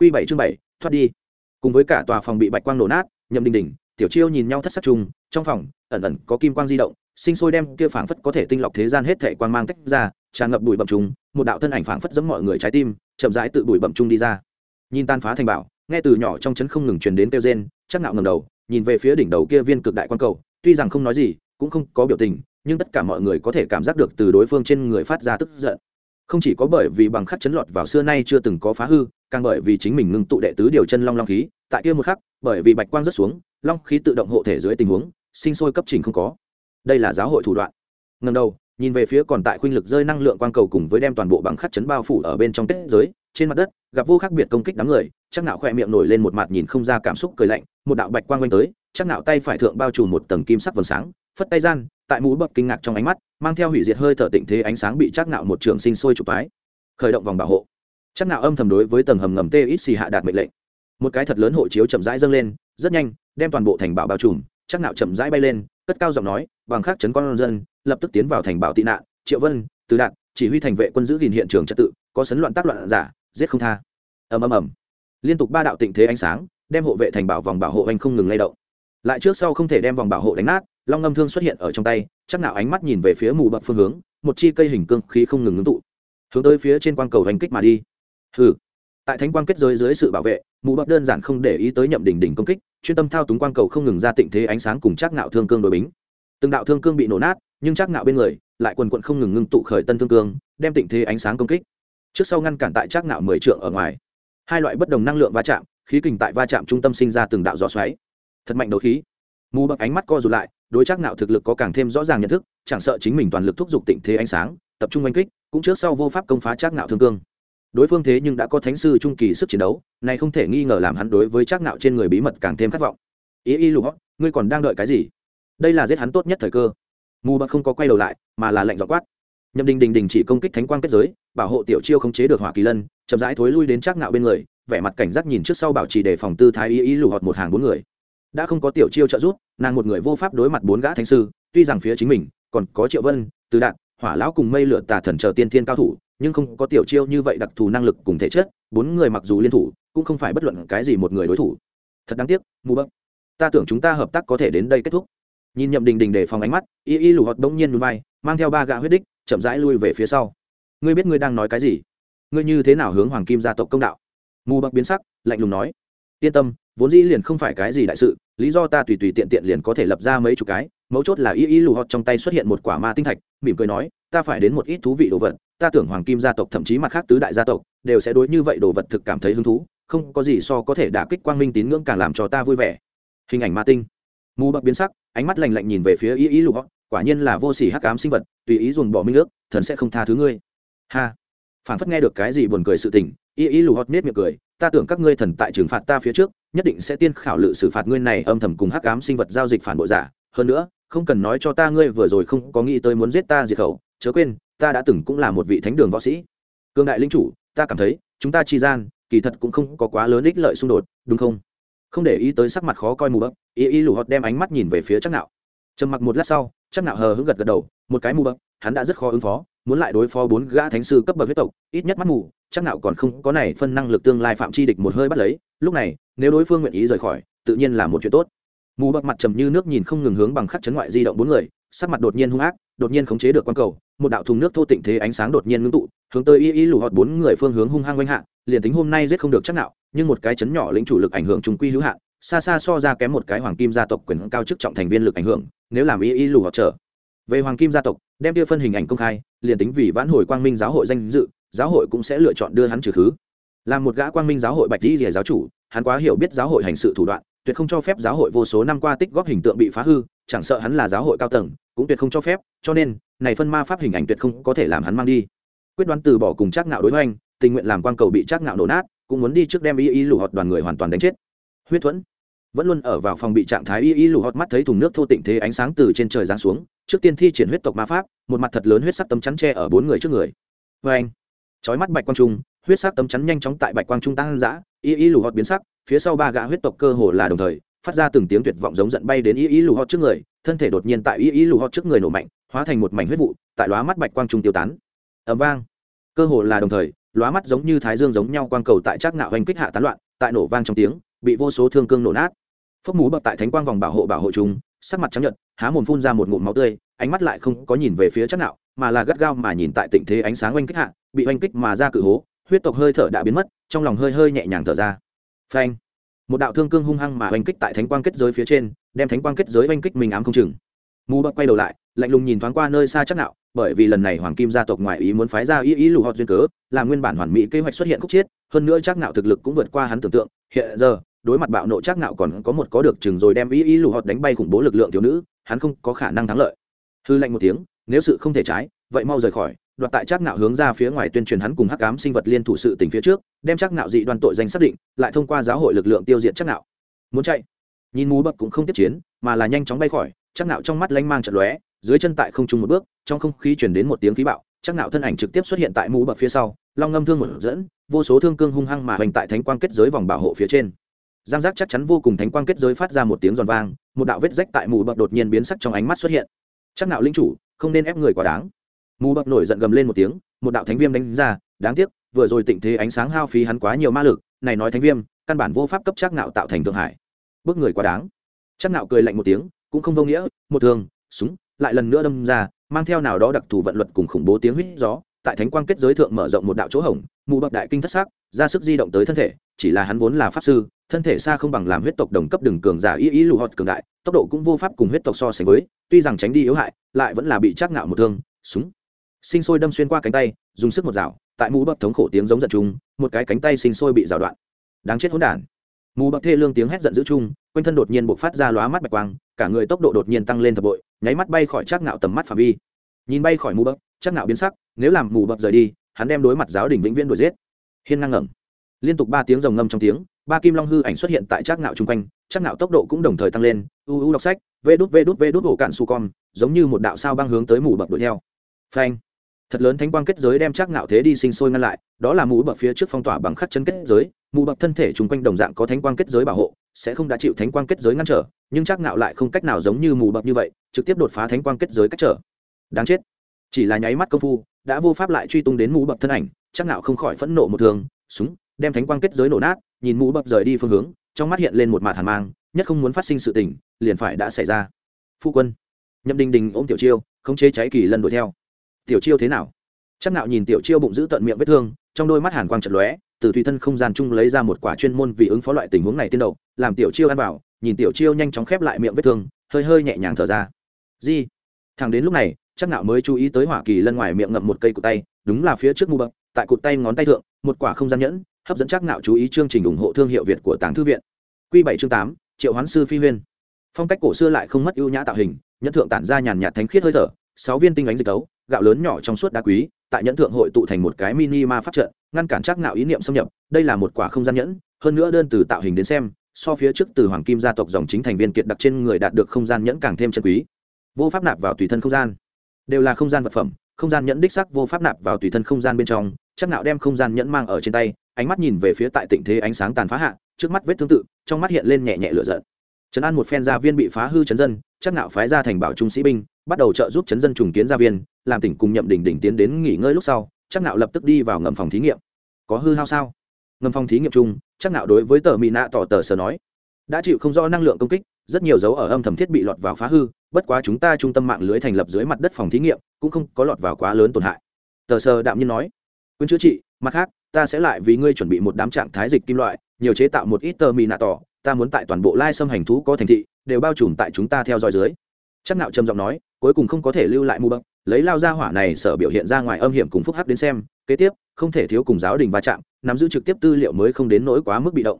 q bảy chương bảy, thoát đi. Cùng với cả tòa phòng bị bạch quang nổ nát, nhậm đình đình, tiểu chiêu nhìn nhau thất sắc chung, trong phòng, ẩn ẩn có kim quang di động, sinh sôi đem kia phảng phất có thể tinh lọc thế gian hết thể quang mang tách ra, tràn ngập bụi bậm trùng một đạo thân ảnh phảng phất giẫm mọi người trái tim, chậm rãi tự bụi bậm trung đi ra. Nhìn tan phá thành bảo, nghe từ nhỏ trong chấn không ngừng truyền đến kêu rên, chắc nạo ngầm đầu, nhìn về phía đỉnh đầu kia viên cực đại quan cầu, tuy rằng không nói gì, cũng không có biểu tình, nhưng tất cả mọi người có thể cảm giác được từ đối phương trên người phát ra tức giận không chỉ có bởi vì bằng khắc chấn lọt vào xưa nay chưa từng có phá hư, càng bởi vì chính mình ngưng tụ đệ tứ điều chân long long khí, tại kia một khắc, bởi vì bạch quang rất xuống, long khí tự động hộ thể dưới tình huống, sinh sôi cấp trình không có. Đây là giáo hội thủ đoạn. Ngầm đầu, nhìn về phía còn tại khuynh lực rơi năng lượng quang cầu cùng với đem toàn bộ bằng khắc chấn bao phủ ở bên trong kết giới, trên mặt đất, gặp vô khác biệt công kích đám người, chắc nạo khỏe miệng nổi lên một mặt nhìn không ra cảm xúc cười lạnh, một đạo bạch quang quanh tới, chắc nạo tay phải thượng bao trùm một tầng kim sắc vầng sáng, phất tay gian, tại mũi bậc kinh ngạc trong ánh mắt mang theo hủy diệt hơi thở tịnh thế ánh sáng bị chắc nạo một trường sinh sôi chụp tái khởi động vòng bảo hộ. Chắc nạo âm thầm đối với tầng hầm ngầm tê ít xì hạ đạt mệnh lệnh. Một cái thật lớn hộ chiếu chậm rãi dâng lên, rất nhanh, đem toàn bộ thành bảo bao trùm, chắc nạo chậm rãi bay lên, cất cao giọng nói bằng khắc chấn con dân, lập tức tiến vào thành bảo tị nạn, triệu vân, từ đạn chỉ huy thành vệ quân giữ gìn hiện trường trật tự, có sấn loạn tác loạn giả, giết không tha. Ầm ầm ầm. Liên tục ba đạo tịnh thế ánh sáng, đem hộ vệ thành bảo vòng bảo hộ anh không ngừng lay động. Lại trước sau không thể đem vòng bảo hộ đánh nát long ngâm thương xuất hiện ở trong tay, chắc nào ánh mắt nhìn về phía mù bậc phương hướng, một chi cây hình cương khí không ngừng ngưng tụ, hướng tới phía trên quang cầu hành kích mà đi. Hừ. Tại thánh quang kết giới dưới sự bảo vệ, mù bậc đơn giản không để ý tới nhậm đỉnh đỉnh công kích, chuyên tâm thao túng quang cầu không ngừng ra tịnh thế ánh sáng cùng chắc nạo thương cương đối bính. Từng đạo thương cương bị nổ nát, nhưng chắc nạo bên người lại quần quận không ngừng ngưng tụ khởi tân thương cương, đem tịnh thế ánh sáng công kích. Trước sau ngăn cản tại chắc nạo mười trượng ở ngoài. Hai loại bất đồng năng lượng va chạm, khí kình tại va chạm trung tâm sinh ra từng đạo gió xoáy. Thật mạnh đấu khí. Mù bậc ánh mắt co rụt lại đối chắc nạo thực lực có càng thêm rõ ràng nhận thức, chẳng sợ chính mình toàn lực thúc giục tịnh thế ánh sáng, tập trung oanh kích, cũng trước sau vô pháp công phá chắc nạo thương cương. Đối phương thế nhưng đã có thánh sư trung kỳ sức chiến đấu, này không thể nghi ngờ làm hắn đối với chắc nạo trên người bí mật càng thêm khát vọng. Ý y lục, ngươi còn đang đợi cái gì? Đây là giết hắn tốt nhất thời cơ. Mù bậc không có quay đầu lại, mà là lệnh dọ quát. Nhậm đình đình đình chỉ công kích thánh quang kết giới, bảo hộ tiểu chiêu không chế được hỏa kỳ lân, chậm rãi thối lui đến chắc nạo bên người, vẻ mặt cảnh giác nhìn trước sau bảo trì đề phòng tư thái y y lù họt một hàng bốn người đã không có tiểu chiêu trợ giúp, nàng một người vô pháp đối mặt bốn gã thánh sư, tuy rằng phía chính mình, còn có triệu vân, từ đạn hỏa lão cùng mây lửa tà thần chờ tiên thiên cao thủ, nhưng không có tiểu chiêu như vậy đặc thù năng lực cùng thể chất, bốn người mặc dù liên thủ, cũng không phải bất luận cái gì một người đối thủ. Thật đáng tiếc, mù bấc ta tưởng chúng ta hợp tác có thể đến đây kết thúc. Nhìn nhậm đình đình để phòng ánh mắt, y y lù hoạt bỗng nhiên núi vai, mang theo ba gã huyết đích, chậm rãi lui về phía sau. Ngươi biết ngươi đang nói cái gì? Ngươi như thế nào hướng hoàng kim gia tộc công đạo? Mù bậc biến sắc, lạnh lùng nói yên tâm, vốn dĩ liền không phải cái gì đại sự, lý do ta tùy tùy tiện tiện liền có thể lập ra mấy chục cái, mấu chốt là y y lù họt trong tay xuất hiện một quả ma tinh thạch, mỉm cười nói, ta phải đến một ít thú vị đồ vật, ta tưởng hoàng kim gia tộc thậm chí mặt khác tứ đại gia tộc, đều sẽ đối như vậy đồ vật thực cảm thấy hứng thú, không có gì so có thể đả kích quang minh tín ngưỡng càng làm cho ta vui vẻ. Hình ảnh ma tinh. Mù bậc biến sắc, ánh mắt lạnh lạnh nhìn về phía y y lù họt, quả nhiên là vô sỉ hắc ám sinh vật, tùy ý dùng bỏ minh nước thần sẽ không tha thứ ngươi. Ha. Phản phất nghe được cái gì buồn cười sự tình, y y lù hót nết miệng cười ta tưởng các ngươi thần tại trừng phạt ta phía trước, nhất định sẽ tiên khảo lự xử phạt ngươi này âm thầm cùng hắc ám sinh vật giao dịch phản bội giả. Hơn nữa, không cần nói cho ta ngươi vừa rồi không có nghĩ tới muốn giết ta diệt khẩu. Chớ quên, ta đã từng cũng là một vị thánh đường võ sĩ. Cương đại linh chủ, ta cảm thấy, chúng ta chi gian, kỳ thật cũng không có quá lớn ích lợi xung đột, đúng không? Không để ý tới sắc mặt khó coi mù bấc y y lù hót đem ánh mắt nhìn về phía chắc nạo. Trầm mặc một lát sau chắc nạo hờ hững gật gật đầu, một cái mù bấc hắn đã rất khó ứng phó, muốn lại đối phó bốn gã thánh sư cấp bậc huyết tộc, ít nhất mắt mù chắc nạo còn không có này phân năng lực tương lai phạm chi địch một hơi bắt lấy, lúc này, nếu đối phương nguyện ý rời khỏi, tự nhiên là một chuyện tốt. Mù bậc mặt trầm như nước nhìn không ngừng hướng bằng khắc chấn ngoại di động bốn người, sắc mặt đột nhiên hung ác, đột nhiên khống chế được quan cầu, một đạo thùng nước thô tịnh thế ánh sáng đột nhiên ngưng tụ, hướng tới y y lù họt bốn người phương hướng hung hăng oanh hạ, liền tính hôm nay giết không được chắc nạo nhưng một cái chấn nhỏ lĩnh chủ lực ảnh hưởng trùng quy hữu hạn, xa xa so ra kém một cái hoàng kim gia tộc quyền cao chức trọng thành viên lực ảnh hưởng, nếu làm y y lù họt trở về hoàng kim gia tộc, đem kia phân hình ảnh công khai, liền tính vì vãn hồi quang minh giáo hội danh dự giáo hội cũng sẽ lựa chọn đưa hắn trừ khứ. Là một gã quang minh giáo hội bạch di rìa giáo chủ, hắn quá hiểu biết giáo hội hành sự thủ đoạn, tuyệt không cho phép giáo hội vô số năm qua tích góp hình tượng bị phá hư, chẳng sợ hắn là giáo hội cao tầng, cũng tuyệt không cho phép, cho nên, này phân ma pháp hình ảnh tuyệt không có thể làm hắn mang đi. Quyết đoán từ bỏ cùng trác ngạo đối hoành, tình nguyện làm quang cầu bị trác ngạo nổ nát, cũng muốn đi trước đem y y lù họt đoàn người hoàn toàn đánh chết. Huyết thuẫn vẫn luôn ở vào phòng bị trạng thái y y lù họt mắt thấy thùng nước thô tịnh thế ánh sáng từ trên trời giáng xuống, trước tiên thi triển huyết tộc ma pháp, một mặt thật lớn huyết sắc tấm chắn tre ở bốn người trước người. Vê anh chói mắt bạch quang trung, huyết sắc tấm chắn nhanh chóng tại bạch quang trung tăng dã y y lù họt biến sắc, phía sau ba gã huyết tộc cơ hồ là đồng thời, phát ra từng tiếng tuyệt vọng giống giận bay đến y y lù họt trước người, thân thể đột nhiên tại y y lù họt trước người nổ mạnh, hóa thành một mảnh huyết vụ, tại lóa mắt bạch quang trung tiêu tán. Ầm vang. Cơ hồ là đồng thời, lóa mắt giống như thái dương giống nhau quang cầu tại trác ngạo hành kích hạ tán loạn, tại nổ vang trong tiếng, bị vô số thương cương nổ nát. Phốc mú bậc tại thánh quang vòng bảo hộ bảo hộ chúng, sắc mặt trắng nhợt, há mồm phun ra một ngụm máu tươi, ánh mắt lại không có nhìn về phía chắc nạo mà là gắt gao mà nhìn tại tình thế ánh sáng oanh kích hạ bị oanh kích mà ra cự hố, huyết tộc hơi thở đã biến mất, trong lòng hơi hơi nhẹ nhàng thở ra. Phanh! Một đạo thương cương hung hăng mà oanh kích tại thánh quang kết giới phía trên, đem thánh quang kết giới oanh kích mình ám không chừng. Mù bậc quay đầu lại, lạnh lùng nhìn thoáng qua nơi xa chắc nạo, bởi vì lần này hoàng kim gia tộc ngoại ý muốn phái ra ý ý lù họt duyên cớ, là nguyên bản hoàn mỹ kế hoạch xuất hiện khúc chiết, hơn nữa chắc nạo thực lực cũng vượt qua hắn tưởng tượng. Hiện giờ, đối mặt bạo nộ chắc nạo còn có một có được chừng rồi đem ý ý lù họt đánh bay khủng bố lực lượng thiếu nữ, hắn không có khả năng thắng lợi. Hư lạnh một tiếng, nếu sự không thể trái, vậy mau rời khỏi đoạt tại chắc nạo hướng ra phía ngoài tuyên truyền hắn cùng hắc ám sinh vật liên thủ sự tình phía trước, đem chắc nạo dị đoan tội danh xác định, lại thông qua giáo hội lực lượng tiêu diệt chắc nạo muốn chạy? Nhìn mù bậc cũng không tiếp chiến, mà là nhanh chóng bay khỏi chắc nạo trong mắt lanh mang trận lóe, dưới chân tại không trung một bước, trong không khí chuyển đến một tiếng khí bạo chắc nạo thân ảnh trực tiếp xuất hiện tại mũ bậc phía sau, long ngâm thương một dẫn, vô số thương cương hung hăng mà hoành tại thánh quang kết giới vòng bảo hộ phía trên. Giang giác chắc chắn vô cùng thánh quang kết giới phát ra một tiếng giòn vang, một đạo vết rách tại mũ bậc đột nhiên biến sắc trong ánh mắt xuất hiện. Chắc nạo linh chủ, không nên ép người quá đáng mù bập nổi giận gầm lên một tiếng, một đạo thánh viêm đánh ra, đáng tiếc, vừa rồi tịnh thế ánh sáng hao phí hắn quá nhiều ma lực, này nói thánh viêm, căn bản vô pháp cấp chắc nạo tạo thành thượng hải. Bước người quá đáng. Chắc nạo cười lạnh một tiếng, cũng không vô nghĩa, một thường súng, lại lần nữa đâm ra, mang theo nào đó đặc thù vận luật cùng khủng bố tiếng huýt gió, tại thánh quang kết giới thượng mở rộng một đạo chỗ hổng, mù bập đại kinh thất xác, ra sức di động tới thân thể, chỉ là hắn vốn là pháp sư, thân thể xa không bằng làm huyết tộc đồng cấp đường cường giả ý ý lù họt cường đại, tốc độ cũng vô pháp cùng huyết tộc so sánh với, tuy rằng tránh đi yếu hại, lại vẫn là bị chắc ngạo một thương, súng sinh sôi đâm xuyên qua cánh tay dùng sức một rào, tại mũ bập thống khổ tiếng giống giận chúng, một cái cánh tay sinh sôi bị rào đoạn. Đáng chết hỗn đản. Mù bập thê lương tiếng hét giận dữ chung quanh thân đột nhiên bộc phát ra lóa mắt bạch quang cả người tốc độ đột nhiên tăng lên thập bội nháy mắt bay khỏi chắc ngạo tầm mắt phạm vi. Nhìn bay khỏi mù bập chắc ngạo biến sắc nếu làm mù bập rời đi hắn đem đối mặt giáo đình vĩnh viễn đuổi giết. Hiên ngang ngẩng. Liên tục ba tiếng rồng ngâm trong tiếng ba kim long hư ảnh xuất hiện tại chắc ngạo chung quanh chắc ngạo tốc độ cũng đồng thời tăng lên u u đọc sách vê đút vê đút vê đút ổ cạn su con giống như một đạo sao băng hướng tới mù bập đuổi theo. Phanh thật lớn thánh quang kết giới đem chắc ngạo thế đi sinh sôi ngăn lại, đó là mũ bậc phía trước phong tỏa bằng khắc chân kết giới, mũ bậc thân thể chung quanh đồng dạng có thánh quang kết giới bảo hộ, sẽ không đã chịu thánh quang kết giới ngăn trở, nhưng chắc ngạo lại không cách nào giống như mù bậc như vậy, trực tiếp đột phá thánh quang kết giới cách trở. Đáng chết. Chỉ là nháy mắt công phu, đã vô pháp lại truy tung đến mũ bậc thân ảnh chắc ngạo không khỏi phẫn nộ một thường súng, đem thánh quang kết giới nổ nát, nhìn mũ bậc rời đi phương hướng, trong mắt hiện lên một mạt hàn mang, nhất không muốn phát sinh sự tình, liền phải đã xảy ra. Phu quân, nhậm đình đình ôm tiểu chiêu, khống chế cháy kỳ lần đuổi theo tiểu chiêu thế nào? Chắc nạo nhìn tiểu chiêu bụng giữ tận miệng vết thương, trong đôi mắt hàn quang chật lóe, từ tùy thân không gian chung lấy ra một quả chuyên môn vì ứng phó loại tình huống này tiên đầu, làm tiểu chiêu ăn vào, nhìn tiểu chiêu nhanh chóng khép lại miệng vết thương, hơi hơi nhẹ nhàng thở ra. Di thằng đến lúc này, chắc nạo mới chú ý tới hỏa kỳ lân ngoài miệng ngậm một cây cụt tay, đúng là phía trước mu bậc, tại cụt tay ngón tay thượng, một quả không gian nhẫn, hấp dẫn chắc nạo chú ý chương trình ủng hộ thương hiệu việt của tàng thư viện. Quy bảy chương tám, triệu hoán sư phi huyên. Phong cách cổ xưa lại không mất ưu nhã tạo hình, nhẫn thượng tản ra nhàn nhạt thánh khiết hơi thở, sáu viên tinh ánh dịch tấu gạo lớn nhỏ trong suốt đá quý, tại nhẫn thượng hội tụ thành một cái mini ma pháp trận, ngăn cản chắc nạo ý niệm xâm nhập, đây là một quả không gian nhẫn, hơn nữa đơn từ tạo hình đến xem, so phía trước từ hoàng kim gia tộc dòng chính thành viên kiệt đặc trên người đạt được không gian nhẫn càng thêm chân quý. Vô pháp nạp vào tùy thân không gian. Đều là không gian vật phẩm, không gian nhẫn đích sắc vô pháp nạp vào tùy thân không gian bên trong, chắc nạo đem không gian nhẫn mang ở trên tay, ánh mắt nhìn về phía tại tịnh thế ánh sáng tàn phá hạ, trước mắt vết thương tự, trong mắt hiện lên nhẹ nhẹ lửa giận. Trấn an một phen gia viên bị phá hư chấn dân, chắc nạo phái ra thành bảo trung sĩ binh bắt đầu trợ giúp chấn dân trùng kiến gia viên, làm tỉnh cùng nhậm đỉnh đỉnh tiến đến nghỉ ngơi lúc sau, chắc nạo lập tức đi vào ngầm phòng thí nghiệm. Có hư hao sao? Ngầm phòng thí nghiệm chung, chắc nạo đối với tờ mỹ nạ tỏ tờ sở nói, đã chịu không rõ năng lượng công kích, rất nhiều dấu ở âm thầm thiết bị lọt vào phá hư, bất quá chúng ta trung tâm mạng lưới thành lập dưới mặt đất phòng thí nghiệm, cũng không có lọt vào quá lớn tổn hại. Tờ sơ đạm nhiên nói quyên chữa trị, mặt khác, ta sẽ lại vì ngươi chuẩn bị một đám trạng thái dịch kim loại, nhiều chế tạo một ít tờ mì nạ tỏ, ta muốn tại toàn bộ lai xâm hành thú có thành thị, đều bao trùm tại chúng ta theo dõi dưới. Chắc nạo trầm giọng nói cuối cùng không có thể lưu lại mù bậc, lấy lao ra hỏa này sở biểu hiện ra ngoài âm hiểm cùng phúc hắc đến xem, kế tiếp, không thể thiếu cùng giáo đình va chạm, nắm giữ trực tiếp tư liệu mới không đến nỗi quá mức bị động.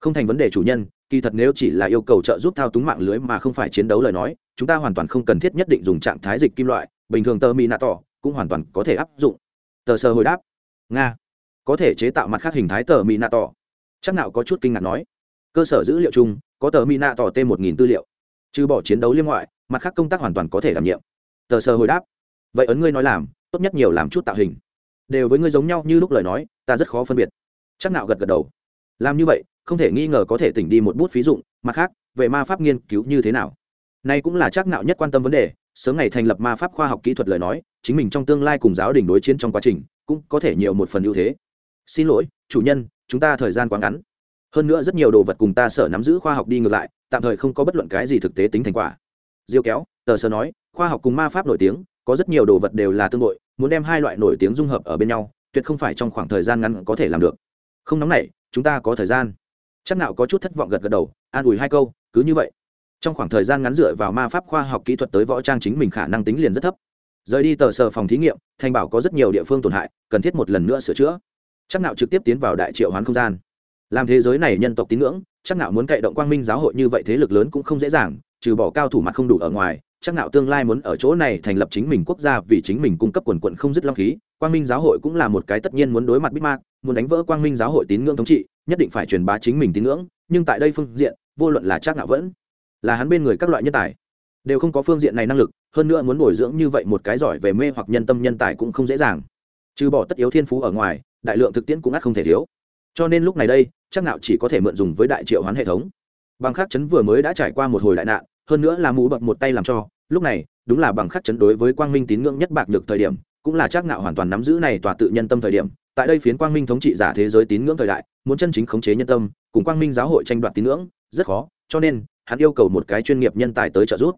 Không thành vấn đề chủ nhân, kỳ thật nếu chỉ là yêu cầu trợ giúp thao túng mạng lưới mà không phải chiến đấu lời nói, chúng ta hoàn toàn không cần thiết nhất định dùng trạng thái dịch kim loại, bình thường tờ mỹ nạ tỏ cũng hoàn toàn có thể áp dụng. Tờ sơ hồi đáp, nga, có thể chế tạo mặt khác hình thái tờ mỹ nạ tỏ chắc nào có chút kinh ngạc nói. Cơ sở dữ liệu chung, có tờ mỹ nạ tỏ t một nghìn tư liệu. Trừ bỏ chiến đấu liên ngoại mặt khác công tác hoàn toàn có thể đảm nhiệm. Tờ sơ hồi đáp, vậy ấn ngươi nói làm, tốt nhất nhiều làm chút tạo hình. Đều với ngươi giống nhau như lúc lời nói, ta rất khó phân biệt. Chắc nạo gật gật đầu, làm như vậy, không thể nghi ngờ có thể tỉnh đi một bút phí dụng, mặt khác, về ma pháp nghiên cứu như thế nào? Nay cũng là chắc nạo nhất quan tâm vấn đề, sớm ngày thành lập ma pháp khoa học kỹ thuật lời nói, chính mình trong tương lai cùng giáo đình đối chiến trong quá trình, cũng có thể nhiều một phần ưu thế. Xin lỗi, chủ nhân, chúng ta thời gian quá ngắn. Hơn nữa rất nhiều đồ vật cùng ta sở nắm giữ khoa học đi ngược lại, tạm thời không có bất luận cái gì thực tế tính thành quả diêu kéo, tờ sơ nói, khoa học cùng ma pháp nổi tiếng, có rất nhiều đồ vật đều là tương đội muốn đem hai loại nổi tiếng dung hợp ở bên nhau, tuyệt không phải trong khoảng thời gian ngắn có thể làm được. Không nóng nảy, chúng ta có thời gian. Chắc nào có chút thất vọng gật gật đầu, an ủi hai câu, cứ như vậy. Trong khoảng thời gian ngắn dựa vào ma pháp khoa học kỹ thuật tới võ trang chính mình khả năng tính liền rất thấp. Rời đi tờ sở phòng thí nghiệm, thành bảo có rất nhiều địa phương tổn hại, cần thiết một lần nữa sửa chữa. Chắc nào trực tiếp tiến vào đại triệu hoán không gian làm thế giới này nhân tộc tín ngưỡng, chắc nạo muốn cậy động quang minh giáo hội như vậy thế lực lớn cũng không dễ dàng, trừ bỏ cao thủ mặt không đủ ở ngoài, chắc nạo tương lai muốn ở chỗ này thành lập chính mình quốc gia vì chính mình cung cấp quần quận không dứt long khí, quang minh giáo hội cũng là một cái tất nhiên muốn đối mặt bích mạc, muốn đánh vỡ quang minh giáo hội tín ngưỡng thống trị, nhất định phải truyền bá chính mình tín ngưỡng, nhưng tại đây phương diện, vô luận là chắc nạo vẫn là hắn bên người các loại nhân tài, đều không có phương diện này năng lực, hơn nữa muốn bồi dưỡng như vậy một cái giỏi về mê hoặc nhân tâm nhân tài cũng không dễ dàng. Trừ bỏ tất yếu thiên phú ở ngoài, đại lượng thực tiễn cũng ắt không thể thiếu cho nên lúc này đây, chắc nạo chỉ có thể mượn dùng với đại triệu hoán hệ thống. Bằng khắc chấn vừa mới đã trải qua một hồi đại nạn, hơn nữa là mũ bậc một tay làm cho, lúc này, đúng là bằng khắc chấn đối với quang minh tín ngưỡng nhất bạc nhược thời điểm, cũng là chắc nạo hoàn toàn nắm giữ này tòa tự nhân tâm thời điểm. Tại đây phiến quang minh thống trị giả thế giới tín ngưỡng thời đại, muốn chân chính khống chế nhân tâm, cùng quang minh giáo hội tranh đoạt tín ngưỡng, rất khó, cho nên, hắn yêu cầu một cái chuyên nghiệp nhân tài tới trợ giúp.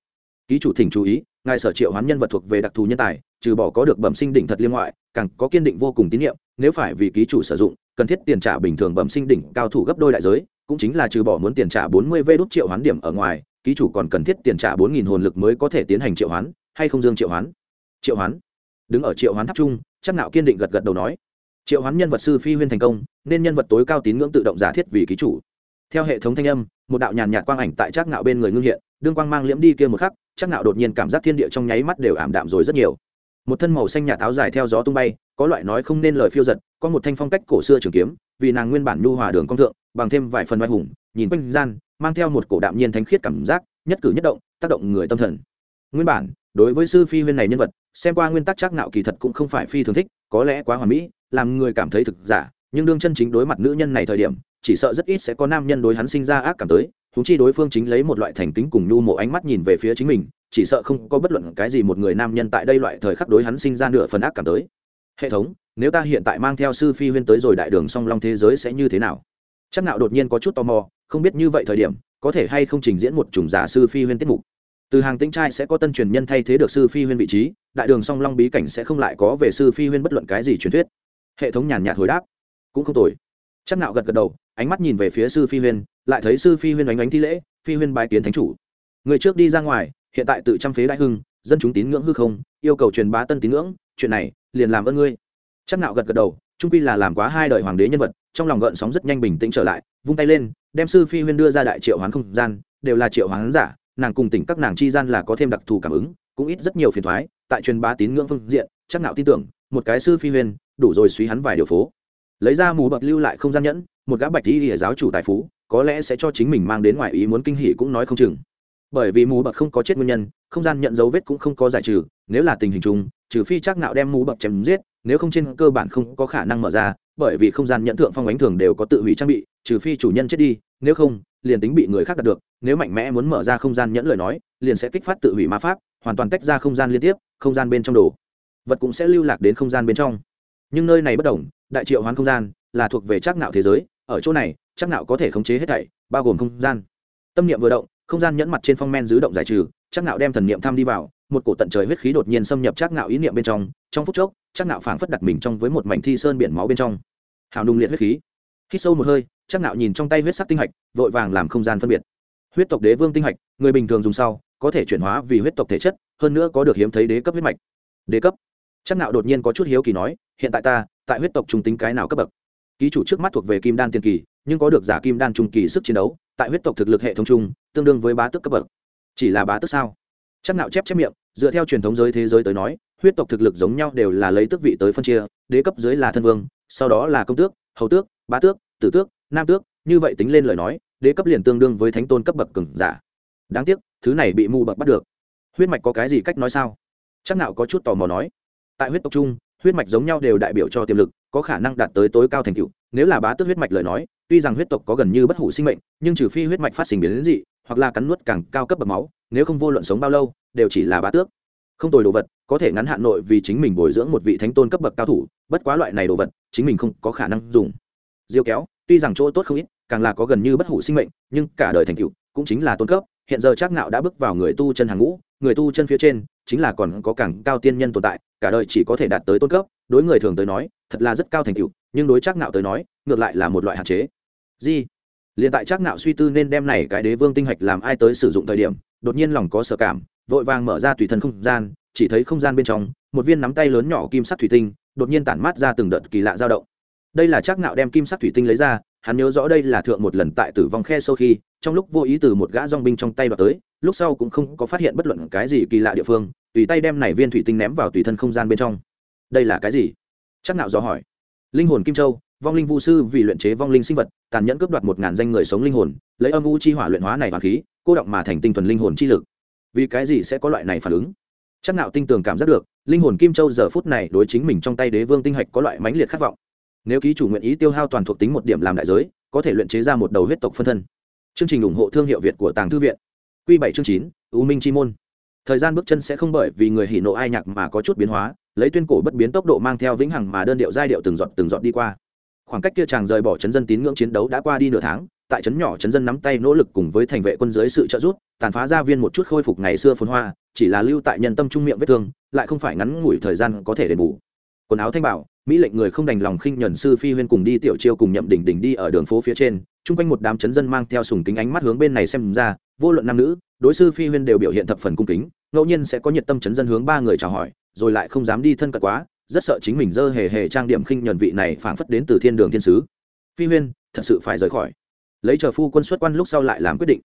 Ký chủ thỉnh chú ý, ngài sở triệu hoán nhân vật thuộc về đặc thù nhân tài, trừ bỏ có được bẩm sinh đỉnh thật liên ngoại, càng có kiên định vô cùng tín nhiệm, nếu phải vì ký chủ sử dụng cần thiết tiền trả bình thường bẩm sinh đỉnh cao thủ gấp đôi đại giới, cũng chính là trừ bỏ muốn tiền trả bốn mươi vê đốt triệu hoán điểm ở ngoài, ký chủ còn cần thiết tiền trả bốn nghìn hồn lực mới có thể tiến hành triệu hoán, hay không dương triệu hoán? Triệu hoán? Đứng ở triệu hoán tháp trung, chắc nạo kiên định gật gật đầu nói. Triệu hoán nhân vật sư phi huyên thành công, nên nhân vật tối cao tín ngưỡng tự động giả thiết vì ký chủ. Theo hệ thống thanh âm, một đạo nhàn nhạt quang ảnh tại chắc nạo bên người ngưng hiện, đương quang mang liễm đi kia một khắc, chắc nạo đột nhiên cảm giác thiên địa trong nháy mắt đều ảm đạm rồi rất nhiều. Một thân màu xanh nhà táo dài theo gió tung bay, có loại nói không nên lời phiêu giật có một thanh phong cách cổ xưa trường kiếm, vì nàng nguyên bản nhu hòa đường công thượng, bằng thêm vài phần oai hùng, nhìn quanh gian, mang theo một cổ đạm nhiên thánh khiết cảm giác, nhất cử nhất động, tác động người tâm thần. Nguyên bản, đối với sư phi huyên này nhân vật, xem qua nguyên tắc chắc nạo kỳ thật cũng không phải phi thường thích, có lẽ quá hoàn mỹ, làm người cảm thấy thực giả, nhưng đương chân chính đối mặt nữ nhân này thời điểm, chỉ sợ rất ít sẽ có nam nhân đối hắn sinh ra ác cảm tới húng chi đối phương chính lấy một loại thành kính cùng nhu mộ ánh mắt nhìn về phía chính mình, chỉ sợ không có bất luận cái gì một người nam nhân tại đây loại thời khắc đối hắn sinh ra nửa phần ác cảm tới hệ thống, nếu ta hiện tại mang theo sư phi huyên tới rồi đại đường song long thế giới sẽ như thế nào? Chắc nạo đột nhiên có chút tò mò, không biết như vậy thời điểm, có thể hay không trình diễn một chủng giả sư phi huyên tiết mục. Từ hàng tĩnh trai sẽ có tân truyền nhân thay thế được sư phi huyên vị trí, đại đường song long bí cảnh sẽ không lại có về sư phi huyên bất luận cái gì truyền thuyết. Hệ thống nhàn nhạt hồi đáp, cũng không tồi. Chắc nạo gật gật đầu, ánh mắt nhìn về phía sư phi huyên, lại thấy sư phi huyên ánh ánh thi lễ, phi huyên bái kiến thánh chủ. Người trước đi ra ngoài, hiện tại tự chăm phế đại hưng, dân chúng tín ngưỡng hư không, yêu cầu truyền bá tân tín ngưỡng, chuyện này liền làm ơn ngươi. Chắc nạo gật gật đầu, trung quy là làm quá hai đời hoàng đế nhân vật, trong lòng gợn sóng rất nhanh bình tĩnh trở lại, vung tay lên, đem sư phi huyên đưa ra đại triệu hoán không gian, đều là triệu hoán giả, nàng cùng tỉnh các nàng chi gian là có thêm đặc thù cảm ứng, cũng ít rất nhiều phiền thoái, tại truyền bá tín ngưỡng phương diện, chắc nạo tin tưởng, một cái sư phi huyên, đủ rồi suy hắn vài điều phố. Lấy ra mù bậc lưu lại không gian nhẫn, một gã bạch y giáo chủ tài phú, có lẽ sẽ cho chính mình mang đến ngoài ý muốn kinh hỉ cũng nói không chừng. Bởi vì mù bậc không có chết nguyên nhân, không gian nhận dấu vết cũng không có giải trừ, nếu là tình hình chung trừ phi chắc nạo đem mũ bậc chém giết, nếu không trên cơ bản không có khả năng mở ra, bởi vì không gian nhận thượng phong ánh thường đều có tự hủy trang bị, trừ phi chủ nhân chết đi, nếu không, liền tính bị người khác đạt được, nếu mạnh mẽ muốn mở ra không gian nhẫn lời nói, liền sẽ kích phát tự hủy ma pháp, hoàn toàn tách ra không gian liên tiếp, không gian bên trong đồ. Vật cũng sẽ lưu lạc đến không gian bên trong. Nhưng nơi này bất đồng, đại triệu hoán không gian là thuộc về chắc nạo thế giới, ở chỗ này, chắc nạo có thể khống chế hết thảy, bao gồm không gian. Tâm niệm vừa động, không gian nhẫn mặt trên phong men giữ động giải trừ, chắc nạo đem thần niệm tham đi vào một cổ tận trời huyết khí đột nhiên xâm nhập chắc Ngạo ý niệm bên trong trong phút chốc chắc Ngạo phảng phất đặt mình trong với một mảnh thi sơn biển máu bên trong. Hào nung liệt huyết khí. Hít sâu một hơi chắc Ngạo nhìn trong tay huyết sắc tinh hạch, vội vàng làm không gian phân biệt. Huyết tộc đế vương tinh hạch, người bình thường dùng sau, có thể chuyển hóa vì huyết tộc thể chất, hơn nữa có được hiếm thấy đế cấp huyết mạch. Đế cấp? Chắc Ngạo đột nhiên có chút hiếu kỳ nói, hiện tại ta, tại huyết tộc trung tính cái nào cấp bậc? Ký chủ trước mắt thuộc về kim đan tiên kỳ, nhưng có được giả kim đan trung kỳ sức chiến đấu, tại huyết tộc thực lực hệ thống chung tương đương với bá tước cấp bậc. Chỉ là bá tước sao? Chắc nạo chép chép miệng dựa theo truyền thống giới thế giới tới nói, huyết tộc thực lực giống nhau đều là lấy tước vị tới phân chia, đế cấp dưới là thân vương, sau đó là công tước, hầu tước, bá tước, tử tước, nam tước. Như vậy tính lên lời nói, đế cấp liền tương đương với thánh tôn cấp bậc cường giả. Đáng tiếc, thứ này bị mù bậc bắt được. Huyết mạch có cái gì cách nói sao? Chắc nào có chút tò mò nói. Tại huyết tộc chung, huyết mạch giống nhau đều đại biểu cho tiềm lực, có khả năng đạt tới tối cao thành tựu. Nếu là bá tước huyết mạch lời nói, tuy rằng huyết tộc có gần như bất hủ sinh mệnh, nhưng trừ phi huyết mạch phát sinh biến dị hoặc là cắn nuốt càng cao cấp bậc máu, nếu không vô luận sống bao lâu, đều chỉ là bá tước. Không tồi đồ vật, có thể ngắn hạn nội vì chính mình bồi dưỡng một vị thánh tôn cấp bậc cao thủ, bất quá loại này đồ vật, chính mình không có khả năng dùng. Diêu kéo, tuy rằng chỗ tốt không ít, càng là có gần như bất hủ sinh mệnh, nhưng cả đời thành tựu cũng chính là tôn cấp, hiện giờ chắc nạo đã bước vào người tu chân hàng ngũ, người tu chân phía trên, chính là còn có càng cao tiên nhân tồn tại, cả đời chỉ có thể đạt tới tôn cấp, đối người thường tới nói, thật là rất cao thành tựu, nhưng đối chắc nạo tới nói, ngược lại là một loại hạn chế. Gì? Liền tại chắc nạo suy tư nên đem này cái đế vương tinh hạch làm ai tới sử dụng thời điểm, đột nhiên lòng có sợ cảm, vội vàng mở ra tùy thân không gian, chỉ thấy không gian bên trong, một viên nắm tay lớn nhỏ kim sắc thủy tinh, đột nhiên tản mát ra từng đợt kỳ lạ dao động. Đây là chắc nạo đem kim sắc thủy tinh lấy ra, hắn nhớ rõ đây là thượng một lần tại tử vong khe sâu khi, trong lúc vô ý từ một gã dong binh trong tay đoạt tới, lúc sau cũng không có phát hiện bất luận cái gì kỳ lạ địa phương, tùy tay đem này viên thủy tinh ném vào tùy thân không gian bên trong. Đây là cái gì? Chắc nạo dò hỏi. Linh hồn kim châu vong linh vu sư vì luyện chế vong linh sinh vật, tàn nhẫn cướp đoạt một ngàn danh người sống linh hồn, lấy âm u chi hỏa luyện hóa này hoàn khí, cô động mà thành tinh thuần linh hồn chi lực. Vì cái gì sẽ có loại này phản ứng? Chắc nạo tinh tường cảm giác được, linh hồn kim châu giờ phút này đối chính mình trong tay đế vương tinh hạch có loại mãnh liệt khát vọng. Nếu ký chủ nguyện ý tiêu hao toàn thuộc tính một điểm làm đại giới, có thể luyện chế ra một đầu huyết tộc phân thân. Chương trình ủng hộ thương hiệu việt của tàng thư viện. Q bảy chương chín, u minh chi môn. Thời gian bước chân sẽ không bởi vì người hỉ nộ ai nhạc mà có chút biến hóa, lấy tuyên cổ bất biến tốc độ mang theo vĩnh hằng mà đơn điệu giai điệu từng giọt từng giọt đi qua khoảng cách kia chàng rời bỏ chấn dân tín ngưỡng chiến đấu đã qua đi nửa tháng, tại chấn nhỏ chấn dân nắm tay nỗ lực cùng với thành vệ quân dưới sự trợ giúp, tàn phá gia viên một chút khôi phục ngày xưa phồn hoa, chỉ là lưu tại nhân tâm trung miệng vết thương, lại không phải ngắn ngủi thời gian có thể đền bù. Quần áo thanh bảo, mỹ lệnh người không đành lòng khinh nhuần sư phi huyên cùng đi tiểu chiêu cùng nhậm đỉnh đỉnh đi ở đường phố phía trên, chung quanh một đám chấn dân mang theo sùng kính ánh mắt hướng bên này xem ra, vô luận nam nữ, đối sư phi huyên đều biểu hiện thập phần cung kính, ngẫu nhiên sẽ có nhiệt tâm chấn dân hướng ba người chào hỏi, rồi lại không dám đi thân cận quá rất sợ chính mình dơ hề hề trang điểm khinh nhuần vị này phảng phất đến từ thiên đường thiên sứ. Phi huyên, thật sự phải rời khỏi. Lấy chờ phu quân xuất quan lúc sau lại làm quyết định.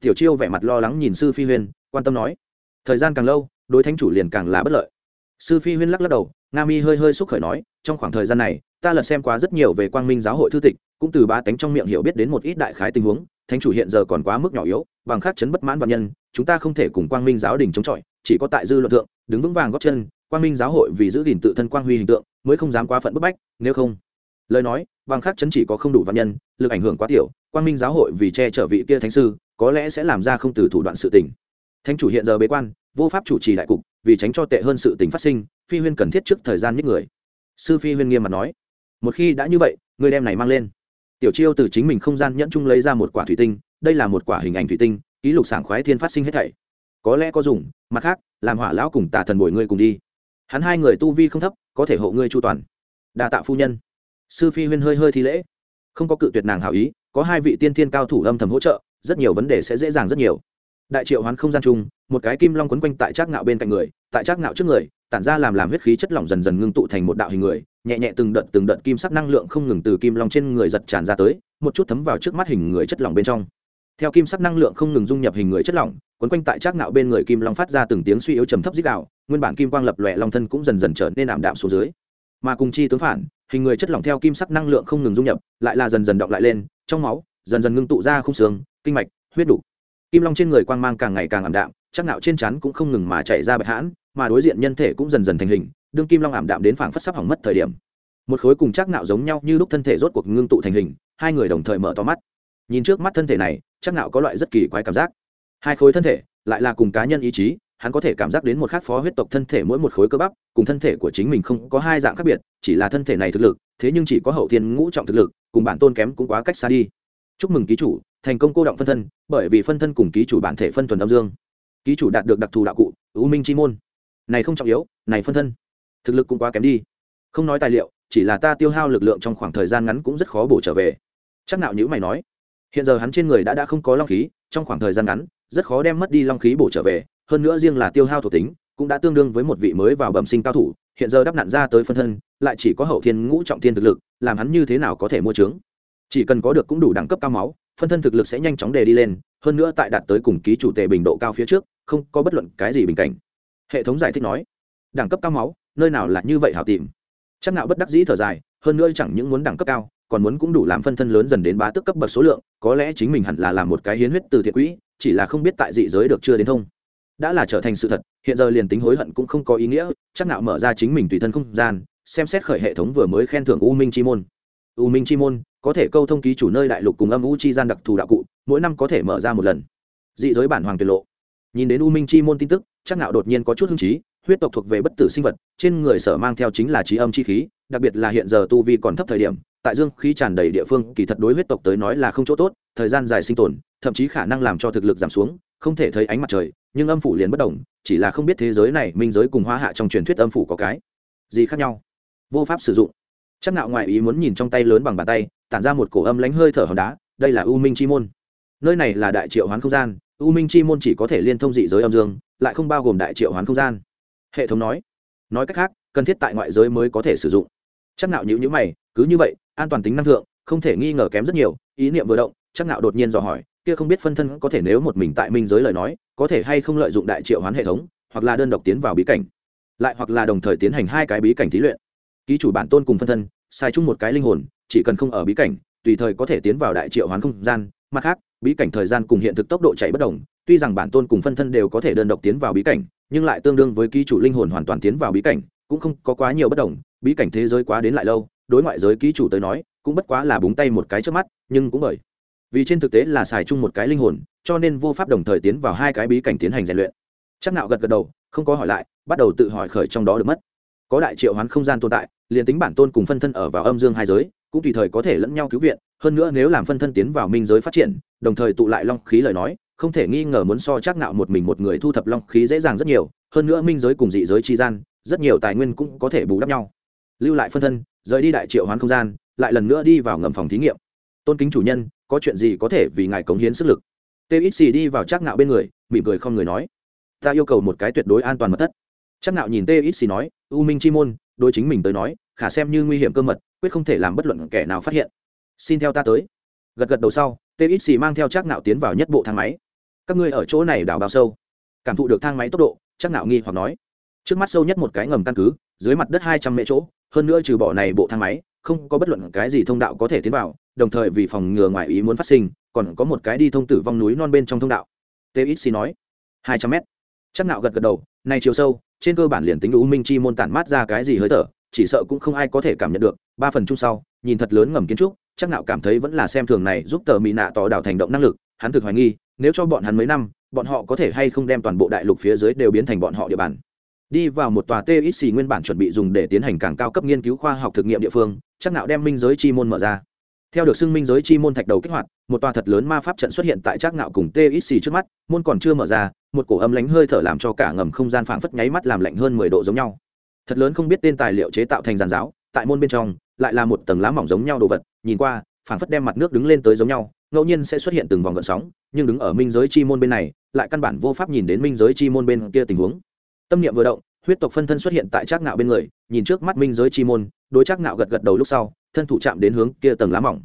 Tiểu chiêu vẻ mặt lo lắng nhìn sư phi huyên, quan tâm nói, thời gian càng lâu, đối thánh chủ liền càng là bất lợi. Sư phi huyên lắc lắc đầu, nga mi hơi hơi xúc khởi nói, trong khoảng thời gian này, ta lật xem quá rất nhiều về quang minh giáo hội thư tịch, cũng từ ba tánh trong miệng hiểu biết đến một ít đại khái tình huống, thánh chủ hiện giờ còn quá mức nhỏ yếu, bằng khác chấn bất mãn văn nhân, chúng ta không thể cùng quang minh giáo đình chống chọi, chỉ có tại dư luận thượng, đứng vững vàng góp chân quang minh giáo hội vì giữ gìn tự thân quang huy hình tượng, mới không dám quá phận bức bách, nếu không, lời nói bằng khắc chấn chỉ có không đủ văn nhân, lực ảnh hưởng quá tiểu, quang minh giáo hội vì che chở vị kia thánh sư, có lẽ sẽ làm ra không từ thủ đoạn sự tình. Thánh chủ hiện giờ bế quan, vô pháp chủ trì đại cục, vì tránh cho tệ hơn sự tình phát sinh, phi huyên cần thiết trước thời gian nhích người. Sư phi huyên nghiêm mặt nói, một khi đã như vậy, người đem này mang lên. Tiểu chiêu từ chính mình không gian nhẫn chung lấy ra một quả thủy tinh, đây là một quả hình ảnh thủy tinh, ký lục sảng khoái thiên phát sinh hết thảy. Có lẽ có dùng, mặt khác, làm hỏa lão cùng tà thần bồi ngươi cùng đi hắn hai người tu vi không thấp, có thể hộ ngươi chu toàn. Đa tạ phu nhân. Sư phi huyên hơi hơi thi lễ. Không có cự tuyệt nàng hảo ý, có hai vị tiên thiên cao thủ âm thầm hỗ trợ, rất nhiều vấn đề sẽ dễ dàng rất nhiều. Đại triệu hoán không gian chung, một cái kim long quấn quanh tại trác ngạo bên cạnh người, tại trác ngạo trước người, tản ra làm làm huyết khí chất lỏng dần dần ngưng tụ thành một đạo hình người, nhẹ nhẹ từng đợt từng đợt kim sắc năng lượng không ngừng từ kim long trên người giật tràn ra tới, một chút thấm vào trước mắt hình người chất lỏng bên trong theo kim sắc năng lượng không ngừng dung nhập hình người chất lỏng, quấn quanh tại trác ngạo bên người kim long phát ra từng tiếng suy yếu trầm thấp dích đạo nguyên bản kim quang lập lòe long thân cũng dần dần trở nên ảm đạm xuống dưới. Mà cùng chi tướng phản, hình người chất lỏng theo kim sắc năng lượng không ngừng dung nhập, lại là dần dần động lại lên, trong máu, dần dần ngưng tụ ra khung xương, kinh mạch, huyết đủ. Kim long trên người quang mang càng ngày càng ảm đạm chắc nạo trên chắn cũng không ngừng mà chạy ra bạch hãn, mà đối diện nhân thể cũng dần dần thành hình, đương kim long ảm đạm đến phảng phất sắp hỏng mất thời điểm. Một khối cùng chắc nạo giống nhau như lúc thân thể rốt cuộc ngưng tụ thành hình, hai người đồng thời mở to mắt nhìn trước mắt thân thể này, chắc nạo có loại rất kỳ quái cảm giác. Hai khối thân thể, lại là cùng cá nhân ý chí, hắn có thể cảm giác đến một khác phó huyết tộc thân thể mỗi một khối cơ bắp, cùng thân thể của chính mình không có hai dạng khác biệt, chỉ là thân thể này thực lực, thế nhưng chỉ có hậu thiên ngũ trọng thực lực, cùng bản tôn kém cũng quá cách xa đi. Chúc mừng ký chủ, thành công cô động phân thân, bởi vì phân thân cùng ký chủ bản thể phân thuần âm dương. Ký chủ đạt được đặc thù đạo cụ ưu minh chi môn. Này không trọng yếu, này phân thân. Thực lực cũng quá kém đi. Không nói tài liệu, chỉ là ta tiêu hao lực lượng trong khoảng thời gian ngắn cũng rất khó bổ trở về. Chắc nào nhữ mày nói hiện giờ hắn trên người đã đã không có long khí, trong khoảng thời gian ngắn, rất khó đem mất đi long khí bổ trở về, hơn nữa riêng là tiêu hao thuộc tính, cũng đã tương đương với một vị mới vào bẩm sinh cao thủ, hiện giờ đắp nạn ra tới phân thân, lại chỉ có hậu thiên ngũ trọng thiên thực lực, làm hắn như thế nào có thể mua trướng chỉ cần có được cũng đủ đẳng cấp cao máu, phân thân thực lực sẽ nhanh chóng đề đi lên, hơn nữa tại đạt tới cùng ký chủ tề bình độ cao phía trước, không có bất luận cái gì bình cảnh. Hệ thống giải thích nói, đẳng cấp cao máu, nơi nào là như vậy hảo tìm? Chắc nạo bất đắc dĩ thở dài, hơn nữa chẳng những muốn đẳng cấp cao còn muốn cũng đủ làm phân thân lớn dần đến bá tức cấp bậc số lượng, có lẽ chính mình hẳn là làm một cái hiến huyết từ thiện quỹ, chỉ là không biết tại dị giới được chưa đến thông. Đã là trở thành sự thật, hiện giờ liền tính hối hận cũng không có ý nghĩa, chắc nạo mở ra chính mình tùy thân không gian, xem xét khởi hệ thống vừa mới khen thưởng u minh chi môn. U minh chi môn, có thể câu thông ký chủ nơi đại lục cùng âm u chi gian đặc thù đạo cụ, mỗi năm có thể mở ra một lần. Dị giới bản hoàng tuyệt lộ. Nhìn đến u minh chi môn tin tức, chắc nạo đột nhiên có chút hứng chí, huyết tộc thuộc về bất tử sinh vật, trên người sở mang theo chính là trí âm chi khí, đặc biệt là hiện giờ tu vi còn thấp thời điểm tại dương khí tràn đầy địa phương, kỳ thật đối huyết tộc tới nói là không chỗ tốt, thời gian dài sinh tồn, thậm chí khả năng làm cho thực lực giảm xuống, không thể thấy ánh mặt trời, nhưng âm phủ liền bất đồng chỉ là không biết thế giới này minh giới cùng hoa hạ trong truyền thuyết âm phủ có cái gì khác nhau. Vô pháp sử dụng. Chắc nạo ngoại ý muốn nhìn trong tay lớn bằng bàn tay, tản ra một cổ âm lánh hơi thở hòn đá, đây là u minh chi môn. Nơi này là đại triệu hoán không gian, u minh chi môn chỉ có thể liên thông dị giới âm dương, lại không bao gồm đại triệu hoán không gian. Hệ thống nói. Nói cách khác, cần thiết tại ngoại giới mới có thể sử dụng. Chắc nạo nhữ nhữ mày, cứ như vậy an toàn tính năng thượng, không thể nghi ngờ kém rất nhiều, ý niệm vừa động chắc nạo đột nhiên dò hỏi, kia không biết phân thân có thể nếu một mình tại minh giới lời nói, có thể hay không lợi dụng đại triệu hoán hệ thống, hoặc là đơn độc tiến vào bí cảnh, lại hoặc là đồng thời tiến hành hai cái bí cảnh thí luyện. Ký chủ bản tôn cùng phân thân, sai chung một cái linh hồn, chỉ cần không ở bí cảnh, tùy thời có thể tiến vào đại triệu hoán không gian, mặt khác, bí cảnh thời gian cùng hiện thực tốc độ chạy bất đồng, tuy rằng bản tôn cùng phân thân đều có thể đơn độc tiến vào bí cảnh, nhưng lại tương đương với ký chủ linh hồn hoàn toàn tiến vào bí cảnh, cũng không có quá nhiều bất đồng, bí cảnh thế giới quá đến lại lâu đối ngoại giới ký chủ tới nói, cũng bất quá là búng tay một cái trước mắt, nhưng cũng bởi vì trên thực tế là xài chung một cái linh hồn, cho nên vô pháp đồng thời tiến vào hai cái bí cảnh tiến hành rèn luyện. Chắc nạo gật gật đầu, không có hỏi lại, bắt đầu tự hỏi khởi trong đó được mất. Có đại triệu hoán không gian tồn tại, liền tính bản tôn cùng phân thân ở vào âm dương hai giới, cũng tùy thời có thể lẫn nhau cứu viện, hơn nữa nếu làm phân thân tiến vào minh giới phát triển, đồng thời tụ lại long khí lời nói, không thể nghi ngờ muốn so chắc nạo một mình một người thu thập long khí dễ dàng rất nhiều, hơn nữa minh giới cùng dị giới chi gian, rất nhiều tài nguyên cũng có thể bù đắp nhau lưu lại phân thân, rời đi đại triệu hoán không gian, lại lần nữa đi vào ngầm phòng thí nghiệm. Tôn kính chủ nhân, có chuyện gì có thể vì ngài cống hiến sức lực? Tê ít xì đi vào chắc nạo bên người, mỉm cười không người nói. Ta yêu cầu một cái tuyệt đối an toàn mật thất. Chắc nạo nhìn tê ít xì nói, u minh chi môn, đối chính mình tới nói, khả xem như nguy hiểm cơ mật, quyết không thể làm bất luận kẻ nào phát hiện. Xin theo ta tới. Gật gật đầu sau tê ít xì mang theo chắc nạo tiến vào nhất bộ thang máy. Các ngươi ở chỗ này đào bao sâu? Cảm thụ được thang máy tốc độ, chắc nạo nghi hoặc nói. Trước mắt sâu nhất một cái ngầm căn cứ dưới mặt đất hai trăm mễ chỗ, hơn nữa trừ bỏ này bộ thang máy, không có bất luận cái gì thông đạo có thể tiến vào, đồng thời vì phòng ngừa ngoại ý muốn phát sinh, còn có một cái đi thông tử vong núi non bên trong thông đạo. Txc nói, hai trăm mét. Chắc nạo gật gật đầu, này chiều sâu, trên cơ bản liền tính u minh chi môn tản mát ra cái gì hơi thở, chỉ sợ cũng không ai có thể cảm nhận được. Ba phần chung sau, nhìn thật lớn ngầm kiến trúc, chắc nạo cảm thấy vẫn là xem thường này giúp tờ mỹ nạ tỏ đảo thành động năng lực, hắn thực hoài nghi, nếu cho bọn hắn mấy năm, bọn họ có thể hay không đem toàn bộ đại lục phía dưới đều biến thành bọn họ địa bàn đi vào một tòa txc nguyên bản chuẩn bị dùng để tiến hành càng cao cấp nghiên cứu khoa học thực nghiệm địa phương, chắc nạo đem minh giới chi môn mở ra. Theo được xưng minh giới chi môn thạch đầu kích hoạt, một tòa thật lớn ma pháp trận xuất hiện tại chắc nạo cùng txc trước mắt, môn còn chưa mở ra, một cổ âm lánh hơi thở làm cho cả ngầm không gian phảng phất nháy mắt làm lạnh hơn mười độ giống nhau. Thật lớn không biết tên tài liệu chế tạo thành giàn giáo, tại môn bên trong, lại là một tầng lá mỏng giống nhau đồ vật, nhìn qua, phảng phất đem mặt nước đứng lên tới giống nhau, ngẫu nhiên sẽ xuất hiện từng vòng gợn sóng, nhưng đứng ở minh giới chi môn bên này, lại căn bản vô pháp nhìn đến minh giới chi môn bên kia tình huống tâm niệm vừa động, huyết tộc phân thân xuất hiện tại trác ngạo bên người, nhìn trước mắt minh giới chi môn, đối trác ngạo gật gật đầu lúc sau, thân thủ chạm đến hướng kia tầng lá mỏng.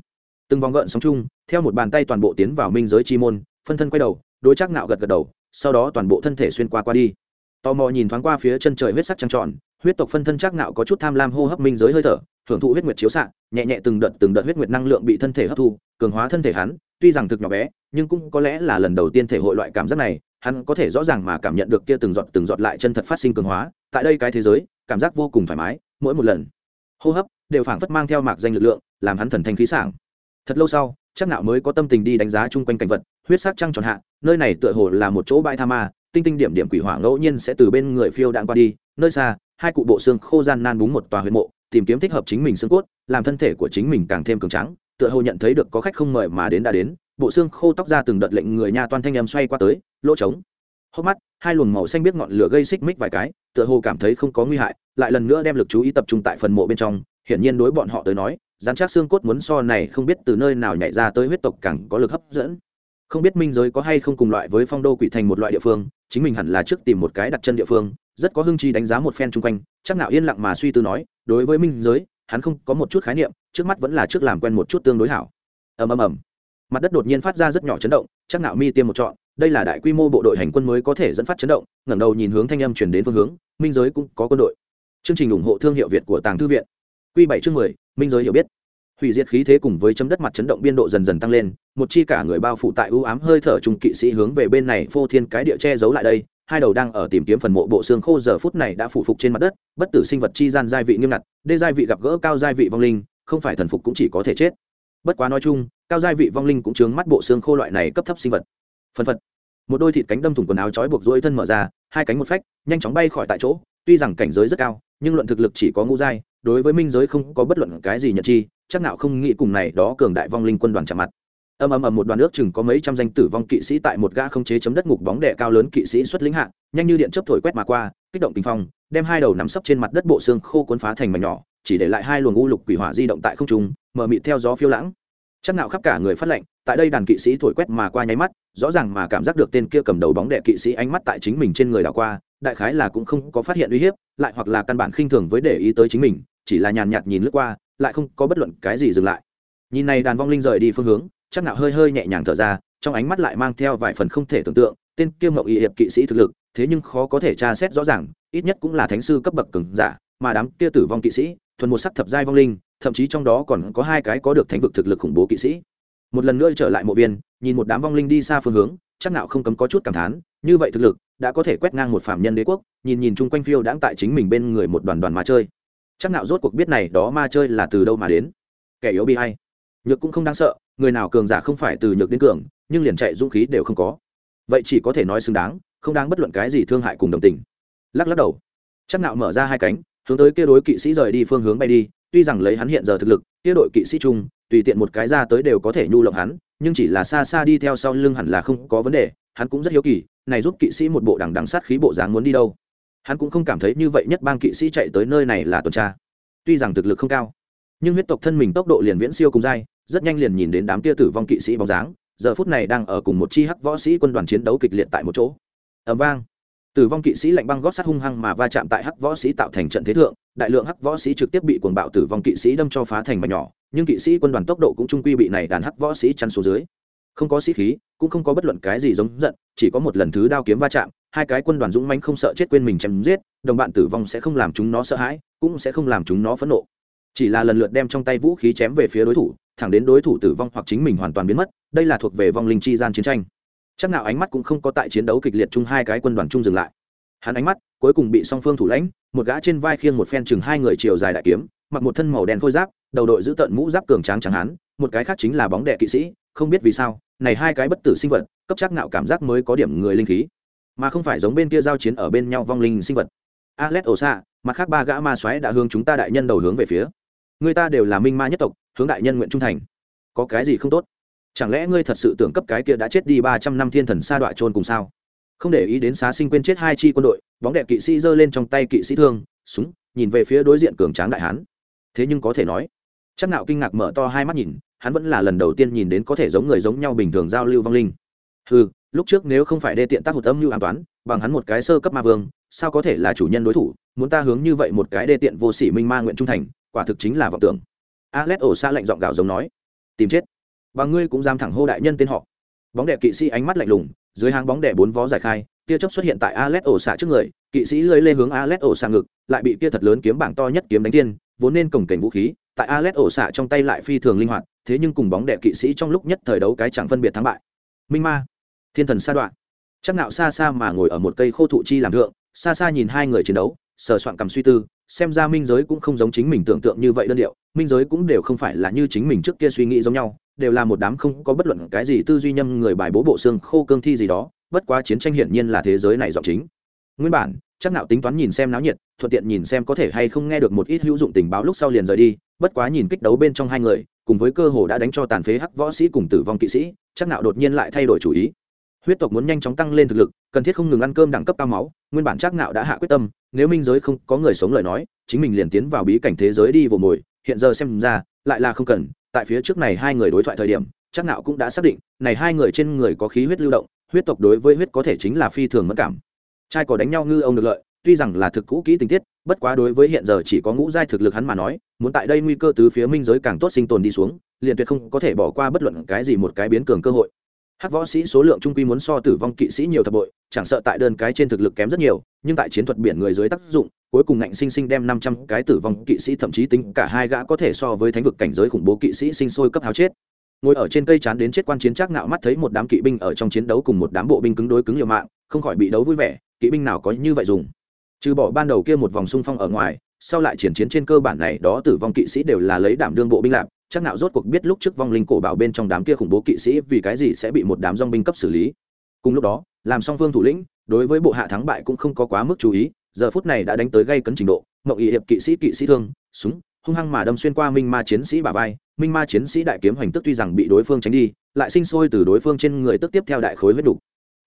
Từng vòng gợn sóng chung, theo một bàn tay toàn bộ tiến vào minh giới chi môn, phân thân quay đầu, đối trác ngạo gật gật đầu, sau đó toàn bộ thân thể xuyên qua qua đi. Tò mò nhìn thoáng qua phía chân trời huyết sắc trăng tròn, huyết tộc phân thân trác ngạo có chút tham lam hô hấp minh giới hơi thở, hưởng thụ huyết nguyệt chiếu xạ, nhẹ nhẹ từng đợt từng đợt huyết nguyệt năng lượng bị thân thể hấp thu, cường hóa thân thể hắn, tuy rằng thực nhỏ bé, nhưng cũng có lẽ là lần đầu tiên thể hội loại cảm giác này hắn có thể rõ ràng mà cảm nhận được kia từng giọt từng giọt lại chân thật phát sinh cường hóa, tại đây cái thế giới, cảm giác vô cùng thoải mái, mỗi một lần hô hấp đều phảng phất mang theo mạc danh lực lượng, làm hắn thần thanh khí sảng. Thật lâu sau, chắc nạo mới có tâm tình đi đánh giá chung quanh cảnh vật, huyết sắc trăng tròn hạ, nơi này tựa hồ là một chỗ bãi tha ma, tinh tinh điểm điểm quỷ hỏa ngẫu nhiên sẽ từ bên người phiêu đạn qua đi, nơi xa, hai cụ bộ xương khô gian nan búng một tòa huyệt mộ, tìm kiếm thích hợp chính mình xương cốt, làm thân thể của chính mình càng thêm cường tráng, tựa hồ nhận thấy được có khách không mời mà đến đã đến bộ xương khô tóc ra từng đợt lệnh người nha toan thanh em xoay qua tới, lỗ trống. Hốc mắt, hai luồng màu xanh biết ngọn lửa gây xích mích vài cái, tựa hồ cảm thấy không có nguy hại, lại lần nữa đem lực chú ý tập trung tại phần mộ bên trong, hiển nhiên đối bọn họ tới nói dán chắc xương cốt muốn so này không biết từ nơi nào nhảy ra tới huyết tộc càng có lực hấp dẫn. Không biết minh giới có hay không cùng loại với phong đô quỷ thành một loại địa phương, chính mình hẳn là trước tìm một cái đặt chân địa phương, rất có hưng chi đánh giá một phen chung quanh, chắc nào yên lặng mà suy tư nói, đối với minh giới, hắn không có một chút khái niệm, trước mắt vẫn là trước làm quen một chút tương đối hảo. Ầm ầm ầm mặt đất đột nhiên phát ra rất nhỏ chấn động, chắc Nạo mi tiêm một trọn, đây là đại quy mô bộ đội hành quân mới có thể dẫn phát chấn động, ngẩng đầu nhìn hướng thanh âm chuyển đến phương hướng, minh giới cũng có quân đội. Chương trình ủng hộ thương hiệu việt của tàng thư viện. Q bảy chương mười, minh giới hiểu biết. Hủy diệt khí thế cùng với chấm đất mặt chấn động biên độ dần dần tăng lên, một chi cả người bao phủ tại ưu ám hơi thở trung kỵ sĩ hướng về bên này phô thiên cái địa che giấu lại đây, hai đầu đang ở tìm kiếm phần mộ bộ xương khô giờ phút này đã phủ phục trên mặt đất, bất tử sinh vật chi gian giai vị nghiêm ngặt, đê giai vị gặp gỡ cao giai vị vong linh, không phải thần phục cũng chỉ có thể chết. Bất quá nói chung cao giai vị vong linh cũng chướng mắt bộ xương khô loại này cấp thấp sinh vật. Phân phật. Một đôi thịt cánh đâm thủng quần áo trói buộc dỗi thân mở ra, hai cánh một phách, nhanh chóng bay khỏi tại chỗ, tuy rằng cảnh giới rất cao, nhưng luận thực lực chỉ có ngũ giai, đối với minh giới không có bất luận cái gì nhận chi, chắc nào không nghĩ cùng này đó cường đại vong linh quân đoàn chạm mặt. Ầm ầm ầm một đoàn nước chừng có mấy trăm danh tử vong kỵ sĩ tại một gã không chế chấm đất ngục bóng đệ cao lớn kỵ sĩ xuất lĩnh hạ, nhanh như điện chớp thổi quét mà qua, kích động kinh phong, đem hai đầu nắm sấp trên mặt đất bộ xương khô cuốn phá thành mảnh nhỏ, chỉ để lại hai luồng u lục quỷ hỏa di động tại không trung mở mịt theo gió phiêu lãng chắc nào khắp cả người phát lệnh, tại đây đàn kỵ sĩ thổi quét mà qua nháy mắt, rõ ràng mà cảm giác được tên kia cầm đầu bóng đệ kỵ sĩ ánh mắt tại chính mình trên người đảo qua, đại khái là cũng không có phát hiện uy hiếp, lại hoặc là căn bản khinh thường với để ý tới chính mình, chỉ là nhàn nhạt nhìn lướt qua, lại không có bất luận cái gì dừng lại. Nhìn này đàn vong linh rời đi phương hướng, chắc nào hơi hơi nhẹ nhàng thở ra, trong ánh mắt lại mang theo vài phần không thể tưởng tượng, tên kia mậu y hiệp kỵ sĩ thực lực, thế nhưng khó có thể tra xét rõ ràng, ít nhất cũng là thánh sư cấp bậc cường giả, mà đám kia tử vong kỵ sĩ thuần một sắc thập giai vong linh, thậm chí trong đó còn có hai cái có được thánh vực thực lực khủng bố kỵ sĩ. Một lần nữa trở lại mộ viên, nhìn một đám vong linh đi xa phương hướng, chắc nào không cấm có chút cảm thán, như vậy thực lực, đã có thể quét ngang một phạm nhân đế quốc, nhìn nhìn chung quanh phiêu đãng tại chính mình bên người một đoàn đoàn ma chơi. Chắc nào rốt cuộc biết này đó ma chơi là từ đâu mà đến. Kẻ yếu bị hay nhược cũng không đáng sợ, người nào cường giả không phải từ nhược đến cường, nhưng liền chạy dũng khí đều không có. Vậy chỉ có thể nói xứng đáng, không đáng bất luận cái gì thương hại cùng đồng tình. Lắc lắc đầu. Chắc nạo mở ra hai cánh hướng tới kia đối kỵ sĩ rời đi phương hướng bay đi, tuy rằng lấy hắn hiện giờ thực lực, kia đội kỵ sĩ chung, tùy tiện một cái ra tới đều có thể nhu lộng hắn, nhưng chỉ là xa xa đi theo sau lưng hẳn là không có vấn đề, hắn cũng rất hiếu kỳ, này giúp kỵ sĩ một bộ đằng đằng sát khí bộ dáng muốn đi đâu. Hắn cũng không cảm thấy như vậy nhất bang kỵ sĩ chạy tới nơi này là tuần tra. Tuy rằng thực lực không cao, nhưng huyết tộc thân mình tốc độ liền viễn siêu cùng dai, rất nhanh liền nhìn đến đám kia tử vong kỵ sĩ bóng dáng, giờ phút này đang ở cùng một chi hắc võ sĩ quân đoàn chiến đấu kịch liệt tại một chỗ. Ẩm vang tử vong kỵ sĩ lạnh băng gót sắt hung hăng mà va chạm tại hắc võ sĩ tạo thành trận thế thượng, đại lượng hắc võ sĩ trực tiếp bị cuồng bạo tử vong kỵ sĩ đâm cho phá thành mà nhỏ, nhưng kỵ sĩ quân đoàn tốc độ cũng trung quy bị này đàn hắc võ sĩ chăn xuống dưới. Không có sĩ khí, cũng không có bất luận cái gì giống giận, chỉ có một lần thứ đao kiếm va chạm, hai cái quân đoàn dũng mãnh không sợ chết quên mình chém giết, đồng bạn tử vong sẽ không làm chúng nó sợ hãi, cũng sẽ không làm chúng nó phẫn nộ. Chỉ là lần lượt đem trong tay vũ khí chém về phía đối thủ, thẳng đến đối thủ tử vong hoặc chính mình hoàn toàn biến mất, đây là thuộc về vong linh chi gian chiến tranh chắc nào ánh mắt cũng không có tại chiến đấu kịch liệt chung hai cái quân đoàn chung dừng lại hắn ánh mắt cuối cùng bị song phương thủ lãnh một gã trên vai khiêng một phen chừng hai người chiều dài đại kiếm mặc một thân màu đen khôi giáp đầu đội giữ tận mũ giáp cường tráng trắng hắn một cái khác chính là bóng đệ kỵ sĩ không biết vì sao này hai cái bất tử sinh vật cấp chắc nạo cảm giác mới có điểm người linh khí mà không phải giống bên kia giao chiến ở bên nhau vong linh sinh vật Alet Osa, mặt khác ba gã ma xoáy đã hướng chúng ta đại nhân đầu hướng về phía. Người ta đều là minh ma nhất tộc, hướng đại nhân nguyện trung thành. Có cái gì không tốt? Chẳng lẽ ngươi thật sự tưởng cấp cái kia đã chết đi ba trăm năm thiên thần sa đọa trôn cùng sao? Không để ý đến xá sinh quên chết hai chi quân đội, bóng đẹp kỵ sĩ giơ lên trong tay kỵ sĩ thương, súng, nhìn về phía đối diện cường tráng đại hán. Thế nhưng có thể nói, chắc nạo kinh ngạc mở to hai mắt nhìn, hắn vẫn là lần đầu tiên nhìn đến có thể giống người giống nhau bình thường giao lưu vong linh. Hừ, lúc trước nếu không phải đê tiện tác hụt âm lưu an toán, bằng hắn một cái sơ cấp ma vương, sao có thể là chủ nhân đối thủ muốn ta hướng như vậy một cái đê tiện vô sỉ minh ma nguyện trung thành quả thực chính là vọng tưởng alex ổ xa lạnh giọng gạo giống nói tìm chết và ngươi cũng dám thẳng hô đại nhân tên họ. Bóng đệ kỵ sĩ ánh mắt lạnh lùng, dưới hàng bóng đệ bốn vó giải khai, tia chớp xuất hiện tại alet ổ xạ trước người, kỵ sĩ lưỡi lên hướng alet ổ xạ ngực, lại bị kia thật lớn kiếm bảng to nhất kiếm đánh tiên vốn nên cổng cảnh vũ khí, tại alet ổ xạ trong tay lại phi thường linh hoạt, thế nhưng cùng bóng đệ kỵ sĩ trong lúc nhất thời đấu cái chẳng phân biệt thắng bại. Minh ma, thiên thần sa đoạn. Chắc nạo xa xa mà ngồi ở một cây khô thụ chi làm thượng, xa xa nhìn hai người chiến đấu, sờ soạn cầm suy tư, xem ra minh giới cũng không giống chính mình tưởng tượng như vậy đơn điệu, minh giới cũng đều không phải là như chính mình trước kia suy nghĩ giống nhau đều là một đám không có bất luận cái gì tư duy nhâm người bài bố bộ xương khô cương thi gì đó, bất quá chiến tranh hiển nhiên là thế giới này giọng chính. Nguyên bản, chắc nạo tính toán nhìn xem náo nhiệt, thuận tiện nhìn xem có thể hay không nghe được một ít hữu dụng tình báo lúc sau liền rời đi, bất quá nhìn kích đấu bên trong hai người, cùng với cơ hồ đã đánh cho tàn phế hắc võ sĩ cùng tử vong kỵ sĩ, chắc nạo đột nhiên lại thay đổi chủ ý. Huyết tộc muốn nhanh chóng tăng lên thực lực, cần thiết không ngừng ăn cơm đẳng cấp cao máu, nguyên bản chắc nạo đã hạ quyết tâm, nếu minh giới không có người sống lời nói, chính mình liền tiến vào bí cảnh thế giới đi vồ mồi, hiện giờ xem ra, lại là không cần tại phía trước này hai người đối thoại thời điểm, chắc nạo cũng đã xác định, này hai người trên người có khí huyết lưu động, huyết tộc đối với huyết có thể chính là phi thường mất cảm. Trai có đánh nhau ngư ông được lợi, tuy rằng là thực cũ kỹ tình tiết, bất quá đối với hiện giờ chỉ có ngũ giai thực lực hắn mà nói, muốn tại đây nguy cơ từ phía minh giới càng tốt sinh tồn đi xuống, liền tuyệt không có thể bỏ qua bất luận cái gì một cái biến cường cơ hội hát võ sĩ số lượng trung quy muốn so tử vong kỵ sĩ nhiều thập bội, chẳng sợ tại đơn cái trên thực lực kém rất nhiều, nhưng tại chiến thuật biển người dưới tác dụng, cuối cùng ngạnh sinh sinh đem năm trăm cái tử vong kỵ sĩ thậm chí tính cả hai gã có thể so với thánh vực cảnh giới khủng bố kỵ sĩ sinh sôi cấp háo chết. Ngồi ở trên cây chán đến chết quan chiến trác ngạo mắt thấy một đám kỵ binh ở trong chiến đấu cùng một đám bộ binh cứng đối cứng liều mạng, không khỏi bị đấu vui vẻ, kỵ binh nào có như vậy dùng. Trừ bỏ ban đầu kia một vòng xung phong ở ngoài sau lại triển chiến trên cơ bản này, đó tử vong kỵ sĩ đều là lấy đảm đương bộ binh lạc chắc nạo rốt cuộc biết lúc trước vong linh cổ bảo bên trong đám kia khủng bố kỵ sĩ vì cái gì sẽ bị một đám dòng binh cấp xử lý. Cùng lúc đó, làm song phương thủ lĩnh, đối với bộ hạ thắng bại cũng không có quá mức chú ý, giờ phút này đã đánh tới gây cấn trình độ mậu ý hiệp kỵ sĩ kỵ sĩ thương, súng, hung hăng mà đâm xuyên qua minh ma chiến sĩ bà vai, minh ma chiến sĩ đại kiếm hoành tức tuy rằng bị đối phương tránh đi, lại sinh sôi từ đối phương trên người tức tiếp theo đại khối huyết đục.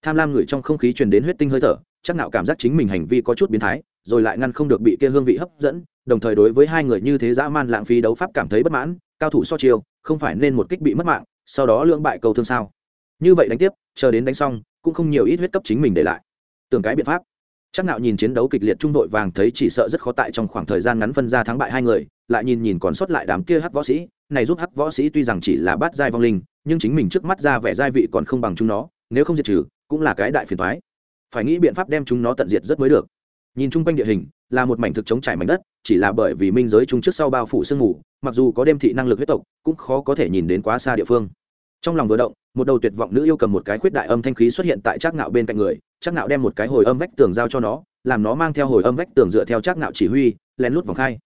Tham lam người trong không khí truyền đến huyết tinh hơi thở, chắc nạo cảm giác chính mình hành vi có chút biến thái rồi lại ngăn không được bị kia hương vị hấp dẫn, đồng thời đối với hai người như thế dã man lãng phí đấu pháp cảm thấy bất mãn, cao thủ so chiêu, không phải nên một kích bị mất mạng, sau đó lưỡng bại cầu thương sao. Như vậy đánh tiếp, chờ đến đánh xong, cũng không nhiều ít huyết cấp chính mình để lại. Tưởng cái biện pháp. Chắc nạo nhìn chiến đấu kịch liệt trung đội vàng thấy chỉ sợ rất khó tại trong khoảng thời gian ngắn phân ra thắng bại hai người, lại nhìn nhìn còn sót lại đám kia hắc võ sĩ, này giúp hắc võ sĩ tuy rằng chỉ là bát giai vong linh, nhưng chính mình trước mắt ra vẻ giai vị còn không bằng chúng nó, nếu không diệt trừ, cũng là cái đại phiền toái. Phải nghĩ biện pháp đem chúng nó tận diệt rất mới được nhìn chung quanh địa hình, là một mảnh thực chống trải mảnh đất, chỉ là bởi vì minh giới chung trước sau bao phủ sương mù, mặc dù có đêm thị năng lực huyết tộc, cũng khó có thể nhìn đến quá xa địa phương. Trong lòng vừa động, một đầu tuyệt vọng nữ yêu cầm một cái khuyết đại âm thanh khí xuất hiện tại trác ngạo bên cạnh người, trác ngạo đem một cái hồi âm vách tường giao cho nó, làm nó mang theo hồi âm vách tường dựa theo trác ngạo chỉ huy, lén lút vòng khai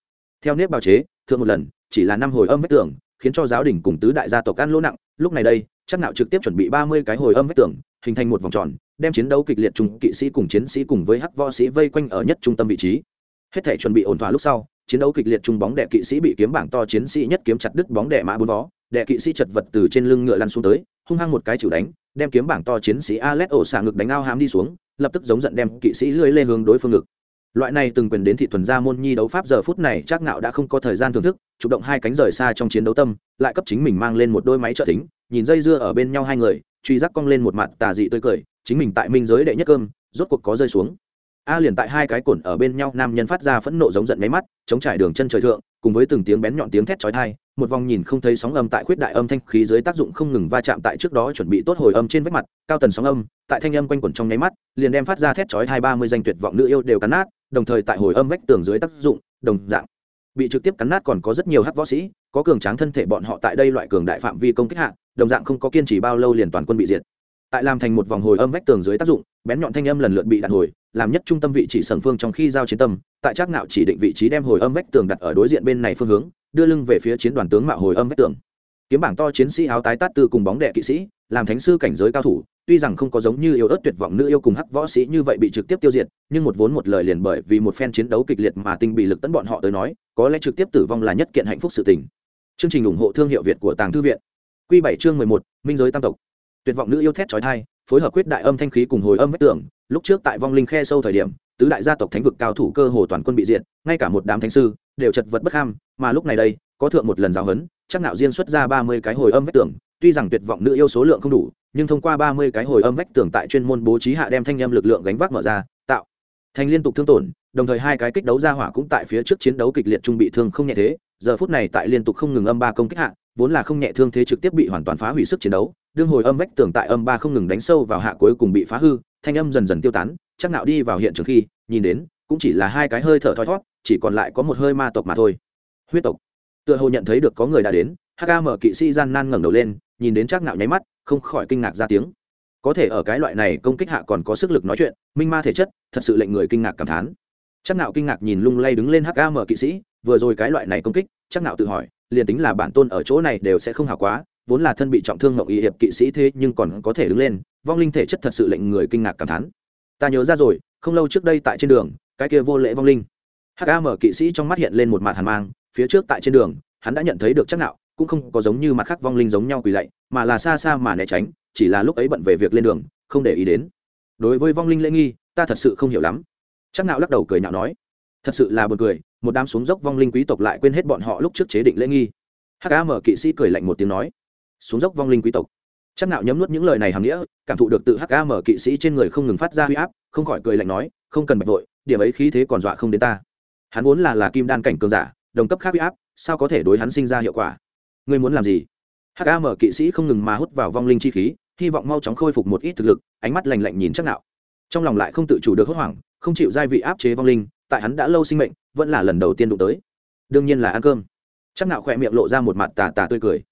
theo nếp bào chế, thượng một lần, chỉ là năm hồi âm vách tường, khiến cho giáo đình cùng tứ đại gia tộc ăn lỗ nặng. Lúc này đây, trác ngạo trực tiếp chuẩn bị ba mươi cái hồi âm vách tường, hình thành một vòng tròn đem chiến đấu kịch liệt trung kỵ sĩ cùng chiến sĩ cùng với hắc võ sĩ vây quanh ở nhất trung tâm vị trí. Hết thể chuẩn bị ổn thỏa lúc sau, chiến đấu kịch liệt trung bóng đệ kỵ sĩ bị kiếm bảng to chiến sĩ nhất kiếm chặt đứt bóng đệ mã bốn vó. Đệ kỵ sĩ chật vật từ trên lưng ngựa lăn xuống tới, hung hăng một cái chịu đánh, đem kiếm bảng to chiến sĩ Alet ổ xả ngực đánh ao hám đi xuống, lập tức giống giận đem kỵ sĩ lưỡi lên hướng đối phương ngực. Loại này từng quyền đến thị thuần gia môn nhi đấu pháp giờ phút này chắc ngạo đã không có thời gian thưởng thức, chủ động hai cánh rời xa trong chiến đấu tâm, lại cấp chính mình mang lên một đôi máy trợ thính, nhìn dây dưa ở bên nhau hai người, truy giác cong lên một mặt tà dị tươi cười chính mình tại minh giới đệ nhất cơm, rốt cuộc có rơi xuống. A liền tại hai cái cồn ở bên nhau, nam nhân phát ra phẫn nộ giống giận máy mắt, chống trải đường chân trời thượng, cùng với từng tiếng bén nhọn tiếng thét chói tai, một vòng nhìn không thấy sóng âm tại khuyết đại âm thanh khí dưới tác dụng không ngừng va chạm tại trước đó chuẩn bị tốt hồi âm trên vách mặt, cao tần sóng âm, tại thanh âm quanh quẩn trong nháy mắt, liền đem phát ra thét chói hai ba mươi danh tuyệt vọng nữ yêu đều cắn nát, đồng thời tại hồi âm vách tường dưới tác dụng, đồng dạng, bị trực tiếp cắn nát còn có rất nhiều hắc võ sĩ, có cường tráng thân thể bọn họ tại đây loại cường đại phạm vi công kích hạ, đồng dạng không có kiên trì bao lâu liền toàn quân bị diệt tại làm thành một vòng hồi âm vách tường dưới tác dụng, bén nhọn thanh âm lần lượt bị đạn hồi, làm nhất trung tâm vị chỉ sần phương trong khi giao chiến tâm, tại trác nạo chỉ định vị trí đem hồi âm vách tường đặt ở đối diện bên này phương hướng, đưa lưng về phía chiến đoàn tướng mạo hồi âm vách tường. Kiếm bảng to chiến sĩ áo tái tát từ cùng bóng đệ kỵ sĩ, làm thánh sư cảnh giới cao thủ, tuy rằng không có giống như yêu ớt tuyệt vọng nữ yêu cùng hắc võ sĩ như vậy bị trực tiếp tiêu diệt, nhưng một vốn một lời liền bởi vì một phen chiến đấu kịch liệt mà tinh bị lực tấn bọn họ tới nói, có lẽ trực tiếp tử vong là nhất kiện hạnh phúc sự tình. Chương trình ủng hộ thương hiệu việt của tàng thư viện. Quy bảy chương mười một, minh giới tam tộc tuyệt vọng nữ yêu thét chói tai, phối hợp quyết đại âm thanh khí cùng hồi âm vách tường. Lúc trước tại vong linh khe sâu thời điểm, tứ đại gia tộc thánh vực cao thủ cơ hồ toàn quân bị diệt, ngay cả một đám thánh sư đều chật vật bất ham, mà lúc này đây, có thượng một lần giáo huấn, chắc nạo riêng xuất ra ba mươi cái hồi âm vách tường. Tuy rằng tuyệt vọng nữ yêu số lượng không đủ, nhưng thông qua ba mươi cái hồi âm vách tường tại chuyên môn bố trí hạ đem thanh âm lực lượng gánh vác mở ra, tạo thành liên tục thương tổn, đồng thời hai cái kích đấu ra hỏa cũng tại phía trước chiến đấu kịch liệt trung bị thương không nhẹ thế. Giờ phút này tại liên tục không ngừng âm ba công kích hạ vốn là không nhẹ thương thế trực tiếp bị hoàn toàn phá hủy sức chiến đấu, đương hồi âm vách tường tại âm ba không ngừng đánh sâu vào hạ cuối cùng bị phá hư, thanh âm dần dần tiêu tán, chắc nạo đi vào hiện trường khi, nhìn đến, cũng chỉ là hai cái hơi thở thoi thót chỉ còn lại có một hơi ma tộc mà thôi. Huyết tộc. Tựa hồ nhận thấy được có người đã đến hk mở kỵ sĩ gian nan ngẩng đầu lên, nhìn đến chắc nạo nháy mắt, không khỏi kinh ngạc ra tiếng. Có thể ở cái loại này công kích hạ còn có sức lực nói chuyện, minh ma thể chất, thật sự lệnh người kinh ngạc cảm thán. Chắc nạo kinh ngạc nhìn lung lay đứng lên hk mở kỵ sĩ, vừa rồi cái loại này công kích, chắc nạo tự hỏi liền tính là bản tôn ở chỗ này đều sẽ không hảo quá, vốn là thân bị trọng thương ngọc y hiệp kỵ sĩ thế nhưng còn có thể đứng lên, vong linh thể chất thật sự lệnh người kinh ngạc cảm thán. Ta nhớ ra rồi, không lâu trước đây tại trên đường, cái kia vô lễ vong linh. Hk mở kỵ sĩ trong mắt hiện lên một mặt hàn mang, phía trước tại trên đường, hắn đã nhận thấy được chắc nạo, cũng không có giống như mặt khác vong linh giống nhau quỳ lạy, mà là xa xa mà né tránh, chỉ là lúc ấy bận về việc lên đường, không để ý đến. Đối với vong linh lễ nghi, ta thật sự không hiểu lắm. Chắc nạo lắc đầu cười nhạo nói thật sự là buồn cười, một đám xuống dốc vong linh quý tộc lại quên hết bọn họ lúc trước chế định lễ nghi. Hk mở kỵ sĩ cười lạnh một tiếng nói, xuống dốc vong linh quý tộc. Chắc nạo nhấm nuốt những lời này hàm nghĩa, cảm thụ được tự hk mở kỵ sĩ trên người không ngừng phát ra huy áp, không khỏi cười lạnh nói, không cần bạch vội, điểm ấy khí thế còn dọa không đến ta. Hắn vốn là là kim đan cảnh cường giả, đồng cấp khác huy áp, sao có thể đối hắn sinh ra hiệu quả? Ngươi muốn làm gì? Hk mở kỵ sĩ không ngừng mà hút vào vong linh chi khí, hy vọng mau chóng khôi phục một ít thực lực, ánh mắt lạnh lạnh nhìn chắc nạo. Trong lòng lại không tự chủ được hốt hoảng, không chịu giai vị áp chế vong linh tại hắn đã lâu sinh mệnh, vẫn là lần đầu tiên đụng tới. Đương nhiên là ăn cơm. Chắc nạo khỏe miệng lộ ra một mặt tà tà tươi cười.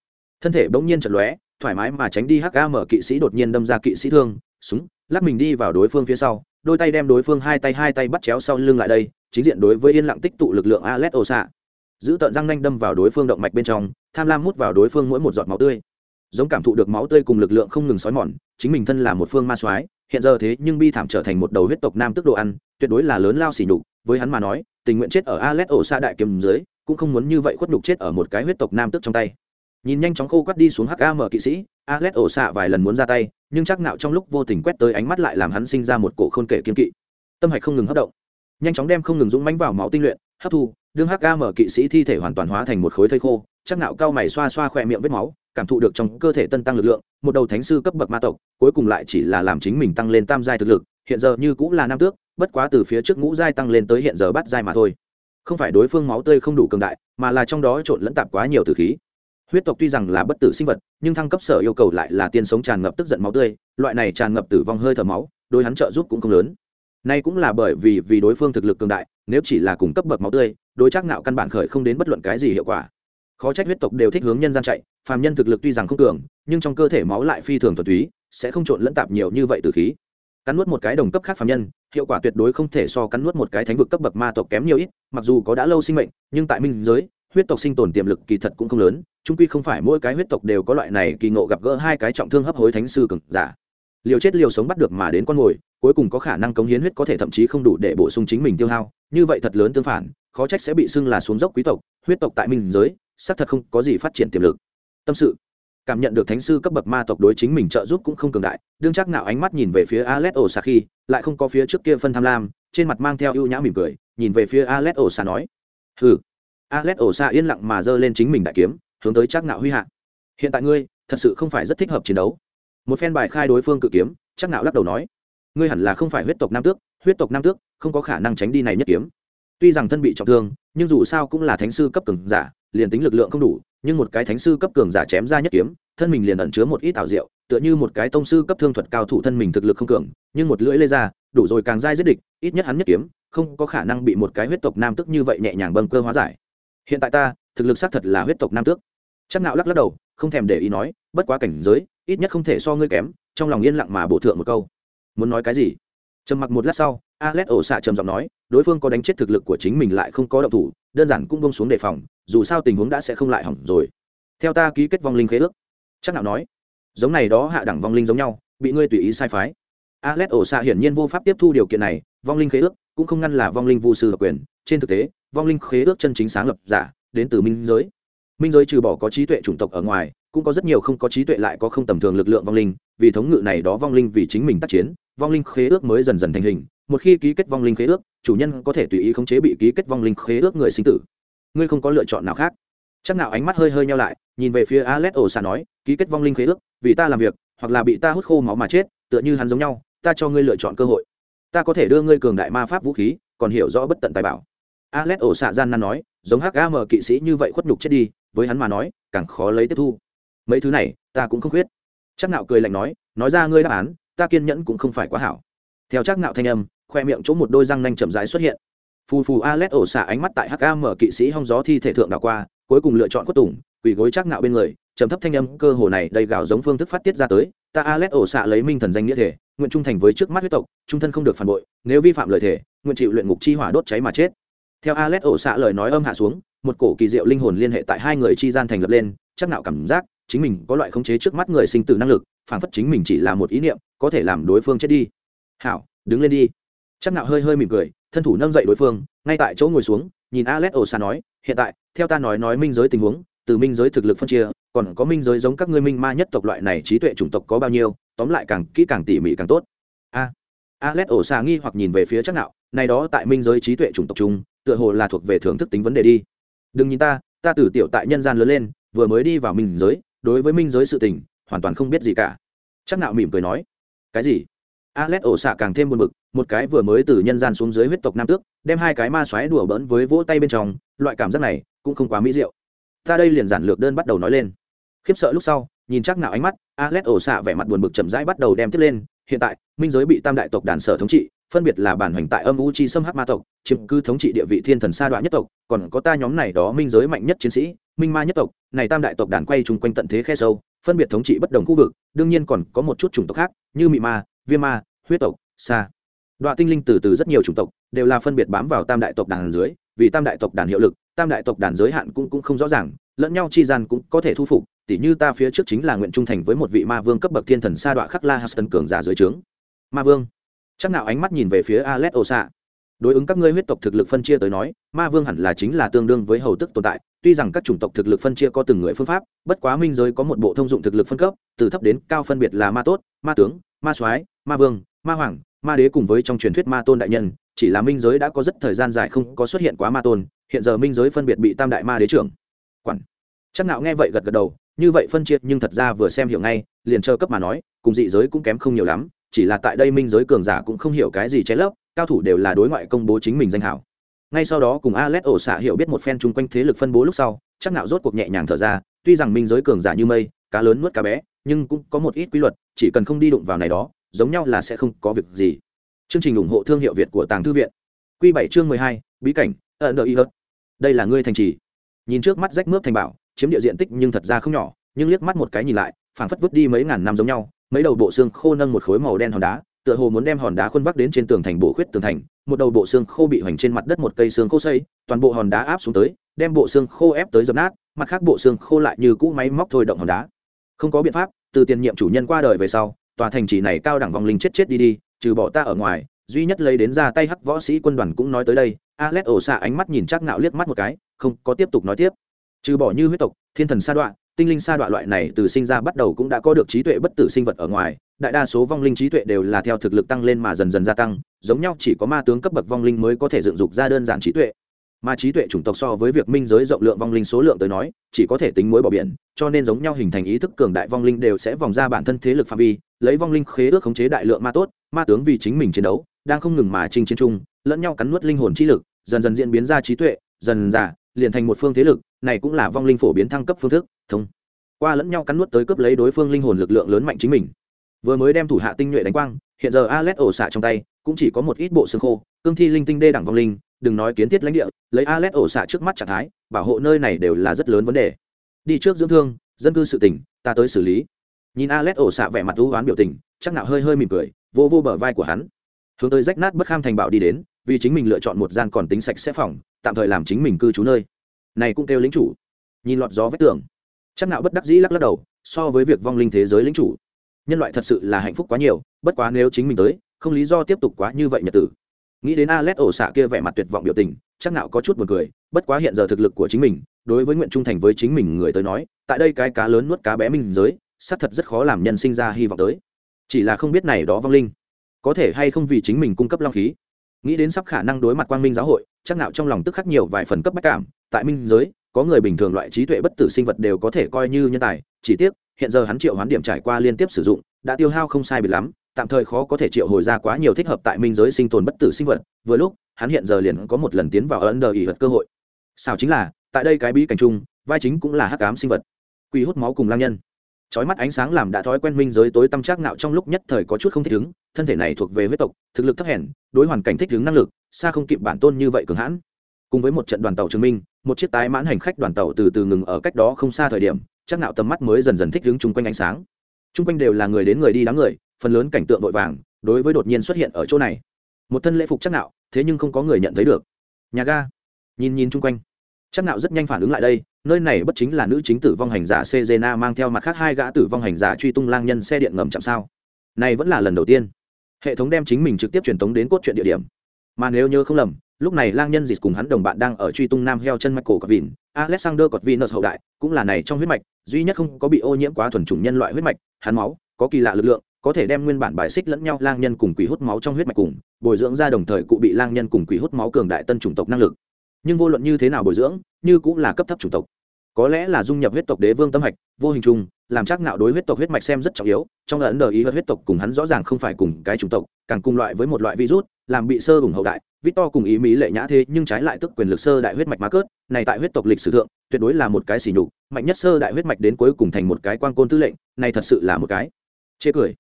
Thân thể bỗng nhiên chật lóe, thoải mái mà tránh đi hắc a mở kỵ sĩ đột nhiên đâm ra kỵ sĩ thương, súng, lắc mình đi vào đối phương phía sau, đôi tay đem đối phương hai tay hai tay bắt chéo sau lưng lại đây, chính diện đối với yên lặng tích tụ lực lượng alet ô xạ giữ tợn răng nanh đâm vào đối phương động mạch bên trong, tham lam mút vào đối phương mỗi một giọt máu tươi. Giống cảm thụ được máu tươi cùng lực lượng không ngừng xói mòn, chính mình thân là một phương ma soái, hiện giờ thế nhưng bi thảm trở thành một đầu huyết tộc nam tức đồ ăn, tuyệt đối là lớn lao xỉ nhục với hắn mà nói tình nguyện chết ở Alet ổ xa đại kiếm dưới, cũng không muốn như vậy khuất nhục chết ở một cái huyết tộc nam tước trong tay. Nhìn nhanh chóng khô quắt đi xuống HAM kỵ sĩ, Alet ổ xạ vài lần muốn ra tay, nhưng chắc nạo trong lúc vô tình quét tới ánh mắt lại làm hắn sinh ra một cổ khôn kể kiên kỵ. Tâm hạch không ngừng hấp động, nhanh chóng đem không ngừng dũng mãnh vào máu tinh luyện, hấp thu, đương HAM kỵ sĩ thi thể hoàn toàn hóa thành một khối thây khô, chắc nạo cao mày xoa xoa khỏe miệng vết máu, cảm thụ được trong cơ thể tân tăng lực lượng, một đầu thánh sư cấp bậc ma tộc, cuối cùng lại chỉ là làm chính mình tăng lên tam giai thực lực, hiện giờ như cũng là nam tước, bất quá từ phía trước ngũ giai tăng lên tới hiện giờ bắt giai mà thôi. Không phải đối phương máu tươi không đủ cường đại, mà là trong đó trộn lẫn tạp quá nhiều tử khí. Huyết tộc tuy rằng là bất tử sinh vật, nhưng thăng cấp sở yêu cầu lại là tiên sống tràn ngập tức giận máu tươi, loại này tràn ngập tử vong hơi thở máu, đối hắn trợ giúp cũng không lớn. Nay cũng là bởi vì vì đối phương thực lực cường đại, nếu chỉ là cùng cấp bậc máu tươi, đối chắc nạo căn bản khởi không đến bất luận cái gì hiệu quả. Khó trách huyết tộc đều thích hướng nhân gian chạy, phàm nhân thực lực tuy rằng không cường, nhưng trong cơ thể máu lại phi thường thuần túy, sẽ không trộn lẫn tạp nhiều như vậy từ khí cắn nuốt một cái đồng cấp khác phàm nhân, hiệu quả tuyệt đối không thể so cắn nuốt một cái thánh vực cấp bậc ma tộc kém nhiều ít, mặc dù có đã lâu sinh mệnh, nhưng tại minh giới, huyết tộc sinh tồn tiềm lực kỳ thật cũng không lớn trung quy không phải mỗi cái huyết tộc đều có loại này kỳ ngộ gặp gỡ hai cái trọng thương hấp hối thánh sư cực giả. Liều chết liều sống bắt được mà đến con mồi cuối cùng có khả năng cống hiến huyết có thể thậm chí không đủ để bổ sung chính mình tiêu hao, như vậy thật lớn tương phản, khó trách sẽ bị xưng là xuống dốc quý tộc, huyết tộc tại minh giới, xác thật không có gì phát triển tiềm lực. Tâm sự cảm nhận được thánh sư cấp bậc ma tộc đối chính mình trợ giúp cũng không cường đại, đương chắc nào ánh mắt nhìn về phía alet ổ xà khi lại không có phía trước kia phân tham lam, trên mặt mang theo ưu nhã mỉm cười, nhìn về phía alet ổ xà nói, hừ. Alet ổ xà yên lặng mà giơ lên chính mình đại kiếm, hướng tới chắc nạo huy hạ. Hiện tại ngươi, thật sự không phải rất thích hợp chiến đấu. Một phen bài khai đối phương cự kiếm, chắc nạo lắc đầu nói, ngươi hẳn là không phải huyết tộc nam tước, huyết tộc nam tước, không có khả năng tránh đi này nhất kiếm. Tuy rằng thân bị trọng thương, nhưng dù sao cũng là thánh sư cấp cường giả liền tính lực lượng không đủ, nhưng một cái thánh sư cấp cường giả chém ra nhất kiếm, thân mình liền ẩn chứa một ít ảo diệu, tựa như một cái tông sư cấp thương thuật cao thủ thân mình thực lực không cường, nhưng một lưỡi lê ra, đủ rồi càng dai giết địch, ít nhất hắn nhất kiếm, không có khả năng bị một cái huyết tộc nam tức như vậy nhẹ nhàng bâng cơ hóa giải. Hiện tại ta, thực lực xác thật là huyết tộc nam tước. Chắc nạo lắc lắc đầu, không thèm để ý nói, bất quá cảnh giới, ít nhất không thể so ngươi kém, trong lòng yên lặng mà bổ thượng một câu. Muốn nói cái gì? Trầm mặc một lát sau alex ổ xạ trầm giọng nói, đối phương có đánh chết thực lực của chính mình lại không có động thủ, đơn giản cũng bông xuống đề phòng, dù sao tình huống đã sẽ không lại hỏng rồi. Theo ta ký kết vong linh khế ước. Chắc nào nói, giống này đó hạ đẳng vong linh giống nhau, bị ngươi tùy ý sai phái. Alex ổ xạ hiển nhiên vô pháp tiếp thu điều kiện này, vong linh khế ước cũng không ngăn là vong linh vô sư độc quyền. Trên thực tế, vong linh khế ước chân chính sáng lập giả, đến từ minh giới. Minh giới trừ bỏ có trí tuệ chủng tộc ở ngoài cũng có rất nhiều không có trí tuệ lại có không tầm thường lực lượng vong linh, vì thống ngự này đó vong linh vì chính mình tác chiến, vong linh khế ước mới dần dần thành hình. Một khi ký kết vong linh khế ước, chủ nhân có thể tùy ý khống chế bị ký kết vong linh khế ước người sinh tử. Ngươi không có lựa chọn nào khác. Chắc nào ánh mắt hơi hơi nhau lại, nhìn về phía alex ổ xà nói, ký kết vong linh khế ước, vì ta làm việc, hoặc là bị ta hút khô máu mà chết, tựa như hắn giống nhau, ta cho ngươi lựa chọn cơ hội. Ta có thể đưa ngươi cường đại ma pháp vũ khí, còn hiểu rõ bất tận tài bảo. Alex ổ xạ gian nan nói, giống hgm kỵ sĩ như vậy khuất nhục chết đi, với hắn mà nói, càng khó lấy tiếp thu mấy thứ này, ta cũng không khuyết. Chắc nạo cười lạnh nói nói ra ngươi đáp án, ta kiên nhẫn cũng không phải quá hảo. Theo chắc nạo thanh âm, khoe miệng chỗ một đôi răng nanh chậm rãi xuất hiện. Phù phù Alet ổ xả ánh mắt tại hkm kỵ sĩ hong gió thi thể thượng đảo qua, cuối cùng lựa chọn quất tùng, quỳ gối chắc nạo bên người, trầm thấp thanh âm, cơ hồ này đầy gạo giống phương thức phát tiết ra tới, ta Alet ổ xả lấy minh thần danh nghĩa thể, nguyện trung thành với trước mắt huyết tộc, trung thân không được phản bội, nếu vi phạm lời thể, nguyện chịu luyện ngục chi hỏa đốt cháy mà chết. Theo Alet ổ xạ lời nói âm hạ xuống, một cổ kỳ diệu linh hồn liên hệ tại hai người chi gian thành lập lên, chắc nạo cảm giác chính mình có loại khống chế trước mắt người sinh tử năng lực phản phất chính mình chỉ là một ý niệm có thể làm đối phương chết đi. Hảo đứng lên đi. Chắc nạo hơi hơi mỉm cười thân thủ nâng dậy đối phương ngay tại chỗ ngồi xuống nhìn alex ổ nói hiện tại theo ta nói nói minh giới tình huống từ minh giới thực lực phân chia còn có minh giới giống các ngươi minh ma nhất tộc loại này trí tuệ chủng tộc có bao nhiêu tóm lại càng kỹ càng tỉ mỉ càng tốt. A à, alex ổ nghi hoặc nhìn về phía chắc nạo này đó tại minh giới trí tuệ chủng tộc chung tựa hồ là thuộc về thưởng thức tính vấn đề đi. Đừng nhìn ta ta từ tiểu tại nhân gian lớn lên vừa mới đi vào minh giới đối với minh giới sự tình hoàn toàn không biết gì cả chắc nạo mỉm cười nói cái gì Alex ổ xạ càng thêm buồn bực, một cái vừa mới từ nhân gian xuống dưới huyết tộc nam tước, đem hai cái ma xoáy đùa bỡn với vỗ tay bên trong, loại cảm giác này cũng không quá mỹ diệu. Ta đây liền giản lược đơn bắt đầu nói lên. Khiếp sợ lúc sau, nhìn chắc nạo ánh mắt, Alex ổ xạ vẻ mặt buồn bực chậm rãi bắt đầu đem tiếp lên, hiện tại, minh giới bị tam đại tộc đàn sở thống trị, phân biệt là bản hoành tại âm u chi xâm hắc ma tộc, chiếm cư thống trị địa vị thiên thần sa đoạn nhất tộc, còn có ta nhóm này đó minh giới mạnh nhất chiến sĩ, minh ma nhất tộc, này tam đại tộc đàn quay chung quanh tận thế khe sâu, phân biệt thống trị bất đồng khu vực, đương nhiên còn có một chút chủng tộc khác, như mị ma, viêm ma, huyết tộc xa đoạn tinh linh từ từ rất nhiều chủng tộc đều là phân biệt bám vào tam đại tộc đàn dưới vì tam đại tộc đàn hiệu lực tam đại tộc đàn giới hạn cũng cũng không rõ ràng lẫn nhau chi gian cũng có thể thu phục tỉ như ta phía trước chính là nguyện trung thành với một vị ma vương cấp bậc thiên thần sa đoạn khắc la haston cường giả dưới trướng. Ma vương. Chắc nào ánh mắt nhìn về phía alex xạ đối ứng các ngươi huyết tộc thực lực phân chia tới nói, ma vương hẳn là chính là tương đương với hầu tức tồn tại, tuy rằng các chủng tộc thực lực phân chia có từng người phương pháp, bất quá minh giới có một bộ thông dụng thực lực phân cấp, từ thấp đến cao phân biệt là ma tốt, ma tướng, ma soái, ma vương, ma hoàng, ma đế cùng với trong truyền thuyết ma tôn đại nhân, chỉ là minh giới đã có rất thời gian dài không có xuất hiện quá ma tôn, hiện giờ minh giới phân biệt bị tam đại ma đế trưởng. Quản. Chắc nạo nghe vậy gật gật đầu, như vậy phân chia nhưng thật ra vừa xem hiểu ngay, liền chờ cấp mà nói, cùng dị giới cũng kém không nhiều lắm, chỉ là tại đây minh giới cường giả cũng không hiểu cái gì che lấp cao thủ đều là đối ngoại công bố chính mình danh hảo. Ngay sau đó cùng Alet ổ xạ hiểu biết một phen chung quanh thế lực phân bố lúc sau, chắc nạo rốt cuộc nhẹ nhàng thở ra, tuy rằng minh giới cường giả như mây, cá lớn nuốt cá bé, nhưng cũng có một ít quy luật, chỉ cần không đi đụng vào này đó, giống nhau là sẽ không có việc gì. Chương trình ủng hộ thương hiệu việt của tàng thư viện. Quy bảy chương mười hai, bí cảnh, ẩn đợi y hớt đây là ngươi thành trì. Nhìn trước mắt rách mướp thành bảo, chiếm địa diện tích nhưng thật ra không nhỏ, nhưng liếc mắt một cái nhìn lại, phảng phất vứt đi mấy ngàn năm giống nhau, mấy đầu bộ xương khô nâng một khối màu đen hòn đá tựa hồ muốn đem hòn đá khuôn vác đến trên tường thành bổ khuyết tường thành, một đầu bộ xương khô bị hoành trên mặt đất một cây xương khô xây, toàn bộ hòn đá áp xuống tới, đem bộ xương khô ép tới dập nát, mặt khác bộ xương khô lại như cũ máy móc thôi động hòn đá. Không có biện pháp, từ tiền nhiệm chủ nhân qua đời về sau, tòa thành trì này cao đẳng vòng linh chết chết đi đi, trừ bỏ ta ở ngoài, duy nhất lấy đến ra tay hắc võ sĩ quân đoàn cũng nói tới đây, alex ổ xạ ánh mắt nhìn chắc ngạo liếc mắt một cái, không, có tiếp tục nói tiếp. Trừ bỏ như huyết tộc, thiên thần sa đoạn, tinh linh sa đoạn loại này từ sinh ra bắt đầu cũng đã có được trí tuệ bất tử sinh vật ở ngoài đại đa số vong linh trí tuệ đều là theo thực lực tăng lên mà dần dần gia tăng, giống nhau chỉ có ma tướng cấp bậc vong linh mới có thể dựng dục ra đơn giản trí tuệ. Mà trí tuệ chủng tộc so với việc minh giới rộng lượng vong linh số lượng tới nói, chỉ có thể tính mối bỏ biển, cho nên giống nhau hình thành ý thức cường đại vong linh đều sẽ vòng ra bản thân thế lực phạm vi, lấy vong linh khế ước khống chế đại lượng ma tốt, ma tướng vì chính mình chiến đấu, đang không ngừng mà chinh chiến chung, lẫn nhau cắn nuốt linh hồn trí lực, dần dần diễn biến ra trí tuệ, dần giả liền thành một phương thế lực, này cũng là vong linh phổ biến thăng cấp phương thức, thông. Qua lẫn nhau cắn nuốt tới cướp lấy đối phương linh hồn lực lượng lớn mạnh chính mình vừa mới đem thủ hạ tinh nhuệ đánh quang, hiện giờ alet ổ xạ trong tay, cũng chỉ có một ít bộ xương khô, cương thi linh tinh đê đẳng vong linh, đừng nói kiến thiết lãnh địa, lấy alet ổ xạ trước mắt trạng thái, bảo hộ nơi này đều là rất lớn vấn đề. Đi trước dưỡng thương, dân cư sự tỉnh, ta tới xử lý. Nhìn alet ổ xạ vẻ mặt thú oán biểu tình, chắc nạo hơi hơi mỉm cười, vô vô bờ vai của hắn. Hướng tới rách nát bất kham thành bảo đi đến, vì chính mình lựa chọn một gian còn tính sạch sẽ phòng, tạm thời làm chính mình cư trú nơi. Này cũng kêu lính chủ. Nhìn lọt gió vết tường. Chắc nạo bất đắc dĩ lắc lắc đầu, so với việc vong linh thế giới lính chủ nhân loại thật sự là hạnh phúc quá nhiều, bất quá nếu chính mình tới, không lý do tiếp tục quá như vậy nhật tử. Nghĩ đến Alet ổ xạ kia vẻ mặt tuyệt vọng biểu tình, chắc nạo có chút buồn cười, bất quá hiện giờ thực lực của chính mình, đối với nguyện trung thành với chính mình người tới nói, tại đây cái cá lớn nuốt cá bé minh giới, xác thật rất khó làm nhân sinh ra hy vọng tới. Chỉ là không biết này đó vong linh, có thể hay không vì chính mình cung cấp long khí. Nghĩ đến sắp khả năng đối mặt quang minh giáo hội, chắc nạo trong lòng tức khắc nhiều vài phần cấp bách cảm, tại minh giới, có người bình thường loại trí tuệ bất tử sinh vật đều có thể coi như nhân tài, chỉ tiếc hiện giờ hắn triệu hoán điểm trải qua liên tiếp sử dụng, đã tiêu hao không sai biệt lắm, tạm thời khó có thể triệu hồi ra quá nhiều thích hợp tại minh giới sinh tồn bất tử sinh vật, vừa lúc, hắn hiện giờ liền có một lần tiến vào ấn đờ ỉ hật cơ hội. Sao chính là, tại đây cái bí cảnh chung, vai chính cũng là hắc ám sinh vật. Quy hút máu cùng lang nhân. Chói mắt ánh sáng làm đã thói quen minh giới tối tăm trác ngạo trong lúc nhất thời có chút không thích ứng, thân thể này thuộc về huyết tộc, thực lực thấp hèn, đối hoàn cảnh thích ứng năng lực, xa không kịp bản tôn như vậy cường hãn. Cùng với một trận đoàn tàu chứng minh, một chiếc tái mãn hành khách đoàn tàu từ từ ngừng ở cách đó không xa thời điểm chắc nạo tầm mắt mới dần dần thích ứng chung quanh ánh sáng. Chung quanh đều là người đến người đi đám người, phần lớn cảnh tượng vội vàng, đối với đột nhiên xuất hiện ở chỗ này. Một thân lễ phục chắc nạo, thế nhưng không có người nhận thấy được. Nhà ga. Nhìn nhìn chung quanh. Chắc nạo rất nhanh phản ứng lại đây, nơi này bất chính là nữ chính tử vong hành giả Cezena mang theo mặt khác hai gã tử vong hành giả truy tung lang nhân xe điện ngầm chạm sao. Này vẫn là lần đầu tiên. Hệ thống đem chính mình trực tiếp truyền tống đến cốt truyện địa điểm. Mà nếu nhớ không lầm, lúc này lang nhân dịch cùng hắn đồng bạn đang ở truy tung nam heo chân mạch cổ cọt vìn alexander cọt vinus hậu đại, cũng là này trong huyết mạch duy nhất không có bị ô nhiễm quá thuần chủng nhân loại huyết mạch, hắn máu, có kỳ lạ lực lượng, có thể đem nguyên bản bài xích lẫn nhau lang nhân cùng quỷ hút máu trong huyết mạch cùng, bồi dưỡng ra đồng thời cụ bị lang nhân cùng quỷ hút máu cường đại tân chủng tộc năng lực. Nhưng vô luận như thế nào bồi dưỡng, như cũng là cấp thấp chủng tộc. Có lẽ là dung nhập huyết tộc đế vương tâm hạch, vô hình chung, làm chắc nạo đối huyết tộc huyết mạch xem rất trọng yếu, trong ấn đờ ý huyết tộc cùng hắn rõ ràng không phải cùng cái chủng tộc, càng cùng loại với một loại virus làm bị sơ ủng hậu đại, victor cùng ý mỹ lệ nhã thế, nhưng trái lại tức quyền lực sơ đại huyết mạch má cớt, này tại huyết tộc lịch sử thượng, tuyệt đối là một cái xỉ nhục, mạnh nhất sơ đại huyết mạch đến cuối cùng thành một cái quan côn tư lệnh, này thật sự là một cái chê cười.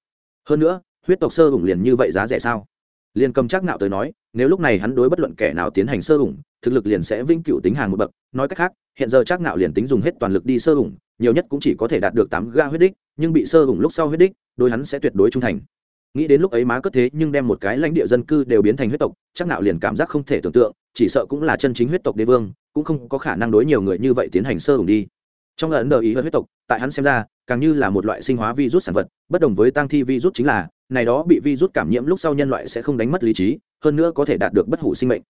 Hơn nữa, huyết tộc sơ ủng liền như vậy giá rẻ sao? Liền cầm chắc nạo tới nói, nếu lúc này hắn đối bất luận kẻ nào tiến hành sơ ủng, thực lực liền sẽ vĩnh cửu tính hàng một bậc, nói cách khác, hiện giờ chắc nạo liền tính dùng hết toàn lực đi sơ ủng, nhiều nhất cũng chỉ có thể đạt được tám ga huyết đích, nhưng bị sơ ủng lúc sau huyết đích đôi hắn sẽ tuyệt đối trung thành nghĩ đến lúc ấy má cất thế nhưng đem một cái lãnh địa dân cư đều biến thành huyết tộc, chắc nạo liền cảm giác không thể tưởng tượng, chỉ sợ cũng là chân chính huyết tộc đế vương, cũng không có khả năng đối nhiều người như vậy tiến hành sơ ủng đi. Trong ấn đờ ý hơn huyết tộc, tại hắn xem ra, càng như là một loại sinh hóa virus sản vật, bất đồng với tăng thi virus chính là, này đó bị virus cảm nhiễm lúc sau nhân loại sẽ không đánh mất lý trí, hơn nữa có thể đạt được bất hủ sinh mệnh.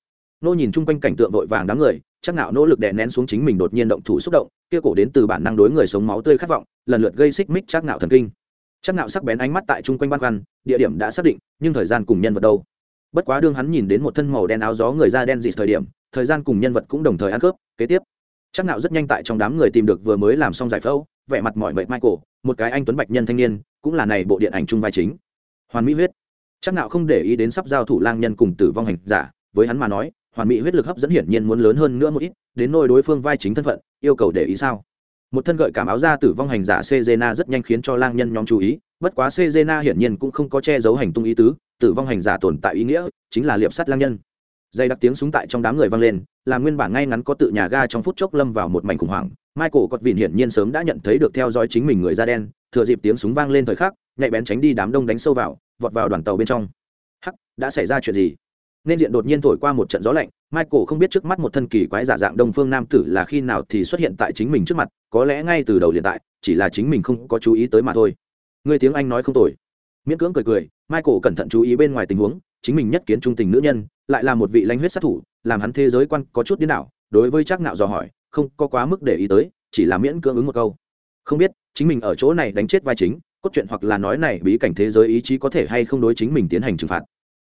Nô nhìn chung quanh cảnh tượng vội vàng đám người, chắc nạo nỗ lực đè nén xuống chính mình đột nhiên động thủ xúc động, kia cổ đến từ bản năng đối người sống máu tươi khát vọng, lần lượt gây xích mích chắc nạo thần kinh chắc nạo sắc bén ánh mắt tại chung quanh băn khoăn, địa điểm đã xác định, nhưng thời gian cùng nhân vật đâu? Bất quá đương hắn nhìn đến một thân màu đen áo gió người da đen dị thời điểm, thời gian cùng nhân vật cũng đồng thời ăn cướp, kế tiếp. Chắc nạo rất nhanh tại trong đám người tìm được vừa mới làm xong giải phẫu, vẻ mặt mỏi mệt michael, một cái anh tuấn bạch nhân thanh niên, cũng là này bộ điện ảnh chung vai chính. Hoàn mỹ huyết. Chắc nạo không để ý đến sắp giao thủ lang nhân cùng tử vong hành giả, với hắn mà nói, hoàn mỹ huyết lực hấp dẫn hiển nhiên muốn lớn hơn nữa một ít, đến nôi đối phương vai chính thân phận, yêu cầu để ý sao? Một thân gợi cảm áo ra tử vong hành giả Cezena rất nhanh khiến cho lang nhân nhóm chú ý, bất quá Cezena hiển nhiên cũng không có che giấu hành tung ý tứ, tử vong hành giả tồn tại ý nghĩa chính là liệp sắt lang nhân. Dây đặc tiếng súng tại trong đám người vang lên làm nguyên bản ngay ngắn có tự nhà ga trong phút chốc lâm vào một mảnh khủng hoảng. Michael cọt vịn hiển nhiên sớm đã nhận thấy được theo dõi chính mình người da đen, thừa dịp tiếng súng vang lên thời khắc, nhạy bén tránh đi đám đông đánh sâu vào, vọt vào đoàn tàu bên trong. Hắc, đã xảy ra chuyện gì? Nên diện đột nhiên thổi qua một trận gió lạnh michael không biết trước mắt một thân kỳ quái giả dạng đông phương nam tử là khi nào thì xuất hiện tại chính mình trước mặt, có lẽ ngay từ đầu hiện tại, chỉ là chính mình không có chú ý tới mà thôi. Người tiếng anh nói không tồi. Miễn cưỡng cười cười, michael cẩn thận chú ý bên ngoài tình huống, chính mình nhất kiến trung tình nữ nhân, lại là một vị lãnh huyết sát thủ, làm hắn thế giới quan có chút điên đảo, đối với chắc nạo dò hỏi, không có quá mức để ý tới, chỉ là miễn cưỡng ứng một câu. Không biết, chính mình ở chỗ này đánh chết vai chính, cốt truyện hoặc là nói này bí cảnh thế giới ý chí có thể hay không đối chính mình tiến hành trừng phạt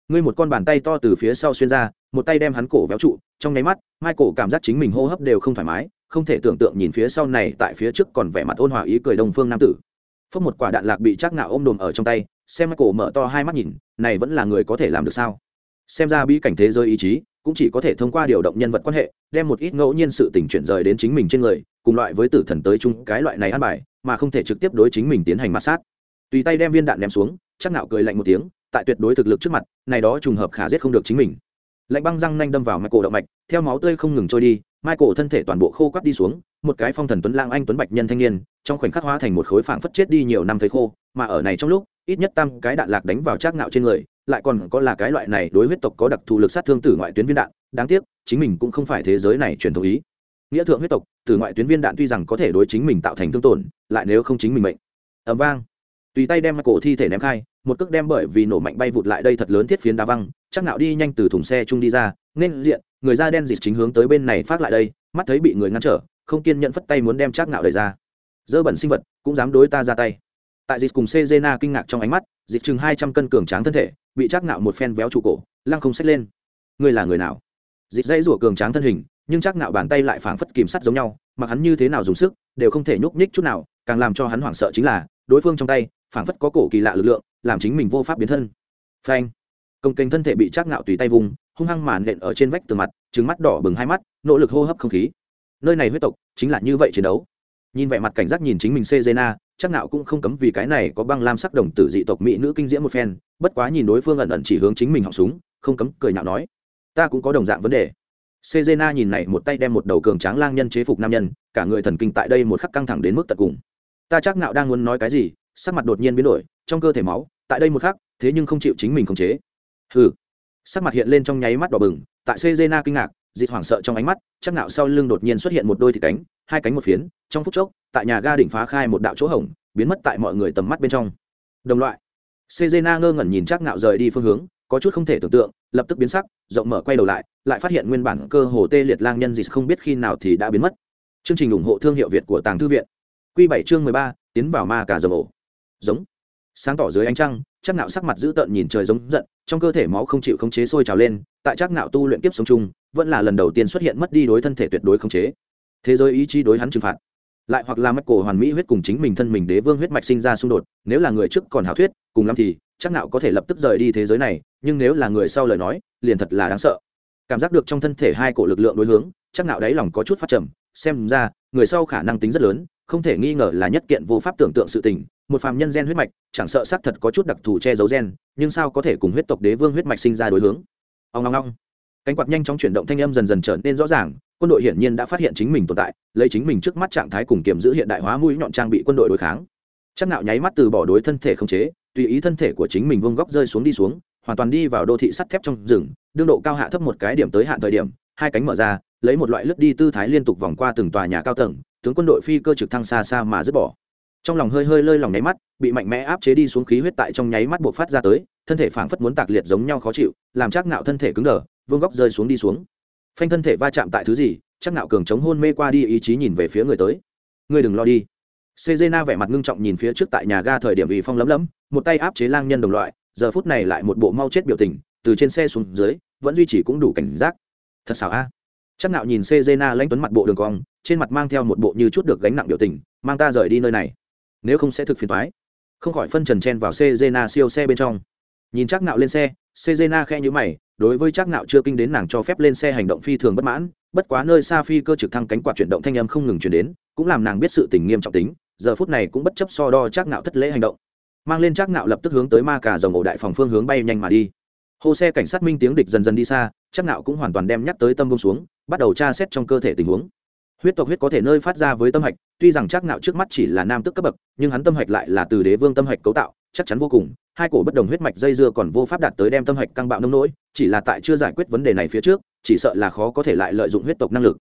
ngươi một con bàn tay to từ phía sau xuyên ra, một tay đem hắn cổ véo trụ, trong nháy mắt michael cảm giác chính mình hô hấp đều không thoải mái, không thể tưởng tượng nhìn phía sau này tại phía trước còn vẻ mặt ôn hòa ý cười đông phương nam tử. Phất một quả đạn lạc bị chắc nạo ôm đồm ở trong tay, xem michael mở to hai mắt nhìn, này vẫn là người có thể làm được sao? Xem ra bi cảnh thế giới ý chí, cũng chỉ có thể thông qua điều động nhân vật quan hệ, đem một ít ngẫu nhiên sự tình chuyển rời đến chính mình trên người, cùng loại với tử thần tới chung, cái loại này ăn bài, mà không thể trực tiếp đối chính mình tiến hành mát sát. Tùy tay đem viên đạn ném xuống chắc nạo cười lạnh một tiếng tại tuyệt đối thực lực trước mặt, này đó trùng hợp khả giết không được chính mình. Lạnh băng răng nanh đâm vào cổ động mạch, theo máu tươi không ngừng trôi đi cổ thân thể toàn bộ khô quắt đi xuống, một cái phong thần tuấn lang anh tuấn bạch nhân thanh niên, trong khoảnh khắc hóa thành một khối phảng phất chết đi nhiều năm thấy khô, mà ở này trong lúc, ít nhất tam cái đạn lạc đánh vào trác ngạo trên người, lại còn có là cái loại này đối huyết tộc có đặc thù lực sát thương tử ngoại tuyến viên đạn, đáng tiếc, chính mình cũng không phải thế giới này truyền thống ý. Nghĩa thượng huyết tộc tử ngoại tuyến viên đạn tuy rằng có thể đối chính mình tạo thành thương tổn, lại nếu không chính mình mệnh. Ẩm vang tùy tay đem cổ thi thể ném khai, một cước đem bởi vì nổ mạnh bay vụt lại đây thật lớn thiết phiến đá văng, chắc nạo đi nhanh từ thùng xe chung đi ra, nên diện, người da đen dịt chính hướng tới bên này phát lại đây, mắt thấy bị người ngăn trở, không kiên nhẫn phất tay muốn đem chắc nạo đẩy ra. Dơ bẩn sinh vật, cũng dám đối ta ra tay. Tại dịt cùng Cezena kinh ngạc trong ánh mắt, dịt chừng hai trăm cân cường tráng thân thể, bị chắc nạo một phen véo trụ cổ, lăng không xách lên. Ngươi là người nào? Dịt dây rủa cường tráng thân hình, nhưng chắc nạo bàn tay lại phảng phất kìm sắt giống nhau, mặc hắn như thế nào dùng sức, đều không thể nhúc nhích chút nào, càng làm cho hắn hoảng sợ chính là, đối phương trong tay phảng phất có cổ kỳ lạ lực lượng làm chính mình vô pháp biến thân phanh công kênh thân thể bị chắc ngạo tùy tay vùng hung hăng màn nện ở trên vách tường mặt trứng mắt đỏ bừng hai mắt nỗ lực hô hấp không khí nơi này huyết tộc chính là như vậy chiến đấu nhìn vẻ mặt cảnh giác nhìn chính mình Cezena, chắc nạo cũng không cấm vì cái này có băng lam sắc đồng tử dị tộc mỹ nữ kinh diễm một phen, bất quá nhìn đối phương ẩn ẩn chỉ hướng chính mình họng súng, không cấm cười nhạo nói, ta cũng có đồng dạng vấn đề. Cezena nhìn này một tay đem một đầu cường tráng lang nhân chế phục nam nhân, cả người thần kinh tại đây một khắc căng thẳng đến mức tận cùng. Ta chắc nạo đang muốn nói cái gì, sắc mặt đột nhiên biến đổi, trong cơ thể máu, tại đây một khắc, thế nhưng không chịu chính mình khống chế. Hừ. Sắc mặt hiện lên trong nháy mắt đỏ bừng, tại sejena kinh ngạc, dịt hoảng sợ trong ánh mắt, chắc nạo sau lưng đột nhiên xuất hiện một đôi thịt cánh, hai cánh một phiến, trong phút chốc, tại nhà ga đỉnh phá khai một đạo chỗ hổng, biến mất tại mọi người tầm mắt bên trong. Đồng loại. sejena ngơ ngẩn nhìn chắc nạo rời đi phương hướng, có chút không thể tưởng tượng, lập tức biến sắc, rộng mở quay đầu lại, lại phát hiện nguyên bản cơ hồ tê liệt lang nhân dịt không biết khi nào thì đã biến mất. Chương trình ủng hộ thương hiệu Việt của Tàng Thư viện. Quy Bảy chương 13, tiến vào ma cả rầm ổ. Giống. Sáng tỏ dưới ánh trăng, chắc nạo sắc mặt dữ tợn nhìn trời giống giận, trong cơ thể máu không chịu khống chế sôi trào lên, tại chắc nạo tu luyện kiếp sống chung, vẫn là lần đầu tiên xuất hiện mất đi đối thân thể tuyệt đối khống chế. Thế giới ý chí đối hắn trừng phạt. Lại hoặc là mạch cổ hoàn mỹ huyết cùng chính mình thân mình đế vương huyết mạch sinh ra xung đột, nếu là người trước còn hảo thuyết, cùng lắm thì chắc nạo có thể lập tức rời đi thế giới này, nhưng nếu là người sau lời nói, liền thật là đáng sợ. Cảm giác được trong thân thể hai cổ lực lượng đối hướng, chắc nạo đáy lòng có chút phát trầm, xem ra, người sau khả năng tính rất lớn, không thể nghi ngờ là nhất kiện vô pháp tưởng tượng sự tình, một phàm nhân gen huyết mạch chẳng sợ xác thật có chút đặc thù che giấu gen nhưng sao có thể cùng huyết tộc đế vương huyết mạch sinh ra đối hướng? Ông long long cánh quạt nhanh chóng chuyển động thanh âm dần dần trở nên rõ ràng quân đội hiển nhiên đã phát hiện chính mình tồn tại lấy chính mình trước mắt trạng thái cùng kiểm giữ hiện đại hóa mũi nhọn trang bị quân đội đối kháng. Chắc nạo nháy mắt từ bỏ đối thân thể không chế tùy ý thân thể của chính mình vung góc rơi xuống đi xuống hoàn toàn đi vào đô thị sắt thép trong rừng đương độ cao hạ thấp một cái điểm tới hạn thời điểm hai cánh mở ra lấy một loại lướt đi tư thái liên tục vòng qua từng tòa nhà cao tầng tướng quân đội phi cơ trực thăng xa xa mà dứt bỏ trong lòng hơi hơi lơi lòng nháy mắt bị mạnh mẽ áp chế đi xuống khí huyết tại trong nháy mắt buộc phát ra tới thân thể phảng phất muốn tạc liệt giống nhau khó chịu làm chắc nạo thân thể cứng đờ vương góc rơi xuống đi xuống phanh thân thể va chạm tại thứ gì chắc nạo cường chống hôn mê qua đi ý chí nhìn về phía người tới ngươi đừng lo đi Cezena vẻ mặt ngưng trọng nhìn phía trước tại nhà ga thời điểm ủy phong lấm lấm, một tay áp chế lang nhân đồng loại, giờ phút này lại một bộ mau chết biểu tình, từ trên xe xuống dưới, vẫn duy trì cũng đủ cảnh giác. Thật xảo a. Chắc nạo nhìn Cezena lãnh tuấn mặt bộ đường cong, trên mặt mang theo một bộ như chút được gánh nặng biểu tình, mang ta rời đi nơi này, nếu không sẽ thực phiền toái. Không khỏi phân trần chen vào Cezena siêu xe bên trong. Nhìn chắc nạo lên xe, Cezena khẽ nhíu mày, đối với chắc nạo chưa kinh đến nàng cho phép lên xe hành động phi thường bất mãn, bất quá nơi xa phi cơ trực thăng cánh quạt chuyển động thanh âm không ngừng truyền đến, cũng làm nàng biết sự tình nghiêm trọng tính, giờ phút này cũng bất chấp so đo chắc nạo thất lễ hành động mang lên chắc nạo lập tức hướng tới ma cà rồng ổ đại phòng phương hướng bay nhanh mà đi hô xe cảnh sát minh tiếng địch dần dần đi xa chắc nạo cũng hoàn toàn đem nhắc tới tâm bông xuống bắt đầu tra xét trong cơ thể tình huống huyết tộc huyết có thể nơi phát ra với tâm hạch, tuy rằng chắc nạo trước mắt chỉ là nam tức cấp bậc, nhưng hắn tâm hạch lại là từ đế vương tâm hạch cấu tạo, chắc chắn vô cùng. Hai cổ bất đồng huyết mạch dây dưa còn vô pháp đạt tới đem tâm hạch căng bạo nông nỗi, chỉ là tại chưa giải quyết vấn đề này phía trước, chỉ sợ là khó có thể lại lợi dụng huyết tộc năng lực.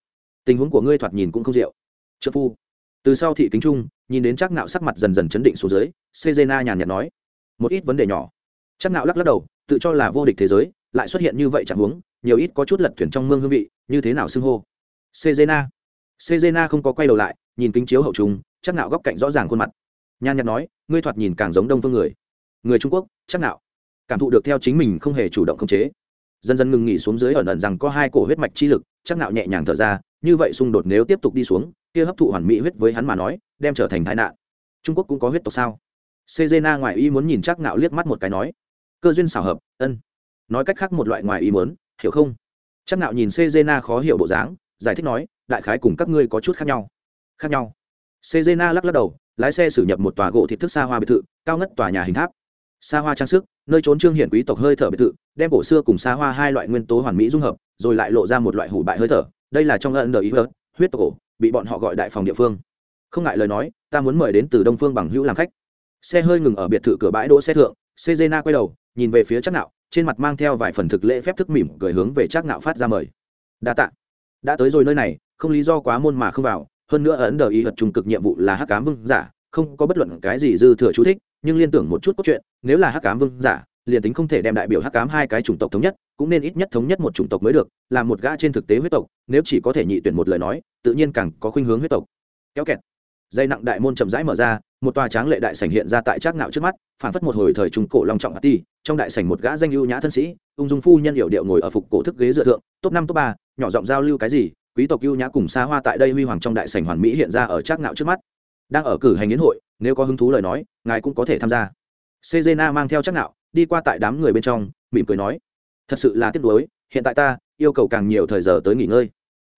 Tình huống của ngươi thoạt nhìn cũng không diệu trợ phu. Từ sau thị kính trung, nhìn đến chắc nạo sắc mặt dần dần chấn định xuống dưới, sejena nhàn nhạt nói, một ít vấn đề nhỏ. Chắc nạo lắc lắc đầu, tự cho là vô địch thế giới, lại xuất hiện như vậy chẳng huống, nhiều ít có chút lật thuyền trong mương hương vị, như thế nào xưng hô? Sejena sejena không có quay đầu lại nhìn kính chiếu hậu trung, chắc nạo góc cạnh rõ ràng khuôn mặt. Nhan nhạt nói ngươi thoạt nhìn càng giống đông phương người. Người trung quốc chắc nạo. Cảm thụ được theo chính mình không hề chủ động khống chế. Dần dần ngừng nghỉ xuống dưới ẩn ẩn rằng có hai cổ huyết mạch chi lực chắc nạo nhẹ nhàng thở ra như vậy xung đột nếu tiếp tục đi xuống kia hấp thụ hoàn mỹ huyết với hắn mà nói đem trở thành tai nạn. Trung quốc cũng có huyết tộc sao? Sejena ngoài ý muốn nhìn chắc nạo liếc mắt một cái nói cơ duyên xảo hợp ân. Nói cách khác một loại ngoài ý muốn hiểu không? Chắc nạo nhìn sejena khó hiểu bộ dáng giải thích nói đại khái cùng các ngươi có chút khác nhau. Khác nhau. Sejena lắc lắc đầu, lái xe xử nhập một tòa gỗ thịt thức xa hoa biệt thự, cao ngất tòa nhà hình tháp. Xa hoa trang sức, nơi trốn trương hiển quý tộc hơi thở biệt thự, đem cổ xưa cùng xa hoa hai loại nguyên tố hoàn mỹ dung hợp, rồi lại lộ ra một loại hủ bại hơi thở. Đây là trong ân đời ý huyết tộc cổ, bị bọn họ gọi đại phòng địa phương. Không ngại lời nói, ta muốn mời đến từ đông phương bằng hữu làm khách. Xe hơi ngừng ở biệt thự cửa bãi đỗ xe thượng, sejena quay đầu, nhìn về phía chắc nạo, trên mặt mang theo vài phần thực lễ phép thức mỉm cười hướng về chắc nạo phát ra mời. Đa tạ. Đã tới rồi nơi này không lý do quá môn mà không vào, hơn nữa ấn đờ ý hật trung cực nhiệm vụ là hắc cám vương giả, không có bất luận cái gì dư thừa chú thích, nhưng liên tưởng một chút cốt truyện, nếu là hắc cám vương giả, liền tính không thể đem đại biểu hắc cám hai cái chủng tộc thống nhất, cũng nên ít nhất thống nhất một chủng tộc mới được, là một gã trên thực tế huyết tộc, nếu chỉ có thể nhị tuyển một lời nói, tự nhiên càng có khuynh hướng huyết tộc. Kéo kẹt. Dây nặng đại môn chậm rãi mở ra, một tòa tráng lệ đại sảnh hiện ra tại trác ngạo trước mắt, phản phất một hồi thời trung cổ long trọng ti trong đại sảnh một gã danh ưu nhã thân sĩ, ung dung phu nhân hiểu điệu ngồi ở phục cổ thức ghế dựa thượng, top năm, top ba, nhỏ giọng giao lưu cái gì quý tộc ưu nhã cùng xa hoa tại đây huy hoàng trong đại sảnh hoàn mỹ hiện ra ở trác ngạo trước mắt. Đang ở cử hành yến hội, nếu có hứng thú lời nói, ngài cũng có thể tham gia. Sejena mang theo trác ngạo, đi qua tại đám người bên trong, mỉm cười nói, thật sự là tiếc nuối, hiện tại ta yêu cầu càng nhiều thời giờ tới nghỉ ngơi.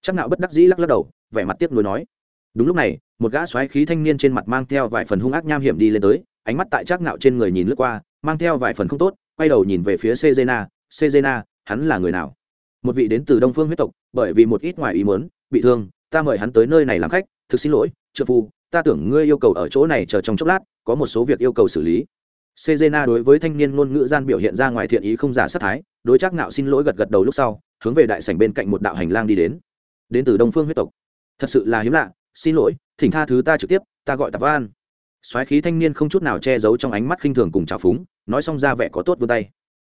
Chắc ngạo bất đắc dĩ lắc lắc đầu, vẻ mặt tiếc nuối nói, đúng lúc này, một gã xoáy khí thanh niên trên mặt mang theo vài phần hung ác nham hiểm đi lên tới, ánh mắt tại chắc ngạo trên người nhìn lướt qua, mang theo vài phần không tốt, quay đầu nhìn về phía sejena sejena, hắn là người nào? Một vị đến từ đông phương huyết tộc bởi vì một ít ngoài ý muốn bị thương ta mời hắn tới nơi này làm khách thực xin lỗi trợ phu ta tưởng ngươi yêu cầu ở chỗ này chờ trong chốc lát có một số việc yêu cầu xử lý Cezena đối với thanh niên ngôn ngữ gian biểu hiện ra ngoài thiện ý không giả sát thái, đối chắc nạo xin lỗi gật gật đầu lúc sau, hướng về đại sảnh bên cạnh một đạo hành lang đi đến. Đến từ Đông Phương huyết tộc. Thật sự là hiếm lạ, xin lỗi, thỉnh tha thứ ta trực tiếp, ta gọi Tạp Văn. Soái khí thanh niên không chút nào che giấu trong ánh mắt khinh thường cùng trào phúng, nói xong ra vẻ có tốt vươn tay.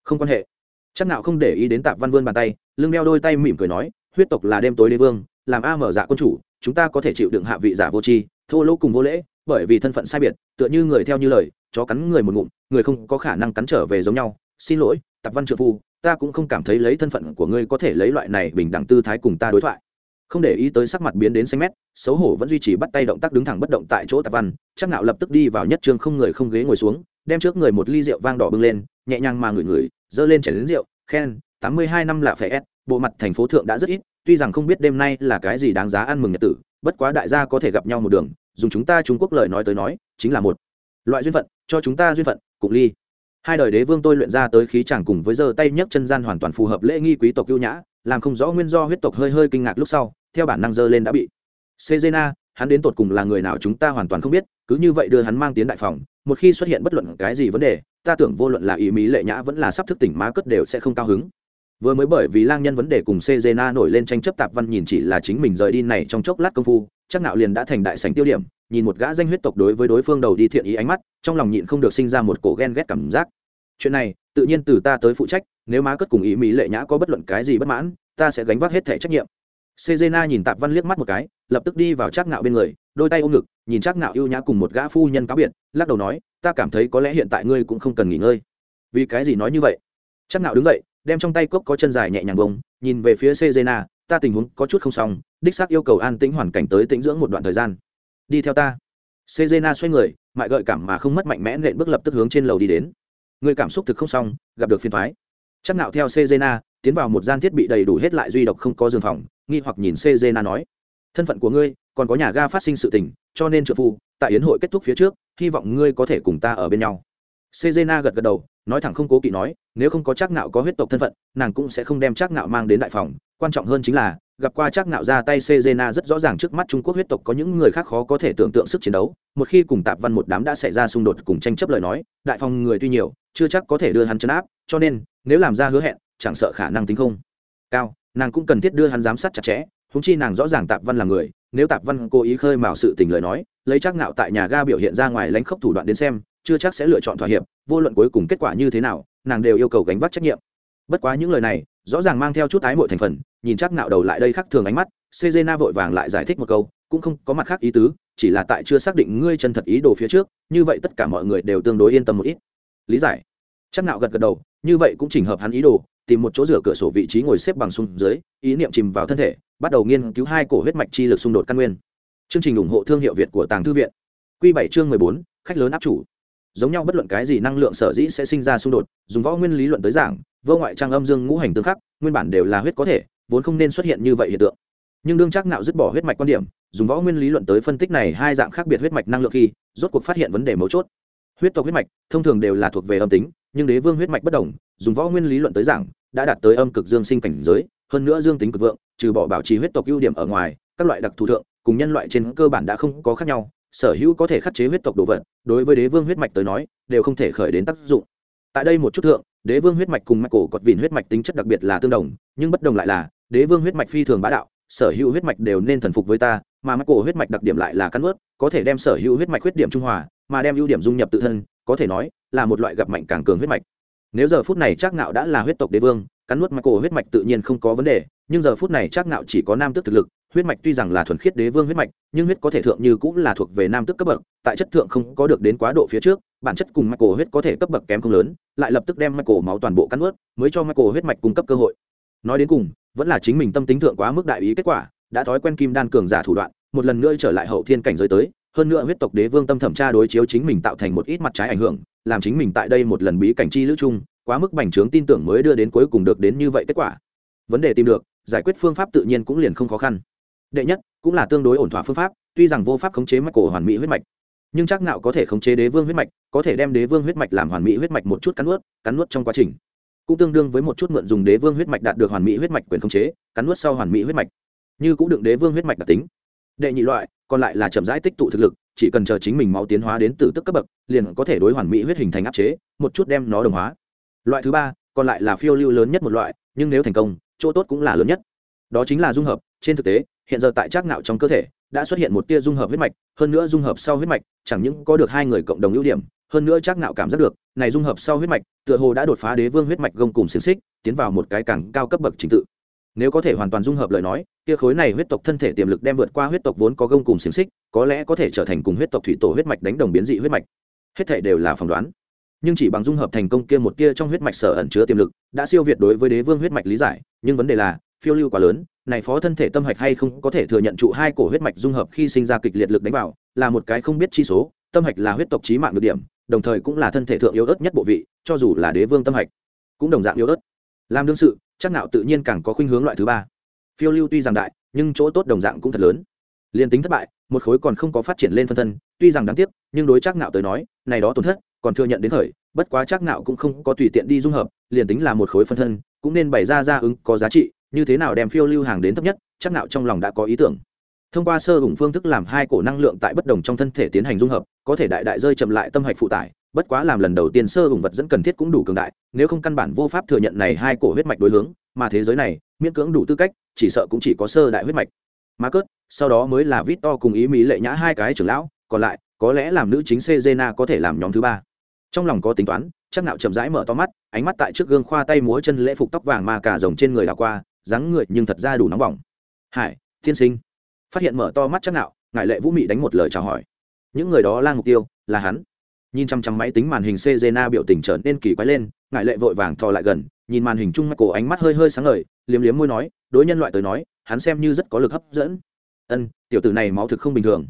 Không quan hệ. Chắc nạo không để ý đến Tạp Văn vươn bàn tay, lưng đeo đôi tay mỉm cười nói, huyết tộc là đêm tối đế vương, làm a mở dạ quân chủ, chúng ta có thể chịu đựng hạ vị giả vô tri, thô lỗ cùng vô lễ, bởi vì thân phận sai biệt, tựa như người theo như lời, chó cắn người một ngụm người không có khả năng cắn trở về giống nhau. Xin lỗi tạp văn trợ phu ta cũng không cảm thấy lấy thân phận của ngươi có thể lấy loại này bình đẳng tư thái cùng ta đối thoại. Không để ý tới sắc mặt biến đến xanh mét xấu hổ vẫn duy trì bắt tay động tác đứng thẳng bất động tại chỗ tạp văn chắc nạo lập tức đi vào nhất trường không người không ghế ngồi xuống đem trước người một ly rượu vang đỏ bưng lên nhẹ nhàng mà ngửi ngửi dơ lên chảy đến rượu khen tám mươi hai năm lạ phải ép bộ mặt thành phố thượng đã rất ít, tuy rằng không biết đêm nay là cái gì đáng giá ăn mừng nhật tử, bất quá đại gia có thể gặp nhau một đường, dùng chúng ta trung quốc lời nói tới nói, chính là một loại duyên phận, cho chúng ta duyên phận cục ly. Hai đời đế vương tôi luyện ra tới khí chàng cùng với giờ tay nhấc chân gian hoàn toàn phù hợp lễ nghi quý tộc ưu nhã, làm không rõ nguyên do huyết tộc hơi hơi kinh ngạc lúc sau, theo bản năng dơ lên đã bị sejena, hắn đến tột cùng là người nào chúng ta hoàn toàn không biết, cứ như vậy đưa hắn mang tiến đại phòng, một khi xuất hiện bất luận cái gì vấn đề, ta tưởng vô luận là ý mỹ lệ nhã vẫn là sắp thức tỉnh má cất đều sẽ không cao hứng vừa mới bởi vì lang nhân vấn đề cùng Cezena nổi lên tranh chấp tạp văn nhìn chỉ là chính mình rời đi này trong chốc lát công phu, chắc nạo liền đã thành đại sảnh tiêu điểm, nhìn một gã danh huyết tộc đối với đối phương đầu đi thiện ý ánh mắt, trong lòng nhịn không được sinh ra một cổ ghen ghét cảm giác. Chuyện này, tự nhiên từ ta tới phụ trách, nếu má cất cùng ý mỹ lệ nhã có bất luận cái gì bất mãn, ta sẽ gánh vác hết thể trách nhiệm. Sejena nhìn tạp văn liếc mắt một cái, lập tức đi vào chắc nạo bên người, đôi tay ôm ngực, nhìn chắc nạo yêu nhã cùng một gã phu nhân cáo biệt, lắc đầu nói, ta cảm thấy có lẽ hiện tại ngươi cũng không cần nghỉ ngơi. Vì cái gì nói như vậy? Chắc nạo đứng dậy đem trong tay cốc có chân dài nhẹ nhàng bông, nhìn về phía sejena, ta tình huống có chút không xong, đích xác yêu cầu an tĩnh hoàn cảnh tới tĩnh dưỡng một đoạn thời gian. Đi theo ta. Sejena xoay người, mại gợi cảm mà không mất mạnh mẽ nện bước lập tức hướng trên lầu đi đến. Người cảm xúc thực không xong, gặp được phiền thoái chắc nạo theo sejena, tiến vào một gian thiết bị đầy đủ hết lại duy độc không có giường phòng, nghi hoặc nhìn sejena nói, thân phận của ngươi, còn có nhà ga phát sinh sự tình, cho nên trợ phu, tại yến hội kết thúc phía trước, hy vọng ngươi có thể cùng ta ở bên nhau. Sejena gật gật đầu nói thẳng không cố kỵ nói nếu không có chắc nạo có huyết tộc thân phận nàng cũng sẽ không đem chắc nạo mang đến đại phòng quan trọng hơn chính là gặp qua chắc nạo ra tay Cezena rất rõ ràng trước mắt Trung Quốc huyết tộc có những người khác khó có thể tưởng tượng sức chiến đấu, một khi cùng Tạp Văn một đám đã xảy ra xung đột cùng tranh chấp lời nói, đại phòng người tuy nhiều, chưa chắc có thể đưa hắn trấn áp, cho nên, nếu làm ra hứa hẹn, chẳng sợ khả năng tính không. Cao, nàng cũng cần thiết đưa hắn giám sát chặt chẽ, huống chi nàng rõ ràng Tạp Văn là người, nếu Tạp Văn cố ý khơi mào sự tình lời nói, lấy chắc nạo tại nhà ga biểu hiện ra ngoài lãnh khốc thủ đoạn đến xem, chưa chắc sẽ lựa chọn thỏa hiệp, vô luận cuối cùng kết quả như thế nào, nàng đều yêu cầu gánh vác trách nhiệm. Bất quá những lời này, rõ ràng mang theo chút ái mộ thành phần, nhìn chắc nạo đầu lại đây khắc thường ánh mắt, sejena vội vàng lại giải thích một câu, cũng không có mặt khác ý tứ, chỉ là tại chưa xác định ngươi chân thật ý đồ phía trước, như vậy tất cả mọi người đều tương đối yên tâm một ít. Lý giải. Chắc nạo gật gật đầu, như vậy cũng chỉnh hợp hắn ý đồ, tìm một chỗ rửa cửa sổ vị trí ngồi xếp bằng xuống dưới, ý niệm chìm vào thân thể, bắt đầu nghiên cứu hai cổ huyết mạch chi lực xung đột căn nguyên. Chương trình ủng hộ thương hiệu Việt của Tàng Thư viện. Quy 7 chương 14, khách lớn áp chủ. Giống nhau bất luận cái gì năng lượng sở dĩ sẽ sinh ra xung đột, dùng võ nguyên lý luận tới giảng, vô ngoại trang âm dương ngũ hành tương khắc, nguyên bản đều là huyết có thể, vốn không nên xuất hiện như vậy hiện tượng. Nhưng đương chắc nạo dứt bỏ huyết mạch quan điểm dùng võ nguyên lý luận tới phân tích này hai dạng khác biệt huyết mạch năng lượng khi rốt cuộc phát hiện vấn đề mấu chốt. Huyết tộc huyết mạch thông thường đều là thuộc về âm tính nhưng đế vương huyết mạch bất đồng dùng võ nguyên lý luận tới giảng đã đạt tới âm cực dương sinh cảnh giới hơn nữa dương tính cực vượng trừ bỏ bảo trì huyết tộc ưu điểm ở ngoài các loại đặc thù thượng cùng nhân loại trên cơ bản đã không có khác nhau sở hữu có thể khắc chế huyết tộc đồ vật, đối với đế vương huyết mạch tới nói, đều không thể khởi đến tác dụng. Tại đây một chút thượng, đế vương huyết mạch cùng mạch cổ cọt vìn huyết mạch tính chất đặc biệt là tương đồng, nhưng bất đồng lại là, đế vương huyết mạch phi thường bá đạo, sở hữu huyết mạch đều nên thần phục với ta, mà mạch cổ huyết mạch đặc điểm lại là cắn ướt có thể đem sở hữu huyết mạch khuyết điểm trung hòa, mà đem ưu điểm dung nhập tự thân, có thể nói, là một loại gặp mạnh càng cường huyết mạch. Nếu giờ phút này chắc Ngạo đã là huyết tộc đế vương, cắn nuốt mạch cổ huyết mạch tự nhiên không có vấn đề, nhưng giờ phút này chắc Ngạo chỉ có nam tước thực lực huyết mạch tuy rằng là thuần khiết đế vương huyết mạch, nhưng huyết có thể thượng như cũng là thuộc về nam tước cấp bậc, tại chất thượng không có được đến quá độ phía trước, bản chất cùng michael cổ huyết có thể cấp bậc kém không lớn, lại lập tức đem michael cổ máu toàn bộ cắn ướt mới cho michael cổ huyết mạch cung cấp cơ hội. Nói đến cùng, vẫn là chính mình tâm tính thượng quá mức đại ý kết quả, đã thói quen kim đan cường giả thủ đoạn, một lần nữa trở lại hậu thiên cảnh giới tới, hơn nữa huyết tộc đế vương tâm thẩm tra đối chiếu chính mình tạo thành một ít mặt trái ảnh hưởng, làm chính mình tại đây một lần bí cảnh chi lữ chung, quá mức bành trướng tin tưởng mới đưa đến cuối cùng được đến như vậy kết quả. Vấn đề tìm được, giải quyết phương pháp tự nhiên cũng liền không khó khăn đệ nhất, cũng là tương đối ổn thỏa phương pháp, tuy rằng vô pháp khống chế mạch cổ hoàn mỹ huyết mạch, nhưng chắc nạo có thể khống chế đế vương huyết mạch, có thể đem đế vương huyết mạch làm hoàn mỹ huyết mạch một chút cắn nuốt cắn nuốt trong quá trình. Cũng tương đương với một chút mượn dùng đế vương huyết mạch đạt được hoàn mỹ huyết mạch quyền khống chế, cắn nuốt sau hoàn mỹ huyết mạch. Như cũng đựng đế vương huyết mạch đặc tính. Đệ nhị loại, còn lại là chậm rãi tích tụ thực lực, chỉ cần chờ chính mình máu tiến hóa đến từ tức cấp bậc, liền có thể đối hoàn mỹ huyết hình thành áp chế, một chút đem nó đồng hóa. Loại thứ ba, còn lại là phiêu lưu lớn nhất một loại, nhưng nếu thành công, chỗ tốt cũng là lớn nhất. Đó chính là dung hợp, trên thực tế hiện giờ tại trác ngạo trong cơ thể, đã xuất hiện một tia dung hợp huyết mạch, hơn nữa dung hợp sau huyết mạch, chẳng những có được hai người cộng đồng ưu điểm, hơn nữa Trác nạo cảm giác được, này dung hợp sau huyết mạch, tựa hồ đã đột phá đế vương huyết mạch gông cùng xiềng xích, tiến vào một cái càng cao cấp bậc trình tự. Nếu có thể hoàn toàn dung hợp lời nói kia khối này huyết tộc thân thể tiềm lực đem vượt qua huyết tộc vốn có gông cùng xiềng xích, có lẽ có thể trở thành cùng huyết tộc thủy tổ huyết mạch đánh đồng biến dị huyết mạch. Hết thể đều là phỏng đoán. Nhưng chỉ bằng dung hợp thành công kia một kia trong huyết mạch sở ẩn chứa tiềm lực, đã siêu việt đối với đế vương huyết mạch lý giải, nhưng vấn đề là, phiêu lưu quá lớn này phó thân thể tâm hạch hay không có thể thừa nhận trụ hai cổ huyết mạch dung hợp khi sinh ra kịch liệt lực đánh vào, là một cái không biết chi số, tâm hạch là huyết tộc trí mạng được điểm, đồng thời cũng là thân thể thượng yếu ớt nhất bộ vị, cho dù là đế vương tâm hạch cũng đồng dạng yếu ớt. Làm đương sự, chắc nạo tự nhiên càng có khuynh hướng loại thứ ba. Phiêu lưu tuy rằng đại, nhưng chỗ tốt đồng dạng cũng thật lớn. Liên tính thất bại, một khối còn không có phát triển lên phân thân, tuy rằng đáng tiếc, nhưng đối chắc nạo tới nói, này đó tổn thất, còn thừa nhận đến khởi, bất quá chắc nạo cũng không có tùy tiện đi dung hợp, liền tính là một khối phân thân, cũng nên bày ra ra ứng có giá trị như thế nào đem phiêu lưu hàng đến thấp nhất, chắc nạo trong lòng đã có ý tưởng. Thông qua sơ hùng phương thức làm hai cổ năng lượng tại bất đồng trong thân thể tiến hành dung hợp, có thể đại đại rơi chậm lại tâm hạch phụ tải, bất quá làm lần đầu tiên sơ hùng vật dẫn cần thiết cũng đủ cường đại, nếu không căn bản vô pháp thừa nhận này hai cổ huyết mạch đối hướng, mà thế giới này, miễn cưỡng đủ tư cách, chỉ sợ cũng chỉ có sơ đại huyết mạch. Má cớt, sau đó mới là vít to cùng ý mỹ lệ nhã hai cái trưởng lão, còn lại, có lẽ làm nữ chính Cezena có thể làm nhóm thứ ba. Trong lòng có tính toán, chắc nạo chậm rãi mở to mắt, ánh mắt tại trước gương khoa tay múa chân lễ phục tóc vàng mà cả rồng trên người đảo qua dáng người nhưng thật ra đủ nóng bỏng. Hải thiên sinh. Phát hiện mở to mắt chắc nạo ngại lệ vũ mị đánh một lời chào hỏi. Những người đó lang mục tiêu là hắn. Nhìn chăm chăm máy tính màn hình Cezena biểu tình trở nên kỳ quái lên ngại lệ vội vàng thò lại gần nhìn màn hình chung mắt cổ ánh mắt hơi hơi sáng ngời liếm liếm môi nói đối nhân loại tới nói hắn xem như rất có lực hấp dẫn. Ân tiểu tử này máu thực không bình thường.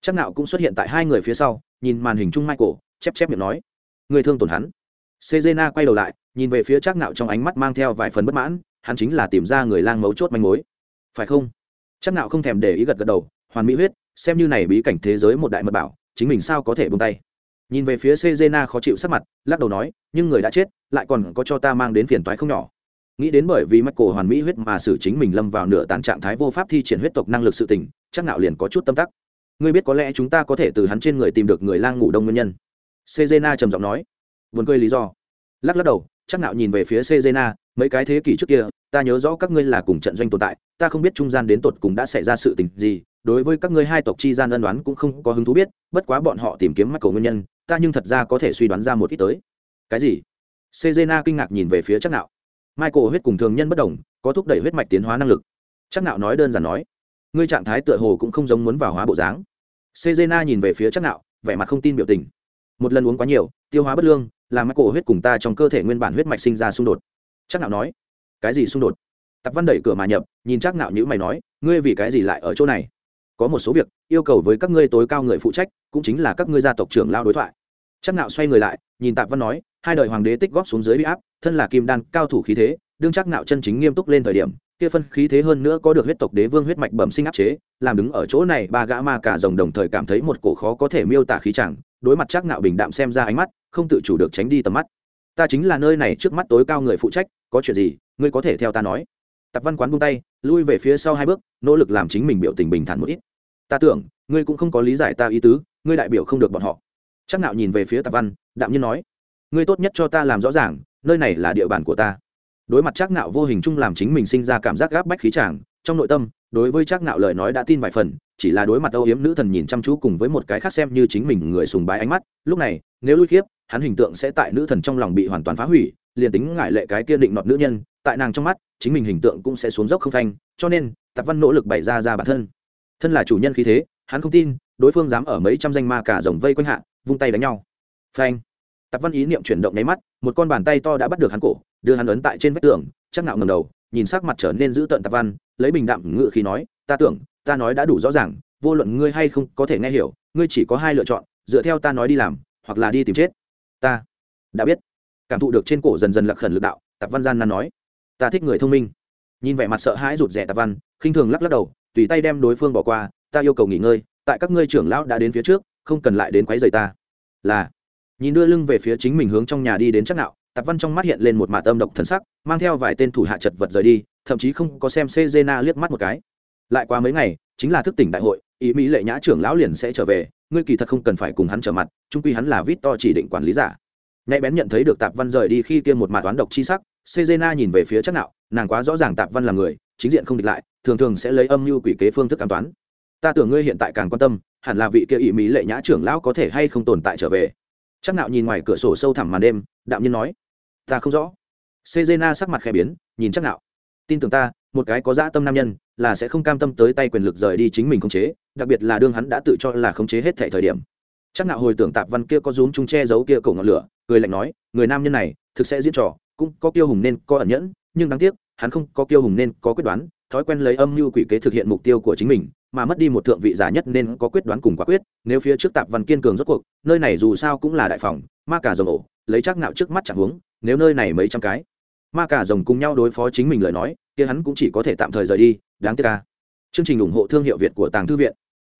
Chắc nạo cũng xuất hiện tại hai người phía sau nhìn màn hình chung cổ, chép chép miệng nói người thương tổn hắn. Cezena quay đầu lại nhìn về phía chắc nạo trong ánh mắt mang theo vài phần bất mãn hắn chính là tìm ra người lang mấu chốt manh mối. Phải không? Chắc nào không thèm để ý gật gật đầu, hoàn mỹ huyết, xem như này bí cảnh thế giới một đại mật bảo, chính mình sao có thể buông tay? Nhìn về phía sejena khó chịu sắc mặt, lắc đầu nói, nhưng người đã chết, lại còn có cho ta mang đến phiền toái không nhỏ. Nghĩ đến bởi vì mắt cổ hoàn mỹ huyết mà xử chính mình lâm vào nửa tàn trạng thái vô pháp thi triển huyết tộc năng lực sự tình, chắc nạo liền có chút tâm tắc. Ngươi biết có lẽ chúng ta có thể từ hắn trên người tìm được người lang ngủ đông nguyên nhân. Sejena trầm giọng nói. Vườn cười lý do. Lắc lắc đầu chắc nạo nhìn về phía Cezena, mấy cái thế kỷ trước kia ta nhớ rõ các ngươi là cùng trận doanh tồn tại ta không biết trung gian đến tột cùng đã xảy ra sự tình gì đối với các ngươi hai tộc chi gian ân đoán cũng không có hứng thú biết bất quá bọn họ tìm kiếm mắt cầu nguyên nhân ta nhưng thật ra có thể suy đoán ra một ít tới. Cái gì? Cezena kinh ngạc nhìn về phía chắc nạo. Michael huyết cùng thường nhân bất đồng có thúc đẩy huyết mạch tiến hóa năng lực. Chắc nạo nói đơn giản nói ngươi trạng thái tựa hồ cũng không giống muốn vào hóa bộ dáng. Cezena nhìn về phía chắc nạo vẻ mặt không tin biểu tình. Một lần uống quá nhiều tiêu hóa bất lương làm mắt cổ huyết cùng ta trong cơ thể nguyên bản huyết mạch sinh ra xung đột. Chắc nạo nói, cái gì xung đột? Tạp văn đẩy cửa mà nhập, nhìn chắc nạo nhữ mày nói, ngươi vì cái gì lại ở chỗ này? Có một số việc, yêu cầu với các ngươi tối cao người phụ trách, cũng chính là các ngươi gia tộc trưởng lao đối thoại. Chắc nạo xoay người lại, nhìn tạp văn nói, hai đời hoàng đế tích góp xuống dưới uy áp, thân là kim đan, cao thủ khí thế, đương chắc nạo chân chính nghiêm túc lên thời điểm, kia phân khí thế hơn nữa có được huyết tộc đế vương huyết mạch bẩm sinh áp chế, làm đứng ở chỗ này, ba gã ma cả rồng đồng thời cảm thấy một cổ khó có thể miêu tả khí chẳng đối mặt chắc nạo bình đạm xem ra ánh mắt, không tự chủ được tránh đi tầm mắt. Ta chính là nơi này trước mắt tối cao người phụ trách, có chuyện gì, ngươi có thể theo ta nói. Tạp văn quán buông tay, lui về phía sau hai bước, nỗ lực làm chính mình biểu tình bình thản một ít. Ta tưởng, ngươi cũng không có lý giải ta ý tứ, ngươi đại biểu không được bọn họ. Chắc nạo nhìn về phía tạp văn, đạm nhiên nói, ngươi tốt nhất cho ta làm rõ ràng, nơi này là địa bàn của ta. Đối mặt chắc nạo vô hình chung làm chính mình sinh ra cảm giác gáp bách khí tràng trong nội tâm, đối với chắc nạo lời nói đã tin vài phần chỉ là đối mặt âu yếm nữ thần nhìn chăm chú cùng với một cái khác xem như chính mình người sùng bái ánh mắt, lúc này, nếu lui khiếp, hắn hình tượng sẽ tại nữ thần trong lòng bị hoàn toàn phá hủy, liền tính ngại lệ cái kia định nọt nữ nhân, tại nàng trong mắt, chính mình hình tượng cũng sẽ xuống dốc không thanh cho nên, tạp văn nỗ lực bày ra ra bản thân. Thân là chủ nhân khí thế, hắn không tin, đối phương dám ở mấy trăm danh ma cả rồng vây quanh hạ, vung tay đánh nhau. Phanh. Tạp văn ý niệm chuyển động nháy mắt, một con bàn tay to đã bắt được hắn cổ, đưa hắn ấn tại trên vách tường, chắc nạo ngầm đầu, nhìn sắc mặt trở nên dữ tợn tạp văn, lấy bình đạm ngự khi nói, ta tưởng ta nói đã đủ rõ ràng, vô luận ngươi hay không có thể nghe hiểu, ngươi chỉ có hai lựa chọn, dựa theo ta nói đi làm, hoặc là đi tìm chết. Ta đã biết. Cảm thụ được trên cổ dần dần lặc khẩn lực đạo, tạp văn gian nan nói. Ta thích người thông minh. Nhìn vẻ mặt sợ hãi rụt rè tạp văn, khinh thường lắc lắc đầu, tùy tay đem đối phương bỏ qua, ta yêu cầu nghỉ ngơi, tại các ngươi trưởng lão đã đến phía trước, không cần lại đến quấy rầy ta. Là. Nhìn đưa lưng về phía chính mình hướng trong nhà đi đến chắc nạo, tạp văn trong mắt hiện lên một mạt âm độc thần sắc, mang theo vài tên thủ hạ chật vật rời đi, thậm chí không có xem Cezena liếc mắt một cái lại qua mấy ngày, chính là thức tỉnh đại hội, ý mỹ lệ nhã trưởng lão liền sẽ trở về, ngươi kỳ thật không cần phải cùng hắn trở mặt trung quy hắn là vít to chỉ định quản lý giả. Nhạy bén nhận thấy được tạp văn rời đi khi kia một mạt toán độc chi sắc Cezena nhìn về phía chắc nạo, nàng quá rõ ràng tạp văn là người, chính diện không địch lại, thường thường sẽ lấy âm mưu quỷ kế phương thức an toán. Ta tưởng ngươi hiện tại càng quan tâm, hẳn là vị kia ý mỹ lệ nhã trưởng lão có thể hay không tồn tại trở về. Chắc nạo nhìn ngoài cửa sổ sâu thẳm màn đêm, đạm nhiên nói, ta không rõ. Sejena sắc mặt khẽ biến, nhìn chắc nạo, tin tưởng ta một cái có dã tâm nam nhân là sẽ không cam tâm tới tay quyền lực rời đi chính mình khống chế, đặc biệt là đương hắn đã tự cho là khống chế hết thể thời điểm. Chắc nạo hồi tưởng tạp văn kia có rúm chung che giấu kia cổ ngọn lửa, cười lạnh nói, người nam nhân này thực sẽ diễn trò, cũng có kiêu hùng nên có ẩn nhẫn, nhưng đáng tiếc, hắn không có kiêu hùng nên có quyết đoán, thói quen lấy âm mưu quỷ kế thực hiện mục tiêu của chính mình, mà mất đi một thượng vị giả nhất nên có quyết đoán cùng quả quyết, nếu phía trước tạp văn kiên cường rốt cuộc, nơi này dù sao cũng là đại phòng, ma cả rồng ổ, lấy chắc nạo trước mắt chẳng hướng nếu nơi này mấy trăm cái, ma cả rồng cùng nhau đối phó chính mình lời nói kia hắn cũng chỉ có thể tạm thời rời đi, đáng tiếc ca chương trình ủng hộ thương hiệu việt của tàng thư viện.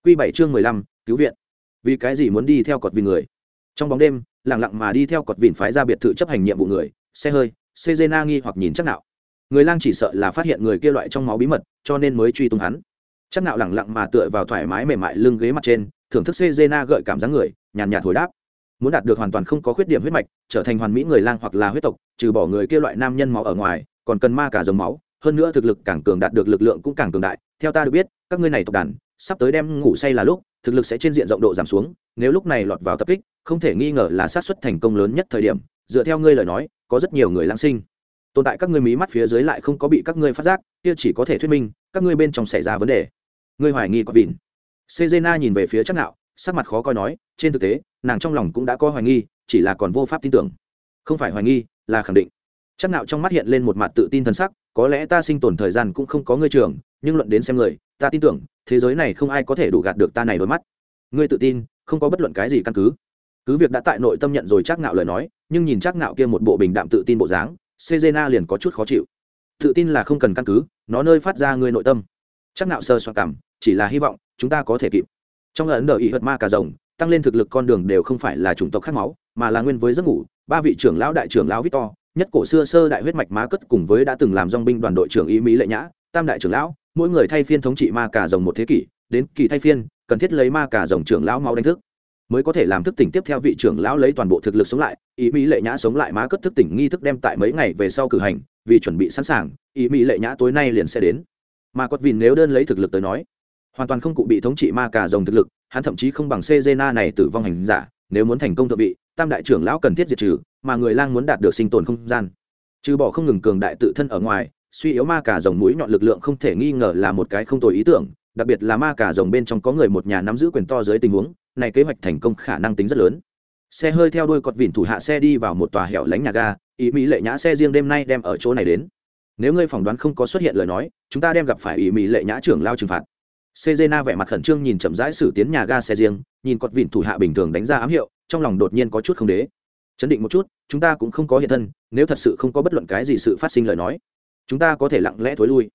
Quy bảy chương mười lăm, cứu viện. Vì cái gì muốn đi theo cọt vì người? Trong bóng đêm, lặng lặng mà đi theo cọt vìn phái ra biệt thự chấp hành nhiệm vụ người, xe hơi Cezena nghi hoặc nhìn chắc nạo. Người lang chỉ sợ là phát hiện người kia loại trong máu bí mật, cho nên mới truy tung hắn. Chắc nạo lẳng lặng mà tựa vào thoải mái mềm mại lưng ghế mặt trên, thưởng thức Cezena gợi cảm giác người, nhàn nhạt hồi đáp. Muốn đạt được hoàn toàn không có khuyết điểm huyết mạch, trở thành hoàn mỹ người lang hoặc là huyết tộc, trừ bỏ người kia loại nam nhân máu ở ngoài, còn cần ma cả dòng máu hơn nữa thực lực càng cường đạt được lực lượng cũng càng cường đại, theo ta được biết, các ngươi này tộc đàn, sắp tới đem ngủ say là lúc, thực lực sẽ trên diện rộng độ giảm xuống, nếu lúc này lọt vào tập kích, không thể nghi ngờ là sát xuất thành công lớn nhất thời điểm, dựa theo ngươi lời nói, có rất nhiều người lãng sinh. Tồn tại các ngươi mí mắt phía dưới lại không có bị các ngươi phát giác, kia chỉ có thể thuyết minh, các ngươi bên trong xảy ra vấn đề. Ngươi hoài nghi có vịn. Sejena nhìn về phía chắc nạo, sắc mặt khó coi nói, trên thực tế, nàng trong lòng cũng đã có hoài nghi, chỉ là còn vô pháp tin tưởng. Không phải hoài nghi, là khẳng định. Chắc nạo trong mắt hiện lên một mặt tự tin thần sắc có lẽ ta sinh tồn thời gian cũng không có ngươi trường, nhưng luận đến xem người, ta tin tưởng, thế giới này không ai có thể đủ gạt được ta này đôi mắt. Ngươi tự tin, không có bất luận cái gì căn cứ. Cứ việc đã tại nội tâm nhận rồi chắc nạo lời nói, nhưng nhìn chắc nạo kia một bộ bình đạm tự tin bộ dáng Cezena liền có chút khó chịu. Tự tin là không cần căn cứ, nó nơi phát ra ngươi nội tâm. Chắc nạo sơ soạn cảm, chỉ là hy vọng, chúng ta có thể kịp. Trong ấn độ ý hật ma cả rồng, tăng lên thực lực con đường đều không phải là chủng tộc khát máu, mà là nguyên với giấc ngủ, ba vị trưởng lão đại trưởng lão victor nhất cổ xưa sơ đại huyết mạch má cất cùng với đã từng làm dong binh đoàn đội trưởng ý mỹ lệ nhã tam đại trưởng lão mỗi người thay phiên thống trị ma cả rồng một thế kỷ đến kỳ thay phiên cần thiết lấy ma cả rồng trưởng lão máu đánh thức mới có thể làm thức tỉnh tiếp theo vị trưởng lão lấy toàn bộ thực lực sống lại ý mỹ lệ nhã sống lại má cất thức tỉnh nghi thức đem tại mấy ngày về sau cử hành vì chuẩn bị sẵn sàng ý mỹ lệ nhã tối nay liền sẽ đến. Mà cốt vìn nếu đơn lấy thực lực tới nói hoàn toàn không cụ bị thống trị ma cả rồng thực lực hắn thậm chí không bằng Cezena này tử vong hành giả, nếu muốn thành công thượng vị, tam đại trưởng lão cần thiết diệt trừ, mà người lang muốn đạt được sinh tồn không gian. Trừ bỏ không ngừng cường đại tự thân ở ngoài, suy yếu ma cả dòng mũi nhọn lực lượng không thể nghi ngờ là một cái không tồi ý tưởng, đặc biệt là ma cả dòng bên trong có người một nhà nắm giữ quyền to dưới tình huống, này kế hoạch thành công khả năng tính rất lớn. Xe hơi theo đuôi cột vỉn thủ hạ xe đi vào một tòa hẻo lánh nhà ga, ý mỹ lệ nhã xe riêng đêm nay đem ở chỗ này đến. Nếu ngươi phỏng đoán không có xuất hiện lời nói, chúng ta đem gặp phải ý mỹ lệ nhã trưởng lao trừng phạt. Cezena vẻ mặt khẩn trương nhìn chậm rãi xử tiến nhà ga xe riêng, nhìn cột vịn thủ hạ bình thường đánh ra ám hiệu, trong lòng đột nhiên có chút không đế. Chấn định một chút, chúng ta cũng không có hiện thân, nếu thật sự không có bất luận cái gì sự phát sinh lời nói, chúng ta có thể lặng lẽ thối lui.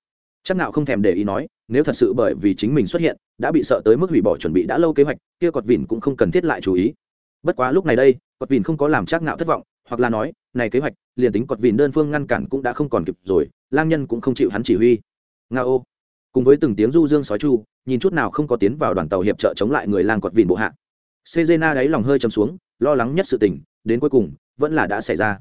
Chắc nào không thèm để ý nói, nếu thật sự bởi vì chính mình xuất hiện, đã bị sợ tới mức hủy bỏ chuẩn bị đã lâu kế hoạch, kia cột vịn cũng không cần thiết lại chú ý. Bất quá lúc này đây, cột vịn không có làm chắc Ngạo thất vọng, hoặc là nói, này kế hoạch, liền tính cột vịn đơn phương ngăn cản cũng đã không còn kịp rồi, lang nhân cũng không chịu hắn chỉ huy. Ngao cùng với từng tiếng du dương sói chu, nhìn chút nào không có tiến vào đoàn tàu hiệp trợ chống lại người lang cọt vìn bộ hạ. Sejena đáy lòng hơi chầm xuống, lo lắng nhất sự tình, đến cuối cùng, vẫn là đã xảy ra.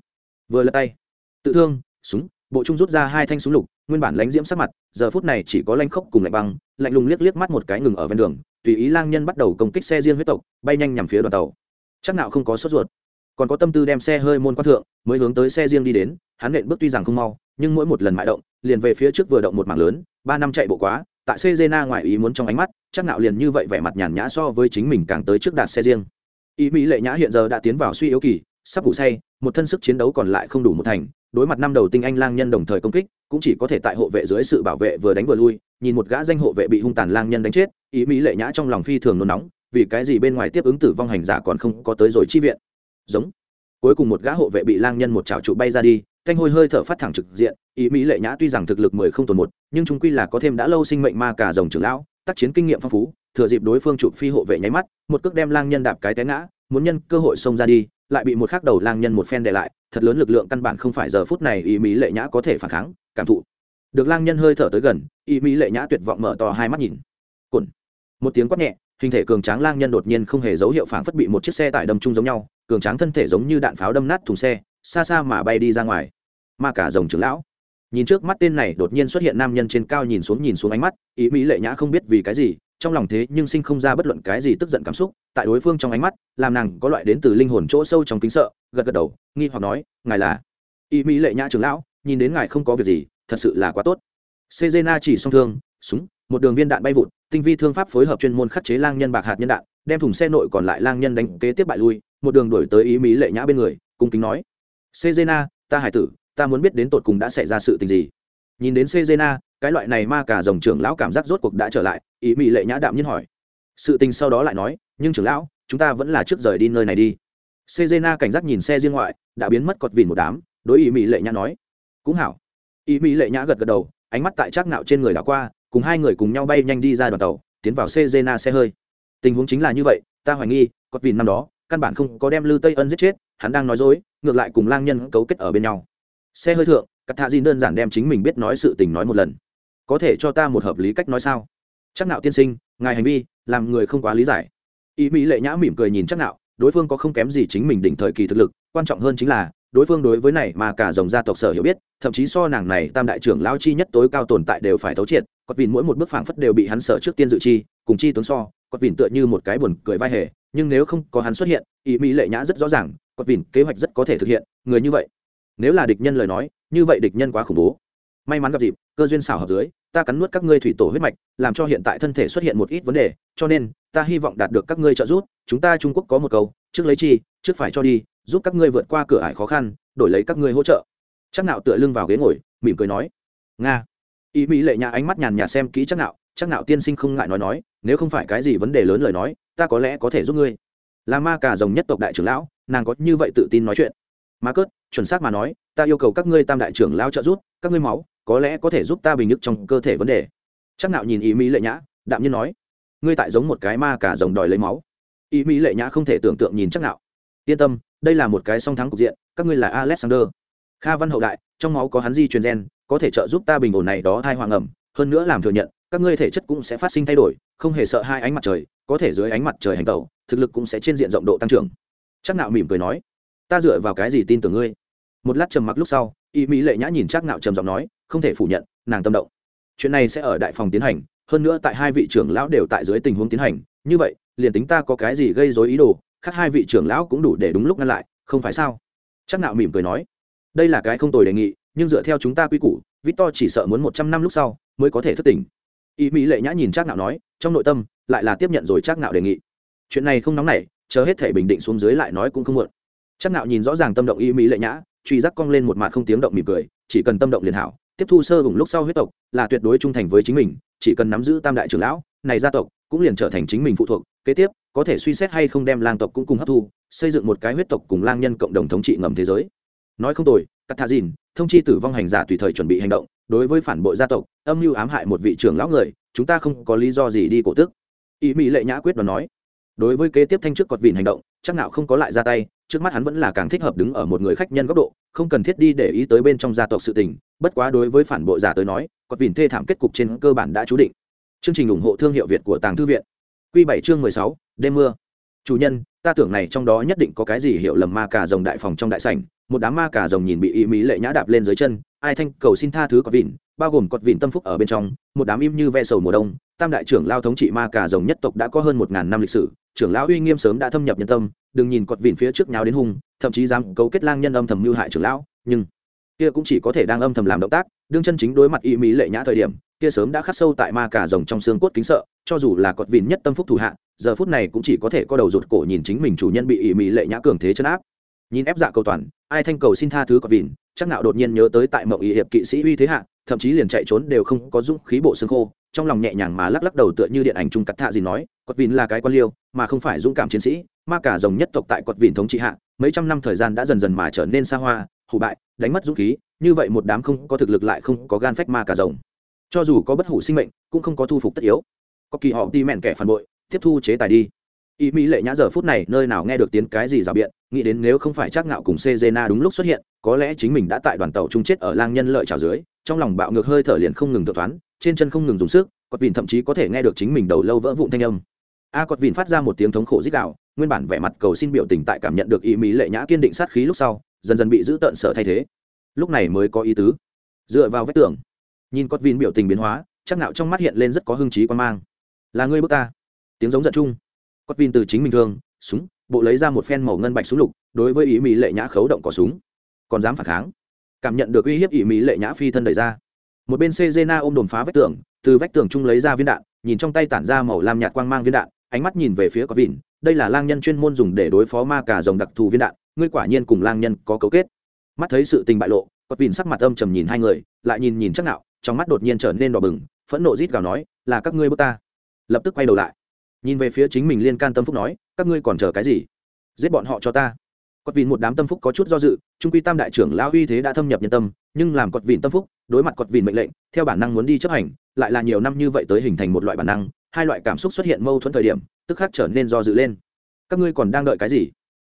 Vừa lật tay, tự thương, súng, bộ trung rút ra hai thanh súng lục, nguyên bản lánh diễm sắc mặt, giờ phút này chỉ có lanh khốc cùng lạnh băng, lạnh lùng liếc liếc mắt một cái ngừng ở ven đường, tùy ý lang nhân bắt đầu công kích xe riêng huyết tộc, bay nhanh nhằm phía đoàn tàu. Chắc nào không có sốt ruột. Còn có tâm tư đem xe hơi môn quan thượng, mới hướng tới xe riêng đi đến, hắn nện bước tuy rằng không mau, nhưng mỗi một lần mại động liền về phía trước vừa động một mảng lớn ba năm chạy bộ quá tại Cezena ngoài ý muốn trong ánh mắt, chắc nạo liền như vậy vẻ mặt nhàn nhã so với chính mình càng tới trước đạt xe riêng. Ý Mỹ Lệ Nhã hiện giờ đã tiến vào suy yếu kỳ, sắp ngủ say, một thân sức chiến đấu còn lại không đủ một thành, đối mặt năm đầu tinh anh lang nhân đồng thời công kích, cũng chỉ có thể tại hộ vệ dưới sự bảo vệ vừa đánh vừa lui, nhìn một gã danh hộ vệ bị hung tàn lang nhân đánh chết, Ý Mỹ Lệ Nhã trong lòng phi thường nôn nóng, vì cái gì bên ngoài tiếp ứng tử vong hành giả còn không có tới rồi chi viện. Giống. Cuối cùng một gã hộ vệ bị lang nhân một chảo trụ bay ra đi, thanh hôi hơi thở phát thẳng trực diện, ý mỹ lệ nhã tuy rằng thực lực mười không tồn một, nhưng chúng quy là có thêm đã lâu sinh mệnh ma cả rồng trưởng lão, tác chiến kinh nghiệm phong phú, thừa dịp đối phương chụp phi hộ vệ nháy mắt, một cước đem lang nhân đạp cái té ngã, muốn nhân cơ hội xông ra đi, lại bị một khắc đầu lang nhân một phen để lại, thật lớn lực lượng căn bản không phải giờ phút này ý mỹ lệ nhã có thể phản kháng, cảm thụ. Được lang nhân hơi thở tới gần, ý mỹ lệ nhã tuyệt vọng mở to hai mắt nhìn. Cồn. Một tiếng quát nhẹ, hình thể cường tráng lang nhân đột nhiên không hề dấu hiệu phản phất bị một chiếc xe tải đâm chung giống nhau, cường tráng thân thể giống như đạn pháo đâm nát thùng xe, xa xa mà bay đi ra ngoài ma cả rồng trưởng lão. Nhìn trước mắt tên này, đột nhiên xuất hiện nam nhân trên cao nhìn xuống nhìn xuống ánh mắt, ý mỹ lệ nhã không biết vì cái gì, trong lòng thế nhưng sinh không ra bất luận cái gì tức giận cảm xúc, tại đối phương trong ánh mắt, làm nàng có loại đến từ linh hồn chỗ sâu trong kính sợ, gật gật đầu, nghi hoặc nói, ngài là? Ý mỹ lệ nhã trưởng lão, nhìn đến ngài không có việc gì, thật sự là quá tốt. Sejena chỉ song thương, súng, một đường viên đạn bay vụt, tinh vi thương pháp phối hợp chuyên môn khắc chế lang nhân bạc hạt nhân đạn, đem thùng xe nội còn lại lang nhân đánh kế tiếp bại lui, một đường đuổi tới ý mỹ lệ nhã bên người, cung kính nói, sejena, ta hải tử ta muốn biết đến tột cùng đã xảy ra sự tình gì. Nhìn đến sejena, cái loại này ma cả dòng trưởng lão cảm giác rốt cuộc đã trở lại, ý mỹ lệ nhã đạm nhiên hỏi. Sự tình sau đó lại nói, nhưng trưởng lão, chúng ta vẫn là trước rời đi nơi này đi. Sejena cảnh giác nhìn xe riêng ngoại, đã biến mất cọt vìn một đám, đối ý mỹ lệ nhã nói. Cũng hảo. Ý mỹ lệ nhã gật gật đầu, ánh mắt tại trác nạo trên người đã qua, cùng hai người cùng nhau bay nhanh đi ra đoàn tàu, tiến vào sejena xe hơi. Tình huống chính là như vậy, ta hoài nghi cọt vìn năm đó, căn bản không có đem lư tây ân giết chết, hắn đang nói dối, ngược lại cùng lang nhân cấu kết ở bên nhau xe hơi thượng cắt thạ dìn đơn giản đem chính mình biết nói sự tình nói một lần. Có thể cho ta một hợp lý cách nói sao? Chắc nạo tiên sinh, ngài hành vi, làm người không quá lý giải. Ý mỹ lệ nhã mỉm cười nhìn chắc nạo, đối phương có không kém gì chính mình đỉnh thời kỳ thực lực, quan trọng hơn chính là, đối phương đối với này mà cả dòng gia tộc sở hiểu biết, thậm chí so nàng này tam đại trưởng lao chi nhất tối cao tồn tại đều phải thấu triệt, cọt vìn mỗi một bước phảng phất đều bị hắn sợ trước tiên dự chi, cùng chi tướng so, cọt vìn tựa như một cái buồn cười vai hề, nhưng nếu không có hắn xuất hiện ý mỹ lệ nhã rất rõ ràng, cọt vìn kế hoạch rất có thể thực hiện, người như vậy nếu là địch nhân lời nói, như vậy địch nhân quá khủng bố. May mắn gặp dịp, cơ duyên xảo hợp dưới, ta cắn nuốt các ngươi thủy tổ huyết mạch, làm cho hiện tại thân thể xuất hiện một ít vấn đề, cho nên, ta hy vọng đạt được các ngươi trợ giúp, chúng ta trung quốc có một câu, trước lấy chi, trước phải cho đi, giúp các ngươi vượt qua cửa ải khó khăn, đổi lấy các ngươi hỗ trợ. Chắc nạo tựa lưng vào ghế ngồi, mỉm cười nói, nga. Ý mỹ lệ nhã ánh mắt nhàn nhạt xem kỹ chắc nạo chắc nạo tiên sinh không ngại nói nói, nếu không phải cái gì vấn đề lớn lời nói, ta có lẽ có thể giúp ngươi. Là ma cả rồng nhất tộc đại trưởng lão, nàng có như vậy tự tin nói chuyện. Ma cớt chuẩn xác mà nói, ta yêu cầu các ngươi tam đại trưởng lao trợ giúp, các ngươi máu, có lẽ có thể giúp ta bình nhức trong cơ thể vấn đề. Chắc nạo nhìn ý mỹ lệ nhã, đạm nhiên nói, ngươi tại giống một cái ma cả rồng đòi lấy máu. Ý mỹ lệ nhã không thể tưởng tượng nhìn chắc nạo. Yên tâm, đây là một cái song thắng cục diện, các ngươi là alexander. Kha văn hậu đại, trong máu có hắn di truyền gen, có thể trợ giúp ta bình ổn này đó thai hoàng ẩm. Hơn nữa làm thừa nhận, các ngươi thể chất cũng sẽ phát sinh thay đổi, không hề sợ hai ánh mặt trời, có thể dưới ánh mặt trời hành tẩu, thực lực cũng sẽ trên diện rộng độ tăng trưởng. Chắc nạo mỉm cười nói ta dựa vào cái gì tin tưởng ngươi? Một lát trầm mặc lúc sau, y mỹ lệ nhã nhìn chắc nạo trầm giọng nói, không thể phủ nhận, nàng tâm động. Chuyện này sẽ ở đại phòng tiến hành, hơn nữa tại hai vị trưởng lão đều tại dưới tình huống tiến hành, như vậy, liền tính ta có cái gì gây rối ý đồ, khác hai vị trưởng lão cũng đủ để đúng lúc ngăn lại, không phải sao? Chắc nạo mỉm cười nói, đây là cái không tồi đề nghị, nhưng dựa theo chúng ta quy củ, victor chỉ sợ muốn một trăm năm lúc sau mới có thể thức tỉnh ý mỹ lệ nhã nhìn chắc nạo nói, trong nội tâm lại là tiếp nhận rồi chắc nạo đề nghị. Chuyện này không nóng nảy, chờ hết thể bình định xuống dưới lại nói cũng không muộn chắc nạo nhìn rõ ràng tâm động ý mỹ lệ nhã, truy giác cong lên một mặt không tiếng động mỉm cười, chỉ cần tâm động liền hảo, tiếp thu sơ hùng lúc sau huyết tộc, là tuyệt đối trung thành với chính mình, chỉ cần nắm giữ tam đại trưởng lão, này gia tộc, cũng liền trở thành chính mình phụ thuộc, kế tiếp, có thể suy xét hay không đem lang tộc cũng cùng hấp thu, xây dựng một cái huyết tộc cùng lang nhân cộng đồng thống trị ngầm thế giới. Nói không tồi cắt thà dìn thông chi tử vong hành giả tùy thời chuẩn bị hành động, đối với phản bội gia tộc, âm mưu ám hại một vị trưởng lão người, chúng ta không có lý do gì đi cổ tức. Ý mỹ lệ nhã quyết đoán nói. Đối với kế tiếp thanh trước cọt vịn hành động, chắc nào không có lại ra tay trước mắt hắn vẫn là càng thích hợp đứng ở một người khách nhân góc độ, không cần thiết đi để ý tới bên trong gia tộc sự tình, bất quá đối với phản bội giả tới nói cọt vịn thê thảm kết cục trên cơ bản đã chú định. Chương trình ủng hộ thương hiệu việt của tàng thư viện. Q bảy chương mười sáu, đêm mưa. Chủ nhân, ta tưởng này trong đó nhất định có cái gì hiểu lầm ma cà rồng đại phòng trong đại sảnh, một đám ma cà rồng nhìn bị ý mỹ lệ nhã đạp lên dưới chân ai thanh cầu xin tha thứ cọt vịn, bao gồm cọt vịn tâm phúc ở bên trong, một đám im như ve sầu mùa đông, tam đại trưởng lao thống trị ma cà rồng nhất tộc đã có hơn một ngàn năm lịch sử, trưởng lão uy nghiêm sớm đã thâm nhập nhân tâm, đừng nhìn cọt vịn phía trước nháo đến hung, thậm chí dám cấu kết lang nhân âm thầm mưu hại trưởng lão, nhưng kia cũng chỉ có thể đang âm thầm làm động tác, đương chân chính đối mặt y mỹ lệ nhã thời điểm, kia sớm đã khắc sâu tại ma cà rồng trong xương cốt kính sợ, cho dù là cọt vịn nhất tâm phúc thủ hạ, giờ phút này cũng chỉ có thể có đầu rụt cổ nhìn chính mình chủ nhân bị y mỹ lệ nhã cường thế chân áp. Nhìn ép dạ cầu toàn, ai thanh cầu xin tha thứ cọt vịn chắc nào đột nhiên nhớ tới tại mộng y hiệp kỵ sĩ uy thế hạ, thậm chí liền chạy trốn đều không có dũng khí bộ xương khô, trong lòng nhẹ nhàng mà lắc lắc đầu tựa như điện ảnh trung cắt thạ gì nói cọt vịn là cái quan liêu, mà không phải dũng cảm chiến sĩ, ma cả rồng nhất tộc tại cọt vịn thống trị hạ, mấy trăm năm thời gian đã dần dần mà trở nên xa hoa, hủ bại, đánh mất dũng khí, như vậy một đám không có thực lực lại không có gan phách ma cả rồng. Cho dù có bất hủ sinh mệnh, cũng không có thu phục tất yếu. Có kỳ họ đi mẹn kẻ phản bội, tiếp thu chế tài đi. Ý mỹ lệ nhã giờ phút này nơi nào nghe được tiếng cái gì rào biện nghĩ đến nếu không phải chắc ngạo cùng Cezena đúng lúc xuất hiện, có lẽ chính mình đã tại đoàn tàu chung chết ở lang nhân lợi trào dưới, trong lòng bạo ngược hơi thở liền không ngừng tự toán, trên chân không ngừng dùng sức, Cọt Vịn thậm chí có thể nghe được chính mình đầu lâu vỡ vụn thanh âm. A Cọt Vịn phát ra một tiếng thống khổ rít gào, nguyên bản vẻ mặt cầu xin biểu tình tại cảm nhận được ý mỹ lệ nhã kiên định sát khí lúc sau, dần dần bị giữ tận sợ thay thế. Lúc này mới có ý tứ. Dựa vào vết tưởng, nhìn Cọt Vịn biểu tình biến hóa, chắc nạo trong mắt hiện lên rất có hưng trí quan mang. Là ngươi bức ta. Tiếng giống giận chung. Cọt Vịn từ chính mình thương, súng, bộ lấy ra một phen màu ngân bạch súng lục, đối với ý mỹ lệ nhã khấu động cỏ súng. Còn dám phản kháng. Cảm nhận được uy hiếp ý mỹ lệ nhã phi thân đẩy ra. Một bên sejena ôm đồn phá vách tường, từ vách tường trung lấy ra viên đạn, nhìn trong tay tản ra màu lam nhạt quang mang viên đạn, ánh mắt nhìn về phía có vịn, đây là lang nhân chuyên môn dùng để đối phó ma cà rồng đặc thù viên đạn, ngươi quả nhiên cùng lang nhân có cấu kết. Mắt thấy sự tình bại lộ, có vịn sắc mặt âm trầm nhìn hai người, lại nhìn nhìn chắc nạo, trong mắt đột nhiên trở nên đỏ bừng, phẫn nộ rít gào nói, là các ngươi bước ta. Lập tức quay đầu lại. Nhìn về phía chính mình liên can tâm phúc nói các ngươi còn chờ cái gì? Giết bọn họ cho ta. Cọt vìn một đám tâm phúc có chút do dự, trung quy tam đại trưởng lão uy thế đã thâm nhập nhân tâm, nhưng làm cọt vìn tâm phúc, đối mặt cọt vìn mệnh lệnh, theo bản năng muốn đi chấp hành, lại là nhiều năm như vậy tới hình thành một loại bản năng, hai loại cảm xúc xuất hiện mâu thuẫn thời điểm, tức khắc trở nên do dự lên. Các ngươi còn đang đợi cái gì?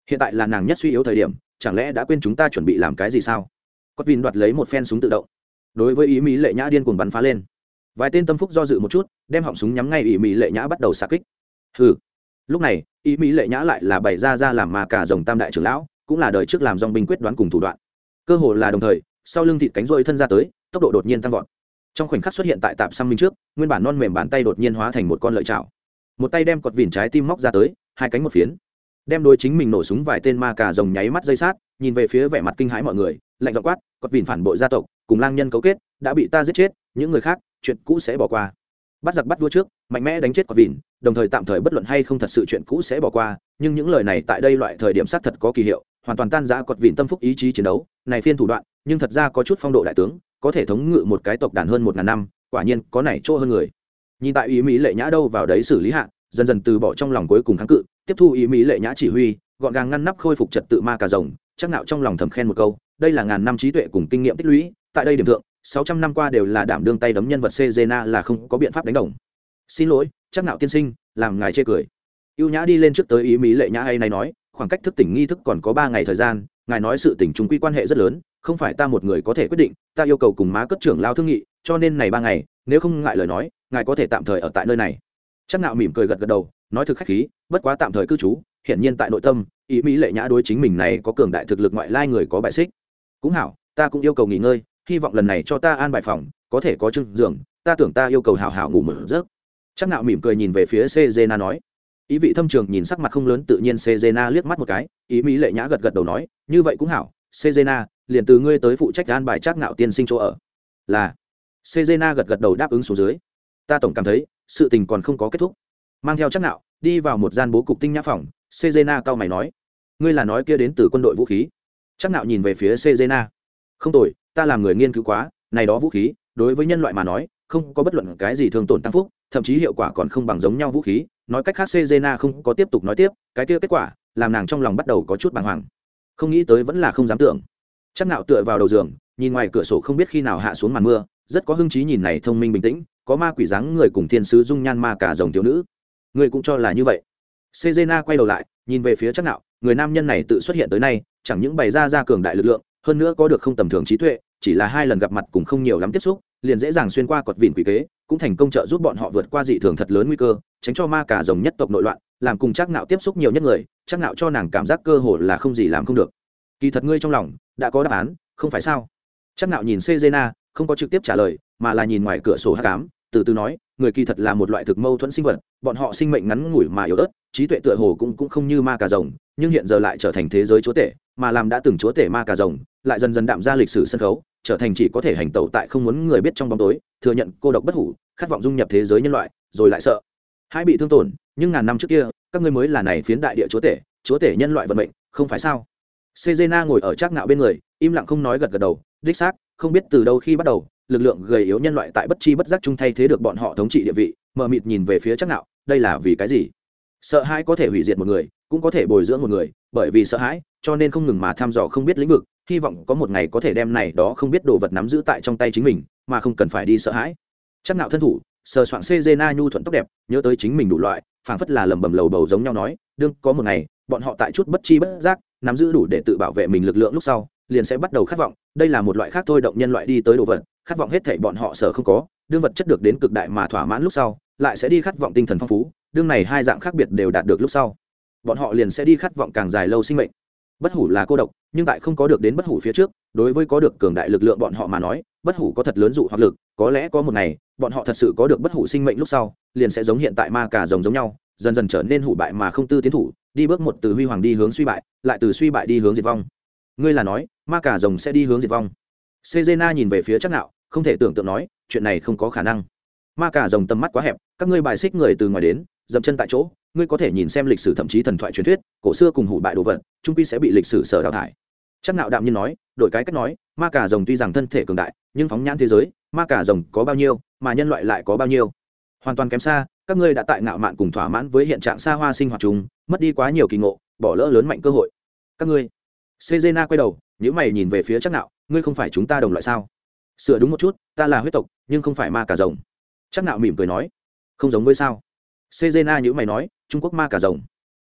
Hiện tại là nàng nhất suy yếu thời điểm, chẳng lẽ đã quên chúng ta chuẩn bị làm cái gì sao? Cọt vìn đoạt lấy một phen súng tự động. Đối với ý mỹ lệ nhã điên cuồng bắn phá lên. Vài tên tâm phúc do dự một chút, đem họng súng nhắm ngay ý mỹ lệ nhã bắt đầu xạ kích. Hừ. Lúc này ý mỹ lệ nhã lại là bày ra ra làm mà cả dòng tam đại trưởng lão, cũng là đời trước làm dòng binh quyết đoán cùng thủ đoạn. Cơ hồ là đồng thời, sau lưng thịt cánh rôi thân ra tới, tốc độ đột nhiên tăng vọt. Trong khoảnh khắc xuất hiện tại tạp xăm minh trước, nguyên bản non mềm bàn tay đột nhiên hóa thành một con lợi chảo. Một tay đem cọt vỉn trái tim móc ra tới, hai cánh một phiến. Đem đôi chính mình nổ súng vài tên ma cà rồng nháy mắt dây sát, nhìn về phía vẻ mặt kinh hãi mọi người, lạnh dọ quát cọt vỉn phản bội gia tộc, cùng lang nhân cấu kết, đã bị ta giết chết, những người khác, chuyện cũ sẽ bỏ qua bắt giặc bắt vua trước, mạnh mẽ đánh chết quả vìn đồng thời tạm thời bất luận hay không thật sự chuyện cũ sẽ bỏ qua, nhưng những lời này tại đây loại thời điểm sát thật có kỳ hiệu, hoàn toàn tan giã cọt vìn tâm phúc ý chí chiến đấu. Này phiên thủ đoạn, nhưng thật ra có chút phong độ đại tướng, có thể thống ngự một cái tộc đàn hơn một ngàn năm, quả nhiên có này chỗ hơn người. Nhìn tại ý mỹ lệ nhã đâu vào đấy xử lý hạ, dần dần từ bỏ trong lòng cuối cùng kháng cự, tiếp thu ý mỹ lệ nhã chỉ huy, gọn gàng ngăn nắp khôi phục trật tự ma cà rồng, chắc nạo trong lòng thầm khen một câu, đây là ngàn năm trí tuệ cùng kinh nghiệm tích lũy, tại đây điểm thượng sáu trăm năm qua đều là đảm đương tay đấm nhân vật Cezena là không có biện pháp đánh đồng. Xin lỗi, chắc nạo tiên sinh, làm ngài chê cười. Yêu nhã đi lên trước tới ý mỹ lệ nhã hay này nói, khoảng cách thức tỉnh nghi thức còn có ba ngày thời gian, ngài nói sự tỉnh chúng quy quan hệ rất lớn, không phải ta một người có thể quyết định, ta yêu cầu cùng má cất trưởng lao thương nghị, cho nên này ba ngày, nếu không ngại lời nói, ngài có thể tạm thời ở tại nơi này. Chắc nạo mỉm cười gật gật đầu, nói thực khách khí, bất quá tạm thời cư trú hiện nhiên tại nội tâm, ý mỹ lệ nhã đối chính mình này có cường đại thực lực ngoại lai người có bại xích. Cũng hảo, ta cũng yêu cầu nghỉ ngơi hy vọng lần này cho ta an bài phòng, có thể có chưng giường, ta tưởng ta yêu cầu hảo hảo ngủ một giấc. Chắc nạo mỉm cười nhìn về phía Cezena nói. Ý vị thâm trường nhìn sắc mặt không lớn tự nhiên Cezena liếc mắt một cái, ý mỹ lệ nhã gật gật đầu nói, như vậy cũng hảo Cezena liền từ ngươi tới phụ trách an bài chắc nạo tiên sinh chỗ ở. Là. Cezena gật gật đầu đáp ứng xuống dưới. Ta tổng cảm thấy, sự tình còn không có kết thúc. Mang theo chắc nạo, đi vào một gian bố cục tinh nhã phòng Cezena cao mày nói. Ngươi là nói kia đến từ quân đội vũ khí. Chắc nạo nhìn về phía Cezena không tồi ta làm người nghiên cứu quá, này đó vũ khí, đối với nhân loại mà nói, không có bất luận cái gì thường tổn tăng phúc, thậm chí hiệu quả còn không bằng giống nhau vũ khí. Nói cách khác Cezena không có tiếp tục nói tiếp, cái kia kết quả, làm nàng trong lòng bắt đầu có chút bàng hoàng. Không nghĩ tới vẫn là không dám tưởng. Chắc nạo tựa vào đầu giường, nhìn ngoài cửa sổ không biết khi nào hạ xuống màn mưa, rất có hưng trí nhìn này thông minh bình tĩnh, có ma quỷ dáng người cùng thiên sứ dung nhan ma cả dòng thiếu nữ. Người cũng cho là như vậy. Cezena quay đầu lại, nhìn về phía chắc nạo, người nam nhân này tự xuất hiện tới nay, chẳng những bày ra ra cường đại lực lượng hơn nữa có được không tầm thường trí tuệ, chỉ là hai lần gặp mặt cùng không nhiều lắm tiếp xúc, liền dễ dàng xuyên qua cột vịn quỷ kế, cũng thành công trợ giúp bọn họ vượt qua dị thường thật lớn nguy cơ, tránh cho ma cả rồng nhất tộc nội loạn, làm cùng chắc nạo tiếp xúc nhiều nhất người chắc nạo cho nàng cảm giác cơ hội là không gì làm không được. Kỳ thật ngươi trong lòng đã có đáp án, không phải sao? Chắc nạo nhìn Cezena không có trực tiếp trả lời, mà là nhìn ngoài cửa sổ hắc ám, từ từ nói, người kỳ thật là một loại thực mâu thuẫn sinh vật, bọn họ sinh mệnh ngắn ngủi mà yếu ớt, trí tuệ tựa hồ cũng cũng không như ma cà rồng, nhưng hiện giờ lại trở thành thế giới chúa tể mà làm đã từng chúa tể ma cà rồng, lại dần dần đạm ra lịch sử sân khấu, trở thành chỉ có thể hành tẩu tại không muốn người biết trong bóng tối, thừa nhận cô độc bất hủ, khát vọng dung nhập thế giới nhân loại, rồi lại sợ. Hai bị thương tổn, nhưng ngàn năm trước kia, các ngươi mới là này phiến đại địa chúa tể chúa tể nhân loại vận mệnh, không phải sao? Sejena ngồi ở trác ngạo bên người, im lặng không nói gật gật đầu, đích xác, không biết từ đâu khi bắt đầu, lực lượng gầy yếu nhân loại tại bất chi bất giác chung thay thế được bọn họ thống trị địa vị, mờ mịt nhìn về phía trác ngạo, đây là vì cái gì? Sợ hãi có thể hủy diệt một người cũng có thể bồi dưỡng một người, bởi vì sợ hãi, cho nên không ngừng mà thăm dò không biết lĩnh vực, hy vọng có một ngày có thể đem này đó không biết đồ vật nắm giữ tại trong tay chính mình, mà không cần phải đi sợ hãi. Chắc nạo thân thủ, sờ soạn cê na nhu thuận tóc đẹp, nhớ tới chính mình đủ loại, phảng phất là lầm bầm lầu bầu giống nhau nói, đương, có một ngày, bọn họ tại chút bất chi bất giác, nắm giữ đủ để tự bảo vệ mình lực lượng lúc sau, liền sẽ bắt đầu khát vọng, đây là một loại khác thôi động nhân loại đi tới đồ vật, khát vọng hết thảy bọn họ sở không có, đương vật chất được đến cực đại mà thỏa mãn lúc sau, lại sẽ đi khát vọng tinh thần phong phú, đương này hai dạng khác biệt đều đạt được lúc sau bọn họ liền sẽ đi khát vọng càng dài lâu sinh mệnh. Bất hủ là cô độc, nhưng tại không có được đến bất hủ phía trước, đối với có được cường đại lực lượng bọn họ mà nói, bất hủ có thật lớn dụ hoặc lực, có lẽ có một ngày, bọn họ thật sự có được bất hủ sinh mệnh lúc sau, liền sẽ giống hiện tại ma cả rồng giống nhau, dần dần trở nên hủ bại mà không tư tiến thủ, đi bước một từ huy hoàng đi hướng suy bại, lại từ suy bại đi hướng diệt vong. Ngươi là nói, ma cả rồng sẽ đi hướng diệt vong. Sejena nhìn về phía chắc nạo, không thể tưởng tượng nói, chuyện này không có khả năng. Ma cả rồng tầm mắt quá hẹp, các ngươi bài xích người từ ngoài đến, dậm chân tại chỗ ngươi có thể nhìn xem lịch sử thậm chí thần thoại truyền thuyết, cổ xưa cùng hủ bại đồ vật, trung quy sẽ bị lịch sử sở đào thải. Chắc nạo đạm nhiên nói, đổi cái cách nói, ma cả rồng tuy rằng thân thể cường đại, nhưng phóng nhãn thế giới, ma cả rồng có bao nhiêu, mà nhân loại lại có bao nhiêu? Hoàn toàn kém xa, các ngươi đã tại ngạo mạn cùng thỏa mãn với hiện trạng xa hoa sinh hoạt chúng mất đi quá nhiều kỳ ngộ, bỏ lỡ lớn mạnh cơ hội. Các ngươi? Sejena quay đầu những mày nhìn về phía chắc nạo, ngươi không phải chúng ta đồng loại sao? Sửa đúng một chút, ta là huyết tộc, nhưng không phải ma cả rồng. Chắc nạo mỉm cười nói, không giống với sao. Sejena những mày nói trung quốc ma cà rồng.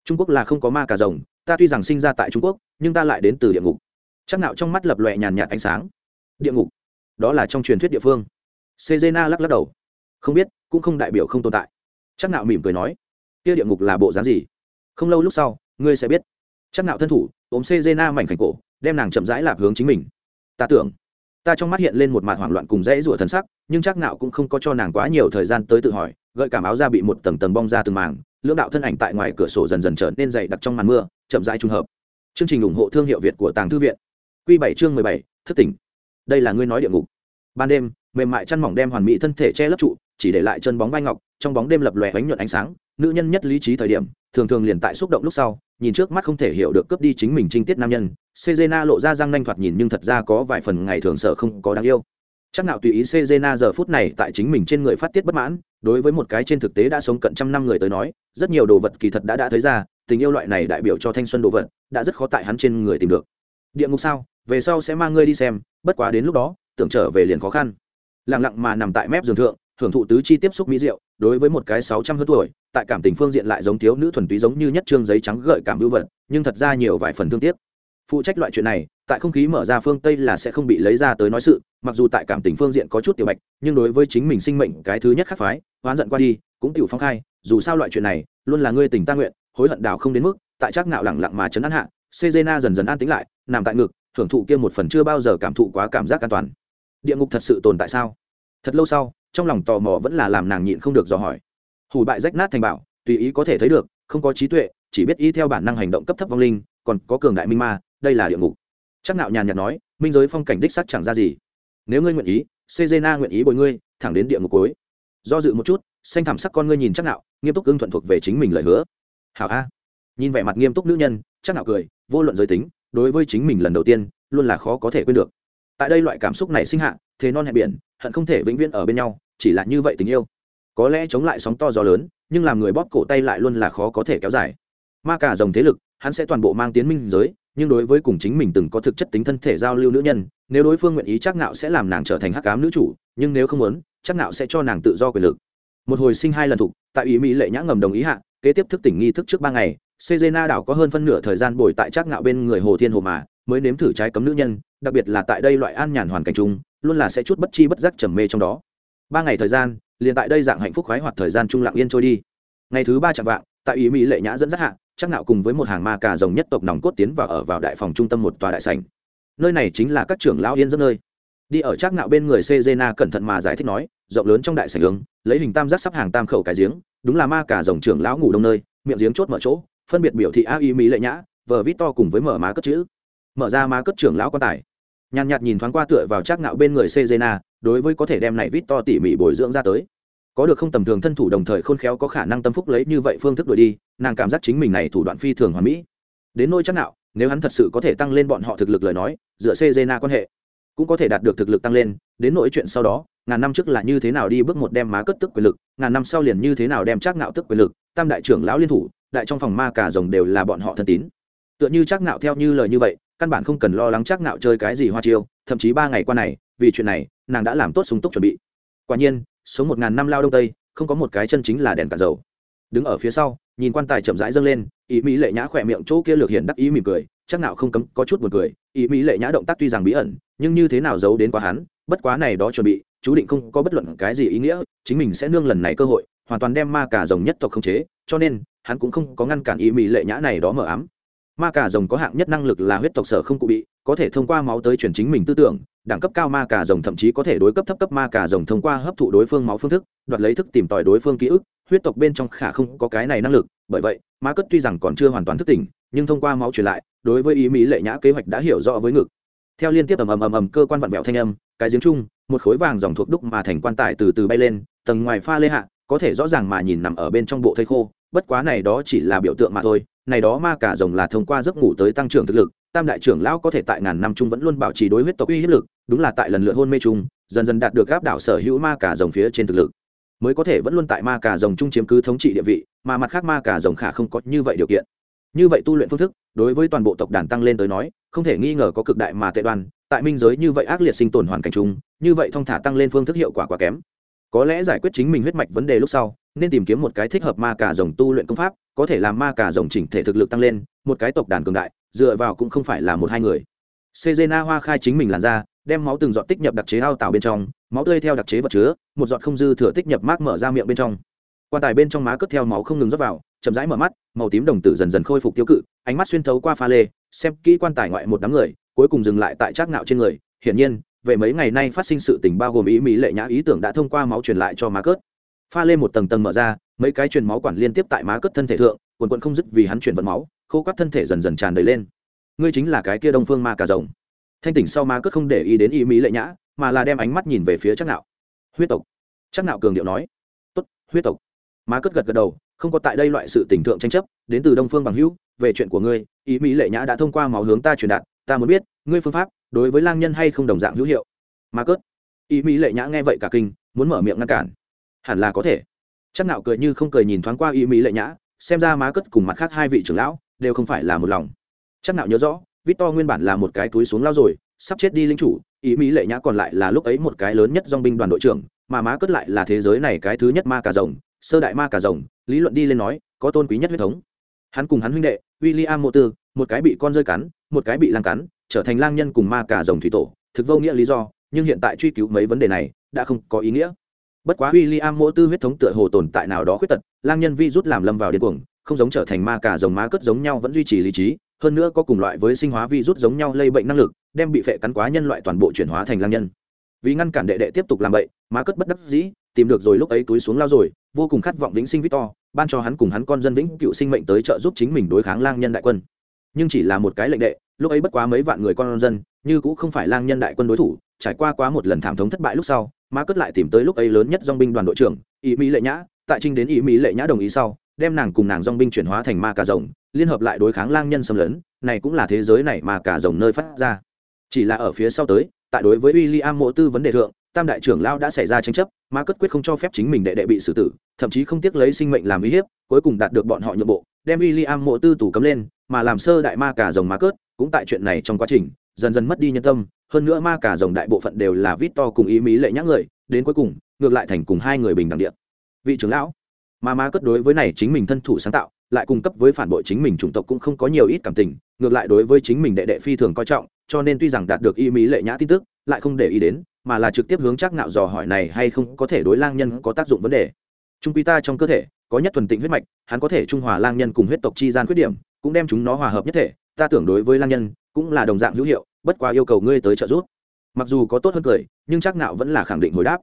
Trung quốc là không có ma cà rồng, ta tuy rằng sinh ra tại trung quốc, nhưng ta lại đến từ địa ngục. Chắc nạo trong mắt lập lòe nhàn nhạt ánh sáng. Địa ngục? Đó là trong truyền thuyết địa phương. Sejena lắc lắc đầu. Không biết, cũng không đại biểu không tồn tại. Chắc nạo mỉm cười nói, kia địa ngục là bộ dáng gì? Không lâu lúc sau, ngươi sẽ biết. Chắc nạo thân thủ, ôm sejena mảnh khảnh cổ, đem nàng chậm rãi lạp hướng chính mình. Ta tưởng, ta trong mắt hiện lên một mặt hoảng loạn cùng dãy rủa thần sắc, nhưng chắc nạo cũng không có cho nàng quá nhiều thời gian tới tự hỏi, gợi cảm áo da bị một tầng tầng bong ra từng màng lưỡng đạo thân ảnh tại ngoài cửa sổ dần dần trở nên dày đặc trong màn mưa, chậm rãi trùng hợp. Chương trình ủng hộ thương hiệu việt của tàng thư viện. Q bảy chương mười bảy thất tỉnh. Đây là ngươi nói địa ngục. Ban đêm, mềm mại chăn mỏng đem hoàn mỹ thân thể che lấp trụ, chỉ để lại chân bóng vai ngọc, trong bóng đêm lập lòe bánh nhuận ánh sáng. Nữ nhân nhất lý trí thời điểm, thường thường liền tại xúc động lúc sau, nhìn trước mắt không thể hiểu được cướp đi chính mình trinh tiết nam nhân. Sejena lộ ra răng nanh thoạt nhìn nhưng thật ra có vài phần ngày thường sợ không có đáng yêu. Chắc nào tùy ý sejena giờ phút này tại chính mình trên người phát tiết bất mãn đối với một cái trên thực tế đã sống cận trăm năm người tới nói, rất nhiều đồ vật kỳ thật đã đã thấy ra, tình yêu loại này đại biểu cho thanh xuân đồ vật, đã rất khó tại hắn trên người tìm được. Địa ngục sao? Về sau sẽ mang ngươi đi xem, bất quá đến lúc đó, tưởng trở về liền khó khăn. Lặng lặng mà nằm tại mép giường thượng, hưởng thụ tứ chi tiếp xúc mỹ diệu, đối với một cái sáu trăm hơn tuổi, tại cảm tình phương diện lại giống thiếu nữ thuần túy giống như nhất trương giấy trắng gợi cảm hữu vật, nhưng thật ra nhiều vài phần thương tiếc. Phụ trách loại chuyện này tại không khí mở ra phương tây là sẽ không bị lấy ra tới nói sự, mặc dù tại cảm tình phương diện có chút tiểu bạch, nhưng đối với chính mình sinh mệnh cái thứ nhất khắc phái, oán giận qua đi, cũng tiểu phong khai, dù sao loại chuyện này, luôn là ngươi tình ta nguyện, hối hận đào không đến mức, tại chắc nạo lẳng lặng mà chấn an hạ, sejena dần dần an tĩnh lại, nằm tại ngực, thưởng thụ kia một phần chưa bao giờ cảm thụ quá cảm giác an toàn. Địa ngục thật sự tồn tại sao? Thật lâu sau, trong lòng tò mò vẫn là làm nàng nhịn không được dò hỏi. Hủ bại rách nát thành bảo, tùy ý có thể thấy được, không có trí tuệ, chỉ biết ý theo bản năng hành động cấp thấp vong linh, còn có cường đại minh ma, đây là địa ngục chắc nạo nhàn nhạt nói, minh giới phong cảnh đích sắc chẳng ra gì. Nếu ngươi nguyện ý, sejena nguyện ý bồi ngươi, thẳng đến địa ngục cuối. Do dự một chút, xanh thảm sắc con ngươi nhìn chắc nạo, nghiêm túc ưng thuận thuộc về chính mình lời hứa. Hảo a. Nhìn vẻ mặt nghiêm túc nữ nhân, chắc nạo cười, vô luận giới tính, đối với chính mình lần đầu tiên, luôn là khó có thể quên được. Tại đây loại cảm xúc này sinh hạ, thế non hẹn biển, hận không thể vĩnh viễn ở bên nhau, chỉ là như vậy tình yêu. Có lẽ chống lại sóng to gió lớn, nhưng làm người bóp cổ tay lại luôn là khó có thể kéo dài. Ma cả dòng thế lực, hắn sẽ toàn bộ mang tiến minh giới nhưng đối với cùng chính mình từng có thực chất tính thân thể giao lưu nữ nhân nếu đối phương nguyện ý chắc nạo sẽ làm nàng trở thành hắc cám nữ chủ nhưng nếu không muốn chắc nạo sẽ cho nàng tự do quyền lực một hồi sinh hai lần thục tại ý mỹ lệ nhã ngầm đồng ý hạ kế tiếp thức tỉnh nghi thức trước ba ngày sejena đảo có hơn phân nửa thời gian bồi tại chắc nạo bên người Hồ Thiên Hồ mà, mới nếm thử trái cấm nữ nhân, đặc biệt là tại đây loại an nhàn hoàn cảnh chung, luôn là sẽ chút bất chi bất giác trầm mê trong đó. Ba ngày thời gian, liền tại đây dạng hạnh phúc khoái hoạt thời gian trung lặng yên trôi đi. Ngày thứ ba chạm vạng, tại ý mỹ lệ nhã dẫn dắt hạ, chắc nạo cùng với một hàng ma cà rồng nhất tộc nòng cốt tiến vào ở vào đại phòng trung tâm một tòa đại sảnh. Nơi này chính là các trưởng lão yên giấc nơi. Đi ở chắc nạo bên người Cezena cẩn thận mà giải thích nói, rộng lớn trong đại sảnh hướng lấy hình tam giác sắp hàng tam khẩu cái giếng, đúng là ma cà rồng trưởng lão ngủ đông nơi, miệng giếng chốt mở chỗ, phân biệt biểu thị a y mỹ lệ nhã vờ vít to cùng với mở má cất chữ mở ra má cất trưởng lão quan tài nhàn nhạt nhìn thoáng qua tựa vào chắc Nạo bên người Cezena, đối với có thể đem này vít to tỉ mỉ bồi dưỡng ra tới có được không tầm thường thân thủ đồng thời khôn khéo có khả năng tâm phúc lấy như vậy phương thức đuổi đi, nàng cảm giác chính mình này thủ đoạn phi thường hoàn mỹ. Đến nôi chắc nạo, nếu hắn thật sự có thể tăng lên bọn họ thực lực lời nói, dựa Cezena quan hệ, cũng có thể đạt được thực lực tăng lên. Đến nỗi chuyện sau đó, ngàn năm trước là như thế nào đi bước một đem má cất tức quyền lực, ngàn năm sau liền như thế nào đem chắc ngạo tức quyền lực, tam đại trưởng lão liên thủ, đại trong phòng ma cả rồng đều là bọn họ thân tín. Tựa như chắc nạo theo như lời như vậy, căn bản không cần lo lắng chắc nạo chơi cái gì hoa chiêu, thậm chí ba ngày qua này, vì chuyện này, nàng đã làm tốt súng túc chuẩn bị. Quả nhiên sống một ngàn năm lao đông tây, không có một cái chân chính là đèn cả dầu. Đứng ở phía sau, nhìn quan tài chậm rãi dâng lên ý mỹ lệ nhã khỏe miệng chỗ kia lược hiện đắc ý mỉm cười, chắc nào không cấm, có chút buồn cười. Ý mỹ lệ nhã động tác tuy rằng bí ẩn, nhưng như thế nào giấu đến quá hắn, bất quá này đó chuẩn bị, chú định không có bất luận cái gì ý nghĩa, chính mình sẽ nương lần này cơ hội, hoàn toàn đem ma cả rồng nhất tộc không chế, cho nên, hắn cũng không có ngăn cản ý mỹ lệ nhã này đó mở ám. Ma cả rồng có hạng nhất năng lực là huyết tộc sở không cụ bị có thể thông qua máu tới truyền chính mình tư tưởng, đẳng cấp cao ma cà rồng thậm chí có thể đối cấp thấp cấp ma cà rồng thông qua hấp thụ đối phương máu phương thức, đoạt lấy thức tìm tòi đối phương ký ức, huyết tộc bên trong khả không có cái này năng lực, bởi vậy, ma cất tuy rằng còn chưa hoàn toàn thức tỉnh, nhưng thông qua máu truyền lại, đối với ý mỹ lệ nhã kế hoạch đã hiểu rõ với ngực. Theo liên tiếp ầm ầm ầm ầm cơ quan vặn vẹo thanh âm, cái giếng chung, một khối vàng dòng thuộc đúc mà thành quan tài từ từ bay lên, tầng ngoài pha lê hạ, có thể rõ ràng mà nhìn nằm ở bên trong bộ thây khô, bất quá này đó chỉ là biểu tượng mà thôi này đó ma cả rồng là thông qua giấc ngủ tới tăng trưởng thực lực, tam đại trưởng lão có thể tại ngàn năm chung vẫn luôn bảo trì đối huyết tộc uy hiếp lực, đúng là tại lần lượt hôn mê chung, dần dần đạt được gáp đảo sở hữu ma cả rồng phía trên thực lực. Mới có thể vẫn luôn tại ma cả rồng chung chiếm cứ thống trị địa vị, mà mặt khác ma cả rồng khả không có như vậy điều kiện. Như vậy tu luyện phương thức, đối với toàn bộ tộc đàn tăng lên tới nói, không thể nghi ngờ có cực đại mà tệ đoan, tại minh giới như vậy ác liệt sinh tồn hoàn cảnh chung, như vậy thông thả tăng lên phương thức hiệu quả quá kém có lẽ giải quyết chính mình huyết mạch vấn đề lúc sau, nên tìm kiếm một cái thích hợp ma cả rồng tu luyện công pháp, có thể làm ma cả rồng chỉnh thể thực lực tăng lên, một cái tộc đàn cường đại, dựa vào cũng không phải là một hai người. Sejena hoa khai chính mình làn ra đem máu từng giọt tích nhập đặc chế ao tạo bên trong, máu tươi theo đặc chế vật chứa, một giọt không dư thừa tích nhập mát mở ra miệng bên trong. Quan tài bên trong má cất theo máu không ngừng rót vào, chậm rãi mở mắt, màu tím đồng tử dần dần khôi phục tiêu cự, ánh mắt xuyên thấu qua pha lê, xem kỹ quan tài ngoại một đám người, cuối cùng dừng lại tại trác ngạo trên người, hiển nhiên về mấy ngày nay phát sinh sự tình bao gồm ý mỹ lệ nhã ý tưởng đã thông qua máu truyền lại cho má cớt. Pha lên một tầng tầng mở ra, mấy cái truyền máu quản liên tiếp tại má cất thân thể thượng, quần quận không dứt vì hắn chuyển vận máu, khô quắt thân thể dần dần tràn đầy lên. Ngươi chính là cái kia đông phương ma cà rồng. Thanh tỉnh sau má cất không để ý đến ý mỹ lệ nhã, mà là đem ánh mắt nhìn về phía chắc nạo. Huyết tộc. Chắc nạo cường điệu nói. Tốt, huyết tộc. Má cất gật gật đầu, không có tại đây loại sự tình thượng tranh chấp, đến từ đông phương bằng hữu, về chuyện của ngươi, ý mỹ lệ nhã đã thông qua máu hướng ta truyền đạt, ta muốn biết, ngươi phương pháp đối với lang nhân hay không đồng dạng hữu hiệu. Má cớt ý mỹ lệ nhã nghe vậy cả kinh muốn mở miệng ngăn cản. Hẳn là có thể. Chắc nạo cười như không cười nhìn thoáng qua ý mỹ lệ nhã xem ra má cất cùng mặt khác hai vị trưởng lão đều không phải là một lòng. Chắc nạo nhớ rõ victor nguyên bản là một cái túi xuống lao rồi sắp chết đi linh chủ ý mỹ lệ nhã còn lại là lúc ấy một cái lớn nhất dong binh đoàn đội trưởng mà má cất lại là thế giới này cái thứ nhất ma cà rồng sơ đại ma cà rồng lý luận đi lên nói có tôn quý nhất huyết thống. Hắn cùng hắn huynh đệ William Mộ Tư, một cái bị con rơi cắn, một cái bị lang cắn, trở thành lang nhân cùng ma cà rồng thủy tổ, thực vô nghĩa lý do, nhưng hiện tại truy cứu mấy vấn đề này đã không có ý nghĩa. Bất quá William mỗi Tư huyết thống tựa hồ tồn tại nào đó khuyết tật, lang nhân vi rút làm lâm vào điên cuồng, không giống trở thành ma cà rồng má cất giống nhau vẫn duy trì lý trí, hơn nữa có cùng loại với sinh hóa vi rút giống nhau lây bệnh năng lực đem bị phệ cắn quá nhân loại toàn bộ chuyển hóa thành lang nhân vì ngăn cản đệ đệ tiếp tục làm bậy má cất bất đắc dĩ tìm được rồi lúc ấy túi xuống lao rồi vô cùng khát vọng vĩnh sinh victor ban cho hắn cùng hắn con dân vĩnh cựu sinh mệnh tới trợ giúp chính mình đối kháng lang nhân đại quân nhưng chỉ là một cái lệnh đệ, lúc ấy bất quá mấy vạn người con dân, như cũng không phải lang nhân đại quân đối thủ, trải qua quá một lần thảm thống thất bại lúc sau má cất lại tìm tới lúc ấy lớn nhất dong binh đoàn đội trưởng ý mỹ lệ nhã, tại trinh đến ý mỹ lệ nhã đồng ý sau, đem nàng cùng nàng dong binh chuyển hóa thành ma cà rồng, liên hợp lại đối kháng lang nhân xâm lấn, này cũng là thế giới này mà cả rồng nơi phát ra. Chỉ là ở phía sau tới, tại đối với w i l l i am mộ tư vấn đề thượng, tam đại trưởng lao đã xảy ra tranh chấp ma cất quyết không cho phép chính mình đệ đệ bị xử tử, thậm chí không tiếc lấy sinh mệnh làm uy hiếp, cuối cùng đạt được bọn họ nhượng bộ, đem w i l l i am mộ tư tù cấm lên mà làm sơ đại ma cả rồng ma cớt, cũng tại chuyện này trong quá trình, dần dần mất đi nhân tâm. Hơn nữa ma cả rồng đại bộ phận đều là vít to cùng ý mỹ lệ nhã người, đến cuối cùng, ngược lại thành cùng hai người bình đẳng điện vị trưởng lão, mà ma cất đối với này chính mình thân thủ sáng tạo, lại cung cấp với phản bội chính mình chủng tộc cũng không có nhiều ít cảm tình, ngược lại đối với chính mình đệ đệ phi thường coi trọng, cho nên tuy rằng đạt được y mỹ lệ nhã tin tức, lại không để ý đến, mà là trực tiếp hướng chắc nạo dò hỏi này hay không có thể đối lang nhân có tác dụng vấn đề. Trung quy ta trong cơ thể, có nhất thuần tịnh huyết mạch, hắn có thể trung hòa lang nhân cùng huyết tộc chi gian khuyết điểm cũng đem chúng nó hòa hợp nhất thể, ta tưởng đối với lang nhân cũng là đồng dạng hữu hiệu, bất quá yêu cầu ngươi tới trợ giúp. Mặc dù có tốt hơn cười, nhưng chắc nạo vẫn là khẳng định hồi đáp.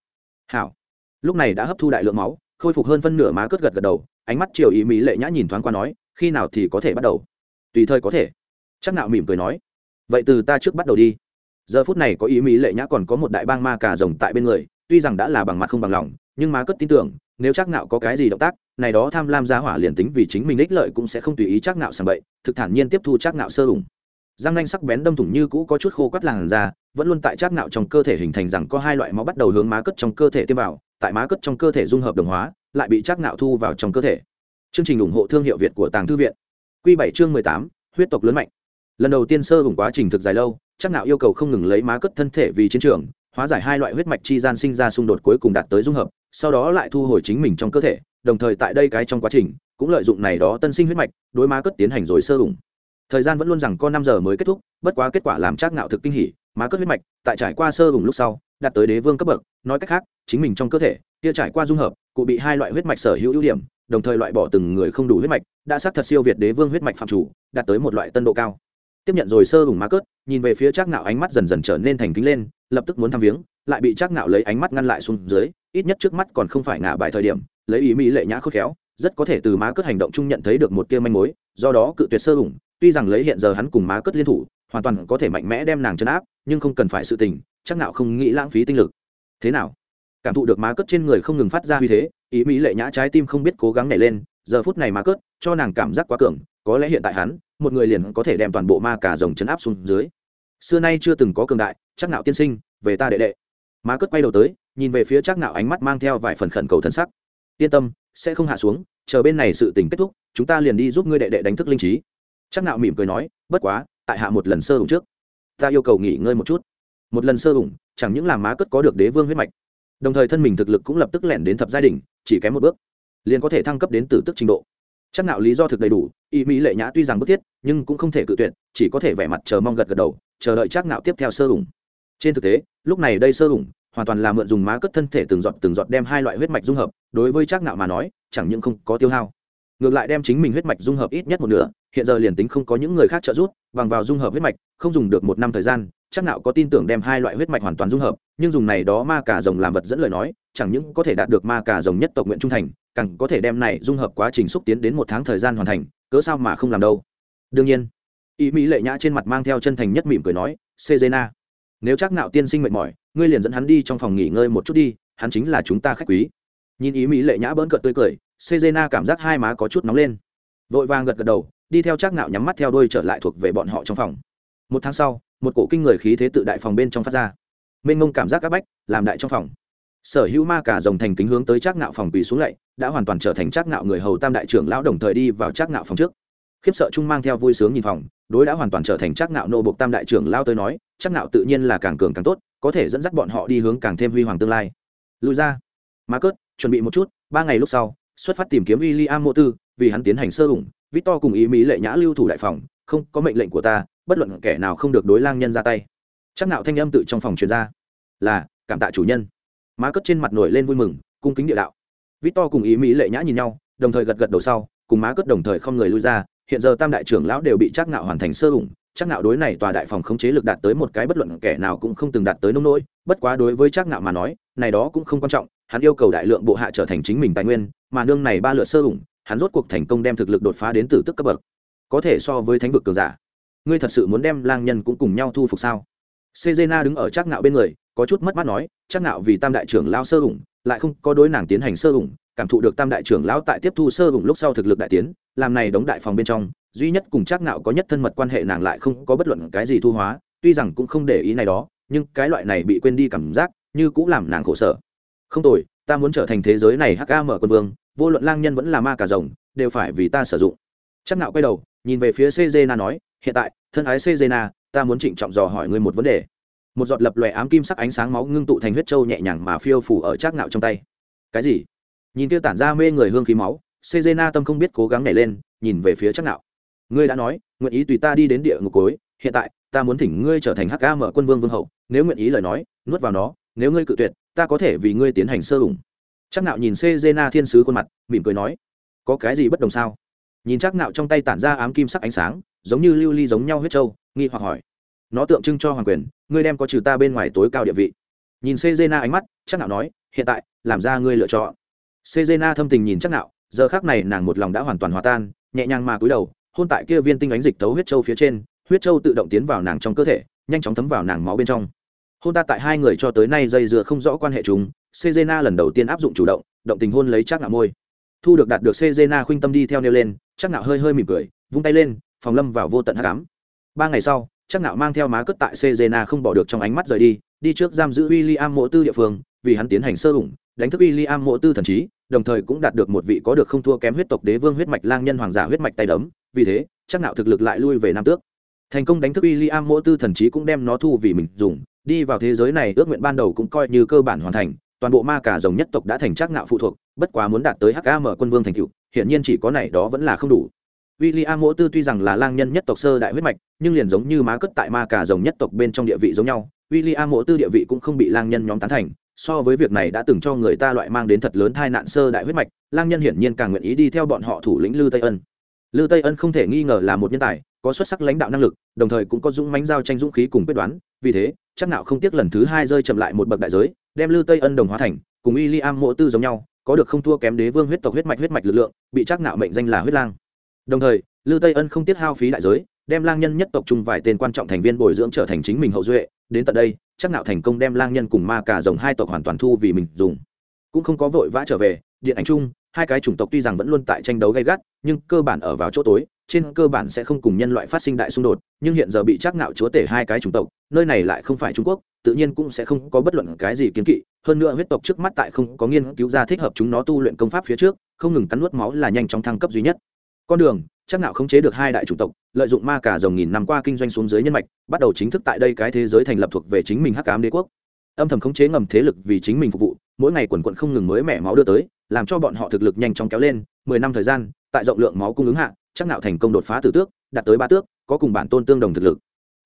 Hảo. Lúc này đã hấp thu đại lượng máu, khôi phục hơn phân nửa má cất gật gật đầu, ánh mắt chiều ý mỹ lệ nhã nhìn thoáng qua nói, khi nào thì có thể bắt đầu? Tùy thời có thể. Chắc nạo mỉm cười nói, vậy từ ta trước bắt đầu đi. Giờ phút này có ý mỹ lệ nhã còn có một đại bang ma cà rồng tại bên người, tuy rằng đã là bằng mặt không bằng lòng, nhưng má cất tin tưởng nếu chắc nạo có cái gì động tác, này đó tham lam gia hỏa liền tính vì chính mình ích lợi cũng sẽ không tùy ý chắc nạo sảng bậy, thực thản nhiên tiếp thu chắc nạo sơ hùng răng nanh sắc bén đâm thủng như cũ có chút khô quắt làn da, vẫn luôn tại chắc nạo trong cơ thể hình thành rằng có hai loại máu bắt đầu hướng má cất trong cơ thể tiêm vào, tại má cất trong cơ thể dung hợp đồng hóa, lại bị chắc nạo thu vào trong cơ thể. Chương trình ủng hộ thương hiệu việt của tàng thư viện. Quy bảy chương mười tám, huyết tộc lớn mạnh. Lần đầu tiên sơ hùng quá trình thực dài lâu, chắc nạo yêu cầu không ngừng lấy má cất thân thể vì chiến trường hóa giải hai loại huyết mạch chi gian sinh ra xung đột cuối cùng đạt tới dung hợp, sau đó lại thu hồi chính mình trong cơ thể, đồng thời tại đây cái trong quá trình, cũng lợi dụng này đó tân sinh huyết mạch, đối má cất tiến hành rồi sơ ủng. Thời gian vẫn luôn rằng có năm giờ mới kết thúc, bất quá kết quả làm chắc Ngạo thực kinh hỉ má cất huyết mạch, tại trải qua sơ ủng lúc sau, đạt tới đế vương cấp bậc, nói cách khác, chính mình trong cơ thể, kia trải qua dung hợp, cụ bị hai loại huyết mạch sở hữu ưu điểm, đồng thời loại bỏ từng người không đủ huyết mạch, đã xác thật siêu việt đế vương huyết mạch phạm chủ, đạt tới một loại tân độ cao. Tiếp nhận rồi sơ ủng má cớt nhìn về phía trác nạo ánh mắt dần dần trở nên thành kính lên lập tức muốn thăm viếng, lại bị trác nạo lấy ánh mắt ngăn lại xuống dưới, ít nhất trước mắt còn không phải ngả bài thời điểm, lấy ý mỹ lệ nhã khôn khéo, rất có thể từ má cất hành động chung nhận thấy được một tia manh mối, do đó cự tuyệt sơ hùng, tuy rằng lấy hiện giờ hắn cùng má cất liên thủ, hoàn toàn có thể mạnh mẽ đem nàng chấn áp, nhưng không cần phải sự tình chắc nạo không nghĩ lãng phí tinh lực. Thế nào? Cảm thụ được má cất trên người không ngừng phát ra uy thế, ý mỹ lệ nhã trái tim không biết cố gắng nảy lên, giờ phút này má cất, cho nàng cảm giác quá cường, có lẽ hiện tại hắn, một người liền có thể đem toàn bộ ma cả rồng chấn áp xuống dưới xưa nay chưa từng có cường đại, chắc nạo tiên sinh, về ta đệ đệ. Má cất quay đầu tới, nhìn về phía chắc nạo ánh mắt mang theo vài phần khẩn cầu thân sắc. Yên tâm, sẽ không hạ xuống, chờ bên này sự tình kết thúc, chúng ta liền đi giúp ngươi đệ đệ đánh thức linh trí. Chắc nạo mỉm cười nói, bất quá, tại hạ một lần sơ hùng trước. Ta yêu cầu nghỉ ngơi một chút. Một lần sơ hùng chẳng những làm má cất có được đế vương huyết mạch, đồng thời thân mình thực lực cũng lập tức lẻn đến thập giai đình chỉ kém một bước, liền có thể thăng cấp đến tử tức trình độ. Chắc nạo lý do thực đầy đủ, y mỹ lệ nhã tuy rằng bức thiết, nhưng cũng không thể cự tuyệt, chỉ có thể vẻ mặt chờ mong gật gật đầu chờ đợi chắc nạo tiếp theo sơ hùng trên thực tế, lúc này đây sơ hùng hoàn toàn là mượn dùng má cất thân thể từng giọt từng giọt đem hai loại huyết mạch dung hợp, đối với chắc nạo mà nói, chẳng những không có tiêu hao, ngược lại đem chính mình huyết mạch dung hợp ít nhất một nửa, hiện giờ liền tính không có những người khác trợ giúp, bằng vào dung hợp huyết mạch, không dùng được một năm thời gian, chắc nạo có tin tưởng đem hai loại huyết mạch hoàn toàn dung hợp, nhưng dùng này đó ma cả rồng làm vật dẫn lời nói, chẳng những có thể đạt được ma cả rồng nhất tộc nguyện trung thành, càng có thể đem này dung hợp quá trình xúc tiến đến một tháng thời gian hoàn thành, cớ sao mà không làm đâu. Đương nhiên ý mỹ lệ nhã trên mặt mang theo chân thành nhất mỉm cười nói, sejena, nếu chắc nạo tiên sinh mệt mỏi, ngươi liền dẫn hắn đi trong phòng nghỉ ngơi một chút đi, hắn chính là chúng ta khách quý. Nhìn ý mỹ lệ nhã bỡn cợt tươi cười, sejena cảm giác hai má có chút nóng lên. Vội vàng gật gật đầu, đi theo chắc nạo nhắm mắt theo đuôi trở lại thuộc về bọn họ trong phòng. Một tháng sau, một cổ kinh người khí thế tự đại phòng bên trong phát ra. Mênh ngông cảm giác áp bách, làm đại trong phòng. Sở hữu ma cả dòng thành kính hướng tới chắc nạo phòng quỳ xuống lạy, đã hoàn toàn trở thành chắc nạo người hầu tam đại trưởng lão đồng thời đi vào chắc nạo phòng trước. Khiếp sợ chung mang theo vui sướng nhìn phòng đối đã hoàn toàn trở thành chắc nạo nô bộc tam đại trưởng lao tới nói chắc nạo tự nhiên là càng cường càng tốt có thể dẫn dắt bọn họ đi hướng càng thêm huy hoàng tương lai lùi ra má cớt chuẩn bị một chút ba ngày lúc sau xuất phát tìm kiếm William Mộ Tư, vì hắn tiến hành sơ ủng, Victor cùng ý mỹ lệ nhã lưu thủ đại phòng, không có mệnh lệnh của ta, bất luận kẻ nào không được đối lang nhân ra tay. Chắc nạo thanh âm tự trong phòng truyền ra. Là, cảm tạ chủ nhân. Má cất trên mặt nổi lên vui mừng, cung kính địa đạo. Victor cùng ý mỹ lệ nhã nhìn nhau, đồng thời gật gật đầu sau, cùng má cất đồng thời không người lui ra, hiện giờ tam đại trưởng lão đều bị chắc nạo hoàn thành sơ ủng, chắc nạo đối này tòa đại phòng khống chế lực đạt tới một cái bất luận kẻ nào cũng không từng đạt tới nông nỗi, bất quá đối với chắc nạo mà nói, này đó cũng không quan trọng, hắn yêu cầu đại lượng bộ hạ trở thành chính mình tài nguyên, mà nương này ba lượt sơ ủng hắn rốt cuộc thành công đem thực lực đột phá đến từ tức cấp bậc. Có thể so với thánh vực cường giả ngươi thật sự muốn đem lang nhân cũng cùng nhau thu phục sao? Sejena đứng ở trác nạo bên người có chút mất mát nói trác nạo vì tam đại trưởng lao sơ ủng lại không có đối nàng tiến hành sơ ủng cảm thụ được tam đại trưởng lão tại tiếp thu sơ hùng lúc sau thực lực đại tiến, làm này đóng đại phòng bên trong, duy nhất cùng trác nạo có nhất thân mật quan hệ nàng lại không có bất luận cái gì thu hóa, tuy rằng cũng không để ý này đó, nhưng cái loại này bị quên đi cảm giác, như cũng làm nàng khổ sở. Không tồi, ta muốn trở thành thế giới này hắc a mở quân vương, vô luận lang nhân vẫn là ma cả rồng, đều phải vì ta sử dụng. Chắc nạo quay đầu, nhìn về phía cezena nói, hiện tại, thân ái cezena ta muốn trịnh trọng dò hỏi ngươi một vấn đề. Một giọt lập lòe ám kim sắc ánh sáng máu ngưng tụ thành huyết châu nhẹ nhàng mà phiêu phủ ở chắc nạo trong tay. Cái gì? Nhìn kia tản ra mê người hương khí máu, sejena tâm không biết cố gắng nhảy lên, nhìn về phía chắc nạo. Ngươi đã nói, nguyện ý tùy ta đi đến địa ngục cối hiện tại, ta muốn thỉnh ngươi trở thành hắc mở quân vương vương hậu, nếu nguyện ý lời nói, nuốt vào nó, nếu ngươi cự tuyệt, ta có thể vì ngươi tiến hành sơ ủng. Chắc nạo nhìn sejena thiên sứ khuôn mặt, mỉm cười nói, có cái gì bất đồng sao? Nhìn chắc nạo trong tay tản ra ám kim sắc ánh sáng, giống như lưu ly giống nhau huyết châu, nghi hoặc hỏi, nó tượng trưng cho hoàng quyền, ngươi đem có trừ ta bên ngoài tối cao địa vị. Nhìn sejena ánh mắt chắc nạo nói, hiện tại, làm ra ngươi lựa chọn xê thâm tình nhìn chắc nạo, giờ khắc này nàng một lòng đã hoàn toàn hòa tan, nhẹ nhàng mà cúi đầu, hôn tại kia viên tinh ánh dịch tấu huyết châu phía trên, huyết châu tự động tiến vào nàng trong cơ thể, nhanh chóng thấm vào nàng máu bên trong. Hôn ta tại hai người cho tới nay dây dưa không rõ quan hệ chúng, sejena lần đầu tiên áp dụng chủ động động tình hôn lấy chắc nạo môi. Thu được đạt được sejena khuynh tâm đi theo nêu lên, chắc nạo hơi hơi mỉm cười, vung tay lên, phòng lâm vào vô tận hắc ám. Ba ngày sau, chắc nạo mang theo má cất tại sejena không bỏ được trong ánh mắt rời đi đi trước giam giữ William mộ tư địa phương, vì hắn tiến hành sơ ủng đánh thức William mộ tư thần trí đồng thời cũng đạt được một vị có được không thua kém huyết tộc đế vương huyết mạch lang nhân hoàng giả huyết mạch tay đấm vì thế chắc nạo thực lực lại lui về nam tước thành công đánh thức William mỗi tư thần trí cũng đem nó thu vì mình dùng đi vào thế giới này ước nguyện ban đầu cũng coi như cơ bản hoàn thành toàn bộ ma cả rồng nhất tộc đã thành chắc nạo phụ thuộc bất quá muốn đạt tới hkm quân vương thành cựu hiện nhiên chỉ có này đó vẫn là không đủ William mỗi Tư tuy rằng là lang nhân nhất tộc sơ đại huyết mạch, nhưng liền giống như má cất tại ma cả rồng nhất tộc bên trong địa vị giống nhau, William mỗi Tư địa vị cũng không bị lang nhân nhóm tán thành. So với việc này đã từng cho người ta loại mang đến thật lớn tai nạn sơ đại huyết mạch, lang nhân hiển nhiên càng nguyện ý đi theo bọn họ thủ lĩnh Lư Tây Ân. Lư Tây Ân không thể nghi ngờ là một nhân tài, có xuất sắc lãnh đạo năng lực, đồng thời cũng có dũng mãnh giao tranh dũng khí cùng quyết đoán, vì thế, chắc nào không tiếc lần thứ hai rơi chậm lại một bậc đại giới, đem Lư Tây Ân đồng hóa thành, cùng y li am mộ tư giống nhau có được không thua kém đế vương huyết tộc huyết mạch huyết mạch lực lượng bị chắc nạo mệnh danh là huyết lang đồng thời lư tây ân không tiếc hao phí đại giới đem lang nhân nhất tộc chung vài tên quan trọng thành viên bồi dưỡng trở thành chính mình hậu duệ. Đến tận đây, chắc nạo thành công đem lang nhân cùng ma cả rồng hai tộc hoàn toàn thu vì mình dùng. Cũng không có vội vã trở về, điện ảnh chung, hai cái chủng tộc tuy rằng vẫn luôn tại tranh đấu gay gắt, nhưng cơ bản ở vào chỗ tối, trên cơ bản sẽ không cùng nhân loại phát sinh đại xung đột. Nhưng hiện giờ bị chắc nạo chúa tể hai cái chủng tộc, nơi này lại không phải trung quốc, tự nhiên cũng sẽ không có bất luận cái gì kiến kỵ. Hơn nữa huyết tộc trước mắt tại không có nghiên cứu ra thích hợp chúng nó tu luyện công pháp phía trước, không ngừng cắn nuốt máu là nhanh chóng thăng cấp duy nhất. Con đường chắc nạo khống chế được hai đại chủ tộc lợi dụng ma cả rồng nghìn năm qua kinh doanh xuống dưới nhân mạch bắt đầu chính thức tại đây cái thế giới thành lập thuộc về chính mình hắc ám đế quốc âm thầm khống chế ngầm thế lực vì chính mình phục vụ mỗi ngày quần quận không ngừng mới mẻ máu đưa tới làm cho bọn họ thực lực nhanh chóng kéo lên mười năm thời gian tại rộng lượng máu cung ứng hạ chắc nạo thành công đột phá từ tước đạt tới ba tước có cùng bản tôn tương đồng thực lực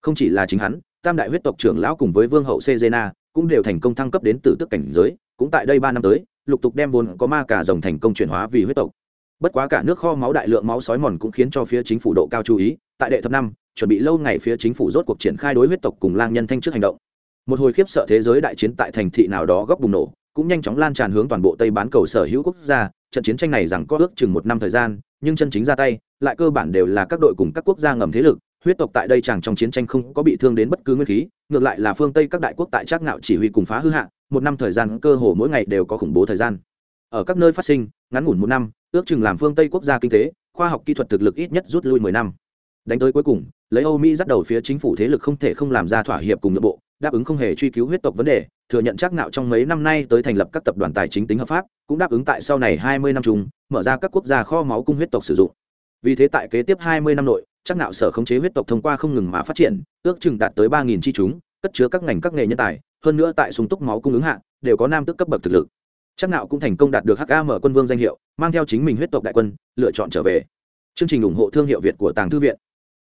không chỉ là chính hắn tam đại huyết tộc trưởng lão cùng với vương hậu Cezena cũng đều thành công thăng cấp đến tử tước cảnh giới, cũng tại đây ba năm tới, lục tục đem vốn có ma cả rồng thành công chuyển hóa vì huyết tộc bất quá cả nước kho máu đại lượng máu sói mòn cũng khiến cho phía chính phủ độ cao chú ý, tại đệ thập năm, chuẩn bị lâu ngày phía chính phủ rốt cuộc triển khai đối huyết tộc cùng lang nhân thanh trước hành động. Một hồi khiếp sợ thế giới đại chiến tại thành thị nào đó góc bùng nổ, cũng nhanh chóng lan tràn hướng toàn bộ tây bán cầu sở hữu quốc gia, trận chiến tranh này rằng có ước chừng một năm thời gian, nhưng chân chính ra tay, lại cơ bản đều là các đội cùng các quốc gia ngầm thế lực, huyết tộc tại đây chẳng trong chiến tranh không có bị thương đến bất cứ nguyên khí, ngược lại là phương tây các đại quốc tại trác ngạo chỉ huy cùng phá hư hạ, một năm thời gian cơ hồ mỗi ngày đều có khủng bố thời gian. Ở các nơi phát sinh, ngắn ngủn một năm ước chừng làm phương tây quốc gia kinh tế khoa học kỹ thuật thực lực ít nhất rút lui mười năm đánh tới cuối cùng lấy âu mỹ dắt đầu phía chính phủ thế lực không thể không làm ra thỏa hiệp cùng nội bộ đáp ứng không hề truy cứu huyết tộc vấn đề thừa nhận chắc nạo trong mấy năm nay tới thành lập các tập đoàn tài chính tính hợp pháp cũng đáp ứng tại sau này hai mươi năm chung mở ra các quốc gia kho máu cung huyết tộc sử dụng vì thế tại kế tiếp hai mươi năm nội chắc nạo sở khống chế huyết tộc thông qua không ngừng mà phát triển ước chừng đạt tới ba nghìn chi chúng cất chứa các ngành các nghề nhân tài hơn nữa tại súng túc máu cung ứng hạ đều có nam tức cấp bậc thực lực chắc nạo cũng thành công đạt được hkm quân vương danh hiệu, mang theo chính mình huyết tộc đại quân, lựa chọn trở về. Chương trình ủng hộ thương hiệu việt của tàng thư viện.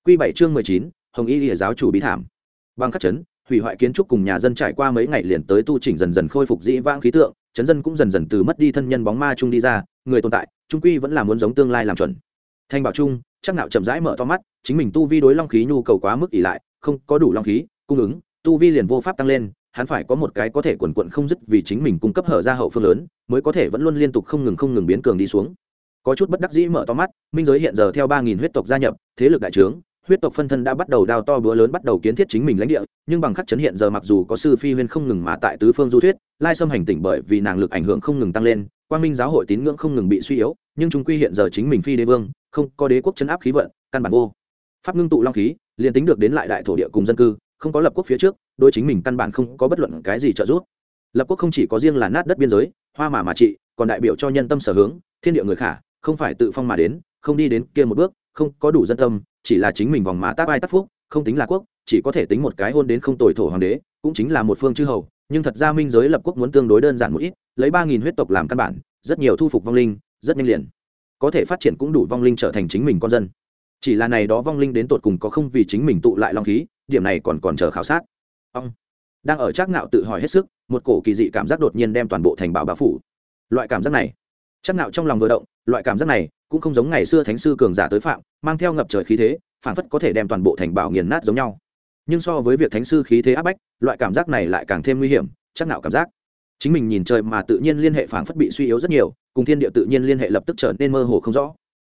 Quy bảy chương mười chín, hồng y lìa giáo chủ bí thảm. Bằng khắc chấn, hủy hoại kiến trúc cùng nhà dân trải qua mấy ngày liền tới tu chỉnh dần dần khôi phục dĩ vãng khí tượng, chấn dân cũng dần dần từ mất đi thân nhân bóng ma trung đi ra, người tồn tại trung quy vẫn là muốn giống tương lai làm chuẩn. Thanh bảo trung chắc nạo chậm rãi mở to mắt, chính mình tu vi đối long khí nhu cầu quá mức ỉ lại, không có đủ long khí, cung ứng, tu vi liền vô pháp tăng lên hắn phải có một cái có thể quần quận không dứt vì chính mình cung cấp hở ra hậu phương lớn, mới có thể vẫn luôn liên tục không ngừng không ngừng biến cường đi xuống. Có chút bất đắc dĩ mở to mắt, minh giới hiện giờ theo ba nghìn huyết tộc gia nhập, thế lực đại trướng, huyết tộc phân thân đã bắt đầu đào to búa lớn bắt đầu kiến thiết chính mình lãnh địa, nhưng bằng khắc chấn hiện giờ mặc dù có sư phi huyên không ngừng mà tại tứ phương du thuyết, lai xâm hành tỉnh bởi vì nàng lực ảnh hưởng không ngừng tăng lên quan minh giáo hội tín ngưỡng không ngừng bị suy yếu, nhưng chúng quy hiện giờ chính mình phi đế vương, không, có đế quốc chấn áp khí vận, căn bản vô pháp ngưng tụ long khí, liền tính được đến lại đại thổ địa cùng dân cư không có lập quốc phía trước đôi chính mình căn bản không có bất luận cái gì trợ giúp. Lập quốc không chỉ có riêng là nát đất biên giới, hoa mà mà trị, còn đại biểu cho nhân tâm sở hướng, thiên địa người khả, không phải tự phong mà đến, không đi đến kia một bước, không có đủ dân tâm, chỉ là chính mình vòng mã tác ai tác phúc, không tính là quốc, chỉ có thể tính một cái hôn đến không tồi thổ hoàng đế, cũng chính là một phương chư hầu, nhưng thật ra minh giới lập quốc muốn tương đối đơn giản một ít, lấy ba nghìn huyết tộc làm căn bản, rất nhiều thu phục vong linh, rất nhanh liền. Có thể phát triển cũng đủ vong linh trở thành chính mình con dân. Chỉ là này đó vong linh đến tột cùng có không vì chính mình tụ lại long khí điểm này còn còn chờ khảo sát. Ông đang ở trác ngạo tự hỏi hết sức, một cổ kỳ dị cảm giác đột nhiên đem toàn bộ thành bảo bá phủ. Loại cảm giác này, trác ngạo trong lòng vừa động, loại cảm giác này cũng không giống ngày xưa thánh sư cường giả tới phạm, mang theo ngập trời khí thế, phản phất có thể đem toàn bộ thành bảo nghiền nát giống nhau. Nhưng so với việc thánh sư khí thế áp bách, loại cảm giác này lại càng thêm nguy hiểm chắc nào cảm giác. Chính mình nhìn trời mà tự nhiên liên hệ phản phất bị suy yếu rất nhiều, cùng thiên địa tự nhiên liên hệ lập tức trở nên mơ hồ không rõ.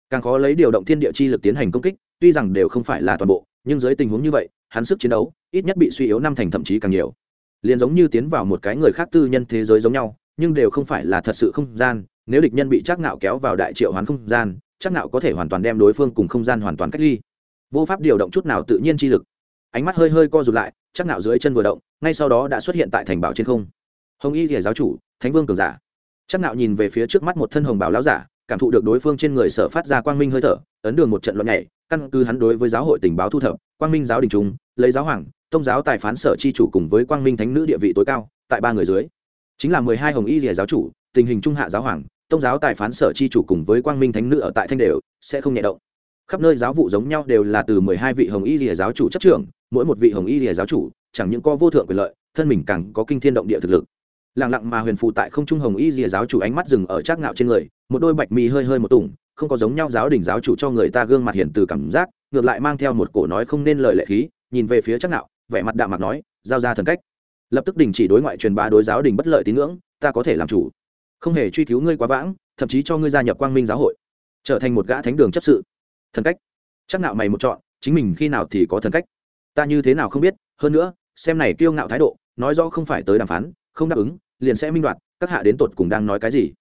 Càng khó lấy điều động thiên địa chi lực tiến hành công kích, tuy rằng đều không phải là toàn bộ nhưng dưới tình huống như vậy, hắn sức chiến đấu ít nhất bị suy yếu năm thành thậm chí càng nhiều. Liền giống như tiến vào một cái người khác tư nhân thế giới giống nhau, nhưng đều không phải là thật sự không gian, nếu địch nhân bị chắc nạo kéo vào đại triệu hoán không gian, chắc nạo có thể hoàn toàn đem đối phương cùng không gian hoàn toàn cách ly. Vô pháp điều động chút nào tự nhiên chi lực. Ánh mắt hơi hơi co rụt lại, chắc nạo dưới chân vừa động, ngay sau đó đã xuất hiện tại thành bảo trên không. Hồng y rìa giáo chủ, thánh vương cường giả. Chắc nạo nhìn về phía trước mắt một thân hồng bảo lão giả, cảm thụ được đối phương trên người sở phát ra quang minh hơi thở, ấn đường một trận loạn nhảy căn cứ hắn đối với giáo hội tình báo thu thập, quang minh giáo đình trung, lấy giáo hoàng, tông giáo tài phán sở chi chủ cùng với quang minh thánh nữ địa vị tối cao, tại ba người dưới. Chính là mười hai hồng y rìa giáo chủ, tình hình trung hạ giáo hoàng, tông giáo tài phán sở chi chủ cùng với quang minh thánh nữ ở tại thanh đều, sẽ không nhẹ động. Khắp nơi giáo vụ giống nhau đều là từ mười hai vị hồng y rìa giáo chủ chấp trưởng, mỗi một vị hồng y rìa giáo chủ, chẳng những có vô thượng quyền lợi, thân mình càng có kinh thiên động địa thực lực. Lặng lặng mà huyền phụ tại không trung hồng y rìa giáo chủ ánh mắt dừng ở trác ngạo trên người, một đôi bạch mi hơi hơi một tủng không có giống nhau giáo đình giáo chủ cho người ta gương mặt hiển từ cảm giác, ngược lại mang theo một cổ nói không nên lời lệ khí, nhìn về phía chắc nạo, vẻ mặt đạm mặt nói, giao ra thần cách. Lập tức đình chỉ đối ngoại truyền bá đối giáo đình bất lợi tín ngưỡng, ta có thể làm chủ. Không hề truy cứu ngươi quá vãng, thậm chí cho ngươi gia nhập quang minh giáo hội. Trở thành một gã thánh đường chấp sự. Thần cách. Chắc nạo mày một chọn chính mình khi nào thì có thần cách? Ta như thế nào không biết, hơn nữa, xem này kiêu ngạo thái độ, nói rõ không phải tới đàm phán, không đáp ứng, liền sẽ minh đoạt, các hạ đến tột cùng đang nói cái gì?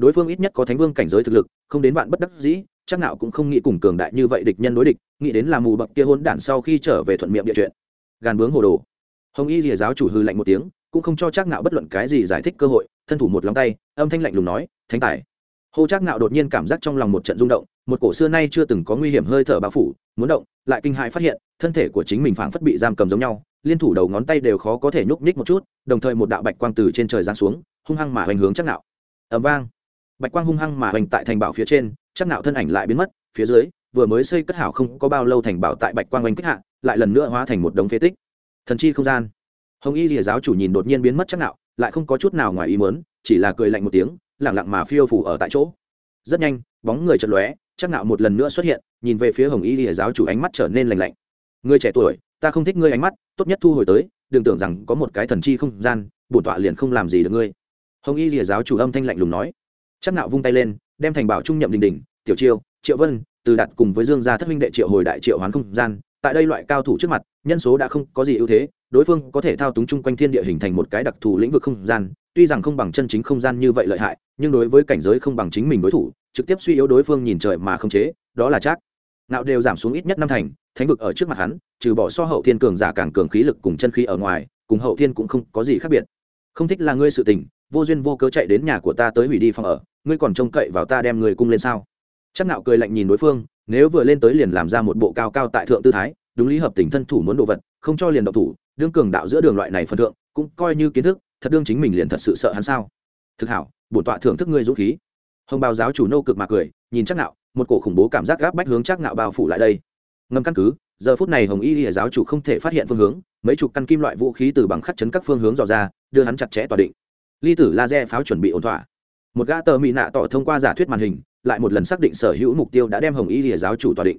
Đối phương ít nhất có thánh vương cảnh giới thực lực, không đến vạn bất đắc dĩ, chắc nạo cũng không nghĩ cùng cường đại như vậy địch nhân đối địch, nghĩ đến là mù bậc kia hôn đản sau khi trở về thuận miệng địa chuyện. Gàn bướng hồ đồ. Hồng y rìa giáo chủ hư lạnh một tiếng, cũng không cho chắc nạo bất luận cái gì giải thích cơ hội, thân thủ một lòng tay, âm thanh lạnh lùng nói, thánh tài. Hô chắc nạo đột nhiên cảm giác trong lòng một trận rung động, một cổ xưa nay chưa từng có nguy hiểm hơi thở bao phủ, muốn động, lại kinh hãi phát hiện, thân thể của chính mình phảng phất bị giam cầm giống nhau, liên thủ đầu ngón tay đều khó có thể nhúc nhích một chút, đồng thời một đạo bạch quang từ trên trời giáng xuống, hung hăng mà hoành hướng chắc nạo ầm vang bạch quang hung hăng mà hoành tại thành bảo phía trên, chắc nạo thân ảnh lại biến mất, phía dưới, vừa mới xây cất hảo không có bao lâu thành bảo tại bạch quang hoành kích hạ, lại lần nữa hóa thành một đống phế tích. Thần chi không gian. Hồng y rìa giáo chủ nhìn đột nhiên biến mất chắc nạo, lại không có chút nào ngoài ý muốn, chỉ là cười lạnh một tiếng lẳng lặng mà phiêu phủ ở tại chỗ. Rất nhanh, bóng người chật lóe, chắc nạo một lần nữa xuất hiện, nhìn về phía hồng y rìa giáo chủ ánh mắt trở nên lạnh lạnh. Người trẻ tuổi, ta không thích ngươi ánh mắt, tốt nhất thu hồi tới, đừng tưởng rằng có một cái thần chi không gian, bổn tọa liền không làm gì được ngươi. Hồng y rìa giáo chủ âm thanh lạnh lùng nói chắc nạo vung tay lên, đem thành bảo trung nhậm đình đình, tiểu chiêu, triệu vân, từ đặt cùng với dương gia thất minh đệ triệu hồi đại triệu hoán không gian. Tại đây loại cao thủ trước mặt, nhân số đã không có gì ưu thế, đối phương có thể thao túng chung quanh thiên địa hình thành một cái đặc thù lĩnh vực không gian. Tuy rằng không bằng chân chính không gian như vậy lợi hại, nhưng đối với cảnh giới không bằng chính mình đối thủ, trực tiếp suy yếu đối phương nhìn trời mà không chế, đó là chắc. Nạo đều giảm xuống ít nhất năm thành, thánh vực ở trước mặt hắn, trừ bỏ so hậu thiên cường giả càng cường khí lực cùng chân khí ở ngoài, cùng hậu thiên cũng không có gì khác biệt. Không thích là ngươi sự tình vô duyên vô cớ chạy đến nhà của ta tới hủy đi phòng ở, ngươi còn trông cậy vào ta đem người cung lên sao? Chắc nạo cười lạnh nhìn đối phương, nếu vừa lên tới liền làm ra một bộ cao cao tại thượng tư thái, đúng lý hợp tình thân thủ muốn đồ vật, không cho liền độc thủ, đương cường đạo giữa đường loại này phần thượng, cũng coi như kiến thức, thật đương chính mình liền thật sự sợ hắn sao? Thực hảo, bổn tọa thưởng thức ngươi dũng khí. Hồng bào giáo chủ nô cực mà cười, nhìn chắc nạo, một cổ khủng bố cảm giác gáp bách hướng chắc nạo bao phủ lại đây. Ngầm căn cứ, giờ phút này hồng y lìa giáo chủ không thể phát hiện phương hướng, mấy chục căn kim loại vũ khí từ bằng khắc chấn các phương hướng dò ra, đưa hắn chặt chẽ tỏa định ly tử laser pháo chuẩn bị ổn thỏa. Một gã tờ mỹ nạ tỏ thông qua giả thuyết màn hình, lại một lần xác định sở hữu mục tiêu đã đem hồng y lìa giáo chủ tòa định.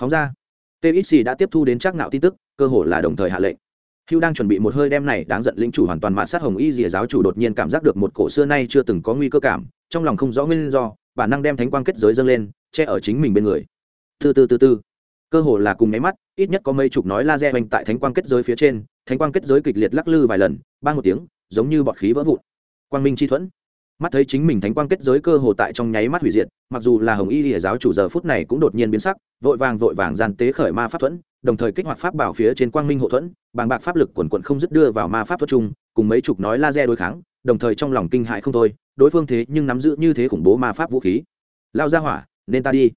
Phóng ra. Txc đã tiếp thu đến chắc nạo tin tức, cơ hội là đồng thời hạ lệnh. Hữu đang chuẩn bị một hơi đem này đáng giận lĩnh chủ hoàn toàn mạ sát hồng y lìa giáo chủ đột nhiên cảm giác được một cổ xưa nay chưa từng có nguy cơ cảm, trong lòng không rõ nguyên do, bản năng đem thánh quang kết giới dâng lên, che ở chính mình bên người. Từ từ từ từ. Cơ hồ là cùng nháy mắt, ít nhất có mấy chục nói laser oanh tại thánh quang kết giới phía trên, thánh quang kết giới kịch liệt lắc lư vài lần ba một tiếng, giống như bọt khí vỡ vụn quang minh chi thuẫn. Mắt thấy chính mình thánh quang kết giới cơ hồ tại trong nháy mắt hủy diệt, mặc dù là hồng y lìa giáo chủ giờ phút này cũng đột nhiên biến sắc, vội vàng vội vàng gian tế khởi ma pháp thuẫn, đồng thời kích hoạt pháp bảo phía trên quang minh hộ thuẫn, bàng bạc pháp lực quần quận không dứt đưa vào ma pháp thuẫn chung cùng mấy chục nói laser đối kháng, đồng thời trong lòng kinh hại không thôi, đối phương thế nhưng nắm giữ như thế khủng bố ma pháp vũ khí. Lao ra hỏa, nên ta đi.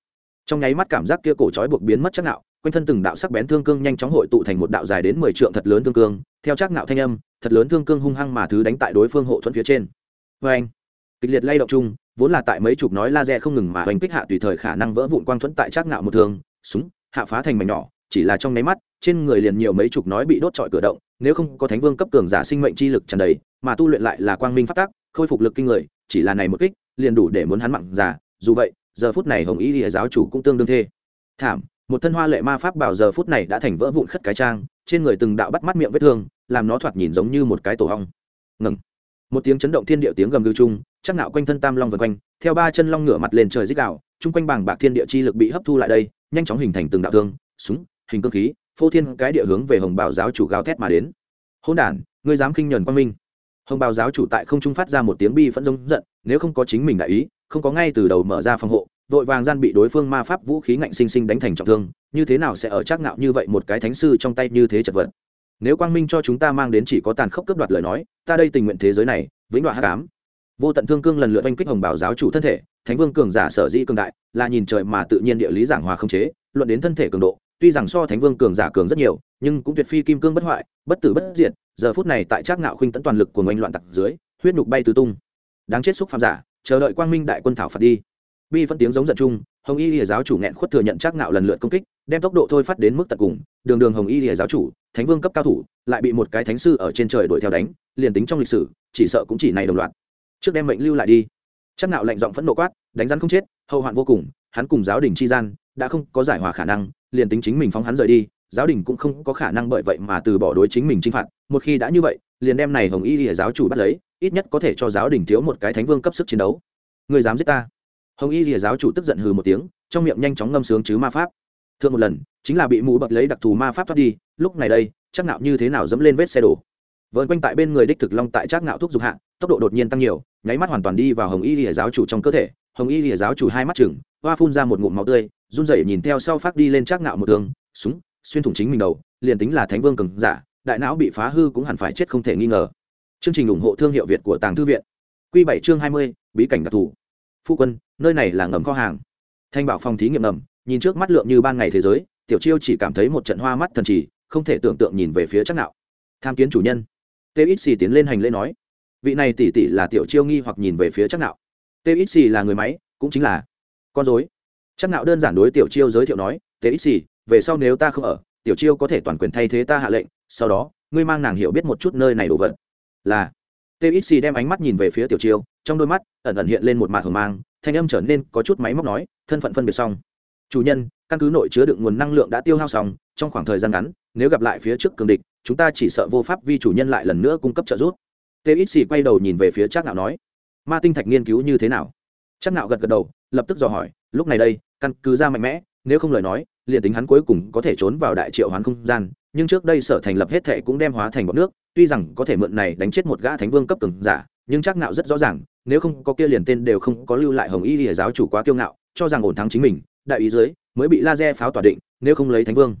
Trong nháy mắt cảm giác kia cổ trói buộc biến mất chắc nạo quanh thân từng đạo sắc bén thương cương nhanh chóng hội tụ thành một đạo dài đến mười trượng thật lớn thương cương, theo chắc nạo thanh âm, thật lớn thương cương hung hăng mà thứ đánh tại đối phương hộ thuẫn phía trên. Vê anh, kịch liệt lay động chung, vốn là tại mấy chục nói laser không ngừng mà hoành kích hạ tùy thời khả năng vỡ vụn quang thuẫn tại chắc nạo một thương, súng, hạ phá thành mảnh nhỏ, chỉ là trong nháy mắt, trên người liền nhiều mấy chục nói bị đốt trọi cửa động, nếu không có thánh vương cấp cường giả sinh mệnh chi lực tràn đầy, mà tu luyện lại là quang minh phát tác khôi phục lực kinh người, chỉ là này một kích, liền đủ để muốn hắn mặn giả dù vậy, giờ phút này hồng ý thì giáo chủ cũng tương đương thê. Thảm một thân hoa lệ ma pháp bảo giờ phút này đã thành vỡ vụn khất cái trang, trên người từng đạo bắt mắt miệng vết thương, làm nó thoạt nhìn giống như một cái tổ hong ngừng. Một tiếng chấn động thiên địa tiếng gầm gư chung, chắc nạo quanh thân tam long vần quanh, theo ba chân long ngửa mặt lên trời dích đạo chung quanh bảng bạc thiên địa chi lực bị hấp thu lại đây, nhanh chóng hình thành từng đạo thương, súng, hình cương khí, phô thiên cái địa hướng về hồng bảo giáo chủ gào thét mà đến. Hỗn đản, ngươi dám khinh nhẫn quan minh. Hồng bào giáo chủ tại không trung phát ra một tiếng bi phẫn giống giận, nếu không có chính mình đại ý, không có ngay từ đầu mở ra phòng hộ vội vàng gian bị đối phương ma pháp vũ khí ngạnh sinh sinh đánh thành trọng thương, như thế nào sẽ ở Trác ngạo như vậy một cái thánh sư trong tay như thế chật vật? Nếu quang minh cho chúng ta mang đến chỉ có tàn khốc cướp đoạt lời nói, ta đây tình nguyện thế giới này, vĩnh đoạn hát cám vô tận thương cương lần lượt oanh kích hồng bảo giáo chủ thân thể, thánh vương cường giả sở dĩ cường đại, là nhìn trời mà tự nhiên địa lý giảng hòa không chế, luận đến thân thể cường độ, tuy rằng so thánh vương cường giả cường rất nhiều, nhưng cũng tuyệt phi kim cương bất hoại, bất tử bất diệt, giờ phút này tại trác ngạo khuynh tẫn toàn lực của ngoanh loạn tặc dưới, huyết nhục bay tứ tung. Đáng chết xúc phạm giả, chờ đợi quang minh đại quân thảo phạt đi bi phân tiếng giống giận chung, hồng y lìa giáo chủ nghẹn khuất thừa nhận trác ngạo lần lượt công kích, đem tốc độ thôi phát đến mức tận cùng, đường đường hồng y lìa giáo chủ, thánh vương cấp cao thủ, lại bị một cái thánh sư ở trên trời đuổi theo đánh, liền tính trong lịch sử, chỉ sợ cũng chỉ này đồng loạt. Trước đem mệnh lưu lại đi. Trác ngạo lạnh giọng phẫn nộ quát, đánh rắn không chết, hậu hoạn vô cùng, hắn cùng giáo đình chi gian, đã không có giải hòa khả năng, liền tính chính mình phóng hắn rời đi, giáo đình cũng không có khả năng bởi vậy mà từ bỏ đối chính mình chinh phạt. Một khi đã như vậy, liền đem này hồng y lìa giáo chủ bắt lấy, ít nhất có thể cho giáo đình thiếu một cái thánh vương cấp sức chiến đấu. Người dám giết ta? Hồng y lìa giáo chủ tức giận hừ một tiếng, trong miệng nhanh chóng ngâm sướng chứ ma pháp. Thượng một lần, chính là bị mũ bật lấy đặc thù ma pháp thoát đi, lúc này đây, chắc nạo như thế nào dẫm lên vết xe đổ. Vợn quanh tại bên người đích thực long tại chắc nạo thúc giục hạ, tốc độ đột nhiên tăng nhiều, nháy mắt hoàn toàn đi vào hồng y lìa giáo chủ trong cơ thể. Hồng y lìa giáo chủ hai mắt chừng hoa phun ra một ngụm máu tươi, run rẩy nhìn theo sau phát đi lên chắc nạo một thương súng, xuyên thủng chính mình đầu, liền tính là thánh vương cường giả, đại não bị phá hư cũng hẳn phải chết không thể nghi ngờ. Chương trình ủng hộ thương hiệu việt của tàng thư viện. Quy bảy chương hai mươi, bí cảnh đặc thù phu quân, nơi này là ngầm kho hàng. Thanh bảo phòng thí nghiệm ngầm, nhìn trước mắt lượng như ban ngày thế giới, tiểu chiêu chỉ cảm thấy một trận hoa mắt thần trì, không thể tưởng tượng nhìn về phía chắc nạo. Tham kiến chủ nhân. Tê ít xì tiến lên hành lễ nói. Vị này tỷ tỷ là tiểu chiêu nghi hoặc nhìn về phía chắc nạo. Tê ít xì là người máy, cũng chính là con dối chắc nạo đơn giản đối tiểu chiêu giới thiệu nói tê ít xì về sau nếu ta không ở, tiểu chiêu có thể toàn quyền thay thế ta hạ lệnh, sau đó, ngươi mang nàng hiểu biết một chút nơi này đồ vật. Là txc đem ánh mắt nhìn về phía tiểu chiêu, trong đôi mắt ẩn ẩn hiện lên một mạt hờ mang, thanh âm trở nên có chút máy móc nói, thân phận phân biệt xong. Chủ nhân, căn cứ nội chứa đựng nguồn năng lượng đã tiêu hao xong, trong khoảng thời gian ngắn, nếu gặp lại phía trước cường địch, chúng ta chỉ sợ vô pháp vi chủ nhân lại lần nữa cung cấp trợ giúp. Tê ít quay đầu nhìn về phía Trác nạo nói, ma tinh thạch nghiên cứu như thế nào? Trác nạo gật gật đầu, lập tức dò hỏi, lúc này đây, căn cứ ra mạnh mẽ, nếu không lời nói, liền tính hắn cuối cùng có thể trốn vào đại triệu hoán không gian, nhưng trước đây sở thành lập hết thệ cũng đem hóa thành bọt nước tuy rằng có thể mượn này đánh chết một gã thánh vương cấp cường giả, nhưng chắc nạo rất rõ ràng, nếu không có kia liền tên đều không có lưu lại hồng y lìa giáo chủ quá kiêu ngạo, cho rằng ổn thắng chính mình, đại ý dưới, mới bị laser pháo tỏa định, nếu không lấy thánh vương.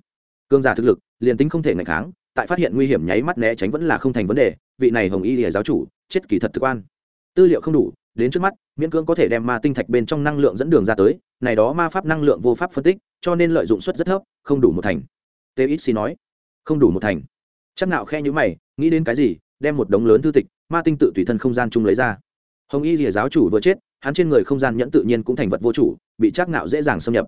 Cương giả thực lực, liền tính không thể ngạch kháng, tại phát hiện nguy hiểm nháy mắt né tránh vẫn là không thành vấn đề, vị này hồng y lìa giáo chủ, chết kỳ thật thực quan tư liệu không đủ, đến trước mắt, miễn cưỡng có thể đem ma tinh thạch bên trong năng lượng dẫn đường ra tới, này đó ma pháp năng lượng vô pháp phân tích, cho nên lợi dụng suất rất thấp, không đủ một thành. Tê ít xì nói, không đủ một thành chắc nạo khe nhữ mày, nghĩ đến cái gì, đem một đống lớn thư tịch, ma tinh tự tùy thân không gian chung lấy ra. Hồng y rìa giáo chủ vừa chết, hắn trên người không gian nhẫn tự nhiên cũng thành vật vô chủ, bị chắc nạo dễ dàng xâm nhập.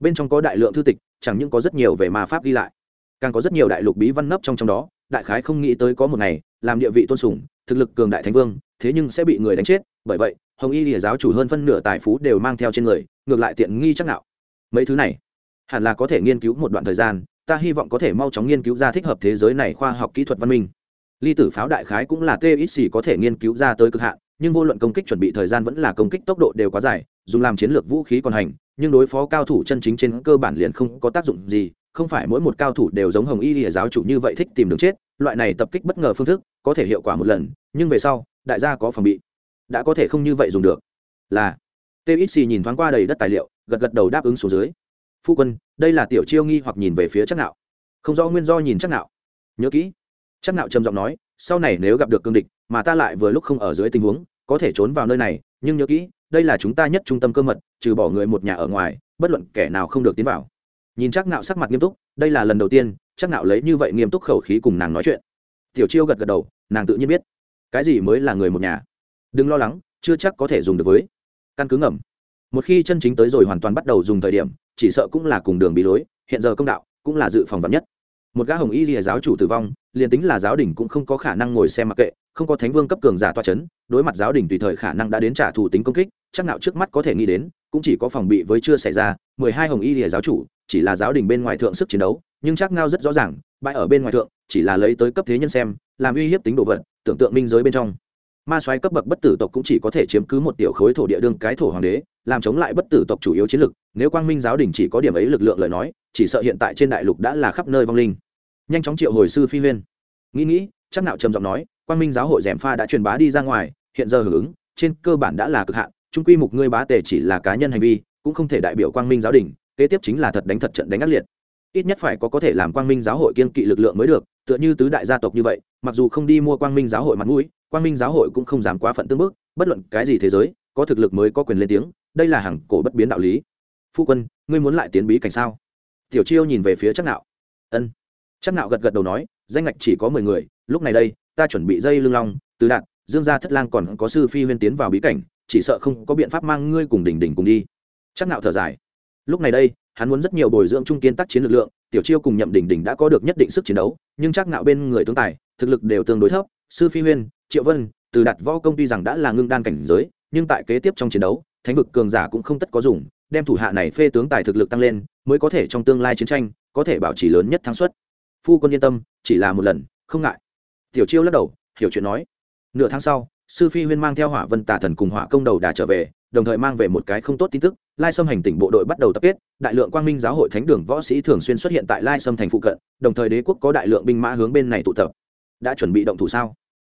Bên trong có đại lượng thư tịch, chẳng những có rất nhiều về ma pháp ghi lại, càng có rất nhiều đại lục bí văn nấp trong trong đó, đại khái không nghĩ tới có một ngày, làm địa vị tôn sùng, thực lực cường đại thánh vương, thế nhưng sẽ bị người đánh chết, bởi vậy, hồng y lìa giáo chủ hơn phân nửa tài phú đều mang theo trên người, ngược lại tiện nghi chắc nạo mấy thứ này, hẳn là có thể nghiên cứu một đoạn thời gian ta hy vọng có thể mau chóng nghiên cứu ra thích hợp thế giới này khoa học kỹ thuật văn minh. Ly tử pháo đại khái cũng là txc có thể nghiên cứu ra tới cực hạn, nhưng vô luận công kích chuẩn bị thời gian vẫn là công kích tốc độ đều quá dài, dùng làm chiến lược vũ khí còn hành, nhưng đối phó cao thủ chân chính trên cơ bản liền không có tác dụng gì, không phải mỗi một cao thủ đều giống hồng y lìa giáo chủ như vậy thích tìm đường chết, loại này tập kích bất ngờ phương thức có thể hiệu quả một lần, nhưng về sau, đại gia có phòng bị, đã có thể không như vậy dùng được. Là txc nhìn thoáng qua đầy đất tài liệu, gật gật đầu đáp ứng số dưới phu quân, đây là tiểu chiêu nghi hoặc nhìn về phía chắc nạo. Không rõ nguyên do nhìn chắc nạo. Nhớ kỹ. Chắc nạo trầm giọng nói, sau này nếu gặp được cương địch, mà ta lại vừa lúc không ở dưới tình huống, có thể trốn vào nơi này, nhưng nhớ kỹ, đây là chúng ta nhất trung tâm cơ mật, trừ bỏ người một nhà ở ngoài, bất luận kẻ nào không được tiến vào. Nhìn chắc nạo sắc mặt nghiêm túc, đây là lần đầu tiên chắc nạo lấy như vậy nghiêm túc khẩu khí cùng nàng nói chuyện. Tiểu chiêu gật gật đầu, nàng tự nhiên biết. Cái gì mới là người một nhà? Đừng lo lắng, chưa chắc có thể dùng được với. Căn cứ ngầm. Một khi chân chính tới rồi hoàn toàn bắt đầu dùng thời điểm chỉ sợ cũng là cùng đường bị lối, hiện giờ công đạo cũng là dự phòng vắn nhất. Một gã hồng y lìa giáo chủ tử vong, liền tính là giáo đình cũng không có khả năng ngồi xem mặc kệ, không có thánh vương cấp cường giả toa c h ấ n đối mặt giáo đình tùy thời khả năng đã đến trả thù tính công kích, chắc nào trước mắt có thể nghĩ đến, cũng chỉ có phòng bị với chưa xảy ra, mười hai hồng y lìa giáo chủ, chỉ là giáo đình bên ngoài thượng sức chiến đấu, nhưng chắc ngao rất rõ ràng, bãi ở bên ngoài thượng, chỉ là lấy tới cấp thế nhân xem, làm uy hiếp tính đồ vật, tưởng tượng minh giới bên trong ma soái cấp bậc bất tử tộc cũng chỉ có thể chiếm cứ một tiểu khối thổ địa đương cái thổ hoàng đế, làm chống lại bất tử tộc chủ yếu chiến lực. Nếu quang minh giáo đình chỉ có điểm ấy lực lượng lời nói, chỉ sợ hiện tại trên đại lục đã là khắp nơi vong linh. Nhanh chóng triệu hồi sư phi huyên. Nghĩ nghĩ, chắc nạo trầm giọng nói, quang minh giáo hội dèm pha đã truyền bá đi ra ngoài, hiện giờ hưởng ứng, trên cơ bản đã là cực hạn trung quy mục ngươi bá tề chỉ là cá nhân hành vi, cũng không thể đại biểu quang minh giáo đình, kế tiếp chính là thật đánh thật trận đánh ác liệt. Ít nhất phải có có thể làm quang minh giáo hội kiên kỵ lực lượng mới được, tựa như tứ đại gia tộc như vậy, mặc dù không đi mua quang minh giáo hội mặt mũi quang minh giáo hội cũng không dám quá phận tương bước bất luận cái gì thế giới, có thực lực mới có quyền lên tiếng, đây là hàng cổ bất biến đạo lý. Phu quân, ngươi muốn lại tiến bí cảnh sao? Tiểu chiêu nhìn về phía chắc nạo. Ân. Chắc nạo gật gật đầu nói, danh ngạch chỉ có mười người, lúc này đây, ta chuẩn bị dây lưng long, tứ đạt dương gia thất lang còn có sư phi huyên tiến vào bí cảnh, chỉ sợ không có biện pháp mang ngươi cùng đỉnh đỉnh cùng đi. Chắc nạo thở dài. Lúc này đây, hắn muốn rất nhiều bồi dưỡng trung kiên tác chiến lực lượng, tiểu chiêu cùng nhậm đỉnh đỉnh đã có được nhất định sức chiến đấu, nhưng chắc nạo bên người tướng tài, thực lực đều tương đối thấp, sư phi huyên triệu vân, từ đặt võ công ty rằng đã là ngưng đan cảnh giới, nhưng tại kế tiếp trong chiến đấu, thánh vực cường giả cũng không tất có dùng, đem thủ hạ này phê tướng tài thực lực tăng lên, mới có thể trong tương lai chiến tranh, có thể bảo trì lớn nhất thắng suất. Phu quân yên tâm, chỉ là một lần, không ngại. Tiểu chiêu lắc đầu, hiểu chuyện nói. Nửa tháng sau, sư phi huyên mang theo hỏa vân tả thần cùng hỏa công đầu đà trở về, đồng thời mang về một cái không tốt tin tức, lai sâm hành tỉnh bộ đội bắt đầu tập kết, đại lượng quang minh giáo hội thánh đường võ sĩ thường xuyên xuất hiện tại lai sâm thành phụ cận, đồng thời đế quốc có đại lượng binh mã hướng bên này tụ tập. Đã chuẩn bị động thủ sao?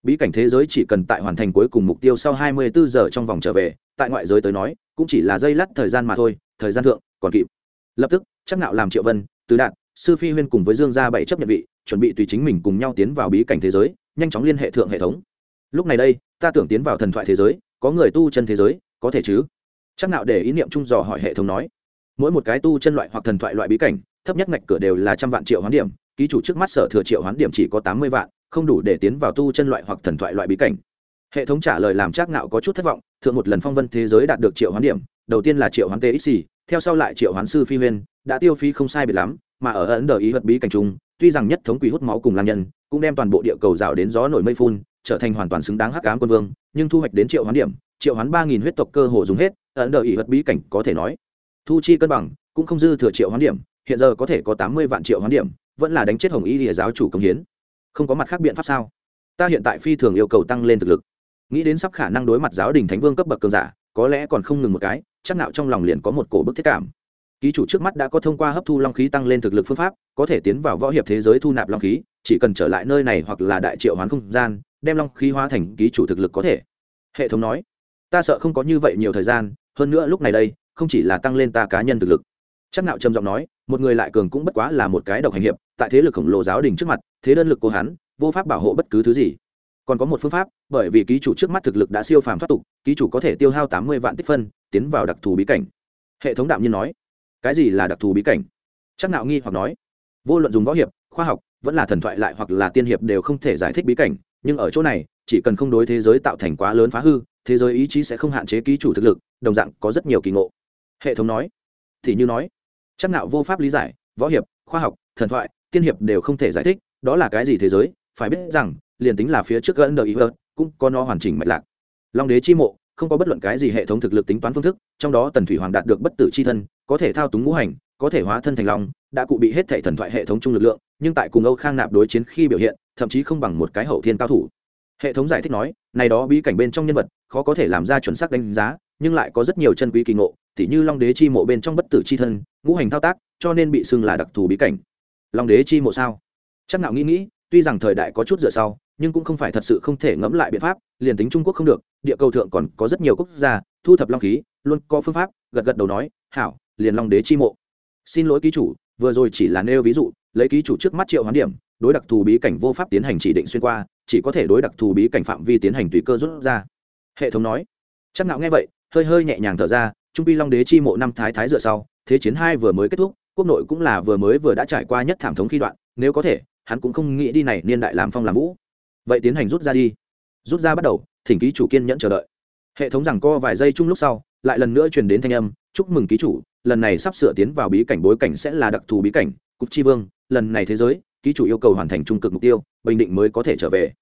Bí cảnh thế giới chỉ cần tại hoàn thành cuối cùng mục tiêu sau 24 giờ trong vòng trở về, tại ngoại giới tới nói, cũng chỉ là dây lắt thời gian mà thôi, thời gian thượng, còn kịp. Lập tức, chắc nạo làm triệu vân tứ đạt, sư phi huyên cùng với dương gia bảy chấp nhận vị, chuẩn bị tùy chính mình cùng nhau tiến vào bí cảnh thế giới, nhanh chóng liên hệ thượng hệ thống. Lúc này đây, ta tưởng tiến vào thần thoại thế giới, có người tu chân thế giới, có thể chứ? Chắc nạo để ý niệm trung dò hỏi hệ thống nói. Mỗi một cái tu chân loại hoặc thần thoại loại bí cảnh, thấp nhất ngạch cửa đều là trăm vạn triệu hoán điểm, ký chủ trước mắt sở thừa triệu hoán điểm chỉ có tám mươi vạn không đủ để tiến vào tu chân loại hoặc thần thoại loại bí cảnh. Hệ thống trả lời làm trác ngạo có chút thất vọng, thượng một lần phong vân thế giới đạt được triệu hoán điểm, đầu tiên là triệu hoán txc theo sau lại triệu hoán sư phi huyên, đã tiêu phí không sai biệt lắm, mà ở ấn đờ ý vật bí cảnh trung tuy rằng nhất thống quỷ hút máu cùng lang nhân, cũng đem toàn bộ địa cầu rào đến gió nổi mây phun, trở thành hoàn toàn xứng đáng hắc ám quân vương, nhưng thu hoạch đến triệu hoán điểm, triệu hoán ba nghìn huyết tộc cơ hồ dùng hết, ấn đời ý vật bí cảnh có thể nói, thu chi cân bằng, cũng không dư thừa triệu hoán điểm, hiện giờ có thể có tám mươi vạn triệu hoán điểm, vẫn là đánh chết hồng y lìa giáo chủ công hiến không có mặt khác biện pháp sao? Ta hiện tại phi thường yêu cầu tăng lên thực lực. Nghĩ đến sắp khả năng đối mặt giáo đình thánh vương cấp bậc cường giả, có lẽ còn không ngừng một cái, chắc nạo trong lòng liền có một cổ bức thiết cảm. Ký chủ trước mắt đã có thông qua hấp thu long khí tăng lên thực lực phương pháp, có thể tiến vào võ hiệp thế giới thu nạp long khí, chỉ cần trở lại nơi này hoặc là đại triệu hoán không gian, đem long khí hóa thành ký chủ thực lực có thể. Hệ thống nói, ta sợ không có như vậy nhiều thời gian, hơn nữa lúc này đây, không chỉ là tăng lên ta cá nhân thực lực. Chắc nạo trầm giọng nói một người lại cường cũng bất quá là một cái độc hành hiệp, tại thế lực khổng lồ giáo đình trước mặt, thế đơn lực của hắn, vô pháp bảo hộ bất cứ thứ gì. Còn có một phương pháp, bởi vì ký chủ trước mắt thực lực đã siêu phàm thoát tục, ký chủ có thể tiêu hao tám mươi vạn tích phân, tiến vào đặc thù bí cảnh. Hệ thống đạm nhiên nói, cái gì là đặc thù bí cảnh? Chắc nạo nghi hoặc nói, vô luận dùng võ hiệp, khoa học, vẫn là thần thoại lại hoặc là tiên hiệp đều không thể giải thích bí cảnh, nhưng ở chỗ này, chỉ cần không đối thế giới tạo thành quá lớn phá hư, thế giới ý chí sẽ không hạn chế ký chủ thực lực, đồng dạng có rất nhiều kỳ ngộ. Hệ thống nói, thì như nói chắc nạo vô pháp lý giải, võ hiệp, khoa học, thần thoại, tiên hiệp đều không thể giải thích, đó là cái gì thế giới, phải biết rằng, liền tính là phía trước gần đời ý hơn cũng có nó hoàn chỉnh mạch lạc. Long đế chi mộ, không có bất luận cái gì hệ thống thực lực tính toán phương thức, trong đó tần thủy hoàng đạt được bất tử chi thân, có thể thao túng ngũ hành, có thể hóa thân thành long, đã cụ bị hết thể thần thoại hệ thống chung lực lượng, nhưng tại cùng âu khang nạp đối chiến khi biểu hiện, thậm chí không bằng một cái hậu thiên cao thủ. Hệ thống giải thích nói, này đó bí cảnh bên trong nhân vật, khó có thể làm ra chuẩn xác đánh giá, nhưng lại có rất nhiều chân quý kỳ ngộ tỉ như long đế chi mộ bên trong bất tử chi thân, ngũ hành thao tác, cho nên bị xưng là đặc thù bí cảnh. Long đế chi mộ sao? Chắc nào nghĩ nghĩ, tuy rằng thời đại có chút dựa sau, nhưng cũng không phải thật sự không thể ngẫm lại biện pháp, liền tính trung quốc không được, địa cầu thượng còn có rất nhiều quốc gia, thu thập long khí, luôn có phương pháp, gật gật đầu nói, hảo, liền long đế chi mộ. Xin lỗi ký chủ, vừa rồi chỉ là nêu ví dụ, lấy ký chủ trước mắt triệu hoán điểm, đối đặc thù bí cảnh vô pháp tiến hành chỉ định xuyên qua, chỉ có thể đối đặc thù bí cảnh phạm vi tiến hành tùy cơ rút ra. Hệ thống nói. Chắc nào nghe vậy, hơi hơi nhẹ nhàng thở ra trung pi long đế chi mộ năm thái thái dựa sau, thế chiến hai vừa mới kết thúc, quốc nội cũng là vừa mới vừa đã trải qua nhất thảm thống khi đoạn, nếu có thể, hắn cũng không nghĩ đi này niên đại làm phong làm vũ. Vậy tiến hành rút ra đi. Rút ra bắt đầu, thỉnh ký chủ kiên nhẫn chờ đợi. Hệ thống rằng co vài giây chung lúc sau, lại lần nữa truyền đến thanh âm, chúc mừng ký chủ, lần này sắp sửa tiến vào bí cảnh bối cảnh sẽ là đặc thù bí cảnh, cục chi vương, lần này thế giới, ký chủ yêu cầu hoàn thành trung cực mục tiêu, bình định mới có thể trở về.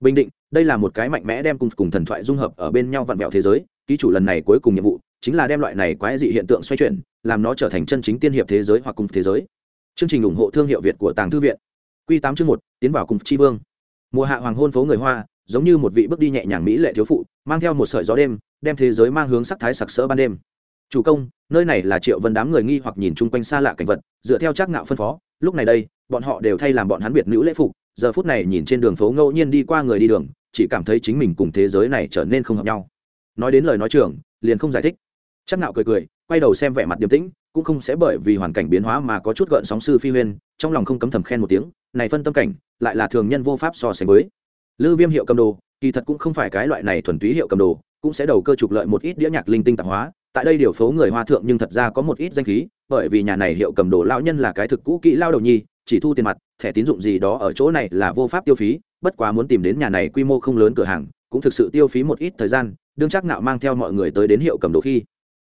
Bình định, đây là một cái mạnh mẽ đem cùng cùng thần thoại dung hợp ở bên nhau vặn vẹo thế giới, ký chủ lần này cuối cùng nhiệm vụ chính là đem loại này quái dị hiện tượng xoay chuyển, làm nó trở thành chân chính tiên hiệp thế giới hoặc cùng thế giới. Chương trình ủng hộ thương hiệu việt của tàng thư viện. Q tám chương một, tiến vào cùng chi vương. Mùa hạ hoàng hôn phố người hoa, giống như một vị bước đi nhẹ nhàng mỹ lệ thiếu phụ, mang theo một sợi gió đêm, đem thế giới mang hướng sắc thái sặc sỡ ban đêm. Chủ công, nơi này là triệu vân đám người nghi hoặc nhìn chung quanh xa lạ cảnh vật, dựa theo chắc ngạo phân phó, lúc này đây, bọn họ đều thay làm bọn hắn biệt nữ lễ phục, giờ phút này nhìn trên đường phố ngẫu nhiên đi qua người đi đường, chỉ cảm thấy chính mình cùng thế giới này trở nên không hợp nhau. Nói đến lời nói trưởng, liền không giải thích chắc nạo cười cười, quay đầu xem vẻ mặt điềm tĩnh, cũng không sẽ bởi vì hoàn cảnh biến hóa mà có chút gợn sóng sư phi huyên, trong lòng không cấm thầm khen một tiếng, này phân tâm cảnh, lại là thường nhân vô pháp so sánh với. Lư viêm hiệu cầm đồ, kỳ thật cũng không phải cái loại này thuần túy hiệu cầm đồ, cũng sẽ đầu cơ trục lợi một ít đĩa nhạc linh tinh tạp hóa. Tại đây điều phố người hoa thượng nhưng thật ra có một ít danh khí, bởi vì nhà này hiệu cầm đồ lão nhân là cái thực cũ kỹ lao đầu nhi, chỉ thu tiền mặt, thẻ tín dụng gì đó ở chỗ này là vô pháp tiêu phí, bất quá muốn tìm đến nhà này quy mô không lớn cửa hàng, cũng thực sự tiêu phí một ít thời gian, đương chắc nạo mang theo mọi người tới đến hiệu cầm đồ khi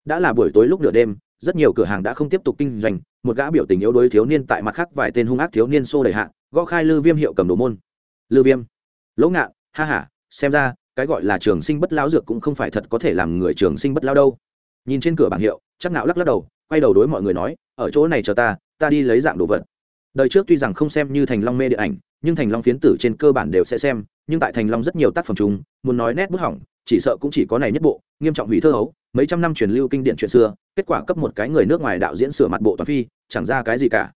đã là buổi tối lúc nửa đêm rất nhiều cửa hàng đã không tiếp tục kinh doanh một gã biểu tình yếu đuối thiếu niên tại mặt khác vài tên hung ác thiếu niên xô đẩy hạ gõ khai lư viêm hiệu cầm đồ môn. Lư viêm. Lỗ ngạn ha ha xem ra cái gọi là trường sinh bất lão dược cũng không phải thật có thể làm người trường sinh bất lão đâu. Nhìn trên cửa bảng hiệu chắc nạo lắc lắc đầu quay đầu đối mọi người nói ở chỗ này chờ ta ta đi lấy dạng đồ vật. Đời trước tuy rằng không xem như thành long mê điện ảnh nhưng thành long phiến tử trên cơ bản đều sẽ xem nhưng tại thành long rất nhiều tác phẩm chúng, muốn nói nét bút hỏng chỉ sợ cũng chỉ có này nhất bộ, nghiêm trọng hủy thơ hấu, mấy trăm năm truyền lưu kinh điển chuyện xưa, kết quả cấp một cái người nước ngoài đạo diễn sửa mặt bộ toàn phi, chẳng ra cái gì cả.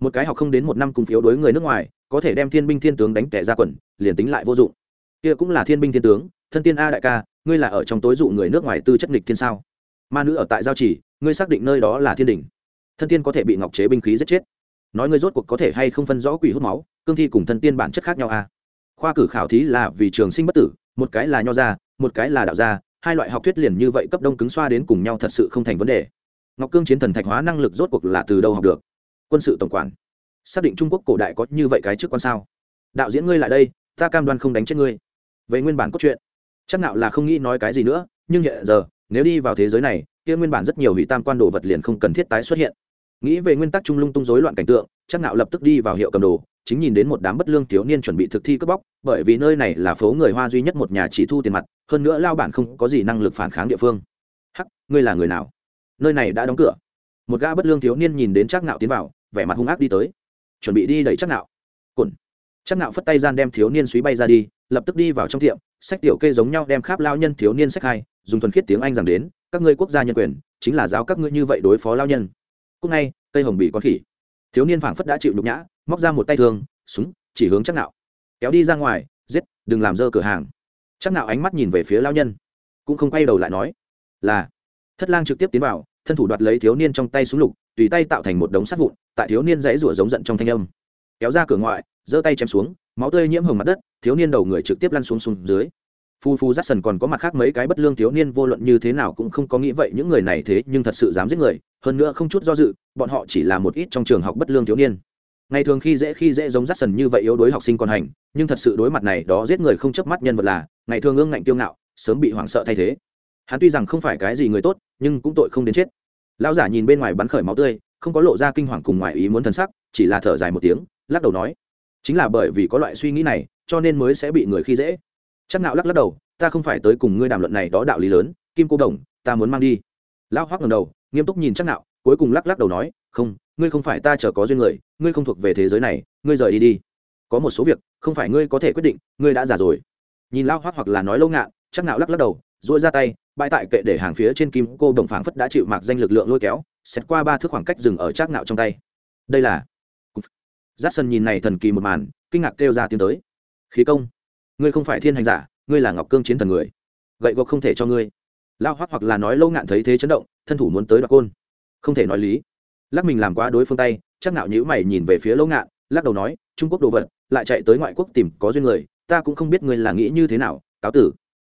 Một cái học không đến một năm cùng phiếu đối người nước ngoài, có thể đem thiên binh thiên tướng đánh tẻ ra quần, liền tính lại vô dụng. Kia cũng là thiên binh thiên tướng, thân tiên a đại ca, ngươi là ở trong tối dụ người nước ngoài tư chất nghịch thiên sao? Ma nữ ở tại giao chỉ, ngươi xác định nơi đó là thiên đình thân tiên có thể bị ngọc chế binh khí giết chết. Nói ngươi rốt cuộc có thể hay không phân rõ quỷ hút máu, cương thi cùng thân tiên bản chất khác nhau à? Khoa cử khảo thí là vì trường sinh bất tử, một cái là nho gia một cái là đạo gia, hai loại học thuyết liền như vậy cấp đông cứng xoa đến cùng nhau thật sự không thành vấn đề. Ngọc cương chiến thần thạch hóa năng lực rốt cuộc là từ đâu học được? Quân sự tổng quản. Xác định trung quốc cổ đại có như vậy cái trước quan sao? Đạo diễn ngươi lại đây, ta cam đoan không đánh chết ngươi. Vậy nguyên bản cốt truyện, chắc nạo là không nghĩ nói cái gì nữa, nhưng hiện giờ, nếu đi vào thế giới này, kia nguyên bản rất nhiều hủy tam quan đồ vật liền không cần thiết tái xuất hiện nghĩ về nguyên tắc trung lung tung rối loạn cảnh tượng, chắc nạo lập tức đi vào hiệu cầm đồ, chính nhìn đến một đám bất lương thiếu niên chuẩn bị thực thi cướp bóc, bởi vì nơi này là phố người hoa duy nhất một nhà chỉ thu tiền mặt, hơn nữa lao bản không có gì năng lực phản kháng địa phương. Hắc, ngươi là người nào? Nơi này đã đóng cửa. Một gã bất lương thiếu niên nhìn đến chắc nạo tiến vào, vẻ mặt hung ác đi tới. Chuẩn bị đi đẩy chắc nạo cồn chắc nạo phất tay gian đem thiếu niên suy bay ra đi, lập tức đi vào trong tiệm, sách tiểu kê giống nhau đem kháp lao nhân thiếu niên sách hai, dùng thuần khiết tiếng anh rằng đến, các ngươi quốc gia nhân quyền, chính là giáo các ngươi như vậy đối phó lao nhân cúc ngay, cây hồng bị con khỉ. Thiếu niên phảng phất đã chịu nhục nhã, móc ra một tay thương, súng, chỉ hướng chắc nạo. Kéo đi ra ngoài, giết, đừng làm dơ cửa hàng. Chắc nạo ánh mắt nhìn về phía lao nhân, cũng không quay đầu lại nói, là. Thất lang trực tiếp tiến vào, thân thủ đoạt lấy thiếu niên trong tay súng lục, tùy tay tạo thành một đống sắt vụn, tại thiếu niên dãy rủa giống giận trong thanh âm. Kéo ra cửa ngoại, giơ tay chém xuống, máu tươi nhiễm hồng mặt đất, thiếu niên đầu người trực tiếp lăn xuống xuống dưới phu phu dắt sần còn có mặt khác mấy cái bất lương thiếu niên, vô luận như thế nào cũng không có nghĩ vậy, những người này thế nhưng thật sự dám giết người, hơn nữa không chút do dự, bọn họ chỉ là một ít trong trường học bất lương thiếu niên. Ngày thường khi dễ khi dễ giống dắt sần như vậy yếu đối học sinh còn hành, nhưng thật sự đối mặt này đó giết người không chớp mắt nhân vật là, ngày thường ương ngạnh kiêu ngạo, sớm bị hoảng sợ thay thế. Hắn tuy rằng không phải cái gì người tốt, nhưng cũng tội không đến chết. Lão giả nhìn bên ngoài bắn khởi máu tươi, không có lộ ra kinh hoàng cùng ngoài ý muốn thân sắc, chỉ là thở dài một tiếng, lắc đầu nói, chính là bởi vì có loại suy nghĩ này, cho nên mới sẽ bị người khi dễ chắc nạo lắc lắc đầu, ta không phải tới cùng ngươi đàm luận này đó đạo lý lớn, kim cô đồng, ta muốn mang đi. Lão hoắc ngẩng đầu, nghiêm túc nhìn chắc nạo cuối cùng lắc lắc đầu nói, không, ngươi không phải ta chờ có duyên người, ngươi không thuộc về thế giới này, ngươi rời đi đi. Có một số việc, không phải ngươi có thể quyết định, ngươi đã già rồi. Nhìn lão hoắc hoặc là nói lâu ngạn, chắc nạo lắc lắc đầu, duỗi ra tay, bãi tại kệ để hàng phía trên kim cô đồng phảng phất đã chịu mạc danh lực lượng lôi kéo, xét qua ba thước khoảng cách dừng ở chắc nạo trong tay. Đây là Giác sân nhìn này thần kỳ một màn, kinh ngạc kêu ra tiếng tới. Khí công ngươi không phải thiên hành giả, ngươi là ngọc cương chiến thần người. Gậy gộc không thể cho ngươi. Lao hoác hoặc là nói lâu ngạn thấy thế chấn động, thân thủ muốn tới đoạt côn. Không thể nói lý. Lắc mình làm quá đối phương tay, chắc nạo nhữ mày nhìn về phía lâu ngạn, lắc đầu nói, trung quốc đồ vật, lại chạy tới ngoại quốc tìm có duyên người, ta cũng không biết ngươi là nghĩ như thế nào, cáo tử.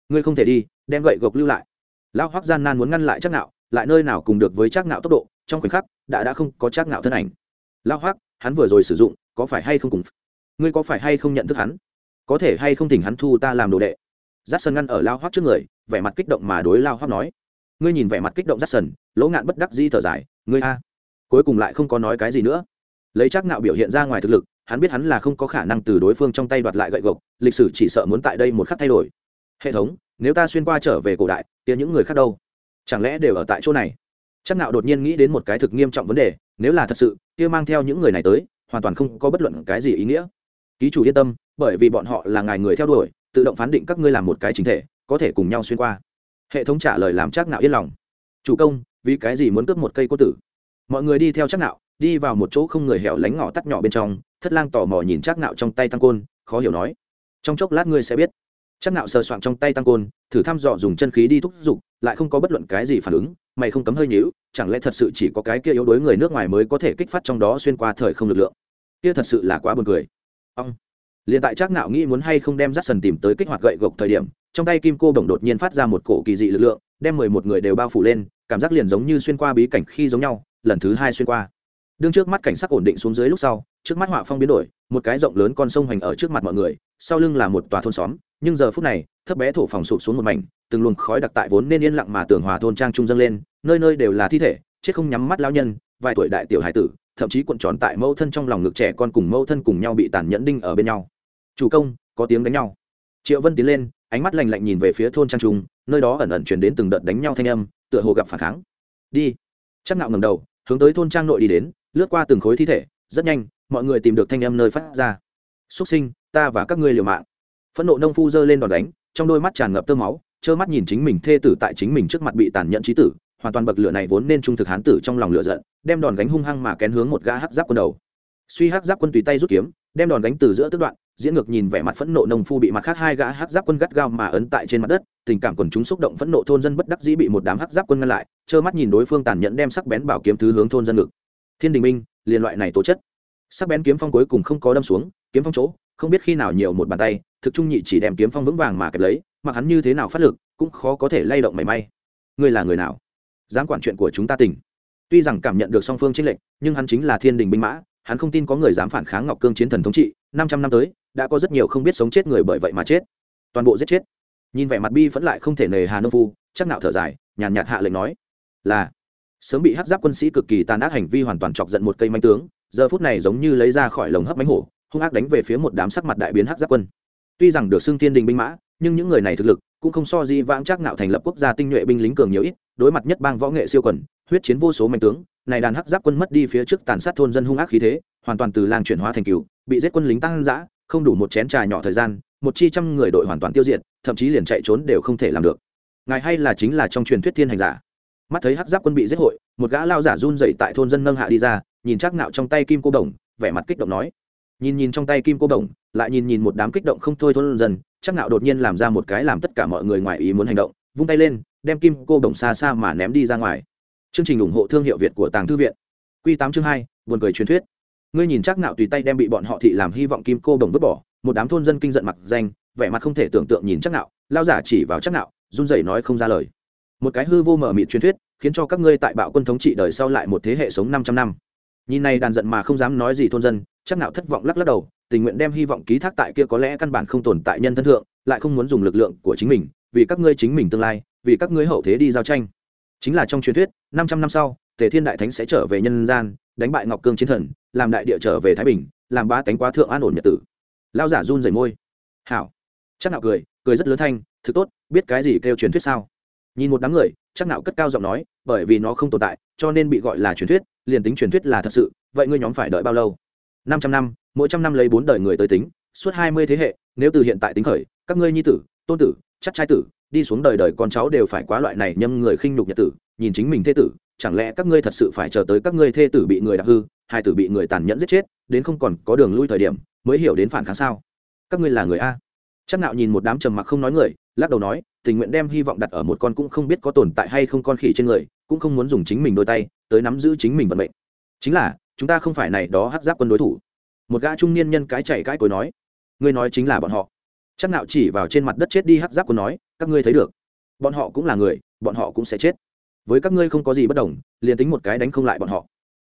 Ngươi không thể đi, đem gậy gộc lưu lại. Lao hoác gian nan muốn ngăn lại chắc nạo lại nơi nào cùng được với chắc nạo tốc độ, trong khoảnh khắc, đã đã không có chắc nạo thân ảnh. Lao hoác hắn vừa rồi sử dụng, có phải hay không cùng ngươi có phải hay không nhận thức hắn? Có thể hay không thỉnh hắn thu ta làm đồ đệ? Giắt sân ngăn ở lao hoác trước người, vẻ mặt kích động mà đối lao hoác nói. Ngươi nhìn vẻ mặt kích động giắt sần, lỗ ngạn bất đắc di thở dài, ngươi a, cuối cùng lại không có nói cái gì nữa. Lấy chắc nạo biểu hiện ra ngoài thực lực, hắn biết hắn là không có khả năng từ đối phương trong tay đoạt lại gậy gộc, lịch sử chỉ sợ muốn tại đây một khắc thay đổi. Hệ thống, nếu ta xuyên qua trở về cổ đại, kia những người khác đâu? Chẳng lẽ đều ở tại chỗ này? Chắc nạo đột nhiên nghĩ đến một cái thực nghiêm trọng vấn đề, nếu là thật sự, kia mang theo những người này tới, hoàn toàn không có bất luận cái gì ý nghĩa ký chủ yên tâm, bởi vì bọn họ là ngài người theo đuổi, tự động phán định các ngươi làm một cái chính thể, có thể cùng nhau xuyên qua. Hệ thống trả lời làm chắc nạo yên lòng. Chủ công, vì cái gì muốn cướp một cây cô tử? Mọi người đi theo chắc nạo, đi vào một chỗ không người hẻo lánh ngõ tắt nhỏ bên trong, thất lang tò mò nhìn chắc nạo trong tay tăng côn, khó hiểu nói. Trong chốc lát ngươi sẽ biết. Chắc nạo sờ soạng trong tay tăng côn, thử thăm dò dùng chân khí đi thúc giục, lại không có bất luận cái gì phản ứng, mày không cấm hơi nhíu, chẳng lẽ thật sự chỉ có cái kia yếu đuối người nước ngoài mới có thể kích phát trong đó xuyên qua thời không lực lượng? Kia thật sự là quá buồn cười ông liền tại chắc nạo nghĩ muốn hay không đem rắt sần tìm tới kích hoạt gậy gộc thời điểm, trong tay kim cô bổng đột nhiên phát ra một cổ kỳ dị lực lượng, đem mười một người đều bao phủ lên, cảm giác liền giống như xuyên qua bí cảnh khi giống nhau, lần thứ hai xuyên qua. Đương trước mắt cảnh sắc ổn định xuống dưới lúc sau, trước mắt họa phong biến đổi, một cái rộng lớn con sông hoành ở trước mặt mọi người, sau lưng là một tòa thôn xóm, nhưng giờ phút này, thấp bé thổ phòng sụp xuống một mảnh, từng luồng khói đặc tại vốn nên yên lặng mà tường hòa thôn trang trung dâng lên, nơi nơi đều là thi thể, chết không nhắm mắt lão nhân, vài tuổi đại tiểu hải tử thậm chí cuộn tròn tại mẫu thân trong lòng ngực trẻ con cùng mẫu thân cùng nhau bị tàn nhẫn đinh ở bên nhau. Chủ công, có tiếng đánh nhau. Triệu vân tiến lên, ánh mắt lạnh lạnh nhìn về phía thôn trang trung, nơi đó ẩn ẩn chuyển đến từng đợt đánh nhau thanh âm, tựa hồ gặp phản kháng. Đi. Chắc nạo ngầm đầu, hướng tới thôn trang nội đi đến, lướt qua từng khối thi thể, rất nhanh, mọi người tìm được thanh âm nơi phát ra. Xuất sinh, ta và các ngươi liều mạng. Phẫn nộ nông phu giơ lên đòn đánh, trong đôi mắt tràn ngập tơ máu, trơ mắt nhìn chính mình thê tử tại chính mình trước mặt bị tàn nhẫn trí tử hoàn toàn bậc lửa này vốn nên trung thực hán tử trong lòng lửa giận, đem đòn gánh hung hăng mà kén hướng một gã hắc giáp quân đầu. Suy hắc giáp quân tùy tay rút kiếm, đem đòn gánh từ giữa tức đoạn, diễn ngược nhìn vẻ mặt phẫn nộ nông phu bị mặt khác hai gã hắc giáp quân gắt gao mà ấn tại trên mặt đất, tình cảm quần chúng xúc động phẫn nộ thôn dân bất đắc dĩ bị một đám hắc giáp quân ngăn lại, trơ mắt nhìn đối phương tàn nhẫn đem sắc bén bảo kiếm thứ hướng thôn dân ngực. Thiên đình minh, liên loại này tố chất. Sắc bén kiếm phong cuối cùng không có đâm xuống, kiếm phong chỗ, không biết khi nào nhiều một bàn tay, thực trung nhị chỉ đem kiếm phong vững vàng mà kẹp lấy, mặc hắn như thế nào phát lực, cũng khó có thể lay động mảy may. Ngươi là người nào? Dám quản chuyện của chúng ta tỉnh tuy rằng cảm nhận được song phương tranh lệnh nhưng hắn chính là thiên đình binh mã, hắn không tin có người dám phản kháng ngọc cương chiến thần thống trị, năm trăm năm tới, đã có rất nhiều không biết sống chết người bởi vậy mà chết. Toàn bộ giết chết. Nhìn vẻ mặt bi vẫn lại không thể nề hà nông phu, chắc nạo thở dài, nhàn nhạt hạ lệnh nói, là. Sớm bị hắc giáp quân sĩ cực kỳ tàn ác hành vi hoàn toàn chọc giận một cây manh tướng, giờ phút này giống như lấy ra khỏi lồng hấp mánh hổ, hung ác đánh về phía một đám sắc mặt đại biến hắc giáp quân. Tuy rằng được xưng thiên đình binh mã, nhưng những người này thực lực cũng không so di vãng chắc nạo thành lập quốc gia tinh nhuệ binh lính cường nhiều ít đối mặt nhất bang võ nghệ siêu quần, huyết chiến vô số mạnh tướng, này đàn hắc giáp quân mất đi phía trước tàn sát thôn dân hung ác khí thế, hoàn toàn từ làng chuyển hóa thành cừu, bị giết quân lính tăng dã, không đủ một chén trà nhỏ thời gian, một chi trăm người đội hoàn toàn tiêu diệt, thậm chí liền chạy trốn đều không thể làm được. Ngài hay là chính là trong truyền thuyết thiên hành giả. Mắt thấy hắc giáp quân bị giết hội, một gã lao giả run dậy tại thôn dân nâng hạ đi ra, nhìn chắc nạo trong tay kim cô đồng, vẻ mặt kích động nói. Nhìn nhìn trong tay kim cô đồng, lại nhìn nhìn một đám kích động không thôi thôn dân, chắc nạo đột nhiên làm ra một cái làm tất cả mọi người ngoài ý muốn hành động, vung tay lên đem kim cô đồng xa xa mà ném đi ra ngoài. Chương trình ủng hộ thương hiệu việt của tàng thư viện. Q tám chương hai, buồn cười truyền thuyết. Ngươi nhìn chắc nạo tùy tay đem bị bọn họ thị làm hy vọng kim cô đồng vứt bỏ, một đám thôn dân kinh giận mặc danh, vẻ mặt không thể tưởng tượng nhìn chắc nạo lao giả chỉ vào chắc nạo run rẩy nói không ra lời. Một cái hư vô mở mịt truyền thuyết, khiến cho các ngươi tại bạo quân thống trị đời sau lại một thế hệ sống 500 năm. Nhìn này đàn giận mà không dám nói gì thôn dân chắc nạo thất vọng lắc lắc đầu, tình nguyện đem hy vọng ký thác tại kia có lẽ căn bản không tồn tại nhân thân thượng, lại không muốn dùng lực lượng của chính mình, vì các ngươi chính mình tương lai vì các ngươi hậu thế đi giao tranh. Chính là trong truyền thuyết 500 năm sau, tề thiên đại thánh sẽ trở về nhân gian, đánh bại ngọc cương chiến thần, làm đại địa trở về thái bình, làm ba tánh quá thượng an ổn nhật tử. Lao giả run rẩy môi. Hảo. Chắc nạo cười cười rất lớn thanh, thực tốt, biết cái gì kêu truyền thuyết sao? Nhìn một đám người, chắc nạo cất cao giọng nói, bởi vì nó không tồn tại, cho nên bị gọi là truyền thuyết, liền tính truyền thuyết là thật sự, vậy ngươi nhóm phải đợi bao lâu? Năm trăm năm, mỗi trăm năm lấy bốn đời người tới tính, suốt hai mươi thế hệ, nếu từ hiện tại tính khởi, các ngươi nhi tử, tôn tử, chắc trai tử đi xuống đời đời con cháu đều phải quá loại này nhâm người khinh nhục nhật tử, nhìn chính mình thế tử, chẳng lẽ các ngươi thật sự phải chờ tới các ngươi thê tử bị người đạp hư, hai tử bị người tàn nhẫn giết chết, đến không còn có đường lui thời điểm, mới hiểu đến phản kháng sao? Các ngươi là người a. Chắc nạo nhìn một đám trầm mặc không nói người, lắc đầu nói, tình nguyện đem hy vọng đặt ở một con cũng không biết có tồn tại hay không con khỉ trên người, cũng không muốn dùng chính mình đôi tay tới nắm giữ chính mình vận mệnh. Chính là, chúng ta không phải này đó hắc giáp quân đối thủ. Một gã trung niên nhân cái chảy cái cối nói, ngươi nói chính là bọn họ. Chắc nạo chỉ vào trên mặt đất chết đi hắc giáp quân nói các ngươi thấy được. Bọn họ cũng là người, bọn họ cũng sẽ chết. Với các ngươi không có gì bất đồng, liền tính một cái đánh không lại bọn họ.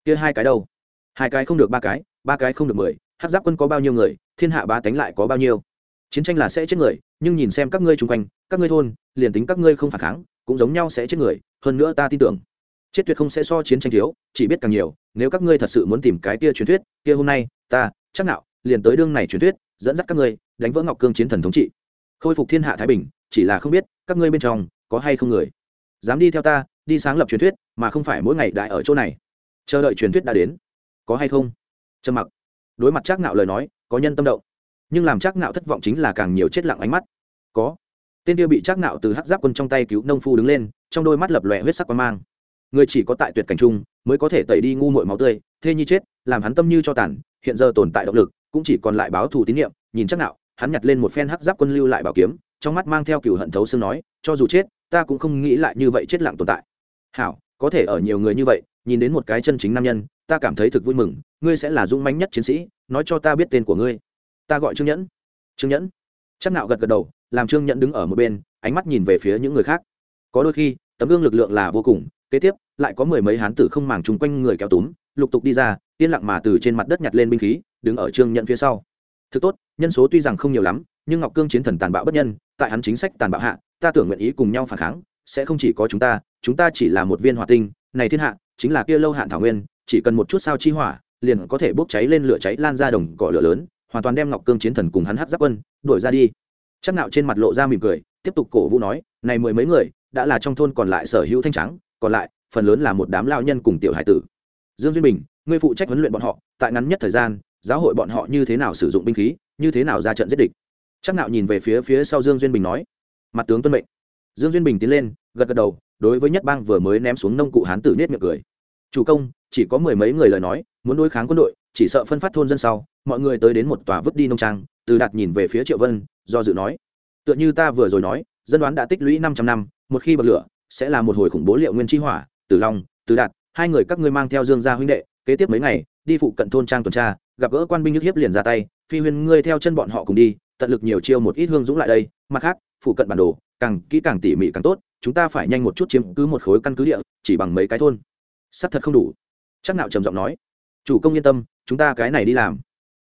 Kia hai cái đâu? Hai cái không được ba cái ba cái không được mười, hắc giáp quân có bao nhiêu người, thiên hạ ba tánh lại có bao nhiêu? Chiến tranh là sẽ chết người, nhưng nhìn xem các ngươi chung quanh, các ngươi thôn, liền tính các ngươi không phản kháng, cũng giống nhau sẽ chết người, hơn nữa ta tin tưởng, chết tuyệt không sẽ so chiến tranh thiếu, chỉ biết càng nhiều, nếu các ngươi thật sự muốn tìm cái kia truyền thuyết, kia hôm nay, ta, chắc nào liền tới đương này truyền thuyết, dẫn dắt các ngươi, đánh vỡ ngọc cương chiến thần thống trị khôi phục thiên hạ thái bình, chỉ là không biết, các ngươi bên trong, có hay không người? Dám đi theo ta, đi sáng lập truyền thuyết, mà không phải mỗi ngày đại ở chỗ này. Chờ đợi truyền thuyết đã đến. Có hay không? Trầm mặc. Đối mặt chắc nạo lời nói, có nhân tâm động. Nhưng làm chắc nạo thất vọng chính là càng nhiều chết lặng ánh mắt. Có. Tên kia bị chắc nạo từ hắc giáp quân trong tay cứu nông phu đứng lên, trong đôi mắt lập lòe huyết sắc quan mang. Người chỉ có tại tuyệt cảnh trung mới có thể tẩy đi ngu muội máu tươi, thê nhi chết, làm hắn tâm như cho tàn, hiện giờ tồn tại động lực, cũng chỉ còn lại báo thù tín nhiệm, nhìn chắc nạo hắn nhặt lên một phen hắc giáp quân lưu lại bảo kiếm, trong mắt mang theo cửu hận thấu xương nói, cho dù chết, ta cũng không nghĩ lại như vậy chết lặng tồn tại. Hảo, có thể ở nhiều người như vậy, nhìn đến một cái chân chính nam nhân, ta cảm thấy thực vui mừng, ngươi sẽ là dũng mãnh nhất chiến sĩ, nói cho ta biết tên của ngươi. Ta gọi trương nhẫn. Trương nhẫn? Chắc nạo gật gật đầu, làm trương nhẫn đứng ở một bên, ánh mắt nhìn về phía những người khác. Có đôi khi, tấm gương lực lượng là vô cùng, kế tiếp, lại có mười mấy hán tử không màng chung quanh người kéo túm, lục tục đi ra, yên lặng mà từ trên mặt đất nhặt lên binh khí, đứng ở trương nhẫn phía sau thực tốt, nhân số tuy rằng không nhiều lắm, nhưng ngọc cương chiến thần tàn bạo bất nhân, tại hắn chính sách tàn bạo hạ, ta tưởng nguyện ý cùng nhau phản kháng, sẽ không chỉ có chúng ta chúng ta chỉ là một viên hỏa tinh, này thiên hạ, chính là kia lâu hạn thảo nguyên, chỉ cần một chút sao chi hỏa, liền có thể bốc cháy lên lửa cháy lan ra đồng cỏ lửa lớn, hoàn toàn đem ngọc cương chiến thần cùng hắn hát giáp quân, đuổi ra đi. Chắc nạo trên mặt lộ ra mỉm cười, tiếp tục cổ vũ nói, này mười mấy người, đã là trong thôn còn lại sở hữu thanh trắng, còn lại, phần lớn là một đám lao nhân cùng tiểu hải tử. Dương duyên bình, ngươi phụ trách huấn luyện bọn họ, tại ngắn nhất thời gian giáo hội bọn họ như thế nào sử dụng binh khí, như thế nào ra trận giết địch. Chắc nạo nhìn về phía phía sau dương duyên bình nói, mặt tướng tuân mệnh. Dương duyên bình tiến lên, gật gật đầu, đối với nhất bang vừa mới ném xuống nông cụ hán tử nết miệng cười. Chủ công, chỉ có mười mấy người lời nói, muốn đối kháng quân đội, chỉ sợ phân phát thôn dân sau, mọi người tới đến một tòa vứt đi nông trang. Từ đạt nhìn về phía triệu vân, do dự nói, tựa như ta vừa rồi nói, dân đoán đã tích lũy năm trăm năm, một khi bật lửa, sẽ là một hồi khủng bố liệu nguyên chi hỏa, tử long, từ đạt, hai người các ngươi mang theo dương gia huynh đệ, kế tiếp mấy ngày, đi phụ cận thôn trang tuần tra gặp gỡ quan binh nhức hiếp liền ra tay, phi huyên ngươi theo chân bọn họ cùng đi, tận lực nhiều chiêu một ít hương dũng lại đây, mặt khác, phụ cận bản đồ, càng kỹ càng tỉ mỉ càng tốt, chúng ta phải nhanh một chút chiếm cứ một khối căn cứ địa, chỉ bằng mấy cái thôn. Sắp thật không đủ. Chắc nạo trầm giọng nói. Chủ công yên tâm, chúng ta cái này đi làm.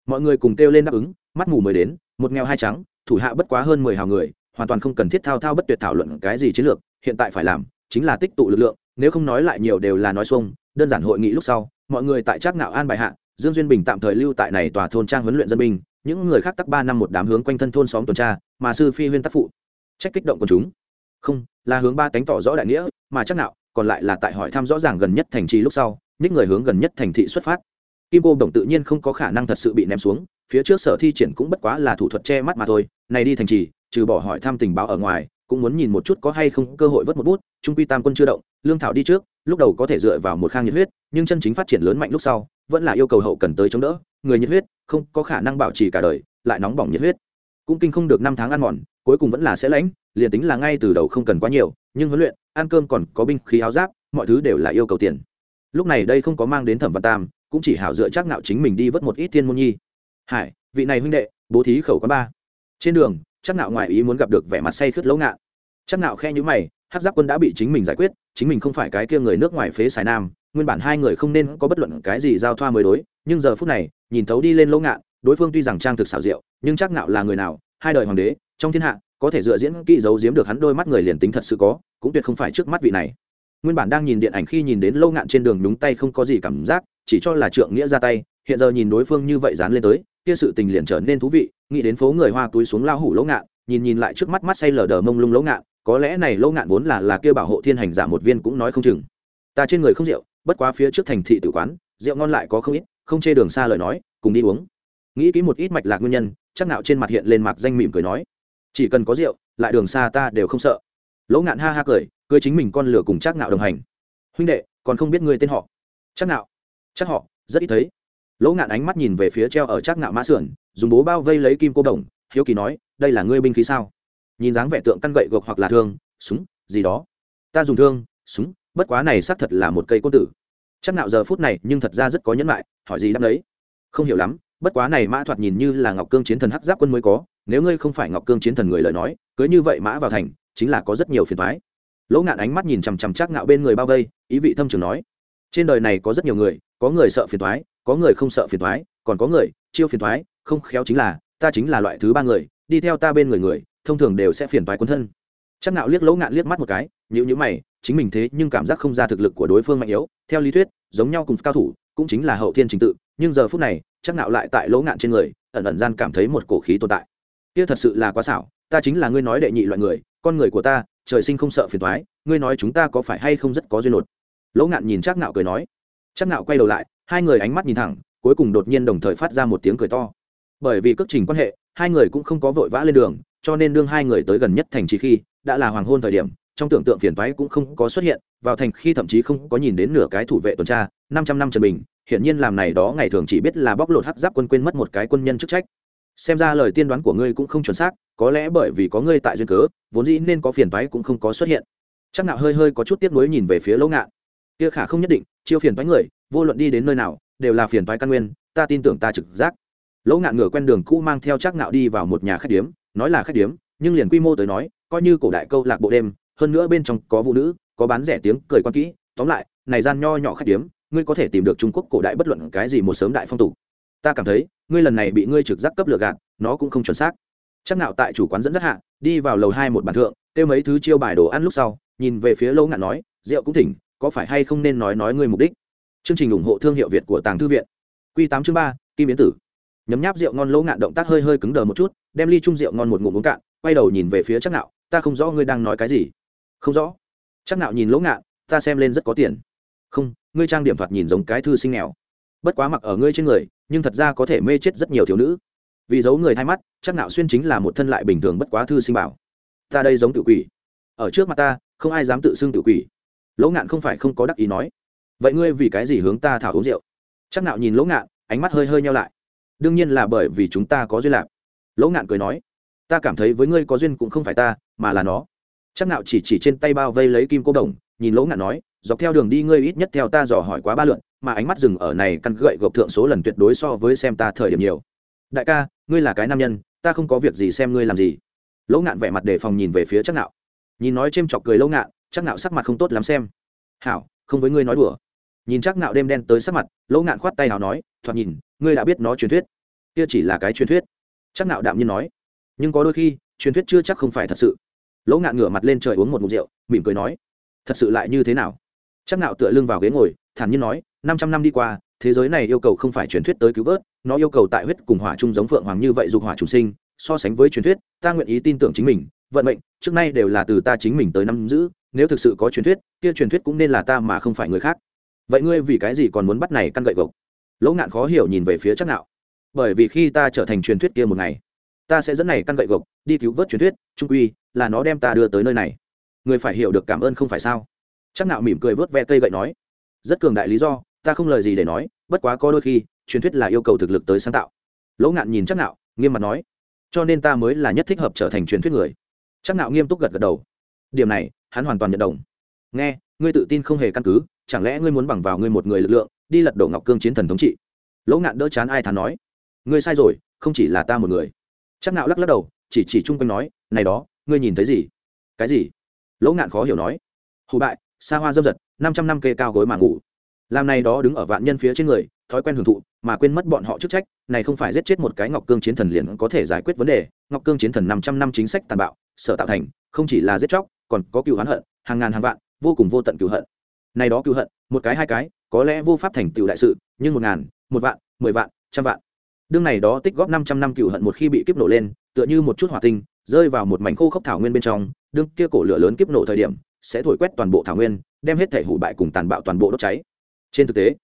Mọi người cùng kêu lên đáp ứng, mắt mù mới đến, một nghèo hai trắng, thủ hạ bất quá hơn mười hào người, hoàn toàn không cần thiết thao thao bất tuyệt thảo luận cái gì chiến lược, hiện tại phải làm, chính là tích tụ lực lượng, nếu không nói lại nhiều đều là nói xuông, đơn giản hội nghị lúc sau, mọi người tại trác nạo an bài hạ dương duyên bình tạm thời lưu tại này tòa thôn trang huấn luyện dân binh, những người khác tắc ba năm một đám hướng quanh thân thôn xóm tuần tra, mà sư phi huyên tác phụ. Trách kích động của chúng. Không, là hướng ba tánh tỏ rõ đại nghĩa, mà chắc nào còn lại là tại hỏi thăm rõ ràng gần nhất thành trì lúc sau những người hướng gần nhất thành thị xuất phát. Kim cô đồng tự nhiên không có khả năng thật sự bị ném xuống, phía trước sở thi triển cũng bất quá là thủ thuật che mắt mà thôi, này đi thành trì, trừ bỏ hỏi thăm tình báo ở ngoài, cũng muốn nhìn một chút có hay không cơ hội vớt một bút, trung quy tam quân chưa động, lương thảo đi trước, lúc đầu có thể dựa vào một khang nhiệt huyết, nhưng chân chính phát triển lớn mạnh lúc sau vẫn là yêu cầu hậu cần tới chống đỡ, người nhiệt huyết, không có khả năng bảo trì cả đời, lại nóng bỏng nhiệt huyết. Cũng kinh không được năm tháng ăn mòn, cuối cùng vẫn là sẽ lãnh, liền tính là ngay từ đầu không cần quá nhiều, nhưng huấn luyện, ăn cơm còn có binh khí áo giáp, mọi thứ đều là yêu cầu tiền. Lúc này đây không có mang đến thẩm văn tam, cũng chỉ hảo dựa chắc nạo chính mình đi vớt một ít thiên môn nhi. Hải, vị này huynh đệ, bố thí khẩu quá ba. Trên đường, chắc nạo ngoại ý muốn gặp được vẻ mặt say khướt lỗ ngạn. Chắc nạo khe như mày, hắc giáp quân đã bị chính mình giải quyết, chính mình không phải cái kia người nước ngoài phế xài nam nguyên bản hai người không nên có bất luận cái gì giao thoa mới đối, nhưng giờ phút này, nhìn thấu đi lên lỗ ngạn, đối phương tuy rằng trang thực xảo diệu, nhưng chắc nạo là người nào, hai đời hoàng đế, trong thiên hạ, có thể dựa diễn kỹ giấu giếm được hắn đôi mắt người liền tính thật sự có, cũng tuyệt không phải trước mắt vị này. Nguyên bản đang nhìn điện ảnh khi nhìn đến lâu ngạn trên đường nhúng tay không có gì cảm giác, chỉ cho là trượng nghĩa ra tay, hiện giờ nhìn đối phương như vậy dán lên tới, kia sự tình liền trở nên thú vị, nghĩ đến phố người hoa túi xuống lao hủ lỗ ngạn, nhìn nhìn lại trước mắt mắt say lờ đờ mông lung lỗ ngạn, có lẽ này lỗ ngạn vốn là là kia bảo hộ thiên hành giả một viên cũng nói không chừng. Ta trên người không rượu bất quá phía trước thành thị tử quán, rượu ngon lại có không ít, không chê đường xa lời nói, cùng đi uống. Nghĩ kỹ một ít mạch lạc nguyên nhân, chắc nạo trên mặt hiện lên mặt danh mỉm cười nói, chỉ cần có rượu, lại đường xa ta đều không sợ. Lỗ ngạn ha ha cười cười chính mình con lửa cùng chắc nạo đồng hành. Huynh đệ, còn không biết người tên họ. Chắc nạo, chắc họ, rất ít thấy. Lỗ ngạn ánh mắt nhìn về phía treo ở chắc nạo mã sườn, dùng bố bao vây lấy kim cô đồng, hiếu kỳ nói, đây là ngươi binh khí sao? Nhìn dáng vẻ tượng căn gậy gộc hoặc là thương, súng, gì đó. Ta dùng thương, súng bất quá này xác thật là một cây côn tử. Chắc nạo giờ phút này nhưng thật ra rất có nhẫn lại hỏi gì đáp đấy? Không hiểu lắm, bất quá này mã thoạt nhìn như là ngọc cương chiến thần hắc giáp quân mới có, nếu ngươi không phải ngọc cương chiến thần người lời nói, cứ như vậy mã vào thành, chính là có rất nhiều phiền toái. Lỗ ngạn ánh mắt nhìn chằm chằm chắc nạo bên người bao vây, ý vị thâm trường nói, trên đời này có rất nhiều người, có người sợ phiền toái, có người không sợ phiền toái, còn có người chiêu phiền toái, không khéo chính là, ta chính là loại thứ ba người, đi theo ta bên người người, thông thường đều sẽ phiền toái quân thân. Chắc nạo liếc lỗ ngạn liếc mắt một cái, nhíu nhíu mày chính mình thế nhưng cảm giác không ra thực lực của đối phương mạnh yếu, theo lý thuyết, giống nhau cùng cao thủ, cũng chính là hậu thiên trình tự, nhưng giờ phút này, chắc nạo lại tại lỗ ngạn trên người, ẩn ẩn gian cảm thấy một cổ khí tồn tại. Kia thật sự là quá xảo, ta chính là ngươi nói đệ nhị loại người, con người của ta, trời sinh không sợ phiền toái, ngươi nói chúng ta có phải hay không rất có duyên lột lỗ ngạn nhìn chắc nạo cười nói. Chắc nạo quay đầu lại, hai người ánh mắt nhìn thẳng, cuối cùng đột nhiên đồng thời phát ra một tiếng cười to. Bởi vì cước trình quan hệ, hai người cũng không có vội vã lên đường, cho nên đương hai người tới gần nhất thành trì khi, đã là hoàng hôn thời điểm trong tưởng tượng phiền toái cũng không có xuất hiện, vào thành khi thậm chí không có nhìn đến nửa cái thủ vệ tuần tra, năm trăm năm trần bình, hiển nhiên làm này đó ngày thường chỉ biết là bóc lột hắc giáp quân quên mất một cái quân nhân chức trách. Xem ra lời tiên đoán của ngươi cũng không chuẩn xác, có lẽ bởi vì có ngươi tại duyên cớ, vốn dĩ nên có phiền toái cũng không có xuất hiện. Chắc nạo hơi hơi có chút tiếc nuối nhìn về phía lỗ ngạn. Kia khả không nhất định, chiêu phiền toái người, vô luận đi đến nơi nào, đều là phiền toái căn nguyên, ta tin tưởng ta trực giác. Lỗ ngạn ngửa quen đường cũ mang theo chắc nạo đi vào một nhà khách điếm, nói là khách điếm, nhưng liền quy mô tới nói, coi như cổ đại câu lạc bộ đêm hơn nữa bên trong có phụ nữ, có bán rẻ tiếng cười quan kỹ, tóm lại, này gian nho nhỏ khách điếm, ngươi có thể tìm được trung quốc cổ đại bất luận cái gì một sớm đại phong tục. Ta cảm thấy, ngươi lần này bị ngươi trực giác cấp lừa gạt, nó cũng không chuẩn xác. Chắc nạo tại chủ quán dẫn dắt hạ, đi vào lầu hai một bàn thượng, kêu mấy thứ chiêu bài đồ ăn lúc sau, nhìn về phía lỗ ngạn nói, rượu cũng thỉnh, có phải hay không nên nói nói ngươi mục đích? Chương trình ủng hộ thương hiệu việt của tàng thư viện. Quy tám chương ba, kim biến tử. Nhấm nháp rượu ngon lỗ ngạn động tác hơi hơi cứng đờ một chút, đem ly chung rượu ngon một ngụm uống cạn, quay đầu nhìn về phía chắc nạo, ta không rõ ngươi đang nói cái gì không rõ. Chắc nạo nhìn lỗ ngạn, ta xem lên rất có tiền. Không, ngươi trang điểm thoạt nhìn giống cái thư sinh nghèo. Bất quá mặc ở ngươi trên người, nhưng thật ra có thể mê chết rất nhiều thiếu nữ. Vì giấu người thay mắt, chắc nạo xuyên chính là một thân lại bình thường bất quá thư sinh bảo. Ta đây giống tự quỷ. Ở trước mặt ta, không ai dám tự xưng tự quỷ. Lỗ ngạn không phải không có đắc ý nói. Vậy ngươi vì cái gì hướng ta thảo uống rượu? Chắc nạo nhìn lỗ ngạn, ánh mắt hơi hơi nheo lại. Đương nhiên là bởi vì chúng ta có duyên lạc. Lỗ ngạn cười nói. Ta cảm thấy với ngươi có duyên cũng không phải ta, mà là nó chắc nạo chỉ chỉ trên tay bao vây lấy kim cô đồng, nhìn lỗ ngạn nói, dọc theo đường đi ngươi ít nhất theo ta dò hỏi quá ba lượn mà ánh mắt dừng ở này căn gậy gộc thượng số lần tuyệt đối so với xem ta thời điểm nhiều. Đại ca, ngươi là cái nam nhân, ta không có việc gì xem ngươi làm gì. Lỗ ngạn vẻ mặt đề phòng nhìn về phía chắc nạo nhìn nói chêm chọc cười lỗ ngạn, chắc nạo sắc mặt không tốt lắm xem. Hảo, không với ngươi nói đùa. Nhìn chắc nạo đêm đen tới sắc mặt, lỗ ngạn khoát tay hào nói, thoạt nhìn, ngươi đã biết nó truyền thuyết. Kia chỉ là cái truyền thuyết. Chắc nạo đạm nhiên nói. Nhưng có đôi khi, truyền thuyết chưa chắc không phải thật sự lỗ ngạn ngửa mặt lên trời uống một mục rượu, mỉm cười nói, thật sự lại như thế nào? Chắc nạo tựa lưng vào ghế ngồi, thản nhiên nói, năm trăm năm đi qua, thế giới này yêu cầu không phải truyền thuyết tới cứu vớt, nó yêu cầu tại huyết cùng hỏa chung giống phượng hoàng như vậy dục hỏa chủ sinh, so sánh với truyền thuyết, ta nguyện ý tin tưởng chính mình, vận mệnh, trước nay đều là từ ta chính mình tới năm giữ, nếu thực sự có truyền thuyết, kia truyền thuyết cũng nên là ta mà không phải người khác. Vậy ngươi vì cái gì còn muốn bắt này căn gậy gộc? Lỗ ngạn khó hiểu nhìn về phía chắc nạo bởi vì khi ta trở thành truyền thuyết kia một ngày ta sẽ dẫn này căn gậy gộc, đi cứu vớt truyền thuyết, trung uy là nó đem ta đưa tới nơi này. Người phải hiểu được cảm ơn không phải sao? Chắc nạo mỉm cười vớt ve cây gậy nói, rất cường đại lý do, ta không lời gì để nói, bất quá có đôi khi, truyền thuyết là yêu cầu thực lực tới sáng tạo. Lỗ ngạn nhìn chắc nạo, nghiêm mặt nói, cho nên ta mới là nhất thích hợp trở thành truyền thuyết người. Chắc nạo nghiêm túc gật gật đầu. Điểm này, hắn hoàn toàn nhận đồng. Nghe, ngươi tự tin không hề căn cứ, chẳng lẽ ngươi muốn bằng vào ngươi một người lực lượng, đi lật đổ ngọc cương chiến thần thống trị? Lỗ ngạn đỡ chán ai thán nói, ngươi sai rồi, không chỉ là ta một người chắc nạo lắc lắc đầu, chỉ chỉ chung quanh nói, này đó, ngươi nhìn thấy gì? Cái gì? Lỗ ngạn khó hiểu nói. Hù bại, xa hoa dâm dật, năm trăm năm kê cao gối mà ngủ. Làm này đó đứng ở vạn nhân phía trên người, thói quen hưởng thụ, mà quên mất bọn họ chức trách, này không phải giết chết một cái ngọc cương chiến thần liền có thể giải quyết vấn đề. Ngọc cương chiến thần năm trăm năm chính sách tàn bạo sở tạo thành, không chỉ là giết chóc, còn có cựu hắn hận, hàng ngàn hàng vạn, vô cùng vô tận cựu hận. Này đó cựu hận, một cái hai cái, có lẽ vô pháp thành tựu đại sự, nhưng một ngàn, một vạn, mười vạn, trăm vạn đương này đó tích góp năm trăm năm cựu hận một khi bị kiếp nổ lên, tựa như một chút hỏa tinh, rơi vào một mảnh khô khốc thảo nguyên bên trong, đương kia cổ lửa lớn kiếp nổ thời điểm, sẽ thổi quét toàn bộ thảo nguyên, đem hết thể hủ bại cùng tàn bạo toàn bộ đốt cháy. Trên thực tế,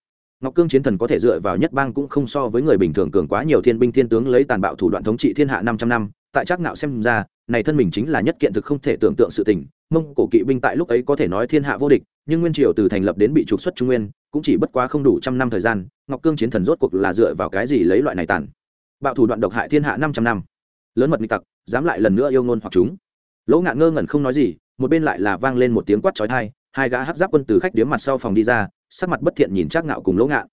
ngọc cương chiến thần có thể dựa vào nhất bang cũng không so với người bình thường cường quá nhiều thiên binh thiên tướng lấy tàn bạo thủ đoạn thống trị thiên hạ năm trăm năm, tại chắc nạo xem ra, này thân mình chính là nhất kiện thực không thể tưởng tượng sự tình. Mông cổ kỵ binh tại lúc ấy có thể nói thiên hạ vô địch, nhưng nguyên triều từ thành lập đến bị trục xuất trung nguyên, cũng chỉ bất quá không đủ trăm năm thời gian ngọc cương chiến thần rốt cuộc là dựa vào cái gì lấy loại này tàn? Bạo thủ đoạn độc hại thiên hạ năm trăm năm. Lớn mật nghịch tặc, dám lại lần nữa yêu ngôn hoặc chúng. Lỗ ngạn ngơ ngẩn không nói gì, một bên lại là vang lên một tiếng quát chói tai, hai gã hắc giáp quân từ khách điếm mặt sau phòng đi ra, sắc mặt bất thiện nhìn trác ngạo cùng lỗ ngạn.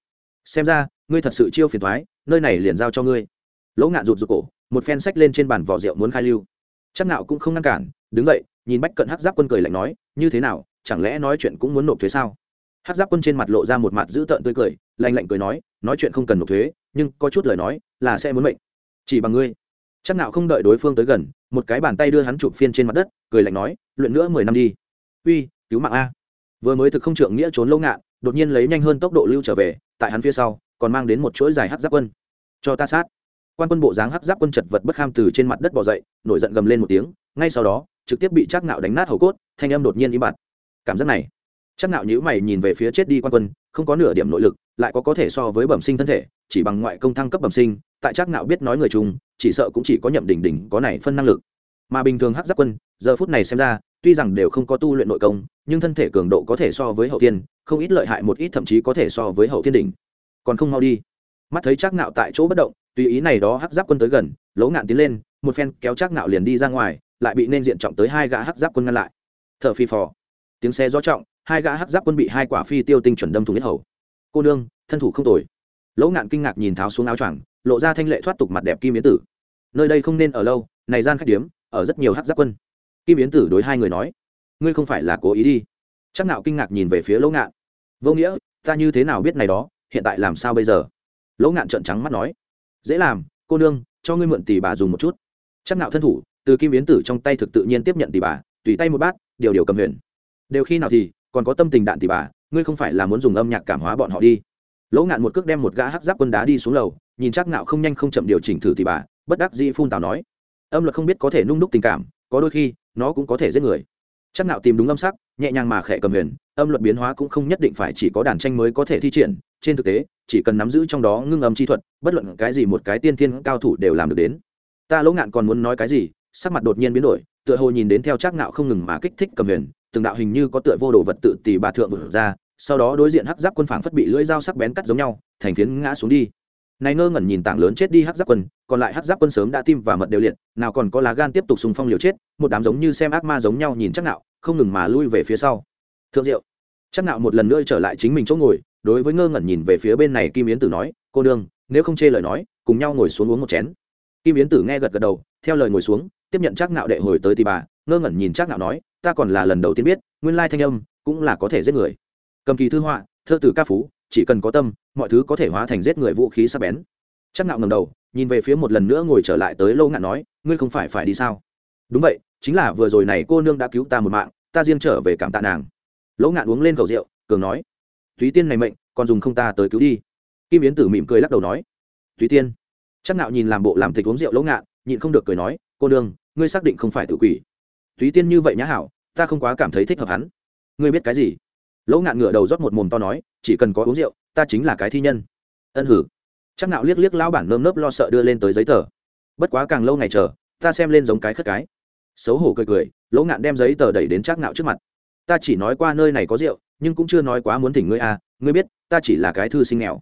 Xem ra, ngươi thật sự chiêu phiền thoái nơi này liền giao cho ngươi. Lỗ ngạn rụt rụt cổ, một phen sách lên trên bàn vỏ rượu muốn khai lưu. Trác ngạo cũng không ngăn cản, đứng dậy, nhìn bách cận hắc giáp quân cười lạnh nói, như thế nào, chẳng lẽ nói chuyện cũng muốn nộp thuế sao? Hắc giáp quân trên mặt lộ ra một mặt dữ tợn tươi cười lành lạnh cười nói nói chuyện không cần nộp thuế, nhưng có chút lời nói là sẽ muốn mệnh. Chỉ bằng ngươi. Chắc nạo không đợi đối phương tới gần, một cái bàn tay đưa hắn chụp phiên trên mặt đất, cười lạnh nói, luyện nữa mười năm đi. Uy, cứu mạng a. Vừa mới thực không trượng nghĩa trốn lâu ngạn, đột nhiên lấy nhanh hơn tốc độ lưu trở về, tại hắn phía sau, còn mang đến một chuỗi dài hắc giáp quân. Cho ta sát. Quan quân bộ dáng hắc giáp quân chật vật bất kham từ trên mặt đất bò dậy, nổi giận gầm lên một tiếng, ngay sau đó, trực tiếp bị chắc nạo đánh nát hầu cốt, thanh âm đột nhiên im bặt. Cảm giác này chắc nạo nhíu mày nhìn về phía chết đi quan quân không có nửa điểm nội lực lại có có thể so với bẩm sinh thân thể chỉ bằng ngoại công thăng cấp bẩm sinh tại chắc nạo biết nói người chung chỉ sợ cũng chỉ có nhậm đỉnh đỉnh có này phân năng lực. Mà bình thường hắc giáp quân giờ phút này xem ra tuy rằng đều không có tu luyện nội công nhưng thân thể cường độ có thể so với hậu thiên, không ít lợi hại một ít thậm chí có thể so với hậu thiên đỉnh. Còn không mau đi. Mắt thấy chắc nạo tại chỗ bất động tùy ý này đó hắc giáp quân tới gần lỗ ngạn tiến lên một phen kéo chắc nạo liền đi ra ngoài lại bị nên diện trọng tới hai gã hắc giáp quân ngăn lại. Thở phi phò. Tiếng xe gió trọng hai gã hắc giáp quân bị hai quả phi tiêu tinh chuẩn đâm thủng nhất hầu. Cô nương, thân thủ không tồi. Lỗ ngạn kinh ngạc nhìn tháo xuống áo choàng, lộ ra thanh lệ thoát tục mặt đẹp kim yến tử. Nơi đây không nên ở lâu, này gian khách điếm, ở rất nhiều hắc giáp quân. Kim yến tử đối hai người nói, ngươi không phải là cố ý đi. Chắc nạo kinh ngạc nhìn về phía lỗ ngạn. Vô nghĩa, ta như thế nào biết này đó, hiện tại làm sao bây giờ? Lỗ ngạn trợn trắng mắt nói, dễ làm, cô nương, cho ngươi mượn tỷ bà dùng một chút. Chắc nạo thân thủ, từ kim yến tử trong tay thực tự nhiên tiếp nhận tỷ bà, tùy tay một bát, điều điều cầm huyền. Đều khi nào thì còn có tâm tình đạn tỷ bà, ngươi không phải là muốn dùng âm nhạc cảm hóa bọn họ đi. Lỗ ngạn một cước đem một gã hắc giáp quân đá đi xuống lầu, nhìn chắc nạo không nhanh không chậm điều chỉnh thử tỷ bà, bất đắc dĩ phun tào nói. Âm luật không biết có thể nung đúc tình cảm, có đôi khi, nó cũng có thể giết người. Chắc nạo tìm đúng âm sắc, nhẹ nhàng mà khẽ cầm huyền, âm luật biến hóa cũng không nhất định phải chỉ có đàn tranh mới có thể thi triển, trên thực tế, chỉ cần nắm giữ trong đó ngưng âm chi thuật, bất luận cái gì một cái tiên thiên cao thủ đều làm được đến. Ta lỗ ngạn còn muốn nói cái gì, sắc mặt đột nhiên biến đổi, tựa hồ nhìn đến theo chắc nạo không ngừng mà kích thích cầm huyền từng đạo hình như có tựa vô đồ vật tự tỷ bà thượng vượt ra, sau đó đối diện hắc giáp quân phảng phất bị lưỡi dao sắc bén cắt giống nhau, thành phiến ngã xuống đi. Này ngơ ngẩn nhìn tảng lớn chết đi hắc giáp quân, còn lại hắc giáp quân sớm đã tim và mật đều liệt, nào còn có lá gan tiếp tục sùng phong liều chết, một đám giống như xem ác ma giống nhau nhìn chắc nạo không ngừng mà lui về phía sau. Thượng diệu chắc nạo một lần nữa trở lại chính mình chỗ ngồi, đối với ngơ ngẩn nhìn về phía bên này kim yến tử nói, cô đương nếu không chê lời nói, cùng nhau ngồi xuống uống một chén. Kim yến tử nghe gật gật đầu, theo lời ngồi xuống, tiếp nhận chắc nạo đệ hồi tới thì bà, ngơ ngẩn nhìn chắc nạo nói ta còn là lần đầu tiên biết, nguyên lai thanh âm cũng là có thể giết người. Cầm kỳ thư họa, thơ từ ca phú, chỉ cần có tâm, mọi thứ có thể hóa thành giết người vũ khí sắc bén. Chắc ngạo ngầm đầu, nhìn về phía một lần nữa ngồi trở lại tới lâu ngạn nói, ngươi không phải phải đi sao? Đúng vậy, chính là vừa rồi này cô nương đã cứu ta một mạng, ta riêng trở về cảm tạ nàng. Lỗ ngạn uống lên cầu rượu, cường nói, thúy tiên này mệnh, còn dùng không ta tới cứu đi. Kim yến tử mỉm cười lắc đầu nói, thúy tiên. Chắc nạo nhìn làm bộ làm thịt uống rượu lỗ ngạn, nhịn không được cười nói, cô nương, ngươi xác định không phải tự quỷ túy tiên như vậy nhã hảo, ta không quá cảm thấy thích hợp hắn. Ngươi biết cái gì? Lỗ ngạn ngửa đầu rót một mồm to nói, chỉ cần có uống rượu, ta chính là cái thi nhân. Ân hử. Chắc nạo liếc liếc lão bản nơm nớp lo sợ đưa lên tới giấy tờ. Bất quá càng lâu ngày chờ, ta xem lên giống cái khất cái. Xấu hổ cười cười, lỗ ngạn đem giấy tờ đẩy đến chắc nạo trước mặt. Ta chỉ nói qua nơi này có rượu, nhưng cũng chưa nói quá muốn thỉnh ngươi à ngươi biết, ta chỉ là cái thư sinh nghèo.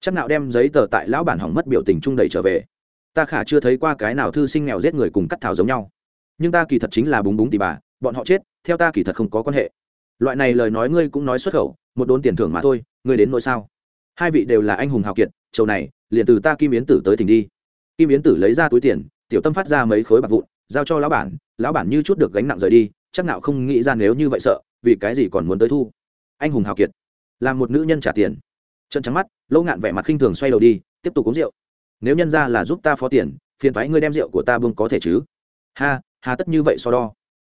Chắc nạo đem giấy tờ tại lão bản hỏng mất biểu tình trung đẩy trở về. Ta khả chưa thấy qua cái nào thư sinh nghèo giết người cùng cắt thảo giống nhau nhưng ta kỳ thật chính là búng búng tỷ bà, bọn họ chết, theo ta kỳ thật không có quan hệ. Loại này lời nói ngươi cũng nói xuất khẩu, một đốn tiền thưởng mà thôi, ngươi đến nỗi sao? Hai vị đều là anh hùng hào kiệt, châu này, liền từ ta kim yến tử tới tỉnh đi. Kim yến tử lấy ra túi tiền, tiểu tâm phát ra mấy khối bạc vụn, giao cho lão bản lão bản như chút được gánh nặng rời đi, chắc nào không nghĩ ra nếu như vậy sợ, vì cái gì còn muốn tới thu? Anh hùng hào kiệt, làm một nữ nhân trả tiền. Trận trắng mắt, lỗ ngạn vẻ mặt khinh thường xoay đầu đi, tiếp tục uống rượu. Nếu nhân ra là giúp ta phó tiền, phiền thoái ngươi đem rượu của ta bưng có thể chứ? Ha hà tất như vậy so đo.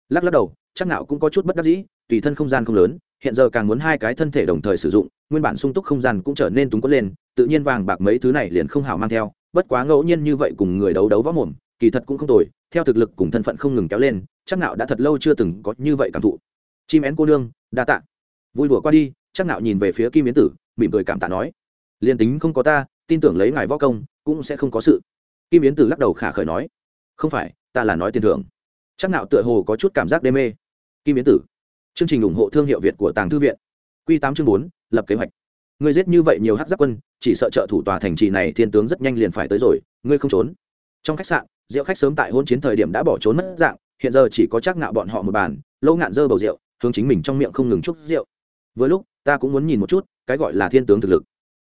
Lắc lắc đầu, chắc nào cũng có chút bất đắc dĩ, tùy thân không gian không lớn, hiện giờ càng muốn hai cái thân thể đồng thời sử dụng, nguyên bản sung túc không gian cũng trở nên túng quẫn lên, tự nhiên vàng bạc mấy thứ này liền không hảo mang theo, bất quá ngẫu nhiên như vậy cùng người đấu đấu võ mồm, kỳ thật cũng không tồi, theo thực lực cùng thân phận không ngừng kéo lên, chắc nào đã thật lâu chưa từng có như vậy cảm thụ. Chim én cô nương, đa tạ. Vui đùa qua đi, chắc nào nhìn về phía kim yến tử, mỉm cười cảm tạ nói. Liền tính không có ta, tin tưởng lấy ngài võ công, cũng sẽ không có sự. Kim yến tử lắc đầu khả khởi nói. Không phải, ta là nói tiền thưởng chắc Nạo tựa hồ có chút cảm giác đê mê. Kim yến tử. Chương trình ủng hộ thương hiệu việt của tàng thư viện. Q tám chương bốn, lập kế hoạch. Ngươi giết như vậy nhiều hát giáp quân, chỉ sợ trợ thủ tòa thành trì này thiên tướng rất nhanh liền phải tới rồi, ngươi không trốn. Trong khách sạn, rượu khách sớm tại hôn chiến thời điểm đã bỏ trốn mất dạng, hiện giờ chỉ có chắc Nạo bọn họ một bàn lâu ngạn dơ bầu rượu, hướng chính mình trong miệng không ngừng chút rượu. Vừa lúc, ta cũng muốn nhìn một chút, cái gọi là thiên tướng thực lực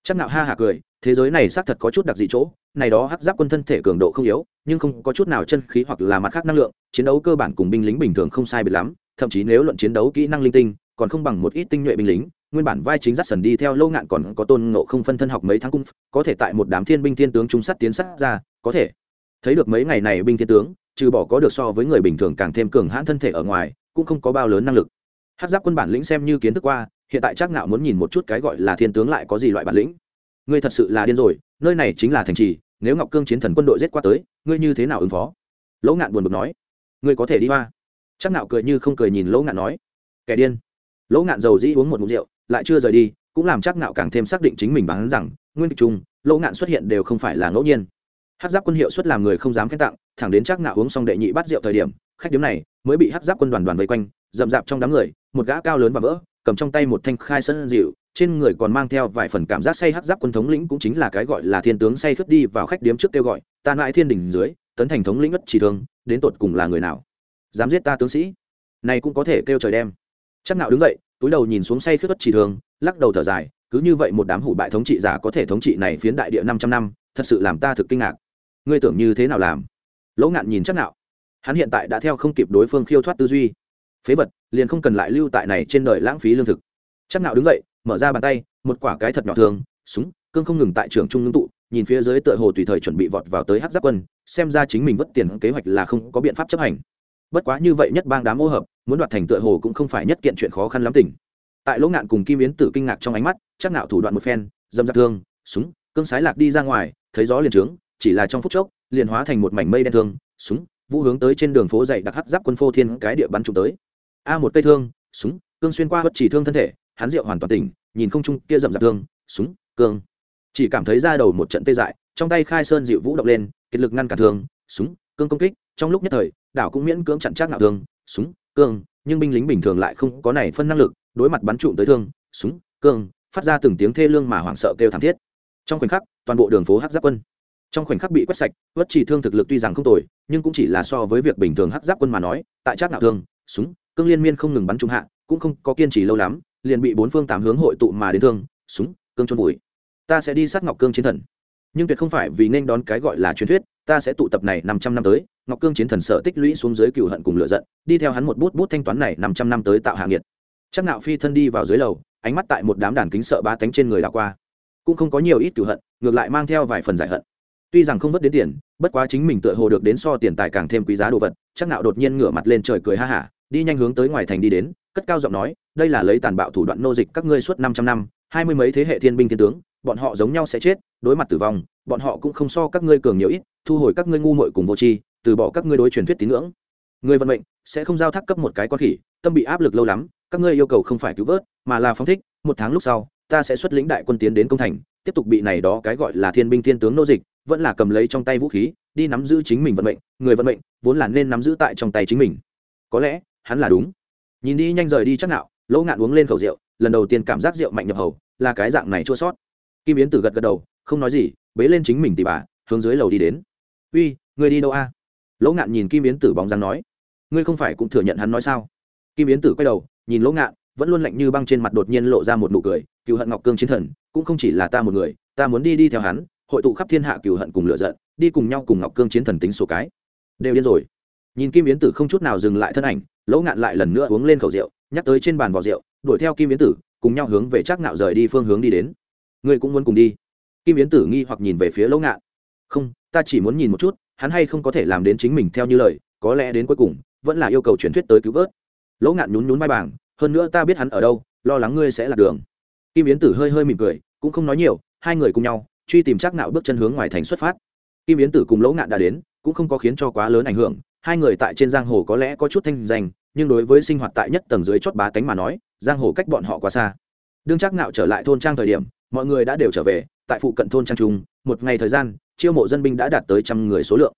chắc nạo ha hạ cười, thế giới này xác thật có chút đặc dị chỗ, này đó hắc giáp quân thân thể cường độ không yếu, nhưng không có chút nào chân khí hoặc là mặt khác năng lượng, chiến đấu cơ bản cùng binh lính bình thường không sai biệt lắm, thậm chí nếu luận chiến đấu kỹ năng linh tinh, còn không bằng một ít tinh nhuệ binh lính, nguyên bản vai chính dắt sần đi theo lâu ngạn còn có tôn ngộ không phân thân học mấy tháng cung, có thể tại một đám thiên binh thiên tướng trung sắt tiến sắt ra, có thể. Thấy được mấy ngày này binh thiên tướng, trừ bỏ có được so với người bình thường càng thêm cường hãn thân thể ở ngoài, cũng không có bao lớn năng lực. Hát giáp quân bản lĩnh xem như kiến thức qua hiện tại chắc ngạo muốn nhìn một chút cái gọi là thiên tướng lại có gì loại bản lĩnh. Ngươi thật sự là điên rồi, nơi này chính là thành trì, nếu ngọc cương chiến thần quân đội giết qua tới, ngươi như thế nào ứng phó? Lỗ ngạn buồn bực nói. Ngươi có thể đi hoa. Chắc ngạo cười như không cười nhìn lỗ ngạn nói. Kẻ điên. Lỗ ngạn dầu dĩ uống một ngụm rượu, lại chưa rời đi, cũng làm chắc ngạo càng thêm xác định chính mình bán rằng, nguyên kịch trung, lỗ ngạn xuất hiện đều không phải là ngẫu nhiên. Hát giáp quân hiệu suất làm người không dám khen tặng, thẳng đến chắc ngạo uống xong đệ nhị bắt rượu thời điểm, khách điếm này mới bị hát giáp quân đoàn đoàn vây quanh, rậm rạp trong đám người, một gã cao lớn và vỡ cầm trong tay một thanh khai sân dịu, trên người còn mang theo vài phần cảm giác say hắc giáp quân thống lĩnh cũng chính là cái gọi là thiên tướng say khướt đi vào khách điếm trước kêu gọi, ta mãi thiên đình dưới, tấn thành thống lĩnh ất chỉ thương, đến tột cùng là người nào? Dám giết ta tướng sĩ? Này cũng có thể kêu trời đem. Chắc nào đứng dậy, túi đầu nhìn xuống say khướt ất chỉ thương, lắc đầu thở dài, cứ như vậy một đám hủ bại thống trị giả có thể thống trị này phiến đại địa năm trăm năm, thật sự làm ta thực kinh ngạc. Ngươi tưởng như thế nào làm? Lỗ ngạn nhìn chắc nào hắn hiện tại đã theo không kịp đối phương khiêu thoát tư duy phế vật, liền không cần lại lưu tại này trên đời lãng phí lương thực. Chắc nào đứng dậy, mở ra bàn tay, một quả cái thật nhỏ thường, súng, cương không ngừng tại trường trung ngưng tụ, nhìn phía dưới tựa hồ tùy thời chuẩn bị vọt vào tới hát giáp quân, xem ra chính mình vất tiền kế hoạch là không có biện pháp chấp hành. Bất quá như vậy nhất bang đám ô hợp, muốn đoạt thành tựa hồ cũng không phải nhất kiện chuyện khó khăn lắm tỉnh tại lỗ ngạn cùng kim yến tử kinh ngạc trong ánh mắt, chắc nạo thủ đoạn một phen, dâm giặc thương, súng, cương sái lạc đi ra ngoài, thấy gió liền trướng, chỉ là trong phút chốc, liền hóa thành một mảnh mây đen thương, súng, vũ hướng tới trên đường phố dậy đặc hắc giáp quân phô thiên cái địa bắn trúng tới a một cây thương, súng, cương xuyên qua bất chỉ thương thân thể, hắn rượu hoàn toàn tỉnh, nhìn không trung kia rậm rạp thương, súng, cương. Chỉ cảm thấy ra đầu một trận tê dại, trong tay khai sơn dịu vũ động lên, kiệt lực ngăn cản thương, súng, cương công kích, trong lúc nhất thời, đảo cũng miễn cưỡng chặn chắc ngạo thương, súng, cương, nhưng binh lính bình thường lại không có này phân năng lực, đối mặt bắn trụm tới thương, súng, cương, phát ra từng tiếng thê lương mà hoảng sợ kêu thảm thiết. Trong khoảnh khắc, toàn bộ đường phố hắc giáp quân. Trong khoảnh khắc bị quét sạch, bất chỉ thương thực lực tuy rằng không tồi, nhưng cũng chỉ là so với việc bình thường hắc giáp quân mà nói, tại chắc ngạo thương, súng cương liên miên không ngừng bắn trung hạ, cũng không có kiên trì lâu lắm, liền bị bốn phương tám hướng hội tụ mà đến thương, súng, cương trôn vùi. Ta sẽ đi sát ngọc cương chiến thần. Nhưng tuyệt không phải vì nên đón cái gọi là truyền thuyết, ta sẽ tụ tập này năm trăm năm tới, ngọc cương chiến thần sợ tích lũy xuống dưới cựu hận cùng lựa giận, đi theo hắn một bút bút thanh toán này năm trăm năm tới tạo hạ nghiệt. Chắc nạo phi thân đi vào dưới lầu, ánh mắt tại một đám đàn kính sợ ba tánh trên người đảo qua. Cũng không có nhiều ít cựu hận, ngược lại mang theo vài phần giải hận. Tuy rằng không vất đến tiền, bất quá chính mình tựa hồ được đến so tiền tài càng thêm quý giá đồ vật, chắc nạo đột nhiên ngửa mặt lên trời cười ha hả đi nhanh hướng tới ngoài thành đi đến, cất cao giọng nói, đây là lấy tàn bạo thủ đoạn nô dịch các ngươi suốt năm trăm năm, hai mươi mấy thế hệ thiên binh thiên tướng, bọn họ giống nhau sẽ chết, đối mặt tử vong, bọn họ cũng không so các ngươi cường nhiều ít, thu hồi các ngươi ngu muội cùng vô tri, từ bỏ các ngươi đối truyền thuyết tín ngưỡng. Người vận mệnh sẽ không giao thác cấp một cái con khỉ, tâm bị áp lực lâu lắm, các ngươi yêu cầu không phải cứu vớt, mà là phóng thích, một tháng lúc sau, ta sẽ xuất lĩnh đại quân tiến đến công thành, tiếp tục bị này đó cái gọi là thiên binh thiên tướng nô dịch, vẫn là cầm lấy trong tay vũ khí, đi nắm giữ chính mình vận mệnh, người vận mệnh vốn là nên nắm giữ tại trong tay chính mình. Có lẽ hắn là đúng. Nhìn đi nhanh rời đi chắc nạo, lỗ ngạn uống lên khẩu rượu, lần đầu tiên cảm giác rượu mạnh nhập hầu, là cái dạng này chua sót. Kim yến tử gật gật đầu, không nói gì, bế lên chính mình tỉ bà, hướng dưới lầu đi đến. Uy, người đi đâu a? Lỗ ngạn nhìn kim yến tử bóng dáng nói. Ngươi không phải cũng thừa nhận hắn nói sao? Kim yến tử quay đầu, nhìn lỗ ngạn, vẫn luôn lạnh như băng trên mặt đột nhiên lộ ra một nụ cười, cựu hận ngọc cương chiến thần, cũng không chỉ là ta một người, ta muốn đi đi theo hắn, hội tụ khắp thiên hạ cựu hận cùng lựa giận, đi cùng nhau cùng ngọc cương chiến thần tính số cái. Đều điên rồi nhìn kim yến tử không chút nào dừng lại thân ảnh, lỗ ngạn lại lần nữa uống lên khẩu rượu, nhắc tới trên bàn vỏ rượu, đuổi theo kim yến tử, cùng nhau hướng về Trác Ngạo rời đi phương hướng đi đến. Ngươi cũng muốn cùng đi? Kim yến tử nghi hoặc nhìn về phía lỗ ngạn. Không, ta chỉ muốn nhìn một chút, hắn hay không có thể làm đến chính mình theo như lời, có lẽ đến cuối cùng, vẫn là yêu cầu truyền thuyết tới cứu vớt. Lỗ ngạn nhún nhún vai bảng, hơn nữa ta biết hắn ở đâu, lo lắng ngươi sẽ lạc đường. Kim yến tử hơi hơi mỉm cười, cũng không nói nhiều, hai người cùng nhau, truy tìm chắc nạo bước chân hướng ngoài thành xuất phát. Kim yến tử cùng lỗ ngạn đã đến, cũng không có khiến cho quá lớn ảnh hưởng hai người tại trên giang hồ có lẽ có chút thanh danh, nhưng đối với sinh hoạt tại nhất tầng dưới chót bá tánh mà nói, giang hồ cách bọn họ quá xa. Đương chắc nạo trở lại thôn trang thời điểm, mọi người đã đều trở về, tại phụ cận thôn trang trung một ngày thời gian, chiêu mộ dân binh đã đạt tới trăm người số lượng.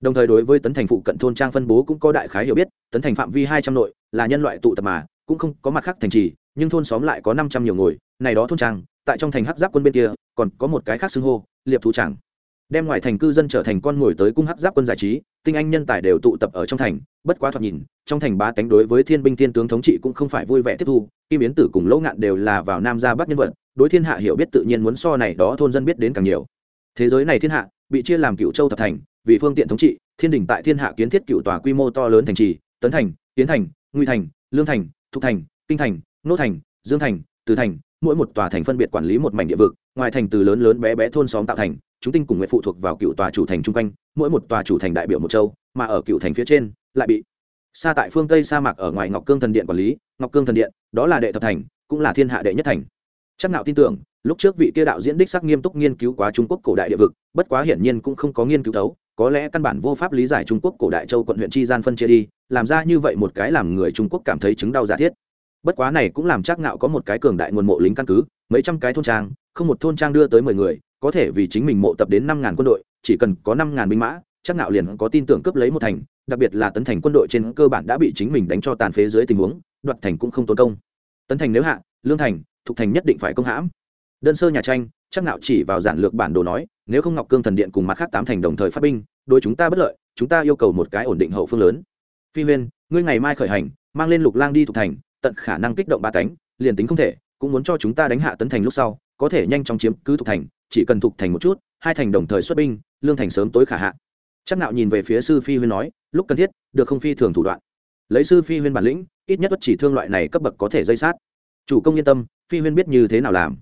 Đồng thời đối với tấn thành phụ cận thôn trang phân bố cũng có đại khái hiểu biết, tấn thành phạm vi hai trăm nội, là nhân loại tụ tập mà, cũng không có mặt khác thành trì, nhưng thôn xóm lại có năm trăm nhiều ngồi, này đó thôn trang, tại trong thành hắc giáp quân bên kia, còn có một cái khác xưng hô, liệp thú tràng đem ngoài thành cư dân trở thành con mồi tới cung hắc giáp quân giải trí, tinh anh nhân tài đều tụ tập ở trong thành, bất quá thoạt nhìn, trong thành bá tánh đối với thiên binh thiên tướng thống trị cũng không phải vui vẻ tiếp thu, kim biến tử cùng lỗ ngạn đều là vào nam ra bắc nhân vật, đối thiên hạ hiểu biết tự nhiên muốn so này đó thôn dân biết đến càng nhiều. Thế giới này thiên hạ, bị chia làm cựu châu thập thành, vì phương tiện thống trị, thiên đình tại thiên hạ kiến thiết cựu tòa quy mô to lớn thành trì, tấn thành tiến thành nguy thành, lương thành, thục thành, kinh thành, nô thành, dương thành, từ thành, mỗi một tòa thành phân biệt quản lý một mảnh địa vực ngoài thành từ lớn lớn bé bé thôn xóm tạo thành, chúng tinh cùng nguyện phụ thuộc vào cựu tòa chủ thành chung quanh, mỗi một tòa chủ thành đại biểu một châu, mà ở cựu thành phía trên, lại bị xa tại phương tây sa mạc ở ngoài ngọc cương thần điện quản lý, ngọc cương thần điện, đó là đệ thập thành, cũng là thiên hạ đệ nhất thành. Chắc nạo tin tưởng, lúc trước vị kia đạo diễn đích sắc nghiêm túc nghiên cứu quá trung quốc cổ đại địa vực, bất quá hiển nhiên cũng không có nghiên cứu thấu, có lẽ căn bản vô pháp lý giải trung quốc cổ đại châu quận huyện chi gian phân chia đi, làm ra như vậy một cái làm người trung quốc cảm thấy chứng đau giả thiết. Bất quá này cũng làm chắc nạo có một cái cường đại nguồn mộ lính căn cứ, mấy trăm cái thôn trang không một thôn trang đưa tới mười người, có thể vì chính mình mộ tập đến năm ngàn quân đội, chỉ cần có năm ngàn binh mã, chắc nạo liền có tin tưởng cướp lấy một thành, đặc biệt là tấn thành quân đội trên cơ bản đã bị chính mình đánh cho tàn phế dưới tình huống, đoạt thành cũng không tốn công. Tấn thành nếu hạ, lương thành thục thành nhất định phải công hãm. Đơn sơ nhà tranh, chắc nạo chỉ vào giản lược bản đồ nói, nếu không ngọc cương thần điện cùng mặt khác tám thành đồng thời phát binh, đối chúng ta bất lợi, chúng ta yêu cầu một cái ổn định hậu phương lớn. Phi huyên, ngươi ngày mai khởi hành, mang lên lục lang đi thục thành, tận khả năng kích động ba cánh, liền tính không thể, cũng muốn cho chúng ta đánh hạ tấn thành lúc sau có thể nhanh chóng chiếm cứ thục thành, chỉ cần thục thành một chút, hai thành đồng thời xuất binh, lương thành sớm tối khả hạ. Chắc nạo nhìn về phía sư phi huyên nói, lúc cần thiết, được không phi thường thủ đoạn. Lấy sư phi huyên bản lĩnh, ít nhất bất chỉ thương loại này cấp bậc có thể dây sát. Chủ công yên tâm, phi huyên biết như thế nào làm.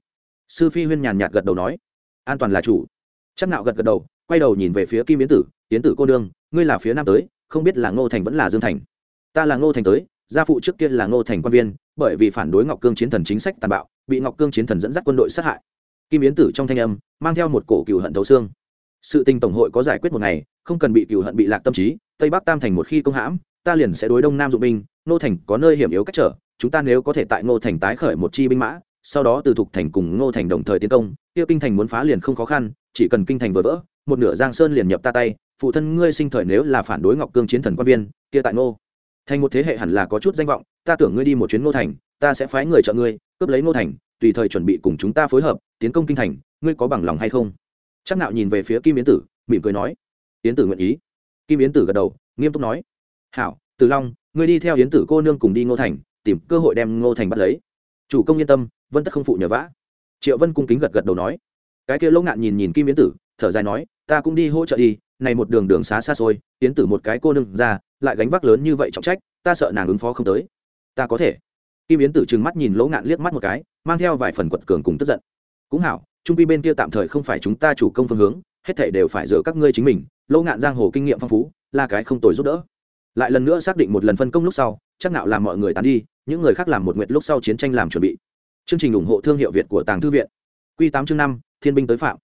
Sư phi huyên nhàn nhạt gật đầu nói, an toàn là chủ. Chắc nạo gật gật đầu, quay đầu nhìn về phía kim yến tử yến tử cô đương ngươi là phía nam tới, không biết là ngô thành vẫn là dương thành? Ta là ngô thành tới, gia phụ trước kia là ngô thành quan viên bởi vì phản đối ngọc cương chiến thần chính sách tàn bạo, bị ngọc cương chiến thần dẫn dắt quân đội sát hại. Kim yến tử trong thanh âm, mang theo một cổ cựu hận thấu xương. Sự tình tổng hội có giải quyết một ngày, không cần bị cựu hận bị lạc tâm trí, tây bắc tam thành một khi công hãm, ta liền sẽ đối đông nam dụng binh, ngô thành có nơi hiểm yếu cách trở, chúng ta nếu có thể tại ngô thành tái khởi một chi binh mã, sau đó từ thục thành cùng ngô thành đồng thời tiến công tiêu kinh thành muốn phá liền không khó khăn, chỉ cần kinh thành vừa vỡ, một nửa giang sơn liền nhập ta tay, phụ thân ngươi sinh thời nếu là phản đối ngọc cương chiến thần quan viên, kia tại ngô thành một thế hệ hẳn là có chút danh vọng, ta tưởng ngươi đi một chuyến ngô thành, ta sẽ phái người trợ ngươi, cướp lấy ngô thành, tùy thời chuẩn bị cùng chúng ta phối hợp, tiến công kinh thành, ngươi có bằng lòng hay không? Chắc nạo nhìn về phía kim yến tử, mỉm cười nói. Yến tử nguyện ý. Kim yến tử gật đầu, nghiêm túc nói. Hảo từ long, ngươi đi theo yến tử cô nương cùng đi ngô thành, tìm cơ hội đem ngô thành bắt lấy. Chủ công yên tâm, vân tất không phụ nhờ vả. triệu vân cung kính gật gật đầu nói. Cái kia lỗ ngạn nhìn nhìn kim yến tử, thở dài nói, ta cũng đi hỗ trợ đi, này một đường đường xá xa xôi, yến tử một cái cô nương ra lại gánh vác lớn như vậy trọng trách, ta sợ nàng ứng phó không tới. Ta có thể. Kim yến tử trừng mắt nhìn lỗ ngạn liếc mắt một cái, mang theo vài phần quật cường cùng tức giận. Cũng hảo, trung pi bên kia tạm thời không phải chúng ta chủ công phương hướng, hết thảy đều phải dựa các ngươi chính mình. Lỗ ngạn giang hồ kinh nghiệm phong phú, là cái không tồi giúp đỡ. Lại lần nữa xác định một lần phân công lúc sau, chắc nạo làm mọi người tán đi, những người khác làm một nguyệt lúc sau chiến tranh làm chuẩn bị. Chương trình ủng hộ thương hiệu việt của tàng thư viện. Quy tám chương năm, thiên binh tới phạm.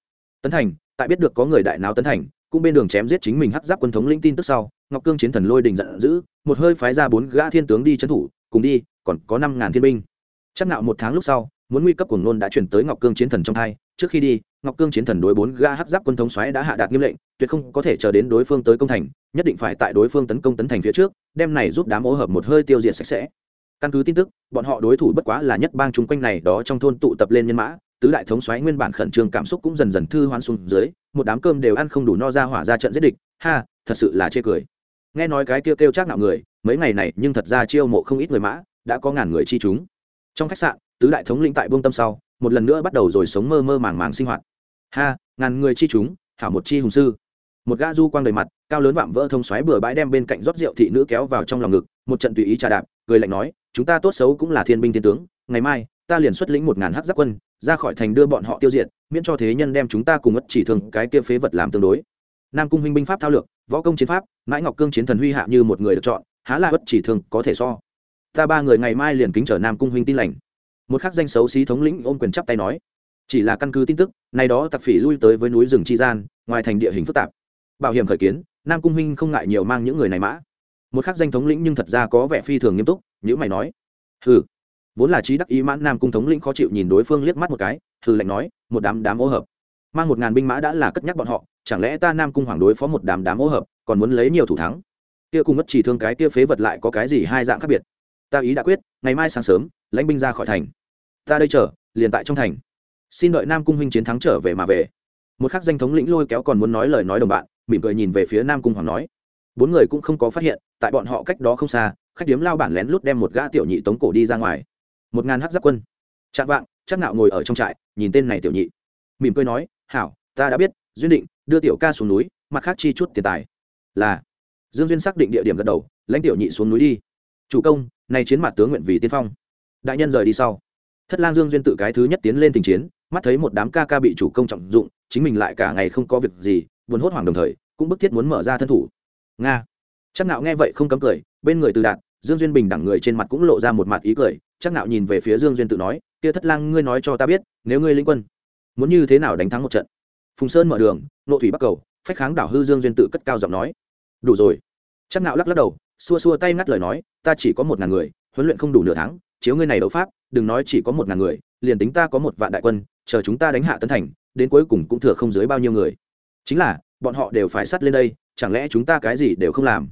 Tấn thành, tại biết được có người đại náo tấn thành cũng bên đường chém giết chính mình hắc giáp quân thống lĩnh tin tức sau, ngọc cương chiến thần lôi đình giận dữ, một hơi phái ra bốn gã thiên tướng đi trấn thủ, cùng đi, còn có năm ngàn thiên binh. Chắc nạo một tháng lúc sau, muốn nguy cấp của nôn đã chuyển tới ngọc cương chiến thần trong hai. Trước khi đi, ngọc cương chiến thần đối bốn gã hắc giáp quân thống xoáy đã hạ đạt nghiêm lệnh, tuyệt không có thể chờ đến đối phương tới công thành, nhất định phải tại đối phương tấn công tấn thành phía trước, đem này giúp đám ô hợp một hơi tiêu diệt sạch sẽ căn cứ tin tức, bọn họ đối thủ bất quá là nhất bang chung quanh này, đó trong thôn tụ tập lên nhân mã, tứ đại thống xoáy nguyên bản khẩn trương cảm xúc cũng dần dần thư hoan xuống dưới, một đám cơm đều ăn không đủ no ra hỏa ra trận giết địch. Ha, thật sự là chê cười. Nghe nói cái kêu kêu chắc nạo người, mấy ngày này nhưng thật ra chiêu mộ không ít người mã, đã có ngàn người chi chúng. Trong khách sạn, tứ đại thống lĩnh tại buông tâm sau, một lần nữa bắt đầu rồi sống mơ mơ màng màng sinh hoạt. Ha, ngàn người chi chúng, hảo một chi hùng sư. Một gã du quang đầy mặt, cao lớn vạm vỡ thông xoáy bừa bãi đem bên cạnh rót rượu thị nữ kéo vào trong lòng ngực, một trận tùy ý trà đạp, cười lạnh nói chúng ta tốt xấu cũng là thiên binh thiên tướng, ngày mai, ta liền xuất lĩnh một ngàn hắc giáp quân, ra khỏi thành đưa bọn họ tiêu diệt, miễn cho thế nhân đem chúng ta cùng ất chỉ thường cái kia phế vật làm tương đối. Nam cung huynh binh pháp thao lược, võ công chiến pháp, mãi ngọc cương chiến thần huy hạ như một người được chọn, há là ất chỉ thường có thể so. Ta ba người ngày mai liền kính trở nam cung huynh tin lành. Một khắc danh xấu xí thống lĩnh ôm quyền chắp tay nói. Chỉ là căn cứ tin tức, nay đó tặc phỉ lui tới với núi rừng chi gian, ngoài thành địa hình phức tạp. Bảo hiểm khởi kiến, nam cung huynh không ngại nhiều mang những người này mã. Một khắc danh thống lĩnh nhưng thật ra có vẻ phi thường nghiêm túc nhữ mày nói, hừ. Vốn là trí đắc ý mãn nam cung thống lĩnh khó chịu nhìn đối phương liếc mắt một cái, hừ lạnh nói, một đám đám ô hợp. Mang một ngàn binh mã đã là cất nhắc bọn họ, chẳng lẽ ta nam cung hoàng đối phó một đám đám ô hợp, còn muốn lấy nhiều thủ thắng? Kia cùng mất chỉ thương cái kia phế vật lại có cái gì hai dạng khác biệt? Ta ý đã quyết, ngày mai sáng sớm, lãnh binh ra khỏi thành. Ta đây chờ, liền tại trong thành. Xin đợi nam cung huynh chiến thắng trở về mà về. Một khắc danh thống lĩnh lôi kéo còn muốn nói lời nói đồng bạn, mỉm cười nhìn về phía nam cung hoàng nói. Bốn người cũng không có phát hiện, tại bọn họ cách đó không xa khách điếm lao bản lén lút đem một gã tiểu nhị tống cổ đi ra ngoài. Một ngàn hắc giáp quân. Chạm vạng, chắc nạo ngồi ở trong trại, nhìn tên này tiểu nhị. Mỉm cười nói, hảo, ta đã biết, duyên định, đưa tiểu ca xuống núi, mặt khác chi chút tiền tài. Là. Dương duyên xác định địa điểm gật đầu, lãnh tiểu nhị xuống núi đi. Chủ công này chiến mặt tướng nguyện vì tiên phong. Đại nhân rời đi sau. Thất lang dương duyên tự cái thứ nhất tiến lên tình chiến, mắt thấy một đám ca ca bị chủ công trọng dụng, chính mình lại cả ngày không có việc gì, buồn hốt hoảng đồng thời, cũng bức thiết muốn mở ra thân thủ. Nga. Chắc nạo nghe vậy không cấm cười, bên người từ đạt dương duyên bình đẳng người trên mặt cũng lộ ra một mặt ý cười, chắc nạo nhìn về phía dương duyên tự nói, kia thất lang ngươi nói cho ta biết, nếu ngươi lĩnh quân, muốn như thế nào đánh thắng một trận? Phùng sơn mở đường, nộ thủy bắc cầu, phách kháng đảo hư dương duyên tự cất cao giọng nói, đủ rồi. Chắc nạo lắc lắc đầu, xua xua tay ngắt lời nói, ta chỉ có một ngàn người, huấn luyện không đủ nửa tháng, chiếu ngươi này đấu pháp, đừng nói chỉ có một ngàn người, liền tính ta có một vạn đại quân, chờ chúng ta đánh hạ tấn thành, đến cuối cùng cũng thừa không dưới bao nhiêu người. Chính là, bọn họ đều phải sắt lên đây, chẳng lẽ chúng ta cái gì đều không làm?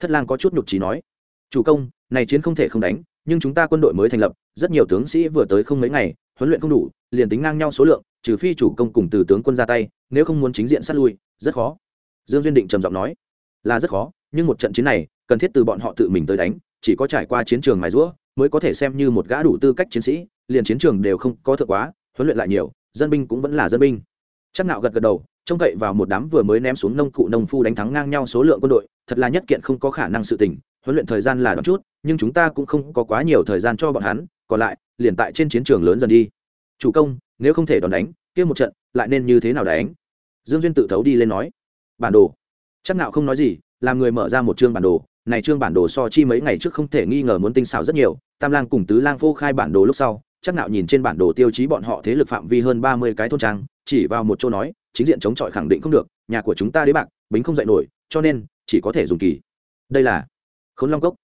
Thất lang có chút nhục trí nói chủ công, này chiến không thể không đánh, nhưng chúng ta quân đội mới thành lập, rất nhiều tướng sĩ vừa tới không mấy ngày, huấn luyện không đủ, liền tính ngang nhau số lượng, trừ phi chủ công cùng từ tướng quân ra tay, nếu không muốn chính diện sát lui, rất khó. Dương duyên định trầm giọng nói, là rất khó, nhưng một trận chiến này, cần thiết từ bọn họ tự mình tới đánh, chỉ có trải qua chiến trường mài rũa, mới có thể xem như một gã đủ tư cách chiến sĩ, liền chiến trường đều không có thượng quá, huấn luyện lại nhiều, dân binh cũng vẫn là dân binh. Chắc nạo gật gật đầu, trông cậy vào một đám vừa mới ném xuống nông cụ nông phu đánh thắng ngang nhau số lượng quân đội, thật là nhất kiện không có khả năng sự tình huấn luyện thời gian là đoạn chút, nhưng chúng ta cũng không có quá nhiều thời gian cho bọn hắn, còn lại, liền tại trên chiến trường lớn dần đi. Chủ công, nếu không thể đòn đánh, kia một trận, lại nên như thế nào đánh? Dương duyên tự thấu đi lên nói. Bản đồ. Chắc nạo không nói gì, làm người mở ra một chương bản đồ. Này chương bản đồ so chi mấy ngày trước không thể nghi ngờ muốn tinh xảo rất nhiều. Tam lang cùng tứ lang phô khai bản đồ lúc sau, chắc nạo nhìn trên bản đồ tiêu chí bọn họ thế lực phạm vi hơn ba mươi cái thôn trang, chỉ vào một chỗ nói, chính diện chống chọi khẳng định không được, nhà của chúng ta đế bạc, bính không dậy nổi, cho nên, chỉ có thể dùng kỳ. Đây là khốn long cốc.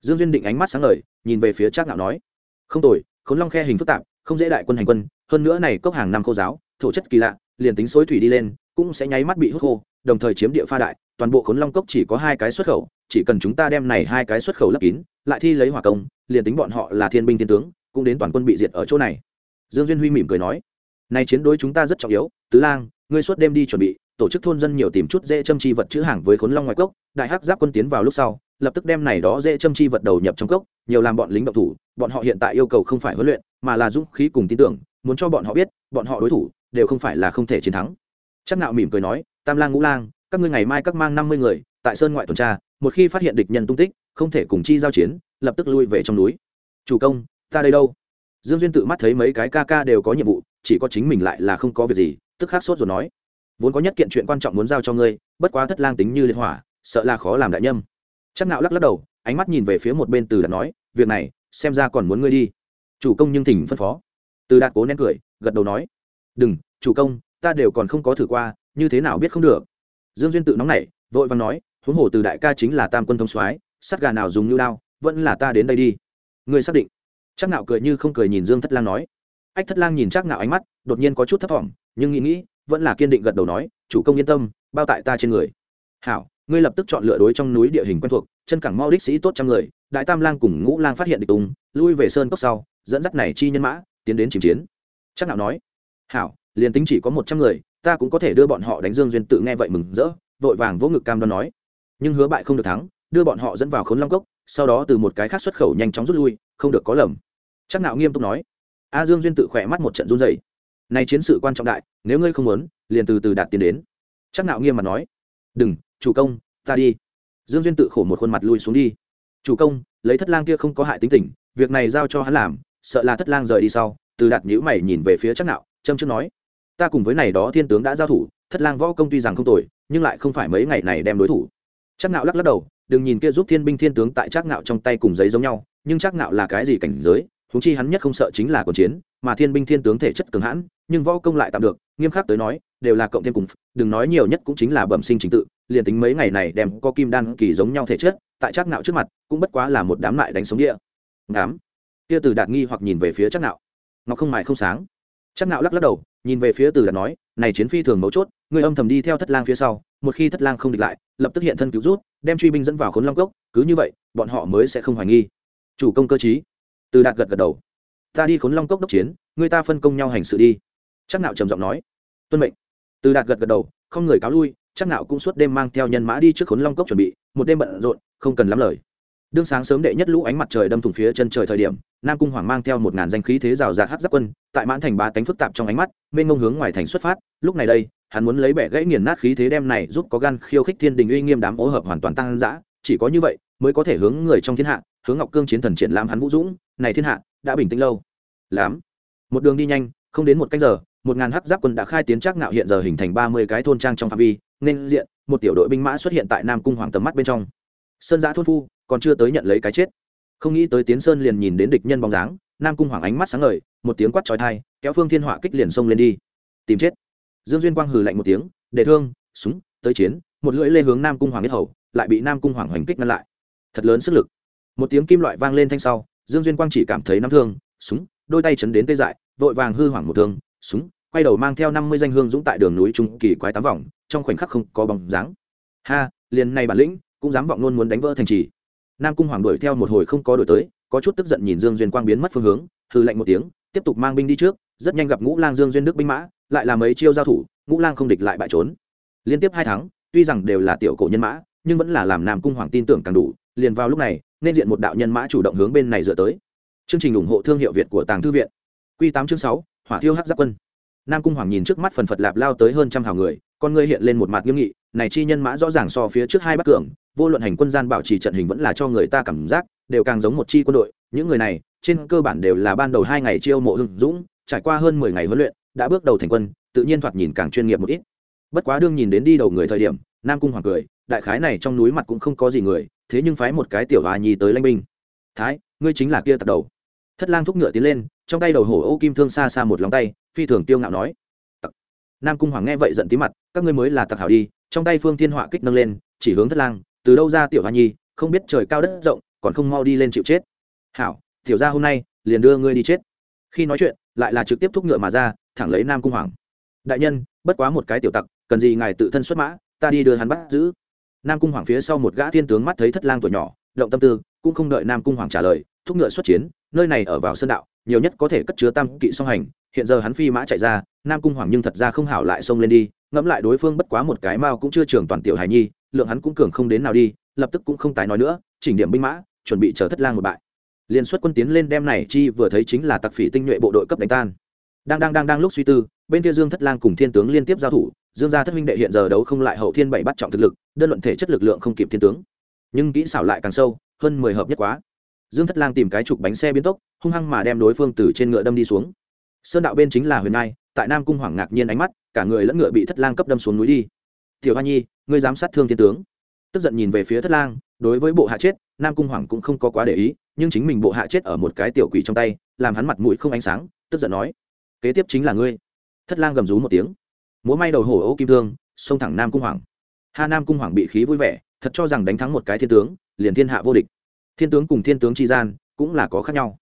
Dương duyên định ánh mắt sáng ngời, nhìn về phía trác ngạo nói, không tồi, khốn long khe hình phức tạp, không dễ đại quân hành quân, hơn nữa này cốc hàng năm khô giáo, thổ chất kỳ lạ, liền tính xối thủy đi lên, cũng sẽ nháy mắt bị hút khô, đồng thời chiếm địa pha đại, toàn bộ khốn long cốc chỉ có hai cái xuất khẩu, chỉ cần chúng ta đem này hai cái xuất khẩu lấp kín, lại thi lấy hỏa công, liền tính bọn họ là thiên binh thiên tướng, cũng đến toàn quân bị diệt ở chỗ này. Dương duyên huy mỉm cười nói, này chiến đối chúng ta rất trọng yếu, tứ lang, ngươi suốt đêm đi chuẩn bị, tổ chức thôn dân nhiều tìm chút dễ châm chi vật chữ hàng với khốn long ngoài cốc, đại hắc giáp quân tiến vào lúc sau lập tức đem này đó dễ châm chi vật đầu nhập trong cốc, nhiều làm bọn lính động thủ, bọn họ hiện tại yêu cầu không phải huấn luyện, mà là dũng khí cùng tin tưởng, muốn cho bọn họ biết, bọn họ đối thủ đều không phải là không thể chiến thắng. Chắc nạo mỉm cười nói, tam lang ngũ lang, các ngươi ngày mai các mang năm mươi người, tại sơn ngoại tuần tra, một khi phát hiện địch nhân tung tích, không thể cùng chi giao chiến, lập tức lui về trong núi. Chủ công, ta đây đâu? Dương duyên tự mắt thấy mấy cái ca ca đều có nhiệm vụ, chỉ có chính mình lại là không có việc gì, tức khắc sốt rồi nói, vốn có nhất kiện chuyện quan trọng muốn giao cho ngươi, bất quá thất lang tính như liên hỏa, sợ là khó làm đại nhâm chắc nạo lắc lắc đầu, ánh mắt nhìn về phía một bên từ đạt nói, việc này, xem ra còn muốn ngươi đi. Chủ công nhưng thỉnh phân phó. Từ đạt cố nén cười, gật đầu nói, đừng, chủ công, ta đều còn không có thử qua, như thế nào biết không được. Dương duyên tự nóng nảy, vội vàng nói, huống hồ từ đại ca chính là tam quân thông soái, sắt gà nào dùng như đao, vẫn là ta đến đây đi. Ngươi xác định? Chắc nạo cười như không cười nhìn dương thất lang nói. Ách thất lang nhìn chắc nạo ánh mắt, đột nhiên có chút thấp thỏm, nhưng nghĩ nghĩ, vẫn là kiên định gật đầu nói, chủ công yên tâm, bao tại ta trên người. Hảo ngươi lập tức chọn lựa đối trong núi địa hình quen thuộc, chân cẳng mau đích sĩ tốt trăm người, đại tam lang cùng ngũ lang phát hiện địch tùng lui về sơn cốc sau, dẫn dắt này chi nhân mã, tiến đến chìm chiến. Chắc nạo nói, hảo, liền tính chỉ có một trăm người, ta cũng có thể đưa bọn họ đánh dương duyên tự nghe vậy mừng rỡ, vội vàng vỗ ngực cam đoan nói. Nhưng hứa bại không được thắng, đưa bọn họ dẫn vào khốn long cốc, sau đó từ một cái khác xuất khẩu nhanh chóng rút lui, không được có lầm. Chắc nạo nghiêm túc nói. A dương duyên tự khỏe mắt một trận run rẩy. Này chiến sự quan trọng đại, nếu ngươi không muốn, liền từ từ đạt tiến đến. Chắc nạo nghiêm mặt nói. Đừng chủ công, ta đi. Dương duyên tự khổ một khuôn mặt lui xuống đi. Chủ công, lấy thất lang kia không có hại tính tình, việc này giao cho hắn làm, sợ là thất lang rời đi sau. Từ đạt nhữ mày nhìn về phía chắc nạo, châm trước nói, ta cùng với này đó thiên tướng đã giao thủ, thất lang võ công tuy rằng không tồi, nhưng lại không phải mấy ngày này đem đối thủ. Chắc nạo lắc lắc đầu, đừng nhìn kia giúp thiên binh thiên tướng tại chắc nạo trong tay cùng giấy giống nhau, nhưng chắc nạo là cái gì cảnh giới húng chi hắn nhất không sợ chính là cuộc chiến, mà thiên binh thiên tướng thể chất cường hãn, nhưng võ công lại tạm được, nghiêm khắc tới nói, đều là cộng thêm cùng, đừng nói nhiều nhất cũng chính là bẩm sinh trình tự liền tính mấy ngày này đem có kim đan kỳ giống nhau thể chất, tại chắc nạo trước mặt, cũng bất quá là một đám lại đánh sống địa. Đám kia từ đạt nghi hoặc nhìn về phía chắc nạo ngọc không mài không sáng. Chắc nạo lắc lắc đầu, nhìn về phía từ đạt nói, này chiến phi thường mấu chốt người âm thầm đi theo thất lang phía sau, một khi thất lang không địch lại, lập tức hiện thân cứu rút đem truy binh dẫn vào khốn long cốc, cứ như vậy, bọn họ mới sẽ không hoài nghi. Chủ công cơ chí từ đạt gật gật đầu. Ta đi khốn long cốc đốc chiến người ta phân công nhau hành sự đi. Chắc nạo trầm giọng nói. Tuân mệnh. Từ đạt gật gật đầu, không người cáo lui chắc nạo cũng suốt đêm mang theo nhân mã đi trước khốn long cốc chuẩn bị, một đêm bận rộn, không cần lắm lời. Đương sáng sớm đệ nhất lũ ánh mặt trời đâm thủng phía chân trời thời điểm, nam cung hoàng mang theo một ngàn danh khí thế rào rạt hát giáp quân, tại mãn thành ba tánh phức tạp trong ánh mắt, mênh ngông hướng ngoài thành xuất phát. Lúc này đây, hắn muốn lấy bẻ gãy nghiền nát khí thế đem này giúp có gan khiêu khích thiên đình uy nghiêm đám ố hợp hoàn toàn tăng dã. Chỉ có như vậy, mới có thể hướng người trong thiên hạ, hướng ngọc cương chiến thần triển lãm hắn vũ dũng. Này thiên hạ, đã bình tĩnh lâu. Lắm. Một đường đi nhanh, không đến một canh giờ, một ngàn hắc giáp quân đã khai tiến chắc ngạo hiện giờ hình thành ba mươi cái thôn trang trong phạm vi nên diện, một tiểu đội binh mã xuất hiện tại nam cung hoàng tầm mắt bên trong. Sơn giã thôn phu còn chưa tới nhận lấy cái chết. Không nghĩ tới tiến sơn liền nhìn đến địch nhân bóng dáng, nam cung hoàng ánh mắt sáng ngời, một tiếng quát trói thai, kéo phương thiên họa kích liền xông lên đi. Tìm chết. Dương duyên quang hừ lạnh một tiếng, để thương, súng, tới chiến, một lưỡi lê hướng nam cung hoàng nhất hầu, lại bị nam cung hoàng hoành kích ngăn lại. Thật lớn sức lực. Một tiếng kim loại vang lên thanh sau, dương duyên quang chỉ cảm thấy nắm thương, súng, đôi tay chấn đến tê dại, vội vàng hư hoảng một thương, súng, quay đầu mang theo năm mươi danh hương dũng tại đường núi trung kỳ quái tám vòng trong khoảnh khắc không có bóng dáng. Ha, liền này bản lĩnh, cũng dám vọng luôn muốn đánh vỡ thành trì. Nam cung hoàng đuổi theo một hồi không có đuổi tới, có chút tức giận nhìn dương duyên quang biến mất phương hướng hư lạnh một tiếng, tiếp tục mang binh đi trước, rất nhanh gặp ngũ lang dương duyên đức binh mã, lại là mấy chiêu giao thủ, ngũ lang không địch lại bại trốn. Liên tiếp hai tháng tuy rằng đều là tiểu cổ nhân mã, nhưng vẫn là làm nam cung hoàng tin tưởng càng đủ, liền vào lúc này, nên diện một đạo nhân mã chủ động hướng bên này dựa tới. Chương trình ủng hộ thương hiệu việt của tàng thư viện. Q tám chương sáu, hỏa thiêu hắc giáp quân. Nam cung hoàng nhìn trước mắt phần phật lạp lao tới hơn trăm hào người con ngươi hiện lên một mặt nghiêm nghị, này chi nhân mã rõ ràng so phía trước hai bắc cường, vô luận hành quân gian bảo trì trận hình vẫn là cho người ta cảm giác, đều càng giống một chi quân đội. Những người này, trên cơ bản đều là ban đầu hai ngày chiêu mộ hưng dũng, trải qua hơn mười ngày huấn luyện, đã bước đầu thành quân, tự nhiên thoạt nhìn càng chuyên nghiệp một ít. Bất quá đương nhìn đến đi đầu người thời điểm, nam cung hoàng cười, đại khái này trong núi mặt cũng không có gì người, thế nhưng phái một cái tiểu hòa nhi tới lãnh binh. Thái, ngươi chính là kia tật đầu. Thất lang thúc ngựa tiến lên, trong tay đầu hổ ô kim thương xa xa một lòng tay, phi thường tiêu ngạo nói nam cung hoàng nghe vậy giận tí mặt, các ngươi mới là tặc hảo đi, trong tay phương thiên họa kích nâng lên, chỉ hướng thất lang, từ đâu ra tiểu hoa nhi, không biết trời cao đất rộng, còn không mau đi lên chịu chết. Hảo, tiểu ra hôm nay, liền đưa ngươi đi chết. Khi nói chuyện, lại là trực tiếp thúc ngựa mà ra, thẳng lấy nam cung hoàng. Đại nhân, bất quá một cái tiểu tặc, cần gì ngài tự thân xuất mã, ta đi đưa hắn bắt giữ. Nam cung hoàng phía sau một gã thiên tướng mắt thấy thất lang tuổi nhỏ, động tâm tư, cũng không đợi nam cung hoàng trả lời, thúc ngựa xuất chiến, nơi này ở vào sơn đạo, nhiều nhất có thể cất chứa tam kỵ song hành, hiện giờ hắn phi mã chạy ra nam cung hoàng nhưng thật ra không hảo lại xông lên đi, ngẫm lại đối phương bất quá một cái mao cũng chưa trưởng toàn tiểu hài nhi, lượng hắn cũng cường không đến nào đi, lập tức cũng không tái nói nữa, chỉnh điểm binh mã, chuẩn bị chờ thất lang một bại. Liên xuất quân tiến lên đem này chi vừa thấy chính là tặc phỉ tinh nhuệ bộ đội cấp đánh tan. Đang đang đang đang lúc suy tư, bên kia dương thất lang cùng thiên tướng liên tiếp giao thủ, dương gia thất minh đệ hiện giờ đấu không lại hậu thiên bảy bắt trọng thực lực, đơn luận thể chất lực lượng không kịp thiên tướng. Nhưng kỹ xảo lại càng sâu, hơn mười hợp nhất quá. Dương thất lang tìm cái trục bánh xe biến tốc, hung hăng mà đem đối phương từ trên ngựa đâm đi xuống sơn đạo bên chính là huyền ngai, tại nam cung hoàng ngạc nhiên ánh mắt, cả người lẫn ngựa bị thất lang cấp đâm xuống núi đi. Tiểu hoa nhi, ngươi dám sát thương thiên tướng. Tức giận nhìn về phía thất lang, đối với bộ hạ chết, nam cung hoàng cũng không có quá để ý, nhưng chính mình bộ hạ chết ở một cái tiểu quỷ trong tay, làm hắn mặt mũi không ánh sáng, tức giận nói, kế tiếp chính là ngươi. Thất lang gầm rú một tiếng. Múa may đầu hổ ô kim thương, xông thẳng nam cung hoàng. Hà nam cung hoàng bị khí vui vẻ, thật cho rằng đánh thắng một cái thiên tướng, liền thiên hạ vô địch. Thiên tướng cùng thiên tướng tri gian cũng là có khác nhau.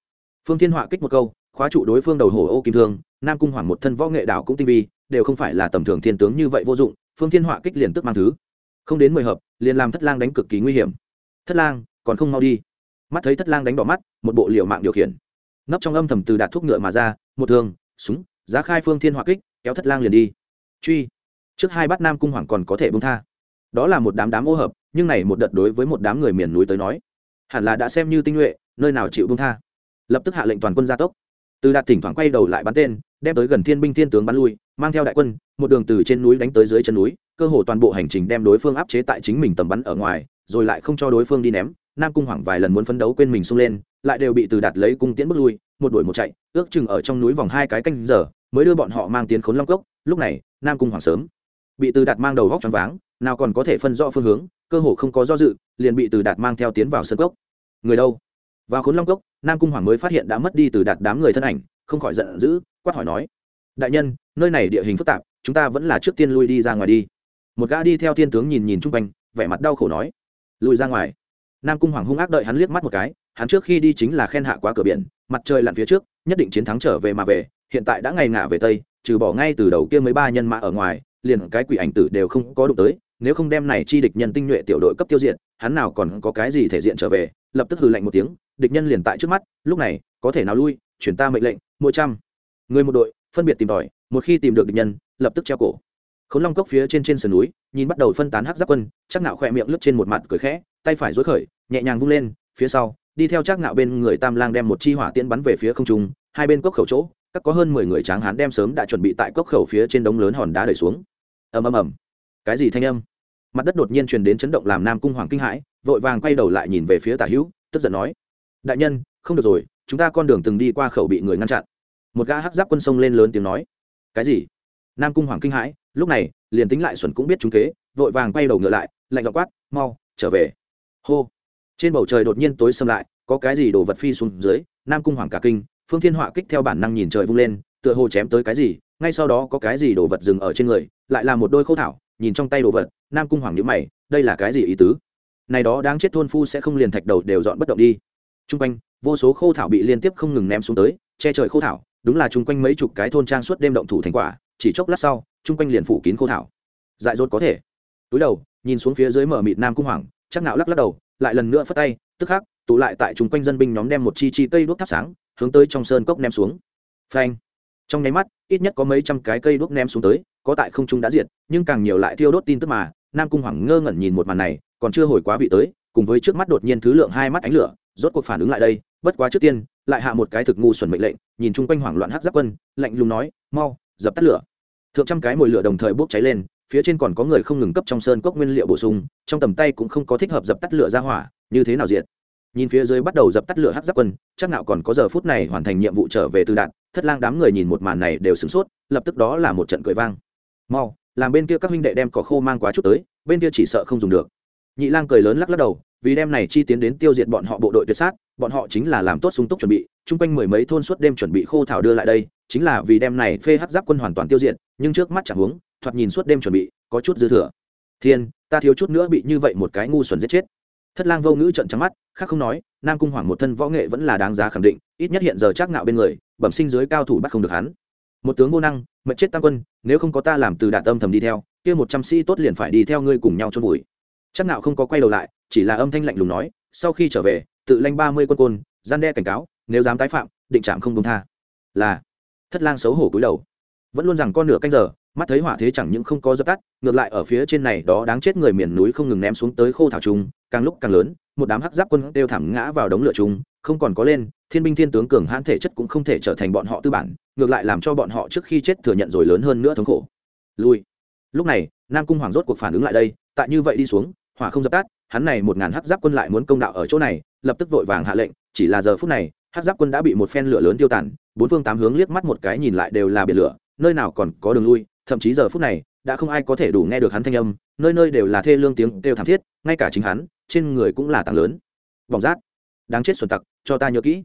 Phương thiên họa kích một câu khóa trụ đối phương đầu hổ ô kim thương, nam cung hoàng một thân võ nghệ đạo cũng tinh vi, đều không phải là tầm thường thiên tướng như vậy vô dụng, phương thiên họa kích liền tức mang thứ. Không đến mười hợp, liền làm thất lang đánh cực kỳ nguy hiểm. Thất lang, còn không mau đi. Mắt thấy thất lang đánh đỏ mắt, một bộ liệu mạng điều khiển. Nấp trong âm thầm từ đạt thuốc ngựa mà ra, một thương, súng, giá khai phương thiên họa kích, kéo thất lang liền đi. Truy. Trước hai bát nam cung hoàng còn có thể bông tha. Đó là một đám đám ô hợp, nhưng này một đợt đối với một đám người miền núi tới nói, hẳn là đã xem như tinh nhuệ, nơi nào chịu bông tha. Lập tức hạ lệnh toàn quân gia tốc từ đạt thỉnh thoảng quay đầu lại bắn tên, đem tới gần thiên binh thiên tướng bắn lui, mang theo đại quân, một đường từ trên núi đánh tới dưới chân núi, cơ hồ toàn bộ hành trình đem đối phương áp chế tại chính mình tầm bắn ở ngoài, rồi lại không cho đối phương đi ném. Nam cung hoảng vài lần muốn phấn đấu quên mình xông lên, lại đều bị từ đạt lấy cung tiễn bước lui, một đuổi một chạy, ước chừng ở trong núi vòng hai cái canh giờ, mới đưa bọn họ mang tiến khốn long cốc. Lúc này, nam cung hoảng sớm bị từ đạt mang đầu góc choáng váng, nào còn có thể phân rõ phương hướng, cơ hồ không có do dự, liền bị từ đạt mang theo tiến vào sân cốc. Người đâu? Vào khốn long cốc, nam cung hoàng mới phát hiện đã mất đi từ đạt đám người thân ảnh, không khỏi giận dữ, quát hỏi nói, đại nhân, nơi này địa hình phức tạp, chúng ta vẫn là trước tiên lui đi ra ngoài đi. Một gã đi theo thiên tướng nhìn nhìn chung quanh, vẻ mặt đau khổ nói lùi ra ngoài. Nam cung hoàng hung ác đợi hắn liếc mắt một cái, hắn trước khi đi chính là khen hạ quá cửa biển, mặt trời lặn phía trước, nhất định chiến thắng trở về mà về, hiện tại đã ngày ngả về tây, trừ bỏ ngay từ đầu kia mấy ba nhân mã ở ngoài, liền cái quỷ ảnh tử đều không có đụng tới, nếu không đem này chi địch nhân tinh nhuệ tiểu đội cấp tiêu diệt, hắn nào còn có cái gì thể diện trở về, lập tức hừ lạnh một tiếng địch nhân liền tại trước mắt, lúc này, có thể nào lui, chuyển ta mệnh lệnh mỗi trăm. Người một đội, phân biệt tìm tòi, một khi tìm được địch nhân, lập tức treo cổ. Khốn long cốc phía trên trên sườn núi, nhìn bắt đầu phân tán hắc giáp quân chắc nạo khỏe miệng lướt trên một mặt cười khẽ, tay phải dối khởi, nhẹ nhàng vung lên, phía sau, đi theo chắc nạo bên người tam lang đem một chi hỏa tiễn bắn về phía không trung, hai bên cốc khẩu chỗ, các có hơn mười người tráng hán đem sớm đã chuẩn bị tại cốc khẩu phía trên đống lớn hòn đá đẩy xuống. Ầm ầm ầm. Cái gì thanh âm? Mặt đất đột nhiên truyền đến chấn động làm nam cung hoàng kinh hãi, vội vàng quay đầu lại nhìn về phía tả hữu, tức giận nói đại nhân, không được rồi, chúng ta con đường từng đi qua khẩu bị người ngăn chặn. Một gã hắc giáp quân sông lên lớn tiếng nói. Cái gì? Nam cung hoàng kinh hãi, lúc này, liền tính lại xuẩn cũng biết chúng kế, vội vàng quay đầu ngựa lại, lạnh dọc quát, mau, trở về. Hô. Trên bầu trời đột nhiên tối xâm lại, có cái gì đổ vật phi xuống dưới, nam cung hoàng cả kinh, phương thiên họa kích theo bản năng nhìn trời vung lên, tựa hồ chém tới cái gì, ngay sau đó có cái gì đổ vật dừng ở trên người, lại là một đôi khâu thảo, nhìn trong tay đồ vật, nam cung hoàng nhữ mày, đây là cái gì ý tứ? Này đó đáng chết thôn phu sẽ không liền thạch đầu đều dọn bất động đi t r u n g quanh, vô số khô thảo bị liên tiếp không ngừng ném xuống tới, che trời khô thảo, đúng là chung quanh mấy chục cái thôn trang suốt đêm động thủ thành quả, chỉ chốc lát sau, chung quanh liền phủ kín khô thảo. Dại dột có thể. Túi đầu, nhìn xuống phía dưới mở mịt nam cung hoàng, chắc nạo lắc lắc đầu, lại lần nữa phất tay, tức khắc, tụ lại tại chung quanh dân binh nhóm đem một chi chi cây đuốc thắp sáng, hướng tới trong sơn cốc ném xuống. Phanh. Trong nháy mắt, ít nhất có mấy trăm cái cây đuốc ném xuống tới, có tại không trung đã diệt, nhưng càng nhiều lại thiêu đốt tin tức mà, nam cung hoàng ngơ ngẩn nhìn một màn này, còn chưa hồi quá vị tới, cùng với trước mắt đột nhiên thứ lượng hai mắt ánh lửa rốt cuộc phản ứng lại đây, bất quá trước tiên, lại hạ một cái thực ngu xuẩn mệnh lệnh, nhìn chung quanh hoảng loạn hát giáp quân, lạnh lùng nói, mau, dập tắt lửa. Thượng trăm cái mồi lửa đồng thời bốc cháy lên, phía trên còn có người không ngừng cấp trong sơn cốc nguyên liệu bổ sung, trong tầm tay cũng không có thích hợp dập tắt lửa ra hỏa, như thế nào diện nhìn phía dưới bắt đầu dập tắt lửa hát giáp quân, chắc nào còn có giờ phút này hoàn thành nhiệm vụ trở về từ đạn, thất lang đám người nhìn một màn này đều sửng sốt, lập tức đó là một trận cười vang. Mau, làm bên kia các huynh đệ đem cỏ khô mang quá chút tới, bên kia chỉ sợ không dùng được. Nhị lang cười lớn lắc lắc đầu vì đem này chi tiến đến tiêu diệt bọn họ bộ đội tuyệt sát, bọn họ chính là làm tốt sung túc chuẩn bị, chung quanh mười mấy thôn suốt đêm chuẩn bị khô thảo đưa lại đây, chính là vì đem này phê hắc giáp quân hoàn toàn tiêu diệt, nhưng trước mắt chẳng hướng thoạt nhìn suốt đêm chuẩn bị, có chút dư thừa. Thiên, ta thiếu chút nữa bị như vậy một cái ngu xuẩn giết chết. Thất lang vô ngữ trận trắng mắt, khác không nói, nam cung hoàng một thân võ nghệ vẫn là đáng giá khẳng định, ít nhất hiện giờ chắc ngạo bên người, bẩm sinh dưới cao thủ bắt không được hắn. Một tướng vô năng, mật chết tam quân, nếu không có ta làm từ đạn tâm thầm đi theo, kia một trăm sĩ tốt liền phải đi theo ngươi cùng nhau chôn vùi. Chắc ngạo không có quay đầu lại chỉ là âm thanh lạnh lùng nói, sau khi trở về, tự lanh ba mươi quân côn, gian đe cảnh cáo, nếu dám tái phạm, định trạm không công tha. Là, thất lang xấu hổ cúi đầu. Vẫn luôn rằng con nửa canh giờ, mắt thấy hỏa thế chẳng những không có dập tắt, ngược lại ở phía trên này đó đáng chết người miền núi không ngừng ném xuống tới khô thảo trùng, càng lúc càng lớn, một đám hắc giáp quân đều thảm ngã vào đống lửa trùng, không còn có lên, thiên binh thiên tướng cường hãn thể chất cũng không thể trở thành bọn họ tư bản, ngược lại làm cho bọn họ trước khi chết thừa nhận rồi lớn hơn nữa thống khổ. Lui. Lúc này, nam cung hoàng rốt cuộc phản ứng lại đây, tại như vậy đi xuống, hỏa không dập tắt hắn này một ngàn hắc giáp quân lại muốn công đạo ở chỗ này lập tức vội vàng hạ lệnh chỉ là giờ phút này hắc giáp quân đã bị một phen lửa lớn tiêu tản, bốn phương tám hướng liếc mắt một cái nhìn lại đều là biển lửa nơi nào còn có đường lui thậm chí giờ phút này đã không ai có thể đủ nghe được hắn thanh âm nơi nơi đều là thê lương tiếng đều thảm thiết ngay cả chính hắn trên người cũng là tảng lớn. Bỏng rát đáng chết xuân tặc cho ta nhớ kỹ.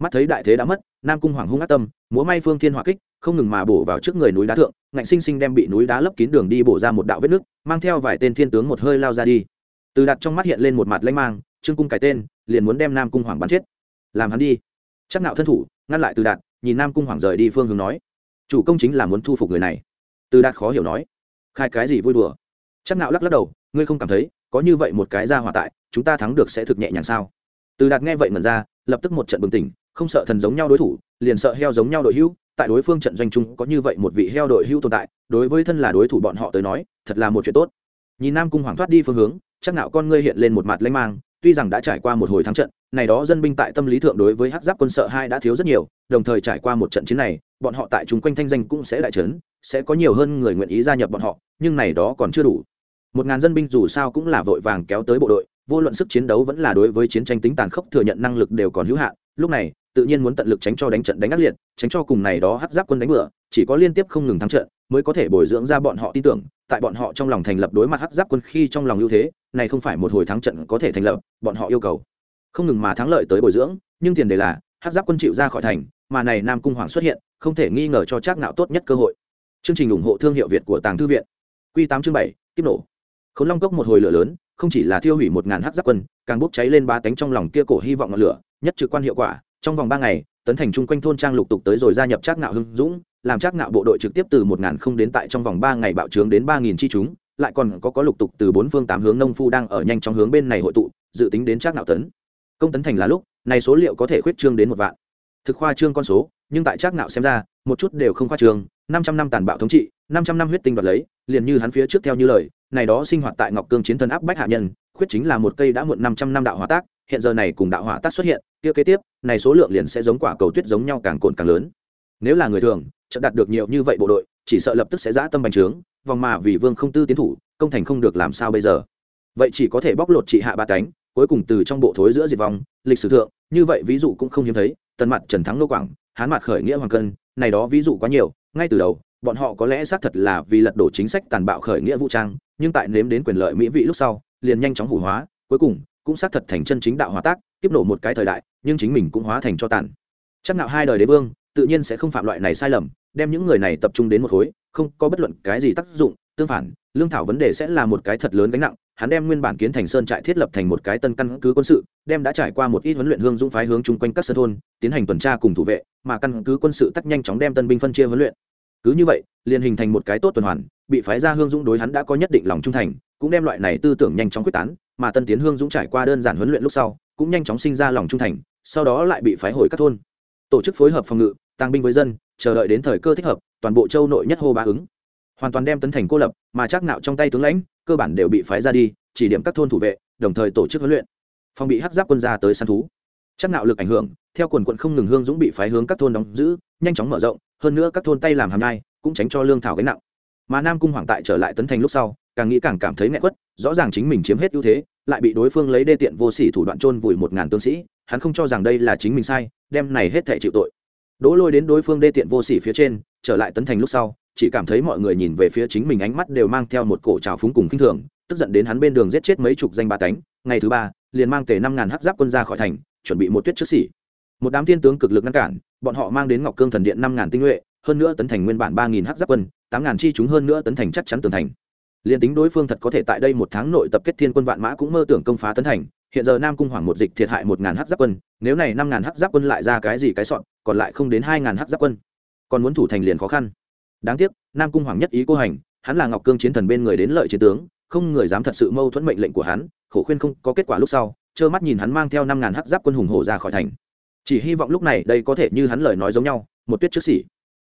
Mắt thấy đại thế đã mất nam cung hoàng hung ác tâm múa may phương thiên hỏa kích không ngừng mà bổ vào trước người núi đá thượng ngạnh sinh sinh đem bị núi đá lấp kín đường đi bổ ra một đạo vết nước mang theo vài tên thiên tướng một hơi lao ra đi từ đặt trong mắt hiện lên một mặt lãnh mang, trương cung cái tên, liền muốn đem nam cung hoàng bắn chết. Làm hắn đi. Chắc nạo thân thủ, ngăn lại từ đạt nhìn nam cung hoàng rời đi phương hướng nói. Chủ công chính là muốn thu phục người này. Từ đạt khó hiểu nói. Khai cái gì vui đùa? Chắc nạo lắc lắc đầu, ngươi không cảm thấy, có như vậy một cái ra hỏa tại, chúng ta thắng được sẽ thực nhẹ nhàng sao? Từ đạt nghe vậy mẩn ra, lập tức một trận bừng tỉnh, không sợ thần giống nhau đối thủ, liền sợ heo giống nhau đội hữu. Tại đối phương trận doanh chung có như vậy một vị heo đội hữu tồn tại, đối với thân là đối thủ bọn họ tới nói, thật là một chuyện tốt. Nhìn nam cung hoàng thoát đi phương hướng chắc nạo con ngươi hiện lên một mặt lanh mang, tuy rằng đã trải qua một hồi thắng trận, này đó dân binh tại tâm lý thượng đối với hắc giáp quân sợ hai đã thiếu rất nhiều, đồng thời trải qua một trận chiến này, bọn họ tại chúng quanh thanh danh cũng sẽ đại trấn, sẽ có nhiều hơn người nguyện ý gia nhập bọn họ, nhưng này đó còn chưa đủ. Một ngàn dân binh dù sao cũng là vội vàng kéo tới bộ đội, vô luận sức chiến đấu vẫn là đối với chiến tranh tính tàn khốc thừa nhận năng lực đều còn hữu hạn, lúc này, tự nhiên muốn tận lực tránh cho đánh trận đánh ác liệt, tránh cho cùng này đó hắc giáp quân đánh bừa, chỉ có liên tiếp không ngừng thắng trận, mới có thể bồi dưỡng ra bọn họ tin tưởng tại bọn họ trong lòng thành lập đối mặt hắc giáp quân khi trong lòng ưu thế, này không phải một hồi thắng trận có thể thành lập, bọn họ yêu cầu. Không ngừng mà thắng lợi tới bồi dưỡng, nhưng tiền đề là, hắc giáp quân chịu ra khỏi thành, mà này nam cung hoàng xuất hiện, không thể nghi ngờ cho chắc ngạo tốt nhất cơ hội. Chương trình ủng hộ thương hiệu việt của tàng thư viện. Quy tám chương bảy, kiếp nổ. Khốn long cốc một hồi lửa lớn, không chỉ là thiêu hủy một ngàn hắc giáp quân, càng bốc cháy lên ba tánh trong lòng kia cổ hy vọng ngọn lửa, nhất trực quan hiệu quả trong vòng ba ngày, tấn thành chung quanh thôn trang lục tục tới rồi gia nhập trác ngạo hưng dũng, làm trác ngạo bộ đội trực tiếp từ một ngàn không đến tại trong vòng ba ngày bạo trướng đến ba nghìn chi chúng, lại còn có có lục tục từ bốn phương tám hướng nông phu đang ở nhanh trong hướng bên này hội tụ, dự tính đến trác ngạo tấn. Công tấn thành là lúc, này số liệu có thể khuyết trương đến một vạn. Thực khoa trương con số, nhưng tại trác ngạo xem ra, một chút đều không khoa trương, năm trăm năm tàn bạo thống trị, năm trăm năm huyết tinh đoạt lấy, liền như hắn phía trước theo như lời, này đó sinh hoạt tại ngọc cương chiến thần áp bách hạ nhân, khuyết chính là một cây đã muộn năm trăm năm đạo hỏa tác, hiện giờ này cùng đạo hỏa tác xuất hiện kia kế tiếp, này số lượng liền sẽ giống quả cầu tuyết giống nhau càng cồn càng lớn. Nếu là người thường, chợt đạt được nhiều như vậy bộ đội, chỉ sợ lập tức sẽ dã tâm bành trướng, vòng mà vì vương không tư tiến thủ, công thành không được làm sao bây giờ. Vậy chỉ có thể bóc lột trị hạ ba cánh, cuối cùng từ trong bộ thối giữa diệt vong, lịch sử thượng, như vậy ví dụ cũng không hiếm thấy, tần mặt trần thắng nô quảng, hán mặt khởi nghĩa hoàng cân, này đó ví dụ quá nhiều, ngay từ đầu, bọn họ có lẽ xác thật là vì lật đổ chính sách tàn bạo khởi nghĩa vũ trang, nhưng tại nếm đến quyền lợi mỹ vị lúc sau, liền nhanh chóng hủ hóa, cuối cùng cũng xác thật thành chân chính đạo hóa tác kiếp nổ một cái thời đại, nhưng chính mình cũng hóa thành cho tàn. Chắc nào hai đời đế vương, tự nhiên sẽ không phạm loại này sai lầm, đem những người này tập trung đến một khối, không có bất luận cái gì tác dụng, tương phản, lương thảo vấn đề sẽ là một cái thật lớn gánh nặng, hắn đem nguyên bản kiến thành sơn trại thiết lập thành một cái tân căn cứ quân sự, đem đã trải qua một ít huấn luyện hương dũng phái hướng chung quanh các sân thôn, tiến hành tuần tra cùng thủ vệ, mà căn cứ quân sự tắt nhanh chóng đem tân binh phân chia huấn luyện. Cứ như vậy, liền hình thành một cái tốt tuần hoàn, bị phái ra hương dũng đối hắn đã có nhất định lòng trung thành, cũng đem loại này tư tưởng nhanh chóng quyết tán mà tân tiến hương dũng trải qua đơn giản huấn luyện lúc sau, cũng nhanh chóng sinh ra lòng trung thành, sau đó lại bị phái hồi các thôn. Tổ chức phối hợp phòng ngự tăng binh với dân, chờ đợi đến thời cơ thích hợp, toàn bộ châu nội nhất hô ba ứng. Hoàn toàn đem tấn thành cô lập, mà chắc nạo trong tay tướng lãnh, cơ bản đều bị phái ra đi, chỉ điểm các thôn thủ vệ, đồng thời tổ chức huấn luyện. Phòng bị hắc giáp quân ra tới săn thú. Chắc nạo lực ảnh hưởng, theo quần quận không ngừng hương dũng bị phái hướng các thôn đóng giữ, nhanh chóng mở rộng, hơn nữa các thôn tay làm hàm nhai, cũng tránh cho lương thảo gánh nặng mà nam cung hoàng tại trở lại tấn thành lúc sau, càng nghĩ càng cảm thấy nghẹn quất, rõ ràng chính mình chiếm hết ưu thế, lại bị đối phương lấy đê tiện vô sỉ thủ đoạn trôn vùi một ngàn tướng sĩ, hắn không cho rằng đây là chính mình sai, đem này hết thể chịu tội. Đỗ lôi đến đối phương đê tiện vô sỉ phía trên, trở lại tấn thành lúc sau, chỉ cảm thấy mọi người nhìn về phía chính mình ánh mắt đều mang theo một cổ trào phúng cùng kinh thường, tức giận đến hắn bên đường giết chết mấy chục danh ba tánh. Ngày thứ ba, liền mang tề năm ngàn hắc giáp quân ra khỏi thành, chuẩn bị một tuyết trước xỉ một đám thiên tướng cực lực ngăn cản, bọn họ mang đến ngọc cương thần điện năm ngàn tinh nhuệ hơn nữa tấn thành nguyên bản ba nghìn hắc giáp quân, tám ngàn chi chúng hơn nữa tấn thành chắc chắn tường thành. Liền tính đối phương thật có thể tại đây một tháng nội tập kết thiên quân vạn mã cũng mơ tưởng công phá tấn thành, hiện giờ nam cung hoàng một dịch thiệt hại một ngàn hắc giáp quân, nếu này năm ngàn hắc giáp quân lại ra cái gì cái sọn, còn lại không đến hai ngàn hắc giáp quân. Còn muốn thủ thành liền khó khăn. Đáng tiếc, nam cung hoàng nhất ý cô hành, hắn là ngọc cương chiến thần bên người đến lợi chiến tướng, không người dám thật sự mâu thuẫn mệnh lệnh của hắn, khổ khuyên không có kết quả lúc sau, trơ mắt nhìn hắn mang theo năm ngàn hắc giáp quân hùng hổ ra khỏi thành. Chỉ hy vọng lúc này đây có thể như hắn lời nói giống nhau, một tuyết trước xỉ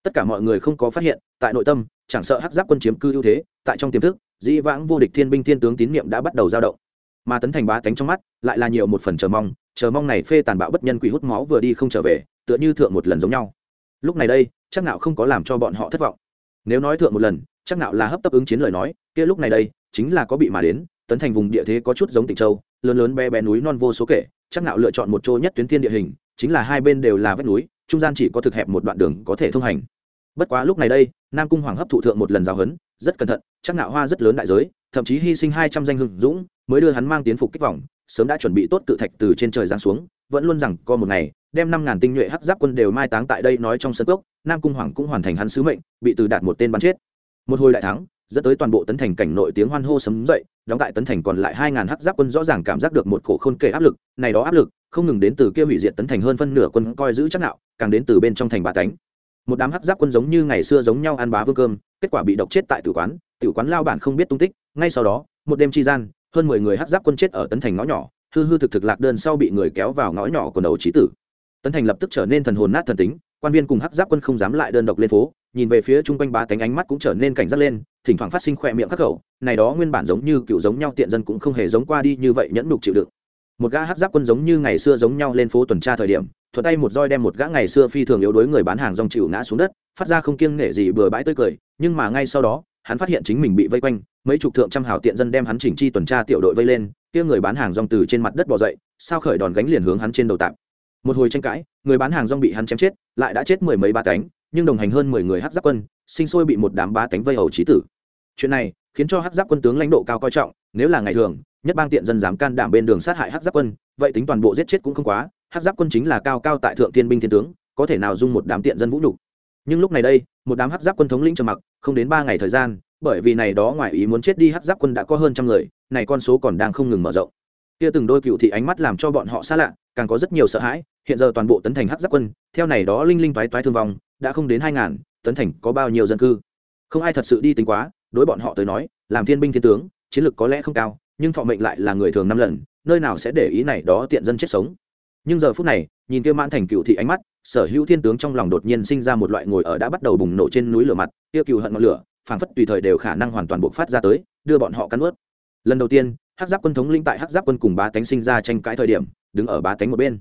tất cả mọi người không có phát hiện, tại nội tâm, chẳng sợ hắc giáp quân chiếm cư ưu thế, tại trong tiềm thức, dĩ vãng vô địch thiên binh thiên tướng tín nhiệm đã bắt đầu dao động. Mà tấn thành bá tánh trong mắt, lại là nhiều một phần chờ mong chờ mong này phê tàn bạo bất nhân quỷ hút máu vừa đi không trở về, tựa như thượng một lần giống nhau. Lúc này đây, chắc nạo không có làm cho bọn họ thất vọng. Nếu nói thượng một lần, chắc nạo là hấp tấp ứng chiến lời nói, kia lúc này đây, chính là có bị mà đến, tấn thành vùng địa thế có chút giống tịnh châu, lớn lớn bé bé núi non vô số kể, chắc nạo lựa chọn một chỗ nhất tuyến thiên địa hình, chính là hai bên đều là vách núi trung gian chỉ có thực hẹp một đoạn đường có thể thông hành. Bất quá lúc này đây, nam cung hoàng hấp thụ thượng một lần giáo huấn, rất cẩn thận, chắc nạo hoa rất lớn đại giới, thậm chí hy sinh hai trăm danh hưng dũng, mới đưa hắn mang tiến phục kích vòng, sớm đã chuẩn bị tốt cự thạch từ trên trời giáng xuống, vẫn luôn rằng có một ngày, đem năm ngàn tinh nhuệ hắc giáp quân đều mai táng tại đây nói trong sân cốc, nam cung hoàng cũng hoàn thành hắn sứ mệnh, bị từ đạt một tên bắn chết. Một hồi đại thắng, dẫn tới toàn bộ tấn thành cảnh nội tiếng hoan hô sấm dậy, đóng tại tấn thành còn lại hai ngàn hắc giáp quân rõ ràng cảm giác được một cổ khôn kể áp lực, này đó áp lực không ngừng đến từ kia hủy diệt tấn thành hơn phân nửa quân coi giữ chắc nạo, càng đến từ bên trong thành bà tánh. Một đám hắc giáp quân giống như ngày xưa giống nhau ăn bá vương cơm, kết quả bị độc chết tại tử quán tử quán lao bản không biết tung tích, ngay sau đó, một đêm chi gian, hơn mười người hắc giáp quân chết ở tấn thành ngõ nhỏ, hư hư thực thực lạc đơn sau bị người kéo vào ngõ nhỏ của đầu trí tử. Tấn thành lập tức trở nên thần hồn nát thần tính, quan viên cùng hắc giáp quân không dám lại đơn độc lên phố, nhìn về phía chung quanh bá tánh ánh mắt cũng trở nên cảnh giác lên, thỉnh thoảng phát sinh khỏe miệng khắc khẩu, này đó nguyên bản giống như cựu giống nhau tiện dân cũng không hề giống qua đi như vậy nhẫn nhục chịu đựng một gã hắc giáp quân giống như ngày xưa giống nhau lên phố tuần tra thời điểm, thuận tay một roi đem một gã ngày xưa phi thường yếu đuối người bán hàng rong chịu ngã xuống đất, phát ra không kiêng nể gì bừa bãi tươi cười, nhưng mà ngay sau đó, hắn phát hiện chính mình bị vây quanh, mấy chục thượng trăm hào tiện dân đem hắn chỉnh chi tuần tra tiểu đội vây lên, kia người bán hàng rong từ trên mặt đất bò dậy, sao khởi đòn gánh liền hướng hắn trên đầu tạm. Một hồi tranh cãi, người bán hàng rong bị hắn chém chết, lại đã chết mười mấy ba cánh, nhưng đồng hành hơn mười người hát giáp quân, sinh sôi bị một đám ba cánh vây hầu trí tử. Chuyện này khiến cho hát giáp quân tướng lãnh độ cao coi trọng, nếu là ngày thường nhất bang tiện dân dám can đảm bên đường sát hại Hắc giáp quân, vậy tính toàn bộ giết chết cũng không quá, Hắc giáp quân chính là cao cao tại thượng tiên binh thiên tướng, có thể nào dung một đám tiện dân vũ nhục. Nhưng lúc này đây, một đám Hắc giáp quân thống lĩnh trầm mặc, không đến ba ngày thời gian, bởi vì này đó ngoài ý muốn chết đi Hắc giáp quân đã có hơn trăm người, này con số còn đang không ngừng mở rộng. Kia từng đôi cựu thị ánh mắt làm cho bọn họ xa lạ, càng có rất nhiều sợ hãi, hiện giờ toàn bộ tấn thành hắc giáp quân, theo này đó linh linh toái toái thương vong, đã không đến hai ngàn, tấn thành có bao nhiêu dân cư. Không ai thật sự đi tính quá, đối bọn họ tới nói, làm thiên binh thiên tướng, chiến lược có lẽ không cao nhưng thọ mệnh lại là người thường năm lần, nơi nào sẽ để ý này đó tiện dân chết sống. Nhưng giờ phút này, nhìn kia mãn thành cựu thị ánh mắt, sở hữu thiên tướng trong lòng đột nhiên sinh ra một loại ngồi ở đã bắt đầu bùng nổ trên núi lửa mặt, kia cựu hận ngọn lửa, phảng phất tùy thời đều khả năng hoàn toàn bộc phát ra tới, đưa bọn họ cắn ướt lần đầu tiên, hắc giáp quân thống linh tại hắc giáp quân cùng bá tánh sinh ra tranh cãi thời điểm, đứng ở bá tánh một bên.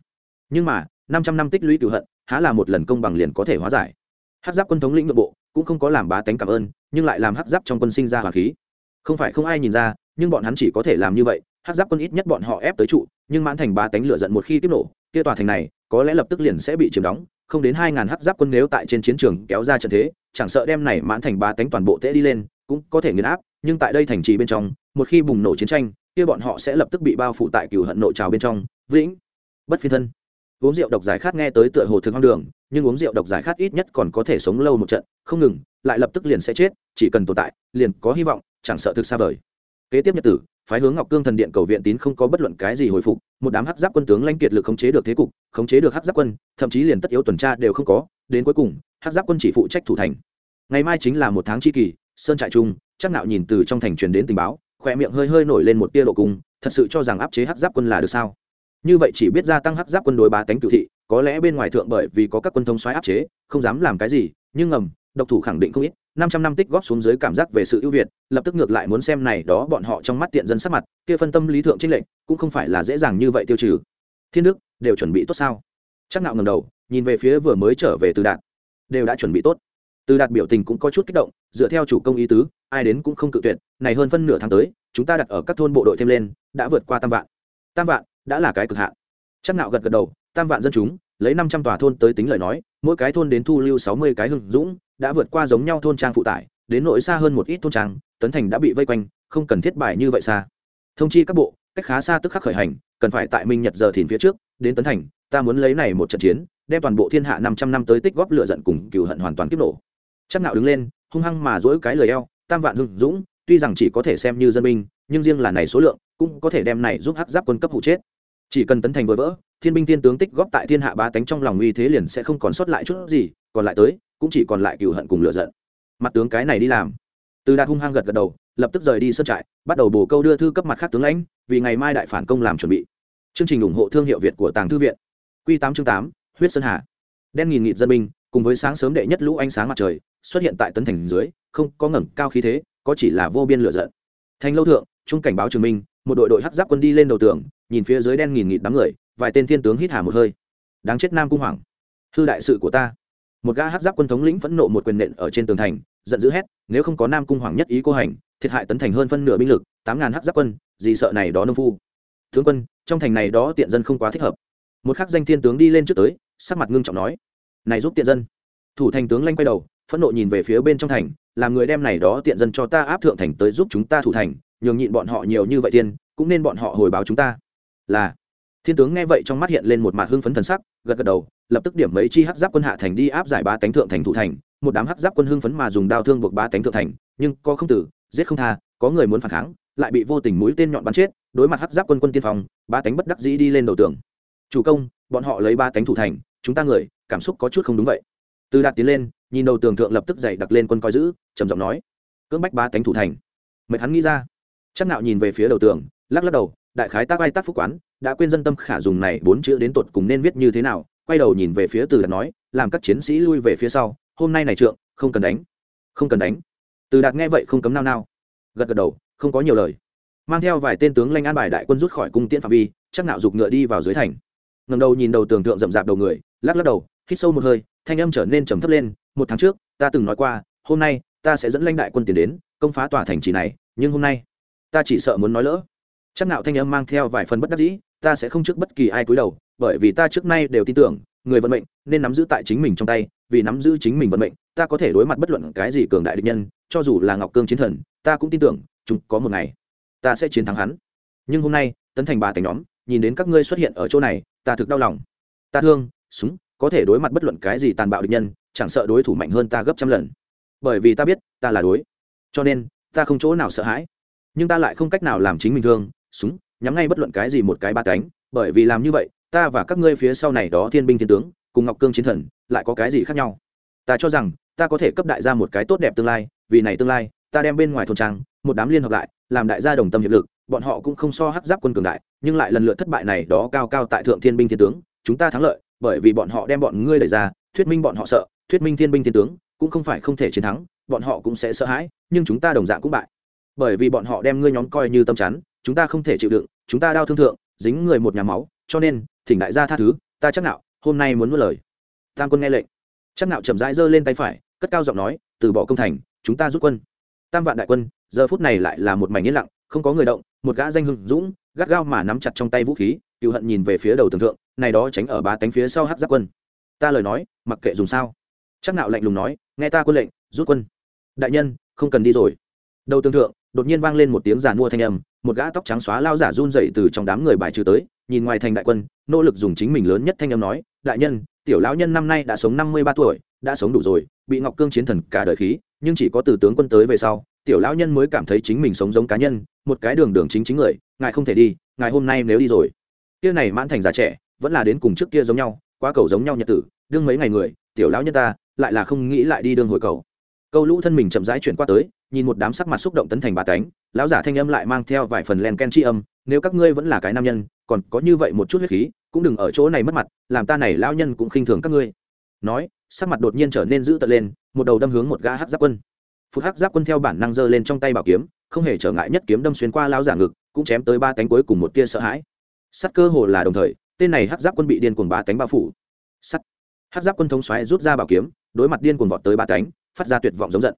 Nhưng mà, năm trăm năm tích lũy cựu hận, há là một lần công bằng liền có thể hóa giải. Hắc giáp quân thống lĩnh nội bộ, cũng không có làm bá tánh cảm ơn, nhưng lại làm hắc giáp trong quân sinh ra hoàng khí. Không phải không ai nhìn ra nhưng bọn hắn chỉ có thể làm như vậy hắc giáp quân ít nhất bọn họ ép tới trụ, nhưng mãn thành ba tánh lửa giận một khi tiếp nổ, kia tòa thành này, có lẽ lập tức liền sẽ bị chiếm đóng, không đến hai ngàn hắc giáp quân nếu tại trên chiến trường kéo ra trận thế, chẳng sợ đem này mãn thành ba tánh toàn bộ tễ đi lên, cũng có thể nghiền áp, nhưng tại đây thành trì bên trong, một khi bùng nổ chiến tranh, kia bọn họ sẽ lập tức bị bao phủ tại cửu hận nội trào bên trong, vĩnh bất phi thân. Uống rượu độc giải khát nghe tới tựa hồ thường hoang đường, nhưng uống rượu độc giải khát ít nhất còn có thể sống lâu một trận, không ngừng, lại lập tức liền sẽ chết, chỉ cần tồn tại, liền có hy vọng, chẳng sợ thực xa vời kế tiếp nhật tử, phái hướng ngọc cương thần điện cầu viện tín không có bất luận cái gì hồi phục, một đám hắc giáp quân tướng lanh kiệt lực khống chế được thế cục, khống chế được hắc giáp quân, thậm chí liền tất yếu tuần tra đều không có, đến cuối cùng, hắc giáp quân chỉ phụ trách thủ thành. Ngày mai chính là một tháng tri kỳ, sơn trại trung, chắc nạo nhìn từ trong thành truyền đến tình báo khoe miệng hơi hơi nổi lên một tia lộ cung, thật sự cho rằng áp chế hắc giáp quân là được sao? Như vậy chỉ biết gia tăng hắc giáp quân đối bá tánh cựu thị, có lẽ bên ngoài thượng bởi vì có các quân thông xoáy áp chế, không dám làm cái gì, nhưng ngầm, độc thủ khẳng định không ít năm trăm năm tích góp xuống dưới cảm giác về sự ưu việt, lập tức ngược lại muốn xem này đó bọn họ trong mắt tiện dân sắc mặt, kia phân tâm lý thượng trinh lệnh, cũng không phải là dễ dàng như vậy tiêu trừ. Thiên đức, đều chuẩn bị tốt sao? Chắc nạo ngầm đầu, nhìn về phía vừa mới trở về từ đạt. Đều đã chuẩn bị tốt. Từ đạt biểu tình cũng có chút kích động, dựa theo chủ công ý tứ, ai đến cũng không cự tuyệt, này hơn phân nửa tháng tới, chúng ta đặt ở các thôn bộ đội thêm lên, đã vượt qua tam vạn. Tam vạn, đã là cái cực hạn. Chắc nạo gật gật đầu, tam vạn dân chúng, lấy năm trăm tòa thôn tới tính lời nói mỗi cái thôn đến thu lưu sáu mươi cái hưng dũng, đã vượt qua giống nhau thôn trang phụ tải, đến nội xa hơn một ít thôn trang, tấn thành đã bị vây quanh, không cần thiết bài như vậy xa. Thông chi các bộ, cách khá xa tức khắc khởi hành, cần phải tại minh nhật giờ thìn phía trước, đến tấn thành, ta muốn lấy này một trận chiến, đem toàn bộ thiên hạ năm trăm năm tới tích góp lửa giận cùng cừu hận hoàn toàn kiếp nổ. Chắc nạo đứng lên, hung hăng mà dỗi cái lời eo, tam vạn hưng dũng, tuy rằng chỉ có thể xem như dân binh, nhưng riêng là này số lượng, cũng có thể đem này giúp hắc giáp quân cấp hụ chết. Chỉ cần tấn thành vỡ vỡ thiên binh thiên tướng tích góp tại thiên hạ ba tánh trong lòng uy thế liền sẽ không còn sót lại chút gì, còn lại tới, cũng chỉ còn lại cừu hận cùng lựa giận. Mặt tướng cái này đi làm. Từ đạt hung hăng gật gật đầu, lập tức rời đi sân trại, bắt đầu bổ câu đưa thư cấp mặt khác tướng lãnh, vì ngày mai đại phản công làm chuẩn bị. Chương trình ủng hộ thương hiệu việt của tàng thư viện. Q tám chương tám, huyết sơn hà. Đen nghìn nghịt dân binh, cùng với sáng sớm đệ nhất lũ ánh sáng mặt trời, xuất hiện tại tấn thành dưới, không có ngẩng cao khí thế, có chỉ là vô biên lựa giận. Thành lâu thượng, trung cảnh báo trường minh, một đội đội hắc giáp quân đi lên đầu tường, nhìn phía dưới đen nghìn nghịt đám người vài tên thiên tướng hít hà một hơi. Đáng chết nam cung hoàng. Hư đại sự của ta. Một gã hắc giáp quân thống lĩnh phẫn nộ một quyền nện ở trên tường thành, giận dữ hét, nếu không có nam cung hoàng nhất ý cô hành, thiệt hại tấn thành hơn phân nửa binh lực, tám ngàn hắc giáp quân, gì sợ này đó nông phu? Tướng quân, trong thành này đó tiện dân không quá thích hợp. Một khắc danh thiên tướng đi lên trước tới, sắc mặt ngưng trọng nói, này giúp tiện dân. Thủ thành tướng lanh quay đầu, phẫn nộ nhìn về phía bên trong thành, làm người đem này đó tiện dân cho ta áp thượng thành tới giúp chúng ta thủ thành, nhường nhịn bọn họ nhiều như vậy tiên cũng nên bọn họ hồi báo chúng ta. Là thiên tướng nghe vậy trong mắt hiện lên một mặt hưng phấn thần sắc, gật gật đầu, lập tức điểm mấy chi hắc giáp quân hạ thành đi áp giải ba tánh thượng thành thủ thành. Một đám hắc giáp quân hưng phấn mà dùng đao thương buộc ba tánh thượng thành, nhưng có không tử, giết không tha, có người muốn phản kháng, lại bị vô tình mũi tên nhọn bắn chết, đối mặt hắc giáp quân quân tiên phong ba tánh bất đắc dĩ đi lên đầu tường. Chủ công, bọn họ lấy ba tánh thủ thành, chúng ta người, cảm xúc có chút không đúng vậy. Từ đạt tiến lên, nhìn đầu tường thượng lập tức dậy đặt lên quân coi giữ, trầm giọng nói, cưỡng bách ba tánh thủ thành. Mệt hắn nghĩ ra, chắc nạo nhìn về phía đầu tường, lắc lắc đầu, đại khái tác ai tác phúc quán đã quên dân tâm khả dùng này bốn chữ đến tột cùng nên viết như thế nào, quay đầu nhìn về phía từ đạt nói, làm các chiến sĩ lui về phía sau, hôm nay này trượng, không cần đánh, không cần đánh. Từ đạt nghe vậy không cấm nao nao, gật gật đầu, không có nhiều lời. Mang theo vài tên tướng lanh an bài đại quân rút khỏi cung tiễn phạm vi, chắc nạo giục ngựa đi vào dưới thành. Ngầm đầu nhìn đầu tường thượng rậm rạp đầu người, lắc lắc đầu, hít sâu một hơi, thanh âm trở nên trầm thấp lên, một tháng trước, ta từng nói qua, hôm nay, ta sẽ dẫn lãnh đại quân tiến đến, công phá tòa thành trì này, nhưng hôm nay, ta chỉ sợ muốn nói lỡ. Chắc nạo thanh âm mang theo vài phần bất đắc dĩ ta sẽ không trước bất kỳ ai cúi đầu, bởi vì ta trước nay đều tin tưởng, người vận mệnh nên nắm giữ tại chính mình trong tay, vì nắm giữ chính mình vận mệnh, ta có thể đối mặt bất luận cái gì cường đại địch nhân, cho dù là ngọc cương chiến thần, ta cũng tin tưởng, chúng có một ngày, ta sẽ chiến thắng hắn. Nhưng hôm nay, tấn thành ba thành nhóm, nhìn đến các ngươi xuất hiện ở chỗ này, ta thực đau lòng. Ta thương, súng, có thể đối mặt bất luận cái gì tàn bạo địch nhân, chẳng sợ đối thủ mạnh hơn ta gấp trăm lần. Bởi vì ta biết, ta là đối. Cho nên, ta không chỗ nào sợ hãi. Nhưng ta lại không cách nào làm chính mình thương, súng nhắm ngay bất luận cái gì một cái ba cánh, bởi vì làm như vậy, ta và các ngươi phía sau này đó thiên binh thiên tướng, cùng ngọc cương chiến thần, lại có cái gì khác nhau? Ta cho rằng, ta có thể cấp đại gia một cái tốt đẹp tương lai, vì này tương lai, ta đem bên ngoài thôn trang, một đám liên hợp lại, làm đại gia đồng tâm hiệp lực, bọn họ cũng không so hắc giáp quân cường đại, nhưng lại lần lượt thất bại này đó cao cao tại thượng thiên binh thiên tướng, chúng ta thắng lợi, bởi vì bọn họ đem bọn ngươi đẩy ra, thuyết minh bọn họ sợ, thuyết minh thiên binh thiên tướng, cũng không phải không thể chiến thắng, bọn họ cũng sẽ sợ hãi, nhưng chúng ta đồng dạng cũng bại. Bởi vì bọn họ đem ngươi nhóm coi như tâm chắn chúng ta không thể chịu đựng, chúng ta đau thương thượng, dính người một nhà máu, cho nên, thỉnh đại gia tha thứ, ta chắc nạo, hôm nay muốn nuốt lời. Tam quân nghe lệnh. Chắc nạo chậm rãi giơ lên tay phải, cất cao giọng nói, từ bỏ công thành, chúng ta rút quân. Tam vạn đại quân, giờ phút này lại là một mảnh yên lặng, không có người động, một gã danh hưng dũng, gắt gao mà nắm chặt trong tay vũ khí, cựu hận nhìn về phía đầu tường thượng, này đó tránh ở ba cánh phía sau hắc giáp quân. Ta lời nói, mặc kệ dùng sao. Chắc nạo lạnh lùng nói, nghe ta quân lệnh, rút quân. Đại nhân, không cần đi rồi đầu tương thượng, đột nhiên vang lên một tiếng giàn mua thanh âm, một gã tóc trắng xóa lao giả run dậy từ trong đám người bài trừ tới, nhìn ngoài thành đại quân, nỗ lực dùng chính mình lớn nhất thanh âm nói, đại nhân, tiểu lão nhân năm nay đã sống năm mươi ba tuổi, đã sống đủ rồi, bị ngọc cương chiến thần cả đời khí, nhưng chỉ có từ tướng quân tới về sau, tiểu lão nhân mới cảm thấy chính mình sống giống cá nhân, một cái đường đường chính chính người, ngài không thể đi, ngài hôm nay nếu đi rồi. Kia này mãn thành già trẻ, vẫn là đến cùng trước kia giống nhau qua cầu giống nhau nhật tử, đương mấy ngày người, tiểu lão nhân ta, lại là không nghĩ lại đi đương hồi cầu câu lũ thân mình chậm rãi chuyển qua tới, nhìn một đám sắc mặt xúc động tấn thành bà tánh, lão giả thanh âm lại mang theo vài phần len ken tri âm, nếu các ngươi vẫn là cái nam nhân, còn có như vậy một chút huyết khí, cũng đừng ở chỗ này mất mặt, làm ta này lão nhân cũng khinh thường các ngươi. Nói, sắc mặt đột nhiên trở nên dữ tợn lên, một đầu đâm hướng một gã hắc giáp quân. Phút hắc giáp quân theo bản năng giơ lên trong tay bảo kiếm, không hề trở ngại nhất kiếm đâm xuyên qua lão giả ngực, cũng chém tới ba cánh cuối cùng một tia sợ hãi. Sắt cơ hồ là đồng thời, tên này hắc giáp quân bị điên cuồng ba cánh bao phủ. Sắt. Hắc giáp quân thống xoáy rút ra bảo kiếm đối mặt điên cuồng vọt tới ba cánh, phát ra tuyệt vọng giống giận.